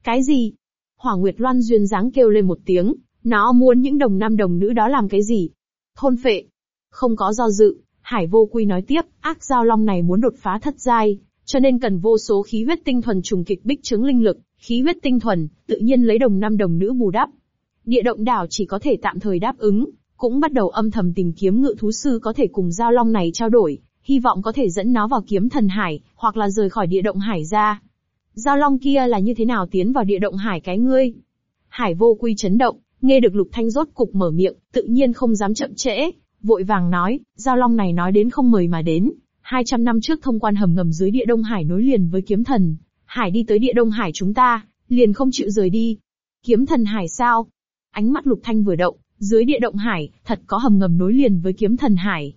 Cái gì? Hỏa Nguyệt Loan duyên dáng kêu lên một tiếng, nó muốn những đồng nam đồng nữ đó làm cái gì? Thôn phệ. Không có do dự, Hải vô quy nói tiếp, ác giao long này muốn đột phá thất giai, cho nên cần vô số khí huyết tinh thuần trùng kịch bích chứng linh lực, khí huyết tinh thuần, tự nhiên lấy đồng năm đồng nữ bù đắp. Địa động đảo chỉ có thể tạm thời đáp ứng, cũng bắt đầu âm thầm tìm kiếm ngự thú sư có thể cùng giao long này trao đổi, hy vọng có thể dẫn nó vào kiếm thần hải, hoặc là rời khỏi địa động hải ra. Giao long kia là như thế nào tiến vào địa động hải cái ngươi? Hải vô quy chấn động, Nghe được Lục Thanh rốt cục mở miệng, tự nhiên không dám chậm trễ, vội vàng nói, giao long này nói đến không mời mà đến. 200 năm trước thông quan hầm ngầm dưới địa Đông Hải nối liền với kiếm thần. Hải đi tới địa Đông Hải chúng ta, liền không chịu rời đi. Kiếm thần Hải sao? Ánh mắt Lục Thanh vừa động, dưới địa động Hải, thật có hầm ngầm nối liền với kiếm thần Hải.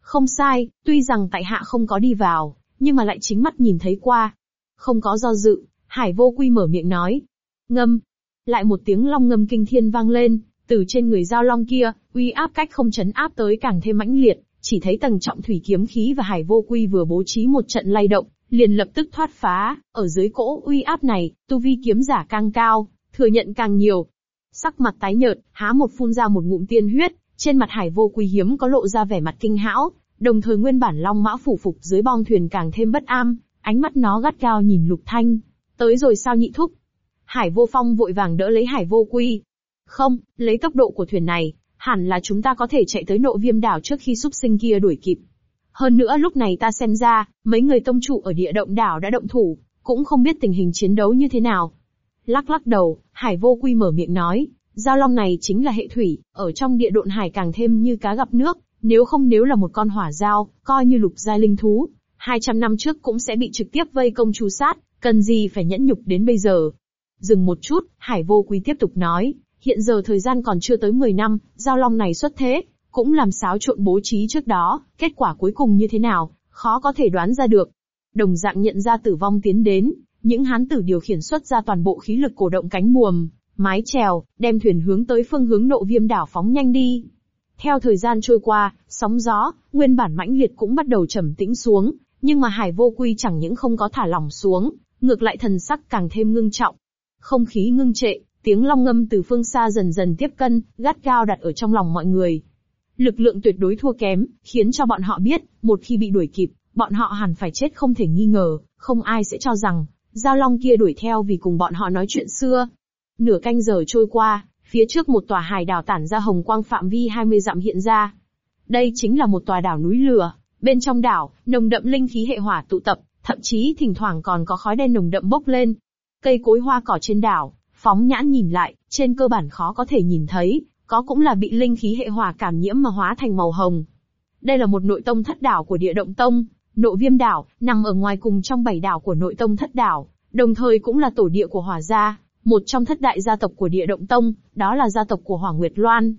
Không sai, tuy rằng tại hạ không có đi vào, nhưng mà lại chính mắt nhìn thấy qua. Không có do dự, Hải vô quy mở miệng nói. Ngâm. Lại một tiếng long ngâm kinh thiên vang lên, từ trên người giao long kia, uy áp cách không chấn áp tới càng thêm mãnh liệt, chỉ thấy tầng trọng thủy kiếm khí và hải vô quy vừa bố trí một trận lay động, liền lập tức thoát phá, ở dưới cỗ uy áp này, tu vi kiếm giả càng cao, thừa nhận càng nhiều. Sắc mặt tái nhợt, há một phun ra một ngụm tiên huyết, trên mặt hải vô quy hiếm có lộ ra vẻ mặt kinh hãi, đồng thời nguyên bản long mã phủ phục dưới bong thuyền càng thêm bất am, ánh mắt nó gắt cao nhìn lục thanh. Tới rồi sao nhị thúc? Hải vô phong vội vàng đỡ lấy hải vô quy. Không, lấy tốc độ của thuyền này, hẳn là chúng ta có thể chạy tới nộ viêm đảo trước khi súc sinh kia đuổi kịp. Hơn nữa lúc này ta xem ra, mấy người tông trụ ở địa động đảo đã động thủ, cũng không biết tình hình chiến đấu như thế nào. Lắc lắc đầu, Hải vô quy mở miệng nói, giao long này chính là hệ thủy, ở trong địa độn hải càng thêm như cá gặp nước, nếu không nếu là một con hỏa giao, coi như lục giai linh thú, 200 năm trước cũng sẽ bị trực tiếp vây công chu sát, cần gì phải nhẫn nhục đến bây giờ. Dừng một chút, Hải vô quý tiếp tục nói, hiện giờ thời gian còn chưa tới 10 năm, giao long này xuất thế, cũng làm xáo trộn bố trí trước đó, kết quả cuối cùng như thế nào, khó có thể đoán ra được. Đồng dạng nhận ra tử vong tiến đến, những hán tử điều khiển xuất ra toàn bộ khí lực cổ động cánh buồm, mái chèo, đem thuyền hướng tới phương hướng nộ viêm đảo phóng nhanh đi. Theo thời gian trôi qua, sóng gió, nguyên bản mãnh liệt cũng bắt đầu trầm tĩnh xuống, nhưng mà hải vô quy chẳng những không có thả lỏng xuống, ngược lại thần sắc càng thêm ngưng trọng. Không khí ngưng trệ, tiếng long ngâm từ phương xa dần dần tiếp cận, gắt gao đặt ở trong lòng mọi người. Lực lượng tuyệt đối thua kém, khiến cho bọn họ biết, một khi bị đuổi kịp, bọn họ hẳn phải chết không thể nghi ngờ, không ai sẽ cho rằng, Giao Long kia đuổi theo vì cùng bọn họ nói chuyện xưa. Nửa canh giờ trôi qua, phía trước một tòa hải đảo tản ra hồng quang phạm vi 20 dặm hiện ra. Đây chính là một tòa đảo núi lửa, bên trong đảo, nồng đậm linh khí hệ hỏa tụ tập, thậm chí thỉnh thoảng còn có khói đen nồng đậm bốc lên. Cây cối hoa cỏ trên đảo, phóng nhãn nhìn lại, trên cơ bản khó có thể nhìn thấy, có cũng là bị linh khí hệ hỏa cảm nhiễm mà hóa thành màu hồng. Đây là một nội tông thất đảo của địa động tông, nội viêm đảo, nằm ở ngoài cùng trong bảy đảo của nội tông thất đảo, đồng thời cũng là tổ địa của hỏa gia, một trong thất đại gia tộc của địa động tông, đó là gia tộc của hỏa nguyệt loan.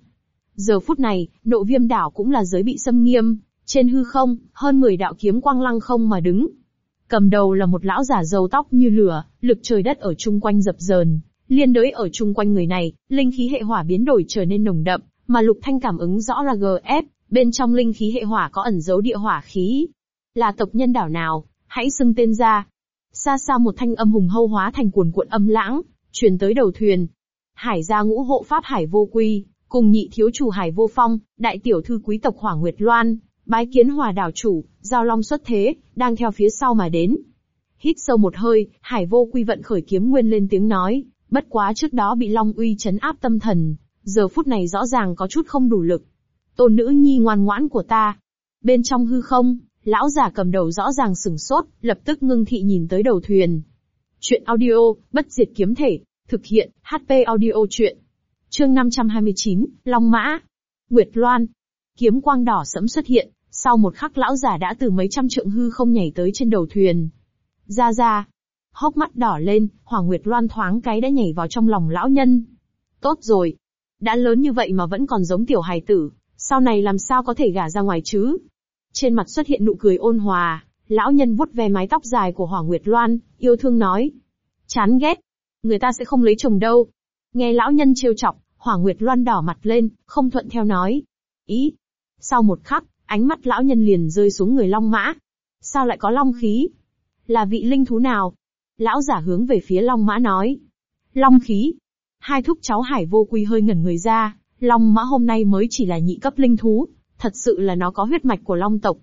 Giờ phút này, nội viêm đảo cũng là giới bị xâm nghiêm, trên hư không, hơn 10 đạo kiếm quang lăng không mà đứng. Cầm đầu là một lão giả râu tóc như lửa, lực trời đất ở chung quanh dập dờn, liên đới ở chung quanh người này, linh khí hệ hỏa biến đổi trở nên nồng đậm, mà lục thanh cảm ứng rõ là GF, bên trong linh khí hệ hỏa có ẩn dấu địa hỏa khí, là tộc nhân đảo nào, hãy xưng tên ra. Xa xa một thanh âm hùng hâu hóa thành cuồn cuộn âm lãng, truyền tới đầu thuyền. Hải gia ngũ hộ pháp Hải vô quy, cùng nhị thiếu chủ Hải vô phong, đại tiểu thư quý tộc Hỏa Nguyệt Loan, bái kiến hòa đảo chủ, giao long xuất thế, đang theo phía sau mà đến. Hít sâu một hơi, Hải vô quy vận khởi kiếm nguyên lên tiếng nói, bất quá trước đó bị long uy chấn áp tâm thần, giờ phút này rõ ràng có chút không đủ lực. Tôn nữ nhi ngoan ngoãn của ta. Bên trong hư không, Lão già cầm đầu rõ ràng sừng sốt, lập tức ngưng thị nhìn tới đầu thuyền. Chuyện audio, bất diệt kiếm thể, thực hiện, HP audio chuyện. Chương 529, Long Mã. Nguyệt Loan. Kiếm quang đỏ sẫm xuất hiện, sau một khắc lão già đã từ mấy trăm trượng hư không nhảy tới trên đầu thuyền. Ra ra. Hốc mắt đỏ lên, Hoàng Nguyệt Loan thoáng cái đã nhảy vào trong lòng lão nhân. Tốt rồi. Đã lớn như vậy mà vẫn còn giống tiểu hài tử, sau này làm sao có thể gả ra ngoài chứ? Trên mặt xuất hiện nụ cười ôn hòa, lão nhân vuốt ve mái tóc dài của Hoàng Nguyệt Loan, yêu thương nói. Chán ghét. Người ta sẽ không lấy chồng đâu. Nghe lão nhân trêu chọc, Hoàng Nguyệt Loan đỏ mặt lên, không thuận theo nói. Ý. Sau một khắc, ánh mắt lão nhân liền rơi xuống người Long Mã. Sao lại có Long khí? Là vị linh thú nào? Lão giả hướng về phía Long Mã nói. Long khí. Hai thúc cháu Hải vô quy hơi ngẩn người ra, Long Mã hôm nay mới chỉ là nhị cấp linh thú, thật sự là nó có huyết mạch của Long tộc.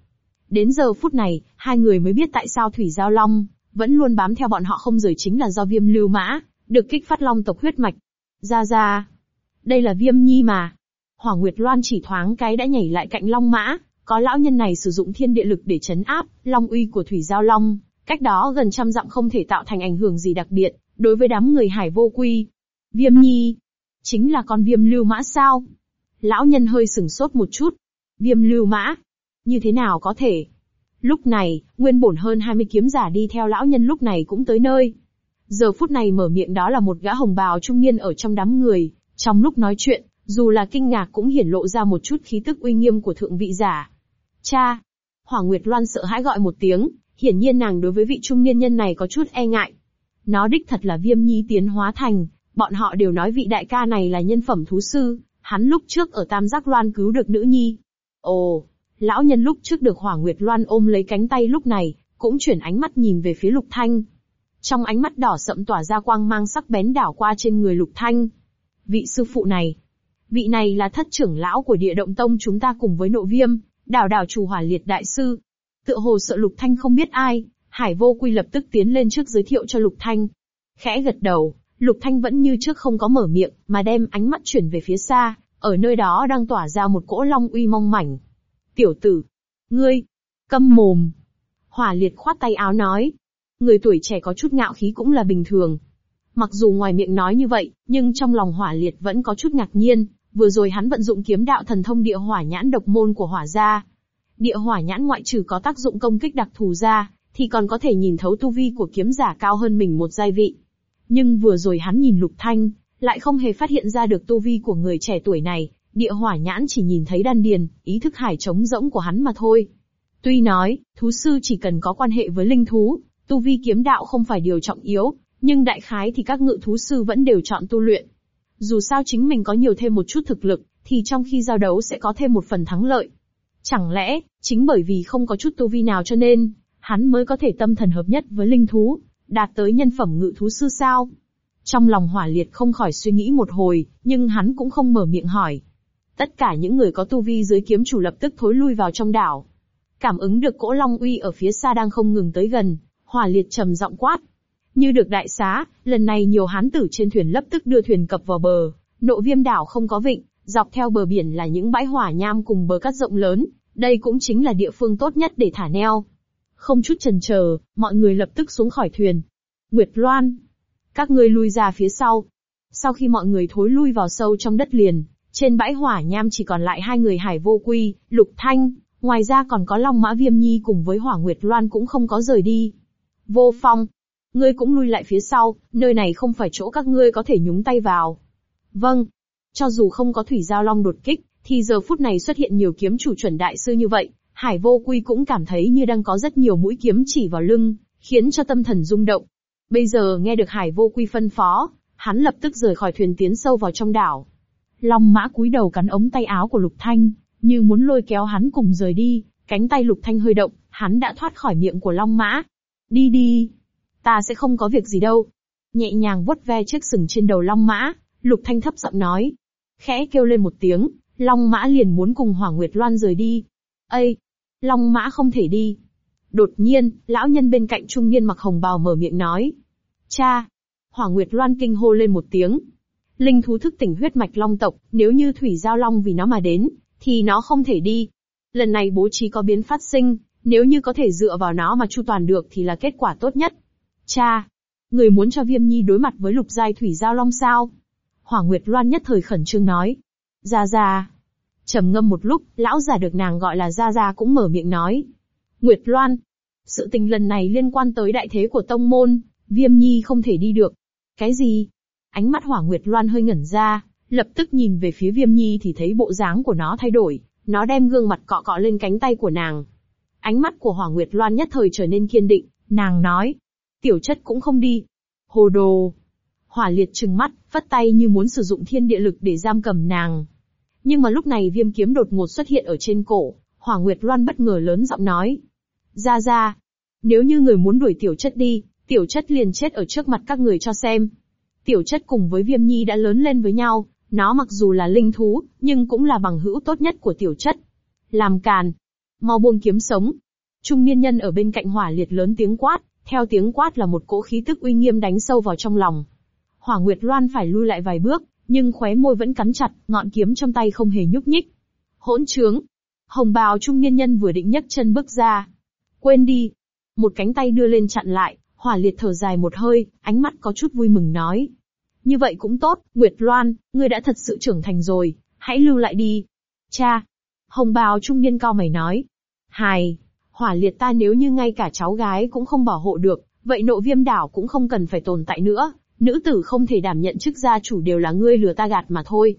Đến giờ phút này, hai người mới biết tại sao Thủy Giao Long vẫn luôn bám theo bọn họ không rời chính là do Viêm Lưu Mã được kích phát Long tộc huyết mạch. Ra ra, đây là Viêm Nhi mà. Hỏa Nguyệt Loan chỉ thoáng cái đã nhảy lại cạnh Long Mã, có lão nhân này sử dụng thiên địa lực để chấn áp Long uy của Thủy Giao Long, cách đó gần trăm dặm không thể tạo thành ảnh hưởng gì đặc biệt đối với đám người Hải Vô Quy. Viêm Nhi, chính là con Viêm Lưu Mã sao? Lão nhân hơi sừng sốt một chút, Viêm lưu mã. Như thế nào có thể? Lúc này, nguyên bổn hơn 20 kiếm giả đi theo lão nhân lúc này cũng tới nơi. Giờ phút này mở miệng đó là một gã hồng bào trung niên ở trong đám người. Trong lúc nói chuyện, dù là kinh ngạc cũng hiển lộ ra một chút khí tức uy nghiêm của thượng vị giả. Cha! Hoàng Nguyệt Loan sợ hãi gọi một tiếng, hiển nhiên nàng đối với vị trung niên nhân này có chút e ngại. Nó đích thật là viêm nhi tiến hóa thành, Bọn họ đều nói vị đại ca này là nhân phẩm thú sư, hắn lúc trước ở Tam Giác Loan cứu được nữ nhi. Ồ, lão nhân lúc trước được Hỏa Nguyệt Loan ôm lấy cánh tay lúc này, cũng chuyển ánh mắt nhìn về phía Lục Thanh. Trong ánh mắt đỏ sậm tỏa ra quang mang sắc bén đảo qua trên người Lục Thanh. Vị sư phụ này, vị này là thất trưởng lão của địa động tông chúng ta cùng với nộ viêm, đảo đảo chủ hỏa liệt đại sư. Tựa hồ sợ Lục Thanh không biết ai, Hải vô quy lập tức tiến lên trước giới thiệu cho Lục Thanh. Khẽ gật đầu, Lục Thanh vẫn như trước không có mở miệng, mà đem ánh mắt chuyển về phía xa, ở nơi đó đang tỏa ra một cỗ long uy mong mảnh. Tiểu tử, ngươi, câm mồm. Hỏa liệt khoát tay áo nói. Người tuổi trẻ có chút ngạo khí cũng là bình thường. Mặc dù ngoài miệng nói như vậy, nhưng trong lòng hỏa liệt vẫn có chút ngạc nhiên, vừa rồi hắn vận dụng kiếm đạo thần thông địa hỏa nhãn độc môn của hỏa gia. Địa hỏa nhãn ngoại trừ có tác dụng công kích đặc thù ra, thì còn có thể nhìn thấu tu vi của kiếm giả cao hơn mình một giai vị. Nhưng vừa rồi hắn nhìn Lục Thanh, lại không hề phát hiện ra được tu vi của người trẻ tuổi này, địa hỏa nhãn chỉ nhìn thấy đan điền, ý thức hải trống rỗng của hắn mà thôi. Tuy nói, thú sư chỉ cần có quan hệ với linh thú, tu vi kiếm đạo không phải điều trọng yếu, nhưng đại khái thì các ngự thú sư vẫn đều chọn tu luyện. Dù sao chính mình có nhiều thêm một chút thực lực, thì trong khi giao đấu sẽ có thêm một phần thắng lợi. Chẳng lẽ, chính bởi vì không có chút tu vi nào cho nên, hắn mới có thể tâm thần hợp nhất với linh thú, đạt tới nhân phẩm ngự thú sư sao? Trong lòng hỏa liệt không khỏi suy nghĩ một hồi, nhưng hắn cũng không mở miệng hỏi. Tất cả những người có tu vi dưới kiếm chủ lập tức thối lui vào trong đảo. Cảm ứng được cỗ long uy ở phía xa đang không ngừng tới gần, hỏa liệt trầm giọng quát. Như được đại xá, lần này nhiều hán tử trên thuyền lập tức đưa thuyền cập vào bờ, nộ viêm đảo không có vịnh, dọc theo bờ biển là những bãi hỏa nham cùng bờ cát rộng lớn, đây cũng chính là địa phương tốt nhất để thả neo. Không chút chần chờ, mọi người lập tức xuống khỏi thuyền. Nguyệt Loan, các ngươi lui ra phía sau. Sau khi mọi người thối lui vào sâu trong đất liền, trên bãi hỏa nham chỉ còn lại hai người Hải Vô Quy, Lục Thanh, ngoài ra còn có Long Mã Viêm Nhi cùng với Hỏa Nguyệt Loan cũng không có rời đi. Vô Phong, ngươi cũng lui lại phía sau, nơi này không phải chỗ các ngươi có thể nhúng tay vào. Vâng, cho dù không có thủy giao long đột kích, thì giờ phút này xuất hiện nhiều kiếm chủ chuẩn đại sư như vậy, Hải vô quy cũng cảm thấy như đang có rất nhiều mũi kiếm chỉ vào lưng, khiến cho tâm thần rung động. Bây giờ nghe được Hải vô quy phân phó, hắn lập tức rời khỏi thuyền tiến sâu vào trong đảo. Long mã cúi đầu cắn ống tay áo của Lục Thanh, như muốn lôi kéo hắn cùng rời đi, cánh tay Lục Thanh hơi động, hắn đã thoát khỏi miệng của Long mã. Đi đi, ta sẽ không có việc gì đâu. Nhẹ nhàng vuốt ve chiếc sừng trên đầu Long mã, Lục Thanh thấp giọng nói. Khẽ kêu lên một tiếng, Long mã liền muốn cùng Hỏa Nguyệt Loan rời đi. Ây! Long mã không thể đi. Đột nhiên, lão nhân bên cạnh trung niên mặc hồng bào mở miệng nói. Cha! Hỏa Nguyệt Loan kinh hô lên một tiếng. Linh thú thức tỉnh huyết mạch long tộc, nếu như thủy giao long vì nó mà đến, thì nó không thể đi. Lần này bố trí có biến phát sinh, nếu như có thể dựa vào nó mà chu toàn được thì là kết quả tốt nhất. Cha! Người muốn cho viêm nhi đối mặt với lục giai thủy giao long sao? Hỏa Nguyệt Loan nhất thời khẩn trương nói. Ra ra, trầm ngâm một lúc, lão già được nàng gọi là Gia Gia cũng mở miệng nói. Nguyệt Loan, sự tình lần này liên quan tới đại thế của tông môn, viêm nhi không thể đi được. Cái gì? Ánh mắt hỏa Nguyệt Loan hơi ngẩn ra, lập tức nhìn về phía viêm nhi thì thấy bộ dáng của nó thay đổi, nó đem gương mặt cọ cọ lên cánh tay của nàng. Ánh mắt của hỏa Nguyệt Loan nhất thời trở nên kiên định, nàng nói. Tiểu chất cũng không đi. Hồ đồ. Hỏa liệt trừng mắt, vất tay như muốn sử dụng thiên địa lực để giam cầm nàng. Nhưng mà lúc này viêm kiếm đột ngột xuất hiện ở trên cổ, Hỏa Nguyệt Loan bất ngờ lớn giọng nói. Ra ra, nếu như người muốn đuổi tiểu chất đi, tiểu chất liền chết ở trước mặt các người cho xem. Tiểu chất cùng với viêm nhi đã lớn lên với nhau, nó mặc dù là linh thú, nhưng cũng là bằng hữu tốt nhất của tiểu chất. Làm càn. Mau buông kiếm sống. Trung niên nhân ở bên cạnh hỏa liệt lớn tiếng quát, theo tiếng quát là một cỗ khí tức uy nghiêm đánh sâu vào trong lòng. Hỏa Nguyệt Loan phải lui lại vài bước, nhưng khóe môi vẫn cắn chặt, ngọn kiếm trong tay không hề nhúc nhích. Hỗn trướng! Hồng bào trung niên nhân vừa định nhấc chân bước ra. Quên đi! Một cánh tay đưa lên chặn lại, hỏa liệt thở dài một hơi, ánh mắt có chút vui mừng nói. Như vậy cũng tốt, Nguyệt Loan, ngươi đã thật sự trưởng thành rồi, hãy lưu lại đi. Cha! Hồng bào trung niên cao mày nói. Hài! Hỏa liệt ta nếu như ngay cả cháu gái cũng không bảo hộ được, vậy nộ viêm đảo cũng không cần phải tồn tại nữa. Nữ tử không thể đảm nhận chức gia chủ đều là ngươi lừa ta gạt mà thôi.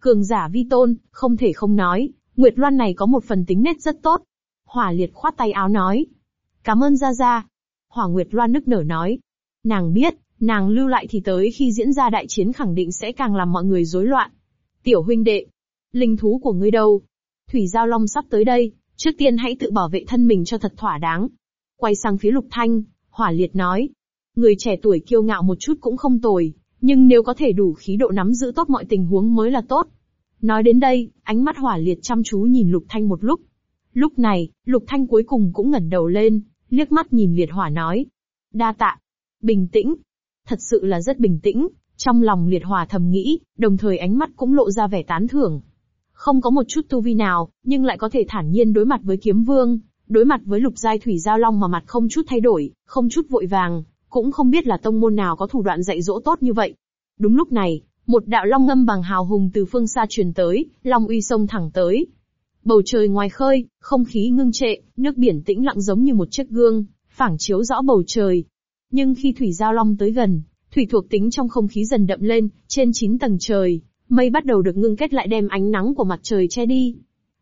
Cường giả vi tôn, không thể không nói, Nguyệt Loan này có một phần tính nét rất tốt. Hỏa liệt khoát tay áo nói. Cảm ơn Gia Gia. Hỏa Nguyệt Loan nức nở nói. Nàng biết, Nàng lưu lại thì tới khi diễn ra đại chiến khẳng định sẽ càng làm mọi người rối loạn. Tiểu huynh đệ, linh thú của ngươi đâu? Thủy Giao Long sắp tới đây, trước tiên hãy tự bảo vệ thân mình cho thật thỏa đáng. Quay sang phía Lục Thanh, hỏa liệt nói. Người trẻ tuổi kiêu ngạo một chút cũng không tồi, nhưng nếu có thể đủ khí độ nắm giữ tốt mọi tình huống mới là tốt. Nói đến đây, ánh mắt hỏa liệt chăm chú nhìn Lục Thanh một lúc. Lúc này, Lục Thanh cuối cùng cũng ngẩng đầu lên, liếc mắt nhìn liệt hỏa nói. Đa tạ. Bình tĩnh. Thật sự là rất bình tĩnh, trong lòng liệt hỏa thầm nghĩ, đồng thời ánh mắt cũng lộ ra vẻ tán thưởng. Không có một chút tu vi nào, nhưng lại có thể thản nhiên đối mặt với kiếm vương, đối mặt với lục giai thủy giao long mà mặt không chút thay đổi, không chút vội vàng, cũng không biết là tông môn nào có thủ đoạn dạy dỗ tốt như vậy. Đúng lúc này, một đạo long ngâm bằng hào hùng từ phương xa truyền tới, long uy sông thẳng tới. Bầu trời ngoài khơi, không khí ngưng trệ, nước biển tĩnh lặng giống như một chiếc gương, phảng chiếu rõ bầu trời. Nhưng khi thủy giao long tới gần, thủy thuộc tính trong không khí dần đậm lên, trên 9 tầng trời, mây bắt đầu được ngưng kết lại đem ánh nắng của mặt trời che đi.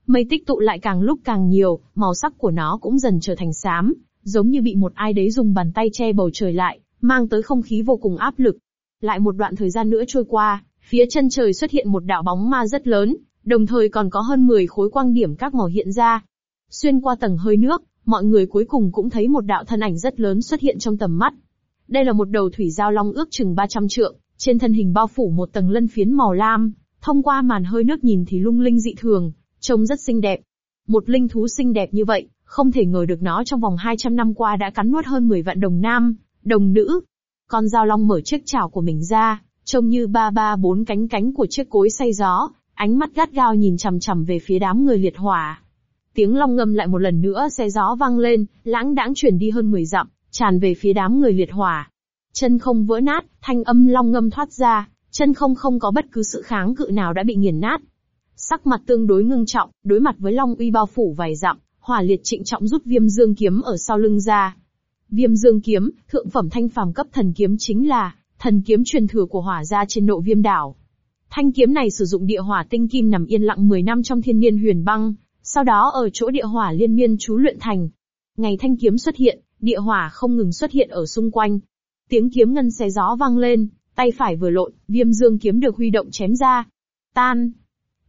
Mây tích tụ lại càng lúc càng nhiều, màu sắc của nó cũng dần trở thành xám, giống như bị một ai đấy dùng bàn tay che bầu trời lại, mang tới không khí vô cùng áp lực. Lại một đoạn thời gian nữa trôi qua, phía chân trời xuất hiện một đạo bóng ma rất lớn, đồng thời còn có hơn 10 khối quang điểm các màu hiện ra. Xuyên qua tầng hơi nước, mọi người cuối cùng cũng thấy một đạo thân ảnh rất lớn xuất hiện trong tầm mắt. Đây là một đầu thủy giao long ước chừng 300 trượng, trên thân hình bao phủ một tầng lân phiến màu lam, thông qua màn hơi nước nhìn thì lung linh dị thường, trông rất xinh đẹp. Một linh thú xinh đẹp như vậy, không thể ngờ được nó trong vòng 200 năm qua đã cắn nuốt hơn 10 vạn đồng nam, đồng nữ. Con dao long mở chiếc chảo của mình ra, trông như ba ba bốn cánh cánh của chiếc cối xay gió, ánh mắt gắt gao nhìn chằm chằm về phía đám người liệt hỏa. Tiếng long ngâm lại một lần nữa xe gió vang lên, lãng đãng chuyển đi hơn 10 dặm, tràn về phía đám người liệt hỏa. Chân không vỡ nát, thanh âm long ngâm thoát ra, chân không không có bất cứ sự kháng cự nào đã bị nghiền nát. Sắc mặt tương đối ngưng trọng, đối mặt với long uy bao phủ vài dặm, hỏa liệt trịnh trọng rút viêm dương kiếm ở sau lưng ra. Viêm dương kiếm, thượng phẩm thanh phàm cấp thần kiếm chính là thần kiếm truyền thừa của hỏa gia trên nộ viêm đảo. Thanh kiếm này sử dụng địa hỏa tinh kim nằm yên lặng 10 năm trong thiên niên huyền băng, sau đó ở chỗ địa hỏa liên miên chú luyện thành. Ngày thanh kiếm xuất hiện, địa hỏa không ngừng xuất hiện ở xung quanh. Tiếng kiếm ngân xé gió vang lên, tay phải vừa lộn, viêm dương kiếm được huy động chém ra. Tan.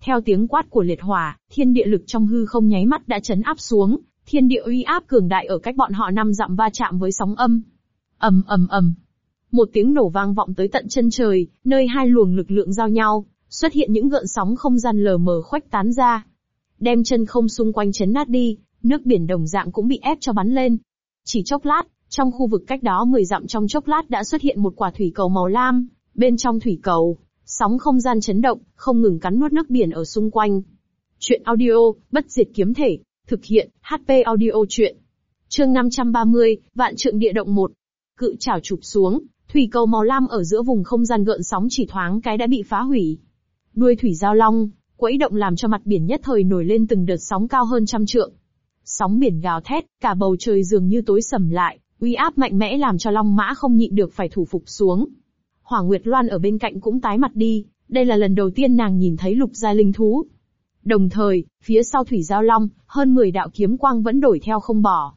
Theo tiếng quát của liệt hỏa, thiên địa lực trong hư không nháy mắt đã chấn áp xuống, thiên địa uy áp cường đại ở cách bọn họ năm dặm va chạm với sóng âm. ầm ầm ầm, một tiếng nổ vang vọng tới tận chân trời, nơi hai luồng lực lượng giao nhau, xuất hiện những gợn sóng không gian lờ mờ khuếch tán ra. Đem chân không xung quanh chấn nát đi, nước biển đồng dạng cũng bị ép cho bắn lên. Chỉ chốc lát, trong khu vực cách đó 10 dặm trong chốc lát đã xuất hiện một quả thủy cầu màu lam, bên trong thủy cầu, sóng không gian chấn động, không ngừng cắn nuốt nước biển ở xung quanh. Chuyện audio, bất diệt kiếm thể, thực hiện, HP audio chuyện. Chương 530, Vạn trượng địa động 1. Cự chảo chụp xuống, Thủy cầu màu lam ở giữa vùng không gian gợn sóng chỉ thoáng cái đã bị phá hủy. Đuôi thủy giao long, quẫy động làm cho mặt biển nhất thời nổi lên từng đợt sóng cao hơn trăm trượng. Sóng biển gào thét, cả bầu trời dường như tối sầm lại, uy áp mạnh mẽ làm cho long mã không nhịn được phải thủ phục xuống. Hỏa Nguyệt Loan ở bên cạnh cũng tái mặt đi, đây là lần đầu tiên nàng nhìn thấy lục gia linh thú. Đồng thời, phía sau thủy giao long, hơn 10 đạo kiếm quang vẫn đổi theo không bỏ.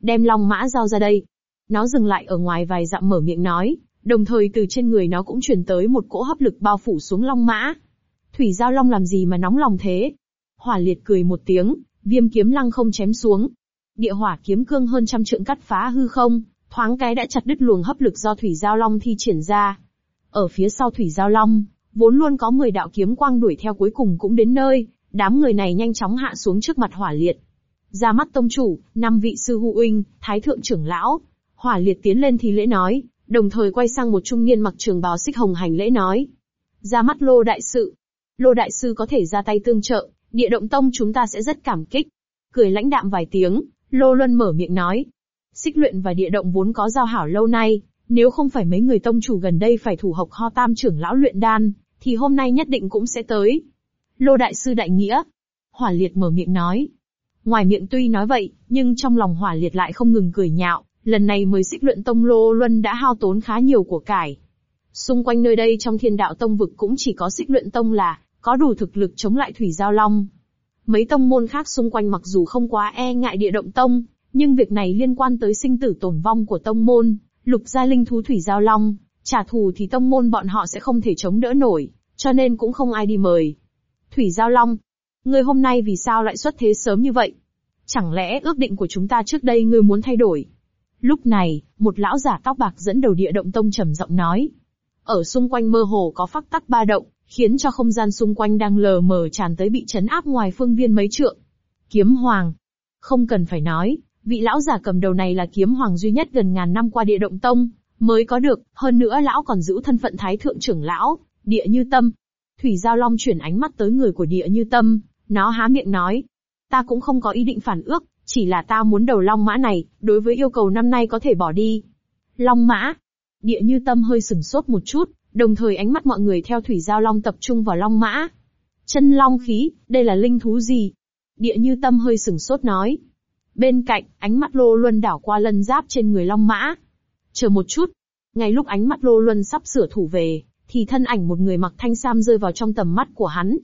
Đem long mã giao ra đây, nó dừng lại ở ngoài vài dặm mở miệng nói, đồng thời từ trên người nó cũng truyền tới một cỗ hấp lực bao phủ xuống long mã. Thủy giao long làm gì mà nóng lòng thế? Hỏa liệt cười một tiếng, viêm kiếm lăng không chém xuống. Địa hỏa kiếm cương hơn trăm trượng cắt phá hư không, thoáng cái đã chặt đứt luồng hấp lực do thủy giao long thi triển ra. Ở phía sau thủy giao long, vốn luôn có 10 đạo kiếm quang đuổi theo cuối cùng cũng đến nơi, đám người này nhanh chóng hạ xuống trước mặt hỏa liệt. Ra mắt tông chủ, năm vị sư hu huynh, thái thượng trưởng lão, Hỏa liệt tiến lên thì lễ nói, đồng thời quay sang một trung niên mặc trường bào xích hồng hành lễ nói. Ra mắt lô đại sự. Lô đại sư có thể ra tay tương trợ, địa động tông chúng ta sẽ rất cảm kích. Cười lãnh đạm vài tiếng, lô luân mở miệng nói. Xích luyện và địa động vốn có giao hảo lâu nay, nếu không phải mấy người tông chủ gần đây phải thủ học ho tam trưởng lão luyện đan, thì hôm nay nhất định cũng sẽ tới. Lô đại sư đại nghĩa. Hỏa liệt mở miệng nói. Ngoài miệng tuy nói vậy, nhưng trong lòng hỏa liệt lại không ngừng cười nhạo, Lần này mới xích luyện tông Lô Luân đã hao tốn khá nhiều của cải. Xung quanh nơi đây trong thiên đạo tông vực cũng chỉ có xích luyện tông là, có đủ thực lực chống lại thủy giao long. Mấy tông môn khác xung quanh mặc dù không quá e ngại địa động tông, nhưng việc này liên quan tới sinh tử tổn vong của tông môn, lục gia linh thú thủy giao long, Trả thù thì tông môn bọn họ sẽ không thể chống đỡ nổi, cho nên cũng không ai đi mời. Thủy Giao Long, ngươi hôm nay vì sao lại xuất thế sớm như vậy? Chẳng lẽ ước định của chúng ta trước đây ngươi muốn thay đổi? Lúc này, một lão giả tóc bạc dẫn đầu địa động tông trầm giọng nói. Ở xung quanh mơ hồ có phát tắc ba động, khiến cho không gian xung quanh đang lờ mờ tràn tới bị chấn áp ngoài phương viên mấy trượng. Kiếm Hoàng. Không cần phải nói, vị lão giả cầm đầu này là kiếm hoàng duy nhất gần ngàn năm qua địa động tông, mới có được, hơn nữa lão còn giữ thân phận thái thượng trưởng lão, địa như tâm. Thủy Giao Long chuyển ánh mắt tới người của địa như tâm, nó há miệng nói. Ta cũng không có ý định phản ước, chỉ là ta muốn đầu long mã này, đối với yêu cầu năm nay có thể bỏ đi. Long mã. Địa như tâm hơi sừng sốt một chút, đồng thời ánh mắt mọi người theo Thủy Giao Long tập trung vào long mã. Chân long khí, đây là linh thú gì? Địa như tâm hơi sừng sốt nói. Bên cạnh, ánh mắt lô luân đảo qua lân giáp trên người long mã. Chờ một chút. Ngay lúc ánh mắt lô luân sắp sửa thủ về, thì thân ảnh một người mặc thanh sam rơi vào trong tầm mắt của hắn.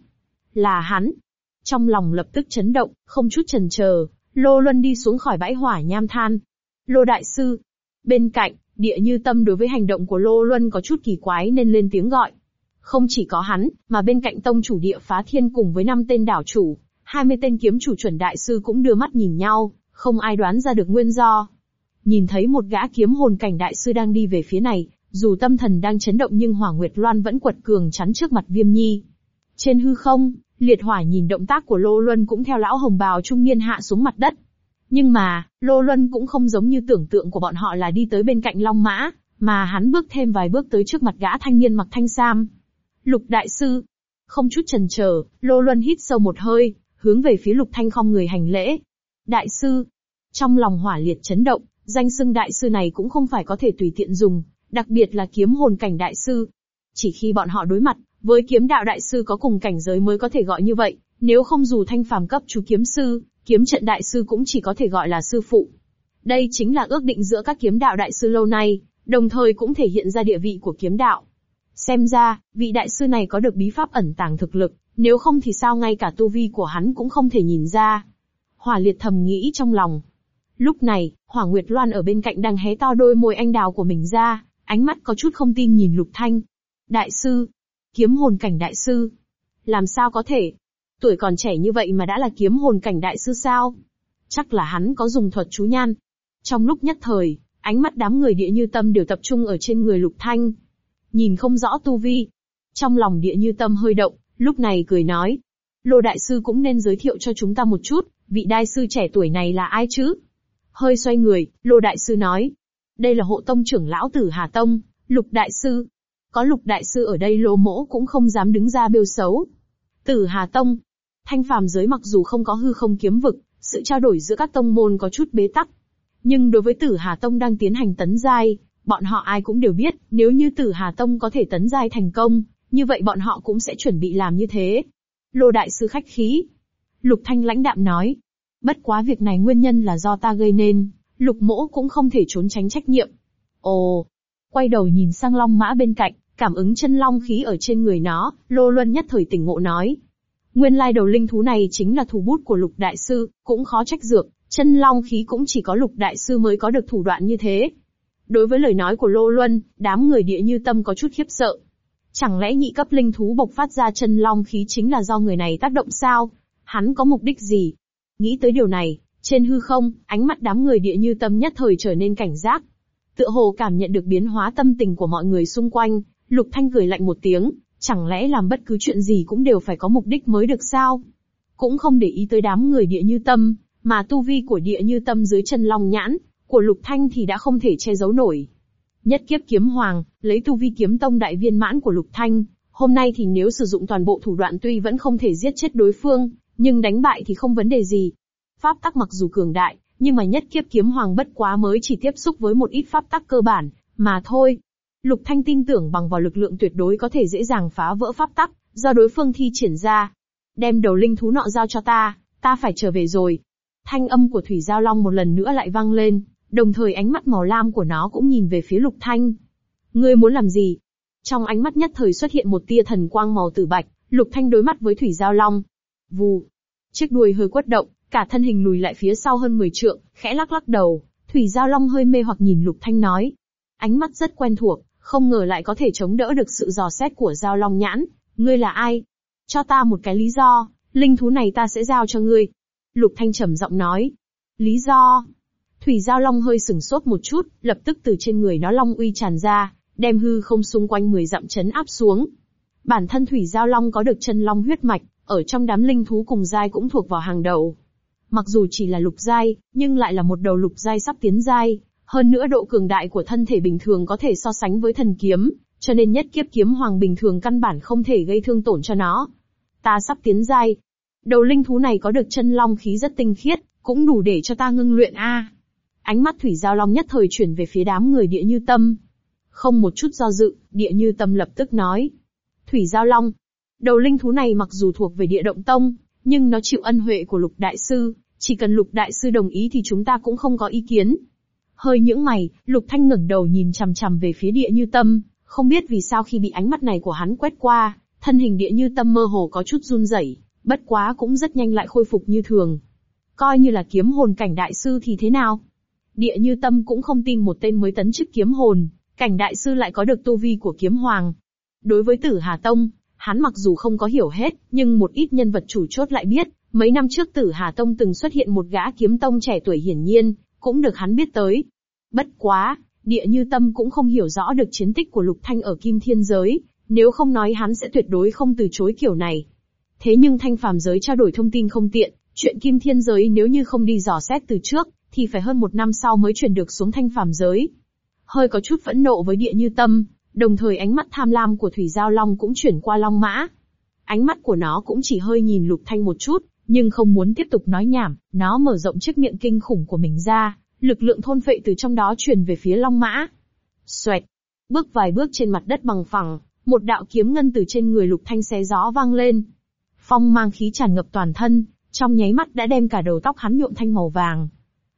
Là hắn. Trong lòng lập tức chấn động, không chút chần chờ, Lô Luân đi xuống khỏi bãi hỏa nham than. Lô Đại Sư. Bên cạnh, địa như tâm đối với hành động của Lô Luân có chút kỳ quái nên lên tiếng gọi. Không chỉ có hắn, mà bên cạnh tông chủ địa phá thiên cùng với năm tên đảo chủ, 20 tên kiếm chủ chuẩn đại sư cũng đưa mắt nhìn nhau, không ai đoán ra được nguyên do. Nhìn thấy một gã kiếm hồn cảnh đại sư đang đi về phía này, dù tâm thần đang chấn động nhưng Hỏa Nguyệt Loan vẫn quật cường chắn trước mặt Viêm Nhi. Trên hư không, Liệt Hỏa nhìn động tác của Lô Luân cũng theo lão hồng bào trung niên hạ xuống mặt đất. Nhưng mà, Lô Luân cũng không giống như tưởng tượng của bọn họ là đi tới bên cạnh Long Mã, mà hắn bước thêm vài bước tới trước mặt gã thanh niên mặc thanh sam. Lục Đại Sư. Không chút chần chờ, Lô Luân hít sâu một hơi, hướng về phía Lục Thanh không người hành lễ. Đại Sư. Trong lòng hỏa liệt chấn động, danh xưng Đại Sư này cũng không phải có thể tùy tiện dùng, đặc biệt là kiếm hồn cảnh đại sư. Chỉ khi bọn họ đối mặt, với kiếm đạo đại sư có cùng cảnh giới mới có thể gọi như vậy, nếu không dù thanh phàm cấp chú kiếm sư, kiếm trận đại sư cũng chỉ có thể gọi là sư phụ. Đây chính là ước định giữa các kiếm đạo đại sư lâu nay, đồng thời cũng thể hiện ra địa vị của kiếm đạo. Xem ra, vị đại sư này có được bí pháp ẩn tàng thực lực, nếu không thì sao ngay cả tu vi của hắn cũng không thể nhìn ra. Hỏa liệt thầm nghĩ trong lòng. Lúc này, Hỏa Nguyệt Loan ở bên cạnh đang hé to đôi môi anh đào của mình ra, ánh mắt có chút không tin nhìn Lục Thanh. Đại sư, kiếm hồn cảnh đại sư, làm sao có thể? Tuổi còn trẻ như vậy mà đã là kiếm hồn cảnh đại sư sao? Chắc là hắn có dùng thuật chú nhan. Trong lúc nhất thời, ánh mắt đám người địa như tâm đều tập trung ở trên người Lục Thanh. Nhìn không rõ tu vi. Trong lòng địa như tâm hơi động, lúc này cười nói. Lô đại sư cũng nên giới thiệu cho chúng ta một chút, vị đại sư trẻ tuổi này là ai chứ? Hơi xoay người, Lô đại sư nói, đây là hộ tông trưởng lão tử Hà Tông, Lục Đại Sư. Có Lục Đại Sư ở đây lô mỗ cũng không dám đứng ra bêu xấu. Tử Hà Tông. Thanh phàm giới mặc dù không có hư không kiếm vực, sự trao đổi giữa các tông môn có chút bế tắc. Nhưng đối với Tử Hà Tông đang tiến hành tấn giai, bọn họ ai cũng đều biết, nếu như Tử Hà Tông có thể tấn giai thành công, như vậy bọn họ cũng sẽ chuẩn bị làm như thế. Lô Đại Sư khách khí. Lục Thanh lãnh đạm nói. Bất quá việc này nguyên nhân là do ta gây nên. Lục mỗ cũng không thể trốn tránh trách nhiệm. Ồ! Quay đầu nhìn sang long mã bên cạnh, cảm ứng chân long khí ở trên người nó, Lô Luân nhất thời tỉnh ngộ nói. Nguyên lai đầu linh thú này chính là thủ bút của lục đại sư, cũng khó trách dược, chân long khí cũng chỉ có lục đại sư mới có được thủ đoạn như thế. Đối với lời nói của Lô Luân, đám người địa như tâm có chút khiếp sợ. Chẳng lẽ nhị cấp linh thú bộc phát ra chân long khí chính là do người này tác động sao? Hắn có mục đích gì? Nghĩ tới điều này, trên hư không, ánh mắt đám người địa như tâm nhất thời trở nên cảnh giác. Tựa hồ cảm nhận được biến hóa tâm tình của mọi người xung quanh, Lục Thanh cười lạnh một tiếng, chẳng lẽ làm bất cứ chuyện gì cũng đều phải có mục đích mới được sao? Cũng không để ý tới đám người địa như tâm, mà tu vi của địa như tâm dưới chân long nhãn, của Lục Thanh thì đã không thể che giấu nổi. Nhất kiếp kiếm hoàng, lấy tu vi kiếm tông đại viên mãn của Lục Thanh, hôm nay thì nếu sử dụng toàn bộ thủ đoạn tuy vẫn không thể giết chết đối phương, nhưng đánh bại thì không vấn đề gì. Pháp tắc mặc dù cường đại, nhưng mà nhất kiếp kiếm hoàng bất quá mới chỉ tiếp xúc với một ít pháp tắc cơ bản, mà thôi. Lục Thanh tin tưởng bằng vào lực lượng tuyệt đối có thể dễ dàng phá vỡ pháp tắc, do đối phương thi triển ra. Đem đầu linh thú nọ giao cho ta, ta phải trở về rồi. Thanh âm của Thủy Giao Long một lần nữa lại vang lên, đồng thời ánh mắt màu lam của nó cũng nhìn về phía Lục Thanh. Ngươi muốn làm gì? Trong ánh mắt nhất thời xuất hiện một tia thần quang màu tử bạch, Lục Thanh đối mắt với Thủy Giao Long. Vù. Chiếc đuôi hơi quất động, cả thân hình lùi lại phía sau hơn 10 trượng, khẽ lắc lắc đầu. Thủy Giao Long hơi mê hoặc nhìn Lục Thanh nói. Ánh mắt rất quen thuộc, không ngờ lại có thể chống đỡ được sự dò xét của Giao Long Nhãn. Ngươi là ai? Cho ta một cái lý do, linh thú này ta sẽ giao cho ngươi. Lục Thanh trầm giọng nói. Lý do? Thủy Giao Long hơi sừng sốt một chút, lập tức từ trên người nó long uy tràn ra, đem hư không xung quanh 10 dặm chấn áp xuống. Bản thân Thủy Giao Long có được chân long huyết mạch, ở trong đám linh thú cùng giai cũng thuộc vào hàng đầu. Mặc dù chỉ là lục giai, nhưng lại là một đầu lục giai sắp tiến giai, hơn nữa độ cường đại của thân thể bình thường có thể so sánh với thần kiếm, cho nên nhất kiếp kiếm hoàng bình thường căn bản không thể gây thương tổn cho nó. Ta sắp tiến giai. Đầu linh thú này có được chân long khí rất tinh khiết, cũng đủ để cho ta ngưng luyện a. Ánh mắt thủy giao long nhất thời chuyển về phía đám người địa như tâm. Không một chút do dự, địa như tâm lập tức nói. Thủy giao long. Đầu linh thú này mặc dù thuộc về địa động tông, nhưng nó chịu ân huệ của lục đại sư, chỉ cần lục đại sư đồng ý thì chúng ta cũng không có ý kiến. Hơi những mày, lục thanh ngẩng đầu nhìn chằm chằm về phía địa như tâm, không biết vì sao khi bị ánh mắt này của hắn quét qua, thân hình địa như tâm mơ hồ có chút run rẩy, bất quá cũng rất nhanh lại khôi phục như thường. Coi như là kiếm hồn cảnh đại sư thì thế nào? Địa như tâm cũng không tin một tên mới tấn chức kiếm hồn, cảnh đại sư lại có được tu vi của kiếm hoàng. Đối với tử Hà Tông, hắn mặc dù không có hiểu hết, nhưng một ít nhân vật chủ chốt lại biết, mấy năm trước tử Hà Tông từng xuất hiện một gã kiếm tông trẻ tuổi hiển nhiên, cũng được hắn biết tới. Bất quá, địa như tâm cũng không hiểu rõ được chiến tích của Lục Thanh ở Kim Thiên Giới, nếu không nói hắn sẽ tuyệt đối không từ chối kiểu này. Thế nhưng thanh phàm giới trao đổi thông tin không tiện, chuyện Kim Thiên Giới nếu như không đi dò xét từ trước, thì phải hơn một năm sau mới chuyển được xuống thanh phàm giới. Hơi có chút phẫn nộ với địa như tâm, đồng thời ánh mắt tham lam của Thủy Giao Long cũng chuyển qua Long Mã. Ánh mắt của nó cũng chỉ hơi nhìn Lục Thanh một chút, nhưng không muốn tiếp tục nói nhảm, nó mở rộng chiếc miệng kinh khủng của mình ra, lực lượng thôn phệ từ trong đó truyền về phía Long Mã. Xoẹt, bước vài bước trên mặt đất bằng phẳng, một đạo kiếm ngân từ trên người Lục Thanh xé gió vang lên. Phong mang khí tràn ngập toàn thân, trong nháy mắt đã đem cả đầu tóc hắn nhuộm thanh màu vàng.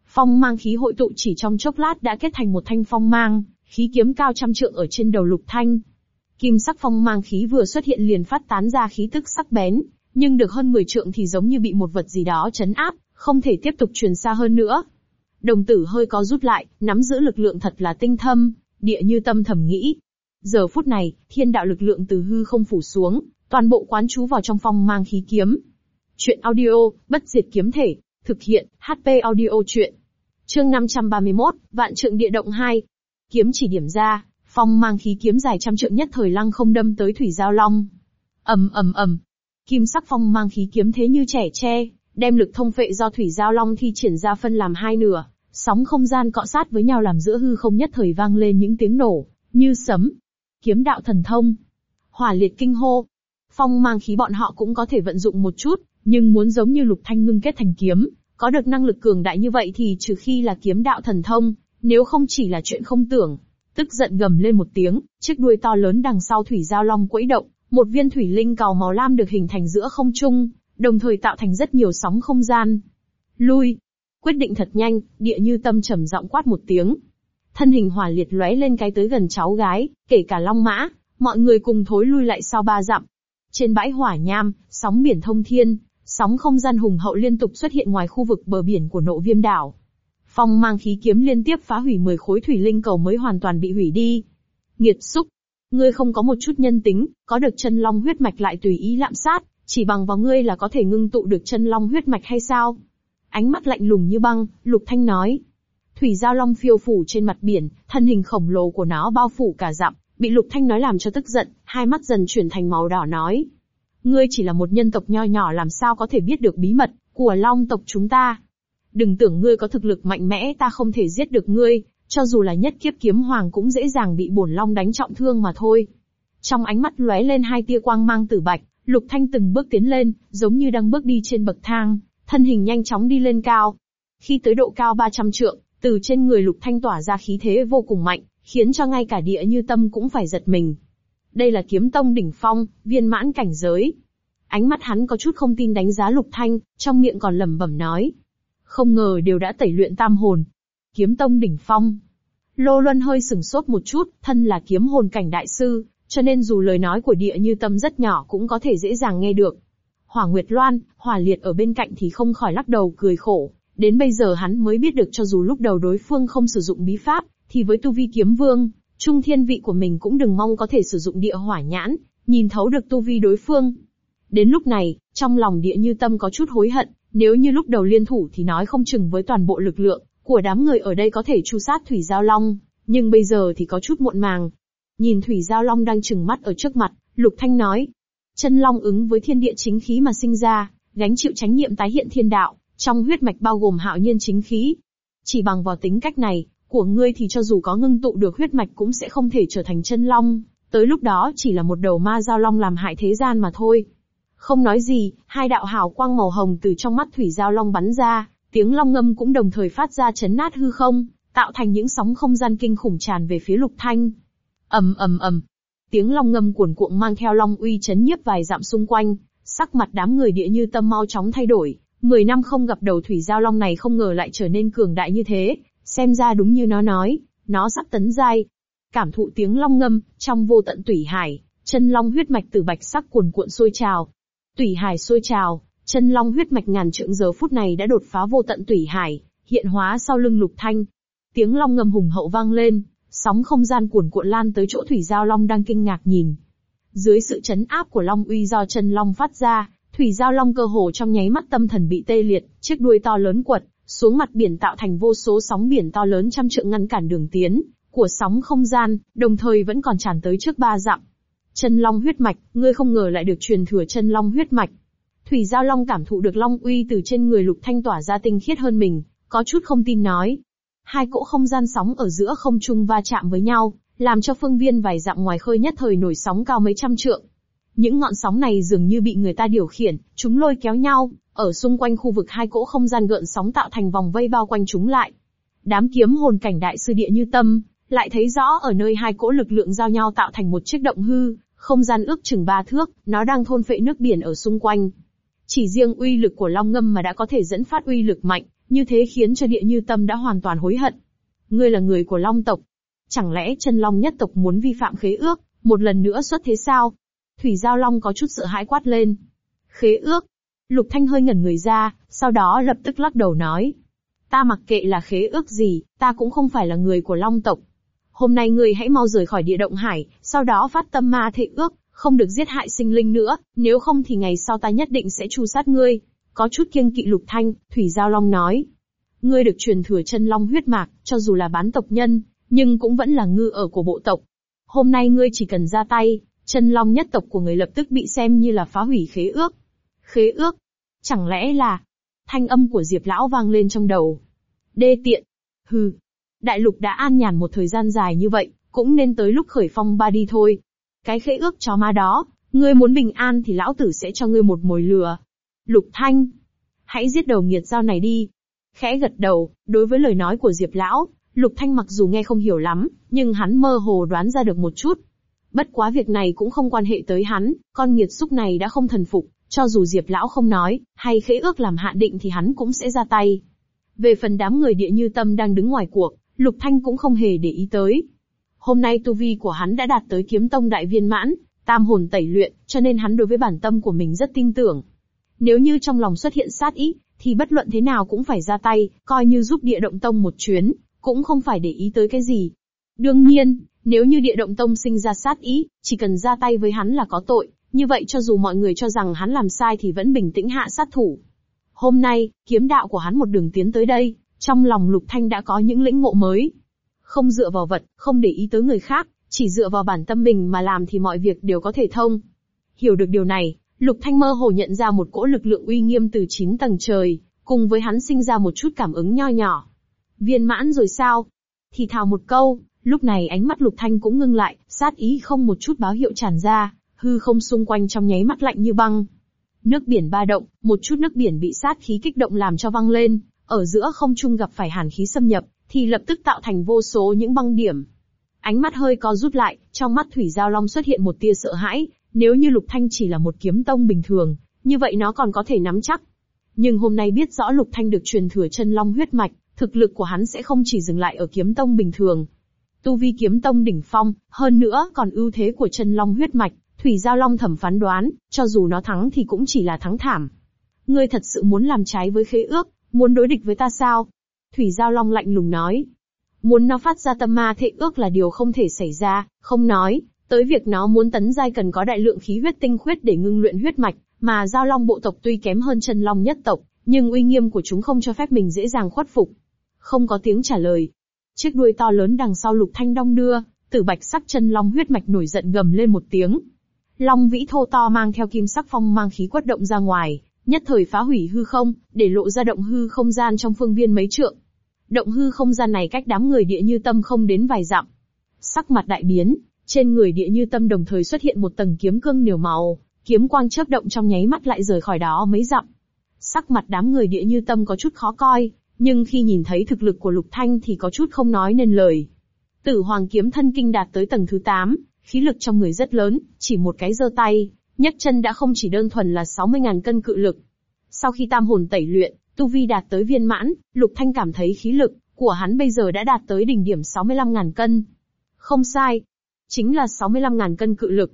Phong mang khí hội tụ chỉ trong chốc lát đã kết thành một thanh phong mang, khí kiếm cao trăm trượng ở trên đầu Lục Thanh. Kim sắc phong mang khí vừa xuất hiện liền phát tán ra khí tức sắc bén, nhưng được hơn 10 trượng thì giống như bị một vật gì đó chấn áp, không thể tiếp tục truyền xa hơn nữa. Đồng tử hơi có rút lại, nắm giữ lực lượng thật là tinh thâm, địa như tâm thầm nghĩ. Giờ phút này, thiên đạo lực lượng từ hư không phủ xuống, toàn bộ quán chú vào trong phong mang khí kiếm. Chuyện audio, bất diệt kiếm thể, thực hiện, HP audio chuyện. Chương 531, Vạn trượng địa động 2. Kiếm chỉ điểm ra, phong mang khí kiếm dài trăm trượng nhất thời lăng không đâm tới thủy giao long. ầm ầm ầm, Kim sắc phong mang khí kiếm thế như trẻ tre, đem lực thông phệ do thủy giao long thi triển ra phân làm hai nửa, sóng không gian cọ sát với nhau làm giữa hư không nhất thời vang lên những tiếng nổ, như sấm. Kiếm đạo thần thông. Hỏa liệt kinh hô. Phong mang khí bọn họ cũng có thể vận dụng một chút, nhưng muốn giống như lục thanh ngưng kết thành kiếm, có được năng lực cường đại như vậy thì trừ khi là kiếm đạo thần thông, nếu không chỉ là chuyện không tưởng. Tức giận gầm lên một tiếng, chiếc đuôi to lớn đằng sau thủy giao long quẫy động, một viên thủy linh cầu màu lam được hình thành giữa không trung, đồng thời tạo thành rất nhiều sóng không gian. Lui. Quyết định thật nhanh, địa như tâm trầm giọng quát một tiếng. Thân hình hỏa liệt lóe lên cái tới gần cháu gái, kể cả long mã, mọi người cùng thối lui lại sau ba dặm. Trên bãi hỏa nham, sóng biển thông thiên, sóng không gian hùng hậu liên tục xuất hiện ngoài khu vực bờ biển của nộ viêm đảo. Phong mang khí kiếm liên tiếp phá hủy 10 khối thủy linh cầu mới hoàn toàn bị hủy đi. Nghiệt xúc, Ngươi không có một chút nhân tính, có được chân long huyết mạch lại tùy ý lạm sát, chỉ bằng vào ngươi là có thể ngưng tụ được chân long huyết mạch hay sao? Ánh mắt lạnh lùng như băng, Lục Thanh nói. Thủy giao long phiêu phủ trên mặt biển, thân hình khổng lồ của nó bao phủ cả dặm, bị Lục Thanh nói làm cho tức giận, hai mắt dần chuyển thành màu đỏ nói. Ngươi chỉ là một nhân tộc nho nhỏ làm sao có thể biết được bí mật của long tộc chúng ta. Đừng tưởng ngươi có thực lực mạnh mẽ ta không thể giết được ngươi, cho dù là nhất kiếp kiếm hoàng cũng dễ dàng bị bổn long đánh trọng thương mà thôi. Trong ánh mắt lóe lên hai tia quang mang tử bạch, Lục Thanh từng bước tiến lên, giống như đang bước đi trên bậc thang, thân hình nhanh chóng đi lên cao. Khi tới độ cao 300 trượng, từ trên người Lục Thanh tỏa ra khí thế vô cùng mạnh, khiến cho ngay cả địa như tâm cũng phải giật mình. Đây là kiếm tông đỉnh phong, viên mãn cảnh giới. Ánh mắt hắn có chút không tin đánh giá Lục Thanh, trong miệng còn lẩm bẩm nói. Không ngờ đều đã tẩy luyện tam hồn, kiếm tông đỉnh phong. Lô Luân hơi sừng sốt một chút, thân là kiếm hồn cảnh đại sư, cho nên dù lời nói của địa như tâm rất nhỏ cũng có thể dễ dàng nghe được. Hỏa Nguyệt Loan, Hỏa Liệt ở bên cạnh thì không khỏi lắc đầu cười khổ, đến bây giờ hắn mới biết được cho dù lúc đầu đối phương không sử dụng bí pháp, thì với tu vi kiếm vương, Trung thiên vị của mình cũng đừng mong có thể sử dụng địa hỏa nhãn, nhìn thấu được tu vi đối phương. Đến lúc này, trong lòng địa như tâm có chút hối hận, nếu như lúc đầu liên thủ thì nói không chừng với toàn bộ lực lượng của đám người ở đây có thể chu sát Thủy Giao Long, nhưng bây giờ thì có chút muộn màng. Nhìn Thủy Giao Long đang trừng mắt ở trước mặt, Lục Thanh nói. Chân Long ứng với thiên địa chính khí mà sinh ra, gánh chịu trách nhiệm tái hiện thiên đạo, trong huyết mạch bao gồm hạo nhiên chính khí. Chỉ bằng vào tính cách này, của ngươi thì cho dù có ngưng tụ được huyết mạch cũng sẽ không thể trở thành chân long, tới lúc đó chỉ là một đầu ma giao long làm hại thế gian mà thôi. Không nói gì, hai đạo hào quang màu hồng từ trong mắt thủy giao long bắn ra, tiếng long ngâm cũng đồng thời phát ra chấn nát hư không, tạo thành những sóng không gian kinh khủng tràn về phía lục thanh. ầm ầm ầm, tiếng long ngâm cuồn cuộn mang theo long uy chấn nhiếp vài dặm xung quanh, sắc mặt đám người địa như tâm mau chóng thay đổi. Mười năm không gặp đầu thủy giao long này không ngờ lại trở nên cường đại như thế, xem ra đúng như nó nói, nó sắp tấn giai. Cảm thụ tiếng long ngâm, trong vô tận tủy hải, chân long huyết mạch từ bạch sắc cuồn cuộn sôi trào. Tủy hải sôi trào, chân long huyết mạch ngàn trượng giờ phút này đã đột phá vô tận tủy hải, hiện hóa sau lưng lục thanh. Tiếng long ngầm hùng hậu vang lên, sóng không gian cuồn cuộn lan tới chỗ thủy giao long đang kinh ngạc nhìn. Dưới sự chấn áp của long uy do chân long phát ra, thủy giao long cơ hồ trong nháy mắt tâm thần bị tê liệt, chiếc đuôi to lớn quật xuống mặt biển tạo thành vô số sóng biển to lớn trăm trượng ngăn cản đường tiến của sóng không gian, đồng thời vẫn còn tràn tới trước ba dặm. Chân long huyết mạch, ngươi không ngờ lại được truyền thừa chân long huyết mạch. Thủy Giao Long cảm thụ được long uy từ trên người Lục Thanh tỏa ra tinh khiết hơn mình, có chút không tin nói. Hai cỗ không gian sóng ở giữa không trung va chạm với nhau, làm cho phương viên vài dặm ngoài khơi nhất thời nổi sóng cao mấy trăm trượng. Những ngọn sóng này dường như bị người ta điều khiển, chúng lôi kéo nhau, ở xung quanh khu vực hai cỗ không gian gợn sóng tạo thành vòng vây bao quanh chúng lại. Đám kiếm hồn cảnh đại sư địa như tâm, lại thấy rõ ở nơi hai cỗ lực lượng giao nhau tạo thành một chiếc động hư, không gian ước chừng ba thước, nó đang thôn phệ nước biển ở xung quanh. Chỉ riêng uy lực của long ngâm mà đã có thể dẫn phát uy lực mạnh, như thế khiến cho địa như tâm đã hoàn toàn hối hận. Ngươi là người của long tộc. Chẳng lẽ chân long nhất tộc muốn vi phạm khế ước, một lần nữa xuất thế sao? Thủy Giao Long có chút sợ hãi quát lên. Khế ước, Lục Thanh hơi ngẩn người ra, sau đó lập tức lắc đầu nói. Ta mặc kệ là khế ước gì, ta cũng không phải là người của Long tộc. Hôm nay ngươi hãy mau rời khỏi địa động hải, sau đó phát tâm ma thệ ước, không được giết hại sinh linh nữa, nếu không thì ngày sau ta nhất định sẽ tru sát ngươi. Có chút kiêng kỵ Lục Thanh, Thủy Giao Long nói. Ngươi được truyền thừa chân long huyết mạc, cho dù là bán tộc nhân, nhưng cũng vẫn là ngư ở của bộ tộc. Hôm nay ngươi chỉ cần ra tay, chân long nhất tộc của người lập tức bị xem như là phá hủy khế ước. Khế ước? Chẳng lẽ là... Thanh âm của Diệp Lão vang lên trong đầu. Đê tiện. Hừ. Đại lục đã an nhàn một thời gian dài như vậy, cũng nên tới lúc khởi phong ba đi thôi. Cái khế ước chó ma đó, ngươi muốn bình an thì lão tử sẽ cho ngươi một mồi lừa. Lục Thanh. Hãy giết đầu nghiệt giao này đi. Khẽ gật đầu, đối với lời nói của Diệp Lão, Lục Thanh mặc dù nghe không hiểu lắm, nhưng hắn mơ hồ đoán ra được một chút. Bất quá việc này cũng không quan hệ tới hắn, con nghiệt xúc này đã không thần phục, cho dù Diệp Lão không nói, hay khế ước làm hạ định thì hắn cũng sẽ ra tay. Về phần đám người địa như tâm đang đứng ngoài cuộc, Lục Thanh cũng không hề để ý tới. Hôm nay tu vi của hắn đã đạt tới kiếm tông đại viên mãn, tam hồn tẩy luyện, cho nên hắn đối với bản tâm của mình rất tin tưởng. Nếu như trong lòng xuất hiện sát ý, thì bất luận thế nào cũng phải ra tay, coi như giúp địa động tông một chuyến, cũng không phải để ý tới cái gì. Đương nhiên, nếu như địa động tông sinh ra sát ý, chỉ cần ra tay với hắn là có tội, như vậy cho dù mọi người cho rằng hắn làm sai thì vẫn bình tĩnh hạ sát thủ. Hôm nay, kiếm đạo của hắn một đường tiến tới đây, trong lòng Lục Thanh đã có những lĩnh ngộ mới. Không dựa vào vật, không để ý tới người khác, chỉ dựa vào bản tâm mình mà làm thì mọi việc đều có thể thông. Hiểu được điều này, Lục Thanh mơ hồ nhận ra một cỗ lực lượng uy nghiêm từ chín tầng trời, cùng với hắn sinh ra một chút cảm ứng nho nhỏ. Viên mãn rồi sao? Thì thào một câu, lúc này ánh mắt Lục Thanh cũng ngưng lại, sát ý không một chút báo hiệu tràn ra, hư không xung quanh trong nháy mắt lạnh như băng. Nước biển ba động, một chút nước biển bị sát khí kích động làm cho văng lên, ở giữa không trung gặp phải hàn khí xâm nhập, thì lập tức tạo thành vô số những băng điểm. Ánh mắt hơi co rút lại, trong mắt Thủy Giao Long xuất hiện một tia sợ hãi, nếu như Lục Thanh chỉ là một kiếm tông bình thường, như vậy nó còn có thể nắm chắc. Nhưng hôm nay biết rõ Lục Thanh được truyền thừa chân long huyết mạch, thực lực của hắn sẽ không chỉ dừng lại ở kiếm tông bình thường. Tu vi kiếm tông đỉnh phong, hơn nữa còn ưu thế của chân long huyết mạch, Thủy Giao Long thẩm phán đoán, cho dù nó thắng thì cũng chỉ là thắng thảm. Ngươi thật sự muốn làm trái với khế ước, muốn đối địch với ta sao? Thủy Giao Long lạnh lùng nói. Muốn nó phát ra tâm ma thệ ước là điều không thể xảy ra, không nói, tới việc nó muốn tấn giai cần có đại lượng khí huyết tinh khuyết để ngưng luyện huyết mạch, mà giao long bộ tộc tuy kém hơn chân long nhất tộc, nhưng uy nghiêm của chúng không cho phép mình dễ dàng khuất phục. Không có tiếng trả lời. Chiếc đuôi to lớn đằng sau lục thanh đong đưa, tử bạch sắc chân long huyết mạch nổi giận gầm lên một tiếng. Long vĩ thô to mang theo kim sắc phong mang khí quất động ra ngoài, nhất thời phá hủy hư không, để lộ ra động hư không gian trong phương viên mấy trượng. Động hư không gian này cách đám người địa như tâm không đến vài dặm. Sắc mặt đại biến, trên người địa như tâm đồng thời xuất hiện một tầng kiếm cương nhiều màu, kiếm quang chớp động trong nháy mắt lại rời khỏi đó mấy dặm. Sắc mặt đám người địa như tâm có chút khó coi, nhưng khi nhìn thấy thực lực của Lục Thanh thì có chút không nói nên lời. Tử Hoàng kiếm thân kinh đạt tới tầng thứ 8, khí lực trong người rất lớn, chỉ một cái giơ tay, Nhất chân đã không chỉ đơn thuần là 60.000 cân cự lực. Sau khi tam hồn tẩy luyện, tu vi đạt tới viên mãn, Lục Thanh cảm thấy khí lực của hắn bây giờ đã đạt tới đỉnh điểm 65.000 cân. Không sai, chính là 65.000 cân cự lực.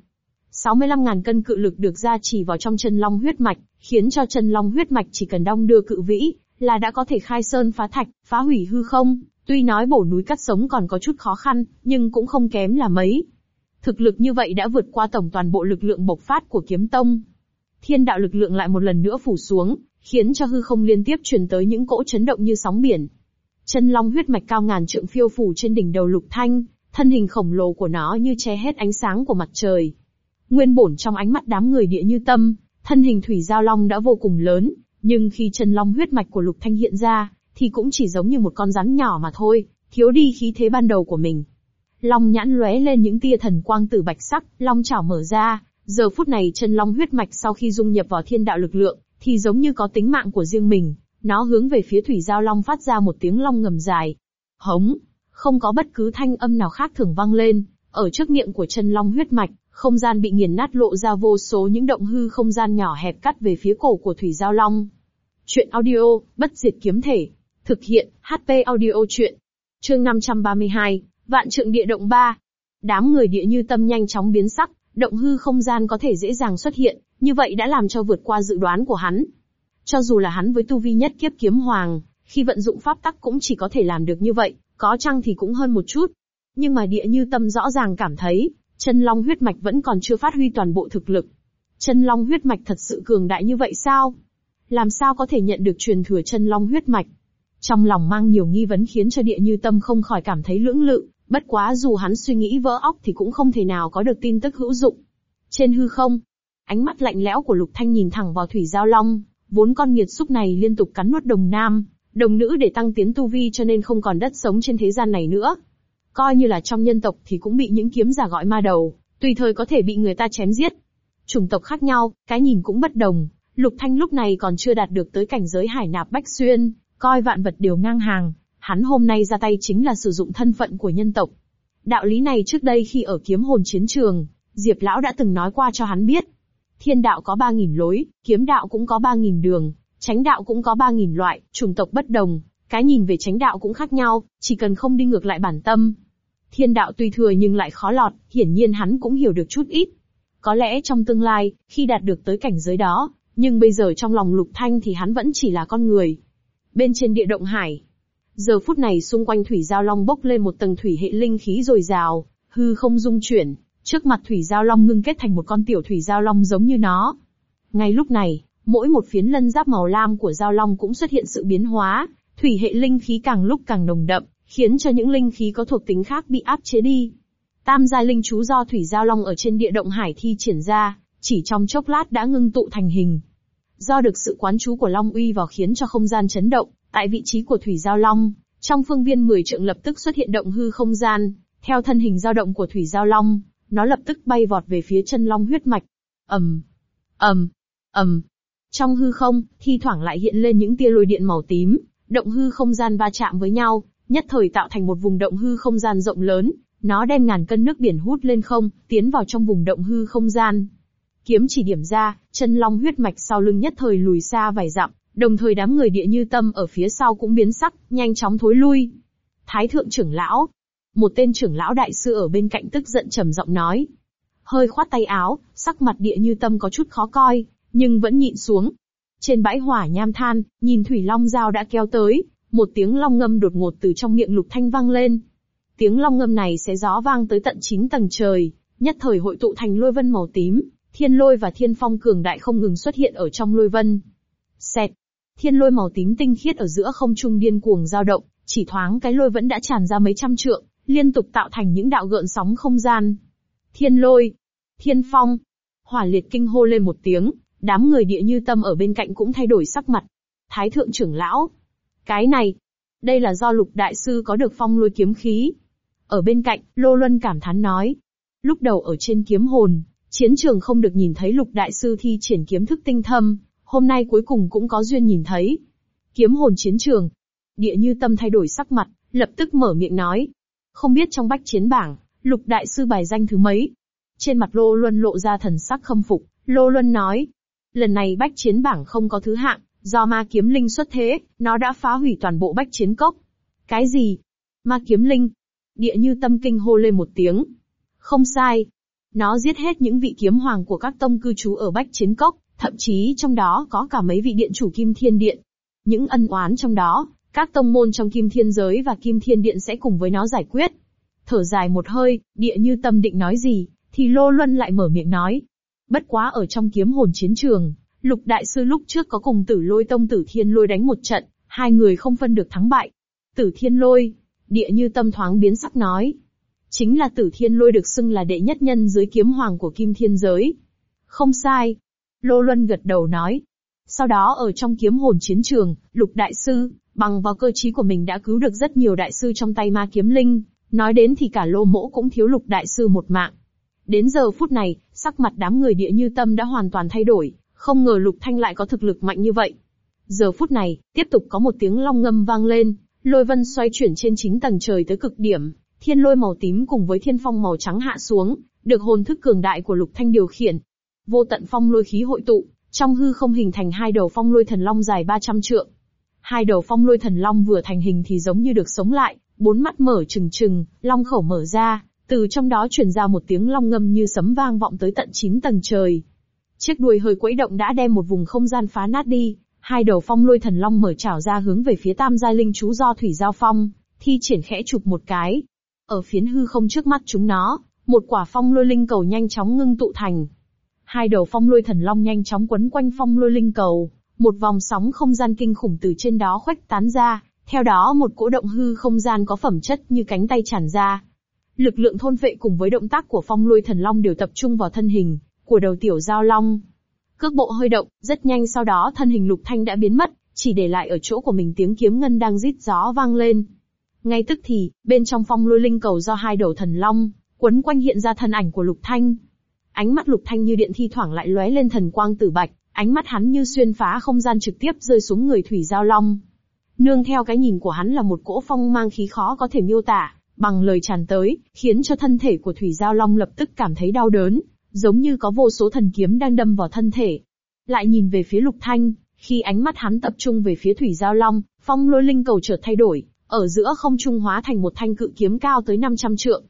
65.000 cân cự lực được gia trì vào trong chân long huyết mạch, khiến cho chân long huyết mạch chỉ cần đong đưa cự vĩ, là đã có thể khai sơn phá thạch, phá hủy hư không. Tuy nói bổ núi cắt sống còn có chút khó khăn, nhưng cũng không kém là mấy. Thực lực như vậy đã vượt qua tổng toàn bộ lực lượng bộc phát của kiếm tông. Thiên đạo lực lượng lại một lần nữa phủ xuống, khiến cho hư không liên tiếp truyền tới những cỗ chấn động như sóng biển. Chân long huyết mạch cao ngàn trượng phiêu phủ trên đỉnh đầu lục thanh, thân hình khổng lồ của nó như che hết ánh sáng của mặt trời. Nguyên bổn trong ánh mắt đám người địa như tâm, thân hình thủy giao long đã vô cùng lớn, nhưng khi chân long huyết mạch của lục thanh hiện ra, thì cũng chỉ giống như một con rắn nhỏ mà thôi, thiếu đi khí thế ban đầu của mình. Long nhãn lóe lên những tia thần quang tử bạch sắc, long chảo mở ra, giờ phút này chân long huyết mạch sau khi dung nhập vào thiên đạo lực lượng, thì giống như có tính mạng của riêng mình, nó hướng về phía thủy giao long phát ra một tiếng long ngầm dài. Hống, không có bất cứ thanh âm nào khác thường vang lên, ở trước miệng của chân long huyết mạch, không gian bị nghiền nát lộ ra vô số những động hư không gian nhỏ hẹp cắt về phía cổ của thủy giao long. Chuyện audio, bất diệt kiếm thể. Thực hiện, HP audio chuyện. Chương 532, Vạn trượng địa động ba Đám người địa như tâm nhanh chóng biến sắc, động hư không gian có thể dễ dàng xuất hiện, như vậy đã làm cho vượt qua dự đoán của hắn. Cho dù là hắn với tu vi nhất kiếp kiếm hoàng, khi vận dụng pháp tắc cũng chỉ có thể làm được như vậy, có chăng thì cũng hơn một chút. Nhưng mà địa như tâm rõ ràng cảm thấy, chân long huyết mạch vẫn còn chưa phát huy toàn bộ thực lực. Chân long huyết mạch thật sự cường đại như vậy sao? Làm sao có thể nhận được truyền thừa chân long huyết mạch? Trong lòng mang nhiều nghi vấn khiến cho địa như tâm không khỏi cảm thấy lưỡng lự, bất quá dù hắn suy nghĩ vỡ óc thì cũng không thể nào có được tin tức hữu dụng. Trên hư không, ánh mắt lạnh lẽo của Lục Thanh nhìn thẳng vào Thủy Giao Long, vốn con nghiệt xúc này liên tục cắn nuốt đồng nam, đồng nữ để tăng tiến tu vi cho nên không còn đất sống trên thế gian này nữa. Coi như là trong nhân tộc thì cũng bị những kiếm giả gọi ma đầu, tùy thời có thể bị người ta chém giết. Chủng tộc khác nhau, cái nhìn cũng bất đồng, Lục Thanh lúc này còn chưa đạt được tới cảnh giới hải nạp bách xuyên, coi vạn vật đều ngang hàng, hắn hôm nay ra tay chính là sử dụng thân phận của nhân tộc. Đạo lý này trước đây khi ở kiếm hồn chiến trường, Diệp Lão đã từng nói qua cho hắn biết. Thiên đạo có 3.000 lối, kiếm đạo cũng có 3.000 đường, tránh đạo cũng có 3.000 loại, chủng tộc bất đồng, cái nhìn về tránh đạo cũng khác nhau, chỉ cần không đi ngược lại bản tâm. Thiên đạo tuy thừa nhưng lại khó lọt, hiển nhiên hắn cũng hiểu được chút ít. Có lẽ trong tương lai, khi đạt được tới cảnh giới đó, nhưng bây giờ trong lòng lục thanh thì hắn vẫn chỉ là con người. Bên trên địa động hải, giờ phút này xung quanh thủy giao long bốc lên một tầng thủy hệ linh khí dồi dào, hư không dung chuyển, trước mặt thủy giao long ngưng kết thành một con tiểu thủy giao long giống như nó. Ngay lúc này, Mỗi một phiến lân giáp màu lam của giao long cũng xuất hiện sự biến hóa, thủy hệ linh khí càng lúc càng nồng đậm, khiến cho những linh khí có thuộc tính khác bị áp chế đi. Tam giai linh chú do thủy giao long ở trên địa động hải thi triển ra, chỉ trong chốc lát đã ngưng tụ thành hình. Do được sự quán chú của Long Uy vào khiến cho không gian chấn động, tại vị trí của thủy giao long, trong phương viên 10 trượng lập tức xuất hiện động hư không gian, theo thân hình dao động của thủy giao long, nó lập tức bay vọt về phía chân long huyết mạch. ầm, ầm, ầm, trong hư không, thi thoảng lại hiện lên những tia lôi điện màu tím, động hư không gian va chạm với nhau, nhất thời tạo thành một vùng động hư không gian rộng lớn, nó đem ngàn cân nước biển hút lên không, tiến vào trong vùng động hư không gian. Kiếm chỉ điểm ra, chân long huyết mạch sau lưng nhất thời lùi xa vài dặm, đồng thời đám người địa như tâm ở phía sau cũng biến sắc, nhanh chóng thối lui. Thái thượng trưởng lão, một tên trưởng lão đại sư ở bên cạnh tức giận trầm giọng nói. Hơi khoát tay áo, sắc mặt địa như tâm có chút khó coi, nhưng vẫn nhịn xuống. Trên bãi hỏa nham than, nhìn thủy long dao đã kéo tới, một tiếng long ngâm đột ngột từ trong miệng Lục Thanh vang lên. Tiếng long ngâm này sẽ gió vang tới tận 9 tầng trời, nhất thời hội tụ thành lôi vân màu tím, thiên lôi và thiên phong cường đại không ngừng xuất hiện ở trong lôi vân. Xẹt, thiên lôi màu tím tinh khiết ở giữa không trung điên cuồng dao động, chỉ thoáng cái lôi vẫn đã tràn ra mấy trăm trượng, liên tục tạo thành những đạo gợn sóng không gian. Thiên lôi, thiên phong, hỏa liệt kinh hô lên một tiếng, đám người địa như tâm ở bên cạnh cũng thay đổi sắc mặt. Thái thượng trưởng lão, cái này, đây là do lục đại sư có được phong lôi kiếm khí. Ở bên cạnh, Lô Luân cảm thán nói. Lúc đầu ở trên kiếm hồn, chiến trường không được nhìn thấy lục đại sư thi triển kiếm thức tinh thâm, hôm nay cuối cùng cũng có duyên nhìn thấy. Kiếm hồn chiến trường. Địa như tâm thay đổi sắc mặt, lập tức mở miệng nói. Không biết trong bách chiến bảng, lục đại sư bài danh thứ mấy? Trên mặt Lô Luân lộ ra thần sắc khâm phục, Lô Luân nói. Lần này bách chiến bảng không có thứ hạng, do ma kiếm linh xuất thế, nó đã phá hủy toàn bộ bách chiến cốc. Cái gì? Ma kiếm linh? Địa như tâm kinh hô lên một tiếng. Không sai. Nó giết hết những vị kiếm hoàng của các tông cư trú ở bách chiến cốc, thậm chí trong đó có cả mấy vị điện chủ kim thiên điện. Những ân oán trong đó, các tông môn trong kim thiên giới và kim thiên điện sẽ cùng với nó giải quyết. Thở dài một hơi, địa như tâm định nói gì, thì Lô Luân lại mở miệng nói. Bất quá ở trong kiếm hồn chiến trường, Lục Đại Sư lúc trước có cùng tử lôi tông tử thiên lôi đánh một trận, hai người không phân được thắng bại. Tử thiên lôi, địa như tâm thoáng biến sắc nói. Chính là tử thiên lôi được xưng là đệ nhất nhân dưới kiếm hoàng của kim thiên giới. Không sai. Lô Luân gật đầu nói. Sau đó ở trong kiếm hồn chiến trường, Lục Đại Sư, bằng vào cơ trí của mình đã cứu được rất nhiều đại sư trong tay ma kiếm linh, nói đến thì cả lô mỗ cũng thiếu Lục Đại Sư một mạng. Đến giờ phút này, sắc mặt đám người địa như tâm đã hoàn toàn thay đổi, không ngờ Lục Thanh lại có thực lực mạnh như vậy. Giờ phút này, tiếp tục có một tiếng long ngâm vang lên, lôi vân xoay chuyển trên chính tầng trời tới cực điểm, thiên lôi màu tím cùng với thiên phong màu trắng hạ xuống, được hồn thức cường đại của Lục Thanh điều khiển. Vô tận phong lôi khí hội tụ, trong hư không hình thành hai đầu phong lôi thần long dài 300 trượng. Hai đầu phong lôi thần long vừa thành hình thì giống như được sống lại, bốn mắt mở trừng trừng, long khẩu mở ra, từ trong đó truyền ra một tiếng long ngâm như sấm vang vọng tới tận chín tầng trời. Chiếc đuôi hơi quẫy động đã đem một vùng không gian phá nát đi, hai đầu phong lôi thần long mở trảo ra hướng về phía tam giai linh chú do thủy giao phong, thi triển khẽ chụp một cái. Ở phiến hư không trước mắt chúng nó, một quả phong lôi linh cầu nhanh chóng ngưng tụ thành. Hai đầu phong lôi thần long nhanh chóng quấn quanh phong lôi linh cầu, một vòng sóng không gian kinh khủng từ trên đó khuếch tán ra, theo đó một cỗ động hư không gian có phẩm chất như cánh tay tràn ra. Lực lượng thôn vệ cùng với động tác của phong lôi thần long đều tập trung vào thân hình, của đầu tiểu giao long. Cước bộ hơi động, rất nhanh sau đó thân hình lục thanh đã biến mất, chỉ để lại ở chỗ của mình tiếng kiếm ngân đang rít gió vang lên. Ngay tức thì, bên trong phong lôi linh cầu do hai đầu thần long, quấn quanh hiện ra thân ảnh của lục thanh. Ánh mắt lục thanh như điện thi thoảng lại lóe lên thần quang tử bạch, ánh mắt hắn như xuyên phá không gian trực tiếp rơi xuống người thủy giao long. Nương theo cái nhìn của hắn là một cỗ phong mang khí khó có thể miêu tả, bằng lời tràn tới, khiến cho thân thể của thủy giao long lập tức cảm thấy đau đớn, giống như có vô số thần kiếm đang đâm vào thân thể. Lại nhìn về phía Lục Thanh, khi ánh mắt hắn tập trung về phía Thủy Giao Long, phong lôi linh cầu chợt thay đổi, ở giữa không trung hóa thành một thanh cự kiếm cao tới 500 trượng.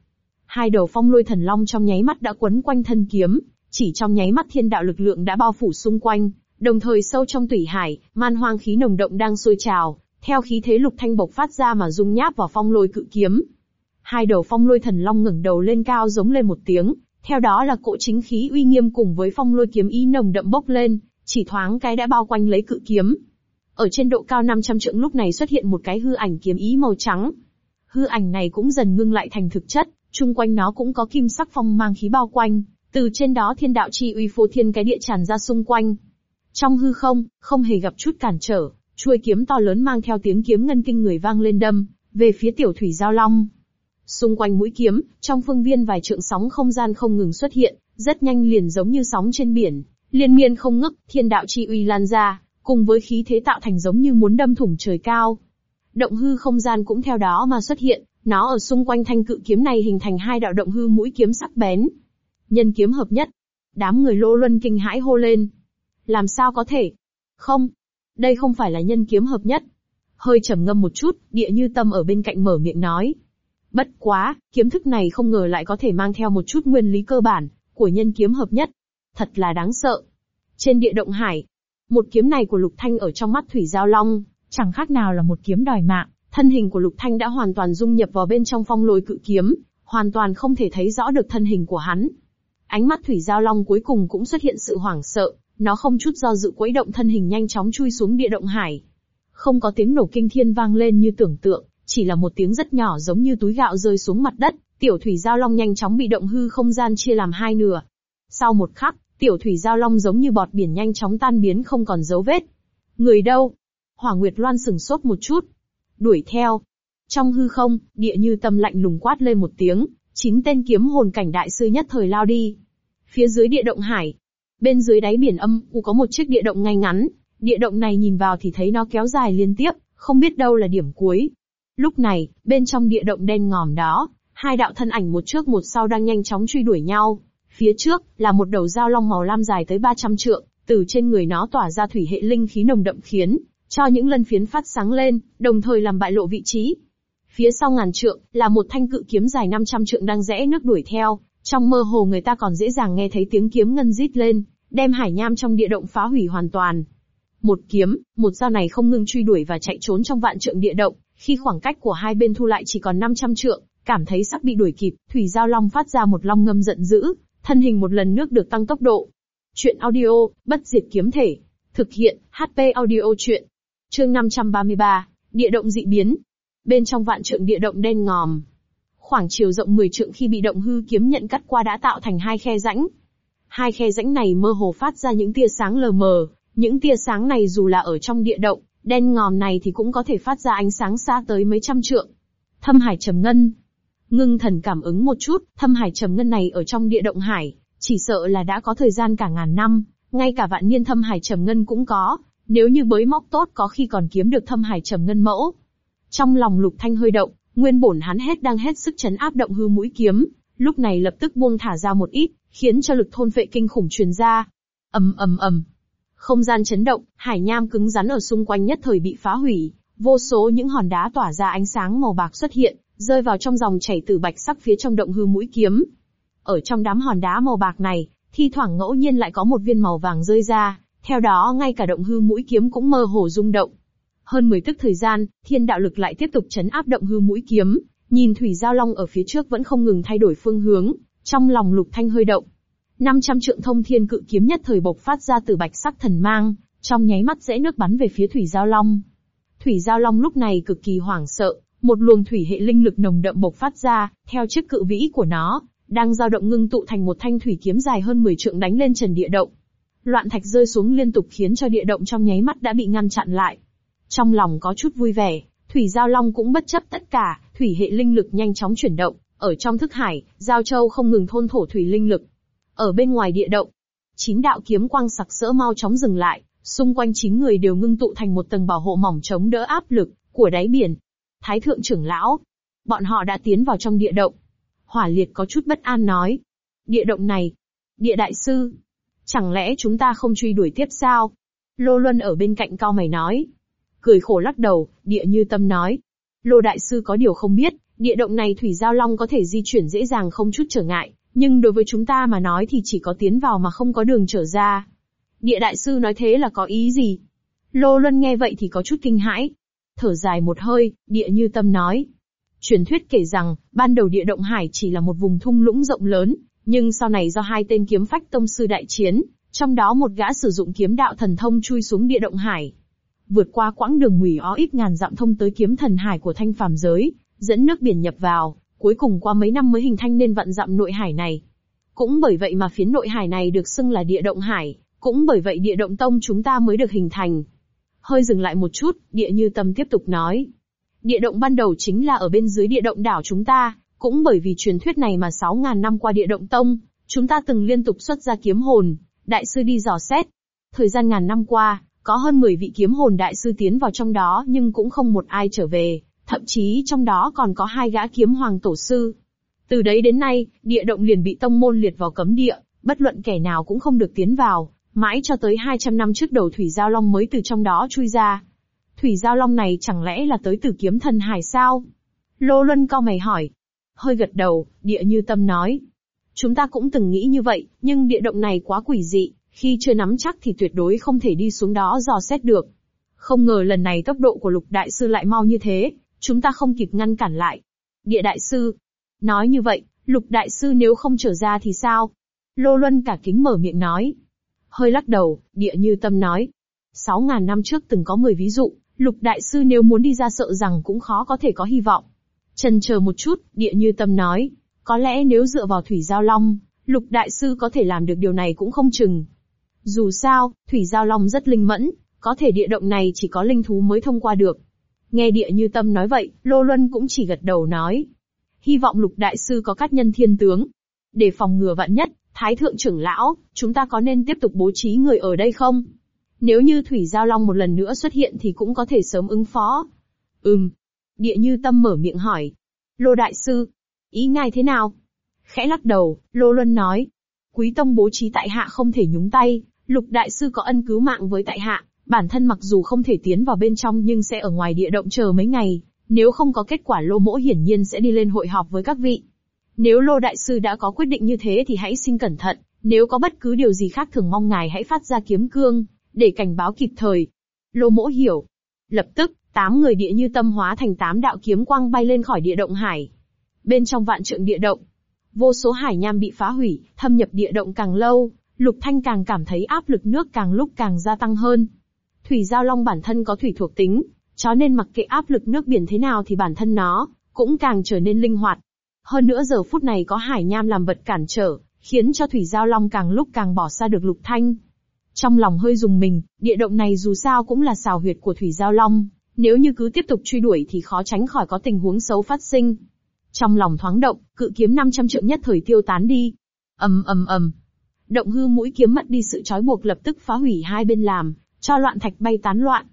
Hai đầu phong lôi thần long trong nháy mắt đã quấn quanh thân kiếm, chỉ trong nháy mắt thiên đạo lực lượng đã bao phủ xung quanh, đồng thời sâu trong tủy hải, man hoang khí nồng động đang sôi trào, theo khí thế lục thanh bộc phát ra mà dung nháp vào phong lôi cự kiếm. Hai đầu phong lôi thần long ngẩng đầu lên cao giống lên một tiếng, theo đó là cỗ chính khí uy nghiêm cùng với phong lôi kiếm ý nồng đậm bốc lên, chỉ thoáng cái đã bao quanh lấy cự kiếm. Ở trên độ cao 500 trượng lúc này xuất hiện một cái hư ảnh kiếm ý màu trắng. Hư ảnh này cũng dần ngưng lại thành thực chất, chung quanh nó cũng có kim sắc phong mang khí bao quanh, từ trên đó thiên đạo chi uy phô thiên cái địa tràn ra xung quanh. Trong hư không, không hề gặp chút cản trở, chuôi kiếm to lớn mang theo tiếng kiếm ngân kinh người vang lên đâm, về phía tiểu thủy giao long. Xung quanh mũi kiếm, trong phương viên vài trượng sóng không gian không ngừng xuất hiện, rất nhanh liền giống như sóng trên biển, liên miên không ngức, thiên đạo chi uy lan ra, cùng với khí thế tạo thành giống như muốn đâm thủng trời cao. Động hư không gian cũng theo đó mà xuất hiện, nó ở xung quanh thanh cự kiếm này hình thành hai đạo động hư mũi kiếm sắc bén. Nhân kiếm hợp nhất. Đám người lô luân kinh hãi hô lên. Làm sao có thể? Không. Đây không phải là nhân kiếm hợp nhất. Hơi trầm ngâm một chút, địa như tâm ở bên cạnh mở miệng nói. Bất quá, kiếm thức này không ngờ lại có thể mang theo một chút nguyên lý cơ bản, của nhân kiếm hợp nhất. Thật là đáng sợ. Trên địa động hải, một kiếm này của Lục Thanh ở trong mắt Thủy Giao Long, chẳng khác nào là một kiếm đòi mạng, thân hình của Lục Thanh đã hoàn toàn dung nhập vào bên trong phong lôi cự kiếm, hoàn toàn không thể thấy rõ được thân hình của hắn. Ánh mắt Thủy Giao Long cuối cùng cũng xuất hiện sự hoảng sợ, nó không chút do dự quấy động thân hình nhanh chóng chui xuống địa động hải. Không có tiếng nổ kinh thiên vang lên như tưởng tượng, chỉ là một tiếng rất nhỏ giống như túi gạo rơi xuống mặt đất, tiểu thủy giao long nhanh chóng bị động hư không gian chia làm hai nửa. Sau một khắc, tiểu thủy giao long giống như bọt biển nhanh chóng tan biến không còn dấu vết. Người đâu? Hỏa Nguyệt Loan sừng sốt một chút. Đuổi theo. Trong hư không, địa như tâm lạnh lùng quát lên một tiếng, chín tên kiếm hồn cảnh đại sư nhất thời lao đi. Phía dưới địa động hải, bên dưới đáy biển âm u có một chiếc địa động ngay ngắn, địa động này nhìn vào thì thấy nó kéo dài liên tiếp, không biết đâu là điểm cuối. Lúc này, bên trong địa động đen ngòm đó, hai đạo thân ảnh một trước một sau đang nhanh chóng truy đuổi nhau. Phía trước, là một đầu dao long màu lam dài tới 300 trượng, từ trên người nó tỏa ra thủy hệ linh khí nồng đậm khiến, cho những lân phiến phát sáng lên, đồng thời làm bại lộ vị trí. Phía sau ngàn trượng, là một thanh cự kiếm dài 500 trượng đang rẽ nước đuổi theo, trong mơ hồ người ta còn dễ dàng nghe thấy tiếng kiếm ngân rít lên, đem hải nham trong địa động phá hủy hoàn toàn. Một kiếm, một dao này không ngừng truy đuổi và chạy trốn trong vạn trượng địa động, khi khoảng cách của hai bên thu lại chỉ còn 500 trượng, cảm thấy sắp bị đuổi kịp, Thủy Giao Long phát ra một long ngâm giận dữ, thân hình một lần nước được tăng tốc độ. Chuyện audio, bất diệt kiếm thể. Thực hiện, HP audio chuyện. Chương 533, địa động dị biến. Bên trong vạn trượng địa động đen ngòm. Khoảng chiều rộng 10 trượng khi bị động hư kiếm nhận cắt qua đã tạo thành hai khe rãnh. Hai khe rãnh này mơ hồ phát ra những tia sáng lờ mờ, những tia sáng này dù là ở trong địa động, đen ngòm này thì cũng có thể phát ra ánh sáng xa tới mấy trăm trượng. Thâm hải trầm ngân. Ngưng thần cảm ứng một chút, thâm hải trầm ngân này ở trong địa động hải, chỉ sợ là đã có thời gian cả ngàn năm, ngay cả vạn niên thâm hải trầm ngân cũng có, nếu như bới móc tốt có khi còn kiếm được thâm hải trầm ngân mẫu. Trong lòng lục thanh hơi động, nguyên bổn hắn hết đang hết sức chấn áp động hư mũi kiếm, lúc này lập tức buông thả ra một ít, khiến cho lực thôn vệ kinh khủng truyền ra. ầm ầm ầm, không gian chấn động, hải nham cứng rắn ở xung quanh nhất thời bị phá hủy, vô số những hòn đá tỏa ra ánh sáng màu bạc xuất hiện, rơi vào trong dòng chảy từ bạch sắc phía trong động hư mũi kiếm. Ở trong đám hòn đá màu bạc này, thi thoảng ngẫu nhiên lại có một viên màu vàng rơi ra, theo đó ngay cả động hư mũi kiếm cũng mơ hồ rung động. Hơn 10 tức thời gian, thiên đạo lực lại tiếp tục chấn áp động hư mũi kiếm, nhìn thủy giao long ở phía trước vẫn không ngừng thay đổi phương hướng, trong lòng lục thanh hơi động. 500 trượng thông thiên cự kiếm nhất thời bộc phát ra từ bạch sắc thần mang, trong nháy mắt dễ nước bắn về phía Thủy Giao Long. Thủy Giao Long lúc này cực kỳ hoảng sợ, một luồng thủy hệ linh lực nồng đậm bộc phát ra, theo chiếc cự vĩ của nó, đang dao động ngưng tụ thành một thanh thủy kiếm dài hơn 10 trượng đánh lên trần địa động. Loạn thạch rơi xuống liên tục khiến cho địa động trong nháy mắt đã bị ngăn chặn lại. Trong lòng có chút vui vẻ, Thủy Giao Long cũng bất chấp tất cả, thủy hệ linh lực nhanh chóng chuyển động, ở trong thức hải, Giao Châu không ngừng thôn thổ thủy linh lực, ở bên ngoài địa động, chín đạo kiếm quang sặc sỡ mau chóng dừng lại, xung quanh chín người đều ngưng tụ thành một tầng bảo hộ mỏng chống đỡ áp lực của đáy biển. Thái thượng trưởng lão, bọn họ đã tiến vào trong địa động. Hỏa liệt có chút bất an nói. Địa động này, địa đại sư, chẳng lẽ chúng ta không truy đuổi tiếp sao? Lô Luân ở bên cạnh cao mày nói. Cười khổ lắc đầu, địa như tâm nói. Lô đại sư có điều không biết, địa động này thủy giao long có thể di chuyển dễ dàng không chút trở ngại, nhưng đối với chúng ta mà nói thì chỉ có tiến vào mà không có đường trở ra. Địa đại sư nói thế là có ý gì? Lô Luân nghe vậy thì có chút kinh hãi. Thở dài một hơi, địa như tâm nói. Truyền thuyết kể rằng, ban đầu địa động hải chỉ là một vùng thung lũng rộng lớn, nhưng sau này do hai tên kiếm phách tông sư đại chiến, trong đó một gã sử dụng kiếm đạo thần thông chui xuống địa động hải. Vượt qua quãng đường hủy ó ít ngàn dặm thông tới kiếm thần hải của thanh phàm giới, dẫn nước biển nhập vào, cuối cùng qua mấy năm mới hình thành nên vạn dặm nội hải này. Cũng bởi vậy mà phiến nội hải này được xưng là địa động hải, cũng bởi vậy địa động tông chúng ta mới được hình thành. Hơi dừng lại một chút, địa như tâm tiếp tục nói. Địa động ban đầu chính là ở bên dưới địa động đảo chúng ta, cũng bởi vì truyền thuyết này mà 6.000 năm qua địa động tông, chúng ta từng liên tục xuất ra kiếm hồn, đại sư đi dò xét. Thời gian ngàn năm qua, có hơn 10 vị kiếm hồn đại sư tiến vào trong đó nhưng cũng không một ai trở về. Thậm chí trong đó còn có hai gã kiếm hoàng tổ sư. Từ đấy đến nay, địa động liền bị tông môn liệt vào cấm địa, bất luận kẻ nào cũng không được tiến vào, mãi cho tới 200 năm trước đầu Thủy Giao Long mới từ trong đó chui ra. Thủy Giao Long này chẳng lẽ là tới từ kiếm thần hải sao? Lô Luân cao mày hỏi. Hơi gật đầu, địa như tâm nói. Chúng ta cũng từng nghĩ như vậy, nhưng địa động này quá quỷ dị, khi chưa nắm chắc thì tuyệt đối không thể đi xuống đó dò xét được. Không ngờ lần này tốc độ của lục đại sư lại mau như thế, chúng ta không kịp ngăn cản lại. Địa đại sư. Nói như vậy, lục đại sư nếu không trở ra thì sao? Lô Luân cả kính mở miệng nói. Hơi lắc đầu, địa như tâm nói. Sáu ngàn năm trước từng có 10 ví dụ, lục đại sư nếu muốn đi ra sợ rằng cũng khó có thể có hy vọng. Trần chờ một chút, địa như tâm nói. Có lẽ nếu dựa vào thủy giao long, lục đại sư có thể làm được điều này cũng không chừng. Dù sao, thủy giao long rất linh mẫn, có thể địa động này chỉ có linh thú mới thông qua được. Nghe địa như tâm nói vậy, Lô Luân cũng chỉ gật đầu nói. Hy vọng lục đại sư có cát nhân thiên tướng. Để phòng ngừa vạn nhất, Thái thượng trưởng lão, chúng ta có nên tiếp tục bố trí người ở đây không? Nếu như Thủy Giao Long một lần nữa xuất hiện thì cũng có thể sớm ứng phó. Ừm. Địa như tâm mở miệng hỏi. Lô Đại Sư. Ý ngài thế nào? Khẽ lắc đầu, Lô Luân nói. Quý tông bố trí tại hạ không thể nhúng tay, Lục Đại Sư có ân cứu mạng với tại hạ, bản thân mặc dù không thể tiến vào bên trong nhưng sẽ ở ngoài địa động chờ mấy ngày, nếu không có kết quả Lô Mỗ hiển nhiên sẽ đi lên hội họp với các vị. Nếu Lô Đại Sư đã có quyết định như thế thì hãy xin cẩn thận, nếu có bất cứ điều gì khác thường mong ngài hãy phát ra kiếm cương, để cảnh báo kịp thời. Lô Mỗ hiểu. Lập tức, tám người địa như tâm hóa thành tám đạo kiếm quang bay lên khỏi địa động hải. Bên trong vạn trượng địa động, vô số hải nham bị phá hủy, thâm nhập địa động càng lâu, Lục Thanh càng cảm thấy áp lực nước càng lúc càng gia tăng hơn. Thủy Giao Long bản thân có thủy thuộc tính, cho nên mặc kệ áp lực nước biển thế nào thì bản thân nó cũng càng trở nên linh hoạt. Hơn nữa giờ phút này có hải nham làm vật cản trở, khiến cho Thủy Giao Long càng lúc càng bỏ xa được Lục Thanh. Trong lòng hơi dùng mình, địa động này dù sao cũng là xào huyệt của Thủy Giao Long, nếu như cứ tiếp tục truy đuổi thì khó tránh khỏi có tình huống xấu phát sinh. Trong lòng thoáng động, cự kiếm 500 trượng nhất thời tiêu tán đi. ầm ầm ầm, động hư mũi kiếm mất đi sự trói buộc lập tức phá hủy hai bên làm, cho loạn thạch bay tán loạn.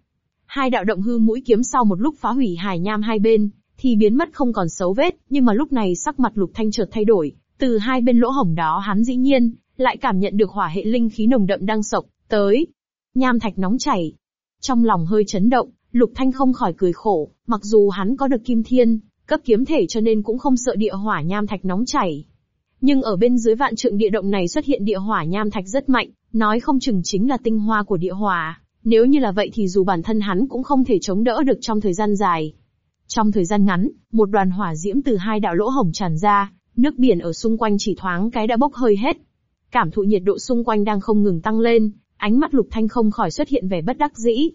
Hai đạo động hư mũi kiếm sau một lúc phá hủy hải nham hai bên, thì biến mất không còn xấu vết, nhưng mà lúc này sắc mặt lục thanh chợt thay đổi, từ hai bên lỗ hổng đó hắn dĩ nhiên, lại cảm nhận được hỏa hệ linh khí nồng đậm đang sộc, tới. Nham thạch nóng chảy. Trong lòng hơi chấn động, lục thanh không khỏi cười khổ, mặc dù hắn có được kim thiên, cấp kiếm thể cho nên cũng không sợ địa hỏa nham thạch nóng chảy. Nhưng ở bên dưới vạn trượng địa động này xuất hiện địa hỏa nham thạch rất mạnh, nói không chừng chính là tinh hoa của địa hỏa. Nếu như là vậy thì dù bản thân hắn cũng không thể chống đỡ được trong thời gian dài. Trong thời gian ngắn, một đoàn hỏa diễm từ hai đạo lỗ hổng tràn ra, nước biển ở xung quanh chỉ thoáng cái đã bốc hơi hết. Cảm thụ nhiệt độ xung quanh đang không ngừng tăng lên, ánh mắt lục thanh không khỏi xuất hiện vẻ bất đắc dĩ.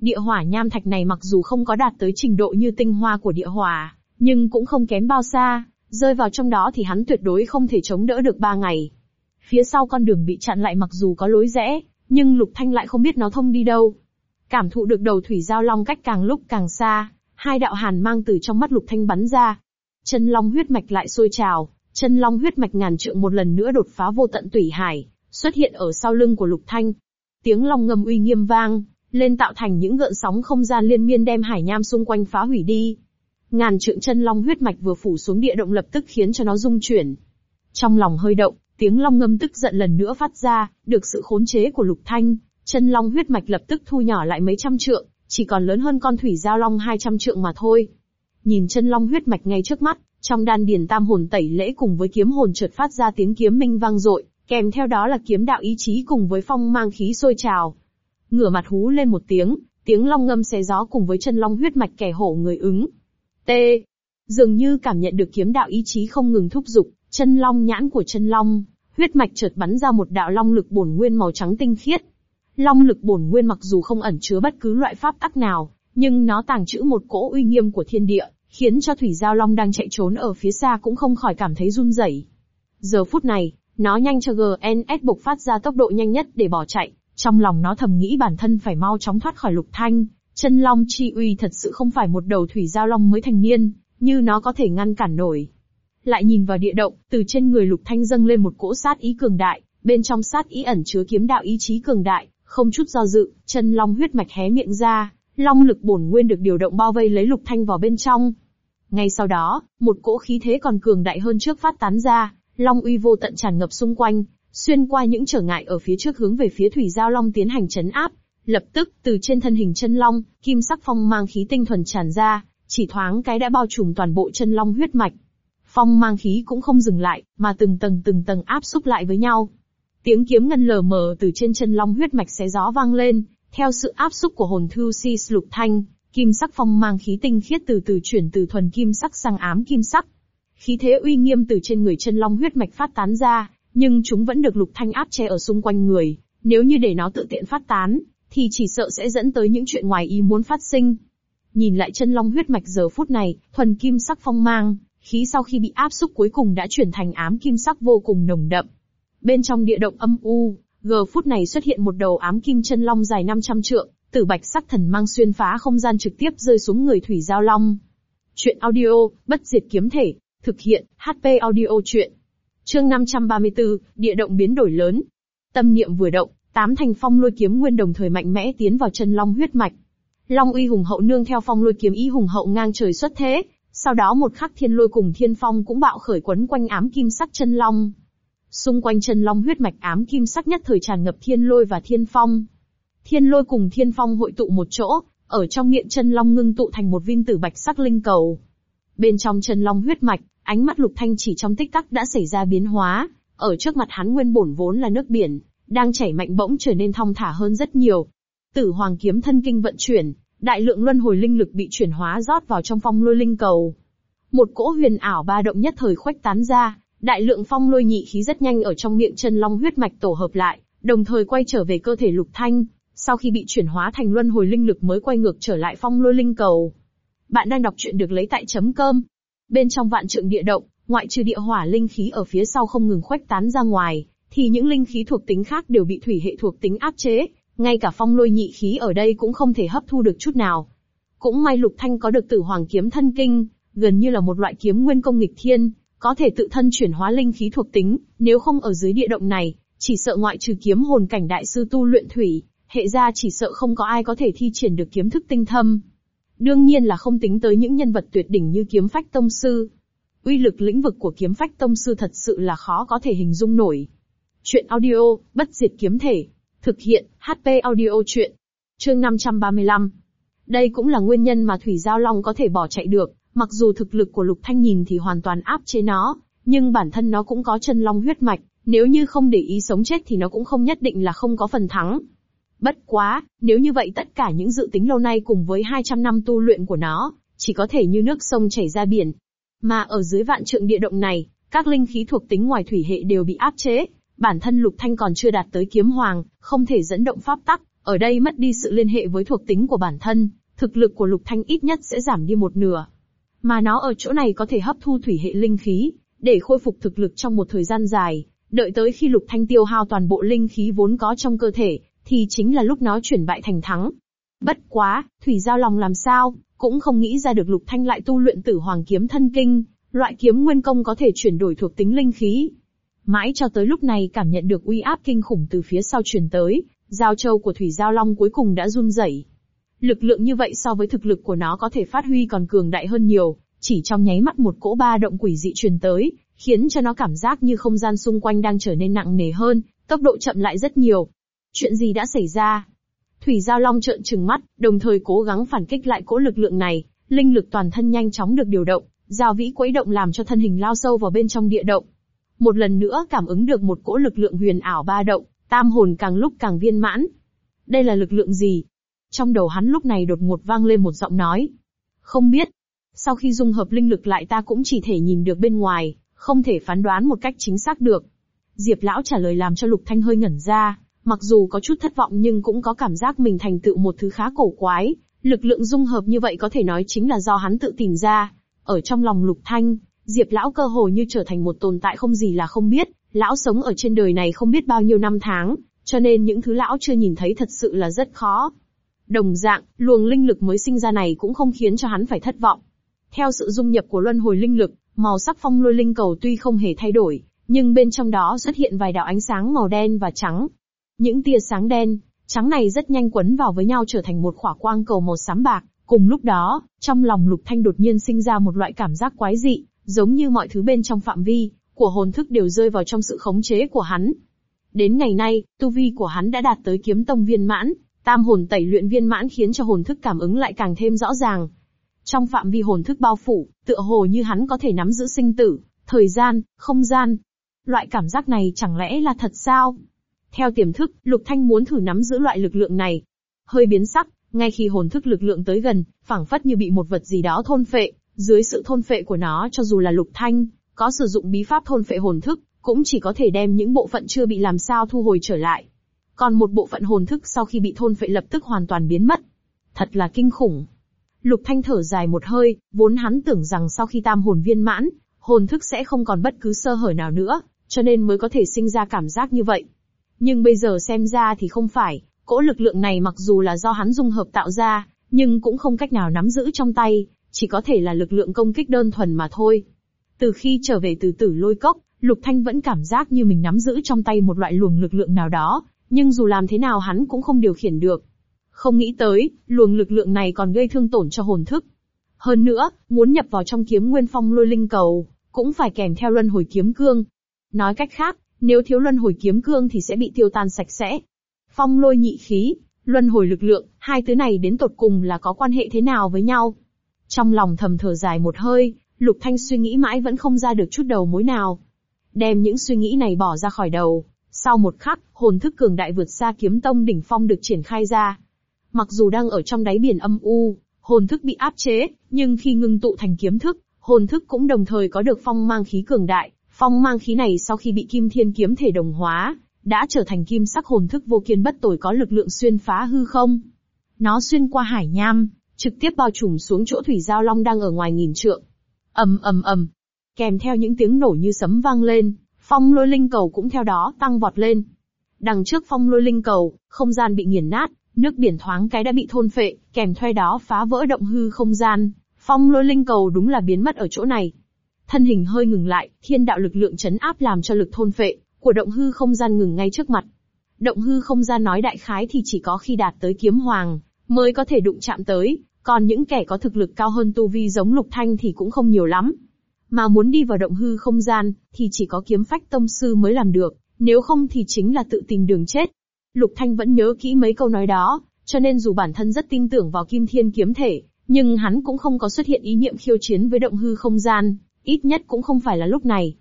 Địa hỏa nham thạch này mặc dù không có đạt tới trình độ như tinh hoa của địa hỏa, nhưng cũng không kém bao xa, rơi vào trong đó thì hắn tuyệt đối không thể chống đỡ được ba ngày. Phía sau con đường bị chặn lại mặc dù có lối rẽ, nhưng Lục Thanh lại không biết nó thông đi đâu. Cảm thụ được đầu thủy giao long cách càng lúc càng xa, hai đạo hàn mang từ trong mắt Lục Thanh bắn ra. Chân long huyết mạch lại sôi trào, chân long huyết mạch ngàn trượng một lần nữa đột phá vô tận tủy hải, xuất hiện ở sau lưng của Lục Thanh. Tiếng long ngâm uy nghiêm vang, lên tạo thành những gợn sóng không gian liên miên đem hải nham xung quanh phá hủy đi. Ngàn trượng chân long huyết mạch vừa phủ xuống địa động lập tức khiến cho nó rung chuyển. Trong lòng hơi động, tiếng long ngâm tức giận lần nữa phát ra, được sự khốn chế của lục thanh, chân long huyết mạch lập tức thu nhỏ lại mấy trăm trượng, chỉ còn lớn hơn con thủy giao long 200 trượng mà thôi. Nhìn chân long huyết mạch ngay trước mắt, trong đan điền tam hồn tẩy lễ cùng với kiếm hồn chợt phát ra tiếng kiếm minh vang dội, kèm theo đó là kiếm đạo ý chí cùng với phong mang khí sôi trào. Ngửa mặt hú lên một tiếng, tiếng long ngâm xé gió cùng với chân long huyết mạch kẻ hổ người ứng. T. Dường như cảm nhận được kiếm đạo ý chí không ngừng thúc giục, chân long nhãn của chân long, huyết mạch chợt bắn ra một đạo long lực bổn nguyên màu trắng tinh khiết. Long lực bổn nguyên mặc dù không ẩn chứa bất cứ loại pháp tắc nào, nhưng nó tàng trữ một cỗ uy nghiêm của thiên địa, khiến cho thủy giao long đang chạy trốn ở phía xa cũng không khỏi cảm thấy run rẩy. Giờ phút này, nó nhanh cho GNS bộc phát ra tốc độ nhanh nhất để bỏ chạy, trong lòng nó thầm nghĩ bản thân phải mau chóng thoát khỏi lục thanh, Chân long chi uy thật sự không phải một đầu thủy giao long mới thành niên, như nó có thể ngăn cản nổi. Lại nhìn vào địa động, từ trên người lục thanh dâng lên một cỗ sát ý cường đại, bên trong sát ý ẩn chứa kiếm đạo ý chí cường đại, không chút do dự, chân long huyết mạch hé miệng ra, long lực bổn nguyên được điều động bao vây lấy lục thanh vào bên trong. Ngay sau đó, một cỗ khí thế còn cường đại hơn trước phát tán ra, long uy vô tận tràn ngập xung quanh, xuyên qua những trở ngại ở phía trước hướng về phía thủy giao long tiến hành chấn áp, Lập tức, từ trên thân hình chân long, kim sắc phong mang khí tinh thuần tràn ra, chỉ thoáng cái đã bao trùm toàn bộ chân long huyết mạch. Phong mang khí cũng không dừng lại, mà từng tầng từng tầng áp xúc lại với nhau. Tiếng kiếm ngân lờ mờ từ trên chân long huyết mạch xé gió vang lên, Theo sự áp xúc của hồn thư si lục thanh, kim sắc phong mang khí tinh khiết từ từ chuyển từ thuần kim sắc sang ám kim sắc. Khí thế uy nghiêm từ trên người chân long huyết mạch phát tán ra, nhưng chúng vẫn được lục thanh áp che ở xung quanh người. Nếu như để nó tự tiện phát tán, thì chỉ sợ sẽ dẫn tới những chuyện ngoài ý muốn phát sinh. Nhìn lại chân long huyết mạch giờ phút này, thuần kim sắc phong mang, khí sau khi bị áp xúc cuối cùng đã chuyển thành ám kim sắc vô cùng nồng đậm. Bên trong địa động âm u, giờ phút này xuất hiện một đầu ám kim chân long dài 500 trượng, tử bạch sắc thần mang xuyên phá không gian trực tiếp rơi xuống người thủy giao long. Chuyện audio, bất diệt kiếm thể, thực hiện, HP audio chuyện. Chương 534, địa động biến đổi lớn. Tâm niệm vừa động, tám thành phong lôi kiếm nguyên đồng thời mạnh mẽ tiến vào chân long huyết mạch. Long uy hùng hậu nương theo phong lôi kiếm ý hùng hậu ngang trời xuất thế, sau đó một khắc thiên lôi cùng thiên phong cũng bạo khởi quấn quanh ám kim sắc chân long. Xung quanh chân long huyết mạch ám kim sắc nhất thời tràn ngập thiên lôi và thiên phong. Thiên lôi cùng thiên phong hội tụ một chỗ, ở trong miệng chân long ngưng tụ thành một viên tử bạch sắc linh cầu. Bên trong chân long huyết mạch, ánh mắt lục thanh chỉ trong tích tắc đã xảy ra biến hóa, ở trước mặt hắn nguyên bổn vốn là nước biển, đang chảy mạnh bỗng trở nên thong thả hơn rất nhiều. Tử hoàng kiếm thân kinh vận chuyển, đại lượng luân hồi linh lực bị chuyển hóa rót vào trong phong lôi linh cầu. Một cỗ huyền ảo ba động nhất thời khuếch tán ra, đại lượng phong lôi nhị khí rất nhanh ở trong miệng chân long huyết mạch tổ hợp lại, đồng thời quay trở về cơ thể lục thanh, sau khi bị chuyển hóa thành luân hồi linh lực mới quay ngược trở lại phong lôi linh cầu. Bạn đang đọc truyện được lấy tại chấm cơm. Bên trong vạn trượng địa động, ngoại trừ địa hỏa linh khí ở phía sau không ngừng khuếch tán ra ngoài, thì những linh khí thuộc tính khác đều bị thủy hệ thuộc tính áp chế, ngay cả phong lôi nhị khí ở đây cũng không thể hấp thu được chút nào. Cũng may Lục Thanh có được tử hoàng kiếm thân kinh, gần như là một loại kiếm nguyên công nghịch thiên, có thể tự thân chuyển hóa linh khí thuộc tính, nếu không ở dưới địa động này, chỉ sợ ngoại trừ kiếm hồn cảnh đại sư tu luyện thủy, hệ ra chỉ sợ không có ai có thể thi triển được kiếm thức tinh thâm. Đương nhiên là không tính tới những nhân vật tuyệt đỉnh như kiếm phách tông sư. Uy lực lĩnh vực của kiếm phách tông sư thật sự là khó có thể hình dung nổi. Chuyện audio, bất diệt kiếm thể. Thực hiện, HP audio chuyện. Chương 535. Đây cũng là nguyên nhân mà Thủy Giao Long có thể bỏ chạy được, mặc dù thực lực của Lục Thanh nhìn thì hoàn toàn áp chế nó, nhưng bản thân nó cũng có chân long huyết mạch, nếu như không để ý sống chết thì nó cũng không nhất định là không có phần thắng. Bất quá, nếu như vậy tất cả những dự tính lâu nay cùng với 200 năm tu luyện của nó, chỉ có thể như nước sông chảy ra biển. Mà ở dưới vạn trượng địa động này, các linh khí thuộc tính ngoài thủy hệ đều bị áp chế, Bản thân Lục Thanh còn chưa đạt tới kiếm hoàng, không thể dẫn động pháp tắc, ở đây mất đi sự liên hệ với thuộc tính của bản thân, thực lực của Lục Thanh ít nhất sẽ giảm đi một nửa. Mà nó ở chỗ này có thể hấp thu thủy hệ linh khí, để khôi phục thực lực trong một thời gian dài, đợi tới khi Lục Thanh tiêu hao toàn bộ linh khí vốn có trong cơ thể, thì chính là lúc nó chuyển bại thành thắng. Bất quá, Thủy Giao lòng làm sao, cũng không nghĩ ra được Lục Thanh lại tu luyện tử hoàng kiếm thân kinh, loại kiếm nguyên công có thể chuyển đổi thuộc tính linh khí, Mãi cho tới lúc này cảm nhận được uy áp kinh khủng từ phía sau truyền tới, giao châu của Thủy Giao Long cuối cùng đã run rẩy. Lực lượng như vậy so với thực lực của nó có thể phát huy còn cường đại hơn nhiều, chỉ trong nháy mắt một cỗ ba động quỷ dị truyền tới, khiến cho nó cảm giác như không gian xung quanh đang trở nên nặng nề hơn, tốc độ chậm lại rất nhiều. Chuyện gì đã xảy ra? Thủy Giao Long trợn trừng mắt, đồng thời cố gắng phản kích lại cỗ lực lượng này, linh lực toàn thân nhanh chóng được điều động, giao vĩ quấy động làm cho thân hình lao sâu vào bên trong địa động. Một lần nữa cảm ứng được một cỗ lực lượng huyền ảo ba động, tam hồn càng lúc càng viên mãn. Đây là lực lượng gì? Trong đầu hắn lúc này đột ngột vang lên một giọng nói. Không biết. Sau khi dung hợp linh lực lại ta cũng chỉ thể nhìn được bên ngoài, không thể phán đoán một cách chính xác được. Diệp lão trả lời làm cho Lục Thanh hơi ngẩn ra, mặc dù có chút thất vọng nhưng cũng có cảm giác mình thành tựu một thứ khá cổ quái, lực lượng dung hợp như vậy có thể nói chính là do hắn tự tìm ra. Ở trong lòng Lục Thanh, Diệp lão cơ hồ như trở thành một tồn tại không gì là không biết, lão sống ở trên đời này không biết bao nhiêu năm tháng, cho nên những thứ lão chưa nhìn thấy thật sự là rất khó. Đồng dạng, luồng linh lực mới sinh ra này cũng không khiến cho hắn phải thất vọng. Theo sự dung nhập của luân hồi linh lực, màu sắc phong lôi linh cầu tuy không hề thay đổi, nhưng bên trong đó xuất hiện vài đạo ánh sáng màu đen và trắng. Những tia sáng đen, trắng này rất nhanh quấn vào với nhau trở thành một khỏa quang cầu màu xám bạc. Cùng lúc đó, trong lòng Lục Thanh đột nhiên sinh ra một loại cảm giác quái dị, giống như mọi thứ bên trong phạm vi của hồn thức đều rơi vào trong sự khống chế của hắn. Đến ngày nay, tu vi của hắn đã đạt tới kiếm tông viên mãn, tam hồn tẩy luyện viên mãn khiến cho hồn thức cảm ứng lại càng thêm rõ ràng. Trong phạm vi hồn thức bao phủ, tựa hồ như hắn có thể nắm giữ sinh tử, thời gian, không gian. Loại cảm giác này chẳng lẽ là thật sao? Theo tiềm thức, Lục Thanh muốn thử nắm giữ loại lực lượng này. hơi biến sắc, ngay khi hồn thức lực lượng tới gần, phảng phất như bị một vật gì đó thôn phệ, dưới sự thôn phệ của nó cho dù là lục thanh, có sử dụng bí pháp thôn phệ hồn thức, cũng chỉ có thể đem những bộ phận chưa bị làm sao thu hồi trở lại. Còn một bộ phận hồn thức sau khi bị thôn phệ lập tức hoàn toàn biến mất. Thật là kinh khủng. Lục Thanh thở dài một hơi, vốn hắn tưởng rằng sau khi tam hồn viên mãn, hồn thức sẽ không còn bất cứ sơ hở nào nữa, cho nên mới có thể sinh ra cảm giác như vậy. Nhưng bây giờ xem ra thì không phải, cỗ lực lượng này mặc dù là do hắn dung hợp tạo ra, nhưng cũng không cách nào nắm giữ trong tay, chỉ có thể là lực lượng công kích đơn thuần mà thôi. Từ khi trở về từ tử lôi cốc, Lục Thanh vẫn cảm giác như mình nắm giữ trong tay một loại luồng lực lượng nào đó, nhưng dù làm thế nào hắn cũng không điều khiển được. Không nghĩ tới, luồng lực lượng này còn gây thương tổn cho hồn thức. Hơn nữa, muốn nhập vào trong kiếm nguyên phong lôi linh cầu, cũng phải kèm theo luân hồi kiếm cương. Nói cách khác, nếu thiếu luân hồi kiếm cương thì sẽ bị tiêu tan sạch sẽ. Phong lôi nhị khí, luân hồi lực lượng, hai thứ này đến tột cùng là có quan hệ thế nào với nhau? Trong lòng thầm thở dài một hơi, Lục Thanh suy nghĩ mãi vẫn không ra được chút đầu mối nào. Đem những suy nghĩ này bỏ ra khỏi đầu. Sau một khắc, hồn thức cường đại vượt xa kiếm tông đỉnh phong được triển khai ra. Mặc dù đang ở trong đáy biển âm u, hồn thức bị áp chế, nhưng khi ngưng tụ thành kiếm thức, hồn thức cũng đồng thời có được phong mang khí cường đại. Phong mang khí này sau khi bị kim thiên kiếm thể đồng hóa, đã trở thành kim sắc hồn thức vô kiên bất tồi có lực lượng xuyên phá hư không. Nó xuyên qua hải nham, trực tiếp bao trùm xuống chỗ thủy giao long đang ở ngoài nghìn trượng. ầm ầm ầm, kèm theo những tiếng nổ như sấm vang lên, phong lôi linh cầu cũng theo đó tăng vọt lên. Đằng trước phong lôi linh cầu, không gian bị nghiền nát, nước biển thoáng cái đã bị thôn phệ, kèm theo đó phá vỡ động hư không gian. Phong lôi linh cầu đúng là biến mất ở chỗ này. Thân hình hơi ngừng lại, thiên đạo lực lượng chấn áp làm cho lực thôn phệ của động hư không gian ngừng ngay trước mặt. Động hư không gian nói đại khái thì chỉ có khi đạt tới kiếm hoàng, mới có thể đụng chạm tới, còn những kẻ có thực lực cao hơn tu vi giống lục thanh thì cũng không nhiều lắm. Mà muốn đi vào động hư không gian, thì chỉ có kiếm phách tông sư mới làm được, nếu không thì chính là tự tìm đường chết. Lục Thanh vẫn nhớ kỹ mấy câu nói đó, cho nên dù bản thân rất tin tưởng vào kim thiên kiếm thể, nhưng hắn cũng không có xuất hiện ý niệm khiêu chiến với động hư không gian, ít nhất cũng không phải là lúc này.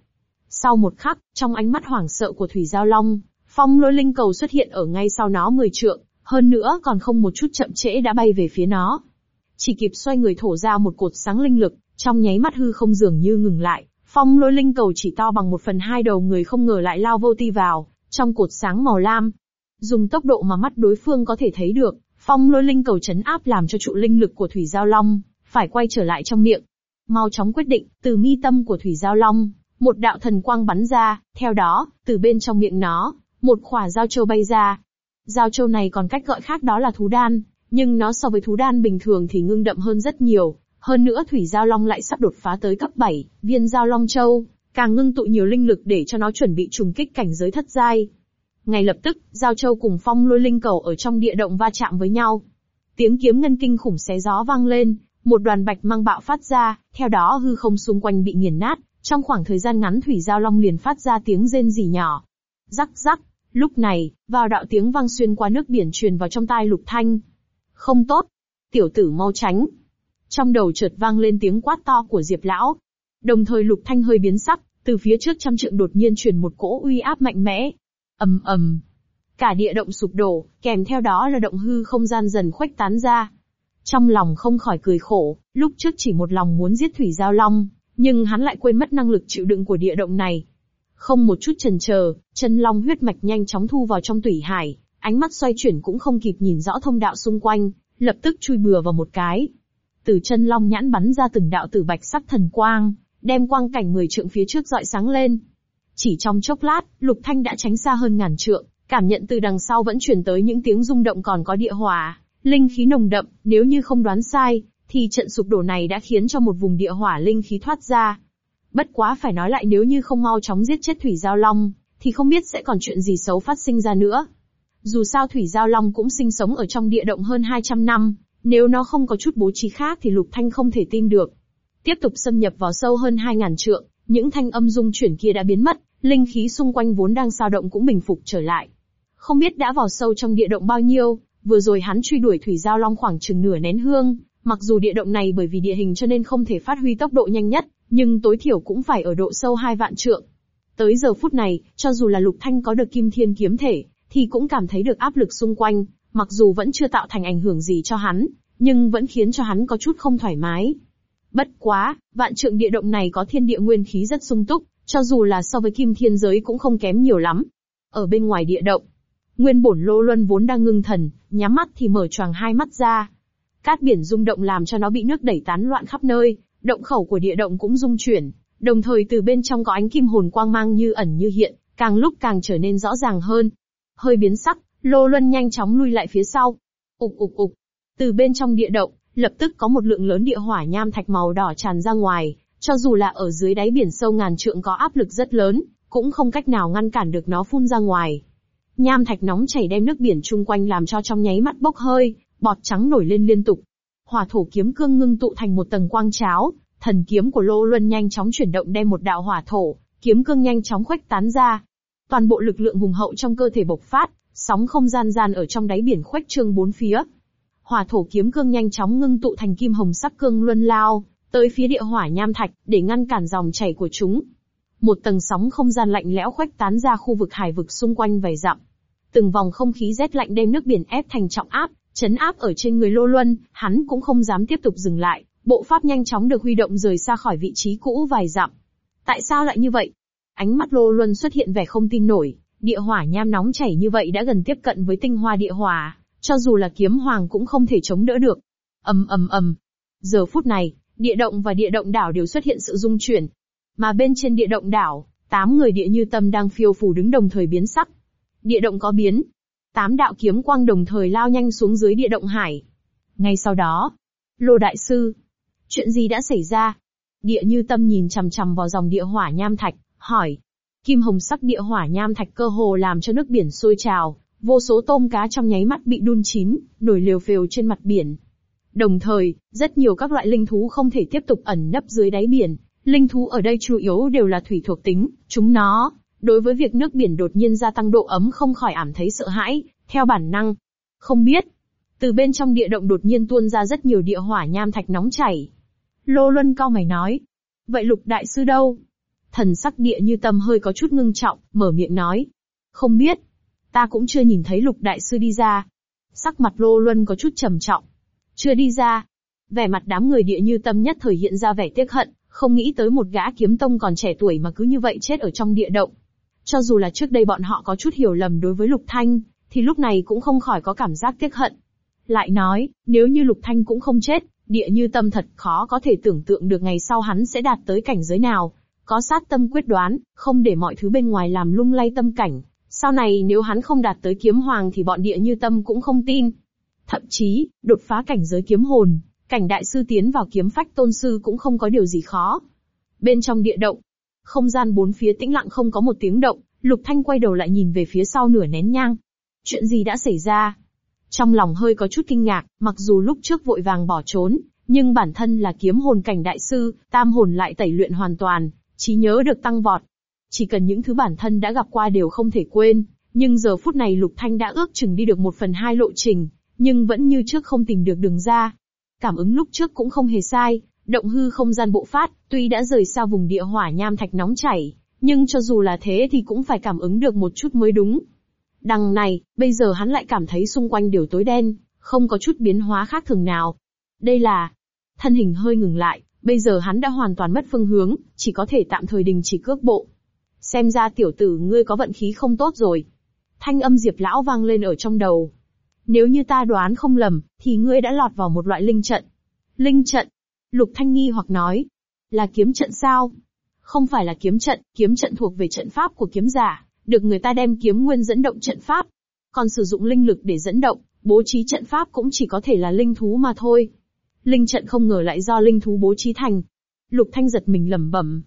Sau một khắc, trong ánh mắt hoảng sợ của Thủy Giao Long, phong lôi linh cầu xuất hiện ở ngay sau nó 10 trượng, hơn nữa còn không một chút chậm trễ đã bay về phía nó. Chỉ kịp xoay người thổ ra một cột sáng linh lực, trong nháy mắt hư không dường như ngừng lại, phong lôi linh cầu chỉ to bằng một phần hai đầu người không ngờ lại lao vô ti vào, trong cột sáng màu lam. Dùng tốc độ mà mắt đối phương có thể thấy được, phong lôi linh cầu chấn áp làm cho trụ linh lực của Thủy Giao Long, phải quay trở lại trong miệng. Mau chóng quyết định, từ mi tâm của Thủy Giao Long, một đạo thần quang bắn ra, theo đó, từ bên trong miệng nó, một khỏa giao châu bay ra. Giao châu này còn cách gọi khác đó là thú đan, nhưng nó so với thú đan bình thường thì ngưng đậm hơn rất nhiều, hơn nữa thủy giao long lại sắp đột phá tới cấp 7, viên giao long châu, càng ngưng tụ nhiều linh lực để cho nó chuẩn bị trùng kích cảnh giới thất giai. Ngay lập tức, giao châu cùng phong lôi linh cầu ở trong địa động va chạm với nhau. Tiếng kiếm ngân kinh khủng xé gió vang lên, một đoàn bạch mang bạo phát ra, theo đó hư không xung quanh bị nghiền nát, trong khoảng thời gian ngắn thủy giao long liền phát ra tiếng rên rỉ nhỏ. Rắc rắc, lúc này, vào đạo tiếng vang xuyên qua nước biển truyền vào trong tai lục thanh. Không tốt, tiểu tử mau tránh, trong đầu chợt vang lên tiếng quát to của Diệp Lão. Đồng thời Lục Thanh hơi biến sắc, từ phía trước trăm trượng đột nhiên truyền một cỗ uy áp mạnh mẽ. ầm ầm, cả địa động sụp đổ, kèm theo đó là động hư không gian dần khuếch tán ra. Trong lòng không khỏi cười khổ, lúc trước chỉ một lòng muốn giết Thủy Giao Long, nhưng hắn lại quên mất năng lực chịu đựng của địa động này. Không một chút chần chờ, chân long huyết mạch nhanh chóng thu vào trong tủy hải, ánh mắt xoay chuyển cũng không kịp nhìn rõ thông đạo xung quanh, lập tức chui bừa vào một cái, từ chân long nhãn bắn ra từng đạo tử bạch sắc thần quang, đem quang cảnh mười trượng phía trước dọi sáng lên. Chỉ trong chốc lát, Lục Thanh đã tránh xa hơn ngàn trượng, cảm nhận từ đằng sau vẫn truyền tới những tiếng rung động còn có địa hỏa, linh khí nồng đậm, nếu như không đoán sai, thì trận sụp đổ này đã khiến cho một vùng địa hỏa linh khí thoát ra. Bất quá phải nói lại nếu như không mau chóng giết chết Thủy Giao Long, thì không biết sẽ còn chuyện gì xấu phát sinh ra nữa. Dù sao Thủy Giao Long cũng sinh sống ở trong địa động hơn 200 năm, nếu nó không có chút bố trí khác thì Lục Thanh không thể tin được. Tiếp tục xâm nhập vào sâu hơn 2.000 trượng, những thanh âm dung chuyển kia đã biến mất, linh khí xung quanh vốn đang sao động cũng bình phục trở lại. Không biết đã vào sâu trong địa động bao nhiêu, vừa rồi hắn truy đuổi thủy giao long khoảng chừng nửa nén hương, mặc dù địa động này bởi vì địa hình cho nên không thể phát huy tốc độ nhanh nhất, nhưng tối thiểu cũng phải ở độ sâu hai vạn trượng. Tới giờ phút này, cho dù là Lục Thanh có được kim thiên kiếm thể, thì cũng cảm thấy được áp lực xung quanh, mặc dù vẫn chưa tạo thành ảnh hưởng gì cho hắn, nhưng vẫn khiến cho hắn có chút không thoải mái. Bất quá, vạn trượng địa động này có thiên địa nguyên khí rất sung túc, cho dù là so với kim thiên giới cũng không kém nhiều lắm. Ở bên ngoài địa động, nguyên bổn lô luân vốn đang ngưng thần, nhắm mắt thì mở choàng hai mắt ra. Cát biển rung động làm cho nó bị nước đẩy tán loạn khắp nơi, động khẩu của địa động cũng rung chuyển, đồng thời từ bên trong có ánh kim hồn quang mang như ẩn như hiện, càng lúc càng trở nên rõ ràng hơn. Hơi biến sắc, lô luân nhanh chóng lui lại phía sau. Ục ục ục, từ bên trong địa động, lập tức có một lượng lớn địa hỏa nham thạch màu đỏ tràn ra ngoài, cho dù là ở dưới đáy biển sâu ngàn trượng có áp lực rất lớn, cũng không cách nào ngăn cản được nó phun ra ngoài. Nham thạch nóng chảy đem nước biển chung quanh làm cho trong nháy mắt bốc hơi, bọt trắng nổi lên liên tục. Hỏa thổ kiếm cương ngưng tụ thành một tầng quang cháo, thần kiếm của Lô Luân nhanh chóng chuyển động đem một đạo hỏa thổ, kiếm cương nhanh chóng khuếch tán ra. Toàn bộ lực lượng hùng hậu trong cơ thể bộc phát, sóng không gian gian ở trong đáy biển khuếch trương bốn phía. Hỏa thổ kiếm cương nhanh chóng ngưng tụ thành kim hồng sắc cương luân lao, tới phía địa hỏa nham thạch, để ngăn cản dòng chảy của chúng. Một tầng sóng không gian lạnh lẽo khuếch tán ra khu vực hải vực xung quanh vài dặm. Từng vòng không khí rét lạnh đem nước biển ép thành trọng áp, chấn áp ở trên người Lô Luân, hắn cũng không dám tiếp tục dừng lại, bộ pháp nhanh chóng được huy động rời xa khỏi vị trí cũ vài dặm. Tại sao lại như vậy? Ánh mắt Lô Luân xuất hiện vẻ không tin nổi, địa hỏa nham nóng chảy như vậy đã gần tiếp cận với tinh hoa địa hỏa, cho dù là kiếm hoàng cũng không thể chống đỡ được. ầm ầm ầm. Giờ phút này, địa động và địa động đảo đều xuất hiện sự rung chuyển. Mà bên trên địa động đảo, tám người địa như tâm đang phiêu phù đứng đồng thời biến sắc. Địa động có biến. Tám đạo kiếm quang đồng thời lao nhanh xuống dưới địa động hải. Ngay sau đó, Lô Đại Sư. Chuyện gì đã xảy ra? Địa như tâm nhìn chằm chằm vào dòng địa hỏa nham thạch, hỏi. Kim hồng sắc địa hỏa nham thạch cơ hồ làm cho nước biển sôi trào, vô số tôm cá trong nháy mắt bị đun chín, nổi liều phều trên mặt biển. Đồng thời, rất nhiều các loại linh thú không thể tiếp tục ẩn nấp dưới đáy biển. Linh thú ở đây chủ yếu đều là thủy thuộc tính, chúng nó, đối với việc nước biển đột nhiên gia tăng độ ấm không khỏi ảm thấy sợ hãi, theo bản năng. Không biết, từ bên trong địa động đột nhiên tuôn ra rất nhiều địa hỏa nham thạch nóng chảy. Lô Luân cao mày nói, vậy lục đại sư đâu? Thần sắc địa như tâm hơi có chút ngưng trọng, mở miệng nói. Không biết, ta cũng chưa nhìn thấy lục đại sư đi ra. Sắc mặt Lô Luân có chút trầm trọng. Chưa đi ra. Vẻ mặt đám người địa như tâm nhất thời hiện ra vẻ tiếc hận, không nghĩ tới một gã kiếm tông còn trẻ tuổi mà cứ như vậy chết ở trong địa động. Cho dù là trước đây bọn họ có chút hiểu lầm đối với Lục Thanh, thì lúc này cũng không khỏi có cảm giác tiếc hận. Lại nói, nếu như Lục Thanh cũng không chết, địa như tâm thật khó có thể tưởng tượng được ngày sau hắn sẽ đạt tới cảnh giới nào. Có sát tâm quyết đoán, không để mọi thứ bên ngoài làm lung lay tâm cảnh. Sau này nếu hắn không đạt tới kiếm hoàng thì bọn địa như tâm cũng không tin. Thậm chí, đột phá cảnh giới kiếm hồn, cảnh đại sư tiến vào kiếm phách tôn sư cũng không có điều gì khó. Bên trong địa động, không gian bốn phía tĩnh lặng không có một tiếng động, Lục Thanh quay đầu lại nhìn về phía sau nửa nén nhang. Chuyện gì đã xảy ra? Trong lòng hơi có chút kinh ngạc, mặc dù lúc trước vội vàng bỏ trốn, nhưng bản thân là kiếm hồn cảnh đại sư, tam hồn lại tẩy luyện hoàn toàn, trí nhớ được tăng vọt. Chỉ cần những thứ bản thân đã gặp qua đều không thể quên, nhưng giờ phút này Lục Thanh đã ước chừng đi được một phần hai lộ trình, nhưng vẫn như trước không tìm được đường ra. Cảm ứng lúc trước cũng không hề sai, động hư không gian bộ phát, tuy đã rời xa vùng địa hỏa nham thạch nóng chảy, nhưng cho dù là thế thì cũng phải cảm ứng được một chút mới đúng. Đằng này, bây giờ hắn lại cảm thấy xung quanh đều tối đen, không có chút biến hóa khác thường nào. Đây là... Thân hình hơi ngừng lại, bây giờ hắn đã hoàn toàn mất phương hướng, chỉ có thể tạm thời đình chỉ cước bộ. Xem ra tiểu tử ngươi có vận khí không tốt rồi. Thanh âm Diệp Lão vang lên ở trong đầu. Nếu như ta đoán không lầm, thì ngươi đã lọt vào một loại linh trận. Linh trận? Lục Thanh nghi hoặc nói. Là kiếm trận sao? Không phải là kiếm trận, kiếm trận thuộc về trận pháp của kiếm giả, được người ta đem kiếm nguyên dẫn động trận pháp. Còn sử dụng linh lực để dẫn động, bố trí trận pháp cũng chỉ có thể là linh thú mà thôi. Linh trận không ngờ lại do linh thú bố trí thành. Lục Thanh giật mình lẩm bẩm.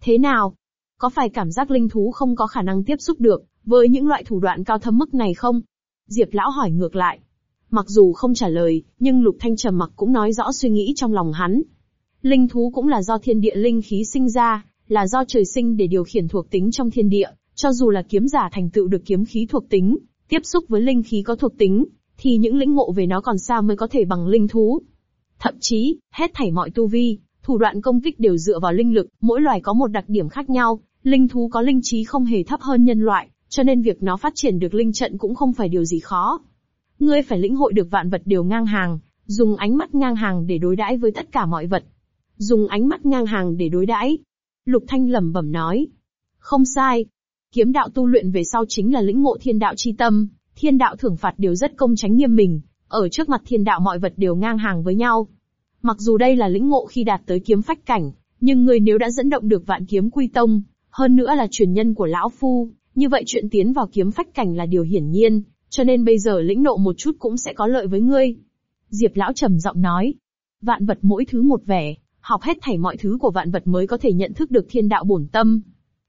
Thế nào? Có phải cảm giác linh thú không có khả năng tiếp xúc được, với những loại thủ đoạn cao thâm mức này không? Diệp lão hỏi ngược lại. Mặc dù không trả lời, nhưng Lục Thanh trầm mặc cũng nói rõ suy nghĩ trong lòng hắn. Linh thú cũng là do thiên địa linh khí sinh ra, là do trời sinh để điều khiển thuộc tính trong thiên địa, cho dù là kiếm giả thành tựu được kiếm khí thuộc tính, tiếp xúc với linh khí có thuộc tính, thì những lĩnh ngộ về nó còn xa mới có thể bằng linh thú. Thậm chí, hết thảy mọi tu vi, thủ đoạn công kích đều dựa vào linh lực, mỗi loài có một đặc điểm khác nhau, linh thú có linh trí không hề thấp hơn nhân loại, cho nên việc nó phát triển được linh trận cũng không phải điều gì khó. ngươi phải lĩnh hội được vạn vật đều ngang hàng, dùng ánh mắt ngang hàng để đối đãi với tất cả mọi vật. Dùng ánh mắt ngang hàng để đối đãi. Lục Thanh lẩm bẩm nói. Không sai. Kiếm đạo tu luyện về sau chính là lĩnh ngộ thiên đạo chi tâm, thiên đạo thưởng phạt đều rất công tránh nghiêm mình, ở trước mặt thiên đạo mọi vật đều ngang hàng với nhau. Mặc dù đây là lĩnh ngộ khi đạt tới kiếm phách cảnh, nhưng người nếu đã dẫn động được vạn kiếm quy tông, hơn nữa là truyền nhân của lão phu, như vậy chuyện tiến vào kiếm phách cảnh là điều hiển nhiên, cho nên bây giờ lĩnh nộ một chút cũng sẽ có lợi với ngươi. Diệp lão trầm giọng nói, vạn vật mỗi thứ một vẻ, học hết thảy mọi thứ của vạn vật mới có thể nhận thức được thiên đạo bổn tâm.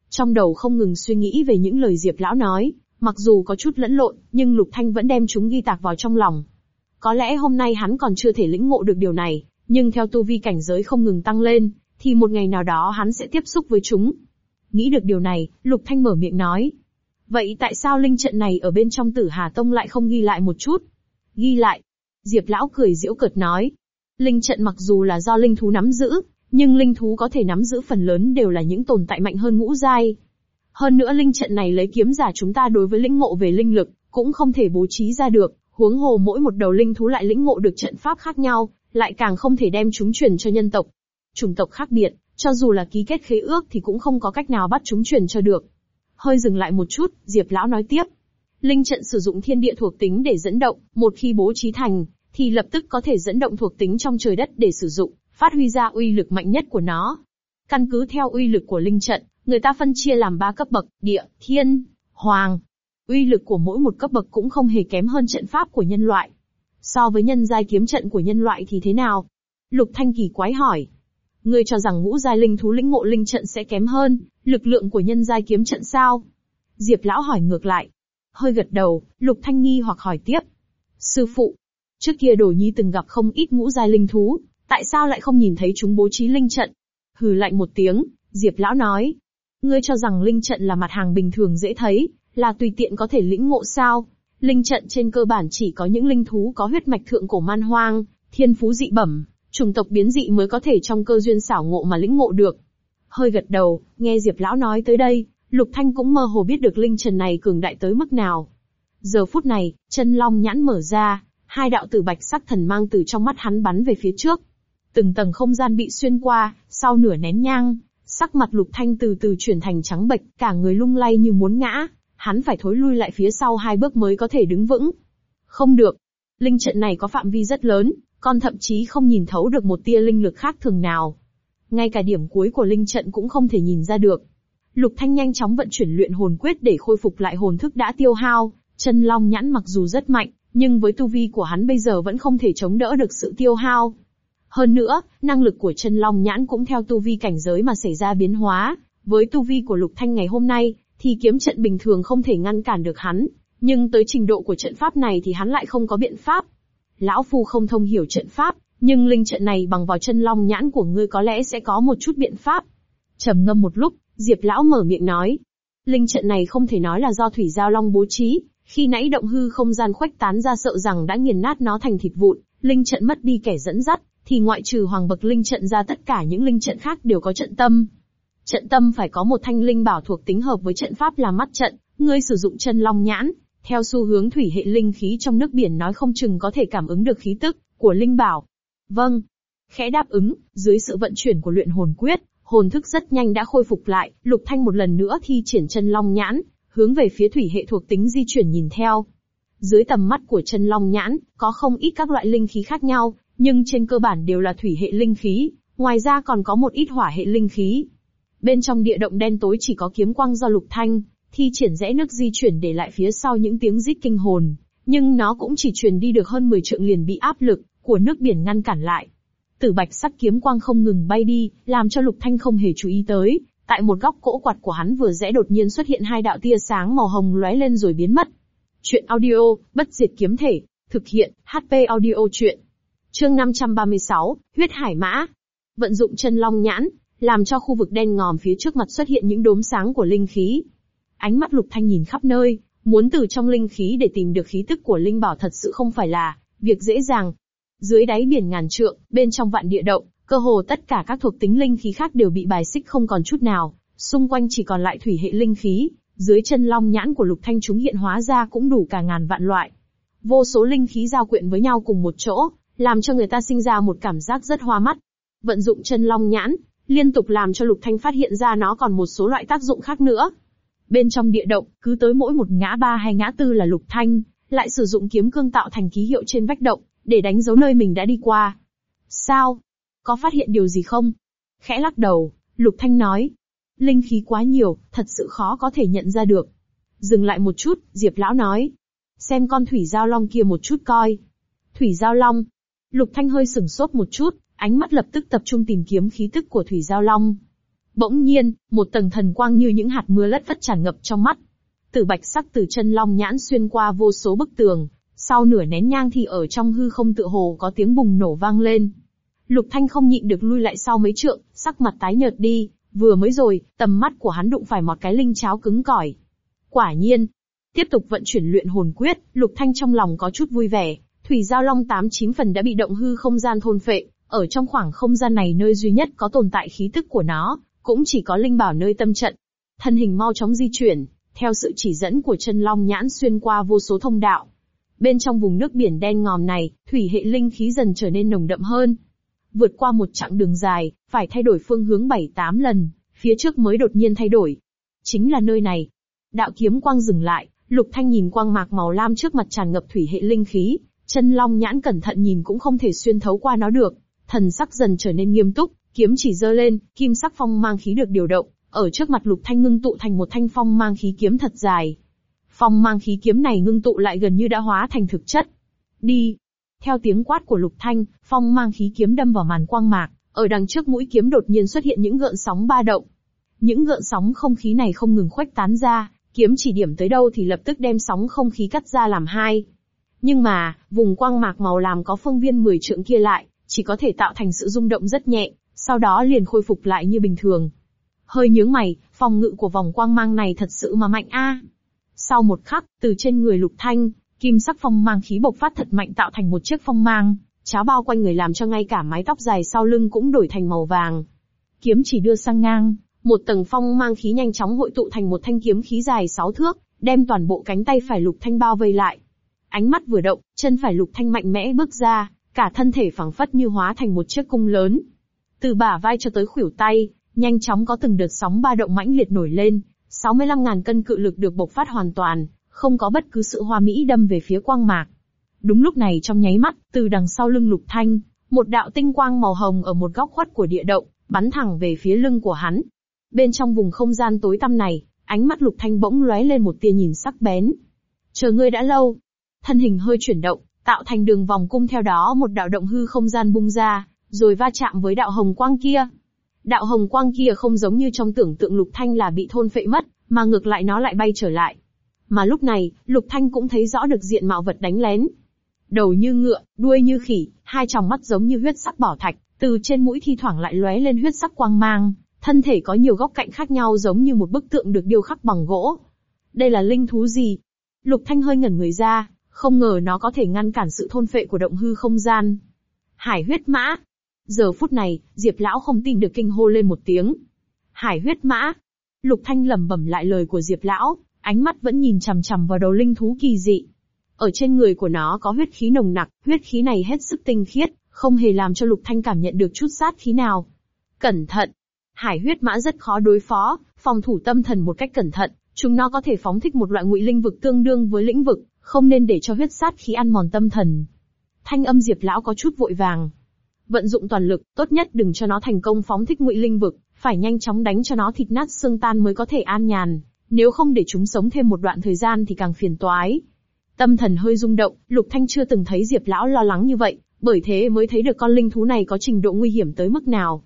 Trong đầu không ngừng suy nghĩ về những lời Diệp lão nói, mặc dù có chút lẫn lộn, nhưng Lục Thanh vẫn đem chúng ghi tạc vào trong lòng. Có lẽ hôm nay hắn còn chưa thể lĩnh ngộ được điều này, nhưng theo tu vi cảnh giới không ngừng tăng lên, thì một ngày nào đó hắn sẽ tiếp xúc với chúng. Nghĩ được điều này, Lục Thanh mở miệng nói. Vậy tại sao linh trận này ở bên trong tử Hà Tông lại không ghi lại một chút? Ghi lại. Diệp Lão cười giễu cợt nói. Linh trận mặc dù là do linh thú nắm giữ, nhưng linh thú có thể nắm giữ phần lớn đều là những tồn tại mạnh hơn ngũ giai. Hơn nữa linh trận này lấy kiếm giả chúng ta đối với lĩnh ngộ về linh lực, cũng không thể bố trí ra được, huống hồ mỗi một đầu linh thú lại lĩnh ngộ được trận pháp khác nhau, lại càng không thể đem chúng truyền cho nhân tộc. Chủng tộc khác biệt, cho dù là ký kết khế ước thì cũng không có cách nào bắt chúng truyền cho được. Hơi dừng lại một chút, Diệp Lão nói tiếp. Linh trận sử dụng thiên địa thuộc tính để dẫn động, một khi bố trí thành, thì lập tức có thể dẫn động thuộc tính trong trời đất để sử dụng, phát huy ra uy lực mạnh nhất của nó. Căn cứ theo uy lực của linh trận, người ta phân chia làm ba cấp bậc, địa, thiên, hoàng. Uy lực của mỗi một cấp bậc cũng không hề kém hơn trận pháp của nhân loại. So với nhân giai kiếm trận của nhân loại thì thế nào? Lục Thanh kỳ quái hỏi. Ngươi cho rằng ngũ giai linh thú lĩnh ngộ linh trận sẽ kém hơn, lực lượng của nhân giai kiếm trận sao? Diệp lão hỏi ngược lại. Hơi gật đầu, Lục Thanh nghi hoặc hỏi tiếp. Sư phụ, trước kia đồ nhi từng gặp không ít ngũ giai linh thú, tại sao lại không nhìn thấy chúng bố trí linh trận? Hừ lạnh một tiếng, Diệp lão nói. Ngươi cho rằng linh trận là mặt hàng bình thường dễ thấy, là tùy tiện có thể lĩnh ngộ sao? Linh trận trên cơ bản chỉ có những linh thú có huyết mạch thượng cổ man hoang, thiên phú dị bẩm, chủng tộc biến dị mới có thể trong cơ duyên xảo ngộ mà lĩnh ngộ được. Hơi gật đầu, nghe Diệp Lão nói tới đây, Lục Thanh cũng mơ hồ biết được linh trần này cường đại tới mức nào. Giờ phút này, chân long nhãn mở ra, hai đạo tử bạch sắc thần mang từ trong mắt hắn bắn về phía trước. Từng tầng không gian bị xuyên qua, sau nửa nén nhang, sắc mặt Lục Thanh từ từ chuyển thành trắng bệch, cả người lung lay như muốn ngã, hắn phải thối lui lại phía sau hai bước mới có thể đứng vững. Không được. Linh trận này có phạm vi rất lớn, con thậm chí không nhìn thấu được một tia linh lực khác thường nào. Ngay cả điểm cuối của linh trận cũng không thể nhìn ra được. Lục Thanh nhanh chóng vận chuyển luyện hồn quyết để khôi phục lại hồn thức đã tiêu hao, chân long nhãn mặc dù rất mạnh, nhưng với tu vi của hắn bây giờ vẫn không thể chống đỡ được sự tiêu hao. Hơn nữa, năng lực của chân long nhãn cũng theo tu vi cảnh giới mà xảy ra biến hóa, với tu vi của Lục Thanh ngày hôm nay, thì kiếm trận bình thường không thể ngăn cản được hắn, nhưng tới trình độ của trận pháp này thì hắn lại không có biện pháp. Lão Phu không thông hiểu trận pháp, nhưng linh trận này bằng vào chân long nhãn của ngươi có lẽ sẽ có một chút biện pháp. trầm ngâm một lúc, Diệp Lão mở miệng nói. Linh trận này không thể nói là do Thủy Giao Long bố trí, khi nãy động hư không gian khuếch tán ra sợ rằng đã nghiền nát nó thành thịt vụn, linh trận mất đi kẻ dẫn dắt, thì ngoại trừ hoàng bậc linh trận ra tất cả những linh trận khác đều có trận tâm. Trận tâm phải có một thanh linh bảo thuộc tính hợp với trận pháp là mắt trận, ngươi sử dụng chân long nhãn, theo xu hướng thủy hệ linh khí trong nước biển nói không chừng có thể cảm ứng được khí tức của linh bảo. Vâng. Khẽ đáp ứng, dưới sự vận chuyển của luyện hồn quyết, hồn thức rất nhanh đã khôi phục lại, Lục Thanh một lần nữa thi triển chân long nhãn, hướng về phía thủy hệ thuộc tính di chuyển nhìn theo. Dưới tầm mắt của chân long nhãn, có không ít các loại linh khí khác nhau, nhưng trên cơ bản đều là thủy hệ linh khí, ngoài ra còn có một ít hỏa hệ linh khí. Bên trong địa động đen tối chỉ có kiếm quang do Lục Thanh, thi triển rẽ nước di chuyển để lại phía sau những tiếng rít kinh hồn, nhưng nó cũng chỉ truyền đi được hơn 10 trượng liền bị áp lực của nước biển ngăn cản lại. Tử bạch sắc kiếm quang không ngừng bay đi, làm cho Lục Thanh không hề chú ý tới, tại một góc cỗ quạt của hắn vừa rẽ đột nhiên xuất hiện hai đạo tia sáng màu hồng lóe lên rồi biến mất. Chuyện audio, bất diệt kiếm thể, thực hiện, HP audio chuyện. Chương 536, huyết hải mã. Vận dụng chân long nhãn, làm cho khu vực đen ngòm phía trước mặt xuất hiện những đốm sáng của linh khí. Ánh mắt Lục Thanh nhìn khắp nơi, muốn từ trong linh khí để tìm được khí tức của linh bảo thật sự không phải là việc dễ dàng. Dưới đáy biển ngàn trượng, bên trong vạn địa động, cơ hồ tất cả các thuộc tính linh khí khác đều bị bài xích không còn chút nào, xung quanh chỉ còn lại thủy hệ linh khí, dưới chân long nhãn của Lục Thanh chúng hiện hóa ra cũng đủ cả ngàn vạn loại. vô số linh khí giao quyện với nhau cùng một chỗ, làm cho người ta sinh ra một cảm giác rất hoa mắt. Vận dụng chân long nhãn, liên tục làm cho Lục Thanh phát hiện ra nó còn một số loại tác dụng khác nữa. Bên trong địa động, cứ tới mỗi một ngã ba hay ngã tư là Lục Thanh, lại sử dụng kiếm cương tạo thành ký hiệu trên vách động, để đánh dấu nơi mình đã đi qua. Sao? Có phát hiện điều gì không? Khẽ lắc đầu, Lục Thanh nói. Linh khí quá nhiều, thật sự khó có thể nhận ra được. Dừng lại một chút, Diệp Lão nói. Xem con thủy giao long kia một chút coi. Thủy giao long. Lục Thanh hơi sửng sốt một chút, ánh mắt lập tức tập trung tìm kiếm khí tức của thủy giao long. Bỗng nhiên, một tầng thần quang như những hạt mưa lất phất tràn ngập trong mắt. Tử bạch sắc từ chân long nhãn xuyên qua vô số bức tường, sau nửa nén nhang thì ở trong hư không tựa hồ có tiếng bùng nổ vang lên. Lục Thanh không nhịn được lui lại sau mấy trượng, sắc mặt tái nhợt đi, vừa mới rồi, tầm mắt của hắn đụng phải một cái linh cháo cứng cỏi. Quả nhiên, tiếp tục vận chuyển luyện hồn quyết, Lục Thanh trong lòng có chút vui vẻ, thủy giao long tám chín phần đã bị động hư không gian thôn phệ, ở trong khoảng không gian này nơi duy nhất có tồn tại khí tức của nó, cũng chỉ có linh bảo nơi tâm trận. Thân hình mau chóng di chuyển, theo sự chỉ dẫn của chân long nhãn xuyên qua vô số thông đạo. Bên trong vùng nước biển đen ngòm này, thủy hệ linh khí dần trở nên nồng đậm hơn. Vượt qua một chặng đường dài, phải thay đổi phương hướng 7-8 lần, phía trước mới đột nhiên thay đổi. Chính là nơi này. Đạo kiếm quang dừng lại, Lục Thanh nhìn quang mạc màu lam trước mặt tràn ngập thủy hệ linh khí, chân long nhãn cẩn thận nhìn cũng không thể xuyên thấu qua nó được. Thần sắc dần trở nên nghiêm túc, kiếm chỉ giơ lên, kim sắc phong mang khí được điều động, ở trước mặt Lục Thanh ngưng tụ thành một thanh phong mang khí kiếm thật dài. Phong mang khí kiếm này ngưng tụ lại gần như đã hóa thành thực chất. Đi. Theo tiếng quát của Lục Thanh, phong mang khí kiếm đâm vào màn quang mạc, ở đằng trước mũi kiếm đột nhiên xuất hiện những gợn sóng ba động. Những gợn sóng không khí này không ngừng khuếch tán ra, kiếm chỉ điểm tới đâu thì lập tức đem sóng không khí cắt ra làm hai. Nhưng mà, vùng quang mạc màu làm có phương viên 10 trượng kia lại, chỉ có thể tạo thành sự rung động rất nhẹ, sau đó liền khôi phục lại như bình thường. Hơi nhướng mày, phòng ngự của vòng quang mang này thật sự mà mạnh a. Sau một khắc, từ trên người lục thanh, kim sắc phong mang khí bộc phát thật mạnh tạo thành một chiếc phong mang, cháo bao quanh người làm cho ngay cả mái tóc dài sau lưng cũng đổi thành màu vàng. Kiếm chỉ đưa sang ngang, một tầng phong mang khí nhanh chóng hội tụ thành một thanh kiếm khí dài 6 thước, đem toàn bộ cánh tay phải lục thanh bao vây lại. Ánh mắt vừa động, chân phải lục thanh mạnh mẽ bước ra, cả thân thể phẳng phất như hóa thành một chiếc cung lớn. Từ bả vai cho tới khuỷu tay, nhanh chóng có từng đợt sóng ba động mãnh liệt nổi lên, 65.000 cân cự lực được bộc phát hoàn toàn, không có bất cứ sự hoa mỹ đâm về phía quang mạc. Đúng lúc này trong nháy mắt, từ đằng sau lưng lục thanh, một đạo tinh quang màu hồng ở một góc khuất của địa động, bắn thẳng về phía lưng của hắn. Bên trong vùng không gian tối tăm này, ánh mắt lục thanh bỗng lóe lên một tia nhìn sắc bén. Chờ ngươi đã lâu. Thân hình hơi chuyển động, tạo thành đường vòng cung theo đó một đạo động hư không gian bung ra, rồi va chạm với đạo hồng quang kia. Đạo hồng quang kia không giống như trong tưởng tượng Lục Thanh là bị thôn phệ mất, mà ngược lại nó lại bay trở lại. Mà lúc này, Lục Thanh cũng thấy rõ được diện mạo vật đánh lén. Đầu như ngựa, đuôi như khỉ, hai tròng mắt giống như huyết sắc bảo thạch, từ trên mũi thi thoảng lại lóe lên huyết sắc quang mang, thân thể có nhiều góc cạnh khác nhau giống như một bức tượng được điêu khắc bằng gỗ. Đây là linh thú gì? Lục Thanh hơi ngẩn người ra, không ngờ nó có thể ngăn cản sự thôn phệ của động hư không gian. Hải huyết mã. Giờ phút này, Diệp Lão không tin được kinh hô lên một tiếng. Hải huyết mã. Lục Thanh lẩm bẩm lại lời của Diệp Lão, ánh mắt vẫn nhìn chằm chằm vào đầu linh thú kỳ dị. Ở trên người của nó có huyết khí nồng nặc, huyết khí này hết sức tinh khiết, không hề làm cho Lục Thanh cảm nhận được chút sát khí nào. Cẩn thận! Hải huyết mã rất khó đối phó, phòng thủ tâm thần một cách cẩn thận, chúng nó có thể phóng thích một loại ngụy linh vực tương đương với lĩnh vực, không nên để cho huyết sát khí ăn mòn tâm thần. Thanh âm Diệp lão có chút vội vàng. Vận dụng toàn lực, tốt nhất đừng cho nó thành công phóng thích ngụy linh vực, phải nhanh chóng đánh cho nó thịt nát xương tan mới có thể an nhàn, nếu không để chúng sống thêm một đoạn thời gian thì càng phiền toái. Tâm thần hơi rung động, Lục Thanh chưa từng thấy Diệp lão lo lắng như vậy, bởi thế mới thấy được con linh thú này có trình độ nguy hiểm tới mức nào.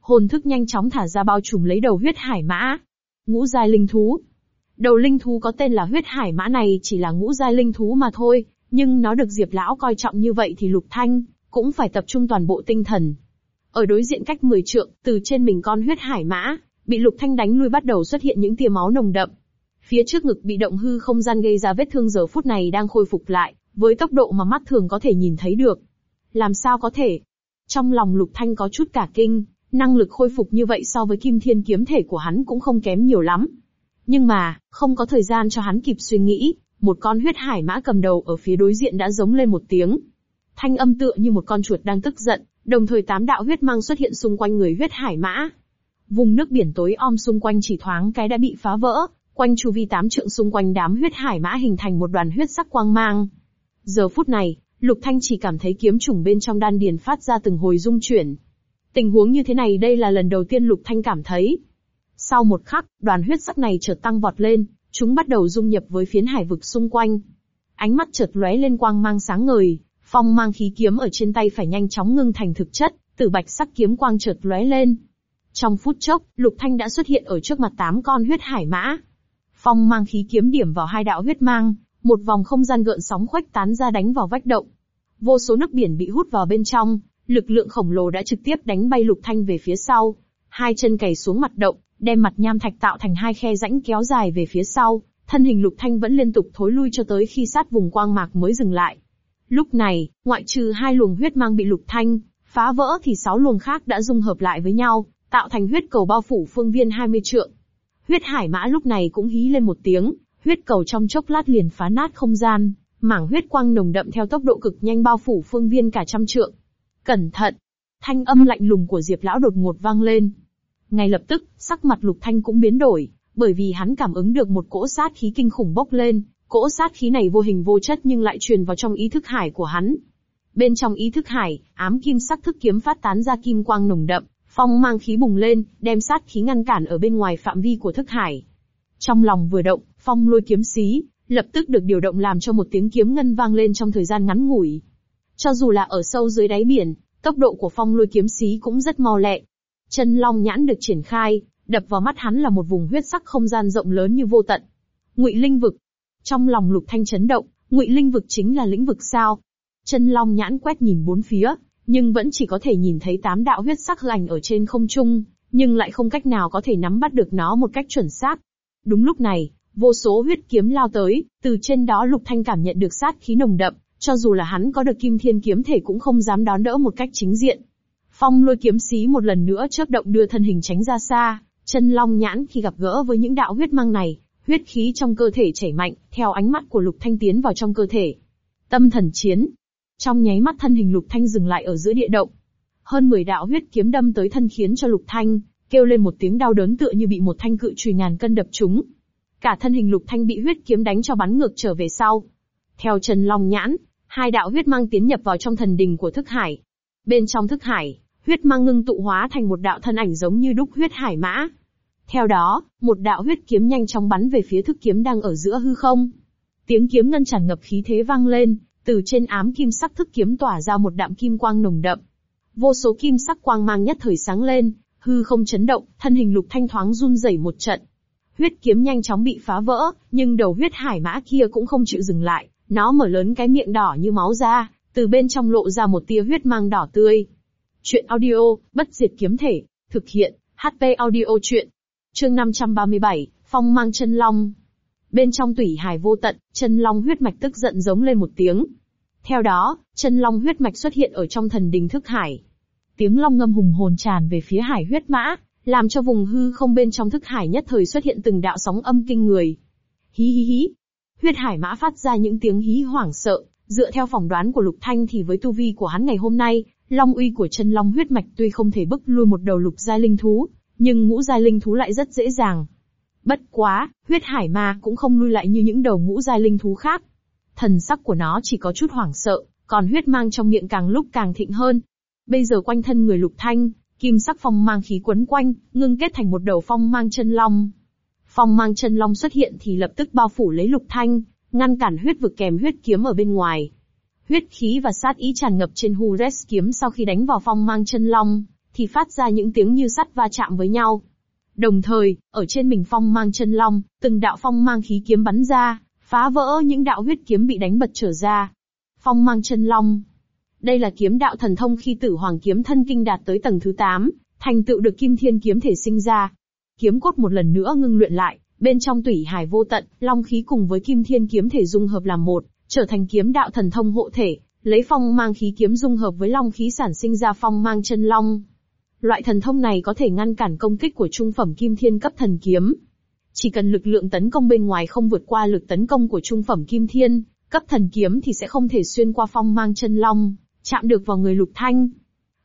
Hồn thức nhanh chóng thả ra bao trùm lấy đầu huyết hải mã. Ngũ giai linh thú, Đầu linh thú có tên là huyết hải mã này chỉ là ngũ giai linh thú mà thôi, nhưng nó được Diệp Lão coi trọng như vậy thì Lục Thanh cũng phải tập trung toàn bộ tinh thần. Ở đối diện cách 10 trượng, từ trên mình con huyết hải mã, bị Lục Thanh đánh lui bắt đầu xuất hiện những tia máu nồng đậm. Phía trước ngực bị động hư không gian gây ra vết thương giờ phút này đang khôi phục lại, với tốc độ mà mắt thường có thể nhìn thấy được. Làm sao có thể? Trong lòng Lục Thanh có chút cả kinh, năng lực khôi phục như vậy so với kim thiên kiếm thể của hắn cũng không kém nhiều lắm. Nhưng mà, không có thời gian cho hắn kịp suy nghĩ, một con huyết hải mã cầm đầu ở phía đối diện đã giống lên một tiếng. Thanh âm tựa như một con chuột đang tức giận, đồng thời tám đạo huyết mang xuất hiện xung quanh người huyết hải mã. Vùng nước biển tối om xung quanh chỉ thoáng cái đã bị phá vỡ, quanh chu vi tám trượng xung quanh đám huyết hải mã hình thành một đoàn huyết sắc quang mang. Giờ phút này, Lục Thanh chỉ cảm thấy kiếm trùng bên trong đan điền phát ra từng hồi rung chuyển. Tình huống như thế này đây là lần đầu tiên Lục Thanh cảm thấy. Sau một khắc, đoàn huyết sắc này chợt tăng vọt lên, chúng bắt đầu dung nhập với phiến hải vực xung quanh. Ánh mắt chợt lóe lên quang mang sáng ngời, phong mang khí kiếm ở trên tay phải nhanh chóng ngưng thành thực chất, tử bạch sắc kiếm quang chợt lóe lên. Trong phút chốc, Lục Thanh đã xuất hiện ở trước mặt tám con huyết hải mã. Phong mang khí kiếm điểm vào hai đạo huyết mang, một vòng không gian gợn sóng khuếch tán ra đánh vào vách động. Vô số nước biển bị hút vào bên trong, lực lượng khổng lồ đã trực tiếp đánh bay Lục Thanh về phía sau. Hai chân cày xuống mặt động, đem mặt nham thạch tạo thành hai khe rãnh kéo dài về phía sau, thân hình Lục Thanh vẫn liên tục thối lui cho tới khi sát vùng quang mạc mới dừng lại. Lúc này, ngoại trừ hai luồng huyết mang bị Lục Thanh phá vỡ thì sáu luồng khác đã dung hợp lại với nhau, tạo thành huyết cầu bao phủ phương viên 20 trượng. Huyết hải mã lúc này cũng hí lên một tiếng, huyết cầu trong chốc lát liền phá nát không gian, mảng huyết quang nồng đậm theo tốc độ cực nhanh bao phủ phương viên cả trăm trượng. Cẩn thận! Thanh âm lạnh lùng của Diệp Lão đột ngột vang lên. Ngay lập tức, sắc mặt Lục Thanh cũng biến đổi, bởi vì hắn cảm ứng được một cỗ sát khí kinh khủng bốc lên, cỗ sát khí này vô hình vô chất nhưng lại truyền vào trong ý thức hải của hắn. Bên trong ý thức hải, ám kim sắc thức kiếm phát tán ra kim quang nồng đậm, phong mang khí bùng lên, đem sát khí ngăn cản ở bên ngoài phạm vi của thức hải. Trong lòng vừa động, phong lôi kiếm xí, lập tức được điều động làm cho một tiếng kiếm ngân vang lên trong thời gian ngắn ngủi. Cho dù là ở sâu dưới đáy biển, tốc độ của phong lôi kiếm xí cũng rất mau lẹ. Chân long nhãn được triển khai, đập vào mắt hắn là một vùng huyết sắc không gian rộng lớn như vô tận. Ngụy linh vực. Trong lòng lục thanh chấn động, ngụy linh vực chính là lĩnh vực sao? Chân long nhãn quét nhìn bốn phía, nhưng vẫn chỉ có thể nhìn thấy tám đạo huyết sắc lành ở trên không trung, nhưng lại không cách nào có thể nắm bắt được nó một cách chuẩn xác. Đúng lúc này, vô số huyết kiếm lao tới, từ trên đó Lục Thanh cảm nhận được sát khí nồng đậm, cho dù là hắn có được kim thiên kiếm thể cũng không dám đón đỡ một cách chính diện. Phong lôi kiếm xí một lần nữa chớp động đưa thân hình tránh ra xa, chân long nhãn khi gặp gỡ với những đạo huyết mang này, huyết khí trong cơ thể chảy mạnh, theo ánh mắt của Lục Thanh tiến vào trong cơ thể. Tâm thần chiến. Trong nháy mắt thân hình Lục Thanh dừng lại ở giữa địa động. Hơn 10 đạo huyết kiếm đâm tới thân khiến cho Lục Thanh kêu lên một tiếng đau đớn tựa như bị một thanh cự chùy ngàn cân đập trúng. Cả thân hình Lục Thanh bị huyết kiếm đánh cho bắn ngược trở về sau. Theo Trần Long nhãn, hai đạo huyết mang tiến nhập vào trong thần đình của thức hải. Bên trong thức hải, huyết mang ngưng tụ hóa thành một đạo thân ảnh giống như đúc huyết hải mã. Theo đó, một đạo huyết kiếm nhanh chóng bắn về phía thức kiếm đang ở giữa hư không. Tiếng kiếm ngân tràn ngập khí thế vang lên, từ trên ám kim sắc thức kiếm tỏa ra một đạm kim quang nồng đậm. Vô số kim sắc quang mang nhất thời sáng lên, hư không chấn động, thân hình lục thanh thoáng run rẩy một trận. Huyết kiếm nhanh chóng bị phá vỡ, nhưng đầu huyết hải mã kia cũng không chịu dừng lại, nó mở lớn cái miệng đỏ như máu ra, từ bên trong lộ ra một tia huyết mang đỏ tươi. Chuyện audio, bất diệt kiếm thể, thực hiện, HP audio chuyện. Chương 537, Phong mang chân long. Bên trong tủy hải vô tận, chân long huyết mạch tức giận giống lên một tiếng. Theo đó, chân long huyết mạch xuất hiện ở trong thần đình thức hải. Tiếng long ngâm hùng hồn tràn về phía hải huyết mã, làm cho vùng hư không bên trong thức hải nhất thời xuất hiện từng đạo sóng âm kinh người. Hí hí hí. Huyết hải mã phát ra những tiếng hí hoảng sợ, dựa theo phỏng đoán của Lục Thanh thì với tu vi của hắn ngày hôm nay, long uy của chân long huyết mạch tuy không thể bức lui một đầu lục giai linh thú, nhưng ngũ giai linh thú lại rất dễ dàng. Bất quá, huyết hải ma cũng không lui lại như những đầu ngũ giai linh thú khác. Thần sắc của nó chỉ có chút hoảng sợ, còn huyết mang trong miệng càng lúc càng thịnh hơn. Bây giờ quanh thân người lục thanh, kim sắc phong mang khí quấn quanh, ngưng kết thành một đầu phong mang chân long. Phong mang chân long xuất hiện thì lập tức bao phủ lấy lục thanh, ngăn cản huyết vực kèm huyết kiếm ở bên ngoài. Huyết khí và sát ý tràn ngập trên Hures kiếm sau khi đánh vào phong mang chân long, thì phát ra những tiếng như sắt va chạm với nhau. Đồng thời, ở trên mình phong mang chân long, từng đạo phong mang khí kiếm bắn ra, phá vỡ những đạo huyết kiếm bị đánh bật trở ra. Phong mang chân long. Đây là kiếm đạo thần thông khi tử hoàng kiếm thân kinh đạt tới tầng thứ 8, thành tựu được kim thiên kiếm thể sinh ra. Kiếm cốt một lần nữa ngưng luyện lại, bên trong tủy hải vô tận, long khí cùng với kim thiên kiếm thể dung hợp làm một, trở thành kiếm đạo thần thông hộ thể, lấy phong mang khí kiếm dung hợp với long khí sản sinh ra phong mang chân long. Loại thần thông này có thể ngăn cản công kích của trung phẩm kim thiên cấp thần kiếm. Chỉ cần lực lượng tấn công bên ngoài không vượt qua lực tấn công của trung phẩm kim thiên, cấp thần kiếm thì sẽ không thể xuyên qua phong mang chân long, chạm được vào người lục thanh.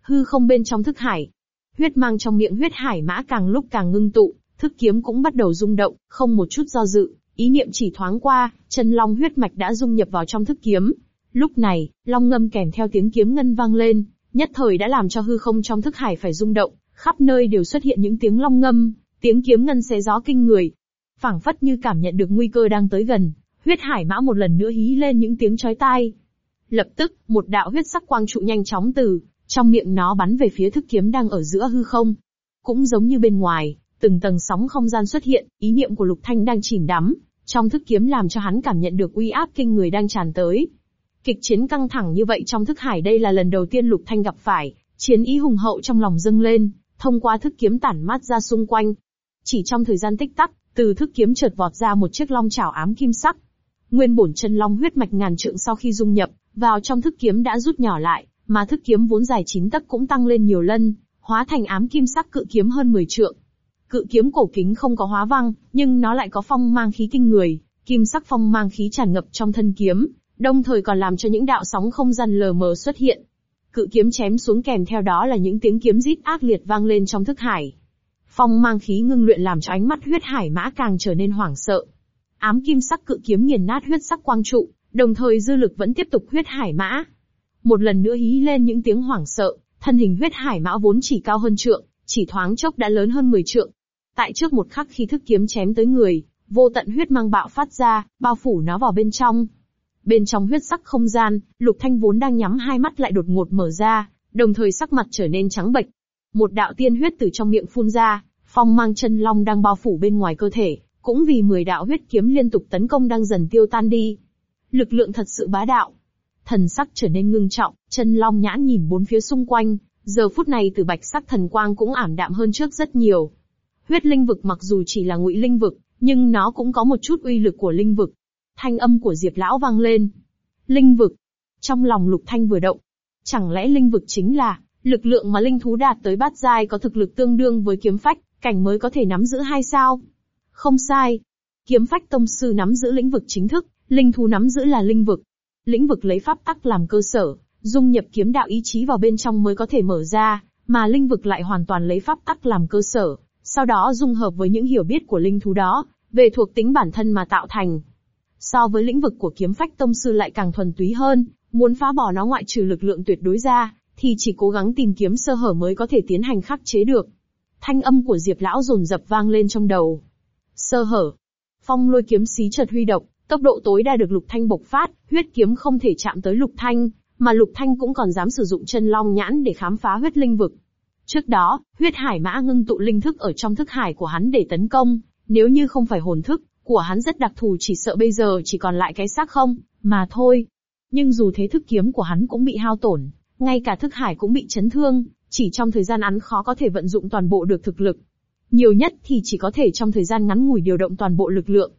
Hư không bên trong thức hải. Huyết mang trong miệng huyết hải mã càng lúc càng ngưng tụ, thức kiếm cũng bắt đầu rung động, không một chút do dự, ý niệm chỉ thoáng qua, chân long huyết mạch đã dung nhập vào trong thức kiếm. Lúc này, long ngâm kèm theo tiếng kiếm ngân vang lên, nhất thời đã làm cho hư không trong thức hải phải rung động, khắp nơi đều xuất hiện những tiếng long ngâm, tiếng kiếm ngân xé gió kinh người. phảng phất như cảm nhận được nguy cơ đang tới gần, huyết hải mã một lần nữa hí lên những tiếng chói tai. Lập tức, một đạo huyết sắc quang trụ nhanh chóng từ trong miệng nó bắn về phía thức kiếm đang ở giữa hư không. Cũng giống như bên ngoài, từng tầng sóng không gian xuất hiện, ý niệm của Lục Thanh đang chìm đắm, trong thức kiếm làm cho hắn cảm nhận được uy áp kinh người đang tràn tới. Kịch chiến căng thẳng như vậy trong thức hải đây là lần đầu tiên Lục Thanh gặp phải, chiến ý hùng hậu trong lòng dâng lên, thông qua thức kiếm tản mát ra xung quanh. Chỉ trong thời gian tích tắc, từ thức kiếm chợt vọt ra một chiếc long chảo ám kim sắc. Nguyên bổn chân long huyết mạch ngàn trượng sau khi dung nhập vào trong thức kiếm đã rút nhỏ lại, mà thức kiếm vốn dài chín tấc cũng tăng lên nhiều lần, hóa thành ám kim sắc cự kiếm hơn 10 trượng. Cự kiếm cổ kính không có hóa văng, nhưng nó lại có phong mang khí kinh người, kim sắc phong mang khí tràn ngập trong thân kiếm, đồng thời còn làm cho những đạo sóng không gian lờ mờ xuất hiện. Cự kiếm chém xuống kèm theo đó là những tiếng kiếm rít ác liệt vang lên trong thức hải. Phong mang khí ngưng luyện làm cho ánh mắt huyết hải mã càng trở nên hoảng sợ. Ám kim sắc cự kiếm nghiền nát huyết sắc quang trụ, đồng thời dư lực vẫn tiếp tục huyết hải mã. Một lần nữa hí lên những tiếng hoảng sợ, thân hình huyết hải mã vốn chỉ cao hơn trượng, chỉ thoáng chốc đã lớn hơn 10 trượng. Tại trước một khắc khi thức kiếm chém tới người, vô tận huyết mang bạo phát ra, bao phủ nó vào bên trong. Bên trong huyết sắc không gian, Lục Thanh vốn đang nhắm hai mắt lại đột ngột mở ra, đồng thời sắc mặt trở nên trắng bệch. Một đạo tiên huyết từ trong miệng phun ra, phong mang chân long đang bao phủ bên ngoài cơ thể, cũng vì mười đạo huyết kiếm liên tục tấn công đang dần tiêu tan đi. Lực lượng thật sự bá đạo. Thần sắc trở nên ngưng trọng, chân long nhãn nhìn bốn phía xung quanh, giờ phút này từ bạch sắc thần quang cũng ảm đạm hơn trước rất nhiều. Huyết linh vực mặc dù chỉ là ngụy linh vực, nhưng nó cũng có một chút uy lực của linh vực. Thanh âm của Diệp Lão vang lên. Linh vực. Trong lòng Lục Thanh vừa động. Chẳng lẽ linh vực chính là lực lượng mà linh thú đạt tới bát giai có thực lực tương đương với kiếm phách, cảnh mới có thể nắm giữ hay sao? Không sai. Kiếm phách tông sư nắm giữ lĩnh vực chính thức, linh thú nắm giữ là linh vực. Lĩnh vực lấy pháp tắc làm cơ sở, dung nhập kiếm đạo ý chí vào bên trong mới có thể mở ra, mà linh vực lại hoàn toàn lấy pháp tắc làm cơ sở, sau đó dung hợp với những hiểu biết của linh thú đó, về thuộc tính bản thân mà tạo thành. So với lĩnh vực của kiếm phách tông sư lại càng thuần túy hơn, muốn phá bỏ nó ngoại trừ lực lượng tuyệt đối ra, thì chỉ cố gắng tìm kiếm sơ hở mới có thể tiến hành khắc chế được. Thanh âm của Diệp Lão rồn rập vang lên trong đầu. Sơ hở. Phong lôi kiếm xí chợt huy động, tốc độ tối đa được Lục Thanh bộc phát, huyết kiếm không thể chạm tới Lục Thanh, mà Lục Thanh cũng còn dám sử dụng chân long nhãn để khám phá huyết linh vực. Trước đó, huyết hải mã ngưng tụ linh thức ở trong thức hải của hắn để tấn công, nếu như không phải hồn thức của hắn rất đặc thù chỉ sợ bây giờ chỉ còn lại cái xác không, mà thôi. Nhưng dù thế thức kiếm của hắn cũng bị hao tổn, ngay cả thức hải cũng bị chấn thương, chỉ trong thời gian ngắn khó có thể vận dụng toàn bộ được thực lực. Nhiều nhất thì chỉ có thể trong thời gian ngắn ngủi điều động toàn bộ lực lượng.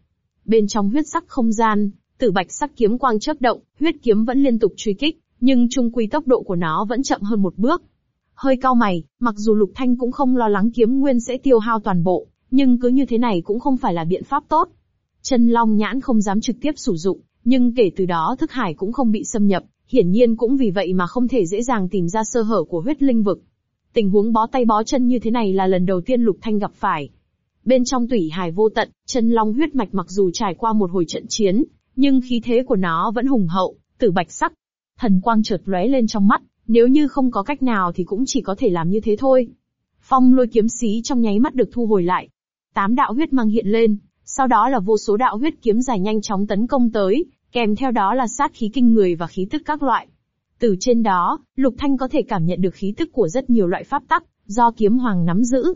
Bên trong huyết sắc không gian, tử bạch sắc kiếm quang chớp động, huyết kiếm vẫn liên tục truy kích, nhưng trung quy tốc độ của nó vẫn chậm hơn một bước. Hơi cao mày, mặc dù Lục Thanh cũng không lo lắng kiếm nguyên sẽ tiêu hao toàn bộ, nhưng cứ như thế này cũng không phải là biện pháp tốt. Chân Long nhãn không dám trực tiếp sử dụng, nhưng kể từ đó thức hải cũng không bị xâm nhập, hiển nhiên cũng vì vậy mà không thể dễ dàng tìm ra sơ hở của huyết linh vực. Tình huống bó tay bó chân như thế này là lần đầu tiên Lục Thanh gặp phải. Bên trong tủy hải vô tận, chân long huyết mạch mặc dù trải qua một hồi trận chiến, nhưng khí thế của nó vẫn hùng hậu, tử bạch sắc. Thần quang chợt lóe lên trong mắt, nếu như không có cách nào thì cũng chỉ có thể làm như thế thôi. Phong lôi kiếm xí trong nháy mắt được thu hồi lại. Tám đạo huyết mang hiện lên, sau đó là vô số đạo huyết kiếm dài nhanh chóng tấn công tới, kèm theo đó là sát khí kinh người và khí tức các loại. Từ trên đó, Lục Thanh có thể cảm nhận được khí tức của rất nhiều loại pháp tắc, do kiếm hoàng nắm giữ.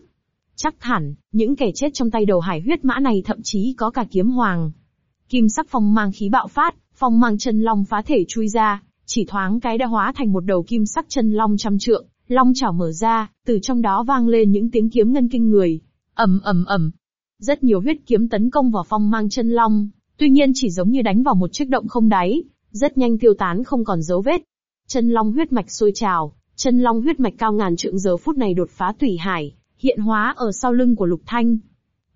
Chắc hẳn, những kẻ chết trong tay đầu hải huyết mã này thậm chí có cả kiếm hoàng. Kim sắc phong mang khí bạo phát, phong mang chân long phá thể chui ra, chỉ thoáng cái đã hóa thành một đầu kim sắc chân long trăm trượng, long chảo mở ra, từ trong đó vang lên những tiếng kiếm ngân kinh người. ầm ầm ầm, rất nhiều huyết kiếm tấn công vào phong mang chân long, tuy nhiên chỉ giống như đánh vào một chiếc động không đáy, rất nhanh tiêu tán không còn dấu vết. Chân long huyết mạch sôi trào, chân long huyết mạch cao ngàn trượng giờ phút này đột phá tủy hải, hiện hóa ở sau lưng của Lục Thanh.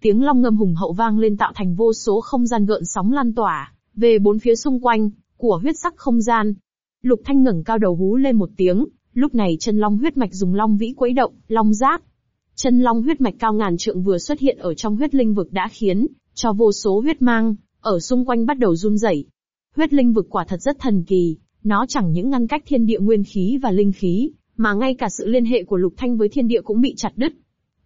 tiếng long ngâm hùng hậu vang lên tạo thành vô số không gian gợn sóng lan tỏa, về bốn phía xung quanh, của huyết sắc không gian. Lục Thanh ngẩng cao đầu hú lên một tiếng, lúc này chân long huyết mạch dùng long vĩ quấy động, long giáp. Chân long huyết mạch cao ngàn trượng vừa xuất hiện ở trong huyết linh vực đã khiến cho vô số huyết mang ở xung quanh bắt đầu run rẩy. Huyết linh vực quả thật rất thần kỳ, nó chẳng những ngăn cách thiên địa nguyên khí và linh khí, mà ngay cả sự liên hệ của Lục Thanh với thiên địa cũng bị chặt đứt.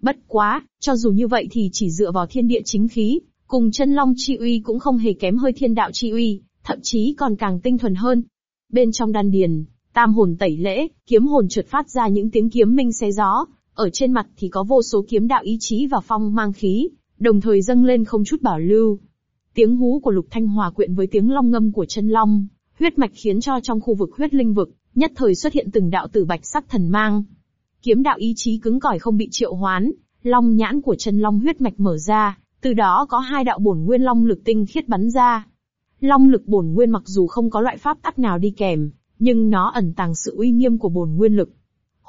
Bất quá, cho dù như vậy thì chỉ dựa vào thiên địa chính khí, cùng chân long chi uy cũng không hề kém hơi thiên đạo chi uy, thậm chí còn càng tinh thuần hơn. Bên trong đan điền, tam hồn tẩy lễ, kiếm hồn trượt phát ra những tiếng kiếm minh xé gió, ở trên mặt thì có vô số kiếm đạo ý chí và phong mang khí, đồng thời dâng lên không chút bảo lưu. Tiếng hú của Lục Thanh hòa quyện với tiếng long ngâm của chân long, huyết mạch khiến cho trong khu vực huyết linh vực, nhất thời xuất hiện từng đạo tử bạch sắc thần mang. Kiếm đạo ý chí cứng cỏi không bị triệu hoán, long nhãn của chân long huyết mạch mở ra, từ đó có hai đạo bổn nguyên long lực tinh khiết bắn ra. Long lực bổn nguyên mặc dù không có loại pháp tắc nào đi kèm, nhưng nó ẩn tàng sự uy nghiêm của bổn nguyên lực.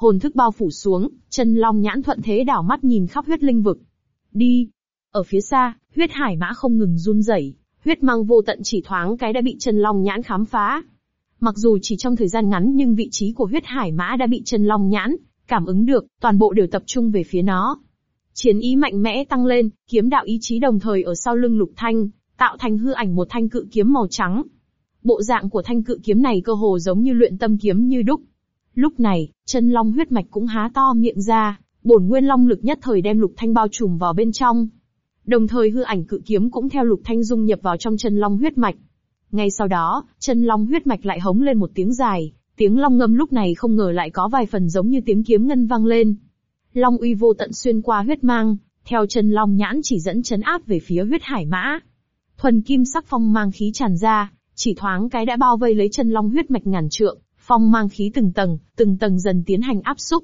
Hồn thức bao phủ xuống, chân long nhãn thuận thế đảo mắt nhìn khắp huyết linh vực. Đi! Ở phía xa, huyết hải mã không ngừng run rẩy, huyết mang vô tận chỉ thoáng cái đã bị chân long nhãn khám phá. Mặc dù chỉ trong thời gian ngắn nhưng vị trí của huyết hải mã đã bị chân long nhãn, cảm ứng được, toàn bộ đều tập trung về phía nó. Chiến ý mạnh mẽ tăng lên, kiếm đạo ý chí đồng thời ở sau lưng lục thanh, tạo thành hư ảnh một thanh cự kiếm màu trắng. Bộ dạng của thanh cự kiếm này cơ hồ giống như luyện tâm kiếm như đúc. Lúc này, chân long huyết mạch cũng há to miệng ra, bổn nguyên long lực nhất thời đem lục thanh bao trùm vào bên trong. Đồng thời hư ảnh cự kiếm cũng theo lục thanh dung nhập vào trong chân long huyết mạch. Ngay sau đó, chân long huyết mạch lại hống lên một tiếng dài, tiếng long ngâm lúc này không ngờ lại có vài phần giống như tiếng kiếm ngân vang lên. Long uy vô tận xuyên qua huyết mang, theo chân long nhãn chỉ dẫn chấn áp về phía huyết hải mã. Thuần kim sắc phong mang khí tràn ra, chỉ thoáng cái đã bao vây lấy chân long huyết mạch ngàn trượng, phong mang khí từng tầng, từng tầng dần tiến hành áp xúc.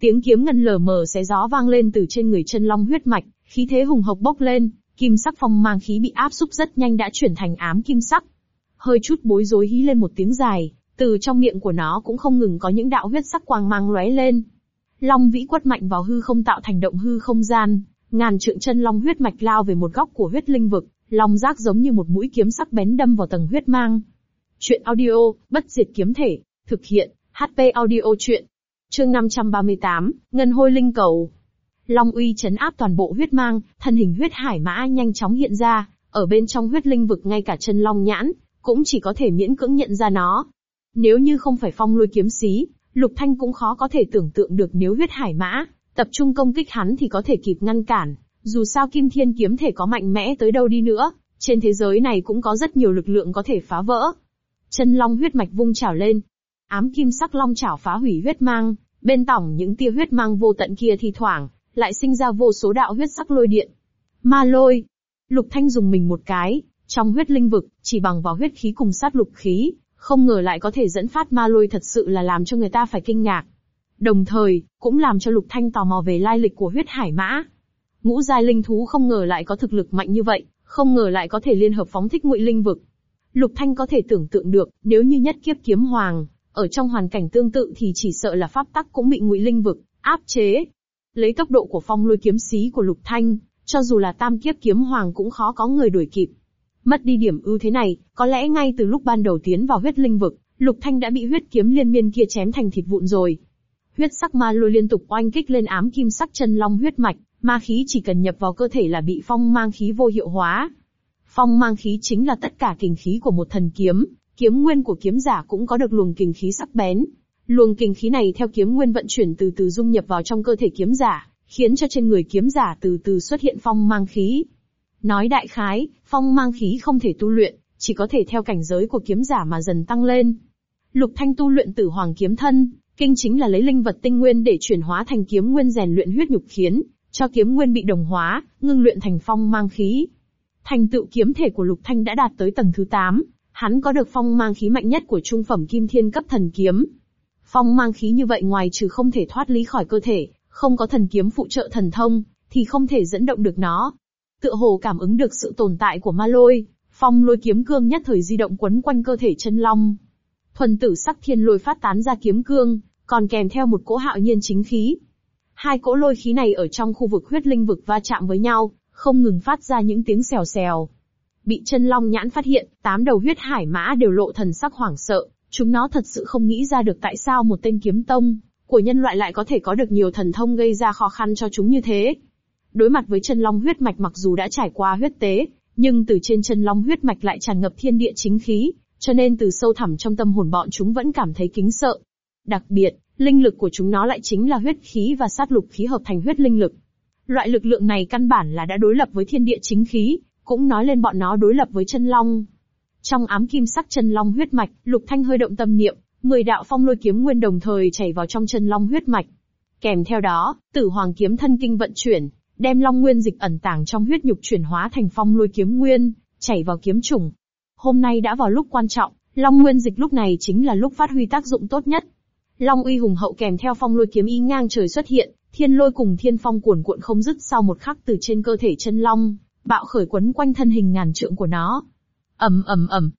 Tiếng kiếm ngân lờ mờ xé gió vang lên từ trên người chân long huyết mạch, khí thế hùng hộc bốc lên, kim sắc phong mang khí bị áp xúc rất nhanh đã chuyển thành ám kim sắc. Hơi chút bối rối hí lên một tiếng dài, từ trong miệng của nó cũng không ngừng có những đạo huyết sắc quang mang lóe lên. Long vĩ quất mạnh vào hư không tạo thành động hư không gian, ngàn trượng chân long huyết mạch lao về một góc của huyết linh vực, long giác giống như một mũi kiếm sắc bén đâm vào tầng huyết mang. Chuyện audio, bất diệt kiếm thể, thực hiện, HP audio chuyện. Chương 538, Ngân hôi linh cầu. Long uy chấn áp toàn bộ huyết mang, thân hình huyết hải mã nhanh chóng hiện ra, ở bên trong huyết linh vực ngay cả chân long nhãn, cũng chỉ có thể miễn cưỡng nhận ra nó. Nếu như không phải phong lôi kiếm xí, Lục Thanh cũng khó có thể tưởng tượng được nếu huyết hải mã, tập trung công kích hắn thì có thể kịp ngăn cản. Dù sao kim thiên kiếm thể có mạnh mẽ tới đâu đi nữa, trên thế giới này cũng có rất nhiều lực lượng có thể phá vỡ. Chân long huyết mạch vung trào lên. Ám kim sắc long chảo phá hủy huyết mang, bên tổng những tia huyết mang vô tận kia thì thoảng, lại sinh ra vô số đạo huyết sắc lôi điện. Ma lôi. Lục Thanh dùng mình một cái, trong huyết linh vực, chỉ bằng vào huyết khí cùng sát lục khí, không ngờ lại có thể dẫn phát ma lôi thật sự là làm cho người ta phải kinh ngạc. Đồng thời, cũng làm cho Lục Thanh tò mò về lai lịch của huyết hải mã. Ngũ giai linh thú không ngờ lại có thực lực mạnh như vậy, không ngờ lại có thể liên hợp phóng thích ngụy linh vực. Lục Thanh có thể tưởng tượng được, nếu như nhất kiếp kiếm hoàng, ở trong hoàn cảnh tương tự thì chỉ sợ là pháp tắc cũng bị ngụy linh vực áp chế. Lấy tốc độ của phong lôi kiếm xí của Lục Thanh, cho dù là tam kiếp kiếm hoàng cũng khó có người đuổi kịp. Mất đi điểm ưu thế này, có lẽ ngay từ lúc ban đầu tiến vào huyết linh vực, Lục Thanh đã bị huyết kiếm liên miên kia chém thành thịt vụn rồi. Huyết sắc ma lôi liên tục oanh kích lên ám kim sắc chân long huyết mạch, ma khí chỉ cần nhập vào cơ thể là bị phong mang khí vô hiệu hóa. Phong mang khí chính là tất cả kình khí của một thần kiếm, kiếm nguyên của kiếm giả cũng có được luồng kình khí sắc bén. Luồng kình khí này theo kiếm nguyên vận chuyển từ từ dung nhập vào trong cơ thể kiếm giả, khiến cho trên người kiếm giả từ từ xuất hiện phong mang khí. Nói đại khái, phong mang khí không thể tu luyện, chỉ có thể theo cảnh giới của kiếm giả mà dần tăng lên. Lục Thanh tu luyện tử hoàng kiếm thân, kinh chính là lấy linh vật tinh nguyên để chuyển hóa thành kiếm nguyên rèn luyện huyết nhục khiến cho kiếm nguyên bị đồng hóa, ngưng luyện thành phong mang khí. Thành tựu kiếm thể của Lục Thanh đã đạt tới tầng thứ 8, hắn có được phong mang khí mạnh nhất của trung phẩm kim thiên cấp thần kiếm. Phong mang khí như vậy ngoài trừ không thể thoát lý khỏi cơ thể, không có thần kiếm phụ trợ thần thông, thì không thể dẫn động được nó tựa hồ cảm ứng được sự tồn tại của ma lôi, phong lôi kiếm cương nhất thời di động quấn quanh cơ thể chân long. Thuần tử sắc thiên lôi phát tán ra kiếm cương, còn kèm theo một cỗ hạo nhiên chính khí. Hai cỗ lôi khí này ở trong khu vực huyết linh vực va chạm với nhau, không ngừng phát ra những tiếng xèo xèo. Bị chân long nhãn phát hiện, tám đầu huyết hải mã đều lộ thần sắc hoảng sợ, chúng nó thật sự không nghĩ ra được tại sao một tên kiếm tông của nhân loại lại có thể có được nhiều thần thông gây ra khó khăn cho chúng như thế. Đối mặt với chân long huyết mạch mặc dù đã trải qua huyết tế, nhưng từ trên chân long huyết mạch lại tràn ngập thiên địa chính khí, cho nên từ sâu thẳm trong tâm hồn bọn chúng vẫn cảm thấy kính sợ. Đặc biệt, linh lực của chúng nó lại chính là huyết khí và sát lục khí hợp thành huyết linh lực. Loại lực lượng này căn bản là đã đối lập với thiên địa chính khí, cũng nói lên bọn nó đối lập với chân long. Trong ám kim sắc chân long huyết mạch, Lục Thanh hơi động tâm niệm, mười đạo phong lôi kiếm nguyên đồng thời chảy vào trong chân long huyết mạch. Kèm theo đó, Tử Hoàng kiếm thân kinh vận chuyển, đem long nguyên dịch ẩn tàng trong huyết nhục chuyển hóa thành phong lôi kiếm nguyên, chảy vào kiếm trùng. Hôm nay đã vào lúc quan trọng, long nguyên dịch lúc này chính là lúc phát huy tác dụng tốt nhất. Long uy hùng hậu kèm theo phong lôi kiếm y ngang trời xuất hiện, thiên lôi cùng thiên phong cuồn cuộn không dứt sau một khắc từ trên cơ thể chân long, bạo khởi quấn quanh thân hình ngàn trượng của nó. ầm ầm ầm,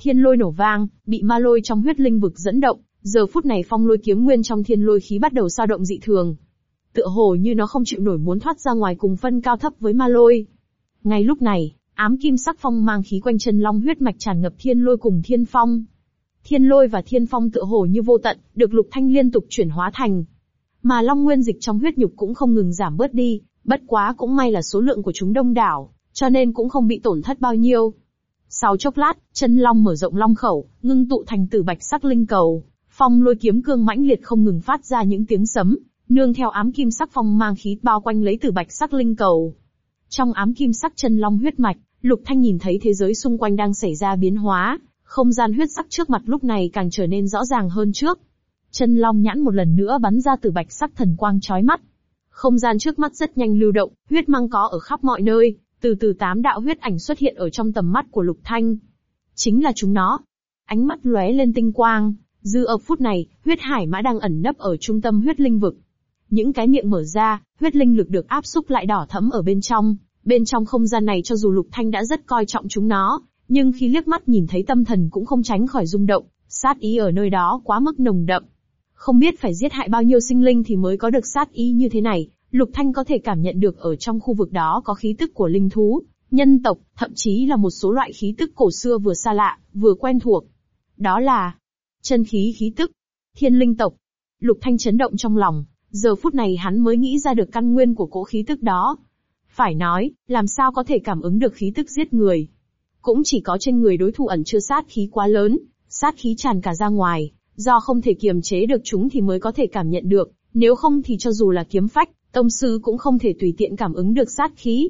thiên lôi nổ vang, bị ma lôi trong huyết linh vực dẫn động. Giờ phút này phong lôi kiếm nguyên trong thiên lôi khí bắt đầu sao động dị thường, tựa hồ như nó không chịu nổi muốn thoát ra ngoài cùng phân cao thấp với ma lôi. Ngay lúc này, ám kim sắc phong mang khí quanh chân long huyết mạch tràn ngập thiên lôi cùng thiên phong. Thiên lôi và thiên phong tựa hồ như vô tận, được lục thanh liên tục chuyển hóa thành. Mà long nguyên dịch trong huyết nhục cũng không ngừng giảm bớt đi, bất quá cũng may là số lượng của chúng đông đảo, cho nên cũng không bị tổn thất bao nhiêu. Sau chốc lát, chân long mở rộng long khẩu, ngưng tụ thành tử bạch sắc linh cầu, phong lôi kiếm cương mãnh liệt không ngừng phát ra những tiếng sấm, nương theo ám kim sắc phong mang khí bao quanh lấy tử bạch sắc linh cầu. Trong ám kim sắc chân long huyết mạch, Lục Thanh nhìn thấy thế giới xung quanh đang xảy ra biến hóa, không gian huyết sắc trước mặt lúc này càng trở nên rõ ràng hơn trước. Chân long nhãn một lần nữa bắn ra từ bạch sắc thần quang chói mắt. Không gian trước mắt rất nhanh lưu động, huyết mang có ở khắp mọi nơi, từ từ tám đạo huyết ảnh xuất hiện ở trong tầm mắt của Lục Thanh. Chính là chúng nó. Ánh mắt lóe lên tinh quang, dư ở phút này, huyết hải mã đang ẩn nấp ở trung tâm huyết linh vực. Những cái miệng mở ra, huyết linh lực được áp xúc lại đỏ thẫm ở bên trong. Bên trong không gian này cho dù Lục Thanh đã rất coi trọng chúng nó, nhưng khi liếc mắt nhìn thấy tâm thần cũng không tránh khỏi rung động, sát ý ở nơi đó quá mức nồng đậm. Không biết phải giết hại bao nhiêu sinh linh thì mới có được sát ý như thế này, Lục Thanh có thể cảm nhận được ở trong khu vực đó có khí tức của linh thú, nhân tộc, thậm chí là một số loại khí tức cổ xưa vừa xa lạ, vừa quen thuộc. Đó là chân khí khí tức, thiên linh tộc. Lục Thanh chấn động trong lòng, Giờ phút này hắn mới nghĩ ra được căn nguyên của cỗ khí tức đó. Phải nói, làm sao có thể cảm ứng được khí tức giết người. Cũng chỉ có trên người đối thủ ẩn chưa sát khí quá lớn, sát khí tràn cả ra ngoài, do không thể kiềm chế được chúng thì mới có thể cảm nhận được, nếu không thì cho dù là kiếm phách, tông sư cũng không thể tùy tiện cảm ứng được sát khí.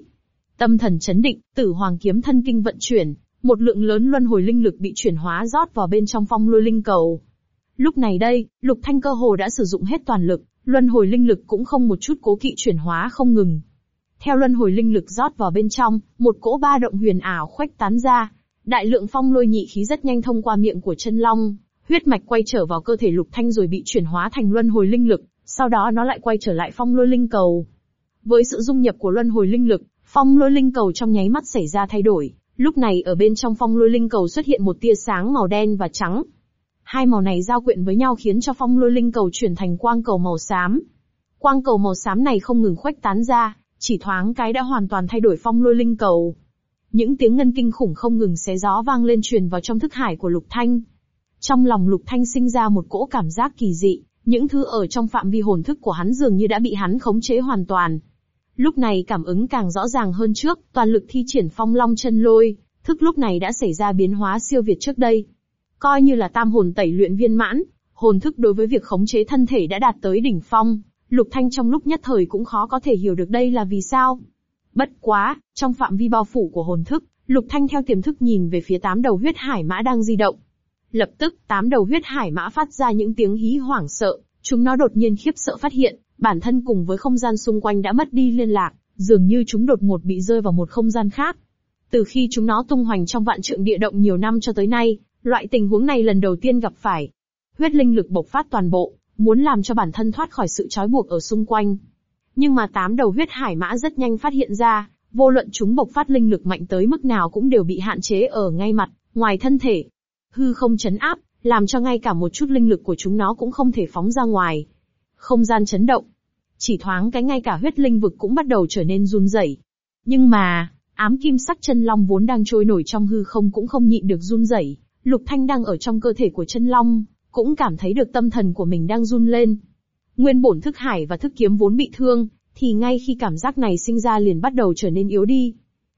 Tâm thần chấn định, tử hoàng kiếm thân kinh vận chuyển, một lượng lớn luân hồi linh lực bị chuyển hóa rót vào bên trong phong lôi linh cầu. Lúc này đây, lục thanh cơ hồ đã sử dụng hết toàn lực, Luân hồi linh lực cũng không một chút cố kỵ chuyển hóa không ngừng. Theo luân hồi linh lực rót vào bên trong, một cỗ ba động huyền ảo khuếch tán ra. Đại lượng phong lôi nhị khí rất nhanh thông qua miệng của chân long, huyết mạch quay trở vào cơ thể lục thanh rồi bị chuyển hóa thành luân hồi linh lực, sau đó nó lại quay trở lại phong lôi linh cầu. Với sự dung nhập của luân hồi linh lực, phong lôi linh cầu trong nháy mắt xảy ra thay đổi. Lúc này ở bên trong phong lôi linh cầu xuất hiện một tia sáng màu đen và trắng, Hai màu này giao quyện với nhau khiến cho phong lôi linh cầu chuyển thành quang cầu màu xám. Quang cầu màu xám này không ngừng khuếch tán ra, chỉ thoáng cái đã hoàn toàn thay đổi phong lôi linh cầu. Những tiếng ngân kinh khủng không ngừng xé gió vang lên truyền vào trong thức hải của Lục Thanh. Trong lòng Lục Thanh sinh ra một cỗ cảm giác kỳ dị, những thứ ở trong phạm vi hồn thức của hắn dường như đã bị hắn khống chế hoàn toàn. Lúc này cảm ứng càng rõ ràng hơn trước, toàn lực thi triển phong long chân lôi, thức lúc này đã xảy ra biến hóa siêu việt trước đây. Coi như là tam hồn tẩy luyện viên mãn, hồn thức đối với việc khống chế thân thể đã đạt tới đỉnh phong, Lục Thanh trong lúc nhất thời cũng khó có thể hiểu được đây là vì sao. Bất quá, trong phạm vi bao phủ của hồn thức, Lục Thanh theo tiềm thức nhìn về phía tám đầu huyết hải mã đang di động. Lập tức, tám đầu huyết hải mã phát ra những tiếng hí hoảng sợ, chúng nó đột nhiên khiếp sợ phát hiện, bản thân cùng với không gian xung quanh đã mất đi liên lạc, dường như chúng đột ngột bị rơi vào một không gian khác. Từ khi chúng nó tung hoành trong vạn trượng địa động nhiều năm cho tới nay, Loại tình huống này lần đầu tiên gặp phải. Huyết linh lực bộc phát toàn bộ, muốn làm cho bản thân thoát khỏi sự trói buộc ở xung quanh. Nhưng mà tám đầu huyết hải mã rất nhanh phát hiện ra, vô luận chúng bộc phát linh lực mạnh tới mức nào cũng đều bị hạn chế ở ngay mặt, ngoài thân thể. Hư không chấn áp, làm cho ngay cả một chút linh lực của chúng nó cũng không thể phóng ra ngoài. Không gian chấn động. Chỉ thoáng cái ngay cả huyết linh vực cũng bắt đầu trở nên run rẩy. Nhưng mà, ám kim sắc chân long vốn đang trôi nổi trong hư không cũng không nhịn được run rẩy. Lục Thanh đang ở trong cơ thể của chân long, cũng cảm thấy được tâm thần của mình đang run lên. Nguyên bổn thức hải và thức kiếm vốn bị thương, thì ngay khi cảm giác này sinh ra liền bắt đầu trở nên yếu đi.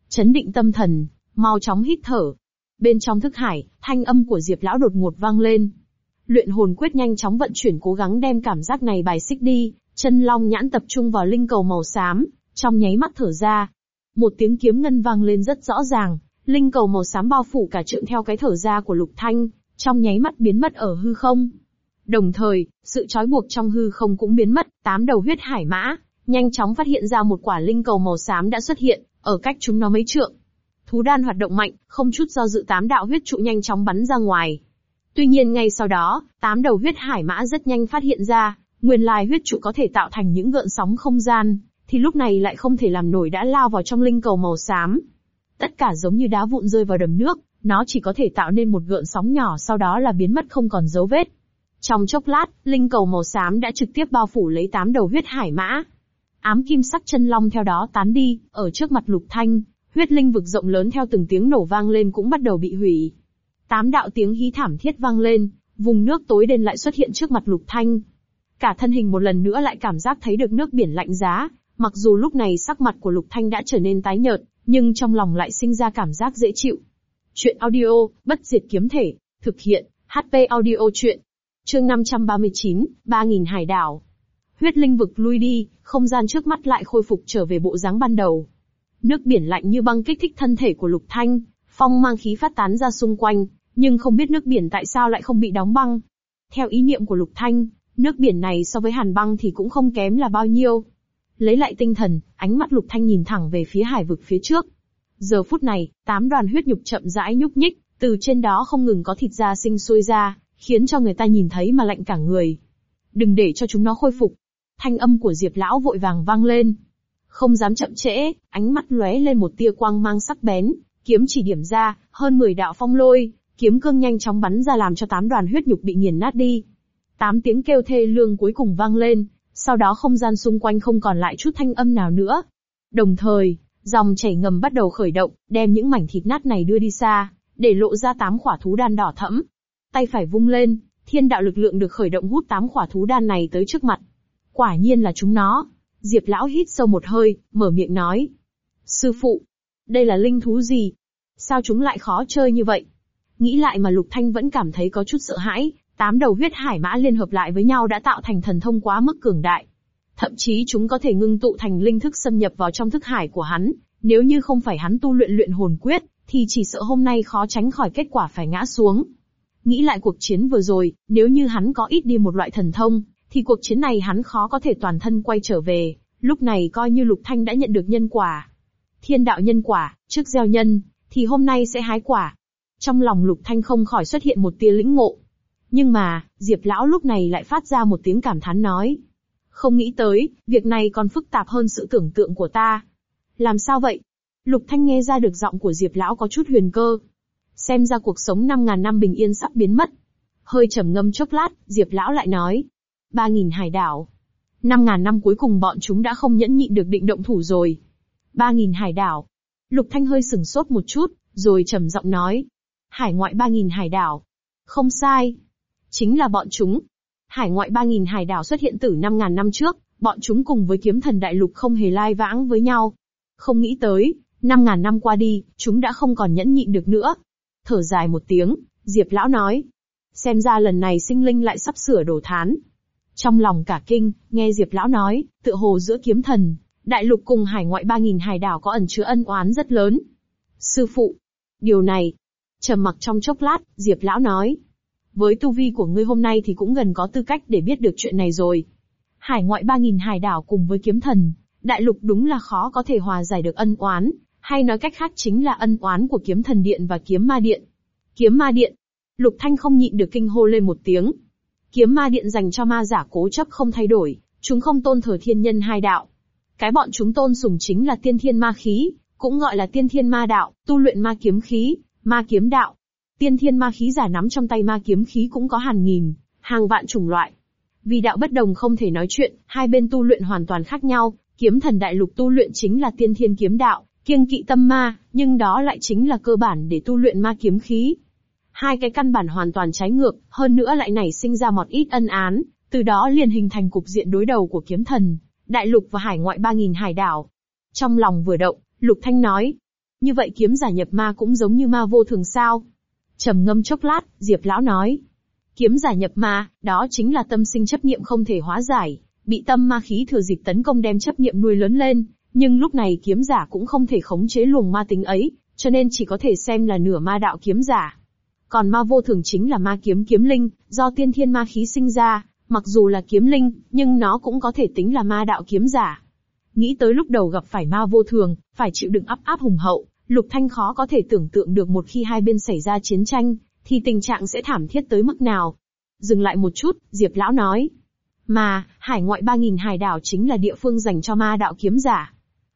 Chấn định tâm thần, mau chóng hít thở. Bên trong thức hải, thanh âm của Diệp Lão đột ngột vang lên. Luyện hồn quyết nhanh chóng vận chuyển cố gắng đem cảm giác này bài xích đi, chân long nhãn tập trung vào linh cầu màu xám, trong nháy mắt thở ra. Một tiếng kiếm ngân vang lên rất rõ ràng, linh cầu màu xám bao phủ cả trượng theo cái thở ra của Lục Thanh, trong nháy mắt biến mất ở hư không. Đồng thời, sự trói buộc trong hư không cũng biến mất, tám đầu huyết hải mã, nhanh chóng phát hiện ra một quả linh cầu màu xám đã xuất hiện, ở cách chúng nó mấy trượng. Thú đan hoạt động mạnh, không chút do dự tám đạo huyết trụ nhanh chóng bắn ra ngoài. Tuy nhiên ngay sau đó, tám đầu huyết hải mã rất nhanh phát hiện ra, nguyên lai huyết trụ có thể tạo thành những gợn sóng không gian, thì lúc này lại không thể làm nổi đã lao vào trong linh cầu màu xám. Tất cả giống như đá vụn rơi vào đầm nước, nó chỉ có thể tạo nên một gợn sóng nhỏ sau đó là biến mất không còn dấu vết. Trong chốc lát, linh cầu màu xám đã trực tiếp bao phủ lấy tám đầu huyết hải mã. Ám kim sắc chân long theo đó tán đi, ở trước mặt lục thanh, huyết linh vực rộng lớn theo từng tiếng nổ vang lên cũng bắt đầu bị hủy. Tám đạo tiếng hí thảm thiết vang lên, vùng nước tối đen lại xuất hiện trước mặt lục thanh. Cả thân hình một lần nữa lại cảm giác thấy được nước biển lạnh giá, mặc dù lúc này sắc mặt của lục thanh đã trở nên tái nhợt, nhưng trong lòng lại sinh ra cảm giác dễ chịu. Chuyện audio, bất diệt kiếm thể, thực hiện, HP audio chuyện. Chương 539, 3.000 hải đảo. Huyết linh vực lui đi, không gian trước mắt lại khôi phục trở về bộ dáng ban đầu. Nước biển lạnh như băng kích thích thân thể của Lục Thanh, phong mang khí phát tán ra xung quanh, nhưng không biết nước biển tại sao lại không bị đóng băng. Theo ý niệm của Lục Thanh, nước biển này so với hàn băng thì cũng không kém là bao nhiêu. Lấy lại tinh thần, ánh mắt Lục Thanh nhìn thẳng về phía hải vực phía trước. Giờ phút này, tám đoàn huyết nhục chậm rãi nhúc nhích, từ trên đó không ngừng có thịt da sinh sôi ra, khiến cho người ta nhìn thấy mà lạnh cả người. Đừng để cho chúng nó khôi phục. Thanh âm của Diệp Lão vội vàng vang lên. Không dám chậm trễ, ánh mắt lóe lên một tia quang mang sắc bén, kiếm chỉ điểm ra, hơn 10 đạo phong lôi, kiếm cương nhanh chóng bắn ra làm cho tám đoàn huyết nhục bị nghiền nát đi. Tám tiếng kêu thê lương cuối cùng vang lên, sau đó không gian xung quanh không còn lại chút thanh âm nào nữa. Đồng thời, dòng chảy ngầm bắt đầu khởi động, đem những mảnh thịt nát này đưa đi xa, để lộ ra tám khỏa thú đan đỏ thẫm. Tay phải vung lên, thiên đạo lực lượng được khởi động hút tám khỏa thú đan này tới trước mặt. Quả nhiên là chúng nó. Diệp lão hít sâu một hơi, mở miệng nói. Sư phụ, đây là linh thú gì? Sao chúng lại khó chơi như vậy? Nghĩ lại mà Lục Thanh vẫn cảm thấy có chút sợ hãi, tám đầu huyết hải mã liên hợp lại với nhau đã tạo thành thần thông quá mức cường đại. Thậm chí chúng có thể ngưng tụ thành linh thức xâm nhập vào trong thức hải của hắn, nếu như không phải hắn tu luyện luyện hồn quyết, thì chỉ sợ hôm nay khó tránh khỏi kết quả phải ngã xuống. Nghĩ lại cuộc chiến vừa rồi, nếu như hắn có ít đi một loại thần thông, thì cuộc chiến này hắn khó có thể toàn thân quay trở về, lúc này coi như Lục Thanh đã nhận được nhân quả. Thiên đạo nhân quả, trước gieo nhân, thì hôm nay sẽ hái quả. Trong lòng Lục Thanh không khỏi xuất hiện một tia lĩnh ngộ. Nhưng mà, Diệp Lão lúc này lại phát ra một tiếng cảm thán nói. Không nghĩ tới, việc này còn phức tạp hơn sự tưởng tượng của ta. Làm sao vậy? Lục Thanh nghe ra được giọng của Diệp Lão có chút huyền cơ. Xem ra cuộc sống 5.000 năm bình yên sắp biến mất. Hơi trầm ngâm chốc lát, Diệp Lão lại nói. 3.000 hải đảo. 5.000 năm cuối cùng bọn chúng đã không nhẫn nhịn được định động thủ rồi. 3.000 hải đảo. Lục Thanh hơi sừng sốt một chút, rồi trầm giọng nói. Hải ngoại 3.000 hải đảo. Không sai. Chính là bọn chúng. Hải ngoại 3.000 hải đảo xuất hiện từ 5.000 năm trước, bọn chúng cùng với kiếm thần đại lục không hề lai vãng với nhau. Không nghĩ tới, 5.000 năm qua đi, chúng đã không còn nhẫn nhịn được nữa. Thở dài một tiếng, Diệp Lão nói. Xem ra lần này sinh linh lại sắp sửa đổ thán. Trong lòng cả kinh, nghe Diệp Lão nói, tựa hồ giữa kiếm thần, đại lục cùng hải ngoại ba nghìn hải đảo có ẩn chứa ân oán rất lớn. Sư phụ, điều này, trầm mặc trong chốc lát, Diệp Lão nói. Với tu vi của ngươi hôm nay thì cũng gần có tư cách để biết được chuyện này rồi. Hải ngoại ba nghìn hải đảo cùng với kiếm thần, đại lục đúng là khó có thể hòa giải được ân oán, hay nói cách khác chính là ân oán của kiếm thần điện và kiếm ma điện. Kiếm ma điện. Lục Thanh không nhịn được kinh hô lên một tiếng. Kiếm ma điện dành cho ma giả cố chấp không thay đổi, chúng không tôn thờ thiên nhân hai đạo. Cái bọn chúng tôn sùng chính là tiên thiên ma khí, cũng gọi là tiên thiên ma đạo, tu luyện ma kiếm khí, ma kiếm đạo. Tiên thiên ma khí giả nắm trong tay ma kiếm khí cũng có hàng nghìn, hàng vạn chủng loại. Vì đạo bất đồng không thể nói chuyện, hai bên tu luyện hoàn toàn khác nhau, kiếm thần đại lục tu luyện chính là tiên thiên kiếm đạo, Kiêng kỵ tâm ma, nhưng đó lại chính là cơ bản để tu luyện ma kiếm khí. Hai cái căn bản hoàn toàn trái ngược, hơn nữa lại nảy sinh ra một ít ân án, từ đó liền hình thành cục diện đối đầu của kiếm thần, đại lục và hải ngoại 3.000 hải đảo. Trong lòng vừa động, Lục Thanh nói, như vậy kiếm giả nhập ma cũng giống như ma vô thường sao? trầm ngâm chốc lát, Diệp lão nói, kiếm giả nhập ma, đó chính là tâm sinh chấp niệm không thể hóa giải, bị tâm ma khí thừa dịp tấn công đem chấp niệm nuôi lớn lên, nhưng lúc này kiếm giả cũng không thể khống chế luồng ma tính ấy, cho nên chỉ có thể xem là nửa ma đạo kiếm giả. Còn ma vô thường chính là ma kiếm kiếm linh, do tiên thiên ma khí sinh ra, mặc dù là kiếm linh, nhưng nó cũng có thể tính là ma đạo kiếm giả. Nghĩ tới lúc đầu gặp phải ma vô thường, phải chịu đựng áp áp hùng hậu, Lục Thanh khó có thể tưởng tượng được một khi hai bên xảy ra chiến tranh, thì tình trạng sẽ thảm thiết tới mức nào. Dừng lại một chút, Diệp Lão nói. Mà, hải ngoại 3.000 hải đảo chính là địa phương dành cho ma đạo kiếm giả.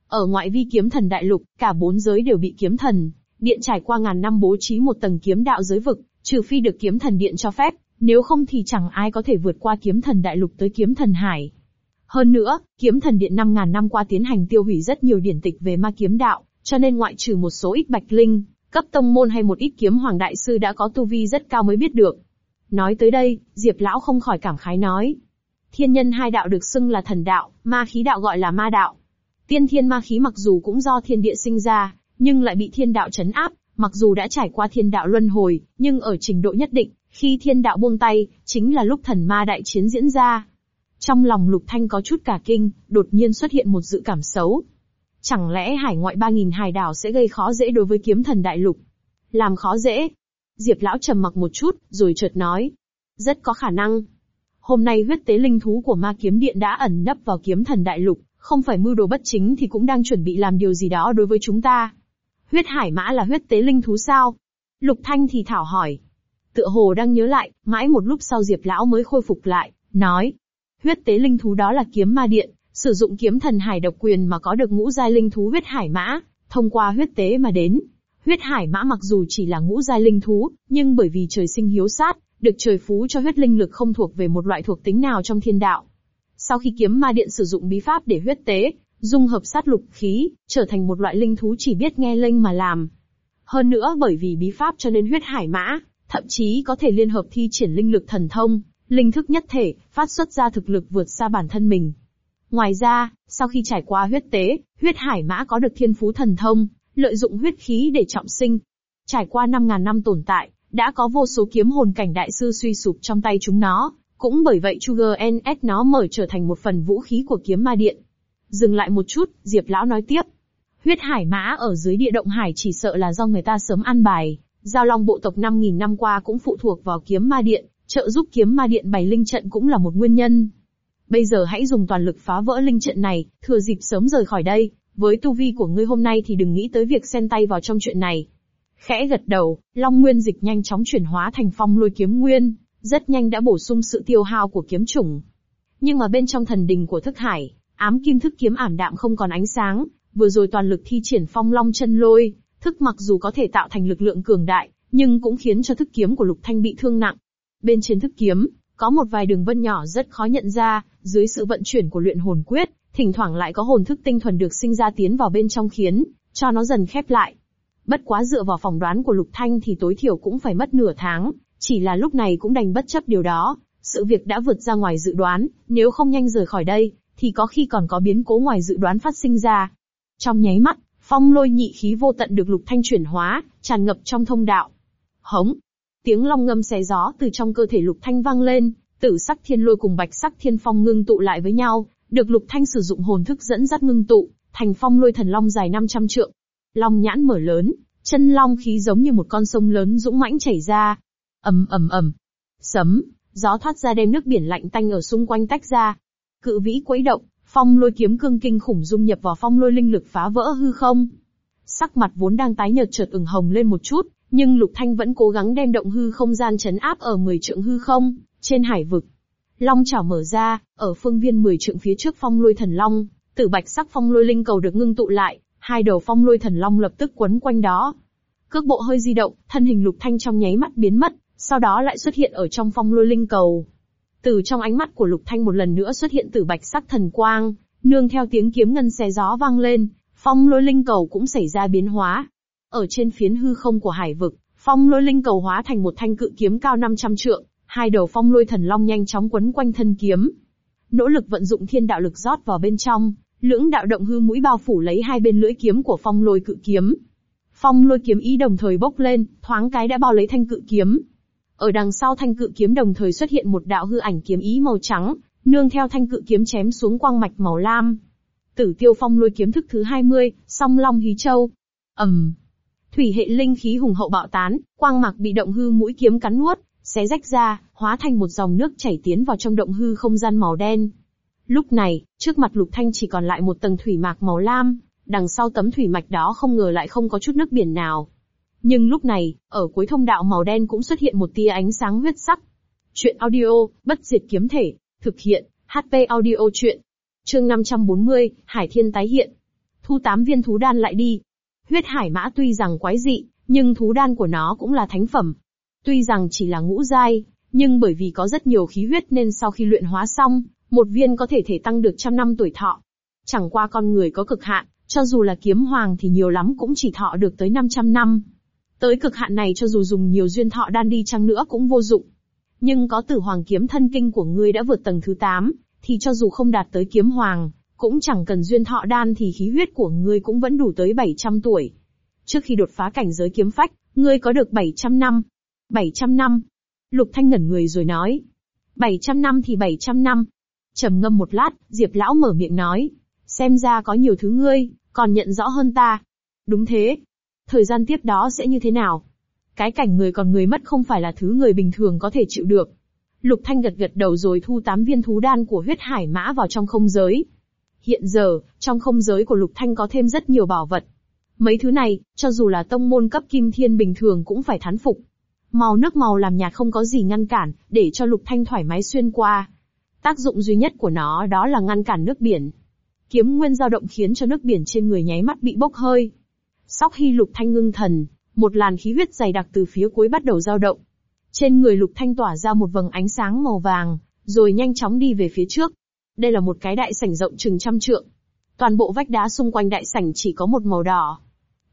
Ở ngoại vi kiếm thần đại lục, cả bốn giới đều bị kiếm thần, điện trải qua ngàn năm bố trí một tầng kiếm đạo giới vực, trừ phi được kiếm thần điện cho phép, nếu không thì chẳng ai có thể vượt qua kiếm thần đại lục tới kiếm thần hải. Hơn nữa, kiếm thần điện 5.000 năm qua tiến hành tiêu hủy rất nhiều điển tịch về ma kiếm đạo, cho nên ngoại trừ một số ít bạch linh, cấp tông môn hay một ít kiếm hoàng đại sư đã có tu vi rất cao mới biết được. Nói tới đây, Diệp Lão không khỏi cảm khái nói. Thiên nhân hai đạo được xưng là thần đạo, ma khí đạo gọi là ma đạo. Tiên thiên ma khí mặc dù cũng do thiên địa sinh ra, nhưng lại bị thiên đạo chấn áp, mặc dù đã trải qua thiên đạo luân hồi, nhưng ở trình độ nhất định, khi thiên đạo buông tay, chính là lúc thần ma đại chiến diễn ra. Trong lòng Lục Thanh có chút cả kinh, đột nhiên xuất hiện một dự cảm xấu. Chẳng lẽ hải ngoại 3.000 hải đảo sẽ gây khó dễ đối với kiếm thần đại lục? Làm khó dễ? Diệp lão trầm mặc một chút, rồi chợt nói. Rất có khả năng. Hôm nay huyết tế linh thú của ma kiếm điện đã ẩn nấp vào kiếm thần đại lục, không phải mưu đồ bất chính thì cũng đang chuẩn bị làm điều gì đó đối với chúng ta. Huyết hải mã là huyết tế linh thú sao? Lục Thanh thì thảo hỏi. Tựa hồ đang nhớ lại, mãi một lúc sau Diệp lão mới khôi phục lại, nói. Huyết tế linh thú đó là kiếm ma điện, sử dụng kiếm thần hải độc quyền mà có được ngũ giai linh thú huyết hải mã, thông qua huyết tế mà đến. Huyết hải mã mặc dù chỉ là ngũ giai linh thú, nhưng bởi vì trời sinh hiếu sát, được trời phú cho huyết linh lực không thuộc về một loại thuộc tính nào trong thiên đạo. Sau khi kiếm ma điện sử dụng bí pháp để huyết tế, dung hợp sát lục khí, trở thành một loại linh thú chỉ biết nghe lệnh mà làm. Hơn nữa bởi vì bí pháp cho nên huyết hải mã, thậm chí có thể liên hợp thi triển linh lực thần thông, linh thức nhất thể, phát xuất ra thực lực vượt xa bản thân mình. Ngoài ra, sau khi trải qua huyết tế, huyết hải mã có được thiên phú thần thông, lợi dụng huyết khí để trọng sinh. Trải qua 5.000 năm tồn tại, đã có vô số kiếm hồn cảnh đại sư suy sụp trong tay chúng nó, cũng bởi vậy Sugar NS nó mở trở thành một phần vũ khí của kiếm ma điện. Dừng lại một chút, Diệp Lão nói tiếp. Huyết hải mã ở dưới địa động hải chỉ sợ là do người ta sớm ăn bài, giao long bộ tộc 5.000 năm qua cũng phụ thuộc vào kiếm ma điện, trợ giúp kiếm ma điện bày linh trận cũng là một nguyên nhân. Bây giờ hãy dùng toàn lực phá vỡ linh trận này, thừa dịp sớm rời khỏi đây, với tu vi của ngươi hôm nay thì đừng nghĩ tới việc xen tay vào trong chuyện này. Khẽ gật đầu, Long Nguyên dịch nhanh chóng chuyển hóa thành phong lôi kiếm nguyên, rất nhanh đã bổ sung sự tiêu hao của kiếm chủng. Nhưng mà bên trong thần đình của thức hải, ám kim thức kiếm ảm đạm không còn ánh sáng, vừa rồi toàn lực thi triển phong long chân lôi, thức mặc dù có thể tạo thành lực lượng cường đại, nhưng cũng khiến cho thức kiếm của Lục Thanh bị thương nặng. Bên trên thức kiếm, có một vài đường vân nhỏ rất khó nhận ra, dưới sự vận chuyển của luyện hồn quyết, thỉnh thoảng lại có hồn thức tinh thuần được sinh ra tiến vào bên trong khiến cho nó dần khép lại. Bất quá dựa vào phỏng đoán của Lục Thanh thì tối thiểu cũng phải mất nửa tháng, chỉ là lúc này cũng đành bất chấp điều đó. Sự việc đã vượt ra ngoài dự đoán, nếu không nhanh rời khỏi đây, thì có khi còn có biến cố ngoài dự đoán phát sinh ra. Trong nháy mắt, phong lôi nhị khí vô tận được Lục Thanh chuyển hóa, tràn ngập trong thông đạo. Hống! Tiếng long ngâm xé gió từ trong cơ thể Lục Thanh vang lên, tử sắc thiên lôi cùng bạch sắc thiên phong ngưng tụ lại với nhau, được Lục Thanh sử dụng hồn thức dẫn dắt ngưng tụ, thành phong lôi thần long dài 500 trượng. Long nhãn mở lớn, chân long khí giống như một con sông lớn dũng mãnh chảy ra. ầm ầm ầm, sấm, gió thoát ra đem nước biển lạnh tanh ở xung quanh tách ra. Cự vĩ quấy động, phong lôi kiếm cương kinh khủng dung nhập vào phong lôi linh lực phá vỡ hư không. Sắc mặt vốn đang tái nhợt chợt ửng hồng lên một chút, nhưng Lục Thanh vẫn cố gắng đem động hư không gian chấn áp ở 10 trượng hư không, trên hải vực. Long chảo mở ra, ở phương viên 10 trượng phía trước phong lôi thần long, tử bạch sắc phong lôi linh cầu được ngưng tụ lại, hai đầu phong lôi thần long lập tức quấn quanh đó. Cước bộ hơi di động, thân hình Lục Thanh trong nháy mắt biến mất, sau đó lại xuất hiện ở trong phong lôi linh cầu. Từ trong ánh mắt của Lục Thanh một lần nữa xuất hiện tử bạch sắc thần quang, nương theo tiếng kiếm ngân xé gió vang lên, Phong lôi linh cầu cũng xảy ra biến hóa. Ở trên phiến hư không của hải vực, phong lôi linh cầu hóa thành một thanh cự kiếm cao 500 trượng, hai đầu phong lôi thần long nhanh chóng quấn quanh thân kiếm. Nỗ lực vận dụng thiên đạo lực rót vào bên trong, lưỡng đạo động hư mũi bao phủ lấy hai bên lưỡi kiếm của phong lôi cự kiếm. Phong lôi kiếm ý đồng thời bốc lên, thoáng cái đã bao lấy thanh cự kiếm. Ở đằng sau thanh cự kiếm đồng thời xuất hiện một đạo hư ảnh kiếm ý màu trắng, nương theo thanh cự kiếm chém xuống quang mạch màu lam. Tử tiêu phong lôi kiếm thức thứ 20, song long hí châu. ầm, thủy hệ linh khí hùng hậu bạo tán, quang mạc bị động hư mũi kiếm cắn nuốt, xé rách ra, hóa thành một dòng nước chảy tiến vào trong động hư không gian màu đen. Lúc này, trước mặt Lục Thanh chỉ còn lại một tầng thủy mạc màu lam, đằng sau tấm thủy mạch đó không ngờ lại không có chút nước biển nào. Nhưng lúc này, ở cuối thông đạo màu đen cũng xuất hiện một tia ánh sáng huyết sắc. Chuyện audio, bất diệt kiếm thể, thực hiện, HP audio chuyện. Chương 540, Hải Thiên tái hiện. Thu tám viên thú đan lại đi. Huyết hải mã tuy rằng quái dị, nhưng thú đan của nó cũng là thánh phẩm. Tuy rằng chỉ là ngũ giai, nhưng bởi vì có rất nhiều khí huyết nên sau khi luyện hóa xong, một viên có thể thể tăng được trăm năm tuổi thọ. Chẳng qua con người có cực hạn, cho dù là kiếm hoàng thì nhiều lắm cũng chỉ thọ được tới 500 năm. Tới cực hạn này cho dù dùng nhiều duyên thọ đan đi chăng nữa cũng vô dụng. Nhưng có tử hoàng kiếm thân kinh của ngươi đã vượt tầng thứ 8, thì cho dù không đạt tới kiếm hoàng, cũng chẳng cần duyên thọ đan thì khí huyết của ngươi cũng vẫn đủ tới 700 tuổi. Trước khi đột phá cảnh giới kiếm phách, ngươi có được 700 năm. 700 năm. Lục Thanh ngẩn người rồi nói. 700 năm thì 700 năm. trầm ngâm một lát, Diệp Lão mở miệng nói. Xem ra có nhiều thứ ngươi, còn nhận rõ hơn ta. Đúng thế. Thời gian tiếp đó sẽ như thế nào? Cái cảnh người còn người mất không phải là thứ người bình thường có thể chịu được. Lục Thanh gật gật đầu rồi thu tám viên thú đan của huyết hải mã vào trong không giới. Hiện giờ, trong không giới của Lục Thanh có thêm rất nhiều bảo vật. Mấy thứ này, cho dù là tông môn cấp kim thiên bình thường cũng phải thán phục. Màu nước màu làm nhạt không có gì ngăn cản, để cho Lục Thanh thoải mái xuyên qua. Tác dụng duy nhất của nó đó là ngăn cản nước biển. Kiếm nguyên dao động khiến cho nước biển trên người nháy mắt bị bốc hơi. Sóc hy Lục Thanh ngưng thần, một làn khí huyết dày đặc từ phía cuối bắt đầu dao động. Trên người Lục Thanh tỏa ra một vầng ánh sáng màu vàng, rồi nhanh chóng đi về phía trước. Đây là một cái đại sảnh rộng chừng trăm trượng. Toàn bộ vách đá xung quanh đại sảnh chỉ có một màu đỏ.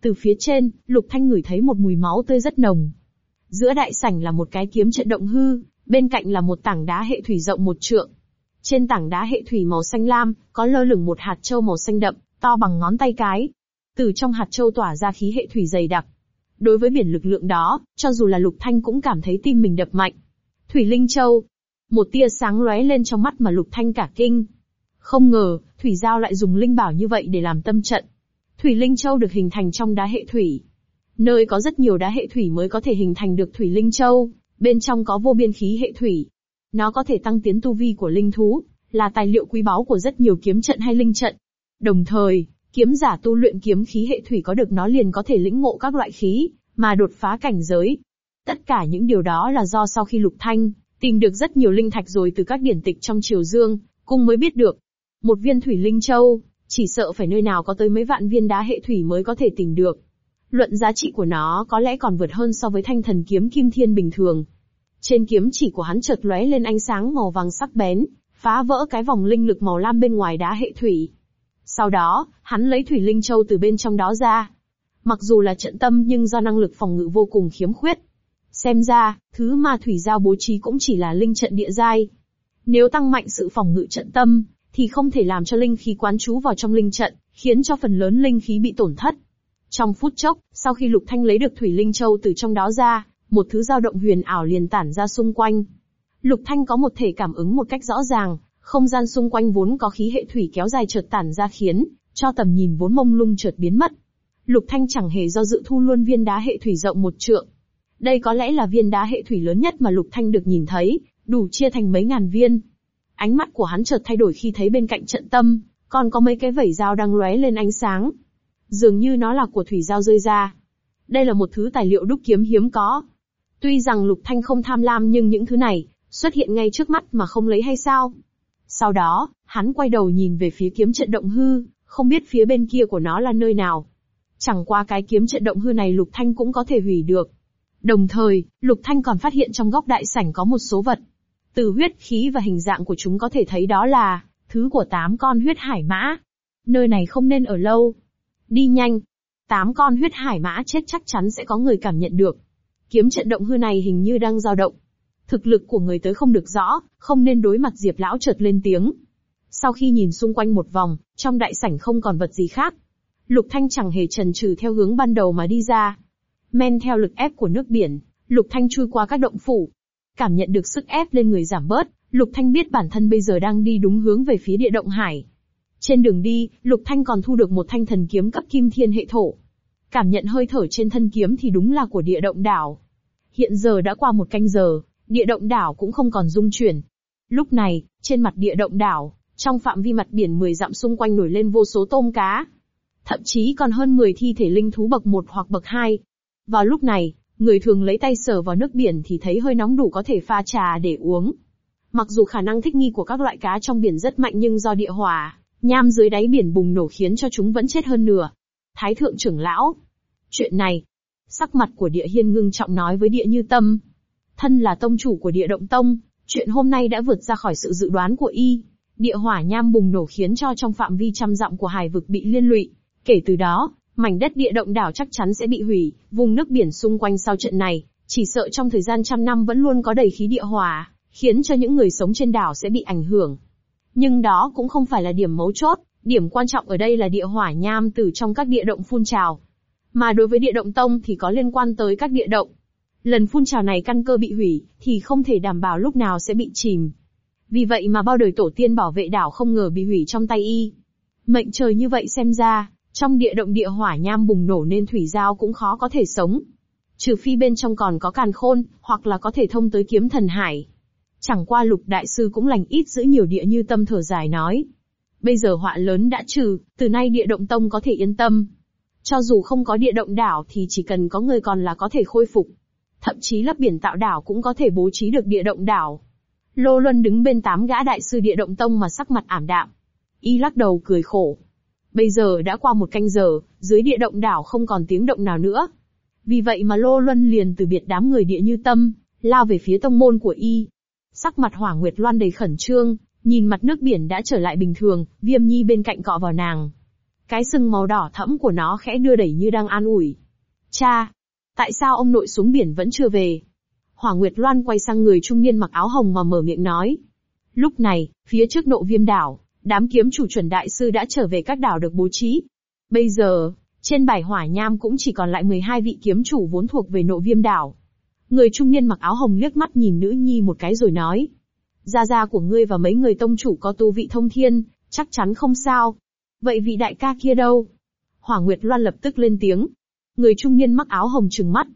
Từ phía trên, Lục Thanh ngửi thấy một mùi máu tươi rất nồng. Giữa đại sảnh là một cái kiếm trận động hư, bên cạnh là một tảng đá hệ thủy rộng một trượng. Trên tảng đá hệ thủy màu xanh lam, có lơ lửng một hạt châu màu xanh đậm, to bằng ngón tay cái. Từ trong hạt châu tỏa ra khí hệ thủy dày đặc. Đối với biển lực lượng đó, cho dù là Lục Thanh cũng cảm thấy tim mình đập mạnh. Thủy Linh Châu. Một tia sáng lóe lên trong mắt mà Lục Thanh cả kinh. Không ngờ, Thủy Giao lại dùng linh bảo như vậy để làm tâm trận. Thủy Linh Châu được hình thành trong đá hệ thủy. Nơi có rất nhiều đá hệ thủy mới có thể hình thành được Thủy Linh Châu, bên trong có vô biên khí hệ thủy. Nó có thể tăng tiến tu vi của linh thú, là tài liệu quý báu của rất nhiều kiếm trận hay linh trận. Đồng thời, kiếm giả tu luyện kiếm khí hệ thủy có được nó liền có thể lĩnh ngộ các loại khí, mà đột phá cảnh giới. Tất cả những điều đó là do sau khi Lục Thanh tìm được rất nhiều linh thạch rồi từ các điển tịch trong Triều Dương, cung mới biết được. Một viên thủy linh châu, chỉ sợ phải nơi nào có tới mấy vạn viên đá hệ thủy mới có thể tìm được. Luận giá trị của nó có lẽ còn vượt hơn so với thanh thần kiếm kim thiên bình thường. Trên kiếm chỉ của hắn chợt lóe lên ánh sáng màu vàng sắc bén, phá vỡ cái vòng linh lực màu lam bên ngoài đá hệ thủy. Sau đó, hắn lấy thủy linh châu từ bên trong đó ra. Mặc dù là trận tâm nhưng do năng lực phòng ngự vô cùng khiếm khuyết. Xem ra, thứ mà thủy giao bố trí cũng chỉ là linh trận địa giai. Nếu tăng mạnh sự phòng ngự trận tâm, thì không thể làm cho linh khí quán trú vào trong linh trận, khiến cho phần lớn linh khí bị tổn thất. Trong phút chốc, sau khi Lục Thanh lấy được Thủy Linh Châu từ trong đó ra, một thứ dao động huyền ảo liền tản ra xung quanh. Lục Thanh có một thể cảm ứng một cách rõ ràng, không gian xung quanh vốn có khí hệ thủy kéo dài chợt tản ra khiến cho tầm nhìn vốn mông lung chợt biến mất. Lục Thanh chẳng hề do dự thu luôn viên đá hệ thủy rộng một trượng. Đây có lẽ là viên đá hệ thủy lớn nhất mà Lục Thanh được nhìn thấy, đủ chia thành mấy ngàn viên. Ánh mắt của hắn chợt thay đổi khi thấy bên cạnh trận tâm, còn có mấy cái vẩy dao đang lóe lên ánh sáng. Dường như nó là của thủy dao rơi ra. Đây là một thứ tài liệu đúc kiếm hiếm có. Tuy rằng Lục Thanh không tham lam nhưng những thứ này, xuất hiện ngay trước mắt mà không lấy hay sao? Sau đó, hắn quay đầu nhìn về phía kiếm trận động hư, không biết phía bên kia của nó là nơi nào. Chẳng qua cái kiếm trận động hư này Lục Thanh cũng có thể hủy được. Đồng thời, Lục Thanh còn phát hiện trong góc đại sảnh có một số vật. Từ huyết khí và hình dạng của chúng có thể thấy đó là thứ của tám con huyết hải mã. Nơi này không nên ở lâu. Đi nhanh. Tám con huyết hải mã chết chắc chắn sẽ có người cảm nhận được. Kiếm trận động hư này hình như đang dao động. Thực lực của người tới không được rõ, không nên đối mặt Diệp Lão chợt lên tiếng. Sau khi nhìn xung quanh một vòng, trong đại sảnh không còn vật gì khác. Lục Thanh chẳng hề trần trừ theo hướng ban đầu mà đi ra. Men theo lực ép của nước biển, Lục Thanh chui qua các động phủ. Cảm nhận được sức ép lên người giảm bớt, Lục Thanh biết bản thân bây giờ đang đi đúng hướng về phía địa động hải. Trên đường đi, Lục Thanh còn thu được một thanh thần kiếm cấp kim thiên hệ thổ. Cảm nhận hơi thở trên thân kiếm thì đúng là của địa động đảo. Hiện giờ đã qua một canh giờ, địa động đảo cũng không còn rung chuyển. Lúc này, trên mặt địa động đảo, trong phạm vi mặt biển 10 dặm xung quanh nổi lên vô số tôm cá. Thậm chí còn hơn 10 thi thể linh thú bậc 1 hoặc bậc 2. Vào lúc này, người thường lấy tay sờ vào nước biển thì thấy hơi nóng đủ có thể pha trà để uống. Mặc dù khả năng thích nghi của các loại cá trong biển rất mạnh nhưng do địa hỏa, nham dưới đáy biển bùng nổ khiến cho chúng vẫn chết hơn nửa. Thái thượng trưởng lão. Chuyện này. Sắc mặt của địa hiên ngưng trọng nói với địa như tâm. Thân là tông chủ của địa động tông, chuyện hôm nay đã vượt ra khỏi sự dự đoán của y. Địa hỏa nham bùng nổ khiến cho trong phạm vi trăm dặm của hải vực bị liên lụy. Kể từ đó, mảnh đất địa động đảo chắc chắn sẽ bị hủy, vùng nước biển xung quanh sau trận này, chỉ sợ trong thời gian trăm năm vẫn luôn có đầy khí địa hỏa, khiến cho những người sống trên đảo sẽ bị ảnh hưởng. Nhưng đó cũng không phải là điểm mấu chốt, điểm quan trọng ở đây là địa hỏa nham từ trong các địa động phun trào. Mà đối với địa động tông thì có liên quan tới các địa động. Lần phun trào này căn cơ bị hủy, thì không thể đảm bảo lúc nào sẽ bị chìm. Vì vậy mà bao đời tổ tiên bảo vệ đảo không ngờ bị hủy trong tay y. Mệnh trời như vậy xem ra, trong địa động địa hỏa nham bùng nổ nên thủy giao cũng khó có thể sống. Trừ phi bên trong còn có càn khôn, hoặc là có thể thông tới kiếm thần hải. Chẳng qua lục đại sư cũng lành ít giữ nhiều địa như tâm thở dài nói. Bây giờ họa lớn đã trừ, từ nay địa động tông có thể yên tâm. Cho dù không có địa động đảo thì chỉ cần có người còn là có thể khôi phục. Thậm chí lấp biển tạo đảo cũng có thể bố trí được địa động đảo. Lô Luân đứng bên tám gã đại sư địa động tông mà sắc mặt ảm đạm. Y lắc đầu cười khổ. Bây giờ đã qua một canh giờ, dưới địa động đảo không còn tiếng động nào nữa. Vì vậy mà Lô Luân liền từ biệt đám người địa như tâm, lao về phía tông môn của Y. Sắc mặt Hỏa Nguyệt Loan đầy khẩn trương, nhìn mặt nước biển đã trở lại bình thường, Viêm Nhi bên cạnh cọ vào nàng. Cái sừng màu đỏ thẫm của nó khẽ đưa đẩy như đang an ủi. Cha! Tại sao ông nội xuống biển vẫn chưa về? Hỏa Nguyệt Loan quay sang người trung niên mặc áo hồng mà mở miệng nói. Lúc này, phía trước nộ viêm đảo, đám kiếm chủ chuẩn đại sư đã trở về các đảo được bố trí. Bây giờ, trên bài hỏa nham cũng chỉ còn lại 12 vị kiếm chủ vốn thuộc về nộ viêm đảo. Người trung niên mặc áo hồng liếc mắt nhìn nữ nhi một cái rồi nói. Gia gia của ngươi và mấy người tông chủ có tu vị thông thiên, chắc chắn không sao. Vậy vị đại ca kia đâu? Hỏa Nguyệt Loan lập tức lên tiếng. Người trung niên mắc áo hồng trừng mắt.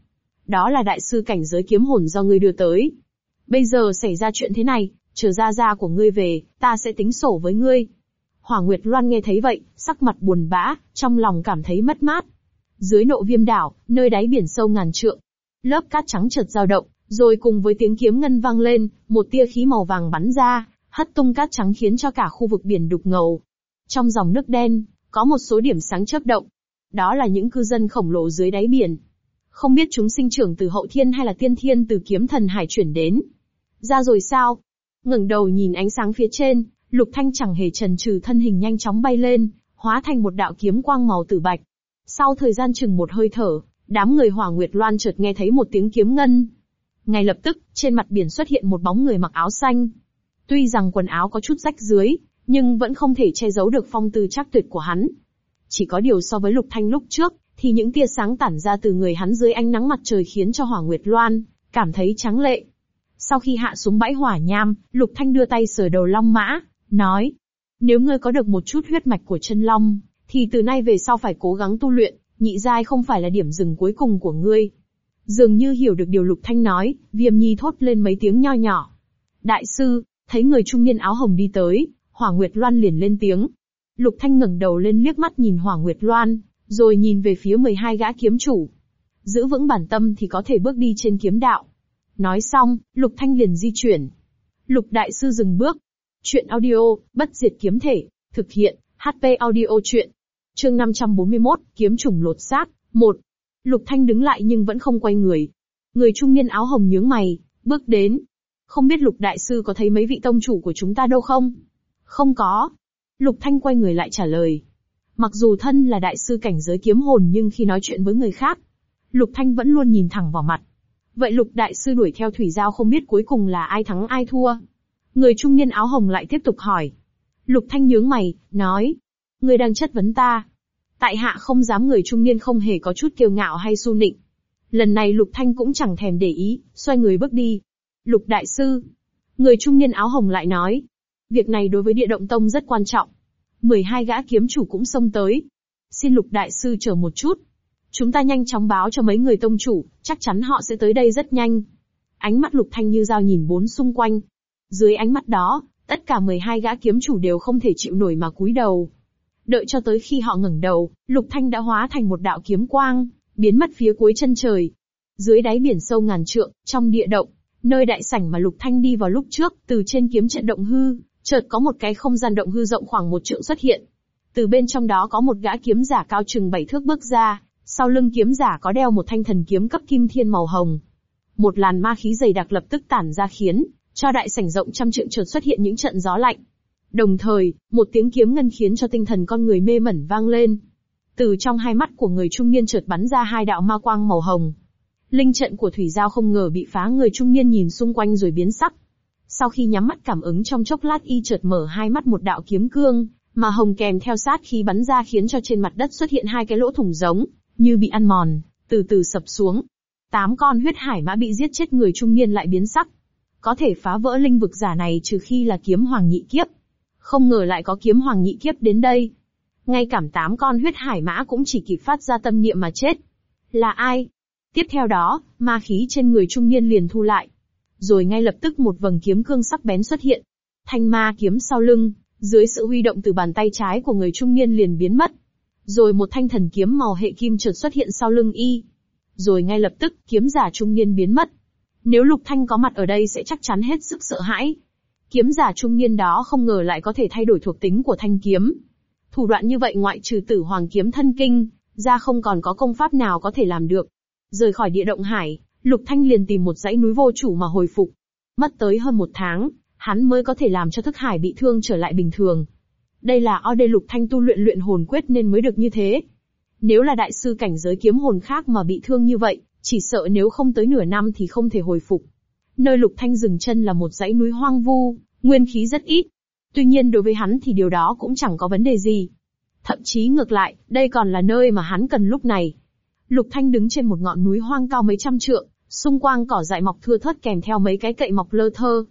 Đó là đại sư cảnh giới kiếm hồn do ngươi đưa tới. Bây giờ xảy ra chuyện thế này, chờ Ra Ra của ngươi về, ta sẽ tính sổ với ngươi. Hỏa Nguyệt Loan nghe thấy vậy, sắc mặt buồn bã, trong lòng cảm thấy mất mát. Dưới nộ viêm đảo, nơi đáy biển sâu ngàn trượng, lớp cát trắng chợt dao động, rồi cùng với tiếng kiếm ngân vang lên, một tia khí màu vàng bắn ra, hất tung cát trắng khiến cho cả khu vực biển đục ngầu. Trong dòng nước đen, có một số điểm sáng chớp động. Đó là những cư dân khổng lồ dưới đáy biển. Không biết chúng sinh trưởng từ hậu thiên hay là tiên thiên từ kiếm thần hải chuyển đến. Ra rồi sao? ngẩng đầu nhìn ánh sáng phía trên, Lục Thanh chẳng hề chần chừ thân hình nhanh chóng bay lên, hóa thành một đạo kiếm quang màu tử bạch. Sau thời gian chừng một hơi thở, đám người Hỏa Nguyệt Loan chợt nghe thấy một tiếng kiếm ngân. Ngay lập tức, trên mặt biển xuất hiện một bóng người mặc áo xanh. Tuy rằng quần áo có chút rách dưới, nhưng vẫn không thể che giấu được phong tư chắc tuyệt của hắn. Chỉ có điều so với Lục Thanh lúc trước, thì những tia sáng tản ra từ người hắn dưới ánh nắng mặt trời khiến cho Hỏa Nguyệt Loan cảm thấy trắng lệ. Sau khi hạ xuống bãi hỏa nham, Lục Thanh đưa tay sờ đầu long mã, nói. Nếu ngươi có được một chút huyết mạch của chân long, thì từ nay về sau phải cố gắng tu luyện, nhị giai không phải là điểm dừng cuối cùng của ngươi. Dường như hiểu được điều Lục Thanh nói, viêm nhi thốt lên mấy tiếng nho nhỏ. Đại sư, thấy người trung niên áo hồng đi tới, Hỏa Nguyệt Loan liền lên tiếng. Lục Thanh ngẩng đầu lên liếc mắt nhìn Hỏa Nguyệt Loan, rồi nhìn về phía 12 gã kiếm chủ. Giữ vững bản tâm thì có thể bước đi trên kiếm đạo. Nói xong, Lục Thanh liền di chuyển. Lục Đại Sư dừng bước. Chuyện audio, bất diệt kiếm thể, thực hiện, HP audio chuyện. Chương 541, kiếm trùng lột xác, 1. Lục Thanh đứng lại nhưng vẫn không quay người. Người trung niên áo hồng nhướng mày, bước đến. Không biết Lục Đại Sư có thấy mấy vị tông chủ của chúng ta đâu không? Không có. Lục Thanh quay người lại trả lời. Mặc dù thân là đại sư cảnh giới kiếm hồn nhưng khi nói chuyện với người khác, Lục Thanh vẫn luôn nhìn thẳng vào mặt. Vậy Lục đại sư đuổi theo Thủy Giao không biết cuối cùng là ai thắng ai thua. Người trung niên áo hồng lại tiếp tục hỏi. Lục Thanh nhướng mày, nói. Người đang chất vấn ta. Tại hạ không dám người trung niên không hề có chút kiêu ngạo hay su nịnh. Lần này Lục Thanh cũng chẳng thèm để ý, xoay người bước đi. Lục đại sư. Người trung niên áo hồng lại nói. Việc này đối với địa động tông rất quan trọng. 12 gã kiếm chủ cũng xông tới. Xin lục đại sư chờ một chút. Chúng ta nhanh chóng báo cho mấy người tông chủ, chắc chắn họ sẽ tới đây rất nhanh. Ánh mắt lục thanh như dao nhìn bốn xung quanh. Dưới ánh mắt đó, tất cả 12 gã kiếm chủ đều không thể chịu nổi mà cúi đầu. Đợi cho tới khi họ ngẩng đầu, lục thanh đã hóa thành một đạo kiếm quang, biến mất phía cuối chân trời. Dưới đáy biển sâu ngàn trượng, trong địa động, nơi đại sảnh mà lục thanh đi vào lúc trước, từ trên kiếm trận động hư, chợt có một cái không gian động hư rộng khoảng một trượng xuất hiện. Từ bên trong đó có một gã kiếm giả cao chừng bảy thước bước ra, sau lưng kiếm giả có đeo một thanh thần kiếm cấp kim thiên màu hồng. Một làn ma khí dày đặc lập tức tản ra khiến cho đại sảnh rộng trăm trượng chợt xuất hiện những trận gió lạnh. Đồng thời, một tiếng kiếm ngân khiến cho tinh thần con người mê mẩn vang lên. Từ trong hai mắt của người trung niên chợt bắn ra hai đạo ma quang màu hồng. Linh trận của thủy giao không ngờ bị phá người trung niên nhìn xung quanh rồi biến sắc. Sau khi nhắm mắt cảm ứng trong chốc lát y chợt mở hai mắt một đạo kiếm cương, mà hồng kèm theo sát khí bắn ra khiến cho trên mặt đất xuất hiện hai cái lỗ thủng giống, như bị ăn mòn, từ từ sập xuống. Tám con huyết hải mã bị giết chết người trung niên lại biến sắc. Có thể phá vỡ linh vực giả này trừ khi là kiếm hoàng nhị kiếp. Không ngờ lại có kiếm hoàng nhị kiếp đến đây. Ngay cảm tám con huyết hải mã cũng chỉ kịp phát ra tâm niệm mà chết. Là ai? Tiếp theo đó, ma khí trên người trung niên liền thu lại, rồi ngay lập tức một vầng kiếm cương sắc bén xuất hiện. Thanh ma kiếm sau lưng, dưới sự huy động từ bàn tay trái của người trung niên liền biến mất. Rồi một thanh thần kiếm màu hệ kim chợt xuất hiện sau lưng y. Rồi ngay lập tức, kiếm giả trung niên biến mất. Nếu Lục Thanh có mặt ở đây sẽ chắc chắn hết sức sợ hãi. Kiếm giả trung niên đó không ngờ lại có thể thay đổi thuộc tính của thanh kiếm. Thủ đoạn như vậy ngoại trừ tử hoàng kiếm thân kinh, ra không còn có công pháp nào có thể làm được. Rời khỏi địa động hải, Lục Thanh liền tìm một dãy núi vô chủ mà hồi phục. Mất tới hơn một tháng, hắn mới có thể làm cho thức hải bị thương trở lại bình thường. Đây là o đê Lục Thanh tu luyện luyện hồn quyết nên mới được như thế. Nếu là đại sư cảnh giới kiếm hồn khác mà bị thương như vậy, chỉ sợ nếu không tới nửa năm thì không thể hồi phục. Nơi Lục Thanh dừng chân là một dãy núi hoang vu, nguyên khí rất ít. Tuy nhiên đối với hắn thì điều đó cũng chẳng có vấn đề gì. Thậm chí ngược lại, đây còn là nơi mà hắn cần lúc này. Lục Thanh đứng trên một ngọn núi hoang cao mấy trăm trượng, xung quanh cỏ dại mọc thưa thớt kèm theo mấy cái cậy mọc lơ thơ.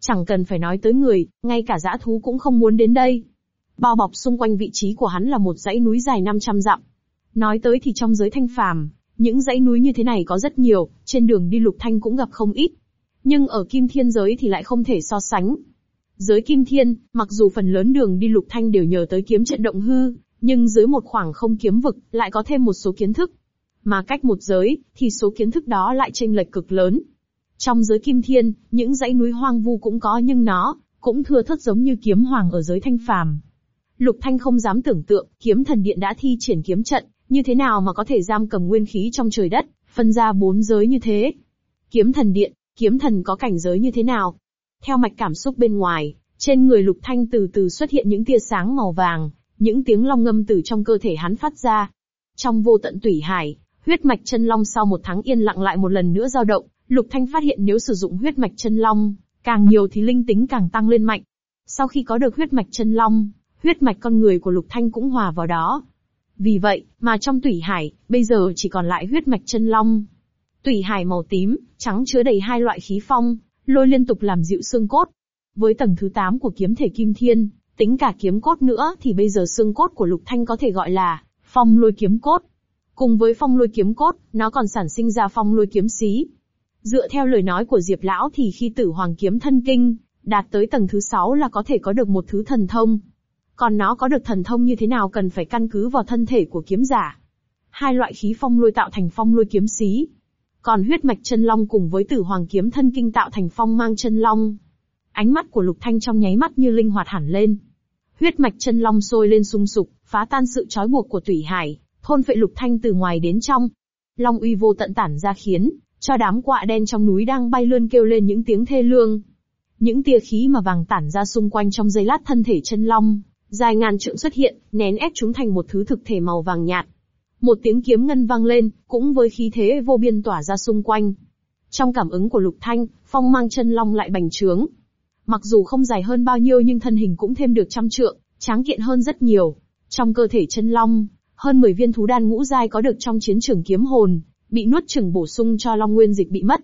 Chẳng cần phải nói tới người, ngay cả dã thú cũng không muốn đến đây. Bao bọc xung quanh vị trí của hắn là một dãy núi dài 500 dặm. Nói tới thì trong giới thanh phàm, những dãy núi như thế này có rất nhiều, trên đường đi Lục Thanh cũng gặp không ít. Nhưng ở Kim Thiên giới thì lại không thể so sánh. Giới Kim Thiên, mặc dù phần lớn đường đi Lục Thanh đều nhờ tới kiếm trận động hư, nhưng dưới một khoảng không kiếm vực, lại có thêm một số kiến thức. Mà cách một giới, thì số kiến thức đó lại chênh lệch cực lớn. Trong giới kim thiên, những dãy núi hoang vu cũng có nhưng nó, cũng thưa thớt giống như kiếm hoàng ở giới thanh phàm. Lục Thanh không dám tưởng tượng, kiếm thần điện đã thi triển kiếm trận, như thế nào mà có thể giam cầm nguyên khí trong trời đất, phân ra bốn giới như thế. Kiếm thần điện, kiếm thần có cảnh giới như thế nào? Theo mạch cảm xúc bên ngoài, trên người Lục Thanh từ từ xuất hiện những tia sáng màu vàng, những tiếng long ngâm từ trong cơ thể hắn phát ra. Trong vô tận tủy hải, Huyết mạch chân long sau một tháng yên lặng lại một lần nữa dao động, Lục Thanh phát hiện nếu sử dụng huyết mạch chân long, càng nhiều thì linh tính càng tăng lên mạnh. Sau khi có được huyết mạch chân long, huyết mạch con người của Lục Thanh cũng hòa vào đó. Vì vậy, mà trong tủy hải, bây giờ chỉ còn lại huyết mạch chân long. Tủy hải màu tím, trắng chứa đầy hai loại khí phong, lôi liên tục làm dịu xương cốt. Với tầng thứ 8 của kiếm thể kim thiên, tính cả kiếm cốt nữa thì bây giờ xương cốt của Lục Thanh có thể gọi là phong lôi kiếm cốt. Cùng với phong lôi kiếm cốt, nó còn sản sinh ra phong lôi kiếm xí. Dựa theo lời nói của Diệp Lão thì khi tử hoàng kiếm thân kinh, đạt tới tầng thứ 6 là có thể có được một thứ thần thông. Còn nó có được thần thông như thế nào cần phải căn cứ vào thân thể của kiếm giả. Hai loại khí phong lôi tạo thành phong lôi kiếm xí. Còn huyết mạch chân long cùng với tử hoàng kiếm thân kinh tạo thành phong mang chân long. Ánh mắt của Lục Thanh trong nháy mắt như linh hoạt hẳn lên. Huyết mạch chân long sôi lên sung sục, phá tan sự trói buộc của tủy hải, thôn phệ lục thanh từ ngoài đến trong. Long uy vô tận tản ra khiến, cho đám quạ đen trong núi đang bay lươn kêu lên những tiếng thê lương. Những tia khí mà vàng tản ra xung quanh trong giây lát thân thể chân long, dài ngàn trượng xuất hiện, nén ép chúng thành một thứ thực thể màu vàng nhạt. Một tiếng kiếm ngân vang lên, cũng với khí thế vô biên tỏa ra xung quanh. Trong cảm ứng của Lục Thanh, phong mang chân long lại bành trướng. Mặc dù không dài hơn bao nhiêu nhưng thân hình cũng thêm được trăm trượng, tráng kiện hơn rất nhiều. Trong cơ thể chân long, hơn 10 viên thú đan ngũ giai có được trong chiến trường kiếm hồn, bị nuốt chửng bổ sung cho long nguyên dịch bị mất.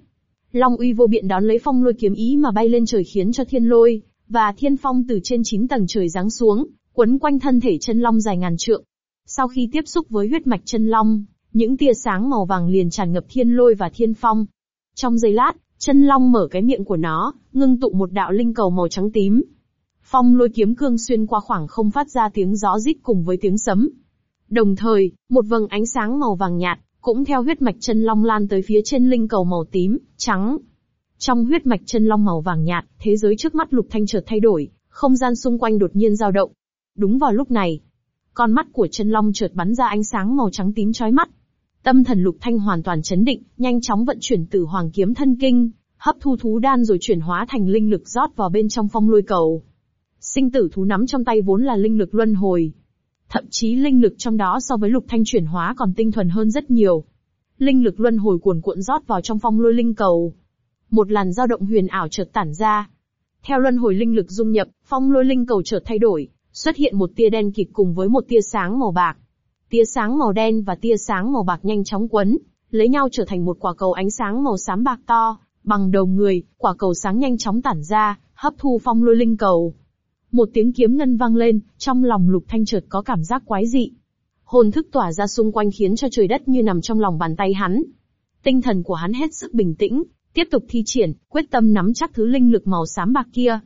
Long uy vô biện đón lấy phong lôi kiếm ý mà bay lên trời khiến cho thiên lôi và thiên phong từ trên 9 tầng trời giáng xuống, quấn quanh thân thể chân long dài ngàn trượng. Sau khi tiếp xúc với huyết mạch chân long, những tia sáng màu vàng liền tràn ngập thiên lôi và thiên phong. Trong giây lát, chân long mở cái miệng của nó, ngưng tụ một đạo linh cầu màu trắng tím. Phong lôi kiếm cương xuyên qua khoảng không phát ra tiếng gió rít cùng với tiếng sấm. Đồng thời, một vầng ánh sáng màu vàng nhạt, cũng theo huyết mạch chân long lan tới phía trên linh cầu màu tím, trắng. Trong huyết mạch chân long màu vàng nhạt, thế giới trước mắt Lục Thanh chợt thay đổi, không gian xung quanh đột nhiên dao động. Đúng vào lúc này, con mắt của chân long chợt bắn ra ánh sáng màu trắng tím chói mắt. Tâm thần Lục Thanh hoàn toàn chấn định, nhanh chóng vận chuyển Tử Hoàng kiếm thân kinh, hấp thu thú đan rồi chuyển hóa thành linh lực rót vào bên trong phong lôi cầu. Sinh tử thú nắm trong tay vốn là linh lực luân hồi, Thậm chí linh lực trong đó so với lục thanh chuyển hóa còn tinh thuần hơn rất nhiều. Linh lực luân hồi cuồn cuộn rót vào trong phong lôi linh cầu. Một làn dao động huyền ảo chợt tản ra. Theo luân hồi linh lực dung nhập, phong lôi linh cầu chợt thay đổi, xuất hiện một tia đen kịt cùng với một tia sáng màu bạc. Tia sáng màu đen và tia sáng màu bạc nhanh chóng quấn, lấy nhau trở thành một quả cầu ánh sáng màu xám bạc to, bằng đầu người, quả cầu sáng nhanh chóng tản ra, hấp thu phong lôi linh cầu. Một tiếng kiếm ngân vang lên, trong lòng lục thanh chợt có cảm giác quái dị. Hồn thức tỏa ra xung quanh khiến cho trời đất như nằm trong lòng bàn tay hắn. Tinh thần của hắn hết sức bình tĩnh, tiếp tục thi triển, quyết tâm nắm chắc thứ linh lực màu xám bạc kia.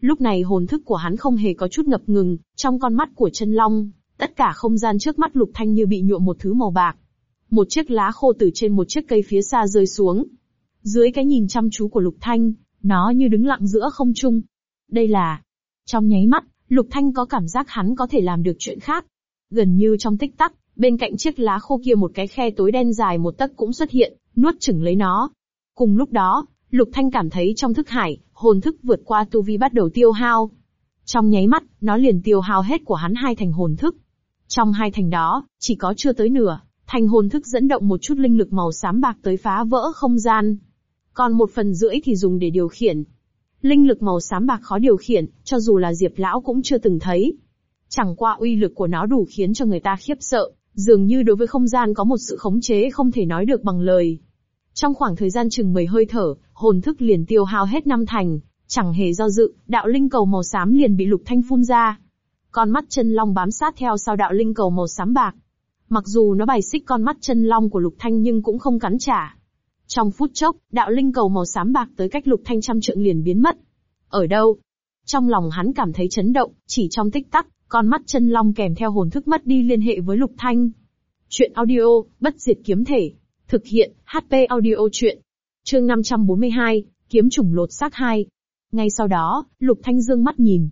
Lúc này hồn thức của hắn không hề có chút ngập ngừng, trong con mắt của chân long, tất cả không gian trước mắt lục thanh như bị nhuộm một thứ màu bạc. Một chiếc lá khô từ trên một chiếc cây phía xa rơi xuống. Dưới cái nhìn chăm chú của lục thanh, nó như đứng lặng giữa không trung. Đây là trong nháy mắt, Lục Thanh có cảm giác hắn có thể làm được chuyện khác. Gần như trong tích tắc, bên cạnh chiếc lá khô kia một cái khe tối đen dài một tấc cũng xuất hiện, nuốt chửng lấy nó. Cùng lúc đó, Lục Thanh cảm thấy trong thức hải, hồn thức vượt qua tu vi bắt đầu tiêu hao. Trong nháy mắt, nó liền tiêu hao hết của hắn hai thành hồn thức. Trong hai thành đó, chỉ có chưa tới nửa, thành hồn thức dẫn động một chút linh lực màu xám bạc tới phá vỡ không gian. Còn một phần rưỡi thì dùng để điều khiển, Linh lực màu xám bạc khó điều khiển, cho dù là Diệp Lão cũng chưa từng thấy. Chẳng qua uy lực của nó đủ khiến cho người ta khiếp sợ, dường như đối với không gian có một sự khống chế không thể nói được bằng lời. Trong khoảng thời gian chừng 10 hơi thở, hồn thức liền tiêu hao hết năm thành, chẳng hề do dự, đạo linh cầu màu xám liền bị Lục Thanh phun ra. Con mắt chân long bám sát theo sau đạo linh cầu màu xám bạc. Mặc dù nó bài xích con mắt chân long của Lục Thanh nhưng cũng không cắn trả. Trong phút chốc, đạo linh cầu màu xám bạc tới cách lục thanh trăm trượng liền biến mất. Ở đâu? Trong lòng hắn cảm thấy chấn động, chỉ trong tích tắc, con mắt chân long kèm theo hồn thức mất đi liên hệ với lục thanh. Chuyện audio, bất diệt kiếm thể. Thực hiện, HP audio chuyện. Chương 542, kiếm trùng lột xác 2. Ngay sau đó, lục thanh dương mắt nhìn.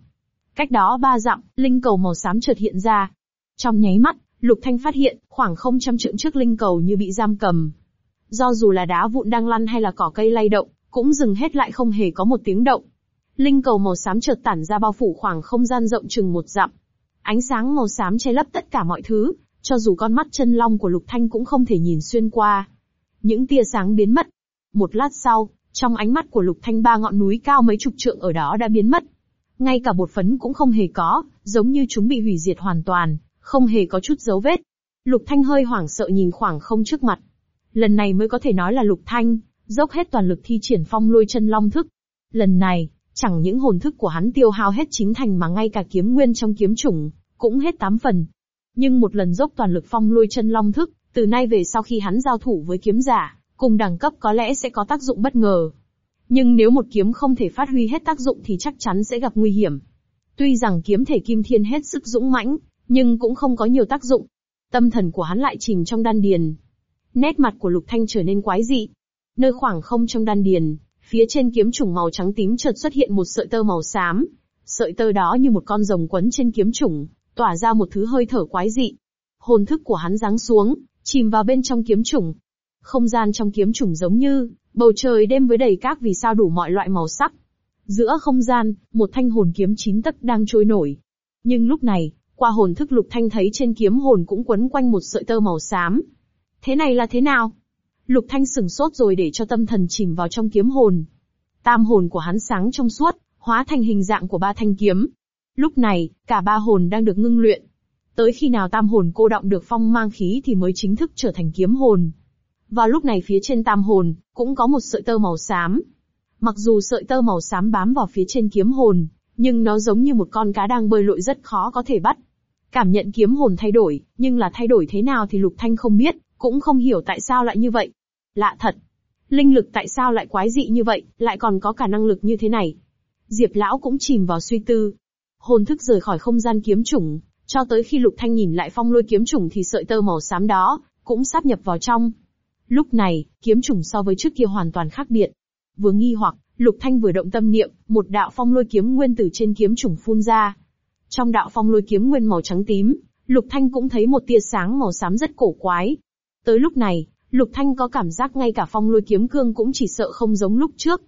Cách đó ba dặm, linh cầu màu xám chợt hiện ra. Trong nháy mắt, lục thanh phát hiện, khoảng không trăm trượng trước linh cầu như bị giam cầm, Do dù là đá vụn đang lăn hay là cỏ cây lay động, cũng dừng hết lại không hề có một tiếng động. Linh cầu màu xám chợt tản ra bao phủ khoảng không gian rộng chừng một dặm. Ánh sáng màu xám che lấp tất cả mọi thứ, cho dù con mắt chân long của Lục Thanh cũng không thể nhìn xuyên qua. Những tia sáng biến mất. Một lát sau, trong ánh mắt của Lục Thanh ba ngọn núi cao mấy chục trượng ở đó đã biến mất. Ngay cả bột phấn cũng không hề có, giống như chúng bị hủy diệt hoàn toàn, không hề có chút dấu vết. Lục Thanh hơi hoảng sợ nhìn khoảng không trước mặt. Lần này mới có thể nói là lục thanh, dốc hết toàn lực thi triển phong lôi chân long thức. Lần này, chẳng những hồn thức của hắn tiêu hao hết chính thành mà ngay cả kiếm nguyên trong kiếm chủng, cũng hết tám phần. Nhưng một lần dốc toàn lực phong lôi chân long thức, từ nay về sau khi hắn giao thủ với kiếm giả, cùng đẳng cấp có lẽ sẽ có tác dụng bất ngờ. Nhưng nếu một kiếm không thể phát huy hết tác dụng thì chắc chắn sẽ gặp nguy hiểm. Tuy rằng kiếm thể kim thiên hết sức dũng mãnh, nhưng cũng không có nhiều tác dụng. Tâm thần của hắn lại chìm trong đan điền, Nét mặt của Lục Thanh trở nên quái dị. Nơi khoảng không trong đan điền, phía trên kiếm trùng màu trắng tím chợt xuất hiện một sợi tơ màu xám. Sợi tơ đó như một con rồng quấn trên kiếm trùng, tỏa ra một thứ hơi thở quái dị. Hồn thức của hắn giáng xuống, chìm vào bên trong kiếm trùng. Không gian trong kiếm trùng giống như bầu trời đêm với đầy các vì sao đủ mọi loại màu sắc. Giữa không gian, một thanh hồn kiếm chín tấc đang trôi nổi. Nhưng lúc này, qua hồn thức Lục Thanh thấy trên kiếm hồn cũng quấn quanh một sợi tơ màu xám. Thế này là thế nào? Lục Thanh sừng sốt rồi để cho tâm thần chìm vào trong kiếm hồn. Tam hồn của hắn sáng trong suốt, hóa thành hình dạng của ba thanh kiếm. Lúc này, cả ba hồn đang được ngưng luyện. Tới khi nào tam hồn cô động được phong mang khí thì mới chính thức trở thành kiếm hồn. Vào lúc này phía trên tam hồn, cũng có một sợi tơ màu xám. Mặc dù sợi tơ màu xám bám vào phía trên kiếm hồn, nhưng nó giống như một con cá đang bơi lội rất khó có thể bắt. Cảm nhận kiếm hồn thay đổi, nhưng là thay đổi thế nào thì Lục Thanh không biết, cũng không hiểu tại sao lại như vậy. Lạ thật. Linh lực tại sao lại quái dị như vậy, lại còn có cả năng lực như thế này. Diệp lão cũng chìm vào suy tư. Hồn thức rời khỏi không gian kiếm chủng, cho tới khi Lục Thanh nhìn lại phong lôi kiếm chủng thì sợi tơ màu xám đó, cũng sáp nhập vào trong. Lúc này, kiếm chủng so với trước kia hoàn toàn khác biệt. Vừa nghi hoặc, Lục Thanh vừa động tâm niệm, một đạo phong lôi kiếm nguyên từ trên kiếm chủng phun ra. Trong đạo phong lôi kiếm nguyên màu trắng tím, Lục Thanh cũng thấy một tia sáng màu xám rất cổ quái. Tới lúc này, Lục Thanh có cảm giác ngay cả phong lôi kiếm cương cũng chỉ sợ không giống lúc trước.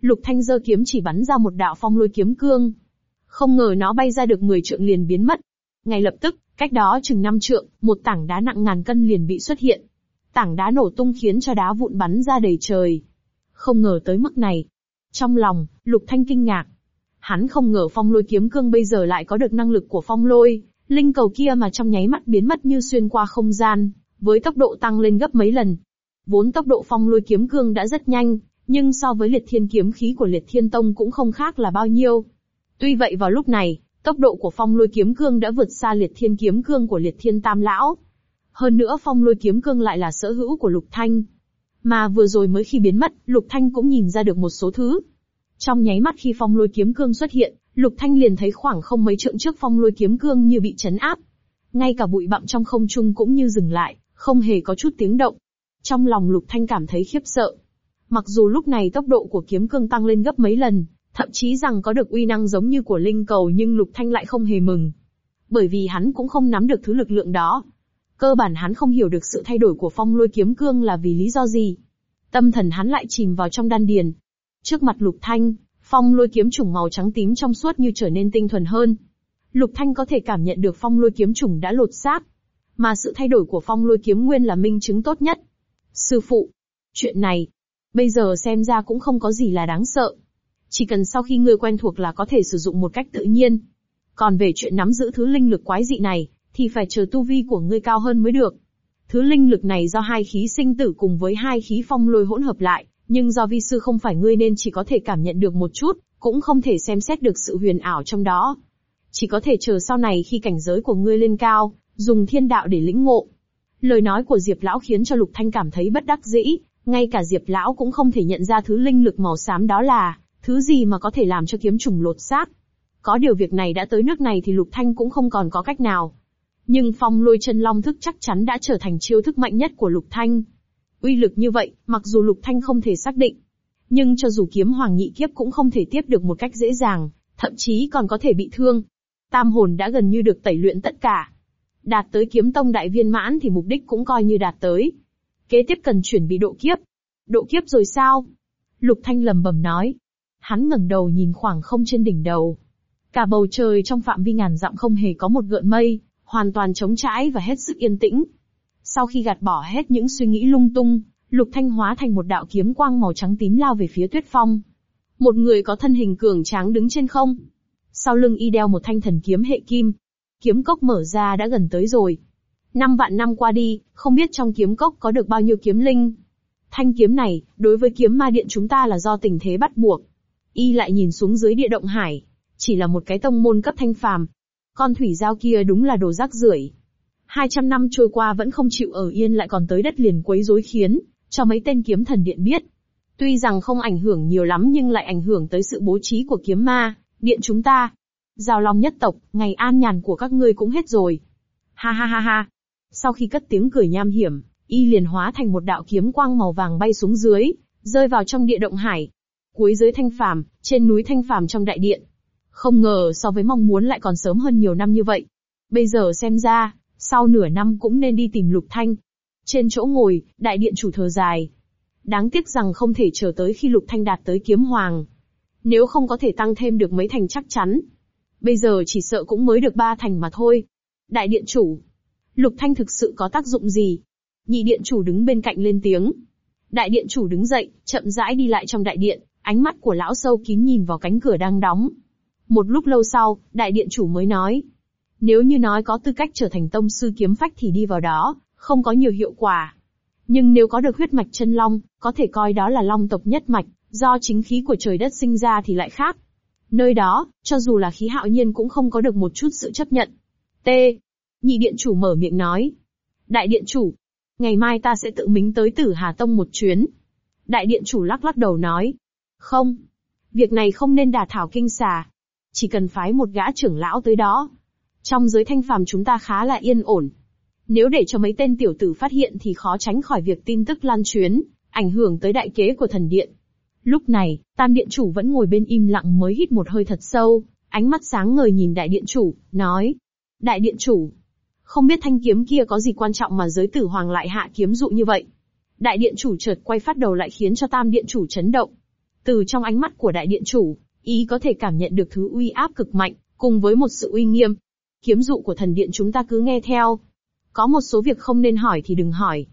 Lục Thanh giơ kiếm chỉ bắn ra một đạo phong lôi kiếm cương. Không ngờ nó bay ra được 10 trượng liền biến mất. Ngay lập tức, cách đó chừng 5 trượng, một tảng đá nặng ngàn cân liền bị xuất hiện. Tảng đá nổ tung khiến cho đá vụn bắn ra đầy trời. Không ngờ tới mức này. Trong lòng, Lục Thanh kinh ngạc. Hắn không ngờ phong lôi kiếm cương bây giờ lại có được năng lực của phong lôi, linh cầu kia mà trong nháy mắt biến mất như xuyên qua không gian, với tốc độ tăng lên gấp mấy lần. Vốn tốc độ phong lôi kiếm cương đã rất nhanh, nhưng so với liệt thiên kiếm khí của liệt thiên tông cũng không khác là bao nhiêu. Tuy vậy vào lúc này, tốc độ của phong lôi kiếm cương đã vượt xa liệt thiên kiếm cương của liệt thiên tam lão. Hơn nữa phong lôi kiếm cương lại là sở hữu của lục thanh. Mà vừa rồi mới khi biến mất, lục thanh cũng nhìn ra được một số thứ. Trong nháy mắt khi phong lôi kiếm cương xuất hiện, lục thanh liền thấy khoảng không mấy trượng trước phong lôi kiếm cương như bị chấn áp. Ngay cả bụi bặm trong không trung cũng như dừng lại, không hề có chút tiếng động. Trong lòng lục thanh cảm thấy khiếp sợ. Mặc dù lúc này tốc độ của kiếm cương tăng lên gấp mấy lần, thậm chí rằng có được uy năng giống như của linh cầu nhưng lục thanh lại không hề mừng. Bởi vì hắn cũng không nắm được thứ lực lượng đó. Cơ bản hắn không hiểu được sự thay đổi của phong lôi kiếm cương là vì lý do gì. Tâm thần hắn lại chìm vào trong đan điền. Trước mặt lục thanh, phong lôi kiếm trùng màu trắng tím trong suốt như trở nên tinh thuần hơn. Lục thanh có thể cảm nhận được phong lôi kiếm trùng đã lột xác. Mà sự thay đổi của phong lôi kiếm nguyên là minh chứng tốt nhất. Sư phụ, chuyện này, bây giờ xem ra cũng không có gì là đáng sợ. Chỉ cần sau khi ngươi quen thuộc là có thể sử dụng một cách tự nhiên. Còn về chuyện nắm giữ thứ linh lực quái dị này, thì phải chờ tu vi của ngươi cao hơn mới được. Thứ linh lực này do hai khí sinh tử cùng với hai khí phong lôi hỗn hợp lại, nhưng do vi sư không phải ngươi nên chỉ có thể cảm nhận được một chút, cũng không thể xem xét được sự huyền ảo trong đó. Chỉ có thể chờ sau này khi cảnh giới của ngươi lên cao, dùng thiên đạo để lĩnh ngộ. Lời nói của Diệp Lão khiến cho Lục Thanh cảm thấy bất đắc dĩ, ngay cả Diệp Lão cũng không thể nhận ra thứ linh lực màu xám đó là, thứ gì mà có thể làm cho kiếm trùng lột xác. Có điều việc này đã tới nước này thì Lục Thanh cũng không còn có cách nào. Nhưng phong lôi chân long thức chắc chắn đã trở thành chiêu thức mạnh nhất của Lục Thanh. Uy lực như vậy, mặc dù Lục Thanh không thể xác định, nhưng cho dù kiếm hoàng nhị kiếp cũng không thể tiếp được một cách dễ dàng, thậm chí còn có thể bị thương. Tam hồn đã gần như được tẩy luyện tất cả. Đạt tới kiếm tông đại viên mãn thì mục đích cũng coi như đạt tới. Kế tiếp cần chuyển bị độ kiếp. Độ kiếp rồi sao? Lục Thanh lầm bầm nói. Hắn ngẩng đầu nhìn khoảng không trên đỉnh đầu. Cả bầu trời trong phạm vi ngàn dặm không hề có một gợn mây, hoàn toàn trống trải và hết sức yên tĩnh. Sau khi gạt bỏ hết những suy nghĩ lung tung, Lục Thanh hóa thành một đạo kiếm quang màu trắng tím lao về phía Tuyết Phong. Một người có thân hình cường tráng đứng trên không. Sau lưng y đeo một thanh thần kiếm hệ kim. Kiếm cốc mở ra đã gần tới rồi. Năm vạn năm qua đi, không biết trong kiếm cốc có được bao nhiêu kiếm linh. Thanh kiếm này, đối với kiếm ma điện chúng ta là do tình thế bắt buộc. Y lại nhìn xuống dưới địa động hải. Chỉ là một cái tông môn cấp thanh phàm. Con thủy giao kia đúng là đồ rác rưởi. 200 năm trôi qua vẫn không chịu ở yên lại còn tới đất liền quấy rối khiến, cho mấy tên kiếm thần điện biết. Tuy rằng không ảnh hưởng nhiều lắm nhưng lại ảnh hưởng tới sự bố trí của kiếm ma, điện chúng ta. Giao long nhất tộc, ngày an nhàn của các ngươi cũng hết rồi. Ha ha ha ha. Sau khi cất tiếng cười nham hiểm, y liền hóa thành một đạo kiếm quang màu vàng bay xuống dưới, rơi vào trong địa động hải. Cuối dưới thanh phàm, trên núi thanh phàm trong đại điện. Không ngờ so với mong muốn lại còn sớm hơn nhiều năm như vậy. Bây giờ xem ra, sau nửa năm cũng nên đi tìm Lục Thanh. Trên chỗ ngồi, đại điện chủ thờ dài. Đáng tiếc rằng không thể chờ tới khi Lục Thanh đạt tới kiếm hoàng. Nếu không có thể tăng thêm được mấy thành chắc chắn. Bây giờ chỉ sợ cũng mới được ba thành mà thôi. Đại điện chủ. Lục Thanh thực sự có tác dụng gì? Nhị điện chủ đứng bên cạnh lên tiếng. Đại điện chủ đứng dậy, chậm rãi đi lại trong đại điện, ánh mắt của lão sâu kín nhìn vào cánh cửa đang đóng. Một lúc lâu sau, đại điện chủ mới nói. Nếu như nói có tư cách trở thành tông sư kiếm phách thì đi vào đó, không có nhiều hiệu quả. Nhưng nếu có được huyết mạch chân long, có thể coi đó là long tộc nhất mạch, do chính khí của trời đất sinh ra thì lại khác. Nơi đó, cho dù là khí hạo nhiên cũng không có được một chút sự chấp nhận. T. Nhị điện chủ mở miệng nói. Đại điện chủ. Ngày mai ta sẽ tự mình tới tử Hà Tông một chuyến. Đại điện chủ lắc lắc đầu nói. Không. Việc này không nên đả thảo kinh xà. Chỉ cần phái một gã trưởng lão tới đó. Trong giới thanh phàm chúng ta khá là yên ổn. Nếu để cho mấy tên tiểu tử phát hiện thì khó tránh khỏi việc tin tức lan truyền, ảnh hưởng tới đại kế của thần điện. Lúc này, tam điện chủ vẫn ngồi bên im lặng mới hít một hơi thật sâu, ánh mắt sáng ngời nhìn đại điện chủ, nói. Đại điện chủ, không biết thanh kiếm kia có gì quan trọng mà giới tử hoàng lại hạ kiếm dụ như vậy. Đại điện chủ chợt quay phát đầu lại khiến cho tam điện chủ chấn động. Từ trong ánh mắt của đại điện chủ, ý có thể cảm nhận được thứ uy áp cực mạnh, cùng với một sự uy nghiêm. Kiếm dụ của thần điện chúng ta cứ nghe theo. Có một số việc không nên hỏi thì đừng hỏi.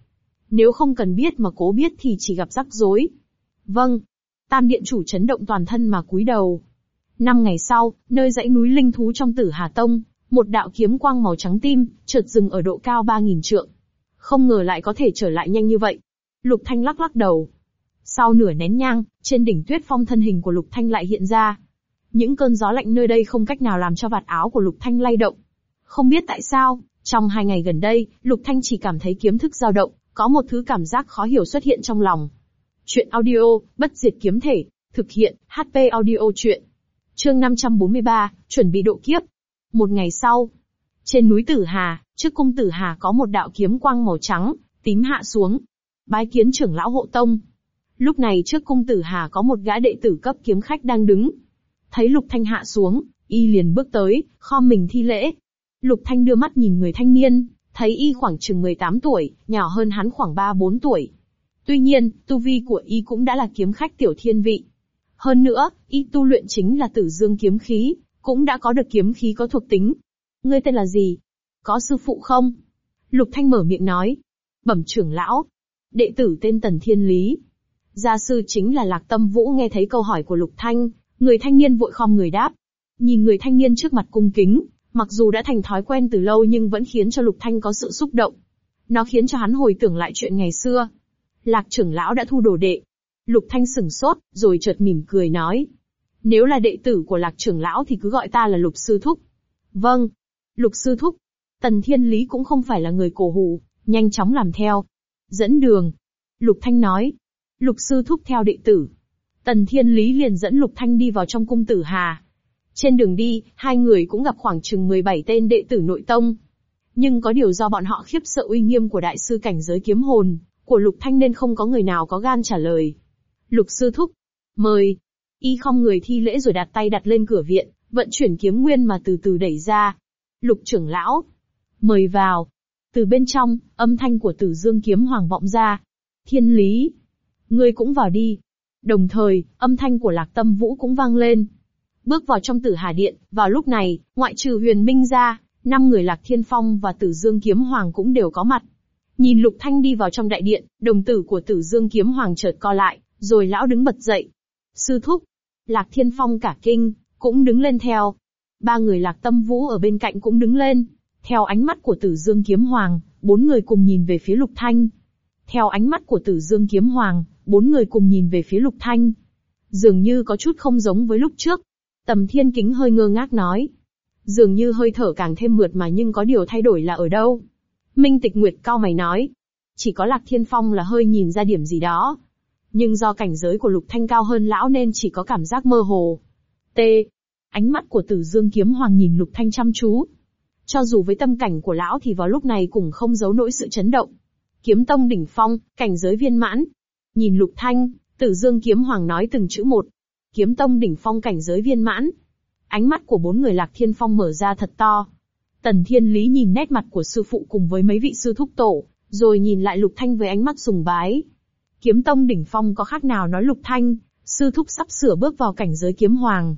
Nếu không cần biết mà cố biết thì chỉ gặp rắc rối. Vâng. Tam điện chủ chấn động toàn thân mà cúi đầu. Năm ngày sau, nơi dãy núi linh thú trong tử Hà Tông, một đạo kiếm quang màu trắng tim, chợt dừng ở độ cao 3.000 trượng. Không ngờ lại có thể trở lại nhanh như vậy. Lục Thanh lắc lắc đầu. Sau nửa nén nhang, trên đỉnh tuyết phong thân hình của Lục Thanh lại hiện ra. Những cơn gió lạnh nơi đây không cách nào làm cho vạt áo của Lục Thanh lay động. Không biết tại sao, trong hai ngày gần đây, Lục Thanh chỉ cảm thấy kiếm thức dao động, có một thứ cảm giác khó hiểu xuất hiện trong lòng. Chuyện audio, bất diệt kiếm thể, thực hiện, HP audio chuyện. Chương 543, chuẩn bị độ kiếp. Một ngày sau, trên núi Tử Hà, trước cung Tử Hà có một đạo kiếm quang màu trắng, tím hạ xuống. Bái kiến trưởng lão hộ tông. Lúc này trước cung Tử Hà có một gã đệ tử cấp kiếm khách đang đứng. Thấy Lục Thanh hạ xuống, y liền bước tới, khom mình thi lễ. Lục Thanh đưa mắt nhìn người thanh niên, thấy y khoảng chừng 18 tuổi, nhỏ hơn hắn khoảng 3-4 tuổi. Tuy nhiên, tu vi của y cũng đã là kiếm khách tiểu thiên vị. Hơn nữa, y tu luyện chính là tử dương kiếm khí, cũng đã có được kiếm khí có thuộc tính. Ngươi tên là gì? Có sư phụ không? Lục Thanh mở miệng nói. Bẩm trưởng lão. Đệ tử tên Tần Thiên Lý. Gia sư chính là Lạc Tâm Vũ nghe thấy câu hỏi của Lục Thanh, người thanh niên vội khom người đáp. Nhìn người thanh niên trước mặt cung kính, mặc dù đã thành thói quen từ lâu nhưng vẫn khiến cho Lục Thanh có sự xúc động. Nó khiến cho hắn hồi tưởng lại chuyện ngày xưa. Lạc trưởng lão đã thu đồ đệ. Lục Thanh sừng sốt, rồi chợt mỉm cười nói. Nếu là đệ tử của lạc trưởng lão thì cứ gọi ta là lục sư thúc. Vâng. Lục sư thúc. Tần thiên lý cũng không phải là người cổ hủ, nhanh chóng làm theo. Dẫn đường. Lục Thanh nói. Lục sư thúc theo đệ tử. Tần thiên lý liền dẫn Lục Thanh đi vào trong cung tử hà. Trên đường đi, hai người cũng gặp khoảng chừng 17 tên đệ tử nội tông. Nhưng có điều do bọn họ khiếp sợ uy nghiêm của đại sư cảnh giới kiếm hồn, của Lục Thanh nên không có người nào có gan trả lời. Lục sư thúc. Mời. Y không người thi lễ rồi đặt tay đặt lên cửa viện, vận chuyển kiếm nguyên mà từ từ đẩy ra. Lục trưởng lão. Mời vào. Từ bên trong, âm thanh của tử dương kiếm hoàng vọng ra. Thiên lý. Ngươi cũng vào đi. Đồng thời, âm thanh của lạc tâm vũ cũng vang lên. Bước vào trong tử hà điện, vào lúc này, ngoại trừ huyền minh ra, năm người lạc thiên phong và tử dương kiếm hoàng cũng đều có mặt. Nhìn lục thanh đi vào trong đại điện, đồng tử của tử dương kiếm hoàng chợt co lại, rồi lão đứng bật dậy. Sư thúc, Lạc Thiên Phong cả kinh, cũng đứng lên theo. Ba người Lạc Tâm Vũ ở bên cạnh cũng đứng lên. Theo ánh mắt của Tử Dương Kiếm Hoàng, bốn người cùng nhìn về phía Lục Thanh. Theo ánh mắt của Tử Dương Kiếm Hoàng, bốn người cùng nhìn về phía Lục Thanh. Dường như có chút không giống với lúc trước. Tầm Thiên Kính hơi ngơ ngác nói. Dường như hơi thở càng thêm mượt mà nhưng có điều thay đổi là ở đâu. Minh Tịch Nguyệt cao mày nói. Chỉ có Lạc Thiên Phong là hơi nhìn ra điểm gì đó. Nhưng do cảnh giới của Lục Thanh cao hơn lão nên chỉ có cảm giác mơ hồ. T. Ánh mắt của Tử Dương Kiếm Hoàng nhìn Lục Thanh chăm chú. Cho dù với tâm cảnh của lão thì vào lúc này cũng không giấu nỗi sự chấn động. Kiếm tông đỉnh phong, cảnh giới viên mãn. Nhìn Lục Thanh, Tử Dương Kiếm Hoàng nói từng chữ một. Kiếm tông đỉnh phong cảnh giới viên mãn. Ánh mắt của bốn người Lạc Thiên Phong mở ra thật to. Tần Thiên Lý nhìn nét mặt của sư phụ cùng với mấy vị sư thúc tổ, rồi nhìn lại Lục Thanh với ánh mắt sùng bái. Kiếm tông đỉnh phong có khác nào nói lục thanh, sư thúc sắp sửa bước vào cảnh giới kiếm hoàng.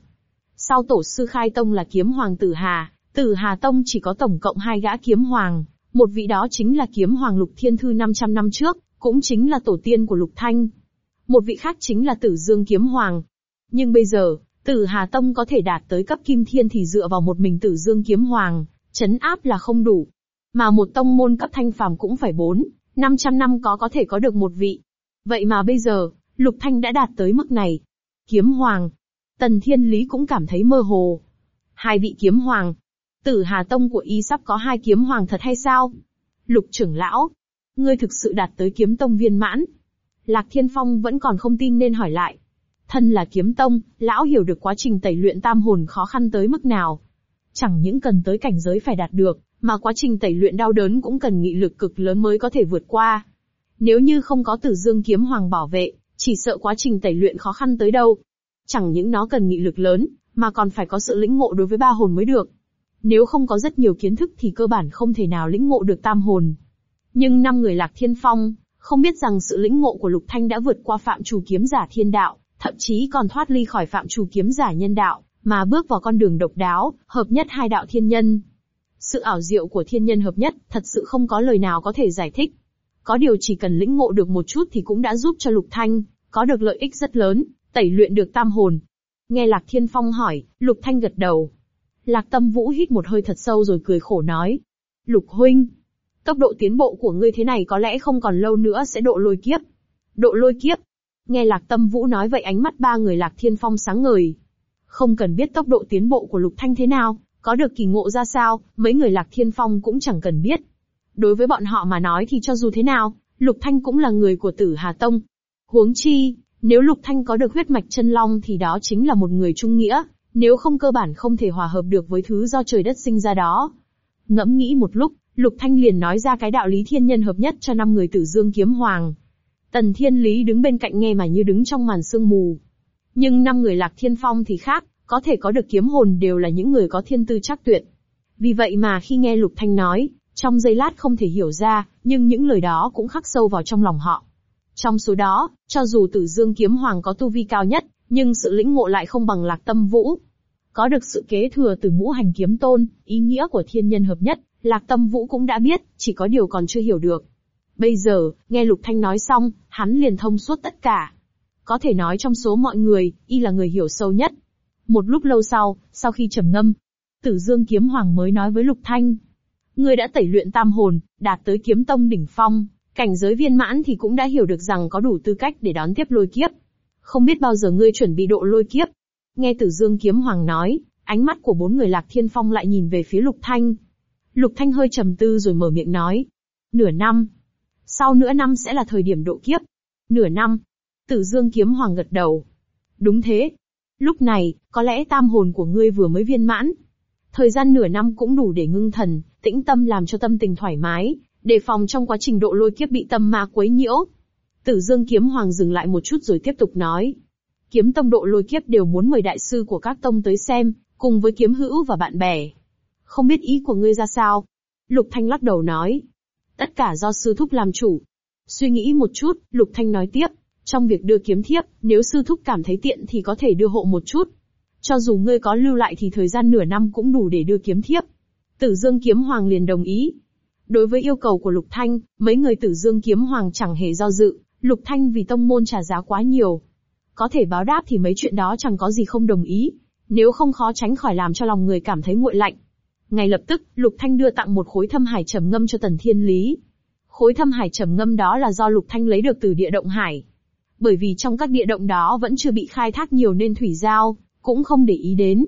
Sau tổ sư khai tông là kiếm hoàng Tử Hà, Tử Hà Tông chỉ có tổng cộng hai gã kiếm hoàng, một vị đó chính là kiếm hoàng Lục Thiên Thư 500 năm trước, cũng chính là tổ tiên của Lục Thanh. Một vị khác chính là Tử Dương Kiếm Hoàng. Nhưng bây giờ, Tử Hà Tông có thể đạt tới cấp Kim Thiên thì dựa vào một mình Tử Dương Kiếm Hoàng, chấn áp là không đủ. Mà một tông môn cấp thanh phàm cũng phải bốn, 500 năm có có thể có được một vị. Vậy mà bây giờ, Lục Thanh đã đạt tới mức này. Kiếm Hoàng. Tần Thiên Lý cũng cảm thấy mơ hồ. Hai vị kiếm hoàng. Tử Hà Tông của y sắp có hai kiếm hoàng thật hay sao? Lục trưởng lão. Ngươi thực sự đạt tới kiếm tông viên mãn. Lạc Thiên Phong vẫn còn không tin nên hỏi lại. Thân là kiếm tông, lão hiểu được quá trình tẩy luyện tam hồn khó khăn tới mức nào. Chẳng những cần tới cảnh giới phải đạt được, mà quá trình tẩy luyện đau đớn cũng cần nghị lực cực lớn mới có thể vượt qua. Nếu như không có tử dương kiếm hoàng bảo vệ, chỉ sợ quá trình tẩy luyện khó khăn tới đâu. Chẳng những nó cần nghị lực lớn, mà còn phải có sự lĩnh ngộ đối với ba hồn mới được. Nếu không có rất nhiều kiến thức thì cơ bản không thể nào lĩnh ngộ được tam hồn. Nhưng năm người lạc thiên phong, không biết rằng sự lĩnh ngộ của Lục Thanh đã vượt qua phạm chủ kiếm giả thiên đạo, thậm chí còn thoát ly khỏi phạm chủ kiếm giả nhân đạo, mà bước vào con đường độc đáo, hợp nhất hai đạo thiên nhân. Sự ảo diệu của thiên nhân hợp nhất, thật sự không có lời nào có thể giải thích. Có điều chỉ cần lĩnh ngộ được một chút thì cũng đã giúp cho Lục Thanh, có được lợi ích rất lớn, tẩy luyện được tam hồn. Nghe Lạc Thiên Phong hỏi, Lục Thanh gật đầu. Lạc Tâm Vũ hít một hơi thật sâu rồi cười khổ nói. Lục Huynh, tốc độ tiến bộ của ngươi thế này có lẽ không còn lâu nữa sẽ độ lôi kiếp. Độ lôi kiếp. Nghe Lạc Tâm Vũ nói vậy ánh mắt ba người Lạc Thiên Phong sáng ngời. Không cần biết tốc độ tiến bộ của Lục Thanh thế nào, có được kỳ ngộ ra sao, mấy người Lạc Thiên Phong cũng chẳng cần biết. Đối với bọn họ mà nói thì cho dù thế nào, Lục Thanh cũng là người của Tử Hà Tông. Huống chi, nếu Lục Thanh có được huyết mạch chân long thì đó chính là một người trung nghĩa, nếu không cơ bản không thể hòa hợp được với thứ do trời đất sinh ra đó. Ngẫm nghĩ một lúc, Lục Thanh liền nói ra cái đạo lý thiên nhân hợp nhất cho năm người tử dương kiếm hoàng. Tần Thiên Lý đứng bên cạnh nghe mà như đứng trong màn sương mù. Nhưng năm người lạc thiên phong thì khác, có thể có được kiếm hồn đều là những người có thiên tư chắc tuyệt. Vì vậy mà khi nghe Lục Thanh nói, trong giây lát không thể hiểu ra, nhưng những lời đó cũng khắc sâu vào trong lòng họ. Trong số đó, cho dù tử dương kiếm hoàng có tu vi cao nhất, nhưng sự lĩnh ngộ lại không bằng lạc tâm vũ. Có được sự kế thừa từ ngũ hành kiếm tôn, ý nghĩa của thiên nhân hợp nhất, lạc tâm vũ cũng đã biết, chỉ có điều còn chưa hiểu được. Bây giờ, nghe Lục Thanh nói xong, hắn liền thông suốt tất cả. Có thể nói trong số mọi người, y là người hiểu sâu nhất. Một lúc lâu sau, sau khi trầm ngâm, Tử Dương Kiếm Hoàng mới nói với Lục Thanh. Ngươi đã tẩy luyện tam hồn, đạt tới kiếm tông đỉnh phong, cảnh giới viên mãn thì cũng đã hiểu được rằng có đủ tư cách để đón tiếp lôi kiếp. Không biết bao giờ ngươi chuẩn bị độ lôi kiếp. Nghe Tử Dương Kiếm Hoàng nói, ánh mắt của bốn người Lạc Thiên Phong lại nhìn về phía Lục Thanh. Lục Thanh hơi trầm tư rồi mở miệng nói. Nửa năm. Sau nửa năm sẽ là thời điểm độ kiếp. Nửa năm. Tử Dương Kiếm Hoàng gật đầu. Đúng thế. Lúc này, có lẽ tam hồn của ngươi vừa mới viên mãn. Thời gian nửa năm cũng đủ để ngưng thần, tĩnh tâm làm cho tâm tình thoải mái, đề phòng trong quá trình độ lôi kiếp bị tâm ma quấy nhiễu. Tử Dương Kiếm Hoàng dừng lại một chút rồi tiếp tục nói. Kiếm tông độ lôi kiếp đều muốn mời đại sư của các tông tới xem, cùng với kiếm hữu và bạn bè. Không biết ý của ngươi ra sao? Lục Thanh lắc đầu nói. Tất cả do sư thúc làm chủ. Suy nghĩ một chút, Lục Thanh nói tiếp. Trong việc đưa kiếm thiếp, nếu sư thúc cảm thấy tiện thì có thể đưa hộ một chút. Cho dù ngươi có lưu lại thì thời gian nửa năm cũng đủ để đưa kiếm thiếp. Tử Dương Kiếm Hoàng liền đồng ý. Đối với yêu cầu của Lục Thanh, mấy người Tử Dương Kiếm Hoàng chẳng hề do dự, Lục Thanh vì tông môn trả giá quá nhiều. Có thể báo đáp thì mấy chuyện đó chẳng có gì không đồng ý, nếu không khó tránh khỏi làm cho lòng người cảm thấy nguội lạnh. Ngay lập tức, Lục Thanh đưa tặng một khối thâm hải trầm ngâm cho Tần Thiên Lý. Khối thâm hải trầm ngâm đó là do Lục Thanh lấy được từ địa động hải. Bởi vì trong các địa động đó vẫn chưa bị khai thác nhiều nên thủy giao, cũng không để ý đến.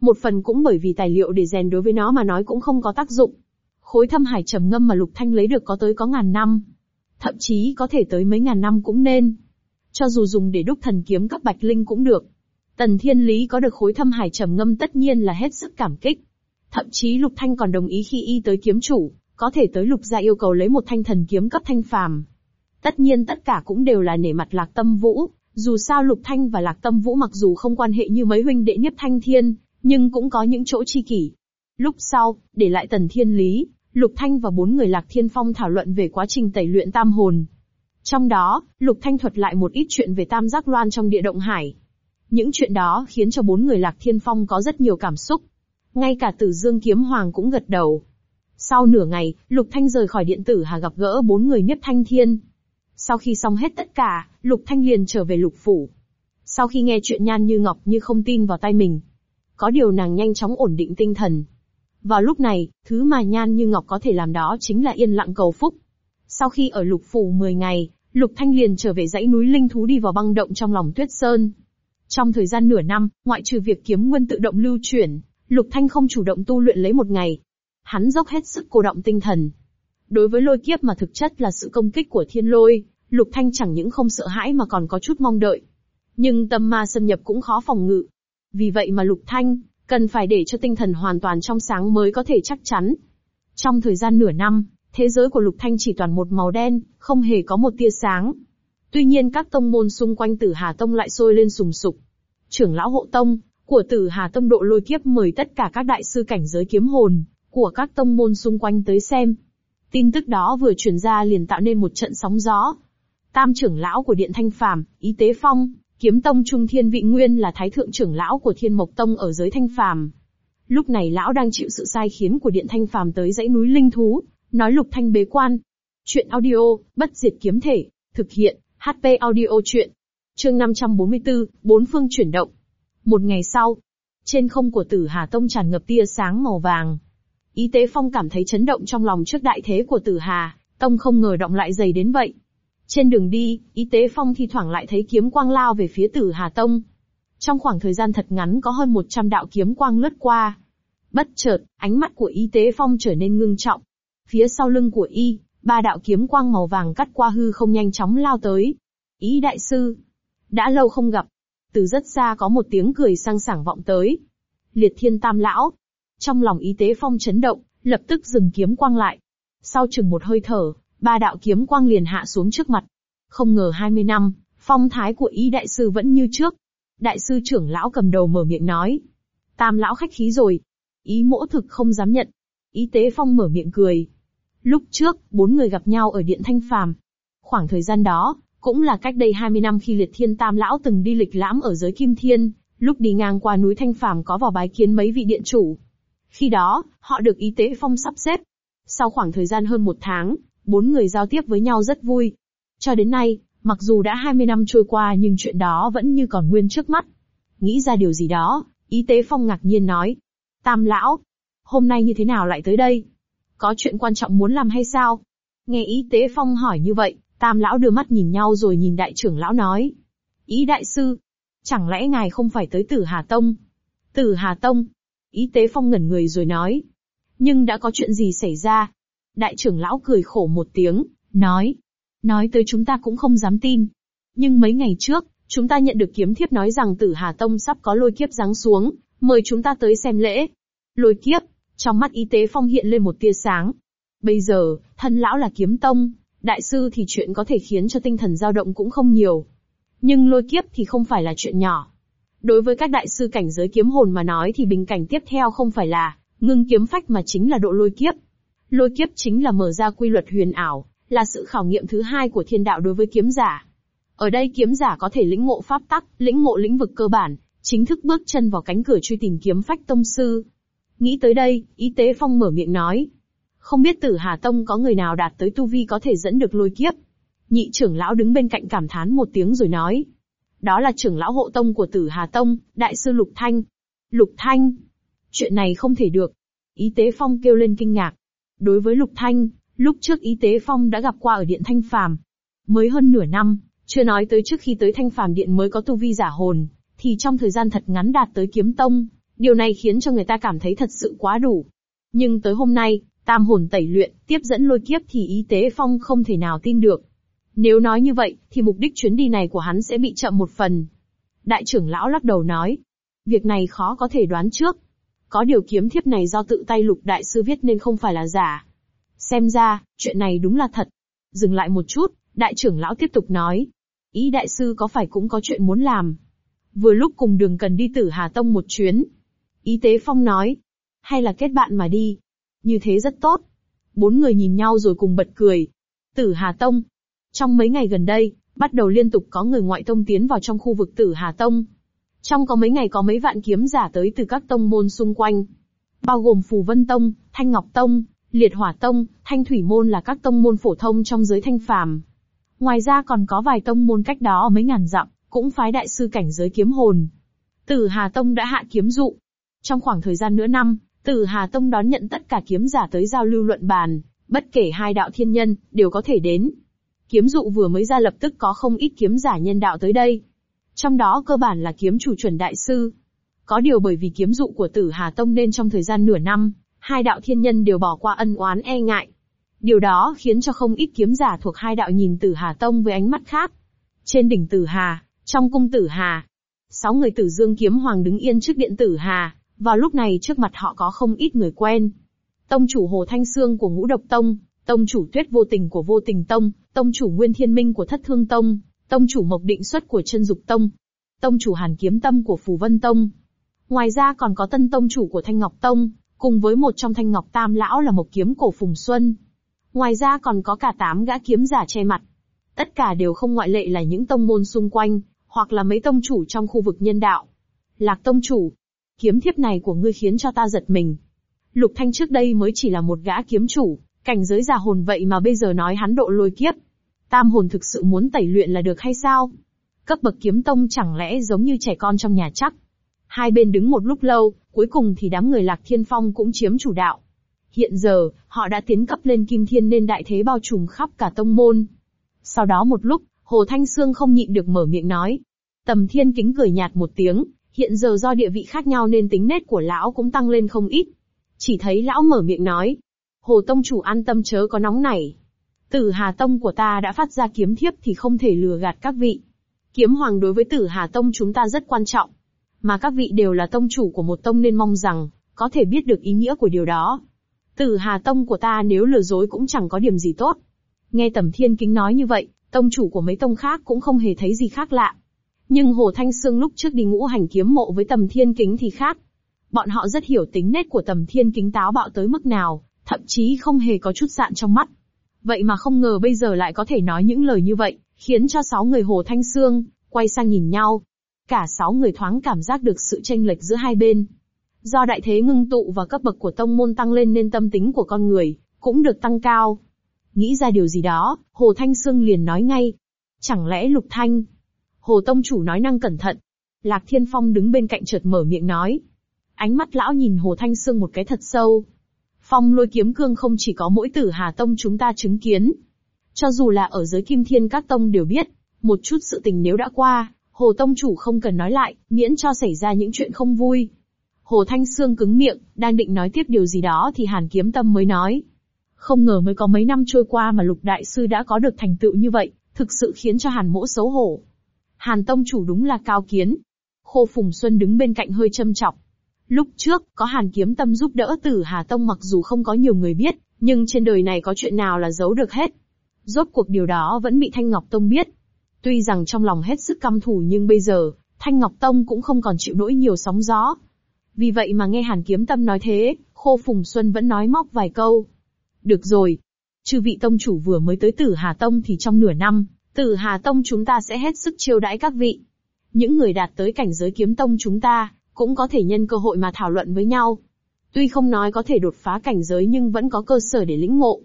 Một phần cũng bởi vì tài liệu để rèn đối với nó mà nói cũng không có tác dụng. Khối thâm hải trầm ngâm mà Lục Thanh lấy được có tới có ngàn năm. Thậm chí có thể tới mấy ngàn năm cũng nên. Cho dù dùng để đúc thần kiếm cấp bạch linh cũng được. Tần Thiên Lý có được khối thâm hải trầm ngâm tất nhiên là hết sức cảm kích. Thậm chí Lục Thanh còn đồng ý khi y tới kiếm chủ, có thể tới Lục gia yêu cầu lấy một thanh thần kiếm cấp thanh phàm. Tất nhiên tất cả cũng đều là nể mặt Lạc Tâm Vũ, dù sao Lục Thanh và Lạc Tâm Vũ mặc dù không quan hệ như mấy huynh đệ Niếp Thanh Thiên, nhưng cũng có những chỗ chi kỷ. Lúc sau, để lại Tần Thiên Lý, Lục Thanh và bốn người Lạc Thiên Phong thảo luận về quá trình tẩy luyện tam hồn. Trong đó, Lục Thanh thuật lại một ít chuyện về tam giác loan trong địa động hải. Những chuyện đó khiến cho bốn người Lạc Thiên Phong có rất nhiều cảm xúc. Ngay cả Tử Dương Kiếm Hoàng cũng gật đầu. Sau nửa ngày, Lục Thanh rời khỏi điện tử Hà gặp gỡ bốn người Niếp Thanh Thiên. Sau khi xong hết tất cả, Lục Thanh liền trở về Lục Phủ. Sau khi nghe chuyện Nhan Như Ngọc như không tin vào tay mình. Có điều nàng nhanh chóng ổn định tinh thần. Vào lúc này, thứ mà Nhan Như Ngọc có thể làm đó chính là yên lặng cầu phúc. Sau khi ở Lục Phủ 10 ngày, Lục Thanh liền trở về dãy núi Linh Thú đi vào băng động trong lòng Tuyết Sơn. Trong thời gian nửa năm, ngoại trừ việc kiếm nguyên tự động lưu chuyển, Lục Thanh không chủ động tu luyện lấy một ngày. Hắn dốc hết sức cô động tinh thần. Đối với lôi kiếp mà thực chất là sự công kích của thiên lôi, Lục Thanh chẳng những không sợ hãi mà còn có chút mong đợi. Nhưng tâm ma xâm nhập cũng khó phòng ngự. Vì vậy mà Lục Thanh, cần phải để cho tinh thần hoàn toàn trong sáng mới có thể chắc chắn. Trong thời gian nửa năm, thế giới của Lục Thanh chỉ toàn một màu đen, không hề có một tia sáng. Tuy nhiên các tông môn xung quanh Tử Hà Tông lại sôi lên sùng sục. Trưởng lão hộ tông của Tử Hà Tông độ lôi kiếp mời tất cả các đại sư cảnh giới kiếm hồn của các tông môn xung quanh tới xem. Tin tức đó vừa truyền ra liền tạo nên một trận sóng gió. Tam trưởng lão của Điện Thanh Phàm, Ý Tế Phong, Kiếm Tông Trung Thiên Vị Nguyên là thái thượng trưởng lão của Thiên Mộc Tông ở giới Thanh Phàm. Lúc này lão đang chịu sự sai khiến của Điện Thanh Phàm tới dãy núi Linh Thú, nói Lục Thanh bế quan. Chuyện audio, bất diệt kiếm thể, thực hiện, HP audio chuyện. Chương 544, bốn phương chuyển động. Một ngày sau, trên không của Tử Hà Tông tràn ngập tia sáng màu vàng. Y Tế Phong cảm thấy chấn động trong lòng trước đại thế của Tử Hà, Tông không ngờ động lại dày đến vậy. Trên đường đi, Y Tế Phong thi thoảng lại thấy kiếm quang lao về phía Tử Hà Tông. Trong khoảng thời gian thật ngắn có hơn 100 đạo kiếm quang lướt qua. Bất chợt, ánh mắt của Y Tế Phong trở nên ngưng trọng. Phía sau lưng của Y, ba đạo kiếm quang màu vàng cắt qua hư không nhanh chóng lao tới. Ý đại sư, đã lâu không gặp. Từ rất xa có một tiếng cười sang sảng vọng tới. Liệt thiên tam lão. Trong lòng Y Tế Phong chấn động, lập tức dừng kiếm quang lại. Sau chừng một hơi thở, ba đạo kiếm quang liền hạ xuống trước mặt. Không ngờ 20 năm, phong thái của ý đại sư vẫn như trước. Đại sư trưởng lão cầm đầu mở miệng nói. Tam lão khách khí rồi. Ý mỗ thực không dám nhận. Ý tế phong mở miệng cười. Lúc trước, bốn người gặp nhau ở điện thanh phàm. Khoảng thời gian đó, cũng là cách đây 20 năm khi liệt thiên tam lão từng đi lịch lãm ở giới kim thiên, lúc đi ngang qua núi thanh phàm có vào bái kiến mấy vị điện chủ. Khi đó, họ được y tế phong sắp xếp. Sau khoảng thời gian hơn một tháng, bốn người giao tiếp với nhau rất vui. Cho đến nay, mặc dù đã 20 năm trôi qua nhưng chuyện đó vẫn như còn nguyên trước mắt. Nghĩ ra điều gì đó, Y tế phong ngạc nhiên nói. Tam lão, hôm nay như thế nào lại tới đây? Có chuyện quan trọng muốn làm hay sao? Nghe Y tế phong hỏi như vậy, tam lão đưa mắt nhìn nhau rồi nhìn đại trưởng lão nói. Ý đại sư, chẳng lẽ ngài không phải tới tử Hà Tông? Tử Hà Tông? Y tế phong ngẩn người rồi nói. Nhưng đã có chuyện gì xảy ra? Đại trưởng lão cười khổ một tiếng, nói. Nói tới chúng ta cũng không dám tin. Nhưng mấy ngày trước, chúng ta nhận được kiếm thiếp nói rằng tử Hà Tông sắp có lôi kiếp giáng xuống, mời chúng ta tới xem lễ. Lôi kiếp, trong mắt y tế phong hiện lên một tia sáng. Bây giờ, thân lão là kiếm tông, đại sư thì chuyện có thể khiến cho tinh thần dao động cũng không nhiều. Nhưng lôi kiếp thì không phải là chuyện nhỏ. Đối với các đại sư cảnh giới kiếm hồn mà nói thì bình cảnh tiếp theo không phải là ngưng kiếm phách mà chính là độ lôi kiếp. Lôi kiếp chính là mở ra quy luật huyền ảo, là sự khảo nghiệm thứ hai của thiên đạo đối với kiếm giả. Ở đây kiếm giả có thể lĩnh ngộ pháp tắc, lĩnh ngộ lĩnh vực cơ bản, chính thức bước chân vào cánh cửa truy tìm kiếm phách tông sư. Nghĩ tới đây, Y Tế Phong mở miệng nói. Không biết tử Hà Tông có người nào đạt tới tu vi có thể dẫn được lôi kiếp. Nhị trưởng lão đứng bên cạnh cảm thán một tiếng rồi nói. Đó là trưởng lão hộ tông của tử Hà Tông, đại sư Lục Thanh. Lục Thanh. Chuyện này không thể được. Y Tế Phong kêu lên kinh ngạc. Đối với Lục Thanh, lúc trước Y Tế Phong đã gặp qua ở Điện Thanh Phàm. Mới hơn nửa năm, chưa nói tới trước khi tới Thanh Phàm Điện mới có tu vi giả hồn, thì trong thời gian thật ngắn đạt tới kiếm tông, điều này khiến cho người ta cảm thấy thật sự quá đủ. Nhưng tới hôm nay, tam hồn tẩy luyện, tiếp dẫn lôi kiếp thì Y Tế Phong không thể nào tin được. Nếu nói như vậy, thì mục đích chuyến đi này của hắn sẽ bị chậm một phần. Đại trưởng lão lắc đầu nói, việc này khó có thể đoán trước, có điều kiếm thiếp này do tự tay lục đại sư viết nên không phải là giả. Xem ra, chuyện này đúng là thật. Dừng lại một chút, đại trưởng lão tiếp tục nói. Ý đại sư có phải cũng có chuyện muốn làm? Vừa lúc cùng đường cần đi tử Hà Tông một chuyến. Ý tế phong nói. Hay là kết bạn mà đi? Như thế rất tốt. Bốn người nhìn nhau rồi cùng bật cười. Tử Hà Tông. Trong mấy ngày gần đây, bắt đầu liên tục có người ngoại tông tiến vào trong khu vực tử Hà Tông. Trong có mấy ngày có mấy vạn kiếm giả tới từ các tông môn xung quanh. Bao gồm Phù Vân Tông, Thanh Ngọc Tông, Liệt Hỏa Tông, Thanh Thủy Môn là các tông môn phổ thông trong giới thanh phàm. Ngoài ra còn có vài tông môn cách đó ở mấy ngàn dặm, cũng phái đại sư cảnh giới kiếm hồn. Tử Hà Tông đã hạ kiếm dụ. Trong khoảng thời gian nửa năm, Tử Hà Tông đón nhận tất cả kiếm giả tới giao lưu luận bàn, bất kể hai đạo thiên nhân, đều có thể đến. Kiếm dụ vừa mới ra lập tức có không ít kiếm giả nhân đạo tới đây. Trong đó cơ bản là kiếm chủ chuẩn đại sư. Có điều bởi vì kiếm dụ của Tử Hà Tông nên trong thời gian nửa năm, hai đạo thiên nhân đều bỏ qua ân oán e ngại. Điều đó khiến cho không ít kiếm giả thuộc hai đạo nhìn Tử Hà Tông với ánh mắt khác. Trên đỉnh Tử Hà, trong cung Tử Hà, sáu người Tử Dương kiếm hoàng đứng yên trước điện Tử Hà, vào lúc này trước mặt họ có không ít người quen. Tông chủ Hồ Thanh Sương của Ngũ Độc Tông, tông chủ Tuyết Vô Tình của Vô Tình Tông, tông chủ Nguyên Thiên Minh của Thất Thương Tông, tông chủ Mộc Định Xuất của Chân Dục Tông, tông chủ Hàn Kiếm Tâm của Phù Vân Tông. Ngoài ra còn có tân tông chủ của Thanh Ngọc Tông, cùng với một trong Thanh Ngọc Tam lão là Mộc Kiếm cổ Phùng Xuân. Ngoài ra còn có cả tám gã kiếm giả che mặt. Tất cả đều không ngoại lệ là những tông môn xung quanh, hoặc là mấy tông chủ trong khu vực nhân đạo. Lạc tông chủ, kiếm thiếp này của ngươi khiến cho ta giật mình. Lục Thanh trước đây mới chỉ là một gã kiếm chủ, cảnh giới giả hồn vậy mà bây giờ nói hắn độ lôi kiếp. Tam hồn thực sự muốn tẩy luyện là được hay sao? Cấp bậc kiếm tông chẳng lẽ giống như trẻ con trong nhà chắc? Hai bên đứng một lúc lâu, cuối cùng thì đám người Lạc Thiên Phong cũng chiếm chủ đạo. Hiện giờ, họ đã tiến cấp lên Kim Thiên nên đại thế bao trùm khắp cả tông môn. Sau đó một lúc, Hồ Thanh Sương không nhịn được mở miệng nói. Tầm Thiên kính cười nhạt một tiếng, hiện giờ do địa vị khác nhau nên tính nết của lão cũng tăng lên không ít. Chỉ thấy lão mở miệng nói. Hồ Tông chủ an tâm chớ có nóng nảy. Tử Hà Tông của ta đã phát ra kiếm thiếp thì không thể lừa gạt các vị. Kiếm hoàng đối với Tử Hà Tông chúng ta rất quan trọng. Mà các vị đều là tông chủ của một tông nên mong rằng, có thể biết được ý nghĩa của điều đó. Tử Hà Tông của ta nếu lừa dối cũng chẳng có điểm gì tốt. Nghe Tầm Thiên Kính nói như vậy, tông chủ của mấy tông khác cũng không hề thấy gì khác lạ. Nhưng Hồ Thanh Sương lúc trước đi ngũ hành kiếm mộ với Tầm Thiên Kính thì khác. Bọn họ rất hiểu tính nét của Tầm Thiên Kính táo bạo tới mức nào, thậm chí không hề có chút sạn trong mắt. Vậy mà không ngờ bây giờ lại có thể nói những lời như vậy, khiến cho sáu người Hồ Thanh Sương, quay sang nhìn nhau. Cả sáu người thoáng cảm giác được sự tranh lệch giữa hai bên. Do đại thế ngưng tụ và cấp bậc của tông môn tăng lên nên tâm tính của con người, cũng được tăng cao. Nghĩ ra điều gì đó, Hồ Thanh Sương liền nói ngay. Chẳng lẽ Lục Thanh? Hồ Tông Chủ nói năng cẩn thận. Lạc Thiên Phong đứng bên cạnh chợt mở miệng nói. Ánh mắt lão nhìn Hồ Thanh Sương một cái thật sâu. Phong lôi kiếm cương không chỉ có mỗi tử Hà Tông chúng ta chứng kiến. Cho dù là ở giới kim thiên các tông đều biết, một chút sự tình nếu đã qua, Hồ Tông Chủ không cần nói lại, miễn cho xảy ra những chuyện không vui. Hồ Thanh Sương cứng miệng, đang định nói tiếp điều gì đó thì Hàn Kiếm Tâm mới nói. Không ngờ mới có mấy năm trôi qua mà Lục Đại Sư đã có được thành tựu như vậy, thực sự khiến cho Hàn Mỗ xấu hổ. Hàn Tông Chủ đúng là cao kiến. Khô Phùng Xuân đứng bên cạnh hơi châm chọc. Lúc trước, có Hàn Kiếm Tâm giúp đỡ Tử Hà Tông mặc dù không có nhiều người biết, nhưng trên đời này có chuyện nào là giấu được hết. Rốt cuộc điều đó vẫn bị Thanh Ngọc Tông biết. Tuy rằng trong lòng hết sức căm thù nhưng bây giờ, Thanh Ngọc Tông cũng không còn chịu nỗi nhiều sóng gió. Vì vậy mà nghe Hàn Kiếm Tâm nói thế, Khô Phùng Xuân vẫn nói móc vài câu. Được rồi. Chư vị tông chủ vừa mới tới Tử Hà Tông thì trong nửa năm, Tử Hà Tông chúng ta sẽ hết sức chiêu đãi các vị. Những người đạt tới cảnh giới kiếm tông chúng ta, cũng có thể nhân cơ hội mà thảo luận với nhau. Tuy không nói có thể đột phá cảnh giới nhưng vẫn có cơ sở để lĩnh ngộ.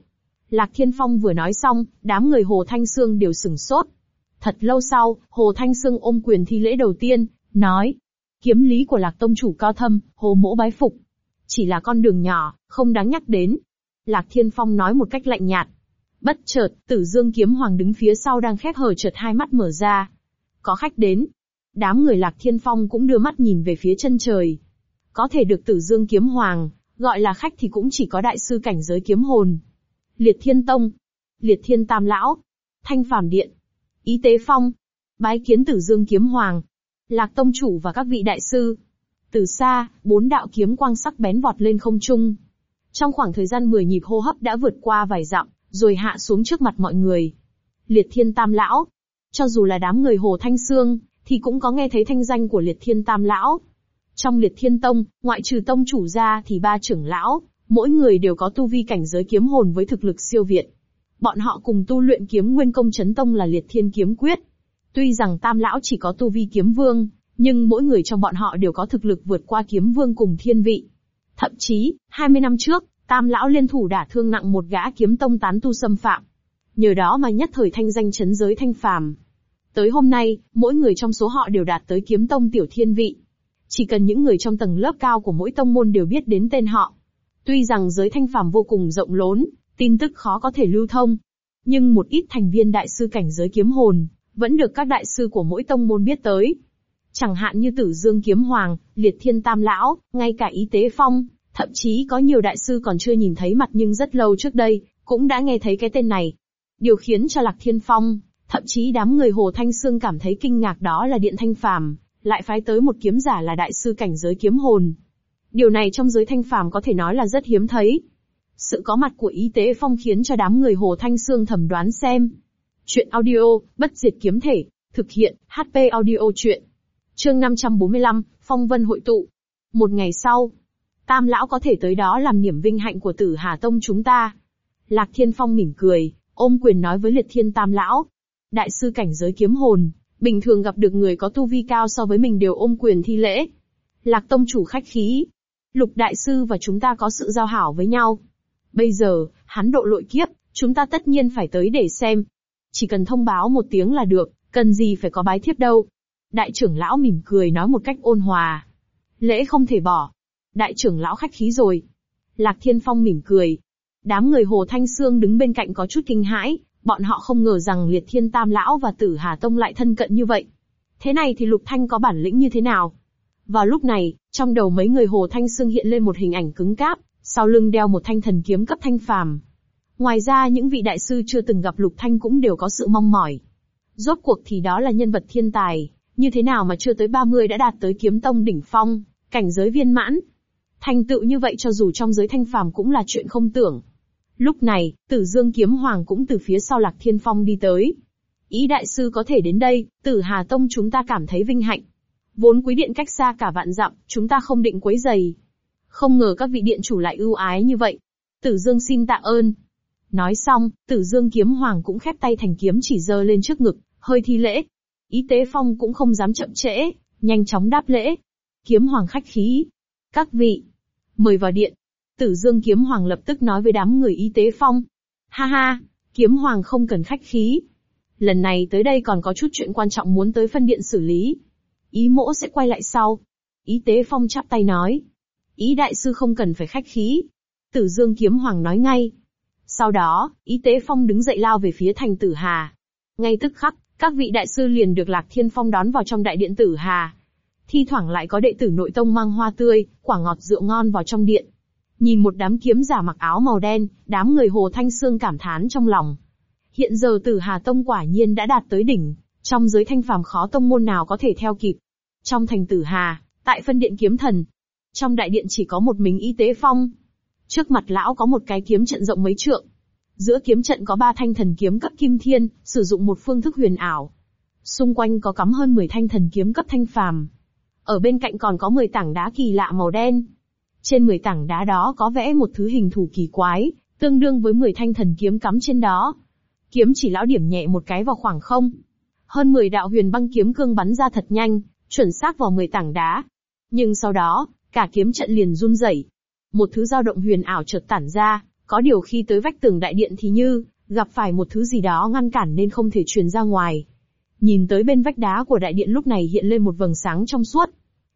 Lạc Thiên Phong vừa nói xong, đám người Hồ Thanh Sương đều sừng sốt. Thật lâu sau, Hồ Thanh Sương ôm quyền thi lễ đầu tiên, nói. Kiếm lý của Lạc Tông chủ cao thâm, Hồ mỗ bái phục. Chỉ là con đường nhỏ, không đáng nhắc đến. Lạc Thiên Phong nói một cách lạnh nhạt. Bất chợt, Tử Dương Kiếm Hoàng đứng phía sau đang khép hờ chợt hai mắt mở ra. Có khách đến. Đám người Lạc Thiên Phong cũng đưa mắt nhìn về phía chân trời. Có thể được Tử Dương Kiếm Hoàng, gọi là khách thì cũng chỉ có đại sư cảnh giới kiếm hồn. Liệt Thiên Tông, Liệt Thiên Tam Lão, Thanh Phàm Điện, Ý Tế Phong, bái kiến Tử Dương Kiếm Hoàng, Lạc Tông Chủ và các vị đại sư. Từ xa, bốn đạo kiếm quang sắc bén vọt lên không trung. Trong khoảng thời gian 10 nhịp hô hấp đã vượt qua vài dặm, rồi hạ xuống trước mặt mọi người. Liệt Thiên Tam Lão. Cho dù là đám người Hồ Thanh Sương, thì cũng có nghe thấy thanh danh của Liệt Thiên Tam Lão. Trong Liệt Thiên Tông, ngoại trừ tông chủ ra thì ba trưởng lão, mỗi người đều có tu vi cảnh giới kiếm hồn với thực lực siêu việt. Bọn họ cùng tu luyện kiếm nguyên công chấn tông là liệt thiên kiếm quyết. Tuy rằng tam lão chỉ có tu vi kiếm vương, Nhưng mỗi người trong bọn họ đều có thực lực vượt qua kiếm vương cùng thiên vị. Thậm chí, 20 năm trước, tam lão liên thủ đả thương nặng một gã kiếm tông tán tu xâm phạm. Nhờ đó mà nhất thời thanh danh chấn giới thanh phàm. Tới hôm nay, mỗi người trong số họ đều đạt tới kiếm tông tiểu thiên vị. Chỉ cần những người trong tầng lớp cao của mỗi tông môn đều biết đến tên họ. Tuy rằng giới thanh phàm vô cùng rộng lớn, tin tức khó có thể lưu thông. Nhưng một ít thành viên đại sư cảnh giới kiếm hồn, vẫn được các đại sư của mỗi tông môn biết tới. Chẳng hạn như Tử Dương Kiếm Hoàng, Liệt Thiên Tam Lão, ngay cả Y Tế Phong, thậm chí có nhiều đại sư còn chưa nhìn thấy mặt nhưng rất lâu trước đây, cũng đã nghe thấy cái tên này. Điều khiến cho Lạc Thiên Phong, thậm chí đám người Hồ Thanh Sương cảm thấy kinh ngạc đó là Điện Thanh Phàm, lại phái tới một kiếm giả là đại sư cảnh giới kiếm hồn. Điều này trong giới thanh phàm có thể nói là rất hiếm thấy. Sự có mặt của Y Tế Phong khiến cho đám người Hồ Thanh Sương thẩm đoán xem. Chuyện audio, bất diệt kiếm thể, thực hiện, HP audio chuyện. Chương 545, Phong Vân hội tụ. Một ngày sau, Tam lão có thể tới đó làm niềm vinh hạnh của Tử Hà Tông chúng ta. Lạc Thiên Phong mỉm cười, ôm quyền nói với Liệt Thiên Tam lão. Đại sư cảnh giới kiếm hồn, bình thường gặp được người có tu vi cao so với mình đều ôm quyền thi lễ. Lạc Tông chủ khách khí. Lục Đại sư và chúng ta có sự giao hảo với nhau. Bây giờ, hắn độ lội kiếp, chúng ta tất nhiên phải tới để xem. Chỉ cần thông báo một tiếng là được, cần gì phải có bái thiếp đâu. Đại trưởng lão mỉm cười nói một cách ôn hòa. Lễ không thể bỏ. Đại trưởng lão khách khí rồi. Lạc Thiên Phong mỉm cười. Đám người Hồ Thanh Sương đứng bên cạnh có chút kinh hãi, bọn họ không ngờ rằng Liệt Thiên Tam Lão và Tử Hà Tông lại thân cận như vậy. Thế này thì Lục Thanh có bản lĩnh như thế nào? Vào lúc này, trong đầu mấy người Hồ Thanh Sương hiện lên một hình ảnh cứng cáp, sau lưng đeo một thanh thần kiếm cấp thanh phàm. Ngoài ra những vị đại sư chưa từng gặp Lục Thanh cũng đều có sự mong mỏi. Rốt cuộc thì đó là nhân vật thiên tài, như thế nào mà chưa tới 30 đã đạt tới kiếm tông đỉnh phong, cảnh giới viên mãn. Thành tựu như vậy cho dù trong giới thanh phàm cũng là chuyện không tưởng. Lúc này, Tử Dương Kiếm Hoàng cũng từ phía sau Lạc Thiên Phong đi tới. Ý đại sư có thể đến đây, Tử Hà Tông chúng ta cảm thấy vinh hạnh. Vốn quý điện cách xa cả vạn dặm, chúng ta không định quấy giày. Không ngờ các vị điện chủ lại ưu ái như vậy. Tử Dương xin tạ ơn. Nói xong, Tử Dương Kiếm Hoàng cũng khép tay thành kiếm chỉ giơ lên trước ngực, hơi thi lễ. Ý tế phong cũng không dám chậm trễ, nhanh chóng đáp lễ. Kiếm Hoàng khách khí. Các vị, mời vào điện. Tử Dương Kiếm Hoàng lập tức nói với đám người y tế phong. Ha ha, Kiếm Hoàng không cần khách khí. Lần này tới đây còn có chút chuyện quan trọng muốn tới phân điện xử lý. Ý mỗ sẽ quay lại sau. Y tế phong chắp tay nói. Ý đại sư không cần phải khách khí. Tử Dương Kiếm Hoàng nói ngay. Sau đó, Y tế phong đứng dậy lao về phía thành tử Hà. Ngay tức khắc, các vị đại sư liền được Lạc Thiên Phong đón vào trong đại điện tử Hà. Thi thoảng lại có đệ tử nội tông mang hoa tươi, quả ngọt rượu ngon vào trong điện. Nhìn một đám kiếm giả mặc áo màu đen, đám người Hồ Thanh Sương cảm thán trong lòng. Hiện giờ Tử Hà Tông quả nhiên đã đạt tới đỉnh, trong giới thanh phàm khó tông môn nào có thể theo kịp. Trong thành Tử Hà, tại phân điện kiếm thần, trong đại điện chỉ có một mình y tế phong. Trước mặt lão có một cái kiếm trận rộng mấy trượng. Giữa kiếm trận có ba thanh thần kiếm cấp kim thiên, sử dụng một phương thức huyền ảo. Xung quanh có cắm hơn 10 thanh thần kiếm cấp thanh phàm. Ở bên cạnh còn có 10 tảng đá kỳ lạ màu đen. Trên 10 tảng đá đó có vẽ một thứ hình thù kỳ quái, tương đương với 10 thanh thần kiếm cắm trên đó. Kiếm chỉ lão điểm nhẹ một cái vào khoảng không. Hơn 10 đạo huyền băng kiếm cương bắn ra thật nhanh, chuẩn xác vào 10 tảng đá. Nhưng sau đó, cả kiếm trận liền run rẩy. Một thứ dao động huyền ảo chợt tản ra, có điều khi tới vách tường đại điện thì như, gặp phải một thứ gì đó ngăn cản nên không thể truyền ra ngoài. Nhìn tới bên vách đá của đại điện lúc này hiện lên một vầng sáng trong suốt.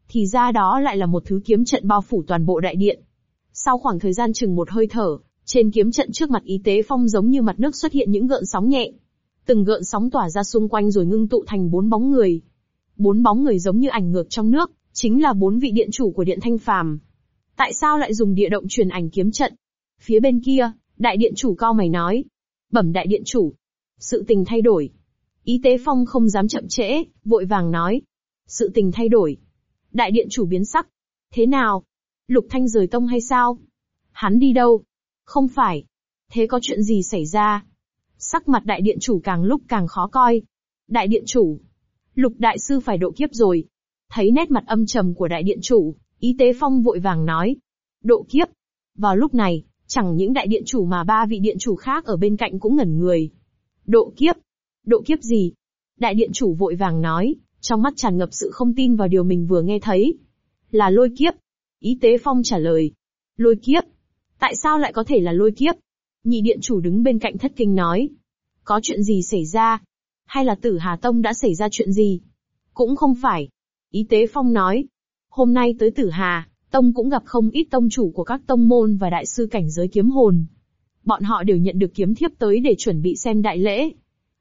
Thì ra đó lại là một thứ kiếm trận bao phủ toàn bộ đại điện. Sau khoảng thời gian chừng một hơi thở, trên kiếm trận trước mặt y tế phong giống như mặt nước xuất hiện những gợn sóng nhẹ. Từng gợn sóng tỏa ra xung quanh rồi ngưng tụ thành bốn bóng người. Bốn bóng người giống như ảnh ngược trong nước, chính là bốn vị điện chủ của điện thanh phàm. Tại sao lại dùng địa động truyền ảnh kiếm trận? Phía bên kia, đại điện chủ cao mày nói. Bẩm đại điện chủ. Sự tình thay đổi. Ý tế phong không dám chậm trễ, vội vàng nói. Sự tình thay đổi. Đại điện chủ biến sắc. Thế nào? Lục Thanh rời tông hay sao? Hắn đi đâu? Không phải. Thế có chuyện gì xảy ra? Sắc mặt đại điện chủ càng lúc càng khó coi. Đại điện chủ. Lục đại sư phải độ kiếp rồi. Thấy nét mặt âm trầm của đại điện chủ, y tế phong vội vàng nói. Độ kiếp. Vào lúc này, chẳng những đại điện chủ mà ba vị điện chủ khác ở bên cạnh cũng ngẩn người. Độ kiếp. Độ kiếp gì? Đại điện chủ vội vàng nói, trong mắt tràn ngập sự không tin vào điều mình vừa nghe thấy. Là lôi kiếp. Ý tế phong trả lời. Lôi kiếp. Tại sao lại có thể là lôi kiếp? Nhị điện chủ đứng bên cạnh thất kinh nói. Có chuyện gì xảy ra? Hay là tử Hà Tông đã xảy ra chuyện gì? Cũng không phải. Ý tế phong nói. Hôm nay tới tử Hà, Tông cũng gặp không ít tông chủ của các tông môn và đại sư cảnh giới kiếm hồn. Bọn họ đều nhận được kiếm thiếp tới để chuẩn bị xem đại lễ.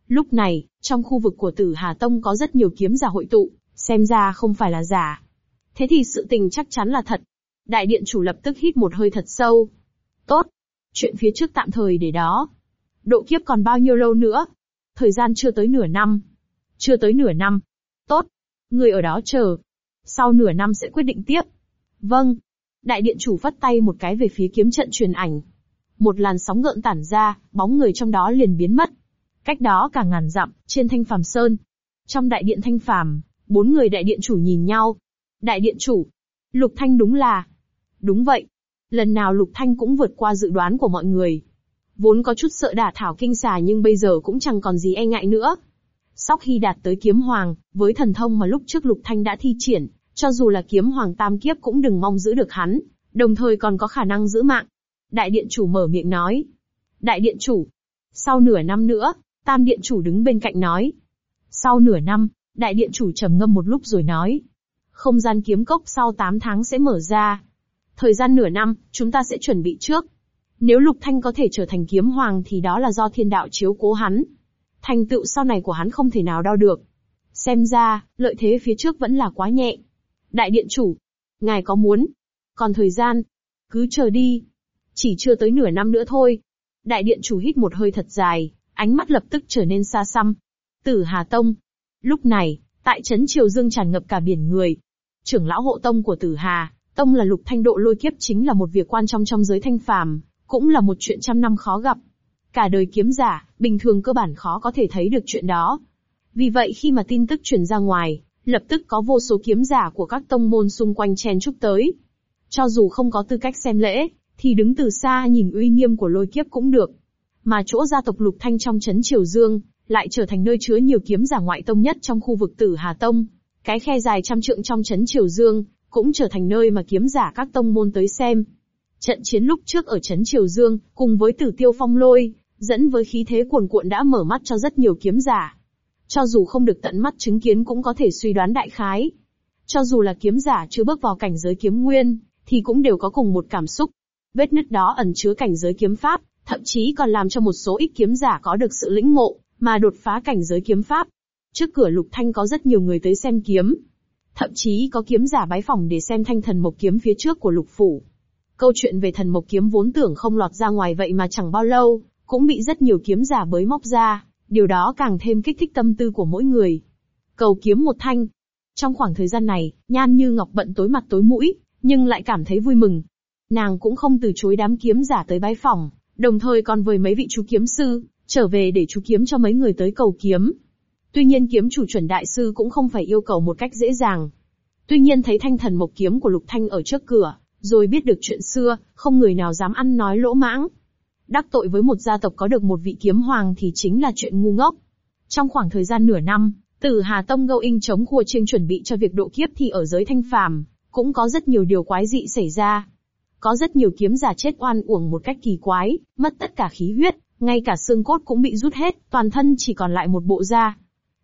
Lúc này, trong khu vực của tử Hà Tông có rất nhiều kiếm giả hội tụ, xem ra không phải là giả. Thế thì sự tình chắc chắn là thật. Đại điện chủ lập tức hít một hơi thật sâu. Tốt. Chuyện phía trước tạm thời để đó. Độ kiếp còn bao nhiêu lâu nữa? Thời gian chưa tới nửa năm. Chưa tới nửa năm. Tốt. Người ở đó chờ. Sau nửa năm sẽ quyết định tiếp. Vâng. Đại điện chủ vắt tay một cái về phía kiếm trận truyền ảnh. Một làn sóng gợn tản ra, bóng người trong đó liền biến mất. Cách đó cả ngàn dặm, trên thanh phàm sơn. Trong đại điện thanh phàm, bốn người đại điện chủ nhìn nhau. Đại điện chủ. Lục Thanh đúng là. Đúng vậy. Lần nào Lục Thanh cũng vượt qua dự đoán của mọi người. Vốn có chút sợ đả thảo kinh xà nhưng bây giờ cũng chẳng còn gì e ngại nữa. Sau khi đạt tới kiếm hoàng, với thần thông mà lúc trước Lục Thanh đã thi triển, cho dù là kiếm hoàng tam kiếp cũng đừng mong giữ được hắn, đồng thời còn có khả năng giữ mạng. Đại điện chủ mở miệng nói. Đại điện chủ. Sau nửa năm nữa, tam điện chủ đứng bên cạnh nói. Sau nửa năm, đại điện chủ trầm ngâm một lúc rồi nói. Không gian kiếm cốc sau 8 tháng sẽ mở ra. Thời gian nửa năm, chúng ta sẽ chuẩn bị trước. Nếu Lục Thanh có thể trở thành kiếm hoàng thì đó là do thiên đạo chiếu cố hắn. Thành tựu sau này của hắn không thể nào đo được. Xem ra, lợi thế phía trước vẫn là quá nhẹ. Đại điện chủ, ngài có muốn? Còn thời gian, cứ chờ đi. Chỉ chưa tới nửa năm nữa thôi. Đại điện chủ hít một hơi thật dài, ánh mắt lập tức trở nên xa xăm. Tử Hà Tông. Lúc này, tại trấn Triều Dương tràn ngập cả biển người. Trưởng lão hộ tông của Tử Hà, tông là lục thanh độ lôi kiếp chính là một việc quan trọng trong giới thanh phàm, cũng là một chuyện trăm năm khó gặp. Cả đời kiếm giả, bình thường cơ bản khó có thể thấy được chuyện đó. Vì vậy khi mà tin tức truyền ra ngoài, lập tức có vô số kiếm giả của các tông môn xung quanh chen chúc tới. Cho dù không có tư cách xem lễ, thì đứng từ xa nhìn uy nghiêm của lôi kiếp cũng được. Mà chỗ gia tộc Lục Thanh trong chấn Triều Dương, lại trở thành nơi chứa nhiều kiếm giả ngoại tông nhất trong khu vực Tử Hà Tông. Cái khe dài trăm trượng trong chấn Triều Dương, cũng trở thành nơi mà kiếm giả các tông môn tới xem. Trận chiến lúc trước ở chấn Triều Dương, cùng với Tử Tiêu Phong Lôi, dẫn với khí thế cuồn cuộn đã mở mắt cho rất nhiều kiếm giả. Cho dù không được tận mắt chứng kiến cũng có thể suy đoán đại khái. Cho dù là kiếm giả chưa bước vào cảnh giới kiếm nguyên, thì cũng đều có cùng một cảm xúc. Vết nứt đó ẩn chứa cảnh giới kiếm pháp, thậm chí còn làm cho một số ít kiếm giả có được sự lĩnh ngộ, mà đột phá cảnh giới kiếm pháp. Trước cửa lục thanh có rất nhiều người tới xem kiếm. Thậm chí có kiếm giả bái phòng để xem thanh thần mộc kiếm phía trước của lục phủ. Câu chuyện về thần mộc kiếm vốn tưởng không lọt ra ngoài vậy mà chẳng bao lâu, cũng bị rất nhiều kiếm giả bới móc ra, điều đó càng thêm kích thích tâm tư của mỗi người. Cầu kiếm một thanh. Trong khoảng thời gian này, Nhan Như Ngọc bận tối mặt tối mũi, nhưng lại cảm thấy vui mừng. Nàng cũng không từ chối đám kiếm giả tới bái phòng, đồng thời còn với mấy vị chú kiếm sư, trở về để chú kiếm cho mấy người tới cầu kiếm. Tuy nhiên kiếm chủ chuẩn đại sư cũng không phải yêu cầu một cách dễ dàng. Tuy nhiên thấy thanh thần mộc kiếm của Lục Thanh ở trước cửa, rồi biết được chuyện xưa, không người nào dám ăn nói lỗ mãng. Đắc tội với một gia tộc có được một vị kiếm hoàng thì chính là chuyện ngu ngốc. Trong khoảng thời gian nửa năm, từ Hà Tông Gâu In chống khua chiêng chuẩn bị cho việc độ kiếp thì ở giới thanh phàm, cũng có rất nhiều điều quái dị xảy ra. Có rất nhiều kiếm giả chết oan uổng một cách kỳ quái, mất tất cả khí huyết, ngay cả xương cốt cũng bị rút hết, toàn thân chỉ còn lại một bộ da.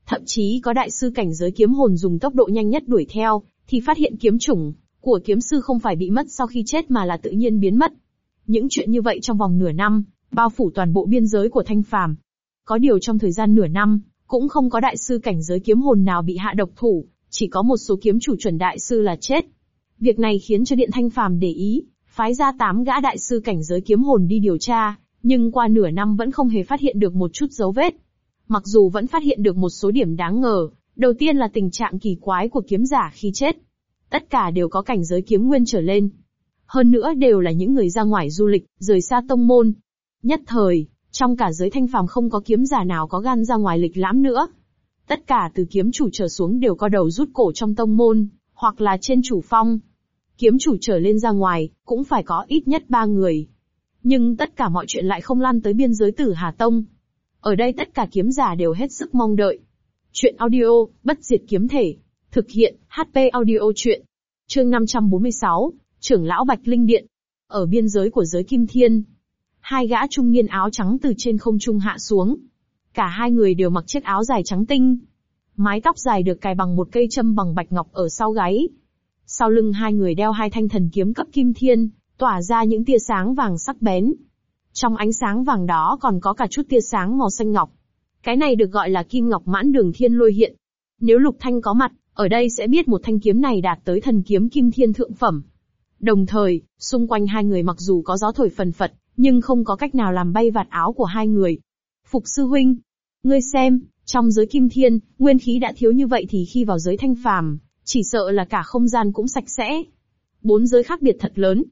Thậm chí có đại sư cảnh giới kiếm hồn dùng tốc độ nhanh nhất đuổi theo, thì phát hiện kiếm chủng của kiếm sư không phải bị mất sau khi chết mà là tự nhiên biến mất. Những chuyện như vậy trong vòng nửa năm, bao phủ toàn bộ biên giới của thanh phàm. Có điều trong thời gian nửa năm, cũng không có đại sư cảnh giới kiếm hồn nào bị hạ độc thủ, chỉ có một số kiếm chủ chuẩn đại sư là chết. Việc này khiến cho Điện Thanh Phàm để ý, phái ra tám gã đại sư cảnh giới kiếm hồn đi điều tra, nhưng qua nửa năm vẫn không hề phát hiện được một chút dấu vết. Mặc dù vẫn phát hiện được một số điểm đáng ngờ, đầu tiên là tình trạng kỳ quái của kiếm giả khi chết. Tất cả đều có cảnh giới kiếm nguyên trở lên. Hơn nữa đều là những người ra ngoài du lịch, rời xa tông môn. Nhất thời, trong cả giới thanh phàm không có kiếm giả nào có gan ra ngoài lịch lãm nữa. Tất cả từ kiếm chủ trở xuống đều có đầu rút cổ trong tông môn, hoặc là trên chủ phong. Kiếm chủ trở lên ra ngoài, cũng phải có ít nhất ba người. Nhưng tất cả mọi chuyện lại không lan tới biên giới tử Hà Tông. Ở đây tất cả kiếm giả đều hết sức mong đợi. Chuyện audio, bất diệt kiếm thể. Thực hiện, HP audio chuyện. Chương 546, trưởng lão Bạch Linh Điện. Ở biên giới của giới Kim Thiên. Hai gã trung niên áo trắng từ trên không trung hạ xuống. Cả hai người đều mặc chiếc áo dài trắng tinh. Mái tóc dài được cài bằng một cây châm bằng bạch ngọc ở sau gáy. Sau lưng hai người đeo hai thanh thần kiếm cấp Kim Thiên, tỏa ra những tia sáng vàng sắc bén. Trong ánh sáng vàng đó còn có cả chút tia sáng màu xanh ngọc. Cái này được gọi là kim ngọc mãn đường thiên lôi hiện. Nếu Lục Thanh có mặt, ở đây sẽ biết một thanh kiếm này đạt tới thần kiếm kim thiên thượng phẩm. Đồng thời, xung quanh hai người mặc dù có gió thổi phần phật, nhưng không có cách nào làm bay vạt áo của hai người. Phục sư huynh, ngươi xem, trong giới kim thiên, nguyên khí đã thiếu như vậy thì khi vào giới thanh phàm, chỉ sợ là cả không gian cũng sạch sẽ. Bốn giới khác biệt thật lớn.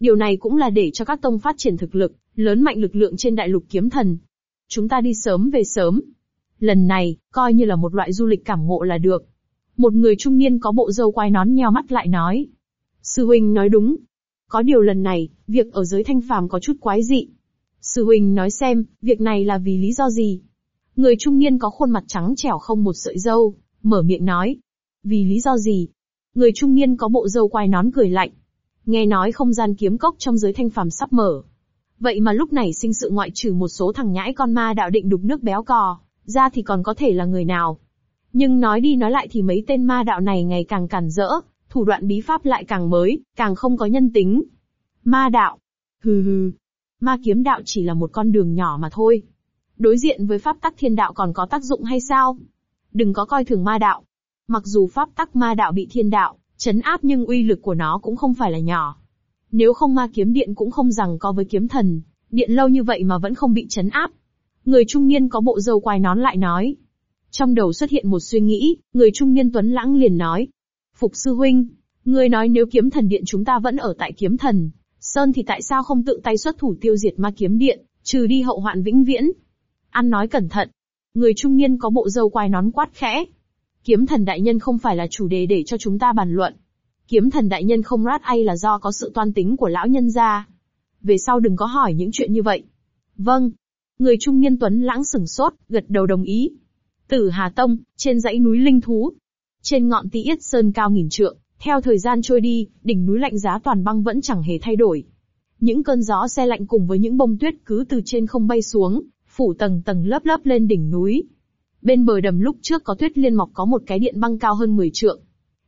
Điều này cũng là để cho các tông phát triển thực lực, lớn mạnh lực lượng trên đại lục kiếm thần. Chúng ta đi sớm về sớm. Lần này, coi như là một loại du lịch cảm ngộ là được. Một người trung niên có bộ râu quai nón nheo mắt lại nói. Sư huynh nói đúng. Có điều lần này, việc ở giới thanh phàm có chút quái dị. Sư huynh nói xem, việc này là vì lý do gì? Người trung niên có khuôn mặt trắng trẻo không một sợi râu, mở miệng nói. Vì lý do gì? Người trung niên có bộ râu quai nón cười lạnh. Nghe nói không gian kiếm cốc trong giới thanh phàm sắp mở. Vậy mà lúc này sinh sự ngoại trừ một số thằng nhãi con ma đạo định đục nước béo cò, ra thì còn có thể là người nào. Nhưng nói đi nói lại thì mấy tên ma đạo này ngày càng cản rỡ, thủ đoạn bí pháp lại càng mới, càng không có nhân tính. Ma đạo. Hừ hừ. Ma kiếm đạo chỉ là một con đường nhỏ mà thôi. Đối diện với pháp tắc thiên đạo còn có tác dụng hay sao? Đừng có coi thường ma đạo. Mặc dù pháp tắc ma đạo bị thiên đạo, chấn áp nhưng uy lực của nó cũng không phải là nhỏ. Nếu không ma kiếm điện cũng không rằng có với kiếm thần, điện lâu như vậy mà vẫn không bị chấn áp. Người trung niên có bộ râu quai nón lại nói. Trong đầu xuất hiện một suy nghĩ, người trung niên tuấn lãng liền nói. Phục sư huynh, người nói nếu kiếm thần điện chúng ta vẫn ở tại kiếm thần, Sơn thì tại sao không tự tay xuất thủ tiêu diệt ma kiếm điện, trừ đi hậu hoạn vĩnh viễn? Ăn nói cẩn thận. Người trung niên có bộ râu quai nón quát khẽ. Kiếm thần đại nhân không phải là chủ đề để cho chúng ta bàn luận. Kiếm thần đại nhân không rát ai là do có sự toan tính của lão nhân gia. Về sau đừng có hỏi những chuyện như vậy. Vâng. Người trung niên tuấn lãng sửng sốt, gật đầu đồng ý. Tử Hà Tông, trên dãy núi Linh Thú. Trên ngọn tí yết sơn cao nghìn trượng, theo thời gian trôi đi, đỉnh núi lạnh giá toàn băng vẫn chẳng hề thay đổi. Những cơn gió xe lạnh cùng với những bông tuyết cứ từ trên không bay xuống, phủ tầng tầng lớp lớp lên đỉnh núi. Bên bờ đầm lúc trước có tuyết liên mọc có một cái điện băng cao hơn 10 trượng.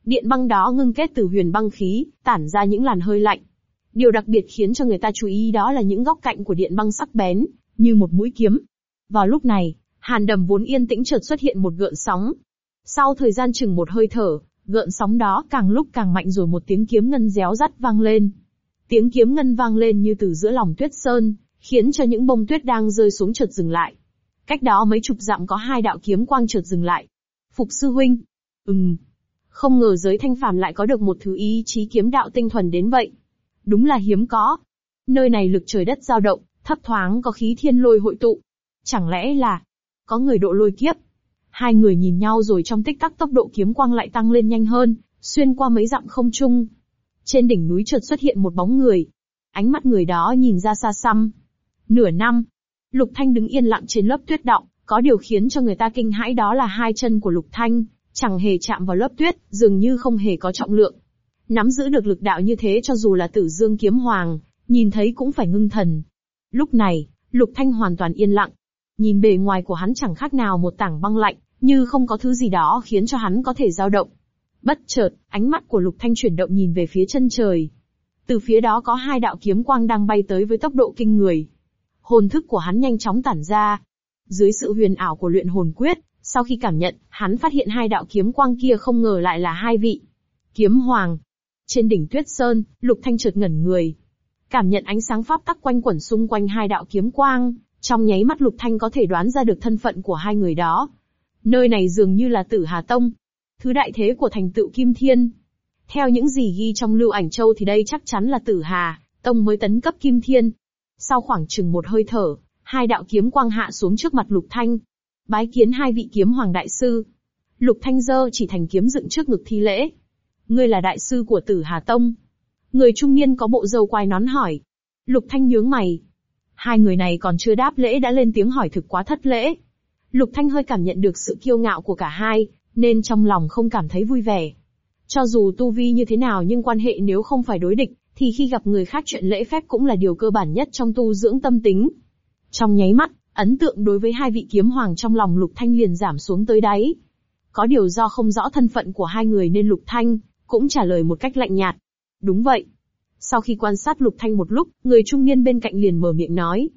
Điện băng đó ngưng kết từ huyền băng khí, tản ra những làn hơi lạnh. Điều đặc biệt khiến cho người ta chú ý đó là những góc cạnh của điện băng sắc bén, như một mũi kiếm. Vào lúc này, hàn đầm vốn yên tĩnh chợt xuất hiện một gợn sóng. Sau thời gian chừng một hơi thở, gợn sóng đó càng lúc càng mạnh rồi một tiếng kiếm ngân réo rắt vang lên. Tiếng kiếm ngân vang lên như từ giữa lòng tuyết sơn, khiến cho những bông tuyết đang rơi xuống chợt dừng lại. Cách đó mấy chục dặm có hai đạo kiếm quang chợt dừng lại. Phục sư huynh. Ừm. Không ngờ giới thanh phàm lại có được một thứ ý chí kiếm đạo tinh thuần đến vậy. Đúng là hiếm có. Nơi này lực trời đất dao động, thấp thoáng có khí thiên lôi hội tụ. Chẳng lẽ là có người độ lôi kiếp? Hai người nhìn nhau rồi trong tích tắc tốc độ kiếm quang lại tăng lên nhanh hơn, xuyên qua mấy dặm không trung. Trên đỉnh núi chợt xuất hiện một bóng người. Ánh mắt người đó nhìn ra xa xăm, Nửa năm, Lục Thanh đứng yên lặng trên lớp tuyết động, có điều khiến cho người ta kinh hãi đó là hai chân của Lục Thanh, chẳng hề chạm vào lớp tuyết, dường như không hề có trọng lượng. Nắm giữ được lực đạo như thế cho dù là tử dương kiếm hoàng, nhìn thấy cũng phải ngưng thần. Lúc này, Lục Thanh hoàn toàn yên lặng. Nhìn bề ngoài của hắn chẳng khác nào một tảng băng lạnh, như không có thứ gì đó khiến cho hắn có thể dao động. Bất chợt, ánh mắt của Lục Thanh chuyển động nhìn về phía chân trời. Từ phía đó có hai đạo kiếm quang đang bay tới với tốc độ kinh người hồn thức của hắn nhanh chóng tản ra. Dưới sự huyền ảo của luyện hồn quyết, sau khi cảm nhận, hắn phát hiện hai đạo kiếm quang kia không ngờ lại là hai vị. Kiếm hoàng. Trên đỉnh tuyết sơn, lục thanh chợt ngẩn người. Cảm nhận ánh sáng pháp tắc quanh quẩn xung quanh hai đạo kiếm quang, trong nháy mắt lục thanh có thể đoán ra được thân phận của hai người đó. Nơi này dường như là tử Hà Tông. Thứ đại thế của thành tựu Kim Thiên. Theo những gì ghi trong lưu ảnh châu thì đây chắc chắn là tử Hà, Tông mới tấn cấp Kim Thiên. Sau khoảng chừng một hơi thở, hai đạo kiếm quang hạ xuống trước mặt Lục Thanh. Bái kiến hai vị kiếm hoàng đại sư. Lục Thanh giơ chỉ thành kiếm dựng trước ngực thi lễ. Ngươi là đại sư của Tử Hà Tông. Người trung niên có bộ râu quai nón hỏi. Lục Thanh nhướng mày. Hai người này còn chưa đáp lễ đã lên tiếng hỏi thực quá thất lễ. Lục Thanh hơi cảm nhận được sự kiêu ngạo của cả hai, nên trong lòng không cảm thấy vui vẻ. Cho dù tu vi như thế nào nhưng quan hệ nếu không phải đối địch, thì khi gặp người khác chuyện lễ phép cũng là điều cơ bản nhất trong tu dưỡng tâm tính. Trong nháy mắt, ấn tượng đối với hai vị kiếm hoàng trong lòng Lục Thanh liền giảm xuống tới đáy. Có điều do không rõ thân phận của hai người nên Lục Thanh cũng trả lời một cách lạnh nhạt. Đúng vậy. Sau khi quan sát Lục Thanh một lúc, người trung niên bên cạnh liền mở miệng nói.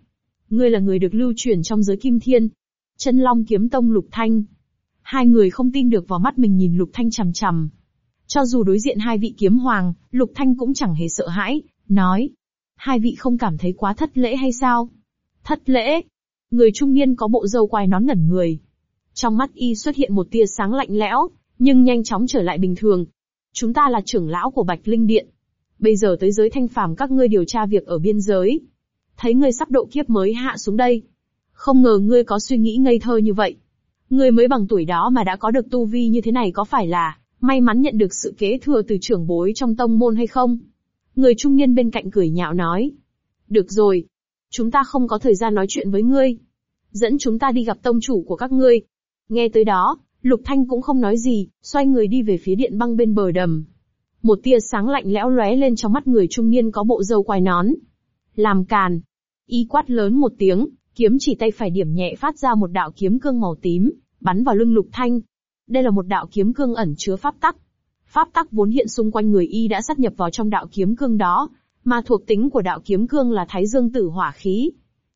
Ngươi là người được lưu truyền trong giới kim thiên. Chân Long kiếm tông Lục Thanh. Hai người không tin được vào mắt mình nhìn Lục Thanh chằm chằm. Cho dù đối diện hai vị kiếm hoàng, Lục Thanh cũng chẳng hề sợ hãi, nói. Hai vị không cảm thấy quá thất lễ hay sao? Thất lễ. Người trung niên có bộ râu quai nón ngẩn người. Trong mắt y xuất hiện một tia sáng lạnh lẽo, nhưng nhanh chóng trở lại bình thường. Chúng ta là trưởng lão của Bạch Linh Điện. Bây giờ tới giới thanh phàm các ngươi điều tra việc ở biên giới. Thấy ngươi sắp độ kiếp mới hạ xuống đây. Không ngờ ngươi có suy nghĩ ngây thơ như vậy. Ngươi mới bằng tuổi đó mà đã có được tu vi như thế này có phải là may mắn nhận được sự kế thừa từ trưởng bối trong tông môn hay không? Người trung niên bên cạnh cười nhạo nói. Được rồi. Chúng ta không có thời gian nói chuyện với ngươi. Dẫn chúng ta đi gặp tông chủ của các ngươi. Nghe tới đó, Lục Thanh cũng không nói gì, xoay người đi về phía điện băng bên bờ đầm. Một tia sáng lạnh lẽo lóe lên trong mắt người trung niên có bộ râu quai nón. Làm càn. Y quát lớn một tiếng, kiếm chỉ tay phải điểm nhẹ phát ra một đạo kiếm cương màu tím, bắn vào lưng Lục Thanh. Đây là một đạo kiếm cương ẩn chứa pháp tắc. Pháp tắc vốn hiện xung quanh người y đã sát nhập vào trong đạo kiếm cương đó, mà thuộc tính của đạo kiếm cương là Thái Dương Tử Hỏa khí.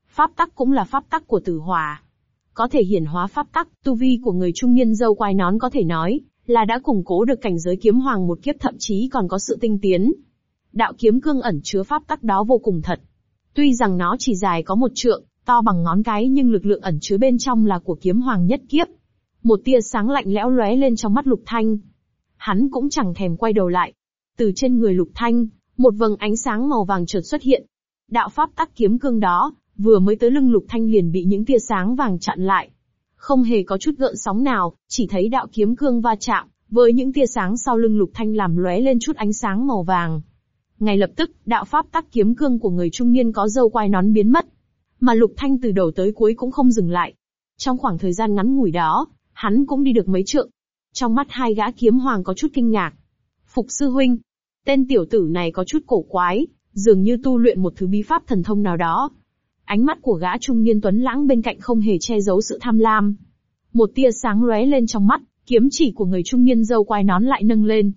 Pháp tắc cũng là pháp tắc của Tử Hỏa. Có thể hiển hóa pháp tắc, tu vi của người trung niên dâu quai nón có thể nói là đã củng cố được cảnh giới kiếm hoàng một kiếp thậm chí còn có sự tinh tiến. Đạo kiếm cương ẩn chứa pháp tắc đó vô cùng thật. Tuy rằng nó chỉ dài có một trượng, to bằng ngón cái nhưng lực lượng ẩn chứa bên trong là của kiếm hoàng nhất kiếp. Một tia sáng lạnh lẽo lóe lên trong mắt Lục Thanh. Hắn cũng chẳng thèm quay đầu lại. Từ trên người Lục Thanh, một vầng ánh sáng màu vàng chợt xuất hiện. Đạo pháp tắc kiếm cương đó, vừa mới tới lưng Lục Thanh liền bị những tia sáng vàng chặn lại. Không hề có chút gợn sóng nào, chỉ thấy đạo kiếm cương va chạm, với những tia sáng sau lưng Lục Thanh làm lóe lên chút ánh sáng màu vàng. Ngay lập tức, đạo pháp tắc kiếm cương của người trung niên có dâu quai nón biến mất. Mà Lục Thanh từ đầu tới cuối cũng không dừng lại. Trong khoảng thời gian ngắn ngủi đó, hắn cũng đi được mấy trượng. Trong mắt hai gã kiếm hoàng có chút kinh ngạc. Phục sư huynh, tên tiểu tử này có chút cổ quái, dường như tu luyện một thứ bí pháp thần thông nào đó. Ánh mắt của gã trung niên tuấn lãng bên cạnh không hề che giấu sự tham lam. Một tia sáng lóe lên trong mắt, kiếm chỉ của người trung niên dâu quai nón lại nâng lên.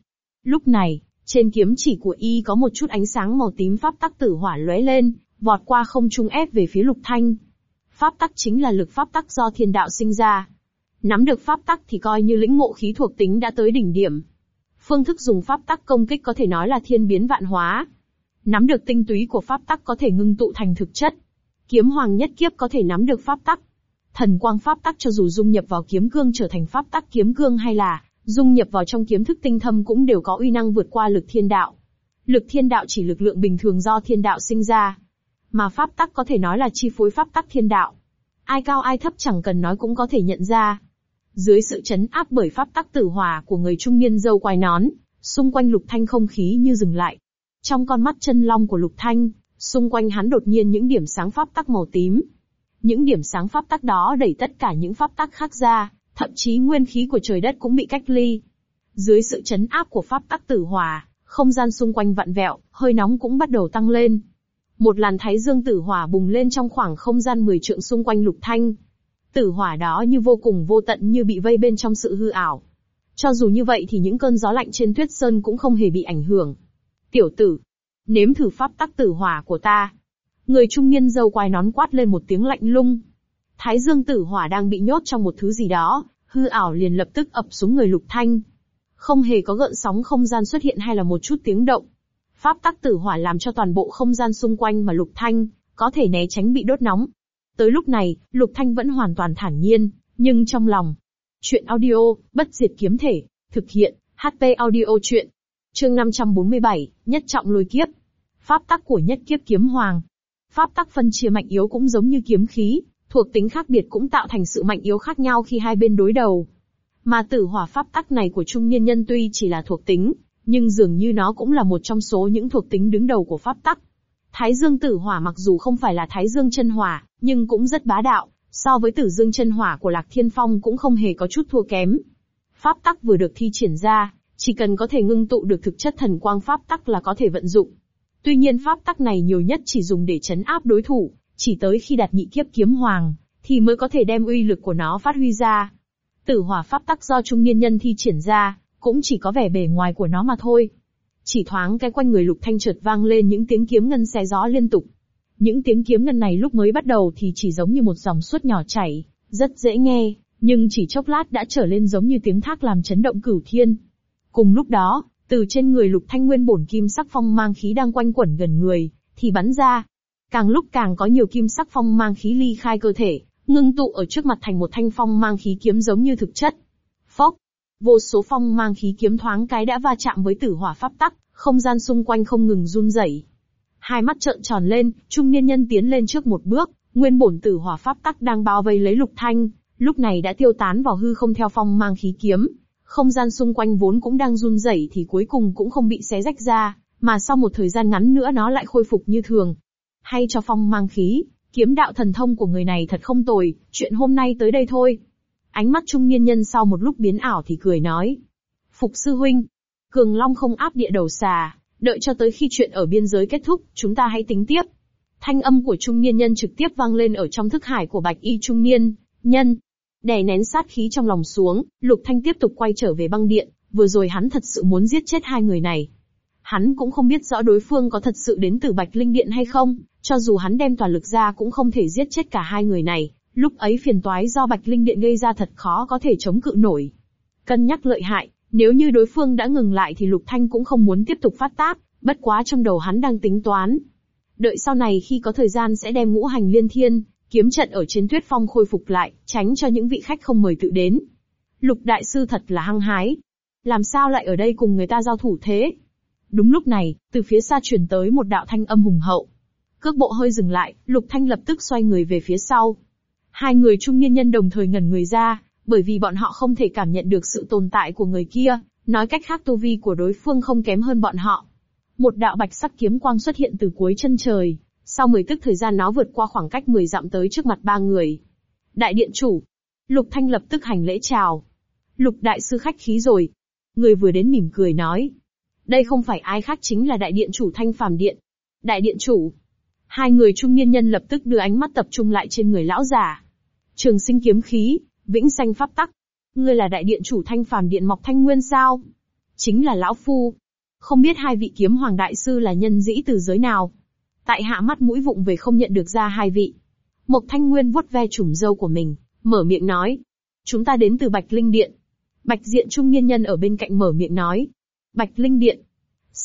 Lúc này, trên kiếm chỉ của y có một chút ánh sáng màu tím pháp tắc tử hỏa lóe lên, vọt qua không trung ép về phía lục thanh. Pháp tắc chính là lực pháp tắc do thiên đạo sinh ra. Nắm được pháp tắc thì coi như lĩnh ngộ khí thuộc tính đã tới đỉnh điểm. Phương thức dùng pháp tắc công kích có thể nói là thiên biến vạn hóa. Nắm được tinh túy của pháp tắc có thể ngưng tụ thành thực chất. Kiếm hoàng nhất kiếp có thể nắm được pháp tắc. Thần quang pháp tắc cho dù dung nhập vào kiếm cương trở thành pháp tắc kiếm cương hay là dung nhập vào trong kiếm thức tinh thâm cũng đều có uy năng vượt qua lực thiên đạo. Lực thiên đạo chỉ lực lượng bình thường do thiên đạo sinh ra. Mà pháp tắc có thể nói là chi phối pháp tắc thiên đạo. Ai cao ai thấp chẳng cần nói cũng có thể nhận ra. Dưới sự chấn áp bởi pháp tắc tử hòa của người trung niên dâu quai nón, xung quanh lục thanh không khí như dừng lại. Trong con mắt chân long của lục thanh, xung quanh hắn đột nhiên những điểm sáng pháp tắc màu tím. Những điểm sáng pháp tắc đó đẩy tất cả những pháp tắc khác ra, thậm chí nguyên khí của trời đất cũng bị cách ly. Dưới sự chấn áp của pháp tắc tử hòa, không gian xung quanh vặn vẹo, hơi nóng cũng bắt đầu tăng lên. Một làn thái dương tử hỏa bùng lên trong khoảng không gian 10 trượng xung quanh lục thanh. Tử hỏa đó như vô cùng vô tận như bị vây bên trong sự hư ảo. Cho dù như vậy thì những cơn gió lạnh trên tuyết sơn cũng không hề bị ảnh hưởng. Tiểu tử, nếm thử pháp tắc tử hỏa của ta. Người trung niên dâu quai nón quát lên một tiếng lạnh lung. Thái dương tử hỏa đang bị nhốt trong một thứ gì đó, hư ảo liền lập tức ập xuống người lục thanh. Không hề có gợn sóng không gian xuất hiện hay là một chút tiếng động. Pháp tắc tử hỏa làm cho toàn bộ không gian xung quanh mà lục thanh, có thể né tránh bị đốt nóng. Tới lúc này, lục thanh vẫn hoàn toàn thản nhiên, nhưng trong lòng. Chuyện audio, bất diệt kiếm thể, thực hiện, HP audio chuyện. Chương 547, nhất trọng lôi kiếp. Pháp tắc của nhất kiếp kiếm hoàng. Pháp tắc phân chia mạnh yếu cũng giống như kiếm khí, thuộc tính khác biệt cũng tạo thành sự mạnh yếu khác nhau khi hai bên đối đầu. Mà tử hỏa pháp tắc này của trung niên nhân tuy chỉ là thuộc tính, nhưng dường như nó cũng là một trong số những thuộc tính đứng đầu của pháp tắc. Thái dương tử hỏa mặc dù không phải là thái dương chân hỏa, nhưng cũng rất bá đạo, So với tử dương chân hỏa của Lạc Thiên Phong cũng không hề có chút thua kém. Pháp tắc vừa được thi triển ra, chỉ cần có thể ngưng tụ được thực chất thần quang pháp tắc là có thể vận dụng. Tuy nhiên pháp tắc này nhiều nhất chỉ dùng để chấn áp đối thủ, chỉ tới khi đạt nhị kiếp kiếm hoàng, thì mới có thể đem uy lực của nó phát huy ra. Tử hỏa pháp tắc do trung niên nhân thi triển ra, cũng chỉ có vẻ bề ngoài của nó mà thôi. Chỉ thoáng cái quanh người lục thanh chợt vang lên những tiếng kiếm ngân xé gió liên tục. Những tiếng kiếm ngân này lúc mới bắt đầu thì chỉ giống như một dòng suốt nhỏ chảy, rất dễ nghe, nhưng chỉ chốc lát đã trở lên giống như tiếng thác làm chấn động cửu thiên. Cùng lúc đó, từ trên người lục thanh nguyên bổn kim sắc phong mang khí đang quanh quẩn gần người, thì bắn ra. Càng lúc càng có nhiều kim sắc phong mang khí ly khai cơ thể, ngưng tụ ở trước mặt thành một thanh phong mang khí kiếm giống như thực chất. Vô số phong mang khí kiếm thoáng cái đã va chạm với tử hỏa pháp tắc, không gian xung quanh không ngừng run rẩy. Hai mắt trợn tròn lên, trung niên nhân tiến lên trước một bước, nguyên bổn tử hỏa pháp tắc đang bao vây lấy lục thanh, lúc này đã tiêu tán vào hư không theo phong mang khí kiếm. Không gian xung quanh vốn cũng đang run rẩy thì cuối cùng cũng không bị xé rách ra, mà sau một thời gian ngắn nữa nó lại khôi phục như thường. Hay cho phong mang khí, kiếm đạo thần thông của người này thật không tồi, chuyện hôm nay tới đây thôi. Ánh mắt trung niên nhân sau một lúc biến ảo thì cười nói. Phục sư huynh, Cường Long không áp địa đầu xà, đợi cho tới khi chuyện ở biên giới kết thúc, chúng ta hãy tính tiếp. Thanh âm của trung niên nhân trực tiếp vang lên ở trong thức hải của bạch y trung niên, nhân. Đè nén sát khí trong lòng xuống, Lục Thanh tiếp tục quay trở về băng điện, vừa rồi hắn thật sự muốn giết chết hai người này. Hắn cũng không biết rõ đối phương có thật sự đến từ Bạch Linh Điện hay không, cho dù hắn đem toàn lực ra cũng không thể giết chết cả hai người này, lúc ấy phiền toái do Bạch Linh Điện gây ra thật khó có thể chống cự nổi. Cân nhắc lợi hại, nếu như đối phương đã ngừng lại thì Lục Thanh cũng không muốn tiếp tục phát tác, bất quá trong đầu hắn đang tính toán. Đợi sau này khi có thời gian sẽ đem ngũ hành liên thiên, kiếm trận ở trên tuyết phong khôi phục lại, tránh cho những vị khách không mời tự đến. Lục đại sư thật là hăng hái. Làm sao lại ở đây cùng người ta giao thủ thế? Đúng lúc này, từ phía xa truyền tới một đạo thanh âm hùng hậu. Cước bộ hơi dừng lại, Lục Thanh lập tức xoay người về phía sau. Hai người trung niên nhân đồng thời ngẩn người ra, bởi vì bọn họ không thể cảm nhận được sự tồn tại của người kia, nói cách khác tu vi của đối phương không kém hơn bọn họ. Một đạo bạch sắc kiếm quang xuất hiện từ cuối chân trời, sau 10 tức thời gian nó vượt qua khoảng cách 10 dặm tới trước mặt ba người. Đại điện chủ. Lục Thanh lập tức hành lễ chào. Lục đại sư khách khí rồi. Người vừa đến mỉm cười nói. Đây không phải ai khác chính là đại điện chủ Thanh Phàm Điện. Đại điện chủ. Hai người trung niên nhân lập tức đưa ánh mắt tập trung lại trên người lão già. Trường sinh kiếm khí, vĩnh sanh pháp tắc. Ngươi là đại điện chủ Thanh Phàm Điện Mộc Thanh Nguyên sao? Chính là lão phu. Không biết hai vị kiếm hoàng đại sư là nhân dĩ từ giới nào? Tại hạ mắt mũi vụng về không nhận được ra hai vị. Mộc Thanh Nguyên vuốt ve trùm dâu của mình, mở miệng nói. Chúng ta đến từ Bạch Linh Điện. Bạch diện trung niên nhân ở bên cạnh mở miệng nói. Bạch Linh Điện.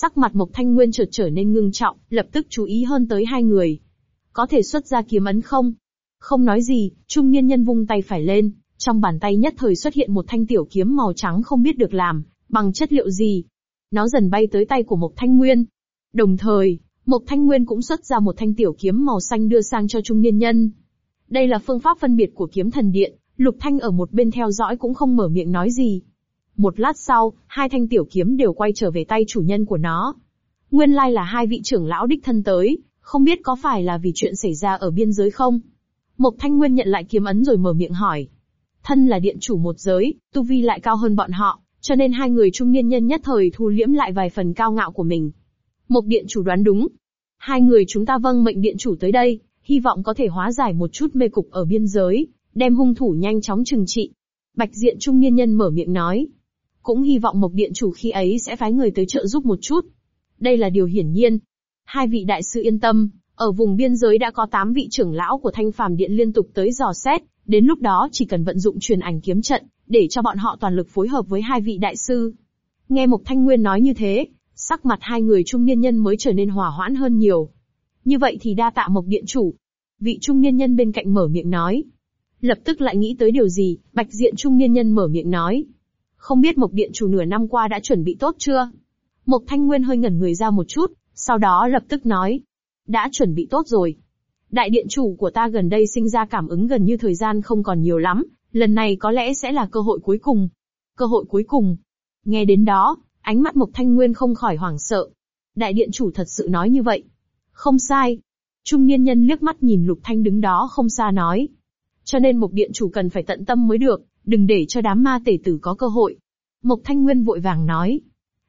Sắc mặt Mộc Thanh Nguyên chợt trở nên ngưng trọng, lập tức chú ý hơn tới hai người. Có thể xuất ra kiếm ấn không? Không nói gì, trung niên nhân vung tay phải lên, trong bàn tay nhất thời xuất hiện một thanh tiểu kiếm màu trắng không biết được làm, bằng chất liệu gì. Nó dần bay tới tay của Mộc Thanh Nguyên. Đồng thời, Mộc Thanh Nguyên cũng xuất ra một thanh tiểu kiếm màu xanh đưa sang cho trung niên nhân. Đây là phương pháp phân biệt của kiếm thần điện, Lục Thanh ở một bên theo dõi cũng không mở miệng nói gì. Một lát sau, hai thanh tiểu kiếm đều quay trở về tay chủ nhân của nó. Nguyên lai là hai vị trưởng lão đích thân tới, không biết có phải là vì chuyện xảy ra ở biên giới không? Mộc Thanh Nguyên nhận lại kiếm ấn rồi mở miệng hỏi. Thân là điện chủ một giới, tu vi lại cao hơn bọn họ, cho nên hai người trung niên nhân nhất thời thu liễm lại vài phần cao ngạo của mình. Mộc điện chủ đoán đúng. Hai người chúng ta vâng mệnh điện chủ tới đây, hy vọng có thể hóa giải một chút mê cục ở biên giới, đem hung thủ nhanh chóng trừng trị. Bạch diện trung niên nhân mở miệng nói. Cũng hy vọng Mộc điện chủ khi ấy sẽ phái người tới trợ giúp một chút. Đây là điều hiển nhiên. Hai vị đại sư yên tâm, ở vùng biên giới đã có 8 vị trưởng lão của Thanh Phàm Điện liên tục tới dò xét, đến lúc đó chỉ cần vận dụng truyền ảnh kiếm trận, để cho bọn họ toàn lực phối hợp với hai vị đại sư. Nghe Mộc Thanh Nguyên nói như thế, sắc mặt hai người trung niên nhân mới trở nên hòa hoãn hơn nhiều. Như vậy thì đa tạ Mộc Điện Chủ. Vị trung niên nhân bên cạnh mở miệng nói. Lập tức lại nghĩ tới điều gì, bạch diện trung niên nhân mở miệng nói. Không biết Mộc Điện Chủ nửa năm qua đã chuẩn bị tốt chưa? Mộc Thanh Nguyên hơi ngẩn người ra một chút, sau đó lập tức nói. Đã chuẩn bị tốt rồi. Đại điện chủ của ta gần đây sinh ra cảm ứng gần như thời gian không còn nhiều lắm, lần này có lẽ sẽ là cơ hội cuối cùng. Cơ hội cuối cùng. Nghe đến đó, ánh mắt Mộc Thanh Nguyên không khỏi hoảng sợ. Đại điện chủ thật sự nói như vậy. Không sai. Trung niên nhân liếc mắt nhìn Lục Thanh đứng đó không xa nói. Cho nên Mộc Điện Chủ cần phải tận tâm mới được, đừng để cho đám ma tể tử có cơ hội. Mộc Thanh Nguyên vội vàng nói.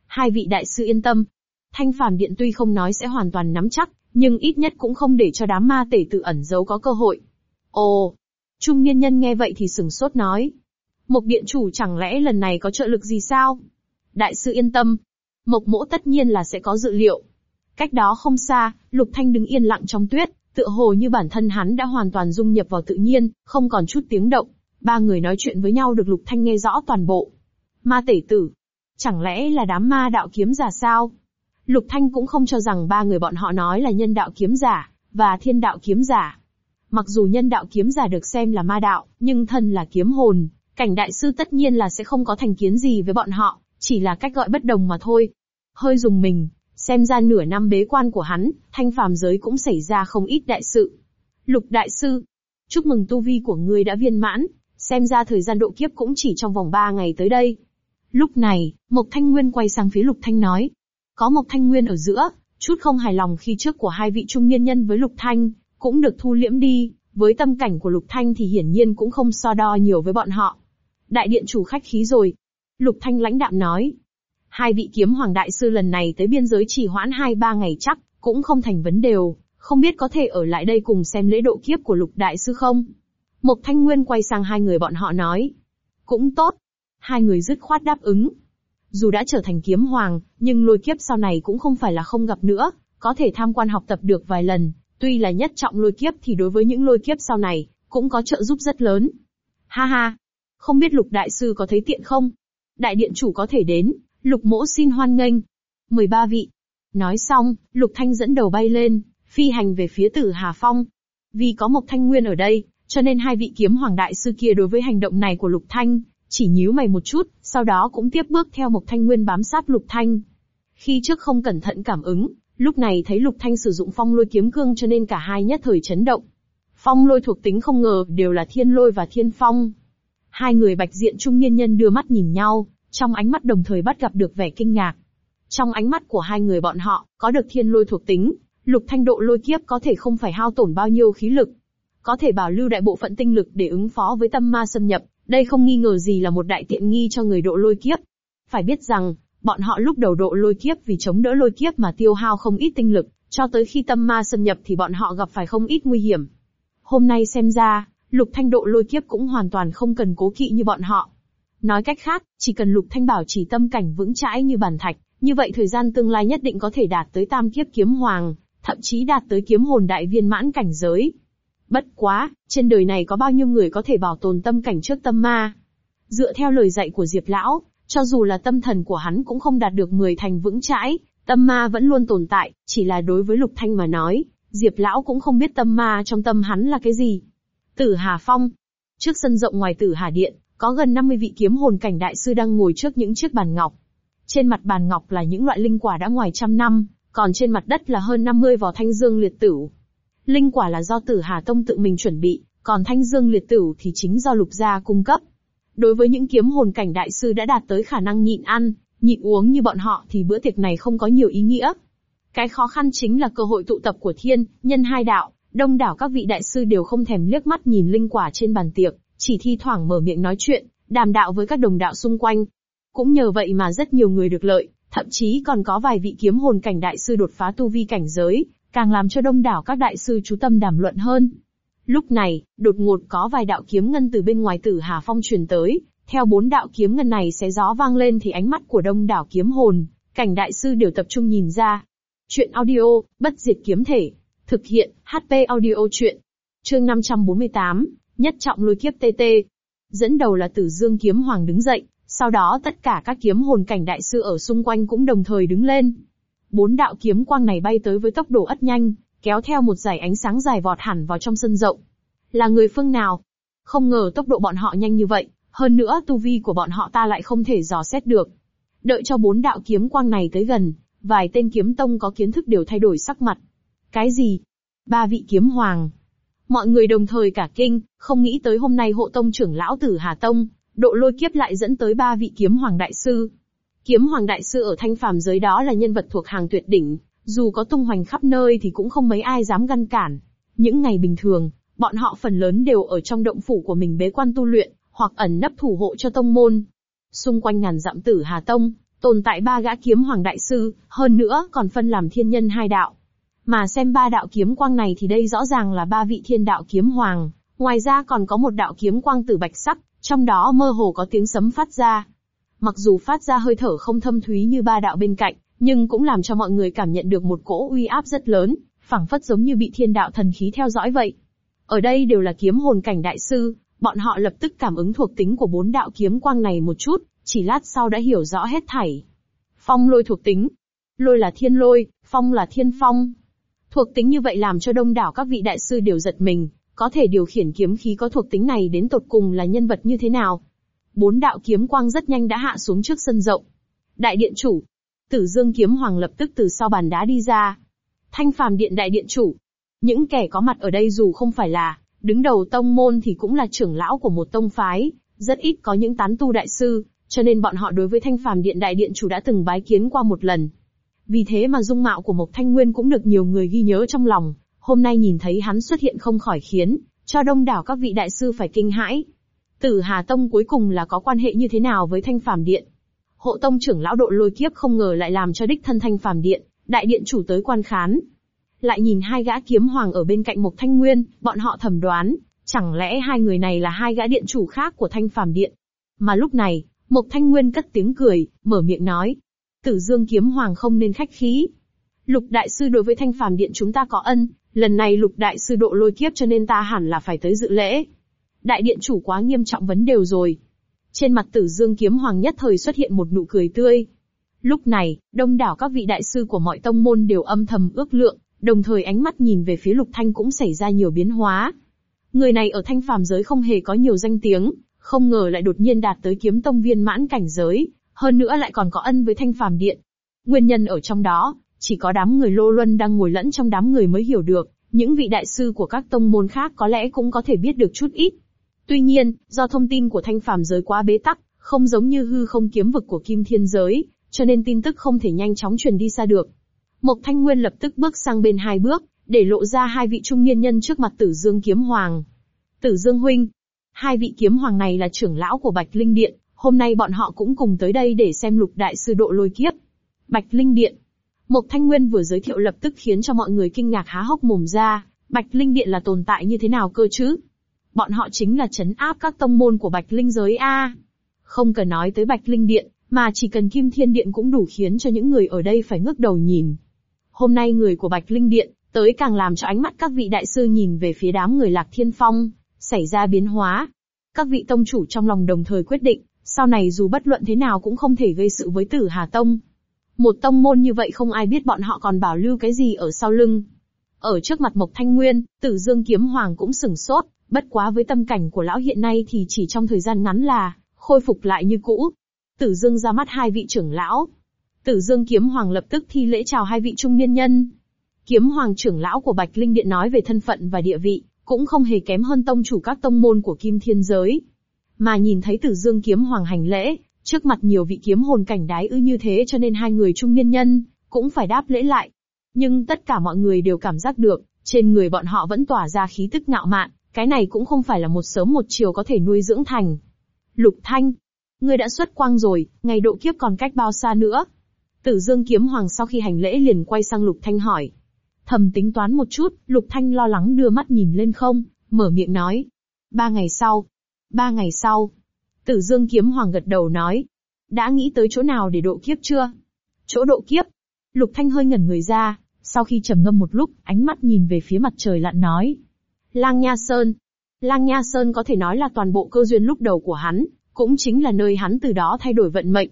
Hai vị đại sư yên tâm. Thanh Phàm Điện tuy không nói sẽ hoàn toàn nắm chắc, nhưng ít nhất cũng không để cho đám ma tể tử ẩn giấu có cơ hội. Ồ! Trung niên nhân nghe vậy thì sừng sốt nói. Mộc Điện Chủ chẳng lẽ lần này có trợ lực gì sao? Đại sư yên tâm. Mộc mỗ tất nhiên là sẽ có dự liệu. Cách đó không xa, Lục Thanh đứng yên lặng trong tuyết, tựa hồ như bản thân hắn đã hoàn toàn dung nhập vào tự nhiên, không còn chút tiếng động. Ba người nói chuyện với nhau được Lục Thanh nghe rõ toàn bộ. Ma tể tử. Chẳng lẽ là đám ma đạo kiếm giả sao? Lục Thanh cũng không cho rằng ba người bọn họ nói là nhân đạo kiếm giả, và thiên đạo kiếm giả. Mặc dù nhân đạo kiếm giả được xem là ma đạo, nhưng thân là kiếm hồn, cảnh đại sư tất nhiên là sẽ không có thành kiến gì với bọn họ, chỉ là cách gọi bất đồng mà thôi. Hơi dùng mình, xem ra nửa năm bế quan của hắn, thanh phàm giới cũng xảy ra không ít đại sự. Lục đại sư, chúc mừng tu vi của ngươi đã viên mãn, xem ra thời gian độ kiếp cũng chỉ trong vòng 3 ngày tới đây. Lúc này, Mộc Thanh Nguyên quay sang phía Lục Thanh nói. Có Mộc Thanh Nguyên ở giữa, chút không hài lòng khi trước của hai vị trung niên nhân với Lục Thanh, cũng được thu liễm đi, với tâm cảnh của Lục Thanh thì hiển nhiên cũng không so đo nhiều với bọn họ. Đại điện chủ khách khí rồi. Lục Thanh lãnh đạm nói. Hai vị kiếm hoàng đại sư lần này tới biên giới chỉ hoãn hai ba ngày chắc, cũng không thành vấn đều, không biết có thể ở lại đây cùng xem lễ độ kiếp của Lục đại sư không? Mộc Thanh Nguyên quay sang hai người bọn họ nói. Cũng tốt. Hai người dứt khoát đáp ứng. Dù đã trở thành kiếm hoàng, nhưng lôi kiếp sau này cũng không phải là không gặp nữa, có thể tham quan học tập được vài lần, tuy là nhất trọng lôi kiếp thì đối với những lôi kiếp sau này, cũng có trợ giúp rất lớn. Ha ha, không biết lục đại sư có thấy tiện không? Đại điện chủ có thể đến, lục mỗ xin hoan nghênh. 13 vị. Nói xong, lục thanh dẫn đầu bay lên, phi hành về phía tử Hà Phong. Vì có Mộc Thanh Nguyên ở đây, cho nên hai vị kiếm hoàng đại sư kia đối với hành động này của lục thanh, chỉ nhíu mày một chút, sau đó cũng tiếp bước theo Mộc Thanh Nguyên bám sát lục thanh. Khi trước không cẩn thận cảm ứng, lúc này thấy lục thanh sử dụng phong lôi kiếm cương cho nên cả hai nhất thời chấn động. Phong lôi thuộc tính không ngờ đều là thiên lôi và thiên phong. Hai người bạch diện trung niên nhân đưa mắt nhìn nhau, trong ánh mắt đồng thời bắt gặp được vẻ kinh ngạc. Trong ánh mắt của hai người bọn họ, có được thiên lôi thuộc tính, lục thanh độ lôi kiếp có thể không phải hao tổn bao nhiêu khí lực. Có thể bảo lưu đại bộ phận tinh lực để ứng phó với tâm ma xâm nhập, đây không nghi ngờ gì là một đại tiện nghi cho người độ lôi kiếp. Phải biết rằng, bọn họ lúc đầu độ lôi kiếp vì chống đỡ lôi kiếp mà tiêu hao không ít tinh lực, cho tới khi tâm ma xâm nhập thì bọn họ gặp phải không ít nguy hiểm. Hôm nay xem ra, Lục Thanh độ lôi kiếp cũng hoàn toàn không cần cố kỵ như bọn họ. Nói cách khác, chỉ cần Lục Thanh bảo chỉ tâm cảnh vững chãi như bàn thạch, như vậy thời gian tương lai nhất định có thể đạt tới tam kiếp kiếm hoàng, thậm chí đạt tới kiếm hồn đại viên mãn cảnh giới. Bất quá, trên đời này có bao nhiêu người có thể bảo tồn tâm cảnh trước tâm ma? Dựa theo lời dạy của Diệp Lão, cho dù là tâm thần của hắn cũng không đạt được 10 thành vững chãi, tâm ma vẫn luôn tồn tại, chỉ là đối với Lục Thanh mà nói, Diệp Lão cũng không biết tâm ma trong tâm hắn là cái gì. Tử Hà Phong. Trước sân rộng ngoài Tử Hà Điện, có gần 50 vị kiếm hồn cảnh đại sư đang ngồi trước những chiếc bàn ngọc. Trên mặt bàn ngọc là những loại linh quả đã ngoài trăm năm, còn trên mặt đất là hơn 50 vỏ thanh dương liệt tử. Linh quả là do Tử Hà Tông tự mình chuẩn bị, còn thanh dương liệt tử thì chính do lục gia cung cấp. Đối với những kiếm hồn cảnh đại sư đã đạt tới khả năng nhịn ăn, nhịn uống như bọn họ thì bữa tiệc này không có nhiều ý nghĩa. Cái khó khăn chính là cơ hội tụ tập của thiên, nhân hai đạo, đông đảo các vị đại sư đều không thèm liếc mắt nhìn linh quả trên bàn tiệc, chỉ thi thoảng mở miệng nói chuyện, đàm đạo với các đồng đạo xung quanh. Cũng nhờ vậy mà rất nhiều người được lợi, thậm chí còn có vài vị kiếm hồn cảnh đại sư đột phá tu vi cảnh giới, càng làm cho đông đảo các đại sư chú tâm đàm luận hơn. Lúc này, đột ngột có vài đạo kiếm ngân từ bên ngoài tử Hà Phong truyền tới, theo bốn đạo kiếm ngân này xé gió vang lên thì ánh mắt của đông đảo kiếm hồn, cảnh đại sư đều tập trung nhìn ra. Chuyện audio, bất diệt kiếm thể. Thực hiện, HP audio chuyện. Chương 548, nhất trọng lôi kiếp TT. Dẫn đầu là tử dương kiếm hoàng đứng dậy, sau đó tất cả các kiếm hồn cảnh đại sư ở xung quanh cũng đồng thời đứng lên. Bốn đạo kiếm quang này bay tới với tốc độ ất nhanh, kéo theo một dải ánh sáng dài vọt hẳn vào trong sân rộng. Là người phương nào? Không ngờ tốc độ bọn họ nhanh như vậy, hơn nữa tu vi của bọn họ ta lại không thể dò xét được. Đợi cho bốn đạo kiếm quang này tới gần, vài tên kiếm tông có kiến thức đều thay đổi sắc mặt. Cái gì? Ba vị kiếm hoàng. Mọi người đồng thời cả kinh, không nghĩ tới hôm nay hộ tông trưởng lão tử Hà Tông, độ lôi kiếp lại dẫn tới ba vị kiếm hoàng đại sư. Kiếm hoàng đại sư ở thanh phàm giới đó là nhân vật thuộc hàng tuyệt đỉnh, dù có tung hoành khắp nơi thì cũng không mấy ai dám ngăn cản. Những ngày bình thường, Bọn họ phần lớn đều ở trong động phủ của mình bế quan tu luyện, hoặc ẩn nấp thủ hộ cho tông môn. Xung quanh ngàn dặm tử Hà Tông, tồn tại ba gã kiếm hoàng đại sư, hơn nữa còn phân làm thiên nhân hai đạo. Mà xem ba đạo kiếm quang này thì đây rõ ràng là ba vị thiên đạo kiếm hoàng, ngoài ra còn có một đạo kiếm quang tử bạch sắc, trong đó mơ hồ có tiếng sấm phát ra. Mặc dù phát ra hơi thở không thâm thúy như ba đạo bên cạnh, nhưng cũng làm cho mọi người cảm nhận được một cỗ uy áp rất lớn, phảng phất giống như bị thiên đạo thần khí theo dõi vậy. Ở đây đều là kiếm hồn cảnh đại sư, bọn họ lập tức cảm ứng thuộc tính của bốn đạo kiếm quang này một chút, chỉ lát sau đã hiểu rõ hết thảy. Phong lôi thuộc tính. Lôi là thiên lôi, phong là thiên phong. Thuộc tính như vậy làm cho đông đảo các vị đại sư đều giật mình, có thể điều khiển kiếm khí có thuộc tính này đến tột cùng là nhân vật như thế nào. Bốn đạo kiếm quang rất nhanh đã hạ xuống trước sân rộng. Đại điện chủ. Tử Dương kiếm hoàng lập tức từ sau bàn đá đi ra. Thanh phàm điện đại điện chủ. Những kẻ có mặt ở đây dù không phải là đứng đầu tông môn thì cũng là trưởng lão của một tông phái, rất ít có những tán tu đại sư, cho nên bọn họ đối với thanh phàm điện đại điện chủ đã từng bái kiến qua một lần. Vì thế mà dung mạo của Mộc Thanh Nguyên cũng được nhiều người ghi nhớ trong lòng, hôm nay nhìn thấy hắn xuất hiện không khỏi khiến cho đông đảo các vị đại sư phải kinh hãi. Tử Hà Tông cuối cùng là có quan hệ như thế nào với Thanh Phàm Điện? Hộ Tông trưởng lão độ lôi kiếp không ngờ lại làm cho đích thân Thanh Phàm Điện, đại điện chủ tới quan khán. Lại nhìn hai gã kiếm hoàng ở bên cạnh Mộc Thanh Nguyên, bọn họ thầm đoán, chẳng lẽ hai người này là hai gã điện chủ khác của Thanh Phàm Điện? Mà lúc này, Mộc Thanh Nguyên cất tiếng cười, mở miệng nói. Tử Dương kiếm hoàng không nên khách khí. Lục đại sư đối với Thanh Phàm Điện chúng ta có ân, lần này lục đại sư độ lôi kiếp cho nên ta hẳn là phải tới dự lễ. Đại điện chủ quá nghiêm trọng vấn đều rồi. Trên mặt tử dương kiếm hoàng nhất thời xuất hiện một nụ cười tươi. Lúc này, đông đảo các vị đại sư của mọi tông môn đều âm thầm ước lượng, đồng thời ánh mắt nhìn về phía lục thanh cũng xảy ra nhiều biến hóa. Người này ở thanh phàm giới không hề có nhiều danh tiếng, không ngờ lại đột nhiên đạt tới kiếm tông viên mãn cảnh giới, hơn nữa lại còn có ân với thanh phàm điện. Nguyên nhân ở trong đó, chỉ có đám người lô luân đang ngồi lẫn trong đám người mới hiểu được, những vị đại sư của các tông môn khác có lẽ cũng có thể biết được chút ít. Tuy nhiên, do thông tin của thanh phàm giới quá bế tắc, không giống như hư không kiếm vực của kim thiên giới, cho nên tin tức không thể nhanh chóng truyền đi xa được. Mộc Thanh Nguyên lập tức bước sang bên hai bước, để lộ ra hai vị trung niên nhân trước mặt Tử Dương Kiếm Hoàng. Tử Dương Huynh, hai vị kiếm hoàng này là trưởng lão của Bạch Linh Điện, hôm nay bọn họ cũng cùng tới đây để xem lục đại sư độ lôi kiếp. Bạch Linh Điện, Mộc Thanh Nguyên vừa giới thiệu lập tức khiến cho mọi người kinh ngạc há hốc mồm ra, Bạch Linh Điện là tồn tại như thế nào cơ chứ? Bọn họ chính là chấn áp các tông môn của Bạch Linh giới A. Không cần nói tới Bạch Linh Điện, mà chỉ cần Kim Thiên Điện cũng đủ khiến cho những người ở đây phải ngước đầu nhìn. Hôm nay người của Bạch Linh Điện, tới càng làm cho ánh mắt các vị đại sư nhìn về phía đám người Lạc Thiên Phong, xảy ra biến hóa. Các vị tông chủ trong lòng đồng thời quyết định, sau này dù bất luận thế nào cũng không thể gây sự với Tử Hà Tông. Một tông môn như vậy không ai biết bọn họ còn bảo lưu cái gì ở sau lưng. Ở trước mặt Mộc Thanh Nguyên, Tử Dương Kiếm Hoàng cũng sừng sốt, bất quá với tâm cảnh của lão hiện nay thì chỉ trong thời gian ngắn là khôi phục lại như cũ. Tử Dương ra mắt hai vị trưởng lão. Tử Dương Kiếm Hoàng lập tức thi lễ chào hai vị trung niên nhân. Kiếm Hoàng trưởng lão của Bạch Linh Điện nói về thân phận và địa vị, cũng không hề kém hơn tông chủ các tông môn của Kim Thiên Giới. Mà nhìn thấy Tử Dương Kiếm Hoàng hành lễ, Trước mặt nhiều vị kiếm hồn cảnh đái ư như thế cho nên hai người trung niên nhân, cũng phải đáp lễ lại. Nhưng tất cả mọi người đều cảm giác được, trên người bọn họ vẫn tỏa ra khí tức ngạo mạn, cái này cũng không phải là một sớm một chiều có thể nuôi dưỡng thành. Lục Thanh, ngươi đã xuất quang rồi, ngày độ kiếp còn cách bao xa nữa? Tử Dương Kiếm Hoàng sau khi hành lễ liền quay sang Lục Thanh hỏi. Thầm tính toán một chút, Lục Thanh lo lắng đưa mắt nhìn lên không, mở miệng nói. Ba ngày sau. Ba ngày sau. Tử Dương Kiếm Hoàng gật đầu nói. Đã nghĩ tới chỗ nào để độ kiếp chưa? Chỗ độ kiếp. Lục Thanh hơi ngẩn người ra, sau khi trầm ngâm một lúc, ánh mắt nhìn về phía mặt trời lặn nói. Lang Nha Sơn. Lang Nha Sơn có thể nói là toàn bộ cơ duyên lúc đầu của hắn, cũng chính là nơi hắn từ đó thay đổi vận mệnh.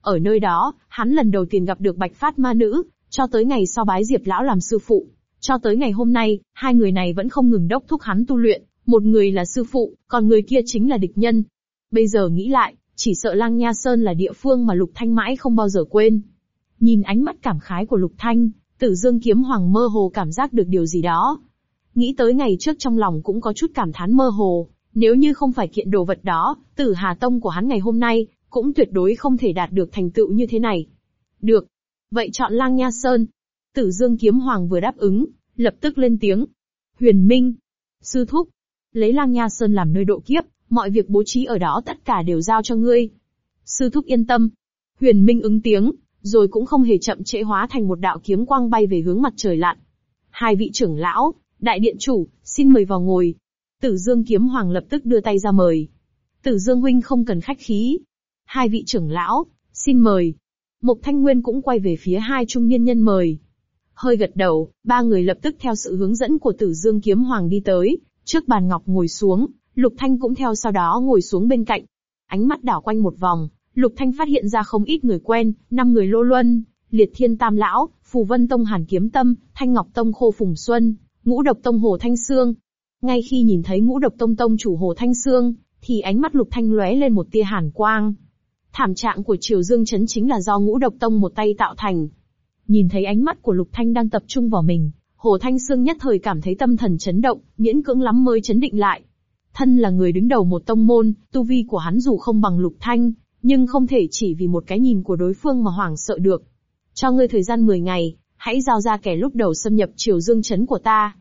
Ở nơi đó, hắn lần đầu tiên gặp được Bạch Phát Ma Nữ, cho tới ngày sau bái Diệp Lão làm sư phụ. Cho tới ngày hôm nay, hai người này vẫn không ngừng đốc thúc hắn tu luyện, một người là sư phụ, còn người kia chính là địch nhân. Bây giờ nghĩ lại, chỉ sợ Lang Nha Sơn là địa phương mà Lục Thanh mãi không bao giờ quên. Nhìn ánh mắt cảm khái của Lục Thanh, Tử Dương Kiếm Hoàng mơ hồ cảm giác được điều gì đó. Nghĩ tới ngày trước trong lòng cũng có chút cảm thán mơ hồ, nếu như không phải kiện đồ vật đó, Tử Hà Tông của hắn ngày hôm nay, cũng tuyệt đối không thể đạt được thành tựu như thế này. Được. Vậy chọn Lang Nha Sơn. Tử Dương Kiếm Hoàng vừa đáp ứng, lập tức lên tiếng. Huyền Minh. Sư thúc, lấy lang nha sơn làm nơi độ kiếp, mọi việc bố trí ở đó tất cả đều giao cho ngươi. Sư thúc yên tâm. Huyền Minh ứng tiếng, rồi cũng không hề chậm trễ hóa thành một đạo kiếm quang bay về hướng mặt trời lặn. Hai vị trưởng lão, đại điện chủ, xin mời vào ngồi. Tử Dương kiếm hoàng lập tức đưa tay ra mời. Tử Dương huynh không cần khách khí. Hai vị trưởng lão, xin mời. Mục Thanh Nguyên cũng quay về phía hai trung niên nhân mời. Hơi gật đầu, ba người lập tức theo sự hướng dẫn của Tử Dương kiếm hoàng đi tới, trước bàn ngọc ngồi xuống, Lục Thanh cũng theo sau đó ngồi xuống bên cạnh. Ánh mắt đảo quanh một vòng, Lục Thanh phát hiện ra không ít người quen, năm người Lô Luân, Liệt Thiên Tam Lão, Phù Vân Tông Hàn Kiếm Tâm, Thanh Ngọc Tông Khô Phùng Xuân, Ngũ Độc Tông Hồ Thanh Sương. Ngay khi nhìn thấy Ngũ Độc Tông Tông chủ Hồ Thanh Sương, thì ánh mắt Lục Thanh lóe lên một tia hàn quang. Thảm trạng của Triều Dương Chấn chính là do Ngũ Độc Tông một tay tạo thành. Nhìn thấy ánh mắt của Lục Thanh đang tập trung vào mình, Hồ Thanh Sương nhất thời cảm thấy tâm thần chấn động, miễn cưỡng lắm mới chấn định lại. Thân là người đứng đầu một tông môn, tu vi của hắn dù không bằng Lục Thanh, nhưng không thể chỉ vì một cái nhìn của đối phương mà hoảng sợ được. Cho ngươi thời gian 10 ngày, hãy giao ra kẻ lúc đầu xâm nhập triều dương chấn của ta.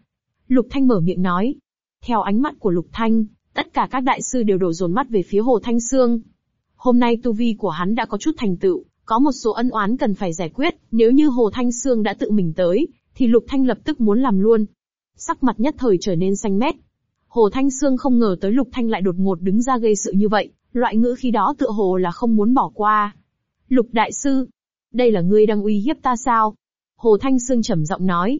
Lục Thanh mở miệng nói. Theo ánh mắt của Lục Thanh, tất cả các đại sư đều đổ dồn mắt về phía Hồ Thanh Sương. Hôm nay tu vi của hắn đã có chút thành tựu, có một số ân oán cần phải giải quyết, nếu như Hồ Thanh Sương đã tự mình tới, thì Lục Thanh lập tức muốn làm luôn. Sắc mặt nhất thời trở nên xanh mét. Hồ Thanh Sương không ngờ tới Lục Thanh lại đột ngột đứng ra gây sự như vậy, loại ngữ khi đó tựa hồ là không muốn bỏ qua. Lục Đại Sư, đây là ngươi đang uy hiếp ta sao? Hồ Thanh Sương trầm giọng nói.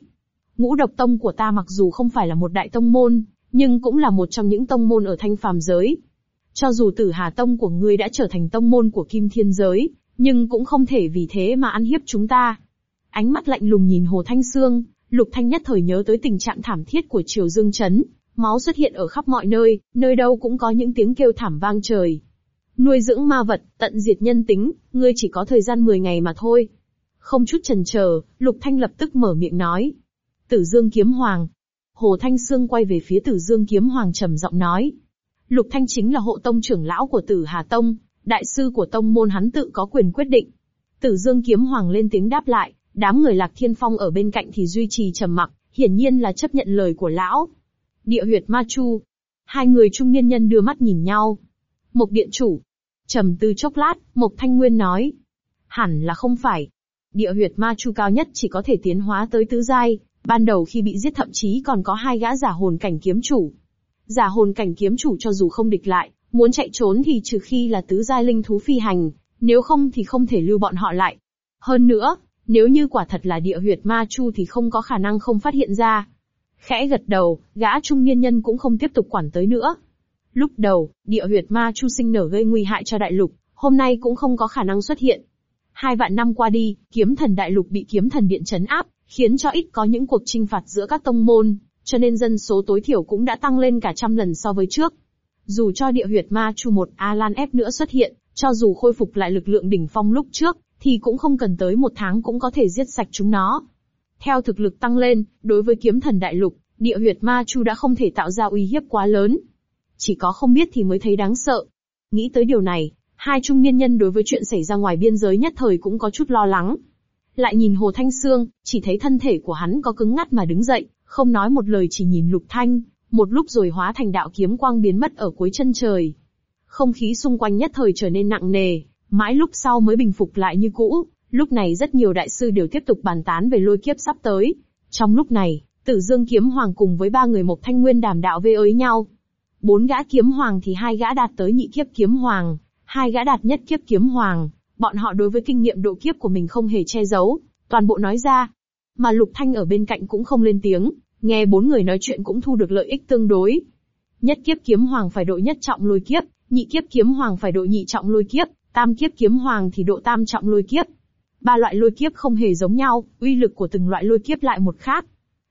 Ngũ độc tông của ta mặc dù không phải là một đại tông môn, nhưng cũng là một trong những tông môn ở thanh phàm giới. Cho dù tử hà tông của ngươi đã trở thành tông môn của kim thiên giới, nhưng cũng không thể vì thế mà ăn hiếp chúng ta. Ánh mắt lạnh lùng nhìn Hồ Thanh Sương, Lục Thanh nhất thời nhớ tới tình trạng thảm thiết của Triều Dương Trấn, máu xuất hiện ở khắp mọi nơi, nơi đâu cũng có những tiếng kêu thảm vang trời. Nuôi dưỡng ma vật, tận diệt nhân tính, ngươi chỉ có thời gian 10 ngày mà thôi. Không chút chần chờ, Lục Thanh lập tức mở miệng nói. Tử Dương Kiếm Hoàng. Hồ Thanh Sương quay về phía Tử Dương Kiếm Hoàng trầm giọng nói. Lục Thanh chính là hộ tông trưởng lão của Tử Hà Tông, đại sư của tông môn hắn tự có quyền quyết định. Tử Dương Kiếm Hoàng lên tiếng đáp lại, đám người Lạc Thiên Phong ở bên cạnh thì duy trì trầm mặc, hiển nhiên là chấp nhận lời của lão. Địa huyệt ma chu. Hai người trung niên nhân đưa mắt nhìn nhau. Mộc điện chủ. trầm tư chốc lát, Mộc Thanh Nguyên nói. Hẳn là không phải. Địa huyệt ma chu cao nhất chỉ có thể tiến hóa tới tứ giai, ban đầu khi bị giết thậm chí còn có hai gã giả hồn cảnh kiếm chủ. Giả hồn cảnh kiếm chủ cho dù không địch lại, muốn chạy trốn thì trừ khi là tứ giai linh thú phi hành, nếu không thì không thể lưu bọn họ lại. Hơn nữa, nếu như quả thật là địa huyệt ma chu thì không có khả năng không phát hiện ra. Khẽ gật đầu, gã trung niên nhân cũng không tiếp tục quản tới nữa. Lúc đầu, địa huyệt ma chu sinh nở gây nguy hại cho đại lục, hôm nay cũng không có khả năng xuất hiện. Hai vạn năm qua đi, kiếm thần đại lục bị kiếm thần điện chấn áp, khiến cho ít có những cuộc trinh phạt giữa các tông môn, cho nên dân số tối thiểu cũng đã tăng lên cả trăm lần so với trước. Dù cho địa huyệt ma chu một a lan ép nữa xuất hiện, cho dù khôi phục lại lực lượng đỉnh phong lúc trước, thì cũng không cần tới một tháng cũng có thể giết sạch chúng nó. Theo thực lực tăng lên, đối với kiếm thần đại lục, địa huyệt ma chu đã không thể tạo ra uy hiếp quá lớn. Chỉ có không biết thì mới thấy đáng sợ. Nghĩ tới điều này, hai trung niên nhân đối với chuyện xảy ra ngoài biên giới nhất thời cũng có chút lo lắng. Lại nhìn Hồ Thanh Sương, chỉ thấy thân thể của hắn có cứng ngắt mà đứng dậy, không nói một lời chỉ nhìn Lục Thanh, một lúc rồi hóa thành đạo kiếm quang biến mất ở cuối chân trời. Không khí xung quanh nhất thời trở nên nặng nề, mãi lúc sau mới bình phục lại như cũ, lúc này rất nhiều đại sư đều tiếp tục bàn tán về lôi kiếp sắp tới. Trong lúc này, Tử Dương Kiếm Hoàng cùng với ba người Mộc Thanh Nguyên đàm đạo về ới nhau. Bốn gã kiếm hoàng thì hai gã đạt tới nhị kiếp kiếm hoàng, hai gã đạt nhất kiếp kiếm hoàng, bọn họ đối với kinh nghiệm độ kiếp của mình không hề che giấu, toàn bộ nói ra. Mà Lục Thanh ở bên cạnh cũng không lên tiếng, nghe bốn người nói chuyện cũng thu được lợi ích tương đối. Nhất kiếp kiếm hoàng phải độ nhất trọng lôi kiếp, nhị kiếp kiếm hoàng phải độ nhị trọng lôi kiếp, tam kiếp kiếm hoàng thì độ tam trọng lôi kiếp. Ba loại lôi kiếp không hề giống nhau, uy lực của từng loại lôi kiếp lại một khác.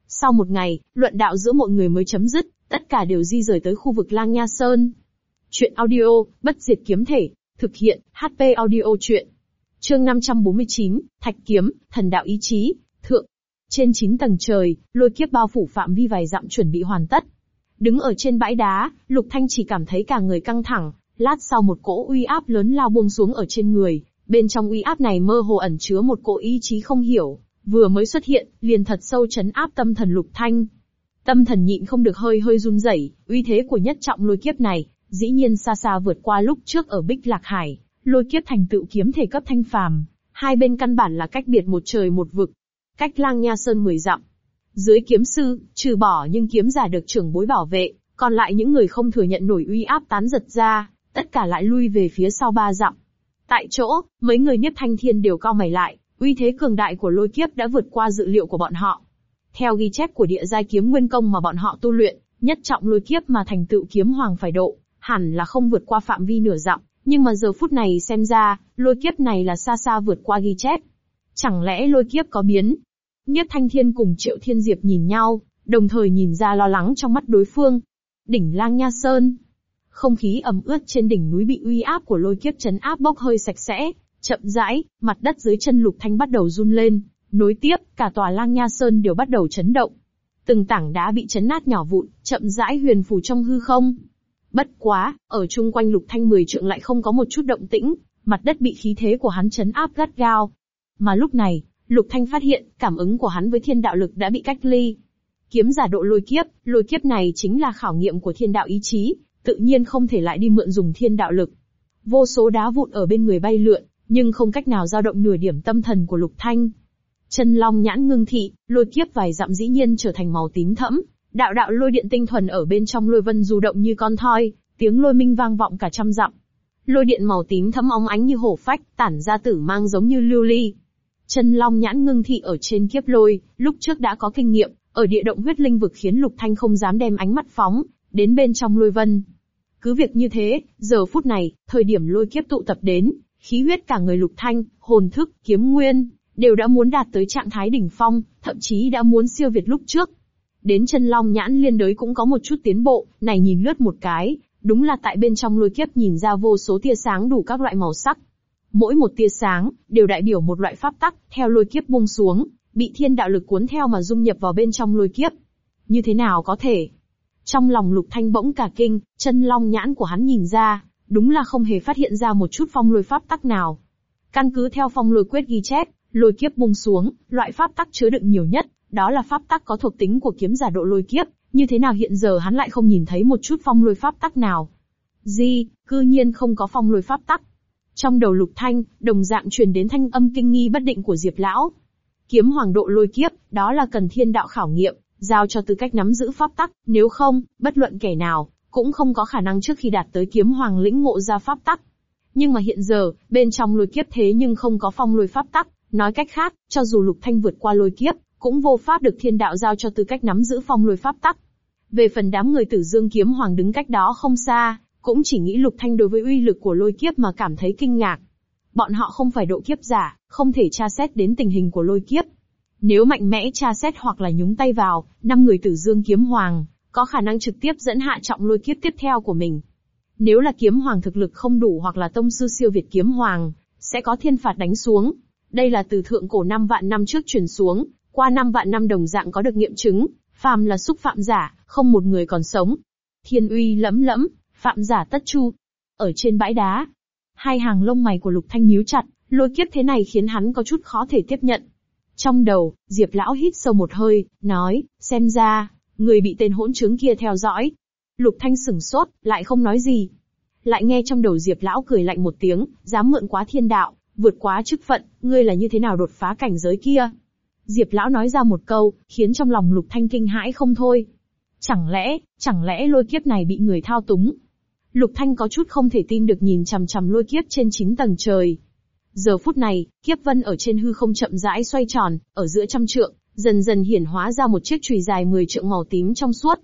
Sau một ngày, luận đạo giữa mọi người mới chấm dứt, tất cả đều di rời tới khu vực Lang Nha Sơn. Chuyện audio, bất diệt kiếm thể, thực hiện, HP audio chuyện. Chương 549, Thạch Kiếm, Thần Đạo Ý Chí, Thượng. Trên 9 tầng trời, lôi kiếp bao phủ phạm vi vài dặm chuẩn bị hoàn tất. Đứng ở trên bãi đá, Lục Thanh chỉ cảm thấy cả người căng thẳng, lát sau một cỗ uy áp lớn lao buông xuống ở trên người, bên trong uy áp này mơ hồ ẩn chứa một cỗ ý chí không hiểu, vừa mới xuất hiện, liền thật sâu chấn áp tâm thần Lục Thanh. Tâm thần nhịn không được hơi hơi run rẩy, uy thế của nhất trọng lôi kiếp này, dĩ nhiên xa xa vượt qua lúc trước ở Bích Lạc Hải, lôi kiếp thành tựu kiếm thể cấp thanh phàm, hai bên căn bản là cách biệt một trời một vực. Cách lang nha sơn 10 dặm. Dưới kiếm sư, trừ bỏ nhưng kiếm giả được trưởng bối bảo vệ, còn lại những người không thừa nhận nổi uy áp tán giật ra, tất cả lại lui về phía sau ba dặm. Tại chỗ, mấy người nhất thanh thiên đều cao mày lại, uy thế cường đại của lôi kiếp đã vượt qua dự liệu của bọn họ. Theo ghi chép của địa giai kiếm nguyên công mà bọn họ tu luyện, nhất trọng lôi kiếp mà thành tựu kiếm hoàng phải độ, hẳn là không vượt qua phạm vi nửa dặm, nhưng mà giờ phút này xem ra, lôi kiếp này là xa xa vượt qua ghi chép. Chẳng lẽ lôi kiếp có biến? Nhất Thanh Thiên cùng Triệu Thiên Diệp nhìn nhau, đồng thời nhìn ra lo lắng trong mắt đối phương. Đỉnh Lang Nha Sơn. Không khí ẩm ướt trên đỉnh núi bị uy áp của lôi kiếp chấn áp bốc hơi sạch sẽ, chậm rãi, mặt đất dưới chân Lục Thanh bắt đầu run lên, nối tiếp, cả tòa Lang Nha Sơn đều bắt đầu chấn động. Từng tảng đá bị chấn nát nhỏ vụn, chậm rãi huyền phù trong hư không. Bất quá, ở chung quanh Lục Thanh mười trượng lại không có một chút động tĩnh, mặt đất bị khí thế của hắn chấn áp gắt gao. Mà lúc này, Lục Thanh phát hiện, cảm ứng của hắn với thiên đạo lực đã bị cách ly. Kiếm giả độ lôi kiếp, lôi kiếp này chính là khảo nghiệm của thiên đạo ý chí, tự nhiên không thể lại đi mượn dùng thiên đạo lực. Vô số đá vụn ở bên người bay lượn, nhưng không cách nào dao động nửa điểm tâm thần của Lục Thanh. Chân long nhãn ngưng thị, lôi kiếp vài dặm dĩ nhiên trở thành màu tím thẫm, đạo đạo lôi điện tinh thuần ở bên trong lôi vân du động như con thoi, tiếng lôi minh vang vọng cả trăm dặm. Lôi điện màu tím thẫm óng ánh như hổ phách, tản ra tử mang giống như lưu ly. Chân long nhãn ngưng thị ở trên kiếp lôi, lúc trước đã có kinh nghiệm, ở địa động huyết linh vực khiến Lục Thanh không dám đem ánh mắt phóng, đến bên trong lôi vân. Cứ việc như thế, giờ phút này, thời điểm lôi kiếp tụ tập đến, khí huyết cả người Lục Thanh, hồn thức, kiếm nguyên, đều đã muốn đạt tới trạng thái đỉnh phong, thậm chí đã muốn siêu việt lúc trước. Đến chân long nhãn liên đới cũng có một chút tiến bộ, này nhìn lướt một cái, đúng là tại bên trong lôi kiếp nhìn ra vô số tia sáng đủ các loại màu sắc. Mỗi một tia sáng, đều đại biểu một loại pháp tắc, theo lôi kiếp buông xuống, bị thiên đạo lực cuốn theo mà dung nhập vào bên trong lôi kiếp. Như thế nào có thể? Trong lòng lục thanh bỗng cả kinh, chân long nhãn của hắn nhìn ra, đúng là không hề phát hiện ra một chút phong lôi pháp tắc nào. Căn cứ theo phong lôi quyết ghi chép, lôi kiếp buông xuống, loại pháp tắc chứa đựng nhiều nhất, đó là pháp tắc có thuộc tính của kiếm giả độ lôi kiếp, như thế nào hiện giờ hắn lại không nhìn thấy một chút phong lôi pháp tắc nào. Di, cư nhiên không có phong lôi pháp tắc. Trong đầu lục thanh, đồng dạng truyền đến thanh âm kinh nghi bất định của Diệp Lão. Kiếm hoàng độ lôi kiếp, đó là cần thiên đạo khảo nghiệm, giao cho tư cách nắm giữ pháp tắc, nếu không, bất luận kẻ nào, cũng không có khả năng trước khi đạt tới kiếm hoàng lĩnh ngộ ra pháp tắc. Nhưng mà hiện giờ, bên trong lôi kiếp thế nhưng không có phong lôi pháp tắc, nói cách khác, cho dù lục thanh vượt qua lôi kiếp, cũng vô pháp được thiên đạo giao cho tư cách nắm giữ phong lôi pháp tắc. Về phần đám người tử dương kiếm hoàng đứng cách đó không xa, cũng chỉ nghĩ lục thanh đối với uy lực của lôi kiếp mà cảm thấy kinh ngạc. Bọn họ không phải độ kiếp giả, không thể tra xét đến tình hình của lôi kiếp. Nếu mạnh mẽ tra xét hoặc là nhúng tay vào, năm người tử dương kiếm hoàng, có khả năng trực tiếp dẫn hạ trọng lôi kiếp tiếp theo của mình. Nếu là kiếm hoàng thực lực không đủ hoặc là tông sư siêu việt kiếm hoàng, sẽ có thiên phạt đánh xuống. Đây là từ thượng cổ năm vạn năm trước truyền xuống, qua năm vạn năm đồng dạng có được nghiệm chứng, phàm là xúc phạm giả, không một người còn sống. Thiên uy lẫm lẫm, phạm giả tất chu. Ở trên bãi đá, hai hàng lông mày của Lục Thanh nhíu chặt, lôi kiếp thế này khiến hắn có chút khó thể tiếp nhận. Trong đầu, Diệp Lão hít sâu một hơi, nói, xem ra, người bị tên hỗn trướng kia theo dõi. Lục Thanh sửng sốt, lại không nói gì. Lại nghe trong đầu Diệp Lão cười lạnh một tiếng, dám mượn quá thiên đạo, vượt quá chức phận, ngươi là như thế nào đột phá cảnh giới kia? Diệp lão nói ra một câu, khiến trong lòng Lục Thanh kinh hãi không thôi. Chẳng lẽ, chẳng lẽ lôi kiếp này bị người thao túng? Lục Thanh có chút không thể tin được nhìn chằm chằm lôi kiếp trên chín tầng trời. Giờ phút này, kiếp vân ở trên hư không chậm rãi xoay tròn, ở giữa trăm trượng, dần dần hiển hóa ra một chiếc chùy dài 10 trượng màu tím trong suốt.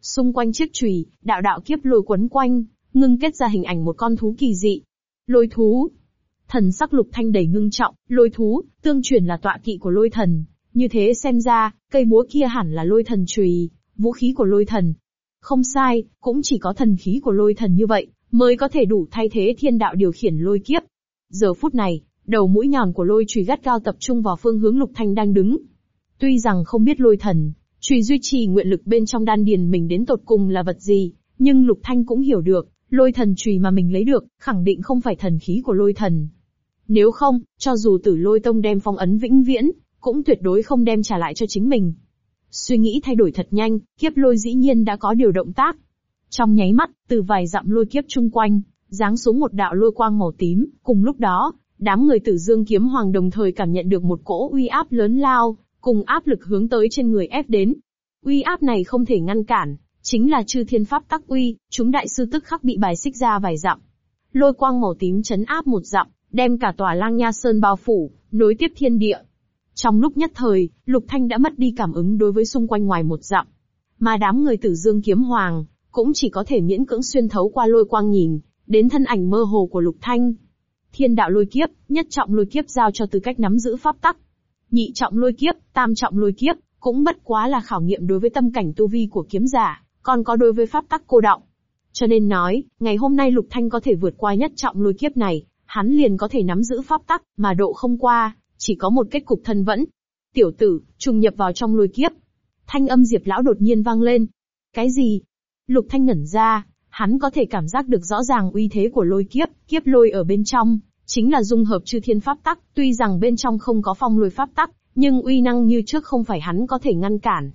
Xung quanh chiếc chùy, đạo đạo kiếp lôi quấn quanh, ngưng kết ra hình ảnh một con thú kỳ dị. Lôi thú, Thần sắc lục thanh đầy ngưng trọng, lôi thú, tương truyền là tọa kỵ của lôi thần. Như thế xem ra, cây búa kia hẳn là lôi thần chùy, vũ khí của lôi thần. Không sai, cũng chỉ có thần khí của lôi thần như vậy, mới có thể đủ thay thế thiên đạo điều khiển lôi kiếp. Giờ phút này, đầu mũi nhọn của lôi chùy gắt cao tập trung vào phương hướng lục thanh đang đứng. Tuy rằng không biết lôi thần, chùy duy trì nguyện lực bên trong đan điền mình đến tột cùng là vật gì, nhưng lục thanh cũng hiểu được, lôi thần chùy mà mình lấy được, khẳng định không phải thần khí của lôi thần, nếu không, cho dù tử lôi tông đem phong ấn vĩnh viễn, cũng tuyệt đối không đem trả lại cho chính mình. Suy nghĩ thay đổi thật nhanh, kiếp lôi dĩ nhiên đã có điều động tác. Trong nháy mắt, từ vài dặm lôi kiếp chung quanh, giáng xuống một đạo lôi quang màu tím, cùng lúc đó, đám người tử dương kiếm hoàng đồng thời cảm nhận được một cỗ uy áp lớn lao, cùng áp lực hướng tới trên người ép đến. Uy áp này không thể ngăn cản, chính là chư thiên pháp tắc uy, chúng đại sư tức khắc bị bài xích ra vài dặm. Lôi quang màu tím chấn áp một dặm, đem cả tòa lang nha sơn bao phủ, nối tiếp thiên địa. Trong lúc nhất thời, Lục Thanh đã mất đi cảm ứng đối với xung quanh ngoài một dặm. Mà đám người tử dương kiếm hoàng, cũng chỉ có thể miễn cưỡng xuyên thấu qua lôi quang nhìn, đến thân ảnh mơ hồ của Lục Thanh. Thiên đạo lôi kiếp, nhất trọng lôi kiếp giao cho tư cách nắm giữ pháp tắc. Nhị trọng lôi kiếp, tam trọng lôi kiếp, cũng bất quá là khảo nghiệm đối với tâm cảnh tu vi của kiếm giả, còn có đối với pháp tắc cô động. Cho nên nói, ngày hôm nay Lục Thanh có thể vượt qua nhất trọng lôi kiếp này, hắn liền có thể nắm giữ pháp tắc, mà độ không qua, chỉ có một kết cục thân vẫn. Tiểu tử, trùng nhập vào trong lôi kiếp. Thanh âm Diệp lão đột nhiên vang lên. Cái gì? Lục Thanh ngẩn ra, hắn có thể cảm giác được rõ ràng uy thế của lôi kiếp, kiếp lôi ở bên trong, chính là dung hợp chư thiên pháp tắc, tuy rằng bên trong không có phong lôi pháp tắc, nhưng uy năng như trước không phải hắn có thể ngăn cản.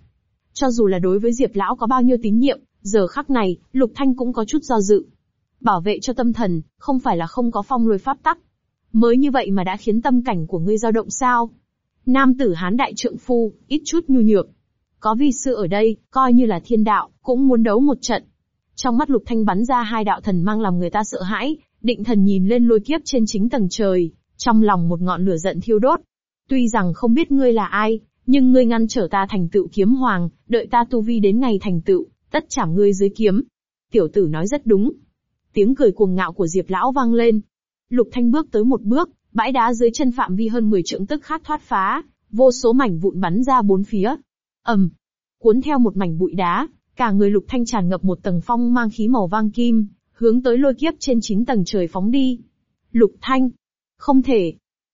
Cho dù là đối với Diệp lão có bao nhiêu tín nhiệm, giờ khắc này, Lục Thanh cũng có chút do dự. Bảo vệ cho tâm thần, không phải là không có phong lôi pháp tắc. Mới như vậy mà đã khiến tâm cảnh của ngươi dao động sao? Nam tử hán đại trượng phu, ít chút nhu nhược. Có vi sư ở đây, coi như là thiên đạo, cũng muốn đấu một trận. Trong mắt Lục Thanh bắn ra hai đạo thần mang làm người ta sợ hãi, định thần nhìn lên lôi kiếp trên chính tầng trời, trong lòng một ngọn lửa giận thiêu đốt. Tuy rằng không biết ngươi là ai, nhưng ngươi ngăn trở ta thành tựu kiếm hoàng, đợi ta tu vi đến ngày thành tựu, tất chảm ngươi dưới kiếm. Tiểu tử nói rất đúng. Tiếng cười cuồng ngạo của Diệp Lão vang lên. Lục Thanh bước tới một bước, bãi đá dưới chân phạm vi hơn 10 trượng tức khắc thoát phá, vô số mảnh vụn bắn ra bốn phía. ầm, cuốn theo một mảnh bụi đá, cả người Lục Thanh tràn ngập một tầng phong mang khí màu vang kim, hướng tới lôi kiếp trên chín tầng trời phóng đi. Lục Thanh, không thể.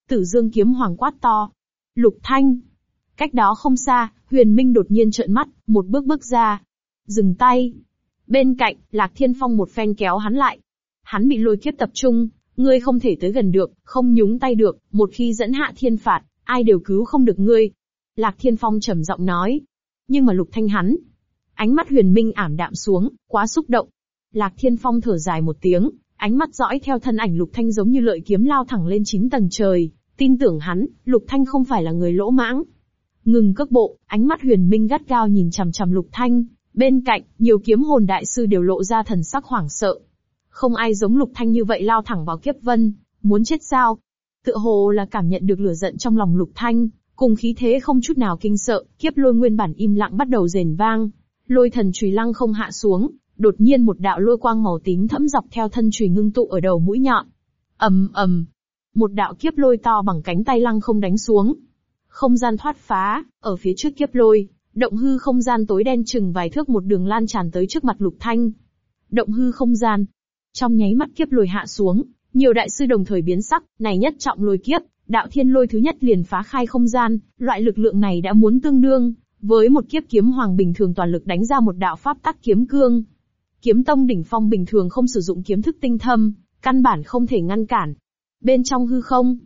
Tử Dương kiếm hoàng quát to. Lục Thanh. Cách đó không xa, Huyền Minh đột nhiên trợn mắt, một bước bước ra. Dừng tay. Bên cạnh, Lạc Thiên Phong một phen kéo hắn lại. Hắn bị lôi kiếp tập trung, ngươi không thể tới gần được, không nhúng tay được, một khi dẫn hạ thiên phạt, ai đều cứu không được ngươi. Lạc Thiên Phong trầm giọng nói. Nhưng mà Lục Thanh hắn. Ánh mắt huyền minh ảm đạm xuống, quá xúc động. Lạc Thiên Phong thở dài một tiếng, ánh mắt dõi theo thân ảnh Lục Thanh giống như lợi kiếm lao thẳng lên chín tầng trời, tin tưởng hắn, Lục Thanh không phải là người lỗ mãng. Ngừng cước bộ, ánh mắt huyền minh gắt gao nhìn chằm chằm Lục Thanh, bên cạnh, nhiều kiếm hồn đại sư đều lộ ra thần sắc hoảng sợ. Không ai giống Lục Thanh như vậy lao thẳng vào kiếp vân, muốn chết sao? Tựa hồ là cảm nhận được lửa giận trong lòng Lục Thanh, cùng khí thế không chút nào kinh sợ, kiếp lôi nguyên bản im lặng bắt đầu rền vang. Lôi thần chùy lăng không hạ xuống, đột nhiên một đạo lôi quang màu tím thẫm dọc theo thân chùy ngưng tụ ở đầu mũi nhọn. ầm ầm, một đạo kiếp lôi to bằng cánh tay lăng không đánh xuống. Không gian thoát phá, ở phía trước kiếp lôi, động hư không gian tối đen chừng vài thước một đường lan tràn tới trước mặt lục thanh. Động hư không gian. Trong nháy mắt kiếp lùi hạ xuống, nhiều đại sư đồng thời biến sắc, này nhất trọng lôi kiếp, đạo thiên lôi thứ nhất liền phá khai không gian, loại lực lượng này đã muốn tương đương với một kiếp kiếm hoàng bình thường toàn lực đánh ra một đạo pháp tắc kiếm cương. Kiếm tông đỉnh phong bình thường không sử dụng kiếm thức tinh thâm, căn bản không thể ngăn cản. Bên trong hư không,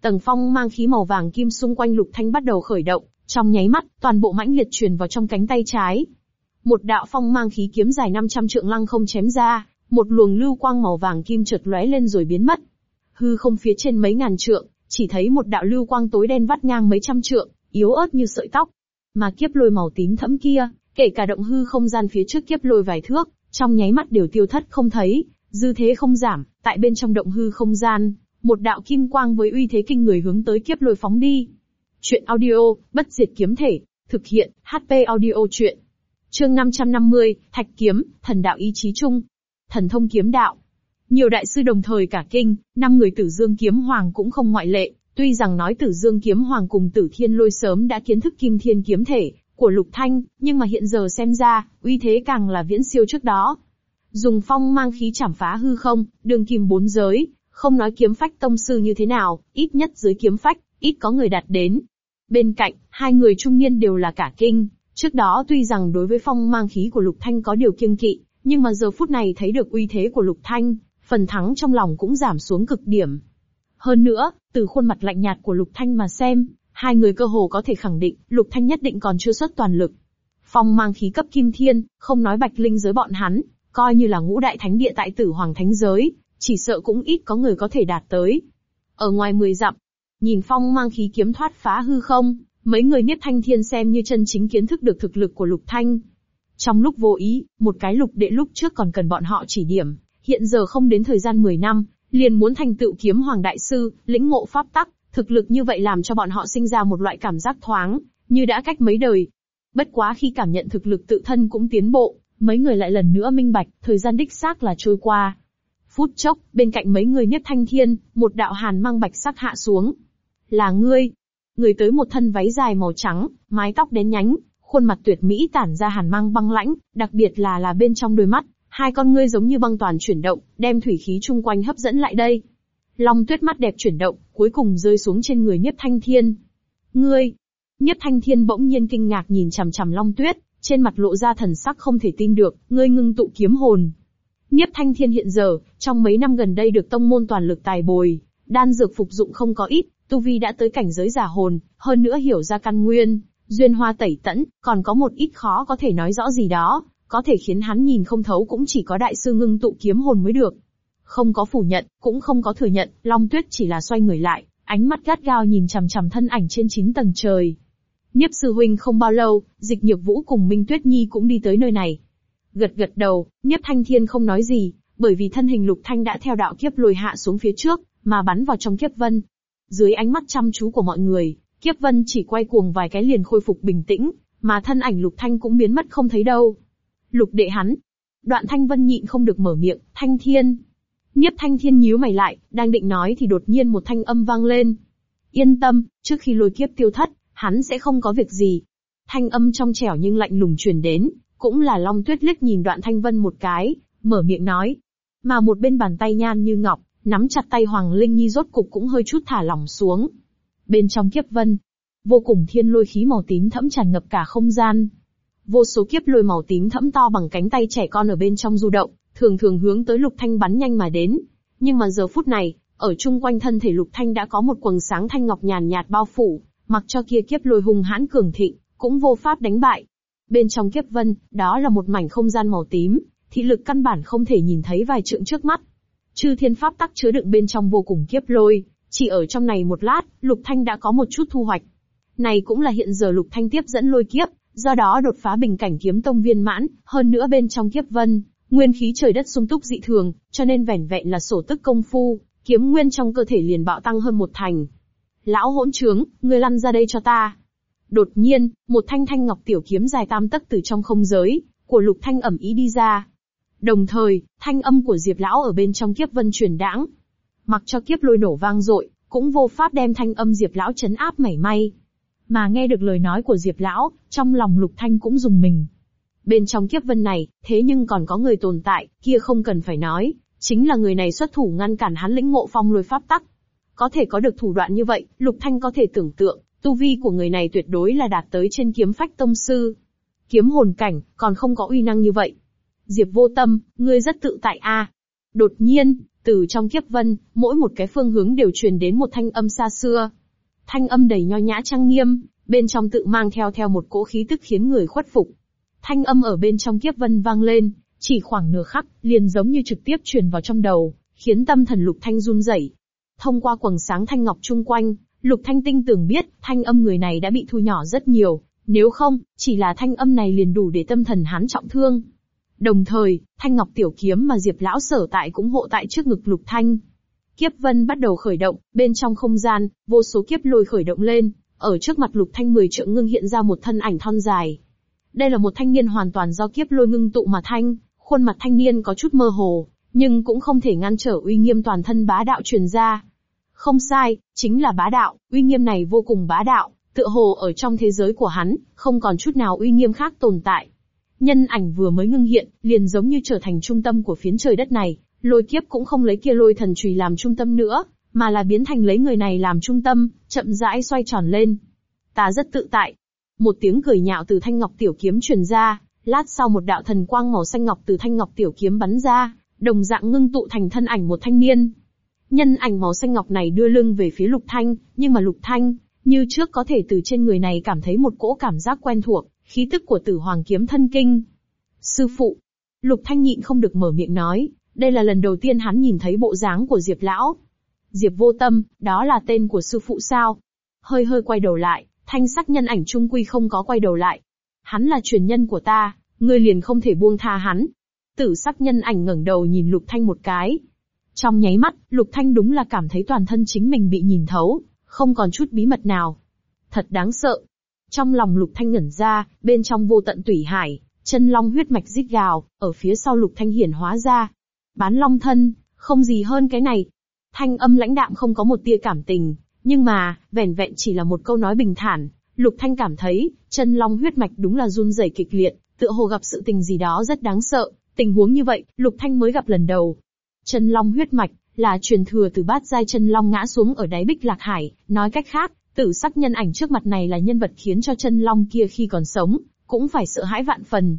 tầng phong mang khí màu vàng kim xung quanh lục thanh bắt đầu khởi động, trong nháy mắt, toàn bộ mãnh liệt truyền vào trong cánh tay trái. Một đạo phong mang khí kiếm dài 500 trượng lăng không chém ra, một luồng lưu quang màu vàng kim chợt lóe lên rồi biến mất. Hư không phía trên mấy ngàn trượng, chỉ thấy một đạo lưu quang tối đen vắt ngang mấy trăm trượng, yếu ớt như sợi tóc. Mà kiếp lôi màu tím thẫm kia, kể cả động hư không gian phía trước kiếp lôi vài thước, trong nháy mắt đều tiêu thất không thấy, dư thế không giảm, tại bên trong động hư không gian, một đạo kim quang với uy thế kinh người hướng tới kiếp lôi phóng đi. Chuyện audio, bất diệt kiếm thể, thực hiện, HP audio chuyện. Chương 550, Thạch Kiếm, Thần Đạo Ý Chí Chung. Thần Thông Kiếm Đạo. Nhiều đại sư đồng thời cả kinh, năm người tử dương kiếm hoàng cũng không ngoại lệ, tuy rằng nói tử dương kiếm hoàng cùng tử thiên lôi sớm đã kiến thức kim thiên kiếm thể, của Lục Thanh, nhưng mà hiện giờ xem ra, uy thế càng là viễn siêu trước đó. Dùng phong mang khí chảm phá hư không, đường kim bốn giới, không nói kiếm phách tông sư như thế nào, ít nhất dưới kiếm phách, ít có người đạt đến. Bên cạnh, hai người trung niên đều là cả kinh, trước đó tuy rằng đối với phong mang khí của Lục Thanh có điều kiêng kỵ, nhưng mà giờ phút này thấy được uy thế của Lục Thanh, phần thắng trong lòng cũng giảm xuống cực điểm. Hơn nữa, từ khuôn mặt lạnh nhạt của Lục Thanh mà xem, Hai người cơ hồ có thể khẳng định, Lục Thanh nhất định còn chưa xuất toàn lực. Phong mang khí cấp kim thiên, không nói bạch linh giới bọn hắn, coi như là ngũ đại thánh địa tại tử hoàng thánh giới, chỉ sợ cũng ít có người có thể đạt tới. Ở ngoài mười dặm, nhìn phong mang khí kiếm thoát phá hư không, mấy người Niết Thanh Thiên xem như chân chính kiến thức được thực lực của Lục Thanh. Trong lúc vô ý, một cái lục đệ lúc trước còn cần bọn họ chỉ điểm, hiện giờ không đến thời gian 10 năm, liền muốn thành tựu kiếm hoàng đại sư, lĩnh ngộ pháp tắc, thực lực như vậy làm cho bọn họ sinh ra một loại cảm giác thoáng, như đã cách mấy đời. Bất quá khi cảm nhận thực lực tự thân cũng tiến bộ, mấy người lại lần nữa minh bạch, thời gian đích xác là trôi qua. Phút chốc, bên cạnh mấy người nhất thanh thiên, một đạo hàn mang bạch sắc hạ xuống. Là ngươi. Người tới một thân váy dài màu trắng, mái tóc đen nhánh, khuôn mặt tuyệt mỹ tản ra hàn mang băng lãnh, đặc biệt là là bên trong đôi mắt, hai con ngươi giống như băng toàn chuyển động, đem thủy khí chung quanh hấp dẫn lại đây. Long tuyết mắt đẹp chuyển động, cuối cùng rơi xuống trên người Nhiếp Thanh Thiên. Ngươi! Nhiếp Thanh Thiên bỗng nhiên kinh ngạc nhìn chằm chằm Long tuyết, trên mặt lộ ra thần sắc không thể tin được, ngươi ngưng tụ kiếm hồn. Nhiếp Thanh Thiên hiện giờ, trong mấy năm gần đây được tông môn toàn lực tài bồi, đan dược phục dụng không có ít, tu vi đã tới cảnh giới giả hồn, hơn nữa hiểu ra căn nguyên, duyên hoa tẩy tẫn, còn có một ít khó có thể nói rõ gì đó, có thể khiến hắn nhìn không thấu cũng chỉ có đại sư ngưng tụ kiếm hồn mới được. Không có phủ nhận, cũng không có thừa nhận, Long Tuyết chỉ là xoay người lại, ánh mắt gắt gao nhìn chằm chằm thân ảnh trên chín tầng trời. Nhiếp sư huynh không bao lâu, dịch nhược vũ cùng Minh Tuyết Nhi cũng đi tới nơi này. Gật gật đầu, nhiếp thanh thiên không nói gì, bởi vì thân hình lục thanh đã theo đạo kiếp lùi hạ xuống phía trước, mà bắn vào trong kiếp vân. Dưới ánh mắt chăm chú của mọi người, kiếp vân chỉ quay cuồng vài cái liền khôi phục bình tĩnh, mà thân ảnh lục thanh cũng biến mất không thấy đâu. Lục đệ hắn. Đoạn thanh vân nhịn không được mở miệng, thanh thiên. Nhiếp thanh thiên nhíu mày lại, đang định nói thì đột nhiên một thanh âm vang lên. Yên tâm, trước khi lôi kiếp tiêu thất, hắn sẽ không có việc gì. Thanh âm trong trẻo nhưng lạnh lùng truyền đến, cũng là Long Tuyết liếc nhìn đoạn thanh vân một cái, mở miệng nói. Mà một bên bàn tay nhan như ngọc, nắm chặt tay Hoàng Linh Nhi rốt cục cũng hơi chút thả lỏng xuống. Bên trong kiếp vân, vô cùng thiên lôi khí màu tím thẫm tràn ngập cả không gian. Vô số kiếp lôi màu tím thẫm to bằng cánh tay trẻ con ở bên trong du động, thường thường hướng tới Lục Thanh bắn nhanh mà đến. Nhưng mà giờ phút này, ở chung quanh thân thể Lục Thanh đã có một quầng sáng thanh ngọc nhàn nhạt bao phủ, mặc cho kia kiếp lôi hùng hãn cường thịnh, cũng vô pháp đánh bại. Bên trong kiếp vân, đó là một mảnh không gian màu tím, thị lực căn bản không thể nhìn thấy vài trượng trước mắt. Chư thiên pháp tắc chứa đựng bên trong vô cùng kiếp lôi, chỉ ở trong này một lát, Lục Thanh đã có một chút thu hoạch. Này cũng là hiện giờ Lục Thanh tiếp dẫn lôi kiếp, do đó đột phá bình cảnh kiếm tông viên mãn, hơn nữa bên trong kiếp vân, nguyên khí trời đất sung túc dị thường, cho nên vẻn vẹn là sổ tức công phu, kiếm nguyên trong cơ thể liền bạo tăng hơn một thành. Lão hỗn trướng, ngươi lăn ra đây cho ta. Đột nhiên, một thanh thanh ngọc tiểu kiếm dài tam tấc từ trong không giới, của lục thanh ẩm ý đi ra. Đồng thời, thanh âm của Diệp Lão ở bên trong kiếp vân truyền đãng. Mặc cho kiếp lôi nổ vang dội, cũng vô pháp đem thanh âm Diệp Lão chấn áp mảy may. Mà nghe được lời nói của Diệp Lão, trong lòng Lục Thanh cũng dùng mình. Bên trong kiếp vân này, thế nhưng còn có người tồn tại, kia không cần phải nói, chính là người này xuất thủ ngăn cản hắn lĩnh ngộ phong lôi pháp tắc. Có thể có được thủ đoạn như vậy, Lục Thanh có thể tưởng tượng, tu vi của người này tuyệt đối là đạt tới trên kiếm phách tông sư. Kiếm hồn cảnh, còn không có uy năng như vậy. Diệp vô tâm, ngươi rất tự tại a. Đột nhiên, từ trong kiếp vân, mỗi một cái phương hướng đều truyền đến một thanh âm xa xưa. Thanh âm đầy nho nhã trang nghiêm, bên trong tự mang theo theo một cỗ khí tức khiến người khuất phục. Thanh âm ở bên trong kiếp vân vang lên, chỉ khoảng nửa khắc, liền giống như trực tiếp truyền vào trong đầu, khiến tâm thần lục thanh run rẩy. Thông qua quầng sáng thanh ngọc chung quanh, lục thanh tinh tưởng biết, thanh âm người này đã bị thu nhỏ rất nhiều, nếu không, chỉ là thanh âm này liền đủ để tâm thần hắn trọng thương. Đồng thời, thanh ngọc tiểu kiếm mà Diệp lão sở tại cũng hộ tại trước ngực lục thanh. Kiếp vân bắt đầu khởi động, bên trong không gian, vô số kiếp lôi khởi động lên, ở trước mặt lục thanh mười trượng ngưng hiện ra một thân ảnh thon dài. Đây là một thanh niên hoàn toàn do kiếp lôi ngưng tụ mà thanh, khuôn mặt thanh niên có chút mơ hồ, nhưng cũng không thể ngăn trở uy nghiêm toàn thân bá đạo truyền ra. Không sai, chính là bá đạo, uy nghiêm này vô cùng bá đạo, tựa hồ ở trong thế giới của hắn, không còn chút nào uy nghiêm khác tồn tại. Nhân ảnh vừa mới ngưng hiện, liền giống như trở thành trung tâm của phiến trời đất này, lôi kiếp cũng không lấy kia lôi thần chùy làm trung tâm nữa, mà là biến thành lấy người này làm trung tâm, chậm rãi xoay tròn lên. Ta rất tự tại. Một tiếng cười nhạo từ thanh ngọc tiểu kiếm truyền ra, lát sau một đạo thần quang màu xanh ngọc từ thanh ngọc tiểu kiếm bắn ra, đồng dạng ngưng tụ thành thân ảnh một thanh niên. Nhân ảnh màu xanh ngọc này đưa lưng về phía lục thanh, nhưng mà lục thanh, như trước có thể từ trên người này cảm thấy một cỗ cảm giác quen thuộc, khí tức của tử hoàng kiếm thân kinh. Sư phụ, Lục Thanh nhịn không được mở miệng nói, đây là lần đầu tiên hắn nhìn thấy bộ dáng của Diệp Lão. Diệp vô tâm, đó là tên của sư phụ sao? Hơi hơi quay đầu lại, thanh sắc nhân ảnh trung quy không có quay đầu lại. Hắn là truyền nhân của ta, ngươi liền không thể buông tha hắn. Tử sắc nhân ảnh ngẩng đầu nhìn Lục Thanh một cái. Trong nháy mắt, Lục Thanh đúng là cảm thấy toàn thân chính mình bị nhìn thấu, không còn chút bí mật nào. Thật đáng sợ. Trong lòng Lục Thanh ngẩn ra, bên trong vô tận tủy hải, chân long huyết mạch rít gào, ở phía sau Lục Thanh hiển hóa ra. Bán long thân, không gì hơn cái này. Thanh âm lãnh đạm không có một tia cảm tình, nhưng mà, vẻn vẹn chỉ là một câu nói bình thản, Lục Thanh cảm thấy, chân long huyết mạch đúng là run rẩy kịch liệt, tựa hồ gặp sự tình gì đó rất đáng sợ, tình huống như vậy, Lục Thanh mới gặp lần đầu. Chân long huyết mạch, là truyền thừa từ bát giai chân long ngã xuống ở đáy bích lạc hải, nói cách khác, tử sắc nhân ảnh trước mặt này là nhân vật khiến cho chân long kia khi còn sống, cũng phải sợ hãi vạn phần.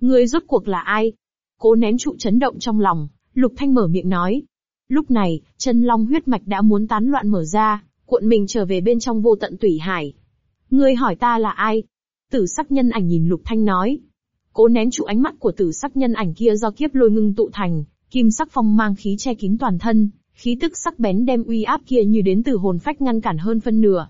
Người rốt cuộc là ai? Cố nén trụ chấn động trong lòng, Lục Thanh mở miệng nói. Lúc này, chân long huyết mạch đã muốn tán loạn mở ra, cuộn mình trở về bên trong vô tận tủy hải. Ngươi hỏi ta là ai? Tử sắc nhân ảnh nhìn Lục Thanh nói. Cố nén trụ ánh mắt của tử sắc nhân ảnh kia do kiếp lôi ngưng tụ thành, kim sắc phong mang khí che kín toàn thân, khí tức sắc bén đem uy áp kia như đến từ hồn phách ngăn cản hơn phân nửa.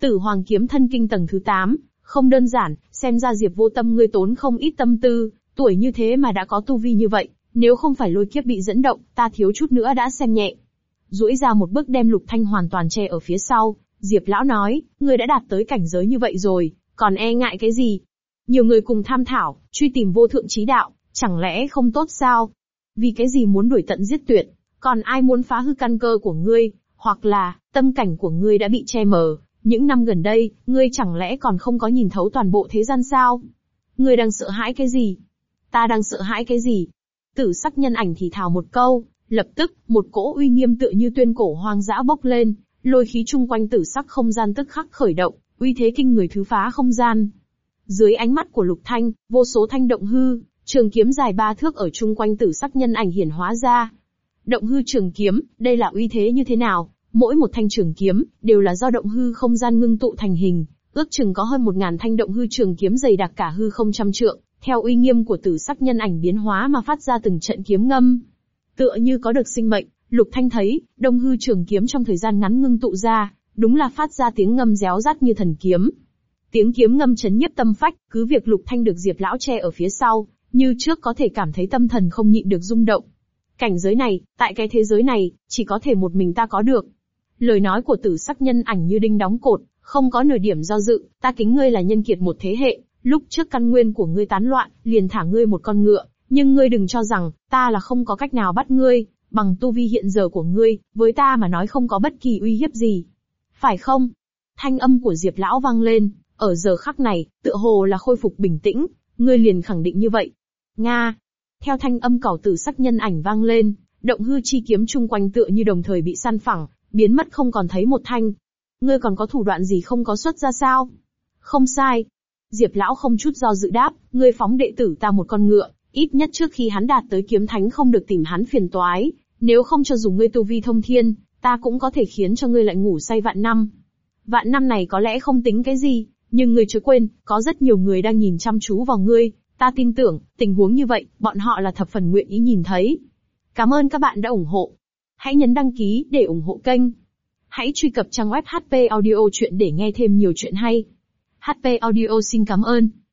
Tử Hoàng kiếm thân kinh tầng thứ 8, không đơn giản, xem ra Diệp Vô Tâm ngươi tốn không ít tâm tư, tuổi như thế mà đã có tu vi như vậy, nếu không phải lôi kiếp bị dẫn động, ta thiếu chút nữa đã xem nhẹ. Duỗi ra một bước đem Lục Thanh hoàn toàn che ở phía sau, Diệp lão nói, ngươi đã đạt tới cảnh giới như vậy rồi, còn e ngại cái gì? Nhiều người cùng tham thảo, truy tìm vô thượng trí đạo, chẳng lẽ không tốt sao? Vì cái gì muốn đuổi tận giết tuyệt? Còn ai muốn phá hư căn cơ của ngươi? Hoặc là, tâm cảnh của ngươi đã bị che mờ, những năm gần đây, ngươi chẳng lẽ còn không có nhìn thấu toàn bộ thế gian sao? Ngươi đang sợ hãi cái gì? Ta đang sợ hãi cái gì? Tử sắc nhân ảnh thì thào một câu, lập tức, một cỗ uy nghiêm tựa như tuyên cổ hoang dã bốc lên, lôi khí chung quanh tử sắc không gian tức khắc khởi động, uy thế kinh người thứ phá không gian. Dưới ánh mắt của Lục Thanh, vô số thanh động hư, trường kiếm dài ba thước ở chung quanh tử sắc nhân ảnh hiển hóa ra. Động hư trường kiếm, đây là uy thế như thế nào? Mỗi một thanh trường kiếm, đều là do động hư không gian ngưng tụ thành hình, ước chừng có hơn một ngàn thanh động hư trường kiếm dày đặc cả hư không trăm trượng, theo uy nghiêm của tử sắc nhân ảnh biến hóa mà phát ra từng trận kiếm ngâm. Tựa như có được sinh mệnh, Lục Thanh thấy, đông hư trường kiếm trong thời gian ngắn ngưng tụ ra, đúng là phát ra tiếng ngâm réo rắt như thần kiếm. Tiếng kiếm ngâm chấn nhiếp tâm phách, cứ việc Lục Thanh được Diệp lão che ở phía sau, như trước có thể cảm thấy tâm thần không nhịn được rung động. Cảnh giới này, tại cái thế giới này, chỉ có thể một mình ta có được. Lời nói của tử sắc nhân ảnh như đinh đóng cột, không có nửa điểm do dự, ta kính ngươi là nhân kiệt một thế hệ, lúc trước căn nguyên của ngươi tán loạn, liền thả ngươi một con ngựa, nhưng ngươi đừng cho rằng, ta là không có cách nào bắt ngươi, bằng tu vi hiện giờ của ngươi, với ta mà nói không có bất kỳ uy hiếp gì. Phải không? Thanh âm của Diệp Lão vang lên, ở giờ khắc này, tựa hồ là khôi phục bình tĩnh, ngươi liền khẳng định như vậy. Nga. Theo thanh âm cẩu tử sắc nhân ảnh vang lên, động hư chi kiếm chung quanh tựa như đồng thời bị săn phẳng, biến mất không còn thấy một thanh. Ngươi còn có thủ đoạn gì không có xuất ra sao? Không sai. Diệp lão không chút do dự đáp, ngươi phóng đệ tử ta một con ngựa, ít nhất trước khi hắn đạt tới kiếm thánh không được tìm hắn phiền toái, nếu không cho dùng ngươi tu vi thông thiên, ta cũng có thể khiến cho ngươi lại ngủ say vạn năm. Vạn năm này có lẽ không tính cái gì, nhưng ngươi chưa quên, có rất nhiều người đang nhìn chăm chú vào ngươi, ta tin tưởng, tình huống như vậy, bọn họ là thập phần nguyện ý nhìn thấy. Cảm ơn các bạn đã ủng hộ. Hãy nhấn đăng ký để ủng hộ kênh. Hãy truy cập trang web HP Audio Chuyện để nghe thêm nhiều chuyện hay. HP Audio xin cảm ơn.